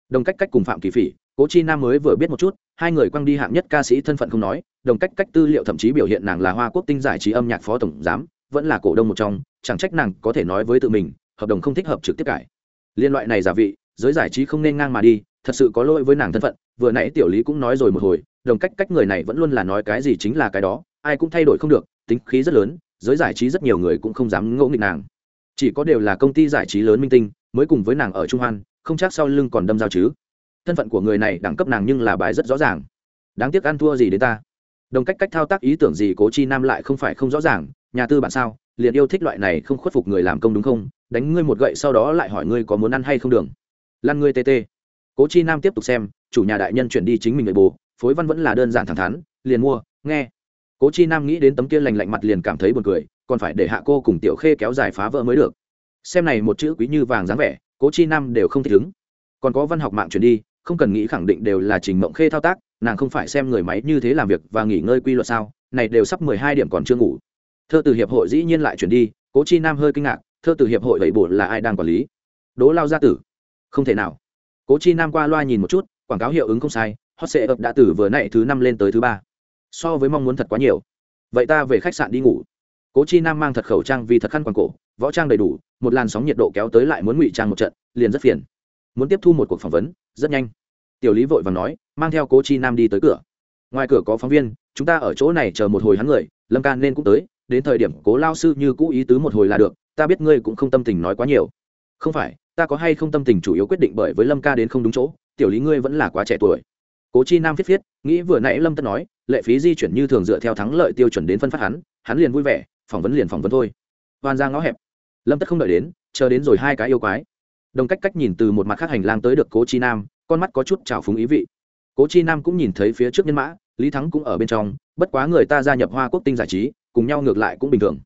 Đồng cách cách cùng phạm kỳ phỉ, cố chi nam mới vừa biết một chút, hai người quăng đi hạng nhất ca sĩ thân phận không nói, đồng cách cách tư liệu thậm chí biểu hiện nàng là hoa quốc tinh giải trí âm nhạc phó tổng giám, vẫn là cổ đông một trong, chẳng trách nàng có thể nói với tự mình, hợp đồng không thích hợp trực tiếp cải liên loại này giả vị, giới giải trí không nên ngang mà đi, thật sự có lỗi với nàng thân phận, vừa nãy tiểu lý cũng nói rồi một hồi, đồng cách cách người này vẫn luôn là nói cái gì chính là cái đó, ai cũng thay đổi không được, tính khí rất lớn, giới giải trí rất nhiều người cũng không dám ngẫu nghịch nàng. Chỉ có đều là công ty giải trí lớn minh tinh, mới cùng với nàng ở trung hoan, không chắc sau lưng còn đâm dao chứ. Thân phận của người này đẳng cấp nàng nhưng là bài rất rõ ràng. Đáng tiếc ăn thua gì đến ta. Đồng cách cách thao tác ý tưởng gì cố chi nam lại không phải không rõ ràng, nhà tư bản sao, liền yêu thích loại này không khuất phục người làm công đúng không? Đánh ngươi một gậy sau đó lại hỏi ngươi có muốn ăn hay không đường. Lăn ngươi tê tê. Cố chi nam tiếp tục xem, chủ nhà đại nhân chuyển đi chính mình người bồ phối văn vẫn là đơn giản thẳng thắn, liền mua, nghe. Cố chi nam nghĩ đến tấm kia lành lạnh mặt liền cảm thấy buồn cười, còn phải để hạ cô cùng tiểu khê kéo dài phá vỡ mới được. Xem này một chữ quý như vàng dáng vẻ, cố chi nam đều không thể đứng. Còn có văn học mạng chuyển đi, không cần nghĩ khẳng định đều là trình mộng khê thao tác, nàng không phải xem người máy như thế làm việc và nghỉ ngơi quy luật sao, này đều sắp mười hai điểm còn chưa ngủ. Thơ từ hiệp hội dĩ nhiên lại chuyển đi, cố chi nam hơi kinh ngạc thơ từ hiệp hội vậy bổ là ai đang quản lý? Đố lao gia tử. Không thể nào. Cố chi nam qua loa nhìn một chút, quảng cáo hiệu ứng không sai, hot sệ ập đã từ vừa nãy thứ năm lên tới thứ ba. So với mong muốn thật quá nhiều. Vậy ta về khách sạn đi ngủ. Cố chi nam mang thật khẩu trang vì thật khăn quàng cổ, võ trang đầy đủ, một làn sóng nhiệt độ kéo tới lại muốn ngụy trang một trận, liền rất phiền. Muốn tiếp thu một cuộc phỏng vấn, rất nhanh. Tiểu lý vội và nói, mang theo cố chi nam đi tới cửa. Ngoài cửa có phóng viên, chúng ta ở chỗ này chờ một hồi hắn người, lâm ca nên cũng tới, đến thời điểm cố lao sư như cũ ý tứ một hồi là được ta biết ngươi cũng không tâm tình nói quá nhiều. Không phải, ta có hay không tâm tình chủ yếu quyết định bởi với lâm ca đến không đúng chỗ, tiểu lý ngươi vẫn là quá trẻ tuổi. Cố chi nam viết viết nghĩ vừa nãy lâm tất nói, lệ phí di chuyển như thường dựa theo thắng lợi tiêu chuẩn đến phân phát hắn hắn liền vui vẻ, phỏng vấn liền phỏng vấn thôi. Hoàn ra ngõ hẹp. Lâm tất không đợi đến, chờ đến rồi hai cái yêu quái. Đồng cách cách nhìn từ một mặt khác hành lang tới được cố chi nam, con mắt có chút trào phúng ý vị. Cố chi nam cũng nhìn thấy phía trước nhân mã, lý thắng cũng ở bên trong, bất quá người ta gia nhập hoa quốc tinh giải trí, cùng nhau ngược lại cũng bình thường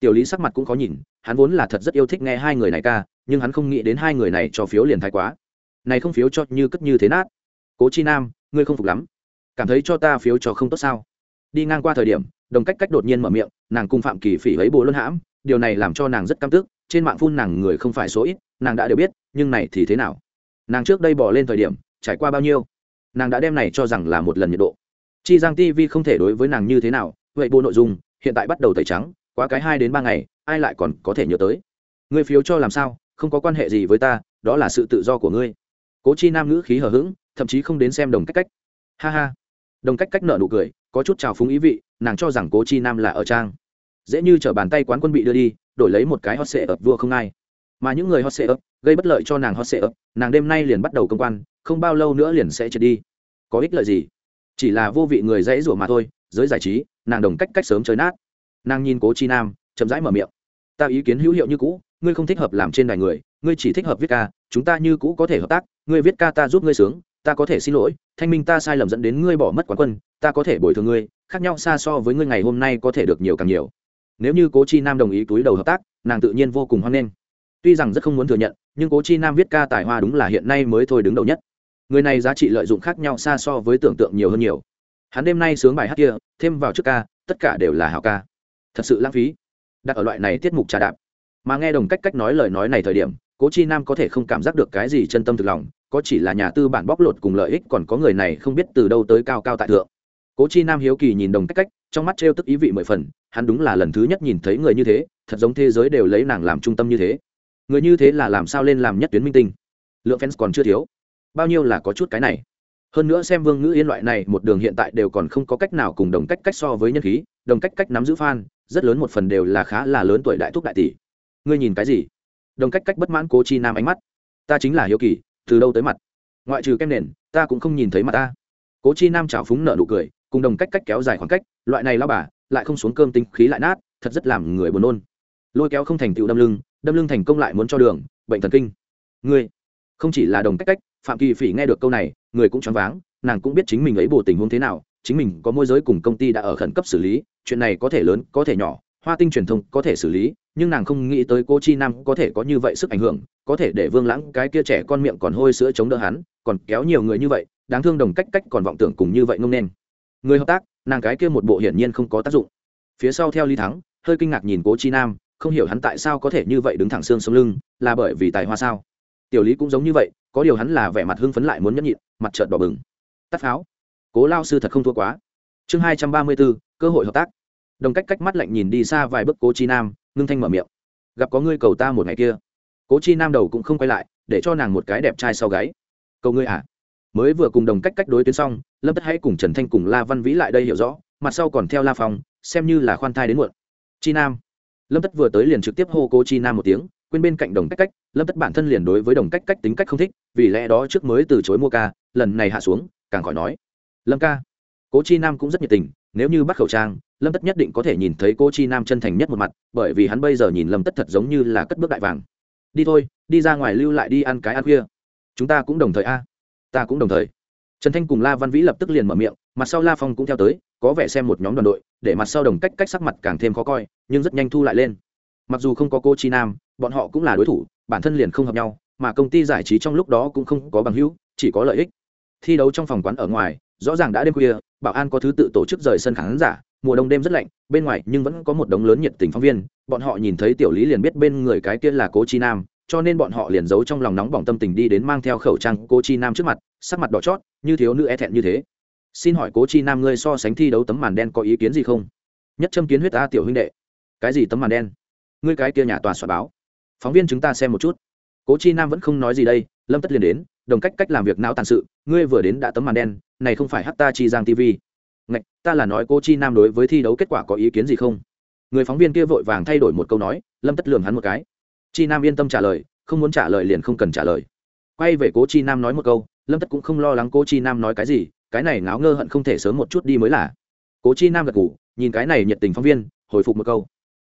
tiểu lý sắc mặt cũng khó nhìn, hắn vốn là thật rất yêu thích nghe hai người này ca, nhưng hắn không nghĩ đến hai người này cho phiếu liền thái quá. Này không phiếu cho như cất như thế nát. Cố chi nam, ngươi không phục lắm. Cảm thấy cho ta phiếu cho không tốt sao? Đi ngang qua thời điểm, đồng cách cách đột nhiên mở miệng, nàng cùng phạm kỳ phỉ ấy bồ luân hãm, điều này làm cho nàng rất căm tức, trên mạng phun nàng người không phải số ít, nàng đã đều biết, nhưng này thì thế nào? Nàng trước đây bỏ lên thời điểm, trải qua bao nhiêu? Nàng đã đem này cho rằng là một lần nhiệt độ. Chi giang tv không thể đối với nàng như thế nào, vậy bộ nội dung, hiện tại bắt đầu tẩy trắng quá cái hai đến ba ngày, ai lại còn có thể nhớ tới? Người phiếu cho làm sao, không có quan hệ gì với ta, đó là sự tự do của ngươi. Cố chi nam ngữ khí hờ hững, thậm chí không đến xem đồng cách cách. Ha ha. Đồng cách cách nợ nụ cười, có chút trào phúng ý vị, nàng cho rằng cố chi nam là ở trang. Dễ như t bàn tay quán quân bị đưa đi, đổi lấy một cái hot sệ ập vua không ai. Mà những người hot sệ ập, gây bất lợi cho nàng hot sệ ập, nàng đêm nay liền bắt đầu công quan, không bao lâu nữa liền sẽ trượt đi. Có ích lợi gì? Chỉ là vô vị người dãy rủa mà thôi, giới giải trí, nàng đồng cách cách sớm chơi nát nàng nhìn cố chi nam, chậm rãi mở miệng. Ta ý kiến hữu hiệu như cũ, ngươi không thích hợp làm trên đài người, ngươi chỉ thích hợp viết ca, chúng ta như cũ có thể hợp tác, ngươi viết ca ta giúp ngươi sướng, ta có thể xin lỗi, thanh minh ta sai lầm dẫn đến ngươi bỏ mất quán quân, ta có thể bồi thường ngươi, khác nhau xa so với ngươi ngày hôm nay có thể được nhiều càng nhiều. Nếu như cố chi nam đồng ý túi đầu hợp tác, nàng tự nhiên vô cùng hoan nghênh. Tuy rằng rất không muốn thừa nhận, nhưng cố chi nam viết ca tài hoa đúng là hiện nay mới thôi đứng đầu nhất. Người này giá trị lợi dụng khác nhau xa so với tưởng tượng nhiều hơn nhiều. Hắn đêm nay sướng bài hát kia, thêm vào trước ca, tất cả đều là hào ca thật sự lãng phí. Đặt ở loại này tiết mục trà đạp, mà nghe đồng cách cách nói lời nói này thời điểm, cố chi nam có thể không cảm giác được cái gì chân tâm thực lòng, có chỉ là nhà tư bản bóc lột cùng lợi ích, còn có người này không biết từ đâu tới cao cao tại thượng. Cố chi nam hiếu kỳ nhìn đồng cách cách, trong mắt trêu tức ý vị mười phần, hắn đúng là lần thứ nhất nhìn thấy người như thế, thật giống thế giới đều lấy nàng làm trung tâm như thế. Người như thế là làm sao lên làm nhất tuyến minh tinh? Lượng fans còn chưa thiếu. Bao nhiêu là có chút cái này. Hơn nữa xem vương ngữ yên loại này, một đường hiện tại đều còn không có cách nào cùng đồng cách cách so với nhân khí, đồng cách cách nắm giữ f a n rất lớn một phần đều là khá là lớn tuổi đại thúc đại tỷ. Ngươi nhìn cái gì? Đồng cách cách bất mãn cố chi nam ánh mắt. Ta chính là hiếu kỳ, từ đâu tới mặt? Ngoại trừ kem nền, ta cũng không nhìn thấy mặt ta. Cố chi nam trào phúng nợ nụ cười, cùng đồng cách cách kéo dài khoảng cách, loại này lao bà, lại không xuống cơm tinh khí lại nát, thật rất làm người buồn nôn. Lôi kéo không thành tựu đâm lưng đâm lưng thành công lại muốn cho đường, bệnh thần kinh. Ngươi, không chỉ là đồng cách cách, phạm kỳ phỉ nghe được câu này, người cũng choáng váng, nàng cũng biết chính mình ấy bổ tình huống thế nào chính mình có môi giới cùng công ty đã ở khẩn cấp xử lý, chuyện này có thể lớn, có thể nhỏ, hoa tinh truyền thông có thể xử lý, nhưng nàng không nghĩ tới cô chi nam có thể có như vậy sức ảnh hưởng, có thể để vương lãng cái kia trẻ con miệng còn hôi sữa chống đỡ hắn, còn kéo nhiều người như vậy, đáng thương đồng cách cách còn vọng tưởng cùng như vậy ngông nên. Người hợp tác, nàng cái kia một bộ hiển nhiên không có tác dụng. Phía sau theo ly thắng, hơi kinh ngạc nhìn cố chi nam, không hiểu hắn tại sao có thể như vậy đứng thẳng xương sống lưng, là bởi vì tài hoa sao? Tiểu lý cũng giống như vậy, có điều hắn là vẻ mặt hưng phấn lại muốn nhẫn nhịn, mặt trợn bỏ bừng. Tắt pháo cố lao sư thật không thua quá. Chương hai trăm ba mươi bốn, cơ hội hợp tác. Đồng cách cách mắt lạnh nhìn đi xa vài bước cố chi nam, ngưng thanh mở miệng. Gặp có ngươi cầu ta một ngày kia. Cố chi nam đầu cũng không quay lại, để cho nàng một cái đẹp trai sau gáy. Cầu ngươi à? Mới vừa cùng đồng cách cách đối tuyến xong, lâm tất hãy cùng trần thanh cùng la văn vĩ lại đây hiểu rõ, mặt sau còn theo la phong, xem như là khoan thai đến muộn. Chi nam. Lâm tất vừa tới liền trực tiếp hô cố chi nam một tiếng, quên bên cạnh đồng cách cách, lâm tất bản thân liền đối với đồng cách cách tính cách không thích, vì lẽ đó trước mới từ chối mua ca, lần này hạ xuống, càng khỏi nói lâm ca. Cố chi nam cũng rất nhiệt tình, nếu như bắt khẩu trang, lâm tất nhất định có thể nhìn thấy cô chi nam chân thành nhất một mặt, bởi vì hắn bây giờ nhìn lâm tất thật giống như là cất bước đại vàng. Đi thôi, đi ra ngoài lưu lại đi ăn cái ăn khuya. Chúng ta cũng đồng thời a. Ta cũng đồng thời. Trần thanh cùng la văn vĩ lập tức liền mở miệng, mặt sau la phong cũng theo tới, có vẻ xem một nhóm đoàn đội, để mặt sau đồng cách cách sắc mặt càng thêm khó coi, nhưng rất nhanh thu lại lên. Mặc dù không có cô chi nam, bọn họ cũng là đối thủ, bản thân liền không hợp nhau, mà công ty giải trí trong lúc đó cũng không có bằng hữu, chỉ có lợi ích. Thi đấu trong phòng quán ở ngoài rõ ràng đã đêm khuya, bảo an có thứ tự tổ chức rời sân khán giả, mùa đông đêm rất lạnh, bên ngoài nhưng vẫn có một đống lớn nhiệt tình phóng viên, bọn họ nhìn thấy tiểu lý liền biết bên người cái kia là cố chi nam, cho nên bọn họ liền giấu trong lòng nóng bỏng tâm tình đi đến mang theo khẩu trang cố chi nam trước mặt, sắc mặt đỏ chót, như thiếu nữ e thẹn như thế. Xin hỏi cố chi nam ngươi so sánh thi đấu tấm màn đen có ý kiến gì không? Nhất châm kiến huyết ta, tiểu huynh đệ. Cái gì tấm màn đen? Ngươi cái kia nhà tòa soạn báo. Phóng viên chúng ta xem một chút cố chi nam vẫn không nói gì đây, lâm tất liền đến, đồng cách cách làm việc não tàn sự, ngươi vừa đến đã tấm màn đen, này không phải hát ta chi giang tv ngạch, ta là nói cô chi nam đối với thi đấu kết quả có ý kiến gì không? Người phóng viên kia vội vàng thay đổi một câu nói, lâm tất lường hắn một cái. Chi nam yên tâm trả lời, không muốn trả lời liền không cần trả lời. Quay về cố chi nam nói một câu, lâm tất cũng không lo lắng cố chi nam nói cái gì, cái này ngáo ngơ hận không thể sớm một chút đi mới là. Cố chi nam gật g ủ nhìn cái này nhiệt tình phóng viên, hồi phục một câu.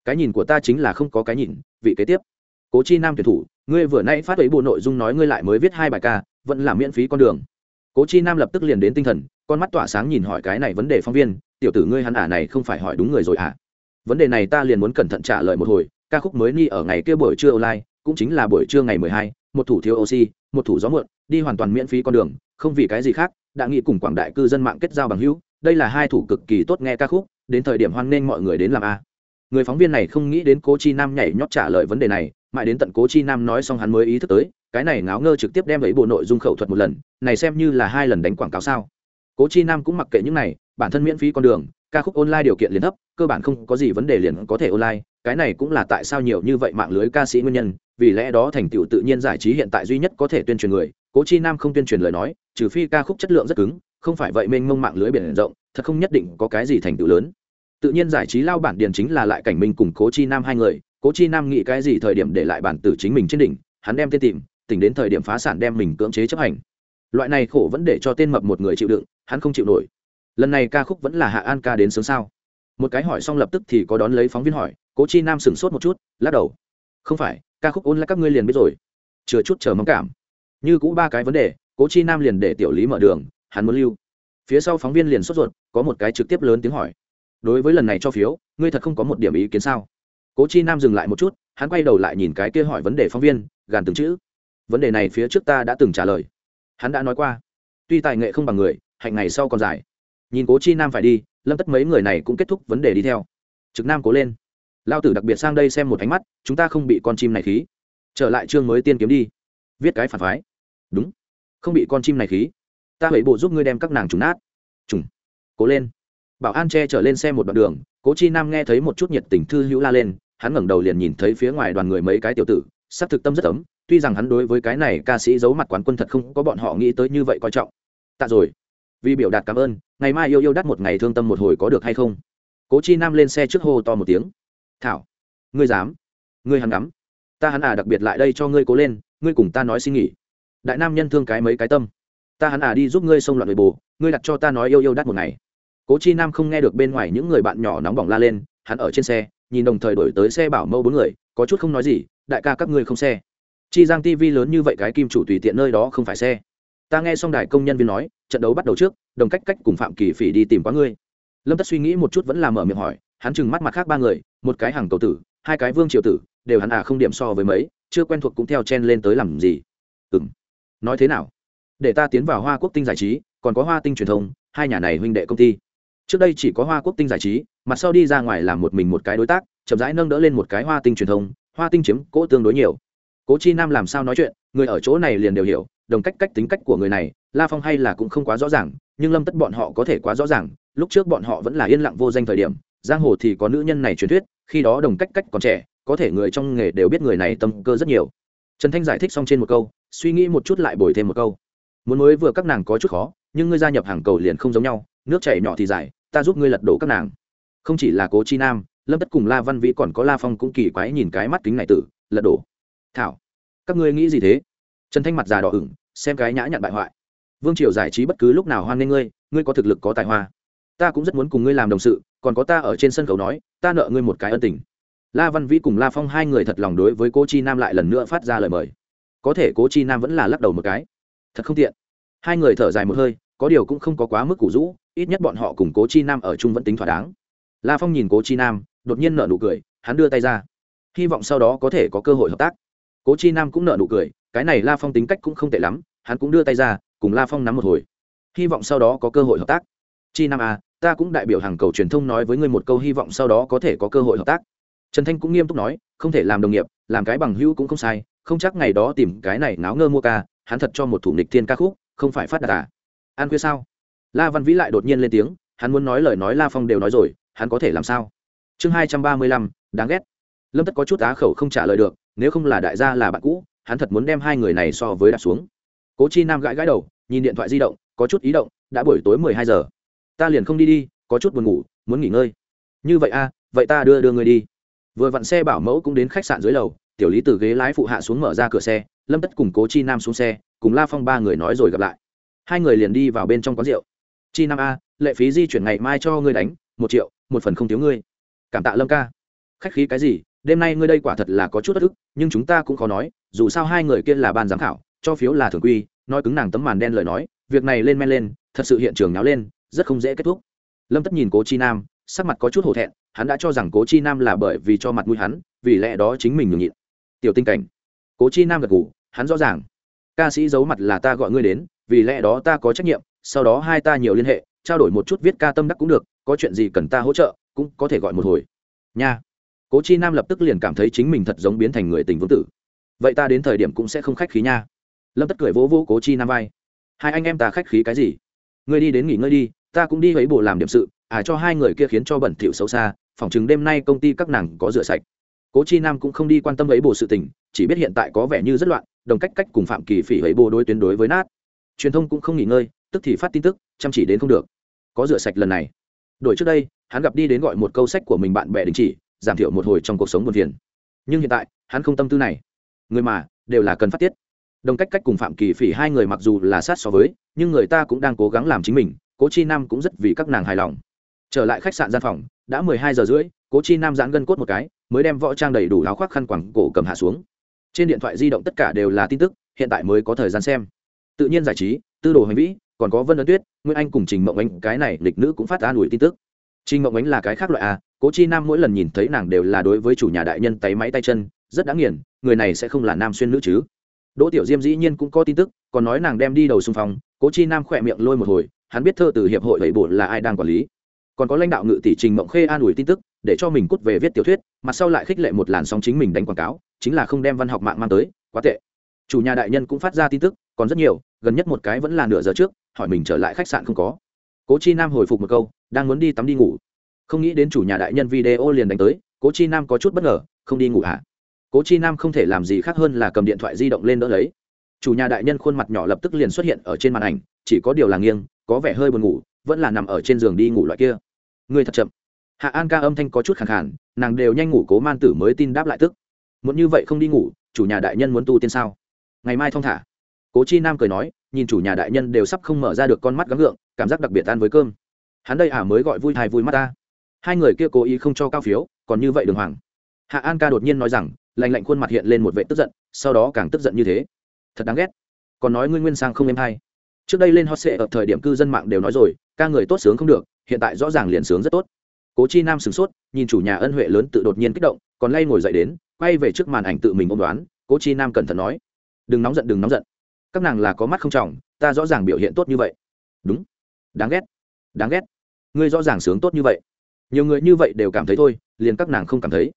Cái nhìn của ta chính là không có cái nhìn, vị kế tiếp. Cố chi nam tuyển thủ ngươi vừa nay phát ấy bộ nội dung nói ngươi lại mới viết hai bài ca, vẫn là miễn phí con đường. Cố chi nam lập tức liền đến tinh thần, con mắt tỏa sáng nhìn hỏi cái này vấn đề phóng viên, tiểu tử ngươi hắn ả này không phải hỏi đúng người rồi à vấn đề này ta liền muốn cẩn thận trả lời một hồi, ca khúc mới ni ở ngày kia buổi trưa online, cũng chính là buổi trưa ngày mười hai, một thủ thiếu oxy, một thủ gió muộn, đi hoàn toàn miễn phí con đường, không vì cái gì khác, đã nghĩ cùng quảng đại cư dân mạng kết giao bằng hữu, đây là hai thủ cực kỳ tốt nghe ca khúc, đến thời điểm hoan nghênh mọi người đến làm a người phóng viên này không nghĩ đến cố chi nam nhảy nhót trả lời vấn đề này, mãi đến tận cố chi nam nói xong hắn mới ý thức tới, cái này ngáo ngơ trực tiếp đem lấy bộ nội dung khẩu thuật một lần, này xem như là hai lần đánh quảng cáo sao. Cố chi nam cũng mặc kệ những này, bản thân miễn phí con đường, ca khúc online điều kiện liền thấp, cơ bản không có gì vấn đề liền có thể online, cái này cũng là tại sao nhiều như vậy mạng lưới ca sĩ nguyên nhân, vì lẽ đó thành tựu tự nhiên giải trí hiện tại duy nhất có thể tuyên truyền người, cố chi nam không tuyên truyền lời nói, trừ phi ca khúc chất lượng rất cứng, không phải vậy mênh mông mạng lưới biển rộng, thật không nhất định có cái gì thành tựu lớn tự nhiên giải trí lao bản điền chính là lại cảnh minh cùng cố chi nam hai người. Cố chi nam nghĩ cái gì thời điểm để lại bản tử chính mình trên đỉnh, hắn đem tên tìm, tỉnh đến thời điểm phá sản đem mình cưỡng chế chấp hành. Loại này khổ vẫn để cho tên mập một người chịu đựng, hắn không chịu nổi. Lần này ca khúc vẫn là hạ an ca đến sớm sao? Một cái hỏi xong lập tức thì có đón lấy phóng viên hỏi, cố chi nam sửng sốt một chút, lắc đầu. Không phải, ca khúc ôn lại các ngươi liền biết rồi. Chừa chút chờ mong cảm. Như cũ ba cái vấn đề, cố chi nam liền để tiểu lý mở đường, hắn muốn lưu. Phía sau phóng viên liền sốt ruột, có một cái trực tiếp lớn tiếng hỏi đối với lần này cho phiếu, ngươi thật không có một điểm ý kiến sao? Cố chi nam dừng lại một chút, hắn quay đầu lại nhìn cái kia hỏi vấn đề phóng viên, gàn từng chữ. Vấn đề này phía trước ta đã từng trả lời. Hắn đã nói qua. Tuy tài nghệ không bằng người, hạnh ngày sau còn dài. Nhìn cố chi nam phải đi, lâm tất mấy người này cũng kết thúc vấn đề đi theo. Trực nam cố lên. Lao tử đặc biệt sang đây xem một ánh mắt, chúng ta không bị con chim này khí. Trở lại chương mới tiên kiếm đi. Viết cái phản phái. Đúng. Không bị con chim này khí. Ta hãy bộ giúp ngươi đem các nàng trùng nát. Trùng. Cố lên bảo an che trở lên xe một đoạn đường, cố chi nam nghe thấy một chút nhiệt tình thư hữu la lên, hắn ngẩng đầu liền nhìn thấy phía ngoài đoàn người mấy cái tiểu tử Sắp thực tâm rất ấm, tuy rằng hắn đối với cái này ca sĩ giấu mặt quán quân thật không có bọn họ nghĩ tới như vậy coi trọng. Tạ rồi. Vì biểu đạt cảm ơn, ngày mai yêu yêu đắt một ngày thương tâm một hồi có được hay không? Cố chi nam lên xe trước hô to một tiếng. Thảo, ngươi dám, ngươi hắn ngắm. Ta hắn à đặc biệt lại đây cho ngươi cố lên, ngươi cùng ta nói xin nghỉ. Đại nam nhân thương cái mấy cái tâm. Ta hắn à đi giúp ngươi xông loạn người bồ ngươi đặt cho ta nói yêu yêu đắt một ngày cố chi nam không nghe được bên ngoài những người bạn nhỏ nóng bỏng la lên, hắn ở trên xe, nhìn đồng thời đổi tới xe bảo mâu bốn người, có chút không nói gì, đại ca các ngươi không xe. Chi giang tv lớn như vậy cái kim chủ tùy tiện nơi đó không phải xe. Ta nghe xong đài công nhân viên nói, trận đấu bắt đầu trước, đồng cách cách cùng phạm kỳ phỉ đi tìm quá ngươi. Lâm tất suy nghĩ một chút vẫn là mở miệng hỏi, hắn chừng mắt mặt khác ba người, một cái hàng cầu tử, hai cái vương triều tử, đều hắn à không điểm so với mấy, chưa quen thuộc cũng theo chen lên tới làm gì. Ừ m nói thế nào? Để ta tiến vào hoa quốc tinh giải trí, còn có hoa tinh truyền thông, hai nhà này huynh đệ công ty trước đây chỉ có hoa quốc tinh giải trí mặt sau đi ra ngoài làm một mình một cái đối tác, chậm rãi nâng đỡ lên một cái hoa tinh truyền thông, hoa tinh chiếm cỗ tương đối nhiều. Cố chi nam làm sao nói chuyện, người ở chỗ này liền đều hiểu, đồng cách cách tính cách của người này, la phong hay là cũng không quá rõ ràng, nhưng lâm tất bọn họ có thể quá rõ ràng, lúc trước bọn họ vẫn là yên lặng vô danh thời điểm, giang hồ thì có nữ nhân này truyền thuyết, khi đó đồng cách cách còn trẻ, có thể người trong nghề đều biết người này tâm cơ rất nhiều. Trần thanh giải thích xong trên một câu, suy nghĩ một chút lại bồi thêm một câu. Muốn mới vừa các nàng có chút khó, nhưng ngươi gia nhập hàng cầu liền không giống nhau, nước chảy nhỏ thì dài ta giúp ngươi lật đổ các nàng. Không chỉ là cố chi nam, lâm tất cùng la văn vĩ còn có la phong cũng kỳ quái nhìn cái mắt kính này tử, lật đổ. Thảo, các ngươi nghĩ gì thế? Trần thanh mặt già đỏ ửng, xem cái nhã nhặn bại hoại. Vương triều giải trí bất cứ lúc nào hoan nghênh ngươi ngươi có thực lực, có tài hoa. Ta cũng rất muốn cùng ngươi làm đồng sự, còn có ta ở trên sân khấu nói, ta nợ ngươi một cái ân tình. La văn vĩ cùng la phong hai người thật lòng đối với cô chi nam lại lần nữa phát ra lời mời. Có thể cố chi nam vẫn là lắc đầu một cái. Thật không tiện. Hai người thở dài một hơi có điều cũng không có quá mức củ rũ, ít nhất bọn họ cùng cố chi nam ở chung vẫn tính thỏa đáng. La phong nhìn cố chi nam, đột nhiên nợ nụ cười, hắn đưa tay ra. Hy vọng sau đó có thể có cơ hội hợp tác. Cố chi nam cũng nợ nụ cười, cái này la phong tính cách cũng không tệ lắm, hắn cũng đưa tay ra, cùng la phong nắm một hồi. Hy vọng sau đó có cơ hội hợp tác. Chi nam à ta cũng đại biểu hàng cầu truyền thông nói với ngươi một câu, hy vọng sau đó có thể có cơ hội hợp tác. Trần thanh cũng nghiêm túc nói, không thể làm đồng nghiệp, làm cái bằng hữu cũng không sai, không chắc ngày đó tìm cái này náo ngơ mua ca, hắn thật cho một thủ nịch thiên ca khúc, không phải phát đạt à an khuya sao? La văn vĩ lại đột nhiên lên tiếng hắn muốn nói lời nói la phong đều nói rồi hắn có thể làm sao? Chương hai trăm ba mươi lăm đáng ghét. Lâm tất có chút á khẩu không trả lời được nếu không là đại gia là bạn cũ hắn thật muốn đem hai người này so với đạp xuống. Cố chi nam gãi gãi đầu nhìn điện thoại di động có chút ý động đã buổi tối mười hai giờ. Ta liền không đi đi có chút buồn ngủ muốn nghỉ ngơi. Như vậy a à, vậy ta đưa đưa người đi. Vừa vặn xe bảo mẫu cũng đến khách sạn dưới lầu tiểu lý từ ghế lái phụ hạ xuống mở ra cửa xe lâm tất cùng cố chi nam xuống xe cùng la phong ba người nói rồi gặp lại hai người liền đi vào bên trong quán rượu. Chi nam a, lệ phí di chuyển ngày mai cho ngươi đánh, một triệu, một phần không thiếu ngươi. Cảm tạ lâm ca. Khách khí cái gì, đêm nay ngươi đây quả thật là có chút bất ức, nhưng chúng ta cũng khó nói, dù sao hai người kia là ban giám khảo, cho phiếu là thường quy, nói cứng nàng tấm màn đen lời nói, việc này lên men lên, thật sự hiện trường náo lên, rất không dễ kết thúc. Lâm tất nhìn cố chi nam, sắc mặt có chút hổ thẹn, hắn đã cho rằng cố chi nam là bởi vì cho mặt mũi hắn, vì lẽ đó chính mình nhường nhịn. Tiểu tinh cảnh. Cố chi nam gật ngủ hắn rõ ràng. Ca sĩ giấu mặt là ta gọi ngươi đến vì lẽ đó ta có trách nhiệm, sau đó hai ta nhiều liên hệ, trao đổi một chút viết ca tâm đắc cũng được, có chuyện gì cần ta hỗ trợ, cũng có thể gọi một hồi. Nha. Cố chi nam lập tức liền cảm thấy chính mình thật giống biến thành người tình vương tử. Vậy ta đến thời điểm cũng sẽ không khách khí nha. Lâm tất cười vỗ vỗ cố chi nam vai. Hai anh em ta khách khí cái gì? Ngươi đi đến nghỉ ngơi đi, ta cũng đi lấy bộ làm điểm sự à cho hai người kia khiến cho bẩn thỉu xấu xa phỏng chừng đêm nay công ty các nàng có rửa sạch. Cố chi nam cũng không đi quan tâm ấy bộ sự tình, chỉ biết hiện tại có vẻ như rất loạn, đồng cách cách cùng phạm kỳ phỉ ấy bộ đối tuyến đối với nát truyền thông cũng không nghỉ ngơi, tức thì phát tin tức, chăm chỉ đến không được. Có rửa sạch lần này. Đổi trước đây, hắn gặp đi đến gọi một câu sách của mình bạn bè đình chỉ, giảm thiểu một hồi trong cuộc sống buồn phiền. Nhưng hiện tại, hắn không tâm tư này. Người mà, đều là cần phát tiết. Đồng cách cách cùng phạm kỳ phỉ hai người mặc dù là sát so với, nhưng người ta cũng đang cố gắng làm chính mình, cố chi nam cũng rất vì các nàng hài lòng. Trở lại khách sạn gian phòng, đã mười hai giờ rưỡi, cố chi nam giãn gân cốt một cái, mới đem võ trang đầy đủ áo khoác khăn quẳng cổ cầm hạ xuống. Trên điện thoại di động tất cả đều là tin tức, hiện tại mới có thời gian xem tự nhiên giải trí, tư đồ hành vĩ, còn có vân ấn tuyết nguyễn anh cùng trình mộng anh cái này lịch nữ cũng phát an ủi tin tức. Trình mộng anh là cái khác loại a cố chi nam mỗi lần nhìn thấy nàng đều là đối với chủ nhà đại nhân tay máy tay chân, rất đáng nghiền, người này sẽ không là nam xuyên nữ chứ. Đỗ tiểu diêm dĩ nhiên cũng có tin tức, còn nói nàng đem đi đầu xung phong, cố chi nam khỏe miệng lôi một hồi, hắn biết thơ từ hiệp hội bảy bộ là ai đang quản lý. Còn có lãnh đạo ngự tỷ trình mộng khê an ủi tin tức, để cho mình cút về viết tiểu thuyết mặt sau lại khích lệ một làn sóng chính mình đánh quảng cáo, chính là không đem văn học mạng mang tới, quá tệ. Chủ nhà đại nhân cũng phát ra tin tức còn rất nhiều, gần nhất một cái vẫn là nửa giờ trước, hỏi mình trở lại khách sạn không có. Cố chi nam hồi phục một câu, đang muốn đi tắm đi ngủ. Không nghĩ đến chủ nhà đại nhân video liền đánh tới, cố chi nam có chút bất ngờ, không đi ngủ hả? Cố chi nam không thể làm gì khác hơn là cầm điện thoại di động lên đỡ lấy. Chủ nhà đại nhân khuôn mặt nhỏ lập tức liền xuất hiện ở trên màn ảnh, chỉ có điều là nghiêng, có vẻ hơi buồn ngủ, vẫn là nằm ở trên giường đi ngủ loại kia. Người thật chậm. Hạ an ca âm thanh có chút khẳng khản nàng đều nhanh ngủ cố man tử mới tin đáp lại tức. Muốn như vậy không đi ngủ, chủ nhà đại nhân muốn tu tiên sao? Ngày mai thong thả cố chi nam cười nói, nhìn chủ nhà đại nhân đều sắp không mở ra được con mắt gắng gượng, cảm giác đặc biệt ăn với cơm. Hắn đây à mới gọi vui thai vui mắt ta. Hai người kia cố ý không cho cao phiếu, còn như vậy đường hoàng. Hạ an ca đột nhiên nói rằng lành lạnh khuôn mặt hiện lên một vệ tức giận, sau đó càng tức giận như thế. Thật đáng ghét. Còn nói ngươi nguyên sang không em hay. Trước đây lên hot sệ ở thời điểm cư dân mạng đều nói rồi, ca người tốt sướng không được, hiện tại rõ ràng liền sướng rất tốt. Cố chi nam sửng sốt, nhìn chủ nhà ân huệ lớn tự đột nhiên kích động, còn lay ngồi dậy đến, quay về trước màn ảnh tự mình ôm đoán, cố chi nam cẩn thận nói. Đừng nóng giận, đừng nóng giận các nàng là có mắt không trọng, ta rõ ràng biểu hiện tốt như vậy. Đúng. Đáng ghét. Đáng ghét. Ngươi rõ ràng sướng tốt như vậy. Nhiều người như vậy đều cảm thấy thôi, liền các nàng không cảm thấy.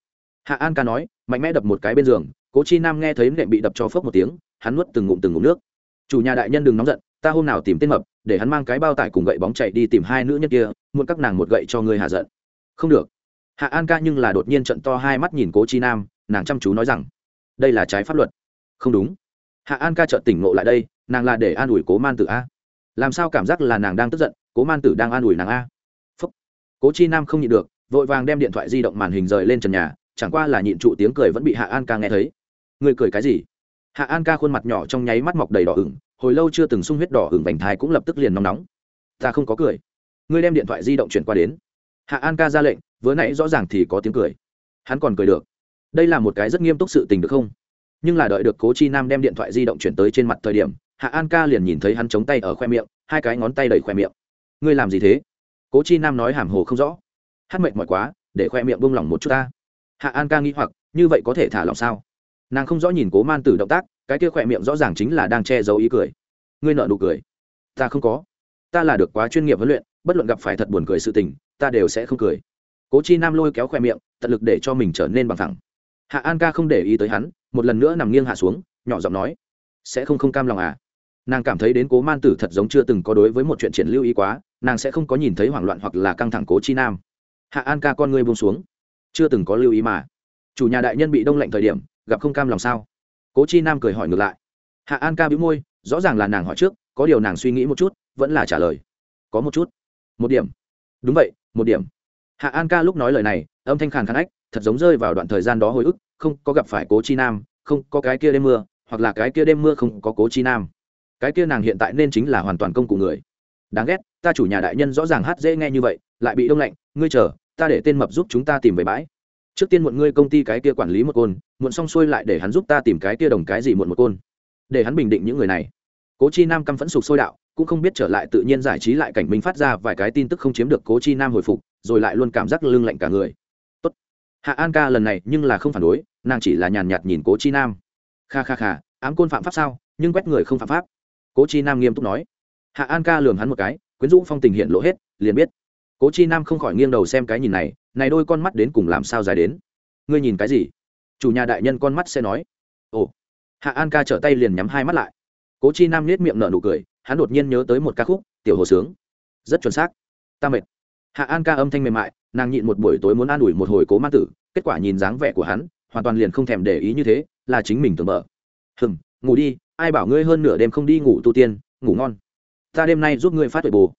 Hạ an ca nói, mạnh mẽ đập một cái bên giường, cố chi nam nghe thấy nệm bị đập cho phốc một tiếng, hắn nuốt từng ngụm từng ngụm nước. Chủ nhà đại nhân đừng nóng giận, ta hôm nào tìm tên mập, để hắn mang cái bao tải cùng gậy bóng chạy đi tìm hai nữ nhân kia, muốn các nàng một gậy cho ngươi hạ giận. Không được. Hạ an ca nhưng là đột nhiên trận to hai mắt nhìn cố chi nam, nàng chăm chú nói rằng, đây là trái pháp luật. Không đúng hạ an ca chợt tỉnh ngộ lại đây, nàng là để an ủi cố man tử a. Làm sao cảm giác là nàng đang tức giận, cố man tử đang an ủi nàng a? Phúc. Cố chi nam không nhịn được, vội vàng đem điện thoại di động màn hình rời lên trần nhà, chẳng qua là nhịn trụ tiếng cười vẫn bị hạ an ca nghe thấy. Người cười cái gì? Hạ an ca khuôn mặt nhỏ trong nháy mắt mọc đầy đỏ ửng, hồi lâu chưa từng sung huyết đỏ ửng vành thai cũng lập tức liền nóng nóng. Ta không có cười. Ngươi đem điện thoại di động chuyển qua đến. Hạ an ca ra lệnh, vừa nãy rõ ràng thì có tiếng cười. Hắn còn cười được. Đây là một cái rất nghiêm túc sự tình được không? Nhưng là đợi được cố chi nam đem điện thoại di động chuyển tới trên mặt thời điểm, hạ an ca liền nhìn thấy hắn chống tay ở khoe miệng, hai cái ngón tay đầy khoe miệng. Ngươi làm gì thế? Cố chi nam nói hàm hồ không rõ. Hát mệt mỏi quá, để khoe miệng bông lỏng một chút ta. Hạ an ca nghĩ hoặc, như vậy có thể thả lỏng sao? Nàng không rõ nhìn cố man tử động tác, cái kia khoe miệng rõ ràng chính là đang che giấu ý cười. Ngươi nợ nụ cười. Ta không có. Ta là được quá chuyên nghiệp huấn luyện, bất luận gặp phải thật buồn cười sự tình, ta đều sẽ không cười. Cố chi nam lôi kéo khoe miệng, tận lực để cho mình trở nên bằng thẳng hạ an ca không để ý tới hắn, một lần nữa nằm nghiêng hạ xuống, nhỏ giọng nói, sẽ không không cam lòng à? Nàng cảm thấy đến cố man tử thật giống chưa từng có đối với một chuyện triển lưu ý quá, nàng sẽ không có nhìn thấy hoảng loạn hoặc là căng thẳng cố chi nam. Hạ an ca con ngươi buông xuống, chưa từng có lưu ý mà. Chủ nhà đại nhân bị đông lạnh thời điểm, gặp không cam lòng sao? Cố chi nam cười hỏi ngược lại, hạ an ca bĩu môi, rõ ràng là nàng hỏi trước, có điều nàng suy nghĩ một chút, vẫn là trả lời. Có một chút. Một điểm. Đúng vậy, một điểm. Hạ an ca lúc nói lời này, âm thanh khàn khàn ách thật giống rơi vào đoạn thời gian đó hồi ức, không có gặp phải cố chi nam, không có cái kia đêm mưa, hoặc là cái kia đêm mưa không có cố chi nam. Cái kia nàng hiện tại nên chính là hoàn toàn công cụ người. Đáng ghét, ta chủ nhà đại nhân rõ ràng hát dễ nghe như vậy, lại bị đông lạnh, ngươi chờ, ta để tên mập giúp chúng ta tìm về bãi. Trước tiên muộn ngươi công ty cái kia quản lý một côn, muộn xong xuôi lại để hắn giúp ta tìm cái kia đồng cái gì muộn một côn. Để hắn bình định những người này. Cố chi nam căm phẫn sục sôi đạo, cũng không biết trở lại tự nhiên giải trí lại cảnh minh phát ra vài cái tin tức không chiếm được cố chi nam hồi phục, rồi lại luôn cảm giác lưng lạnh cả người hạ an ca lần này nhưng là không phản đối, nàng chỉ là nhàn nhạt nhìn cố chi nam. Kha kha kha, ám côn phạm pháp sao, nhưng quét người không phạm pháp. Cố chi nam nghiêm túc nói. Hạ an ca lường hắn một cái, quyến rũ phong tình hiện lộ hết, liền biết. Cố chi nam không khỏi nghiêng đầu xem cái nhìn này này đôi con mắt đến cùng làm sao dài đến. Ngươi nhìn cái gì? Chủ nhà đại nhân con mắt sẽ nói. Ồ. Hạ an ca trở tay liền nhắm hai mắt lại. Cố chi nam nết miệng nở nụ cười, hắn đột nhiên nhớ tới một ca khúc, tiểu hồ sướng. Rất chuẩn xác. Ta mệt. Hạ an ca âm thanh mềm mại nàng nhịn một buổi tối muốn an ủi một hồi cố ma tử, kết quả nhìn dáng vẻ của hắn, hoàn toàn liền không thèm để ý như thế, là chính mình tưởng mở hừng ngủ đi, ai bảo ngươi hơn nửa đêm không đi ngủ tu tiên, ngủ ngon. Ta đêm nay giúp ngươi phát tuổi bù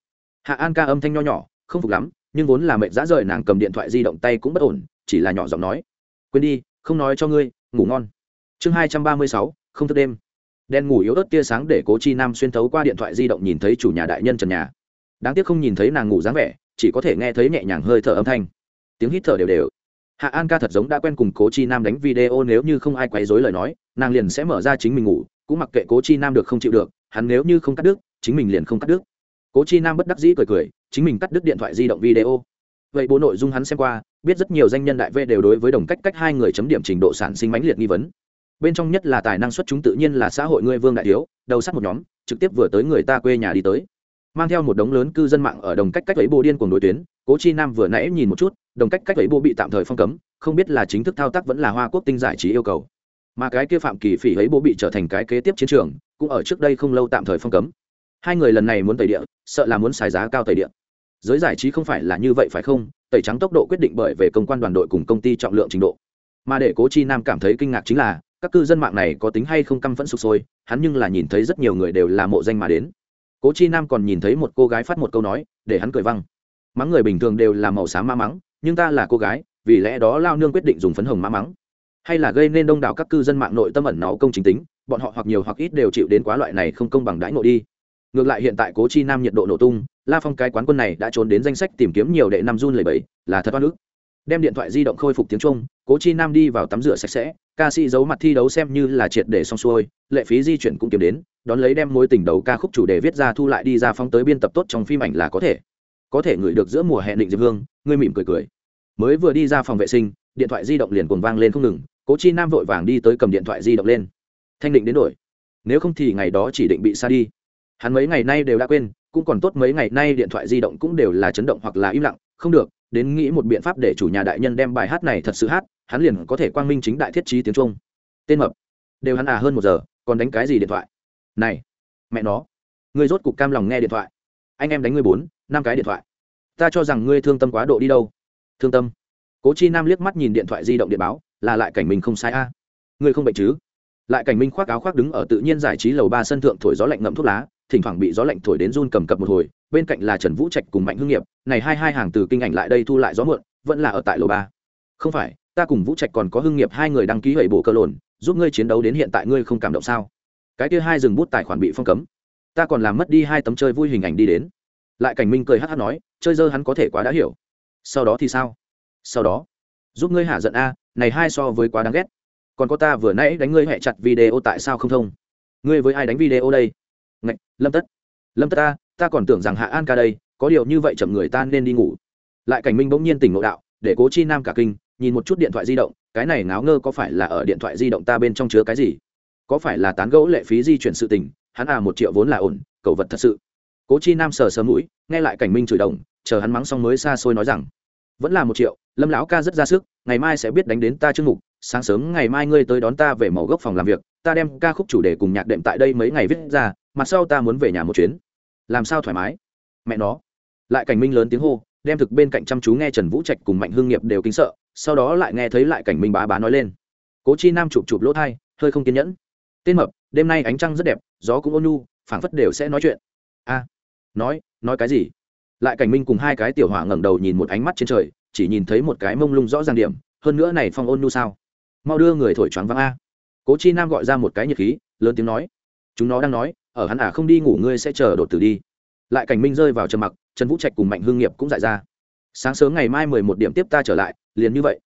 hạ an ca âm thanh nho nhỏ, không phục lắm, nhưng vốn là mệt dã rời nàng cầm điện thoại di động tay cũng bất ổn, chỉ là nhỏ giọng nói, quên đi, không nói cho ngươi, ngủ ngon. Chương hai trăm ba mươi sáu, không thức đêm. Đen ngủ yếu ớt tia sáng để cố chi nam xuyên thấu qua điện thoại di động nhìn thấy chủ nhà đại nhân trần nhà. Đáng tiếc không nhìn thấy nàng ngủ dáng vẻ chỉ có thể nghe thấy nhẹ nhàng hơi thở âm thanh. Tiếng hít thở đều đều. Hạ an ca thật giống đã quen cùng cố chi nam đánh video, nếu như không ai quấy dối lời nói, nàng liền sẽ mở ra chính mình ngủ, cũng mặc kệ cố chi nam được không chịu được, hắn nếu như không cắt đứt, chính mình liền không cắt đứt. Cố chi nam bất đắc dĩ cười cười, chính mình cắt đứt điện thoại di động video. Vậy bố nội dung hắn xem qua, biết rất nhiều danh nhân đại v đều đối với đồng cách cách hai người chấm điểm trình độ sản sinh mãnh liệt nghi vấn. Bên trong nhất là tài năng xuất chúng tự nhiên là xã hội ngươi vương đại thiếu, đầu sắt một nhóm, trực tiếp vừa tới người ta quê nhà đi tới mang theo một đống lớn cư dân mạng ở đồng cách cách ấy bộ điên cuồng đối tuyến. Cố chi nam vừa nãy nhìn một chút, đồng cách cách ấy bộ bị tạm thời phong cấm, không biết là chính thức thao tác vẫn là hoa quốc tinh giải trí yêu cầu. Mà cái kia phạm kỳ phỉ ấy bộ bị trở thành cái kế tiếp chiến trường, cũng ở trước đây không lâu tạm thời phong cấm. Hai người lần này muốn tẩy địa, sợ là muốn xài giá cao tẩy địa. Giới giải trí không phải là như vậy phải không? Tẩy trắng tốc độ quyết định bởi về công quan đoàn đội cùng công ty trọng lượng trình độ. Mà để cố chi nam cảm thấy kinh ngạc chính là, các cư dân mạng này có tính hay không căm phẫn sụp sôi, hắn nhưng là nhìn thấy rất nhiều người đều là mộ danh mà đến cố chi nam còn nhìn thấy một cô gái phát một câu nói, để hắn cười văng. Mắng người bình thường đều là màu xám ma mắng, nhưng ta là cô gái, vì lẽ đó lao nương quyết định dùng phấn hồng ma mắng. Hay là gây nên đông đảo các cư dân mạng nội tâm ẩn náu công chính tính, bọn họ hoặc nhiều hoặc ít đều chịu đến quá loại này không công bằng đãi ngộ đi. Ngược lại hiện tại cố chi nam nhiệt độ nổ tung, la phong cái quán quân này đã trốn đến danh sách tìm kiếm nhiều đệ năm run lầy bẫy là thật oan ức. Đem điện thoại di động khôi phục tiếng trung, cố chi nam đi vào tắm rửa sạch sẽ ca sĩ giấu mặt thi đấu xem như là triệt để xong xuôi, lệ phí di chuyển cũng kiếm đến, đón lấy đem mối tình đầu ca khúc chủ đề viết ra thu lại đi ra phong tới biên tập tốt trong phim ảnh là có thể. Có thể ngửi được giữa mùa hè định diệp hương, ngươi mỉm cười cười. Mới vừa đi ra phòng vệ sinh, điện thoại di động liền cuồng vang lên không ngừng, cố chi nam vội vàng đi tới cầm điện thoại di động lên. Thanh định đến đổi. Nếu không thì ngày đó chỉ định bị xa đi. Hắn mấy ngày nay đều đã quên, cũng còn tốt mấy ngày nay điện thoại di động cũng đều là chấn động hoặc là im lặng, không được, đến nghĩ một biện pháp để chủ nhà đại nhân đem bài hát này thật sự hát hắn liền có thể quang minh chính đại thiết trí tiếng trung. Tên mập. Đều hắn à hơn một giờ, còn đánh cái gì điện thoại? Này, mẹ nó. Ngươi rốt cục cam lòng nghe điện thoại. Anh em đánh ngươi bốn, năm cái điện thoại. Ta cho rằng ngươi thương tâm quá độ đi đâu. Thương tâm. Cố chi nam liếc mắt nhìn điện thoại di động điện báo, là lại cảnh mình không sai a. Ngươi không bệnh chứ? Lại cảnh minh khoác áo khoác đứng ở tự nhiên giải trí lầu ba sân thượng thổi gió lạnh ngậm thuốc lá, thỉnh thoảng bị gió lạnh thổi đến run cầm cập một hồi, bên cạnh là trần vũ trạch cùng mạnh hương nghiệp. Này hai hai hàng từ kinh ảnh lại đây thu lại gió muộn, vẫn là ở tại lầu ba. Không phải ta cùng vũ trạch còn có hưng nghiệp hai người đăng ký hầy bổ cơ lồn giúp ngươi chiến đấu đến hiện tại ngươi không cảm động sao? Cái kia hai dừng bút tài khoản bị phong cấm. Ta còn làm mất đi hai tấm chơi vui hình ảnh đi đến. Lại cảnh minh cười hát hát nói chơi dơ hắn có thể quá đã hiểu. Sau đó thì sao? Sau đó giúp ngươi hạ giận a này hai so với quá đáng ghét. Còn có ta vừa nãy đánh ngươi hẹ chặt video tại sao không thông? Ngươi với ai đánh video đây? Ngạch, lâm tất. Lâm tất ta ta còn tưởng rằng hạ an ca đây có điều như vậy chậm người ta nên đi ngủ. Lại cảnh minh bỗng nhiên tỉnh ngộ đạo để cố chi nam cả kinh nhìn một chút điện thoại di động, cái này ngáo ngơ có phải là ở điện thoại di động ta bên trong chứa cái gì? Có phải là tán gẫu lệ phí di chuyển sự tình? Hắn à một triệu vốn là ổn cậu vật thật sự. Cố chi nam sờ sờ mũi, nghe lại cảnh minh chửi đồng, chờ hắn mắng xong mới xa xôi nói rằng, vẫn là một triệu, lâm lão ca rất ra sức, ngày mai sẽ biết đánh đến ta chương mục, sáng sớm ngày mai ngươi tới đón ta về màu gốc phòng làm việc, ta đem ca khúc chủ đề cùng nhạc đệm tại đây mấy ngày viết ra, mặt sau ta muốn về nhà một chuyến. Làm sao thoải mái? Mẹ nó. Lại cảnh minh lớn tiếng hô đem thực bên cạnh chăm chú nghe trần vũ trạch cùng mạnh hương nghiệp đều kính sợ, sau đó lại nghe thấy lại cảnh minh bá bá nói lên. Cố chi nam chụp chụp lỗ thai, hơi không kiên nhẫn. Tên mập, đêm nay ánh trăng rất đẹp, gió cũng ôn nhu, phảng phất đều sẽ nói chuyện. A, nói nói cái gì? Lại cảnh minh cùng hai cái tiểu hỏa ngẩng đầu nhìn một ánh mắt trên trời, chỉ nhìn thấy một cái mông lung rõ ràng điểm, hơn nữa này phong ôn nhu sao? Mau đưa người thổi choáng văng a. Cố chi nam gọi ra một cái nhiệt khí, lớn tiếng nói. Chúng nó đang nói, ở hắn à không đi ngủ ngươi sẽ chờ đột tử đi. Lại cảnh minh rơi vào trầm mặc trần vũ trạch cùng mạnh hương nghiệp cũng dại ra. Sáng sớm ngày mai mười một điểm tiếp ta trở lại, liền như vậy.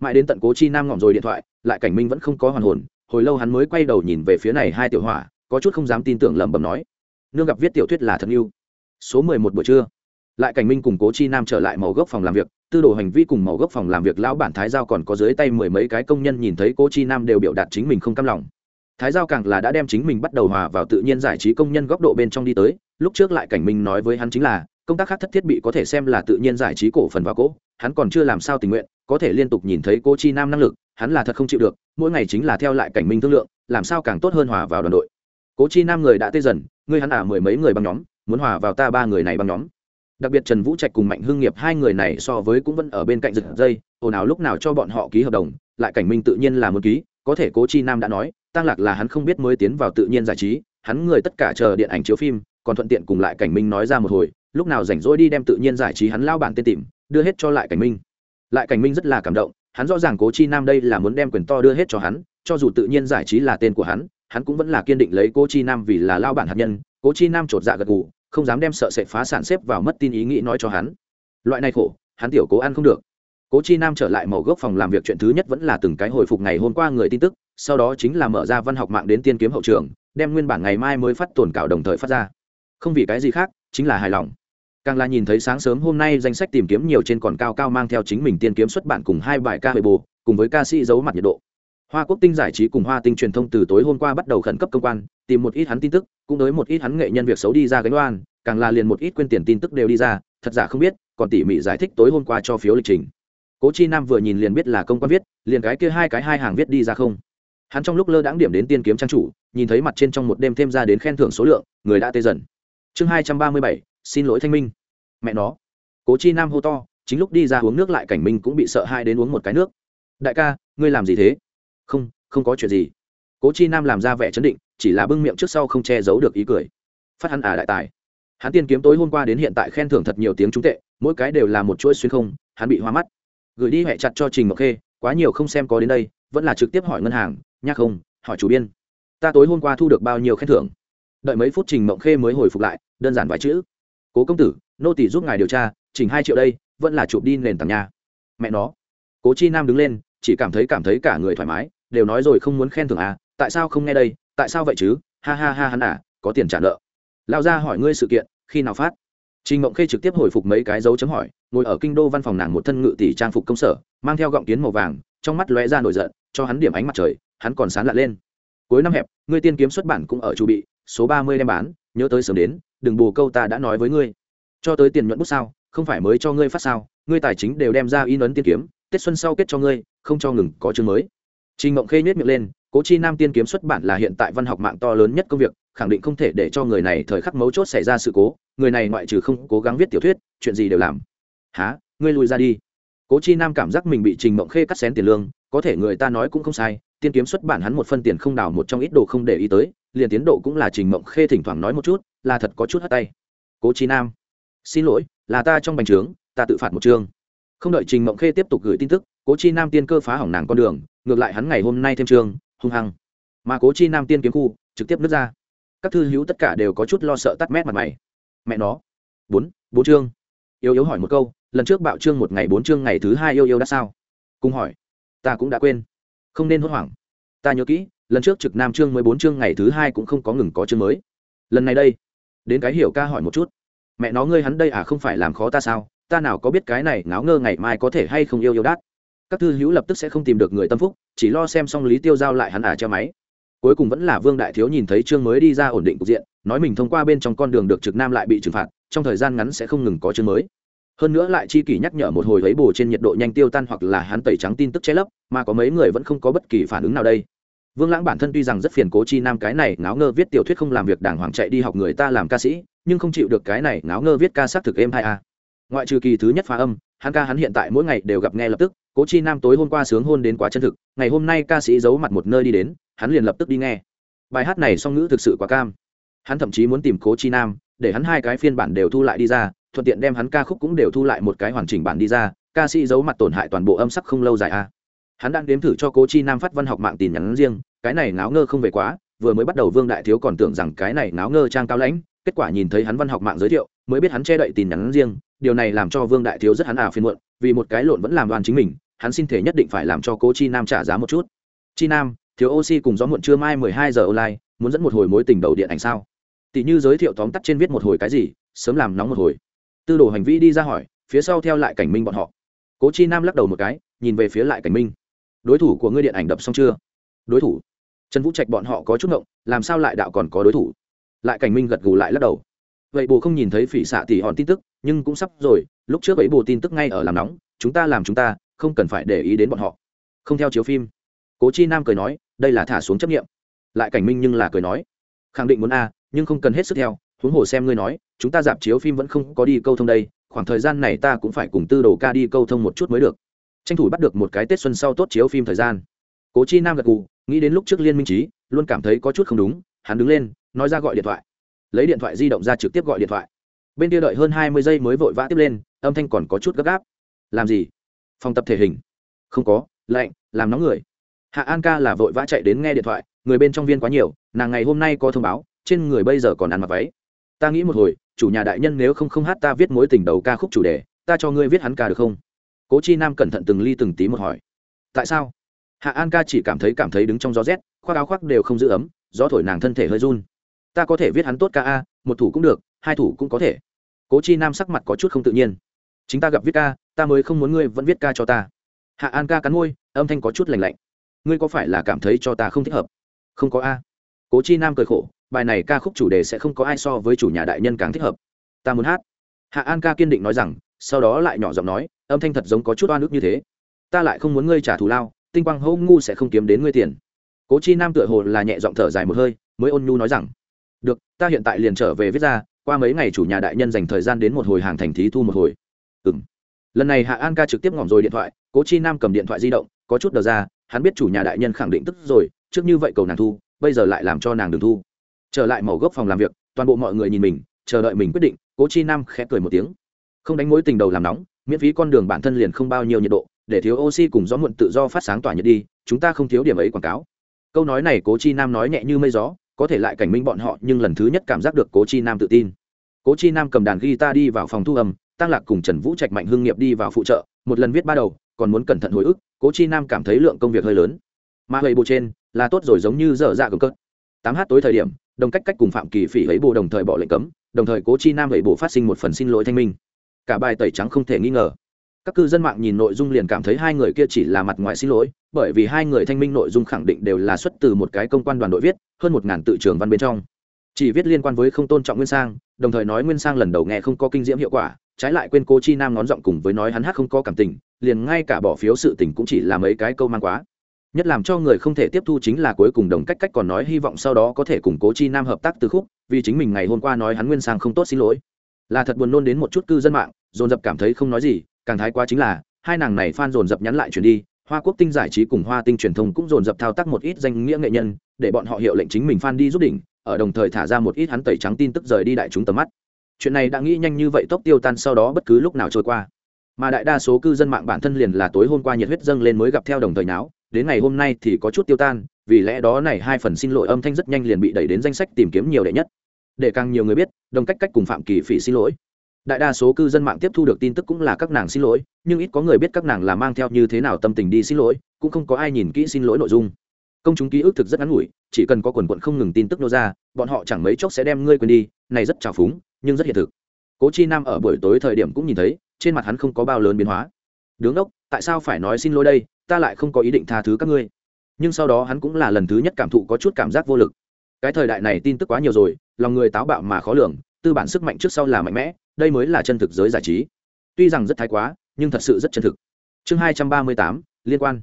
Mãi đến tận cố chi nam ngỏm rồi điện thoại, lại cảnh minh vẫn không có hoàn hồn, hồi lâu hắn mới quay đầu nhìn về phía này hai tiểu hỏa, có chút không dám tin tưởng lẩm bẩm nói, nương gặp viết tiểu thuyết là thật yêu. Số mười một buổi trưa, lại cảnh minh cùng cố chi nam trở lại màu gốc phòng làm việc, tư đồ hành vi cùng màu gốc phòng làm việc lão bản thái giao còn có dưới tay mười mấy cái công nhân nhìn thấy cố chi nam đều biểu đạt chính mình không cam lòng. Thái giao càng là đã đem chính mình bắt đầu hòa vào tự nhiên giải trí công nhân góc độ bên trong đi tới, lúc trước lại cảnh minh nói với hắn chính là công tác khác thất thiết bị có thể xem là tự nhiên giải trí cổ phần vào cỗ, hắn còn chưa làm sao tình nguyện, có thể liên tục nhìn thấy cố chi nam năng lực, hắn là thật không chịu được, mỗi ngày chính là theo lại cảnh minh thương lượng, làm sao càng tốt hơn hòa vào đoàn đội. Cố chi nam người đã tê dần ngươi hắn à mười mấy người băng nhóm, muốn hòa vào ta ba người này băng nhóm. Đặc biệt trần vũ trạch cùng mạnh hưng nghiệp hai người này so với cũng vẫn ở bên cạnh giật dây ồn ào lúc nào cho bọn họ ký hợp đồng, lại cảnh minh tự nhiên là muốn ký, có thể cố chi nam đã nói tăng lạc là hắn không biết mới tiến vào tự nhiên giải trí, hắn người tất cả chờ điện ảnh chiếu phim còn thuận tiện cùng lại cảnh minh nói ra một hồi, lúc nào rảnh rỗi đi đem tự nhiên giải trí hắn lao bản tên tìm, đưa hết cho lại cảnh minh. Lại cảnh minh rất là cảm động, hắn rõ ràng cố chi nam đây là muốn đem quyền to đưa hết cho hắn, cho dù tự nhiên giải trí là tên của hắn hắn cũng vẫn là kiên định lấy cố chi nam vì là lao bản hạt nhân, cố chi nam chột dạ gật gù, không dám đem sợ sẽ phá sản xếp vào mất tin ý nghĩ nói cho hắn. Loại này khổ, hắn tiểu cố ăn không được. Cố chi nam trở lại màu gốc phòng làm việc chuyện thứ nhất vẫn là từng cái hồi phục ngày hôm qua người tin tức, sau đó chính là mở ra văn học mạng đến tiên kiếm hậu trường, đem nguyên bản ngày mai mới phát tồn cảo đồng thời phát ra không vì cái gì khác, chính là hài lòng. Càng là nhìn thấy sáng sớm hôm nay danh sách tìm kiếm nhiều trên còn cao cao mang theo chính mình tiên kiếm xuất bản cùng hai bài ca huệ bồ cùng với ca sĩ giấu mặt nhiệt độ. Hoa quốc tinh giải trí cùng hoa tinh truyền thông từ tối hôm qua bắt đầu khẩn cấp công quan, tìm một ít hắn tin tức, cũng tới một ít hắn nghệ nhân việc xấu đi ra gánh oan, càng là liền một ít quên tiền tin tức đều đi ra, thật giả không biết, còn tỉ mỉ giải thích tối hôm qua cho phiếu lịch trình. Cố chi nam vừa nhìn liền biết là công quan viết, liền cái kia hai cái hai hàng viết đi ra không. Hắn trong lúc lơ đãng điểm đến tiên kiếm trang chủ, nhìn thấy mặt trên trong một đêm thêm ra đến khen thưởng số lượng, người đã tê dần chương hai trăm ba mươi bảy, xin lỗi thanh minh. Mẹ nó. Cố chi nam hô to, chính lúc đi ra uống nước lại cảnh minh cũng bị sợ hai đến uống một cái nước. Đại ca, ngươi làm gì thế? Không không có chuyện gì. Cố chi nam làm ra vẻ chấn định, chỉ là bưng miệng trước sau không che giấu được ý cười. Phát hắn à đại tài. Hắn tiên kiếm tối hôm qua đến hiện tại khen thưởng thật nhiều tiếng trúng tệ, mỗi cái đều là một chuỗi xuyên không, hắn bị hoa mắt. Gửi đi hẹ chặt cho trình ngọc khê, quá nhiều không xem có đến đây, vẫn là trực tiếp hỏi ngân hàng, nhắc không, hỏi chủ biên. Ta tối hôm qua thu được bao nhiêu khen thưởng? Đợi mấy phút trình mộng khê mới hồi phục lại đơn giản vài chữ. Cố công tử nô tỷ giúp ngài điều tra chỉnh hai triệu đây vẫn là chụp đi nền tảng nhà mẹ nó. Cố chi nam đứng lên chỉ cảm thấy cảm thấy cả người thoải mái đều nói rồi không muốn khen thưởng à tại sao không nghe đây tại sao vậy chứ? Ha ha ha hắn à có tiền trả nợ. Lao ra hỏi ngươi sự kiện khi nào phát? Trình Mộng Khê trực tiếp hồi phục mấy cái dấu chấm hỏi, ngồi ở kinh đô văn phòng nàng một thân ngự tỷ trang phục công sở, mang theo gọng kiến màu vàng, trong mắt lóe ra nổi giận, cho hắn điểm ánh mặt trời, hắn còn sán lạ lên. Cuối năm hẹp, ngươi tiên kiếm xuất bản cũng ở chu bị, số ba mươi đem bán, nhớ tới sớm đến, đừng bù câu ta đã nói với ngươi. Cho tới tiền nhuận bút sao, không phải mới cho ngươi phát sao, ngươi tài chính đều đem ra in ấn tiên kiếm, Tết xuân sau kết cho ngươi, không cho ngừng có chương mới. Trình Mộng Khê nhếch miệng lên, Cố Chi Nam tiên kiếm xuất bản là hiện tại văn học mạng to lớn nhất công việc, khẳng định không thể để cho người này thời khắc mấu chốt xảy ra sự cố, người này ngoại trừ không cố gắng viết tiểu thuyết, chuyện gì đều làm. Hả? Ngươi lùi ra đi. Cố Chi Nam cảm giác mình bị Trình Mộng Khê cắt xén tiền lương, có thể người ta nói cũng không sai, tiên kiếm xuất bản hắn một phân tiền không đào một trong ít đồ không để ý tới, liền tiến độ cũng là Trình Mộng Khê thỉnh thoảng nói một chút, là thật có chút hất tay. Cố Chi Nam, xin lỗi, là ta trong bành trướng, ta tự phạt một chương. Không đợi Trình Mộng Khê tiếp tục gửi tin tức, Cố Chi Nam tiên cơ phá hỏng nàng con đường, ngược lại hắn ngày hôm nay thêm trường hung hăng. Mà cố chi nam tiên kiếm khu trực tiếp nứt ra. Các thư hữu tất cả đều có chút lo sợ tắt mét mặt mày. Mẹ nó. Bốn bốn chương. Yêu yếu hỏi một câu lần trước bạo chương một ngày bốn chương ngày thứ hai yêu yêu đã sao? Cùng hỏi. Ta cũng đã quên. Không nên hốt hoảng. Ta nhớ kỹ lần trước trực nam chương mười bốn chương ngày thứ hai cũng không có ngừng có chương mới. Lần này đây, đến cái hiểu ca hỏi một chút. Mẹ nó ngươi hắn đây à không phải làm khó ta sao? Ta nào có biết cái này ngáo ngơ ngày mai có thể hay không yêu yêu đát? Các thư hữu lập tức sẽ không tìm được người tâm phúc, chỉ lo xem xong lý tiêu giao lại hắn à che máy. Cuối cùng vẫn là vương đại thiếu nhìn thấy chương mới đi ra ổn định cục diện, nói mình thông qua bên trong con đường được trực nam lại bị trừng phạt, trong thời gian ngắn sẽ không ngừng có chương mới. Hơn nữa lại chi kỷ nhắc nhở một hồi lấy bù trên nhiệt độ nhanh tiêu tan hoặc là hắn tẩy trắng tin tức che lấp, mà có mấy người vẫn không có bất kỳ phản ứng nào đây vương lãng bản thân tuy rằng rất phiền cố chi nam cái này ngáo ngơ viết tiểu thuyết không làm việc đàng hoàng chạy đi học người ta làm ca sĩ, nhưng không chịu được cái này ngáo ngơ viết ca s thực êm hai a à. ngoại trừ kỳ thứ nhất phá âm, hắn ca hắn hiện tại mỗi ngày đều gặp nghe lập tức, cố chi nam tối hôm qua sướng hôn đến quá chân thực, ngày hôm nay ca sĩ giấu mặt một nơi đi đến, hắn liền lập tức đi nghe. Bài hát này song ngữ thực sự quá cam. Hắn thậm chí muốn tìm cố chi nam, để hắn hai cái phiên bản đều thu lại đi ra, thuận tiện đem hắn ca khúc cũng đều thu lại một cái hoàn chỉnh bản đi ra, ca sĩ giấu mặt tổn hại toàn bộ âm sắc không lâu dài a à hắn đang đếm thử cho cố chi nam phát văn học mạng tin nhắn riêng, cái này náo ngơ không về quá, vừa mới bắt đầu vương đại thiếu còn tưởng rằng cái này náo ngơ trang cao lãnh, kết quả nhìn thấy hắn văn học mạng giới thiệu, mới biết hắn che đậy tin nhắn riêng, điều này làm cho vương đại thiếu rất hắn à phiền muộn, vì một cái lộn vẫn làm đoàn chính mình, hắn xin thể nhất định phải làm cho cố chi nam trả giá một chút. Chi nam, thiếu oxy cùng gió muộn trưa mai mười hai giờ online, muốn dẫn một hồi mối tình đầu điện ảnh sao? Tỷ như giới thiệu tóm tắt trên viết một hồi cái gì, sớm làm nóng một hồi. Tư đồ hành vi đi ra hỏi, phía sau theo lại cảnh minh bọn họ. Cố chi nam lắc đầu một cái, nhìn về phía lại cảnh minh đối thủ của ngươi điện ảnh đập xong chưa? Đối thủ. Trần vũ trạch bọn họ có chút ngộng, làm sao lại đạo còn có đối thủ? Lại cảnh minh gật gù lại lắc đầu. Vậy bồ không nhìn thấy phỉ xạ tỉ hòn tin tức, nhưng cũng sắp rồi, lúc trước ấy bồ tin tức ngay ở làm nóng, chúng ta làm chúng ta, không cần phải để ý đến bọn họ. Không theo chiếu phim. Cố chi nam cười nói, đây là thả xuống chấp nghiệm. Lại cảnh minh nhưng là cười nói, khẳng định muốn a, nhưng không cần hết sức theo, huống hồ xem ngươi nói, chúng ta dạp chiếu phim vẫn không có đi câu thông đây, khoảng thời gian này ta cũng phải cùng tư đồ ca đi câu thông một chút mới được tranh thủ bắt được một cái tết xuân sau tốt chiếu phim thời gian. Cố chi nam gật gù, nghĩ đến lúc trước liên minh trí luôn cảm thấy có chút không đúng, hắn đứng lên, nói ra gọi điện thoại. Lấy điện thoại di động ra trực tiếp gọi điện thoại. Bên kia đợi hơn hai mươi giây mới vội vã tiếp lên, âm thanh còn có chút gấp gáp. Làm gì? Phòng tập thể hình. Không có, lạnh, làm nóng người. Hạ an ca là vội vã chạy đến nghe điện thoại, người bên trong viên quá nhiều, nàng ngày hôm nay có thông báo, trên người bây giờ còn ăn mặc váy. Ta nghĩ một hồi, chủ nhà đại nhân nếu không không hát ta viết mối tình đầu ca khúc chủ đề, ta cho ngươi viết hắn ca được không? Cố chi nam cẩn thận từng ly từng tí một hỏi. Tại sao? Hạ an ca chỉ cảm thấy cảm thấy đứng trong gió rét, khoác áo khoác đều không giữ ấm, gió thổi nàng thân thể hơi run. Ta có thể viết hắn tốt ca a, một thủ cũng được, hai thủ cũng có thể. Cố chi nam sắc mặt có chút không tự nhiên. Chính ta gặp viết ca, ta mới không muốn ngươi vẫn viết ca cho ta. Hạ an ca cắn môi, âm thanh có chút lành lạnh. Ngươi có phải là cảm thấy cho ta không thích hợp? Không có a. Cố chi nam cười khổ, bài này ca khúc chủ đề sẽ không có ai so với chủ nhà đại nhân càng thích hợp. Ta muốn hát. Hạ an ca kiên định nói rằng sau đó lại nhỏ giọng nói, âm thanh thật giống có chút oan ức như thế. Ta lại không muốn ngươi trả thù lao, tinh quang hô ngu sẽ không kiếm đến ngươi tiền. Cố chi nam tựa hồ là nhẹ giọng thở dài một hơi, mới ôn nhu nói rằng, được, ta hiện tại liền trở về viết ra, qua mấy ngày chủ nhà đại nhân dành thời gian đến một hồi hàng thành thí thu một hồi. Ừ m lần này hạ an ca trực tiếp ngỏm rồi điện thoại, cố chi nam cầm điện thoại di động, có chút đờ ra, hắn biết chủ nhà đại nhân khẳng định tức rồi, trước như vậy cầu nàng thu, bây giờ lại làm cho nàng đừng thu. Trở lại màu gốc phòng làm việc, toàn bộ mọi người nhìn mình, chờ đợi mình quyết định, cố chi nam khẽ cười một tiếng không đánh mối tình đầu làm nóng, miễn phí con đường bản thân liền không bao nhiêu nhiệt độ, để thiếu oxy cùng gió muộn tự do phát sáng tỏa nhiệt đi, chúng ta không thiếu điểm ấy quảng cáo. Câu nói này cố chi nam nói nhẹ như mây gió, có thể lại cảnh minh bọn họ, nhưng lần thứ nhất cảm giác được cố chi nam tự tin. Cố chi nam cầm đàn guitar đi vào phòng thu âm, tăng lạc cùng trần vũ trạch mạnh hương nghiệp đi vào phụ trợ, một lần viết ba đầu, còn muốn cẩn thận hồi ức, cố chi nam cảm thấy lượng công việc hơi lớn. Mà hơi bộ trên, là tốt rồi giống như dở dạ gầm cớt. Tám h tối thời điểm, đồng cách cách cùng phạm kỳ phỉ ấy bộ đồng thời bỏ lệnh cấm, đồng thời cố chi nam ấy bộ phát sinh một phần xin lỗi thanh minh cả bài tẩy trắng không thể nghi ngờ. Các cư dân mạng nhìn nội dung liền cảm thấy hai người kia chỉ là mặt ngoài xin lỗi, bởi vì hai người thanh minh nội dung khẳng định đều là xuất từ một cái công quan đoàn đội viết, hơn một ngàn tự trường văn bên trong. Chỉ viết liên quan với không tôn trọng nguyên sang, đồng thời nói nguyên sang lần đầu nghe không có kinh diễm hiệu quả, trái lại quên cố chi nam ngón giọng cùng với nói hắn hát không có cảm tình, liền ngay cả bỏ phiếu sự tình cũng chỉ là mấy cái câu mang quá. Nhất làm cho người không thể tiếp thu chính là cuối cùng đồng cách cách còn nói hy vọng sau đó có thể cùng cố chi nam hợp tác từ khúc, vì chính mình ngày hôm qua nói hắn nguyên sang không tốt xin lỗi. Là thật buồn nôn đến một chút cư dân mạng dồn dập cảm thấy không nói gì, càng thái quá chính là, hai nàng này phan dồn dập nhắn lại chuyển đi, hoa quốc tinh giải trí cùng hoa tinh truyền thông cũng dồn dập thao tác một ít danh nghĩa nghệ nhân, để bọn họ hiệu lệnh chính mình phan đi giúp đỉnh, ở đồng thời thả ra một ít hắn tẩy trắng tin tức rời đi đại chúng tầm mắt. Chuyện này đã nghĩ nhanh như vậy tốc tiêu tan sau đó bất cứ lúc nào trôi qua. Mà đại đa số cư dân mạng bản thân liền là tối hôm qua nhiệt huyết dâng lên mới gặp theo đồng thời náo, đến ngày hôm nay thì có chút tiêu tan, vì lẽ đó này hai phần xin lỗi âm thanh rất nhanh liền bị đẩy đến danh sách tìm kiếm nhiều đệ nhất. Để càng nhiều người biết đồng cách cách cùng phạm kỳ phỉ xin lỗi đại đa số cư dân mạng tiếp thu được tin tức cũng là các nàng xin lỗi, nhưng ít có người biết các nàng là mang theo như thế nào tâm tình đi xin lỗi, cũng không có ai nhìn kỹ xin lỗi nội dung. Công chúng ký ức thực rất ngắn ngủi, chỉ cần có quần quận không ngừng tin tức nô ra, bọn họ chẳng mấy chốc sẽ đem ngươi quên đi, này rất trào phúng, nhưng rất hiện thực. Cố chi nam ở buổi tối thời điểm cũng nhìn thấy, trên mặt hắn không có bao lớn biến hóa. Đứng đốc, tại sao phải nói xin lỗi đây? Ta lại không có ý định tha thứ các ngươi. Nhưng sau đó hắn cũng là lần thứ nhất cảm thụ có chút cảm giác vô lực. Cái thời đại này tin tức quá nhiều rồi, lòng người táo bạo mà khó lường tư bản sức mạnh trước sau là mạnh mẽ, đây mới là chân thực giới giải trí. Tuy rằng rất thái quá, nhưng thật sự rất chân thực. Chương hai trăm ba mươi tám, liên quan.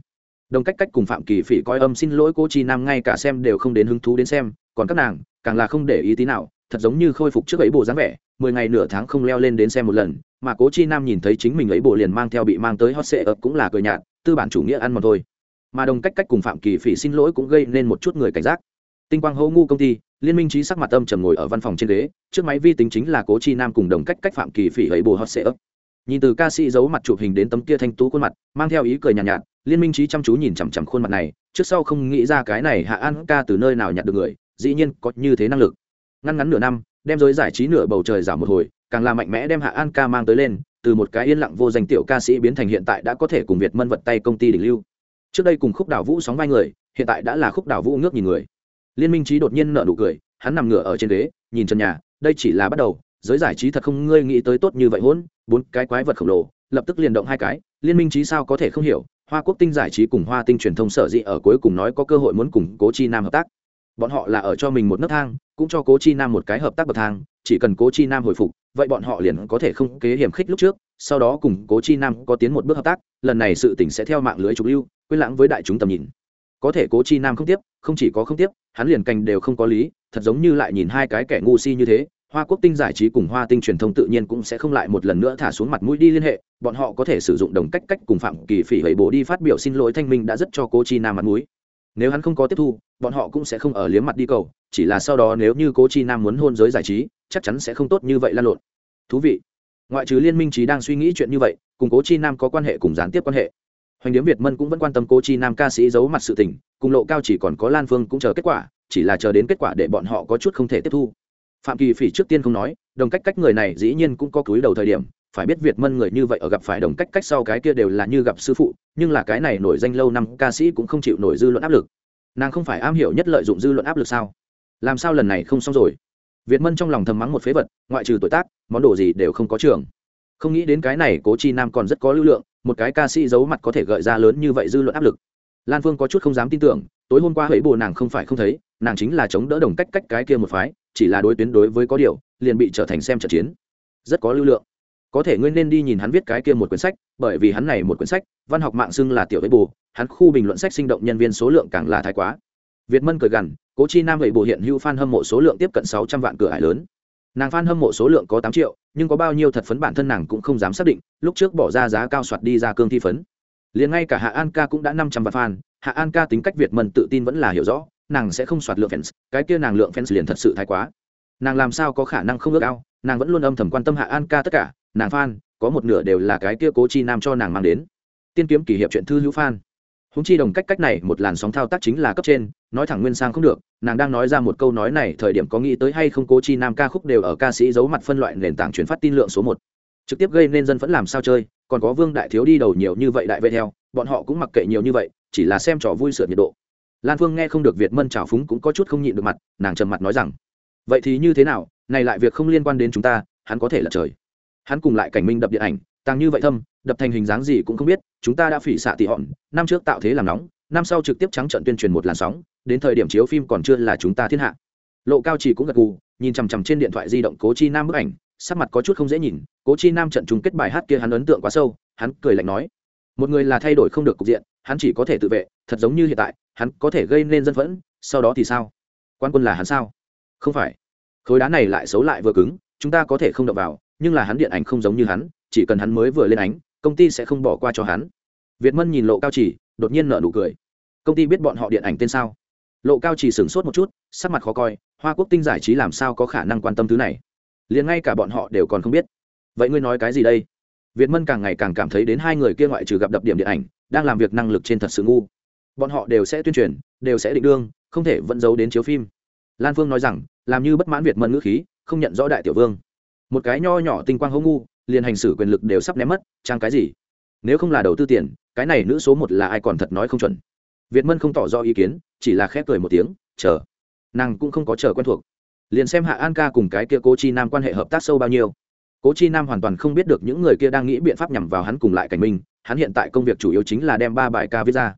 Đồng cách cách cùng phạm kỳ phỉ coi âm xin lỗi cô chi nam ngay cả xem đều không đến hứng thú đến xem, còn các nàng, càng là không để ý tí nào, thật giống như khôi phục trước ấy bộ dáng vẻ, mười ngày nửa tháng không leo lên đến xem một lần, mà cố chi nam nhìn thấy chính mình ấy bộ liền mang theo bị mang tới hot sệ ập cũng là cười nhạt, tư bản chủ nghĩa ăn một thôi. Mà đồng cách cách cùng phạm kỳ phỉ xin lỗi cũng gây nên một chút người cảnh giác. Tinh quang hô ngu công ty liên minh trí sắc mặt âm trầm ngồi ở văn phòng trên ghế trước máy vi tính chính là cố chi nam cùng đồng cách cách phạm kỳ phỉ ấy bồ hot sệ ấp nhìn từ ca sĩ giấu mặt chụp hình đến tấm kia thanh tú khuôn mặt mang theo ý cười nhàn nhạt, nhạt liên minh trí chăm chú nhìn chằm chằm khuôn mặt này trước sau không nghĩ ra cái này hạ an ca từ nơi nào nhặt được người dĩ nhiên có như thế năng lực. Ngăn ngắn nửa năm đem giới giải trí nửa bầu trời giảm một hồi càng là mạnh mẽ đem hạ an ca mang tới lên từ một cái yên lặng vô danh tiểu ca sĩ biến thành hiện tại đã có thể cùng việt mân vật tay công ty đỉnh lưu. Trước đây cùng khúc đảo vũ sóng vai người hiện tại đã là khúc đảo vũ ngước nhìn người liên minh trí đột nhiên nợ nụ cười, hắn nằm ngửa ở trên ghế, nhìn trần nhà, đây chỉ là bắt đầu, giới giải trí thật không ngươi nghĩ tới tốt như vậy hỗn, bốn cái quái vật khổng lồ, lập tức liền động hai cái, liên minh trí sao có thể không hiểu, hoa quốc tinh giải trí cùng hoa tinh truyền thông sở dĩ ở cuối cùng nói có cơ hội muốn cùng cố chi nam hợp tác. Bọn họ là ở cho mình một nấc thang, cũng cho cố chi nam một cái hợp tác bậc thang, chỉ cần cố chi nam hồi phục, vậy bọn họ liền có thể không kế hiểm khích lúc trước, sau đó cùng cố chi nam có tiến một bước hợp tác, lần này sự tỉnh sẽ theo mạng lưới trục lưu, quên lãng với đại chúng tầm nhìn. Có thể cố chi nam không tiếp không chỉ có không tiếp, hắn liền cành đều không có lý, thật giống như lại nhìn hai cái kẻ ngu si như thế, hoa quốc tinh giải trí cùng hoa tinh truyền thông tự nhiên cũng sẽ không lại một lần nữa thả xuống mặt mũi đi liên hệ, bọn họ có thể sử dụng đồng cách cách cùng phạm kỳ phỉ hầy bổ đi phát biểu xin lỗi thanh minh đã rất cho cố chi nam mặt mũi. Nếu hắn không có tiếp thu, bọn họ cũng sẽ không ở liếm mặt đi cầu, chỉ là sau đó nếu như cố chi nam muốn hôn giới giải trí, chắc chắn sẽ không tốt như vậy lan lộn. Thú vị. Ngoại trừ liên minh trí đang suy nghĩ chuyện như vậy, cùng cố chi nam có quan hệ cùng gián tiếp quan hệ hoành điếm việt mân cũng vẫn quan tâm cố chi nam ca sĩ giấu mặt sự tình, cùng lộ cao chỉ còn có lan phương cũng chờ kết quả, chỉ là chờ đến kết quả để bọn họ có chút không thể tiếp thu. Phạm kỳ phỉ trước tiên không nói, đồng cách cách người này dĩ nhiên cũng có cúi đầu thời điểm, phải biết việt mân người như vậy ở gặp phải đồng cách cách sau cái kia đều là như gặp sư phụ, nhưng là cái này nổi danh lâu năm ca sĩ cũng không chịu nổi dư luận áp lực. Nàng không phải am hiểu nhất lợi dụng dư luận áp lực sao? Làm sao lần này không xong rồi? Việt mân trong lòng thầm mắng một phế vật, ngoại trừ tuổi tác, món đồ gì đều không có trường không nghĩ đến cái này cố chi nam còn rất có lưu lượng, một cái ca sĩ giấu mặt có thể gợi ra lớn như vậy dư luận áp lực. Lan phương có chút không dám tin tưởng, tối hôm qua hấy bồ nàng không phải không thấy, nàng chính là chống đỡ đồng cách cách cái kia một phái, chỉ là đối tuyến đối với có điều, liền bị trở thành xem trận chiến. Rất có lưu lượng. Có thể ngươi nên đi nhìn hắn viết cái kia một quyển sách, bởi vì hắn này một quyển sách, văn học mạng xưng là tiểu với bù hắn khu bình luận sách sinh động nhân viên số lượng càng là thái quá. Việt mân cười gằn, cố chi nam vậy bù hiện hữu fan hâm mộ số lượng tiếp cận sáu trăm vạn cửa hải lớn nàng fan hâm mộ số lượng có tám triệu, nhưng có bao nhiêu thật phấn bản thân nàng cũng không dám xác định, lúc trước bỏ ra giá cao soạt đi ra cương thi phấn. Liền ngay cả hạ an ca cũng đã năm trăm vạn fan, hạ an ca tính cách việt mần tự tin vẫn là hiểu rõ, nàng sẽ không soạt lượng fans, cái kia nàng lượng fans liền thật sự thái quá. Nàng làm sao có khả năng không ước ao, nàng vẫn luôn âm thầm quan tâm hạ an ca tất cả, nàng fan, có một nửa đều là cái kia cố chi nam cho nàng mang đến. Tiên kiếm kỷ hiệp chuyện thư hữu fan húng chi đồng cách cách này một làn sóng thao tác chính là cấp trên, nói thẳng nguyên sang không được, nàng đang nói ra một câu nói này thời điểm có nghĩ tới hay không cố chi nam ca khúc đều ở ca sĩ giấu mặt phân loại nền tảng truyền phát tin lượng số một. Trực tiếp gây nên dân vẫn làm sao chơi, còn có vương đại thiếu đi đầu nhiều như vậy đại vệ theo, bọn họ cũng mặc kệ nhiều như vậy, chỉ là xem trò vui sửa nhiệt độ. Lan phương nghe không được việt mân trào phúng cũng có chút không nhịn được mặt, nàng trầm mặt nói rằng, vậy thì như thế nào, này lại việc không liên quan đến chúng ta, hắn có thể là trời. Hắn cùng lại cảnh minh đập điện ảnh tăng như vậy thâm, đập thành hình dáng gì cũng không biết, chúng ta đã phỉ xạ tị hòn năm trước tạo thế làm nóng, năm sau trực tiếp trắng trận tuyên truyền một làn sóng, đến thời điểm chiếu phim còn chưa là chúng ta thiên hạ. Lộ cao chỉ cũng gật gù, nhìn chằm chằm trên điện thoại di động cố chi nam bức ảnh, sắc mặt có chút không dễ nhìn, cố chi nam trận chung kết bài hát kia hắn ấn tượng quá sâu, hắn cười lạnh nói, một người là thay đổi không được cục diện, hắn chỉ có thể tự vệ, thật giống như hiện tại, hắn có thể gây nên dân phẫn, sau đó thì sao? Quan quân là hắn sao? Không phải. Khối đá này lại xấu lại vừa cứng, chúng ta có thể không đập vào, nhưng là hắn điện ảnh không giống như hắn chỉ cần hắn mới vừa lên ánh, công ty sẽ không bỏ qua cho hắn. Việt mân nhìn lộ cao chỉ đột nhiên nở nụ cười. Công ty biết bọn họ điện ảnh tên sao? Lộ cao chỉ sửng sốt một chút, sắc mặt khó coi, hoa quốc tinh giải trí làm sao có khả năng quan tâm thứ này? Liền ngay cả bọn họ đều còn không biết. Vậy ngươi nói cái gì đây? Việt mân càng ngày càng cảm thấy đến hai người kia ngoại trừ gặp đập điểm điện ảnh, đang làm việc năng lực trên thật sự ngu. Bọn họ đều sẽ tuyên truyền, đều sẽ định đương, không thể vẫn giấu đến chiếu phim. Lan phương nói rằng, làm như bất mãn việt mân ngữ khí, không nhận rõ đại tiểu vương. Một cái nho nhỏ tinh quang hô ngu liền hành xử quyền lực đều sắp ném mất, trang cái gì? Nếu không là đầu tư tiền, cái này nữ số một là ai còn thật nói không chuẩn. Việt mân không tỏ rõ ý kiến, chỉ là khép cười một tiếng, chờ. Nàng cũng không có chờ quen thuộc. Liền xem hạ an ca cùng cái kia cố chi nam quan hệ hợp tác sâu bao nhiêu. Cố chi nam hoàn toàn không biết được những người kia đang nghĩ biện pháp nhằm vào hắn cùng lại cảnh minh hắn hiện tại công việc chủ yếu chính là đem ba bài ca viết ra.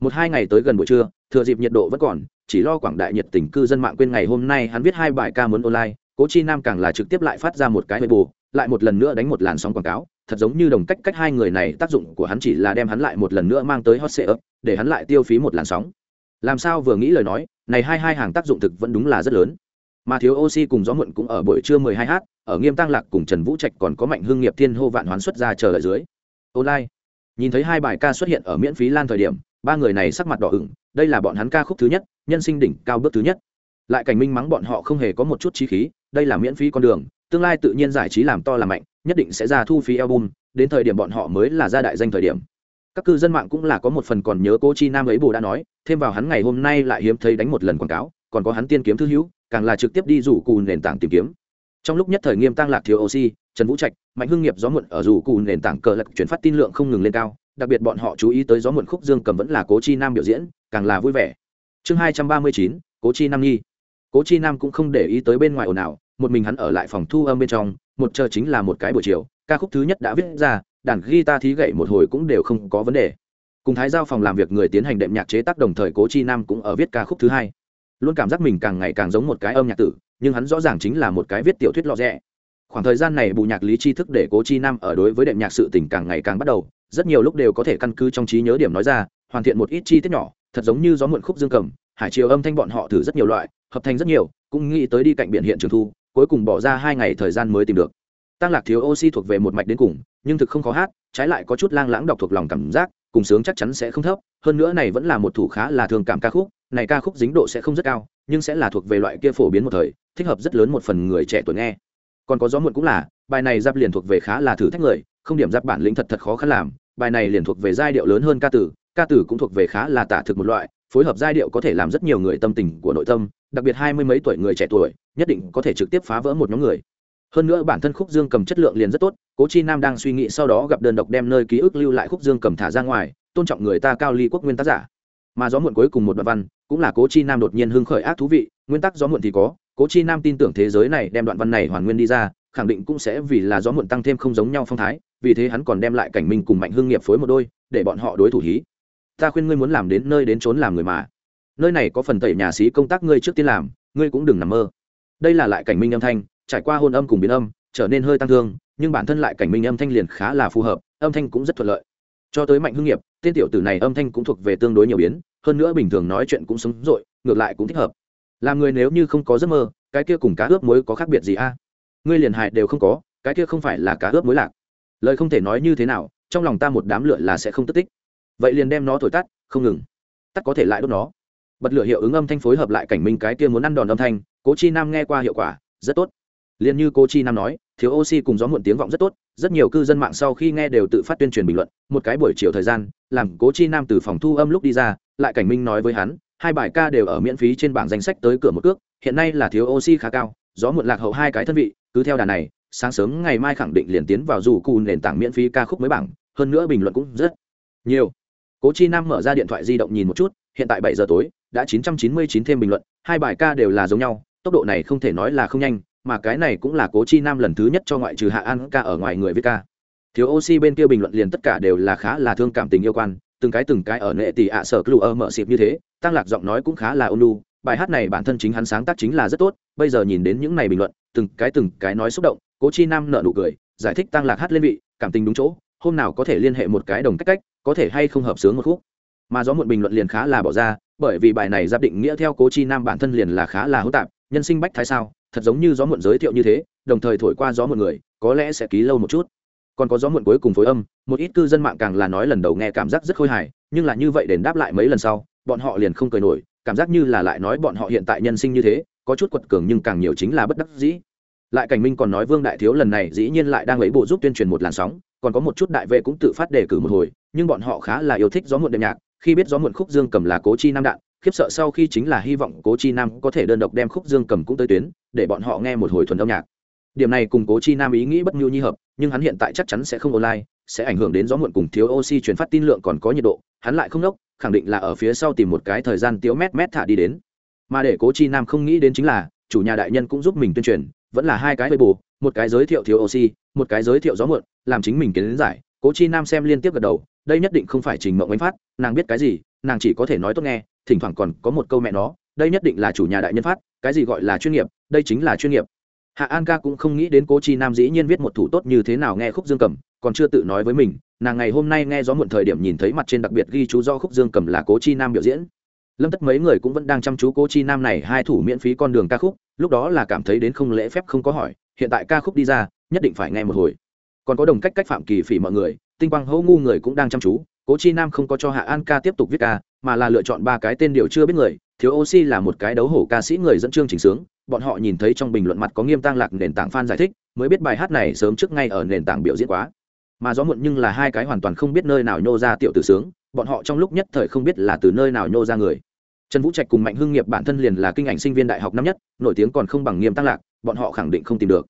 Một hai ngày tới gần buổi trưa, thừa dịp nhiệt độ vẫn còn, chỉ lo quảng đại nhiệt tình cư dân mạng quên ngày hôm nay hắn viết hai bài ca muốn online, cố chi nam càng là trực tiếp lại phát ra một cái bù lại một lần nữa đánh một làn sóng quảng cáo, thật giống như đồng cách cách hai người này, tác dụng của hắn chỉ là đem hắn lại một lần nữa mang tới hot sale để hắn lại tiêu phí một làn sóng. Làm sao vừa nghĩ lời nói, này hai hai hàng tác dụng thực vẫn đúng là rất lớn. Mà thiếu oxy cùng gió muộn cũng ở buổi trưa 12 h ở nghiêm tăng lạc cùng trần vũ trạch còn có mạnh hương nghiệp thiên hô vạn hoán xuất ra chờ ở dưới. Online. Nhìn thấy hai bài ca xuất hiện ở miễn phí lan thời điểm, ba người này sắc mặt đỏ ửng, đây là bọn hắn ca khúc thứ nhất, nhân sinh đỉnh cao bước thứ nhất. Lại cảnh minh mắng bọn họ không hề có một chút trí khí, đây là miễn phí con đường tương lai tự nhiên giải trí làm to làm mạnh, nhất định sẽ ra thu phí album, đến thời điểm bọn họ mới là ra đại danh thời điểm. Các cư dân mạng cũng là có một phần còn nhớ cô chi nam ấy bồ đã nói, thêm vào hắn ngày hôm nay lại hiếm thấy đánh một lần quảng cáo, còn có hắn tiên kiếm thư hữu, càng là trực tiếp đi rủ cù nền tảng tìm kiếm. Trong lúc nhất thời nghiêm tăng lạc thiếu oxy, trần vũ trạch, mạnh hưng nghiệp gió muộn ở rủ cù nền tảng cờ lạc chuyển phát tin lượng không ngừng lên cao, đặc biệt bọn họ chú ý tới gió muộn khúc dương cầm vẫn là cố chi nam biểu diễn, càng là vui vẻ. Chương hai trăm ba mươi chín, cố chi nam nhi cố chi nam cũng không để ý tới bên ngoài ồn ào một mình hắn ở lại phòng thu âm bên trong, một chờ chính là một cái buổi chiều, ca khúc thứ nhất đã viết ra, đàn guitar thí gậy một hồi cũng đều không có vấn đề. Cùng thái giao phòng làm việc người tiến hành đệm nhạc chế tác đồng thời cố chi nam cũng ở viết ca khúc thứ hai. Luôn cảm giác mình càng ngày càng giống một cái âm nhạc tử, nhưng hắn rõ ràng chính là một cái viết tiểu thuyết lọ rẽ khoảng thời gian này bù nhạc lý tri thức để cố chi nam ở đối với đệm nhạc sự tình càng ngày càng bắt đầu, rất nhiều lúc đều có thể căn cứ trong trí nhớ điểm nói ra, hoàn thiện một ít chi tiết nhỏ, thật giống như gió muộn khúc dương cầm, hải chiều âm thanh bọn họ thử rất nhiều loại, hợp thành rất nhiều, cũng nghĩ tới đi cạnh biển hiện trường thu cuối cùng bỏ ra hai ngày thời gian mới tìm được. Tăng lạc thiếu oxy thuộc về một mạch đến cùng, nhưng thực không khó hát, trái lại có chút lang lãng đọc thuộc lòng cảm giác, cùng sướng chắc chắn sẽ không thấp, hơn nữa này vẫn là một thủ khá là thường cảm ca khúc, này ca khúc dính độ sẽ không rất cao, nhưng sẽ là thuộc về loại kia phổ biến một thời, thích hợp rất lớn một phần người trẻ tuổi nghe. Còn có gió muộn cũng là, bài này giáp liền thuộc về khá là thử thách người, không điểm giáp bản lĩnh thật thật khó khăn làm, bài này liền thuộc về giai điệu lớn hơn ca tử ca tử cũng thuộc về khá là tả thực một loại, phối hợp giai điệu có thể làm rất nhiều người tâm tình của nội tâm đặc biệt hai mươi mấy tuổi người trẻ tuổi, nhất định có thể trực tiếp phá vỡ một nhóm người. Hơn nữa bản thân khúc dương cầm chất lượng liền rất tốt, cố chi nam đang suy nghĩ sau đó gặp đơn độc đem nơi ký ức lưu lại khúc dương cầm thả ra ngoài, tôn trọng người ta cao ly quốc nguyên tác giả. Mà gió muộn cuối cùng một đoạn văn, cũng là cố chi nam đột nhiên hưng khởi ác thú vị, nguyên tắc gió muộn thì có, cố chi nam tin tưởng thế giới này đem đoạn văn này hoàn nguyên đi ra, khẳng định cũng sẽ vì là gió muộn tăng thêm không giống nhau phong thái, vì thế hắn còn đem lại cảnh minh cùng mạnh hưng nghiệp phối một đôi, để bọn họ đối thủ hí. Ta khuyên ngươi muốn làm đến nơi đến trốn làm người mà nơi này có phần tẩy nhà sĩ công tác ngươi trước tiên làm, ngươi cũng đừng nằm mơ. Đây là lại cảnh minh âm thanh, trải qua hôn âm cùng biến âm, trở nên hơi tăng thương, nhưng bản thân lại cảnh minh âm thanh liền khá là phù hợp, âm thanh cũng rất thuận lợi. Cho tới mạnh hưng nghiệp, tên tiểu tử này âm thanh cũng thuộc về tương đối nhiều biến, hơn nữa bình thường nói chuyện cũng sống dội ngược lại cũng thích hợp. Làm người nếu như không có giấc mơ, cái kia cùng cá ướp muối có khác biệt gì a? Ngươi liền hại đều không có, cái kia không phải là cá ướp muối lạc. Lời không thể nói như thế nào, trong lòng ta một đám lửa là sẽ không tức tích. Vậy liền đem nó thổi tắt, không ngừng. Tắt có thể lại đốt nó bật lửa hiệu ứng âm thanh phối hợp lại cảnh minh cái kia muốn ăn đòn âm thanh, cố chi nam nghe qua hiệu quả, rất tốt. Liền như cố chi nam nói, thiếu oxy cùng gió muộn tiếng vọng rất tốt, rất nhiều cư dân mạng sau khi nghe đều tự phát tuyên truyền bình luận. Một cái buổi chiều thời gian, làm cố chi nam từ phòng thu âm lúc đi ra, lại cảnh minh nói với hắn, hai bài ca đều ở miễn phí trên bảng danh sách tới cửa một cước, hiện nay là thiếu oxy khá cao, gió muộn lạc hậu hai cái thân vị, cứ theo đà này, sáng sớm ngày mai khẳng định liền tiến vào dù cù nền tảng miễn phí ca khúc mới bảng, hơn nữa bình luận cũng rất nhiều. Cố chi nam mở ra điện thoại di động nhìn một chút, hiện tại bảy giờ tối đã chín trăm chín mươi chín thêm bình luận, hai bài ca đều là giống nhau, tốc độ này không thể nói là không nhanh, mà cái này cũng là cố chi nam lần thứ nhất cho ngoại trừ hạ an ca ở ngoài người viết ca. Thiếu oxy bên kia bình luận liền tất cả đều là khá là thương cảm tình yêu quan, từng cái từng cái ở nệ tỷ ạ sở clue mở xịp như thế, tăng lạc giọng nói cũng khá là ônu bài hát này bản thân chính hắn sáng tác chính là rất tốt, bây giờ nhìn đến những này bình luận, từng cái từng cái nói xúc động, cố chi nam nở nụ cười, giải thích tăng lạc hát lên vị, cảm tình đúng chỗ, hôm nào có thể liên hệ một cái đồng cách cách, có thể hay không hợp sướng một khúc mà gió muộn bình luận liền khá là bỏ ra, bởi vì bài này giáp định nghĩa theo cố chi nam bản thân liền là khá là hỗn tạp, nhân sinh bách thái sao, thật giống như gió muộn giới thiệu như thế, đồng thời thổi qua gió muộn người, có lẽ sẽ ký lâu một chút. Còn có gió muộn cuối cùng phối âm, một ít cư dân mạng càng là nói lần đầu nghe cảm giác rất khôi hài, nhưng là như vậy đền đáp lại mấy lần sau, bọn họ liền không cười nổi, cảm giác như là lại nói bọn họ hiện tại nhân sinh như thế, có chút quật cường nhưng càng nhiều chính là bất đắc dĩ. Lại cảnh minh còn nói vương đại thiếu lần này dĩ nhiên lại đang lấy bộ giúp tuyên truyền một làn sóng, còn có một chút đại vệ cũng tự phát đề cử một hồi, nhưng bọn họ khá là yêu thích gió muộn đệm nhạc khi biết gió muộn khúc dương cầm là cố chi nam đạn, khiếp sợ sau khi chính là hy vọng cố chi nam có thể đơn độc đem khúc dương cầm cũng tới tuyến, để bọn họ nghe một hồi thuần âm nhạc. Điểm này cùng cố chi nam ý nghĩ bất nhu nhi hợp, nhưng hắn hiện tại chắc chắn sẽ không online, sẽ ảnh hưởng đến gió muộn cùng thiếu oxy truyền phát tin lượng còn có nhiệt độ, hắn lại không đốc, khẳng định là ở phía sau tìm một cái thời gian tiếu mét mét thả đi đến. Mà để cố chi nam không nghĩ đến chính là, chủ nhà đại nhân cũng giúp mình tuyên truyền, vẫn là hai cái bê bù, một cái giới thiệu thiếu oxy, một cái giới thiệu gió muộn, làm chính mình kiến giải. Cố chi nam xem liên tiếp gật đầu đây nhất định không phải trình mộng ánh phát, nàng biết cái gì, nàng chỉ có thể nói tốt nghe, thỉnh thoảng còn có một câu mẹ nó, đây nhất định là chủ nhà đại nhân phát, cái gì gọi là chuyên nghiệp, đây chính là chuyên nghiệp. Hạ an ca cũng không nghĩ đến cố chi nam dĩ nhiên viết một thủ tốt như thế nào nghe khúc dương cầm, còn chưa tự nói với mình, nàng ngày hôm nay nghe gió muộn thời điểm nhìn thấy mặt trên đặc biệt ghi chú do khúc dương cầm là cố chi nam biểu diễn. Lâm tất mấy người cũng vẫn đang chăm chú cố chi nam này hai thủ miễn phí con đường ca khúc, lúc đó là cảm thấy đến không lễ phép không có hỏi, hiện tại ca khúc đi ra, nhất định phải nghe một hồi. Còn có đồng cách cách phạm kỳ phỉ mọi người tinh quang hỗ ngu người cũng đang chăm chú, cố chi nam không có cho hạ an ca tiếp tục viết ca, mà là lựa chọn ba cái tên điều chưa biết người, thiếu oxy là một cái đấu hổ ca sĩ người dẫn chương trình sướng, bọn họ nhìn thấy trong bình luận mặt có nghiêm tăng lạc nền tảng fan giải thích, mới biết bài hát này sớm trước ngay ở nền tảng biểu diễn quá. Mà gió muộn nhưng là hai cái hoàn toàn không biết nơi nào nhô ra tiểu tử sướng, bọn họ trong lúc nhất thời không biết là từ nơi nào nhô ra người. Trần vũ trạch cùng mạnh hưng nghiệp bản thân liền là kinh ảnh sinh viên đại học năm nhất, nổi tiếng còn không bằng nghiêm tăng lạc, bọn họ khẳng định không tìm được.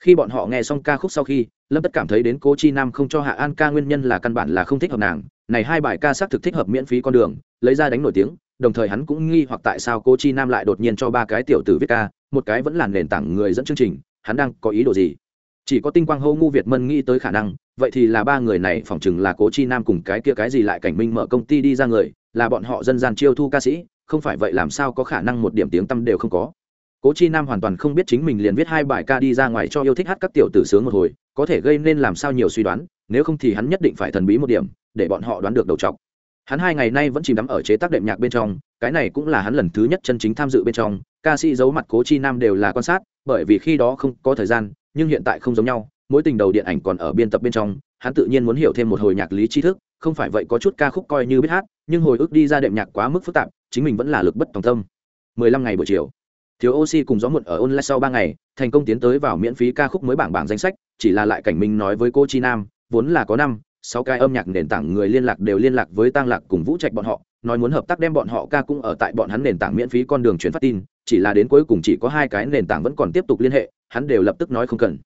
Khi bọn họ nghe xong ca khúc sau khi lâm tất cảm thấy đến cố chi nam không cho hạ an ca nguyên nhân là căn bản là không thích hợp nàng này hai bài ca xác thực thích hợp miễn phí con đường lấy ra đánh nổi tiếng đồng thời hắn cũng nghi hoặc tại sao cô chi nam lại đột nhiên cho ba cái tiểu tử viết ca một cái vẫn là nền tảng người dẫn chương trình hắn đang có ý đồ gì chỉ có tinh quang hô ngu việt mân nghĩ tới khả năng vậy thì là ba người này phỏng chừng là cố chi nam cùng cái kia cái gì lại cảnh minh mở công ty đi ra người là bọn họ dân gian chiêu thu ca sĩ không phải vậy làm sao có khả năng một điểm tiếng tâm đều không có cố chi nam hoàn toàn không biết chính mình liền viết hai bài ca đi ra ngoài cho yêu thích hát các tiểu tử sướng một hồi có thể gây nên làm sao nhiều suy đoán, nếu không thì hắn nhất định phải thần bí một điểm, để bọn họ đoán được đầu trọc. Hắn hai ngày nay vẫn chìm đắm ở chế tác đệm nhạc bên trong, cái này cũng là hắn lần thứ nhất chân chính tham dự bên trong. Ca sĩ giấu mặt cố chi nam đều là quan sát, bởi vì khi đó không có thời gian, nhưng hiện tại không giống nhau mỗi tình đầu điện ảnh còn ở biên tập bên trong, hắn tự nhiên muốn hiểu thêm một hồi nhạc lý tri thức, không phải vậy có chút ca khúc coi như biết hát, nhưng hồi ức đi ra đệm nhạc quá mức phức tạp, chính mình vẫn là lực bất tòng tâm. 15 ngày buổi chiều, thiếu oxy cùng gió muộn ở online sau ba ngày, thành công tiến tới vào miễn phí ca khúc mới bảng bảng danh sách chỉ là lại cảnh minh nói với cô chi nam, vốn là có năm, sáu cái âm nhạc nền tảng người liên lạc đều liên lạc với tăng lạc cùng vũ trạch bọn họ, nói muốn hợp tác đem bọn họ ca cũng ở tại bọn hắn nền tảng miễn phí con đường truyền phát tin, chỉ là đến cuối cùng chỉ có hai cái nền tảng vẫn còn tiếp tục liên hệ, hắn đều lập tức nói không cần.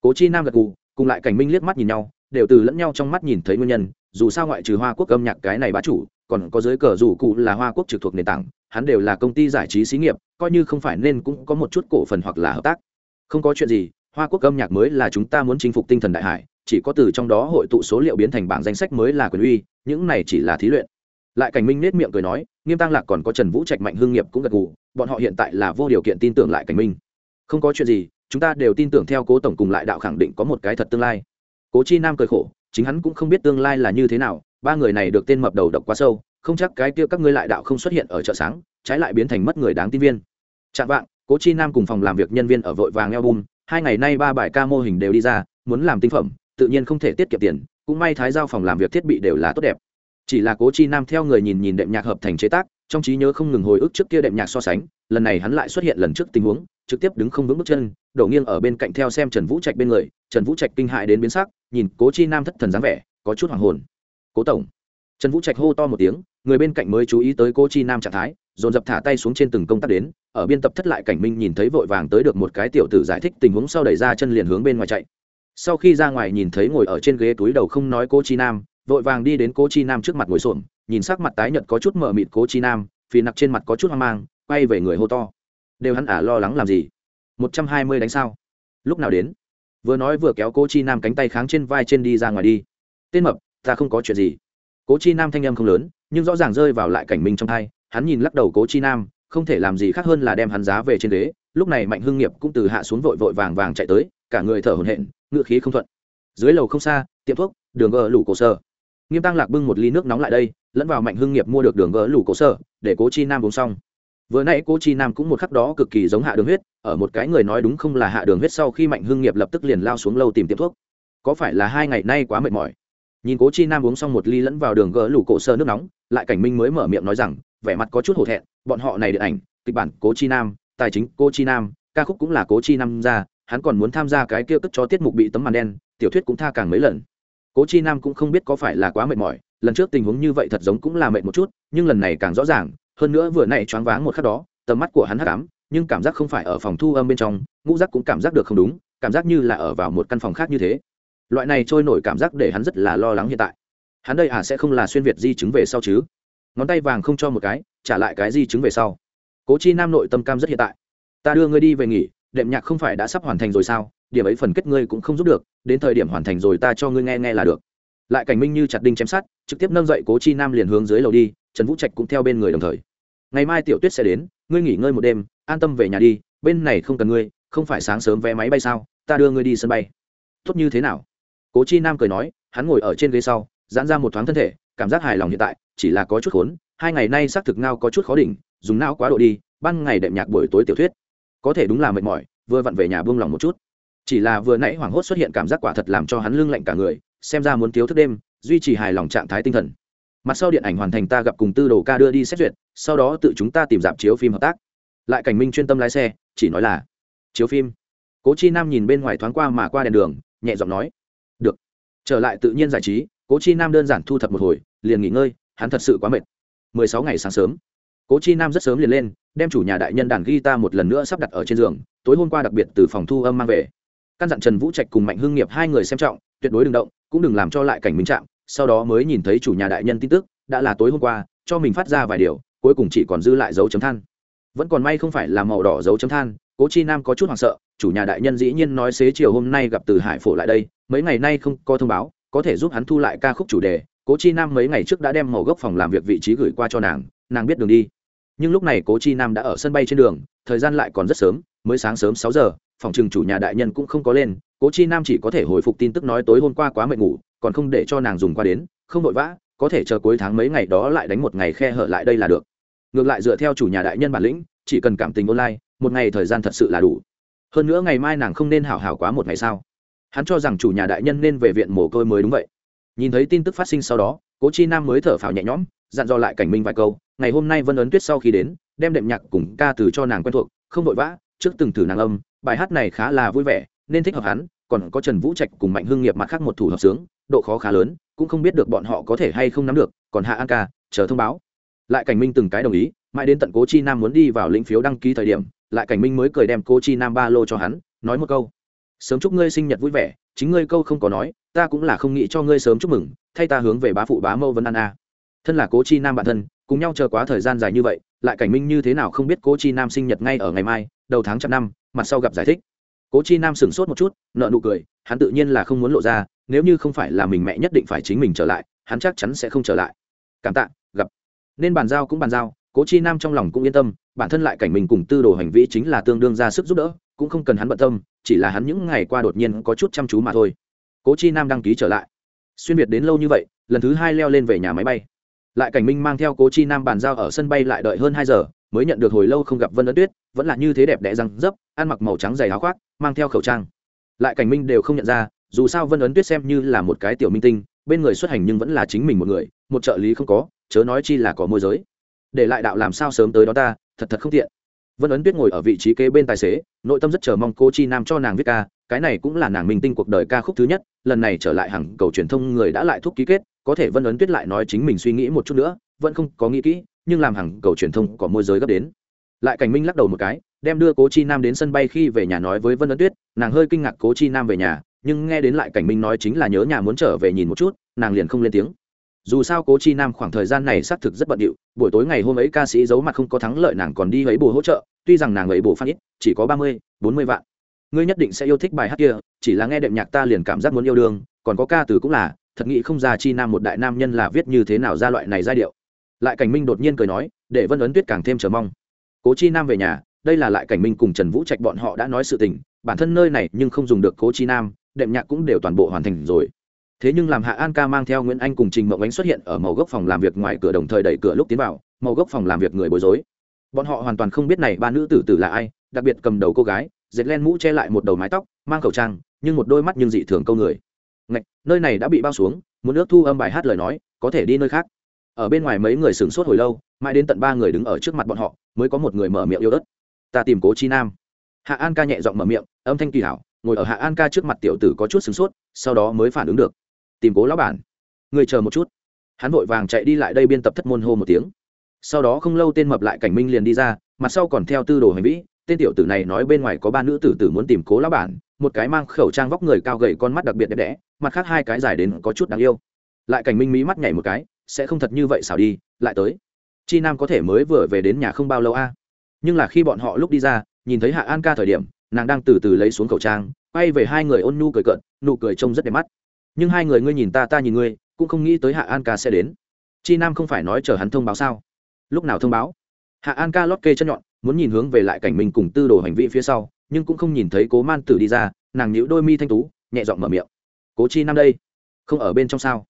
Cố chi nam gật gù, cùng lại cảnh minh liếc mắt nhìn nhau, đều từ lẫn nhau trong mắt nhìn thấy nguyên nhân, dù sao ngoại trừ hoa quốc âm nhạc cái này bá chủ, còn có dưới cờ dù cụ là hoa quốc trực thuộc nền tảng, hắn đều là công ty giải trí xí nghiệp, coi như không phải nên cũng có một chút cổ phần hoặc là hợp tác. Không có chuyện gì hoa quốc âm nhạc mới là chúng ta muốn chinh phục tinh thần đại hải, chỉ có từ trong đó hội tụ số liệu biến thành bảng danh sách mới là quyền uy, những này chỉ là thí luyện. Lại cảnh minh nết miệng cười nói, nghiêm tăng lạc còn có trần vũ trạch mạnh hương nghiệp cũng gật gù, bọn họ hiện tại là vô điều kiện tin tưởng lại cảnh minh. Không có chuyện gì, chúng ta đều tin tưởng theo cố tổng cùng lại đạo khẳng định có một cái thật tương lai. Cố chi nam cười khổ, chính hắn cũng không biết tương lai là như thế nào, ba người này được tên mập đầu độc quá sâu, không chắc cái kia các ngươi lại đạo không xuất hiện ở chợ sáng, trái lại biến thành mất người đáng tin viên. Chạm vạng, cố chi nam cùng phòng làm việc nhân viên ở vội vàng album hai ngày nay ba bài ca mô hình đều đi ra, muốn làm tinh phẩm, tự nhiên không thể tiết kiệm tiền, cũng may thái giao phòng làm việc thiết bị đều là tốt đẹp. Chỉ là cố chi nam theo người nhìn nhìn đệm nhạc hợp thành chế tác, trong trí nhớ không ngừng hồi ức trước kia đệm nhạc so sánh, lần này hắn lại xuất hiện lần trước tình huống, trực tiếp đứng không vững bước chân, đổ nghiêng ở bên cạnh theo xem trần vũ trạch bên người, trần vũ trạch kinh hại đến biến sắc, nhìn cố chi nam thất thần dáng vẻ, có chút hoàng hồn. Cố tổng trần vũ trạch hô to một tiếng, người bên cạnh mới chú ý tới cố chi nam trạng thái, dồn dập thả tay xuống trên từng công tác đến, ở biên tập thất lại cảnh minh nhìn thấy vội vàng tới được một cái tiểu tử giải thích tình huống sau đẩy ra chân liền hướng bên ngoài chạy. Sau khi ra ngoài nhìn thấy ngồi ở trên ghế túi đầu không nói cố chi nam, vội vàng đi đến cố chi nam trước mặt ngồi xổm, nhìn sắc mặt tái nhợt có chút mờ mịt cố chi nam, phì nặc trên mặt có chút hoang mang, quay về người hô to. Đều hắn ả lo lắng làm gì? Một trăm hai mươi đánh sao? Lúc nào đến? Vừa nói vừa kéo cố chi nam cánh tay kháng trên vai trên đi ra ngoài đi. Tên mập, ta không có chuyện gì cố chi nam thanh em không lớn, nhưng rõ ràng rơi vào lại cảnh minh trong hai hắn nhìn lắc đầu cố chi nam, không thể làm gì khác hơn là đem hắn giá về trên ghế, lúc này mạnh hưng nghiệp cũng từ hạ xuống vội vội vàng vàng chạy tới, cả người thở hổn hển, ngựa khí không thuận. Dưới lầu không xa, tiệm thuốc, đường gỡ lủ cổ sơ nghiêm tăng lạc bưng một ly nước nóng lại đây, lẫn vào mạnh hưng nghiệp mua được đường gỡ lủ cổ sơ để cố chi nam uống xong. Vừa nãy cố chi nam cũng một khắc đó cực kỳ giống hạ đường huyết, ở một cái người nói đúng không là hạ đường huyết sau khi mạnh hưng nghiệp lập tức liền lao xuống lâu tìm tiệm thuốc. Có phải là hai ngày nay quá mệt mỏi? Nhìn cố chi nam uống xong một ly lẫn vào đường gỡ lủ cổ sơ nước nóng, lại cảnh minh mới mở miệng nói rằng, vẻ mặt có chút hổ thẹn, bọn họ này điện ảnh, kịch bản cố chi nam, tài chính cố chi nam, ca khúc cũng là cố chi nam ra, hắn còn muốn tham gia cái kia cất cho tiết mục bị tấm màn đen, tiểu thuyết cũng tha càng mấy lần. Cố chi nam cũng không biết có phải là quá mệt mỏi, lần trước tình huống như vậy thật giống cũng là mệt một chút, nhưng lần này càng rõ ràng, hơn nữa vừa nãy choáng váng một khắc đó, tầm mắt của hắn hắc ám, nhưng cảm giác không phải ở phòng thu âm bên trong, ngũ giác cũng cảm giác được không đúng, cảm giác như là ở vào một căn phòng khác như thế loại này trôi nổi cảm giác để hắn rất là lo lắng hiện tại. Hắn đây à sẽ không là xuyên việt di chứng về sau chứ? Ngón tay vàng không cho một cái, trả lại cái di chứng về sau. Cố chi nam nội tâm cam rất hiện tại. Ta đưa ngươi đi về nghỉ, đệm nhạc không phải đã sắp hoàn thành rồi sao? Điểm ấy phần kết ngươi cũng không giúp được, đến thời điểm hoàn thành rồi ta cho ngươi nghe nghe là được. Lại cảnh minh như chặt đinh chém sát trực tiếp nâng dậy cố chi nam liền hướng dưới lầu đi, trần vũ trạch cũng theo bên người đồng thời. Ngày mai tiểu tuyết sẽ đến, ngươi nghỉ ngơi một đêm, an tâm về nhà đi, bên này không cần ngươi, không phải sáng sớm vé máy bay sao? Ta đưa ngươi đi sân bay. Tốt như thế nào? Cố chi nam cười nói, hắn ngồi ở trên ghế sau, giãn ra một thoáng thân thể, cảm giác hài lòng hiện tại, chỉ là có chút khốn, hai ngày nay xác thực ngao có chút khó đỉnh, dùng não quá độ đi, ban ngày đệm nhạc buổi tối tiểu thuyết. Có thể đúng là mệt mỏi, vừa vặn về nhà buông lòng một chút. Chỉ là vừa nãy hoảng hốt xuất hiện cảm giác quả thật làm cho hắn lưng lạnh cả người, xem ra muốn thiếu thức đêm, duy trì hài lòng trạng thái tinh thần. Mặt sau điện ảnh hoàn thành ta gặp cùng tư đồ ca đưa đi xét duyệt, sau đó tự chúng ta tìm dạp chiếu phim hợp tác. Lại cảnh minh chuyên tâm lái xe, chỉ nói là, chiếu phim. Cố chi nam nhìn bên ngoài thoáng qua mà qua đèn đường, nhẹ giọng nói trở lại tự nhiên giải trí, cố chi nam đơn giản thu thập một hồi, liền nghỉ ngơi, hắn thật sự quá mệt. 16 ngày sáng sớm, cố chi nam rất sớm liền lên, đem chủ nhà đại nhân đàn guitar một lần nữa sắp đặt ở trên giường, tối hôm qua đặc biệt từ phòng thu âm mang về. Căn dặn trần vũ trạch cùng mạnh hưng nghiệp hai người xem trọng, tuyệt đối đừng động, cũng đừng làm cho lại cảnh minh trạng sau đó mới nhìn thấy chủ nhà đại nhân tin tức, đã là tối hôm qua, cho mình phát ra vài điều, cuối cùng chỉ còn dư lại dấu chấm than. Vẫn còn may không phải là màu đỏ dấu chấm than, cố chi nam có chút hoảng sợ, chủ nhà đại nhân dĩ nhiên nói xế chiều hôm nay gặp từ hải phổ lại đây mấy ngày nay không có thông báo, có thể giúp hắn thu lại ca khúc chủ đề, cố chi nam mấy ngày trước đã đem màu gốc phòng làm việc vị trí gửi qua cho nàng nàng biết đường đi. Nhưng lúc này cố chi nam đã ở sân bay trên đường, thời gian lại còn rất sớm, mới sáng sớm sáu giờ, phòng trừng chủ nhà đại nhân cũng không có lên, cố chi nam chỉ có thể hồi phục tin tức nói tối hôm qua quá mệt ngủ, còn không để cho nàng dùng qua đến, không vội vã, có thể chờ cuối tháng mấy ngày đó lại đánh một ngày khe hở lại đây là được. Ngược lại dựa theo chủ nhà đại nhân bản lĩnh, chỉ cần cảm tình online, một ngày thời gian thật sự là đủ. Hơn nữa ngày mai nàng không nên hảo hảo quá một ngày sao? Hắn cho rằng chủ nhà đại nhân nên về viện mồ côi mới đúng vậy. Nhìn thấy tin tức phát sinh sau đó, cố chi nam mới thở phào nhẹ nhõm, dặn dò lại cảnh minh vài câu, ngày hôm nay vân ấn tuyết sau khi đến, đem đệm nhạc cùng ca từ cho nàng quen thuộc, không vội vã, trước từng thử nàng âm, bài hát này khá là vui vẻ, nên thích hợp hắn, còn có trần vũ trạch cùng mạnh hưng nghiệp mặt khác một thủ hợp sướng, độ khó khá lớn, cũng không biết được bọn họ có thể hay không nắm được, còn hạ an ca, chờ thông báo. Lại cảnh minh từng cái đồng ý, mãi đến tận cố chi nam muốn đi vào lĩnh phiếu đăng ký thời điểm, lại cảnh minh mới cười đem cố chi nam ba lô cho hắn, nói một câu sớm chúc ngươi sinh nhật vui vẻ, chính ngươi câu không có nói, ta cũng là không nghĩ cho ngươi sớm chúc mừng, thay ta hướng về bá phụ bá mâu vân an a. Thân là cố chi nam bản thân, cùng nhau chờ quá thời gian dài như vậy, lại cảnh minh như thế nào không biết cố chi nam sinh nhật ngay ở ngày mai, đầu tháng trăm năm, mặt sau gặp giải thích. Cố chi nam sửng sốt một chút nợ nụ cười, hắn tự nhiên là không muốn lộ ra, nếu như không phải là mình mẹ nhất định phải chính mình trở lại, hắn chắc chắn sẽ không trở lại. Cảm tạ, gặp. Nên bàn giao cũng bàn giao, cố chi nam trong lòng cũng yên tâm, bản thân lại cảnh mình cùng tư đồ hành vi chính là tương đương ra sức giúp đỡ, cũng không cần hắn bận tâm chỉ là hắn những ngày qua đột nhiên có chút chăm chú mà thôi. Cố chi nam đăng ký trở lại. Xuyên việt đến lâu như vậy, lần thứ hai leo lên về nhà máy bay. Lại cảnh minh mang theo cố chi nam bàn giao ở sân bay lại đợi hơn hai giờ, mới nhận được hồi lâu không gặp vân ấn tuyết, vẫn là như thế đẹp đẽ răng dấp, ăn mặc màu trắng dày áo khoác, mang theo khẩu trang. Lại cảnh minh đều không nhận ra, dù sao vân ấn tuyết xem như là một cái tiểu minh tinh, bên người xuất hành nhưng vẫn là chính mình một người, một trợ lý không có, chớ nói chi là có môi giới. Để lại đạo làm sao sớm tới đó ta, thật thật không tiện vân ấn tuyết ngồi ở vị trí kế bên tài xế, nội tâm rất chờ mong cô chi nam cho nàng viết ca, cái này cũng là nàng minh tinh cuộc đời ca khúc thứ nhất, lần này trở lại hàng cầu truyền thông người đã lại thúc ký kết, có thể vân ấn tuyết lại nói chính mình suy nghĩ một chút nữa, vẫn không có nghĩ kỹ, nhưng làm hàng cầu truyền thông có môi giới gấp đến. Lại cảnh minh lắc đầu một cái, đem đưa cố chi nam đến sân bay khi về nhà nói với vân ấn tuyết, nàng hơi kinh ngạc cố chi nam về nhà, nhưng nghe đến lại cảnh minh nói chính là nhớ nhà muốn trở về nhìn một chút, nàng liền không lên tiếng dù sao cố chi nam khoảng thời gian này xác thực rất bận điệu, buổi tối ngày hôm ấy ca sĩ giấu mặt không có thắng lợi nàng còn đi ấy bù hỗ trợ, tuy rằng nàng ấy bù phát ít, chỉ có ba mươi, bốn mươi vạn. Ngươi nhất định sẽ yêu thích bài hát kia, chỉ là nghe đệm nhạc ta liền cảm giác muốn yêu đương, còn có ca từ cũng là, thật nghĩ không ra chi nam một đại nam nhân là viết như thế nào ra loại này giai điệu. Lại cảnh minh đột nhiên cười nói, để vân ấn tuyết càng thêm chờ mong. Cố chi nam về nhà, đây là lại cảnh minh cùng trần vũ trạch bọn họ đã nói sự tình, bản thân nơi này nhưng không dùng được cố chi nam, đệm nhạc cũng đều toàn bộ hoàn thành rồi thế nhưng làm hạ an ca mang theo nguyễn anh cùng trình mộng ánh xuất hiện ở màu gốc phòng làm việc ngoài cửa đồng thời đẩy cửa lúc tiến vào màu gốc phòng làm việc người bối rối. Bọn họ hoàn toàn không biết này ba nữ tử tử là ai đặc biệt cầm đầu cô gái dệt len mũ che lại một đầu mái tóc mang khẩu trang nhưng một đôi mắt nhưng dị thường câu người. Ngạch, nơi này đã bị bao xuống muốn nước thu âm bài hát lời nói có thể đi nơi khác. Ở bên ngoài mấy người sửng sốt hồi lâu mãi đến tận ba người đứng ở trước mặt bọn họ mới có một người mở miệng yêu đất ta tìm cố chi nam. Hạ an ca nhẹ giọng mở miệng âm thanh kỳ hảo ngồi ở hạ an ca trước mặt tiểu tử có chút sửng sốt sau đó mới phản ứng được tìm cố lão bản. Người chờ một chút. Hắn vội vàng chạy đi lại đây biên tập thất môn hô một tiếng. Sau đó không lâu tên mập lại cảnh minh liền đi ra, mặt sau còn theo tư đồ hành vĩ, tên tiểu tử này nói bên ngoài có ba nữ tử tử muốn tìm cố lão bản, một cái mang khẩu trang vóc người cao gầy con mắt đặc biệt đẹp đẽ, mặt khác hai cái dài đến có chút đáng yêu. Lại cảnh minh mỹ mắt nhảy một cái, sẽ không thật như vậy xảo đi, lại tới. Chi nam có thể mới vừa về đến nhà không bao lâu a. Nhưng là khi bọn họ lúc đi ra, nhìn thấy hạ an ca thời điểm, nàng đang từ từ lấy xuống khẩu trang, quay về hai người ôn nhu cười cợt, nụ cười trông rất đẹp mắt nhưng hai người ngươi nhìn ta ta nhìn ngươi, cũng không nghĩ tới hạ an ca sẽ đến. Chi nam không phải nói chờ hắn thông báo sao? Lúc nào thông báo? Hạ an ca lót kê chân nhọn, muốn nhìn hướng về lại cảnh mình cùng tư đồ hành vi phía sau, nhưng cũng không nhìn thấy cố man tử đi ra, nàng nhíu đôi mi thanh tú, nhẹ giọng mở miệng. Cố chi nam đây, không ở bên trong sao?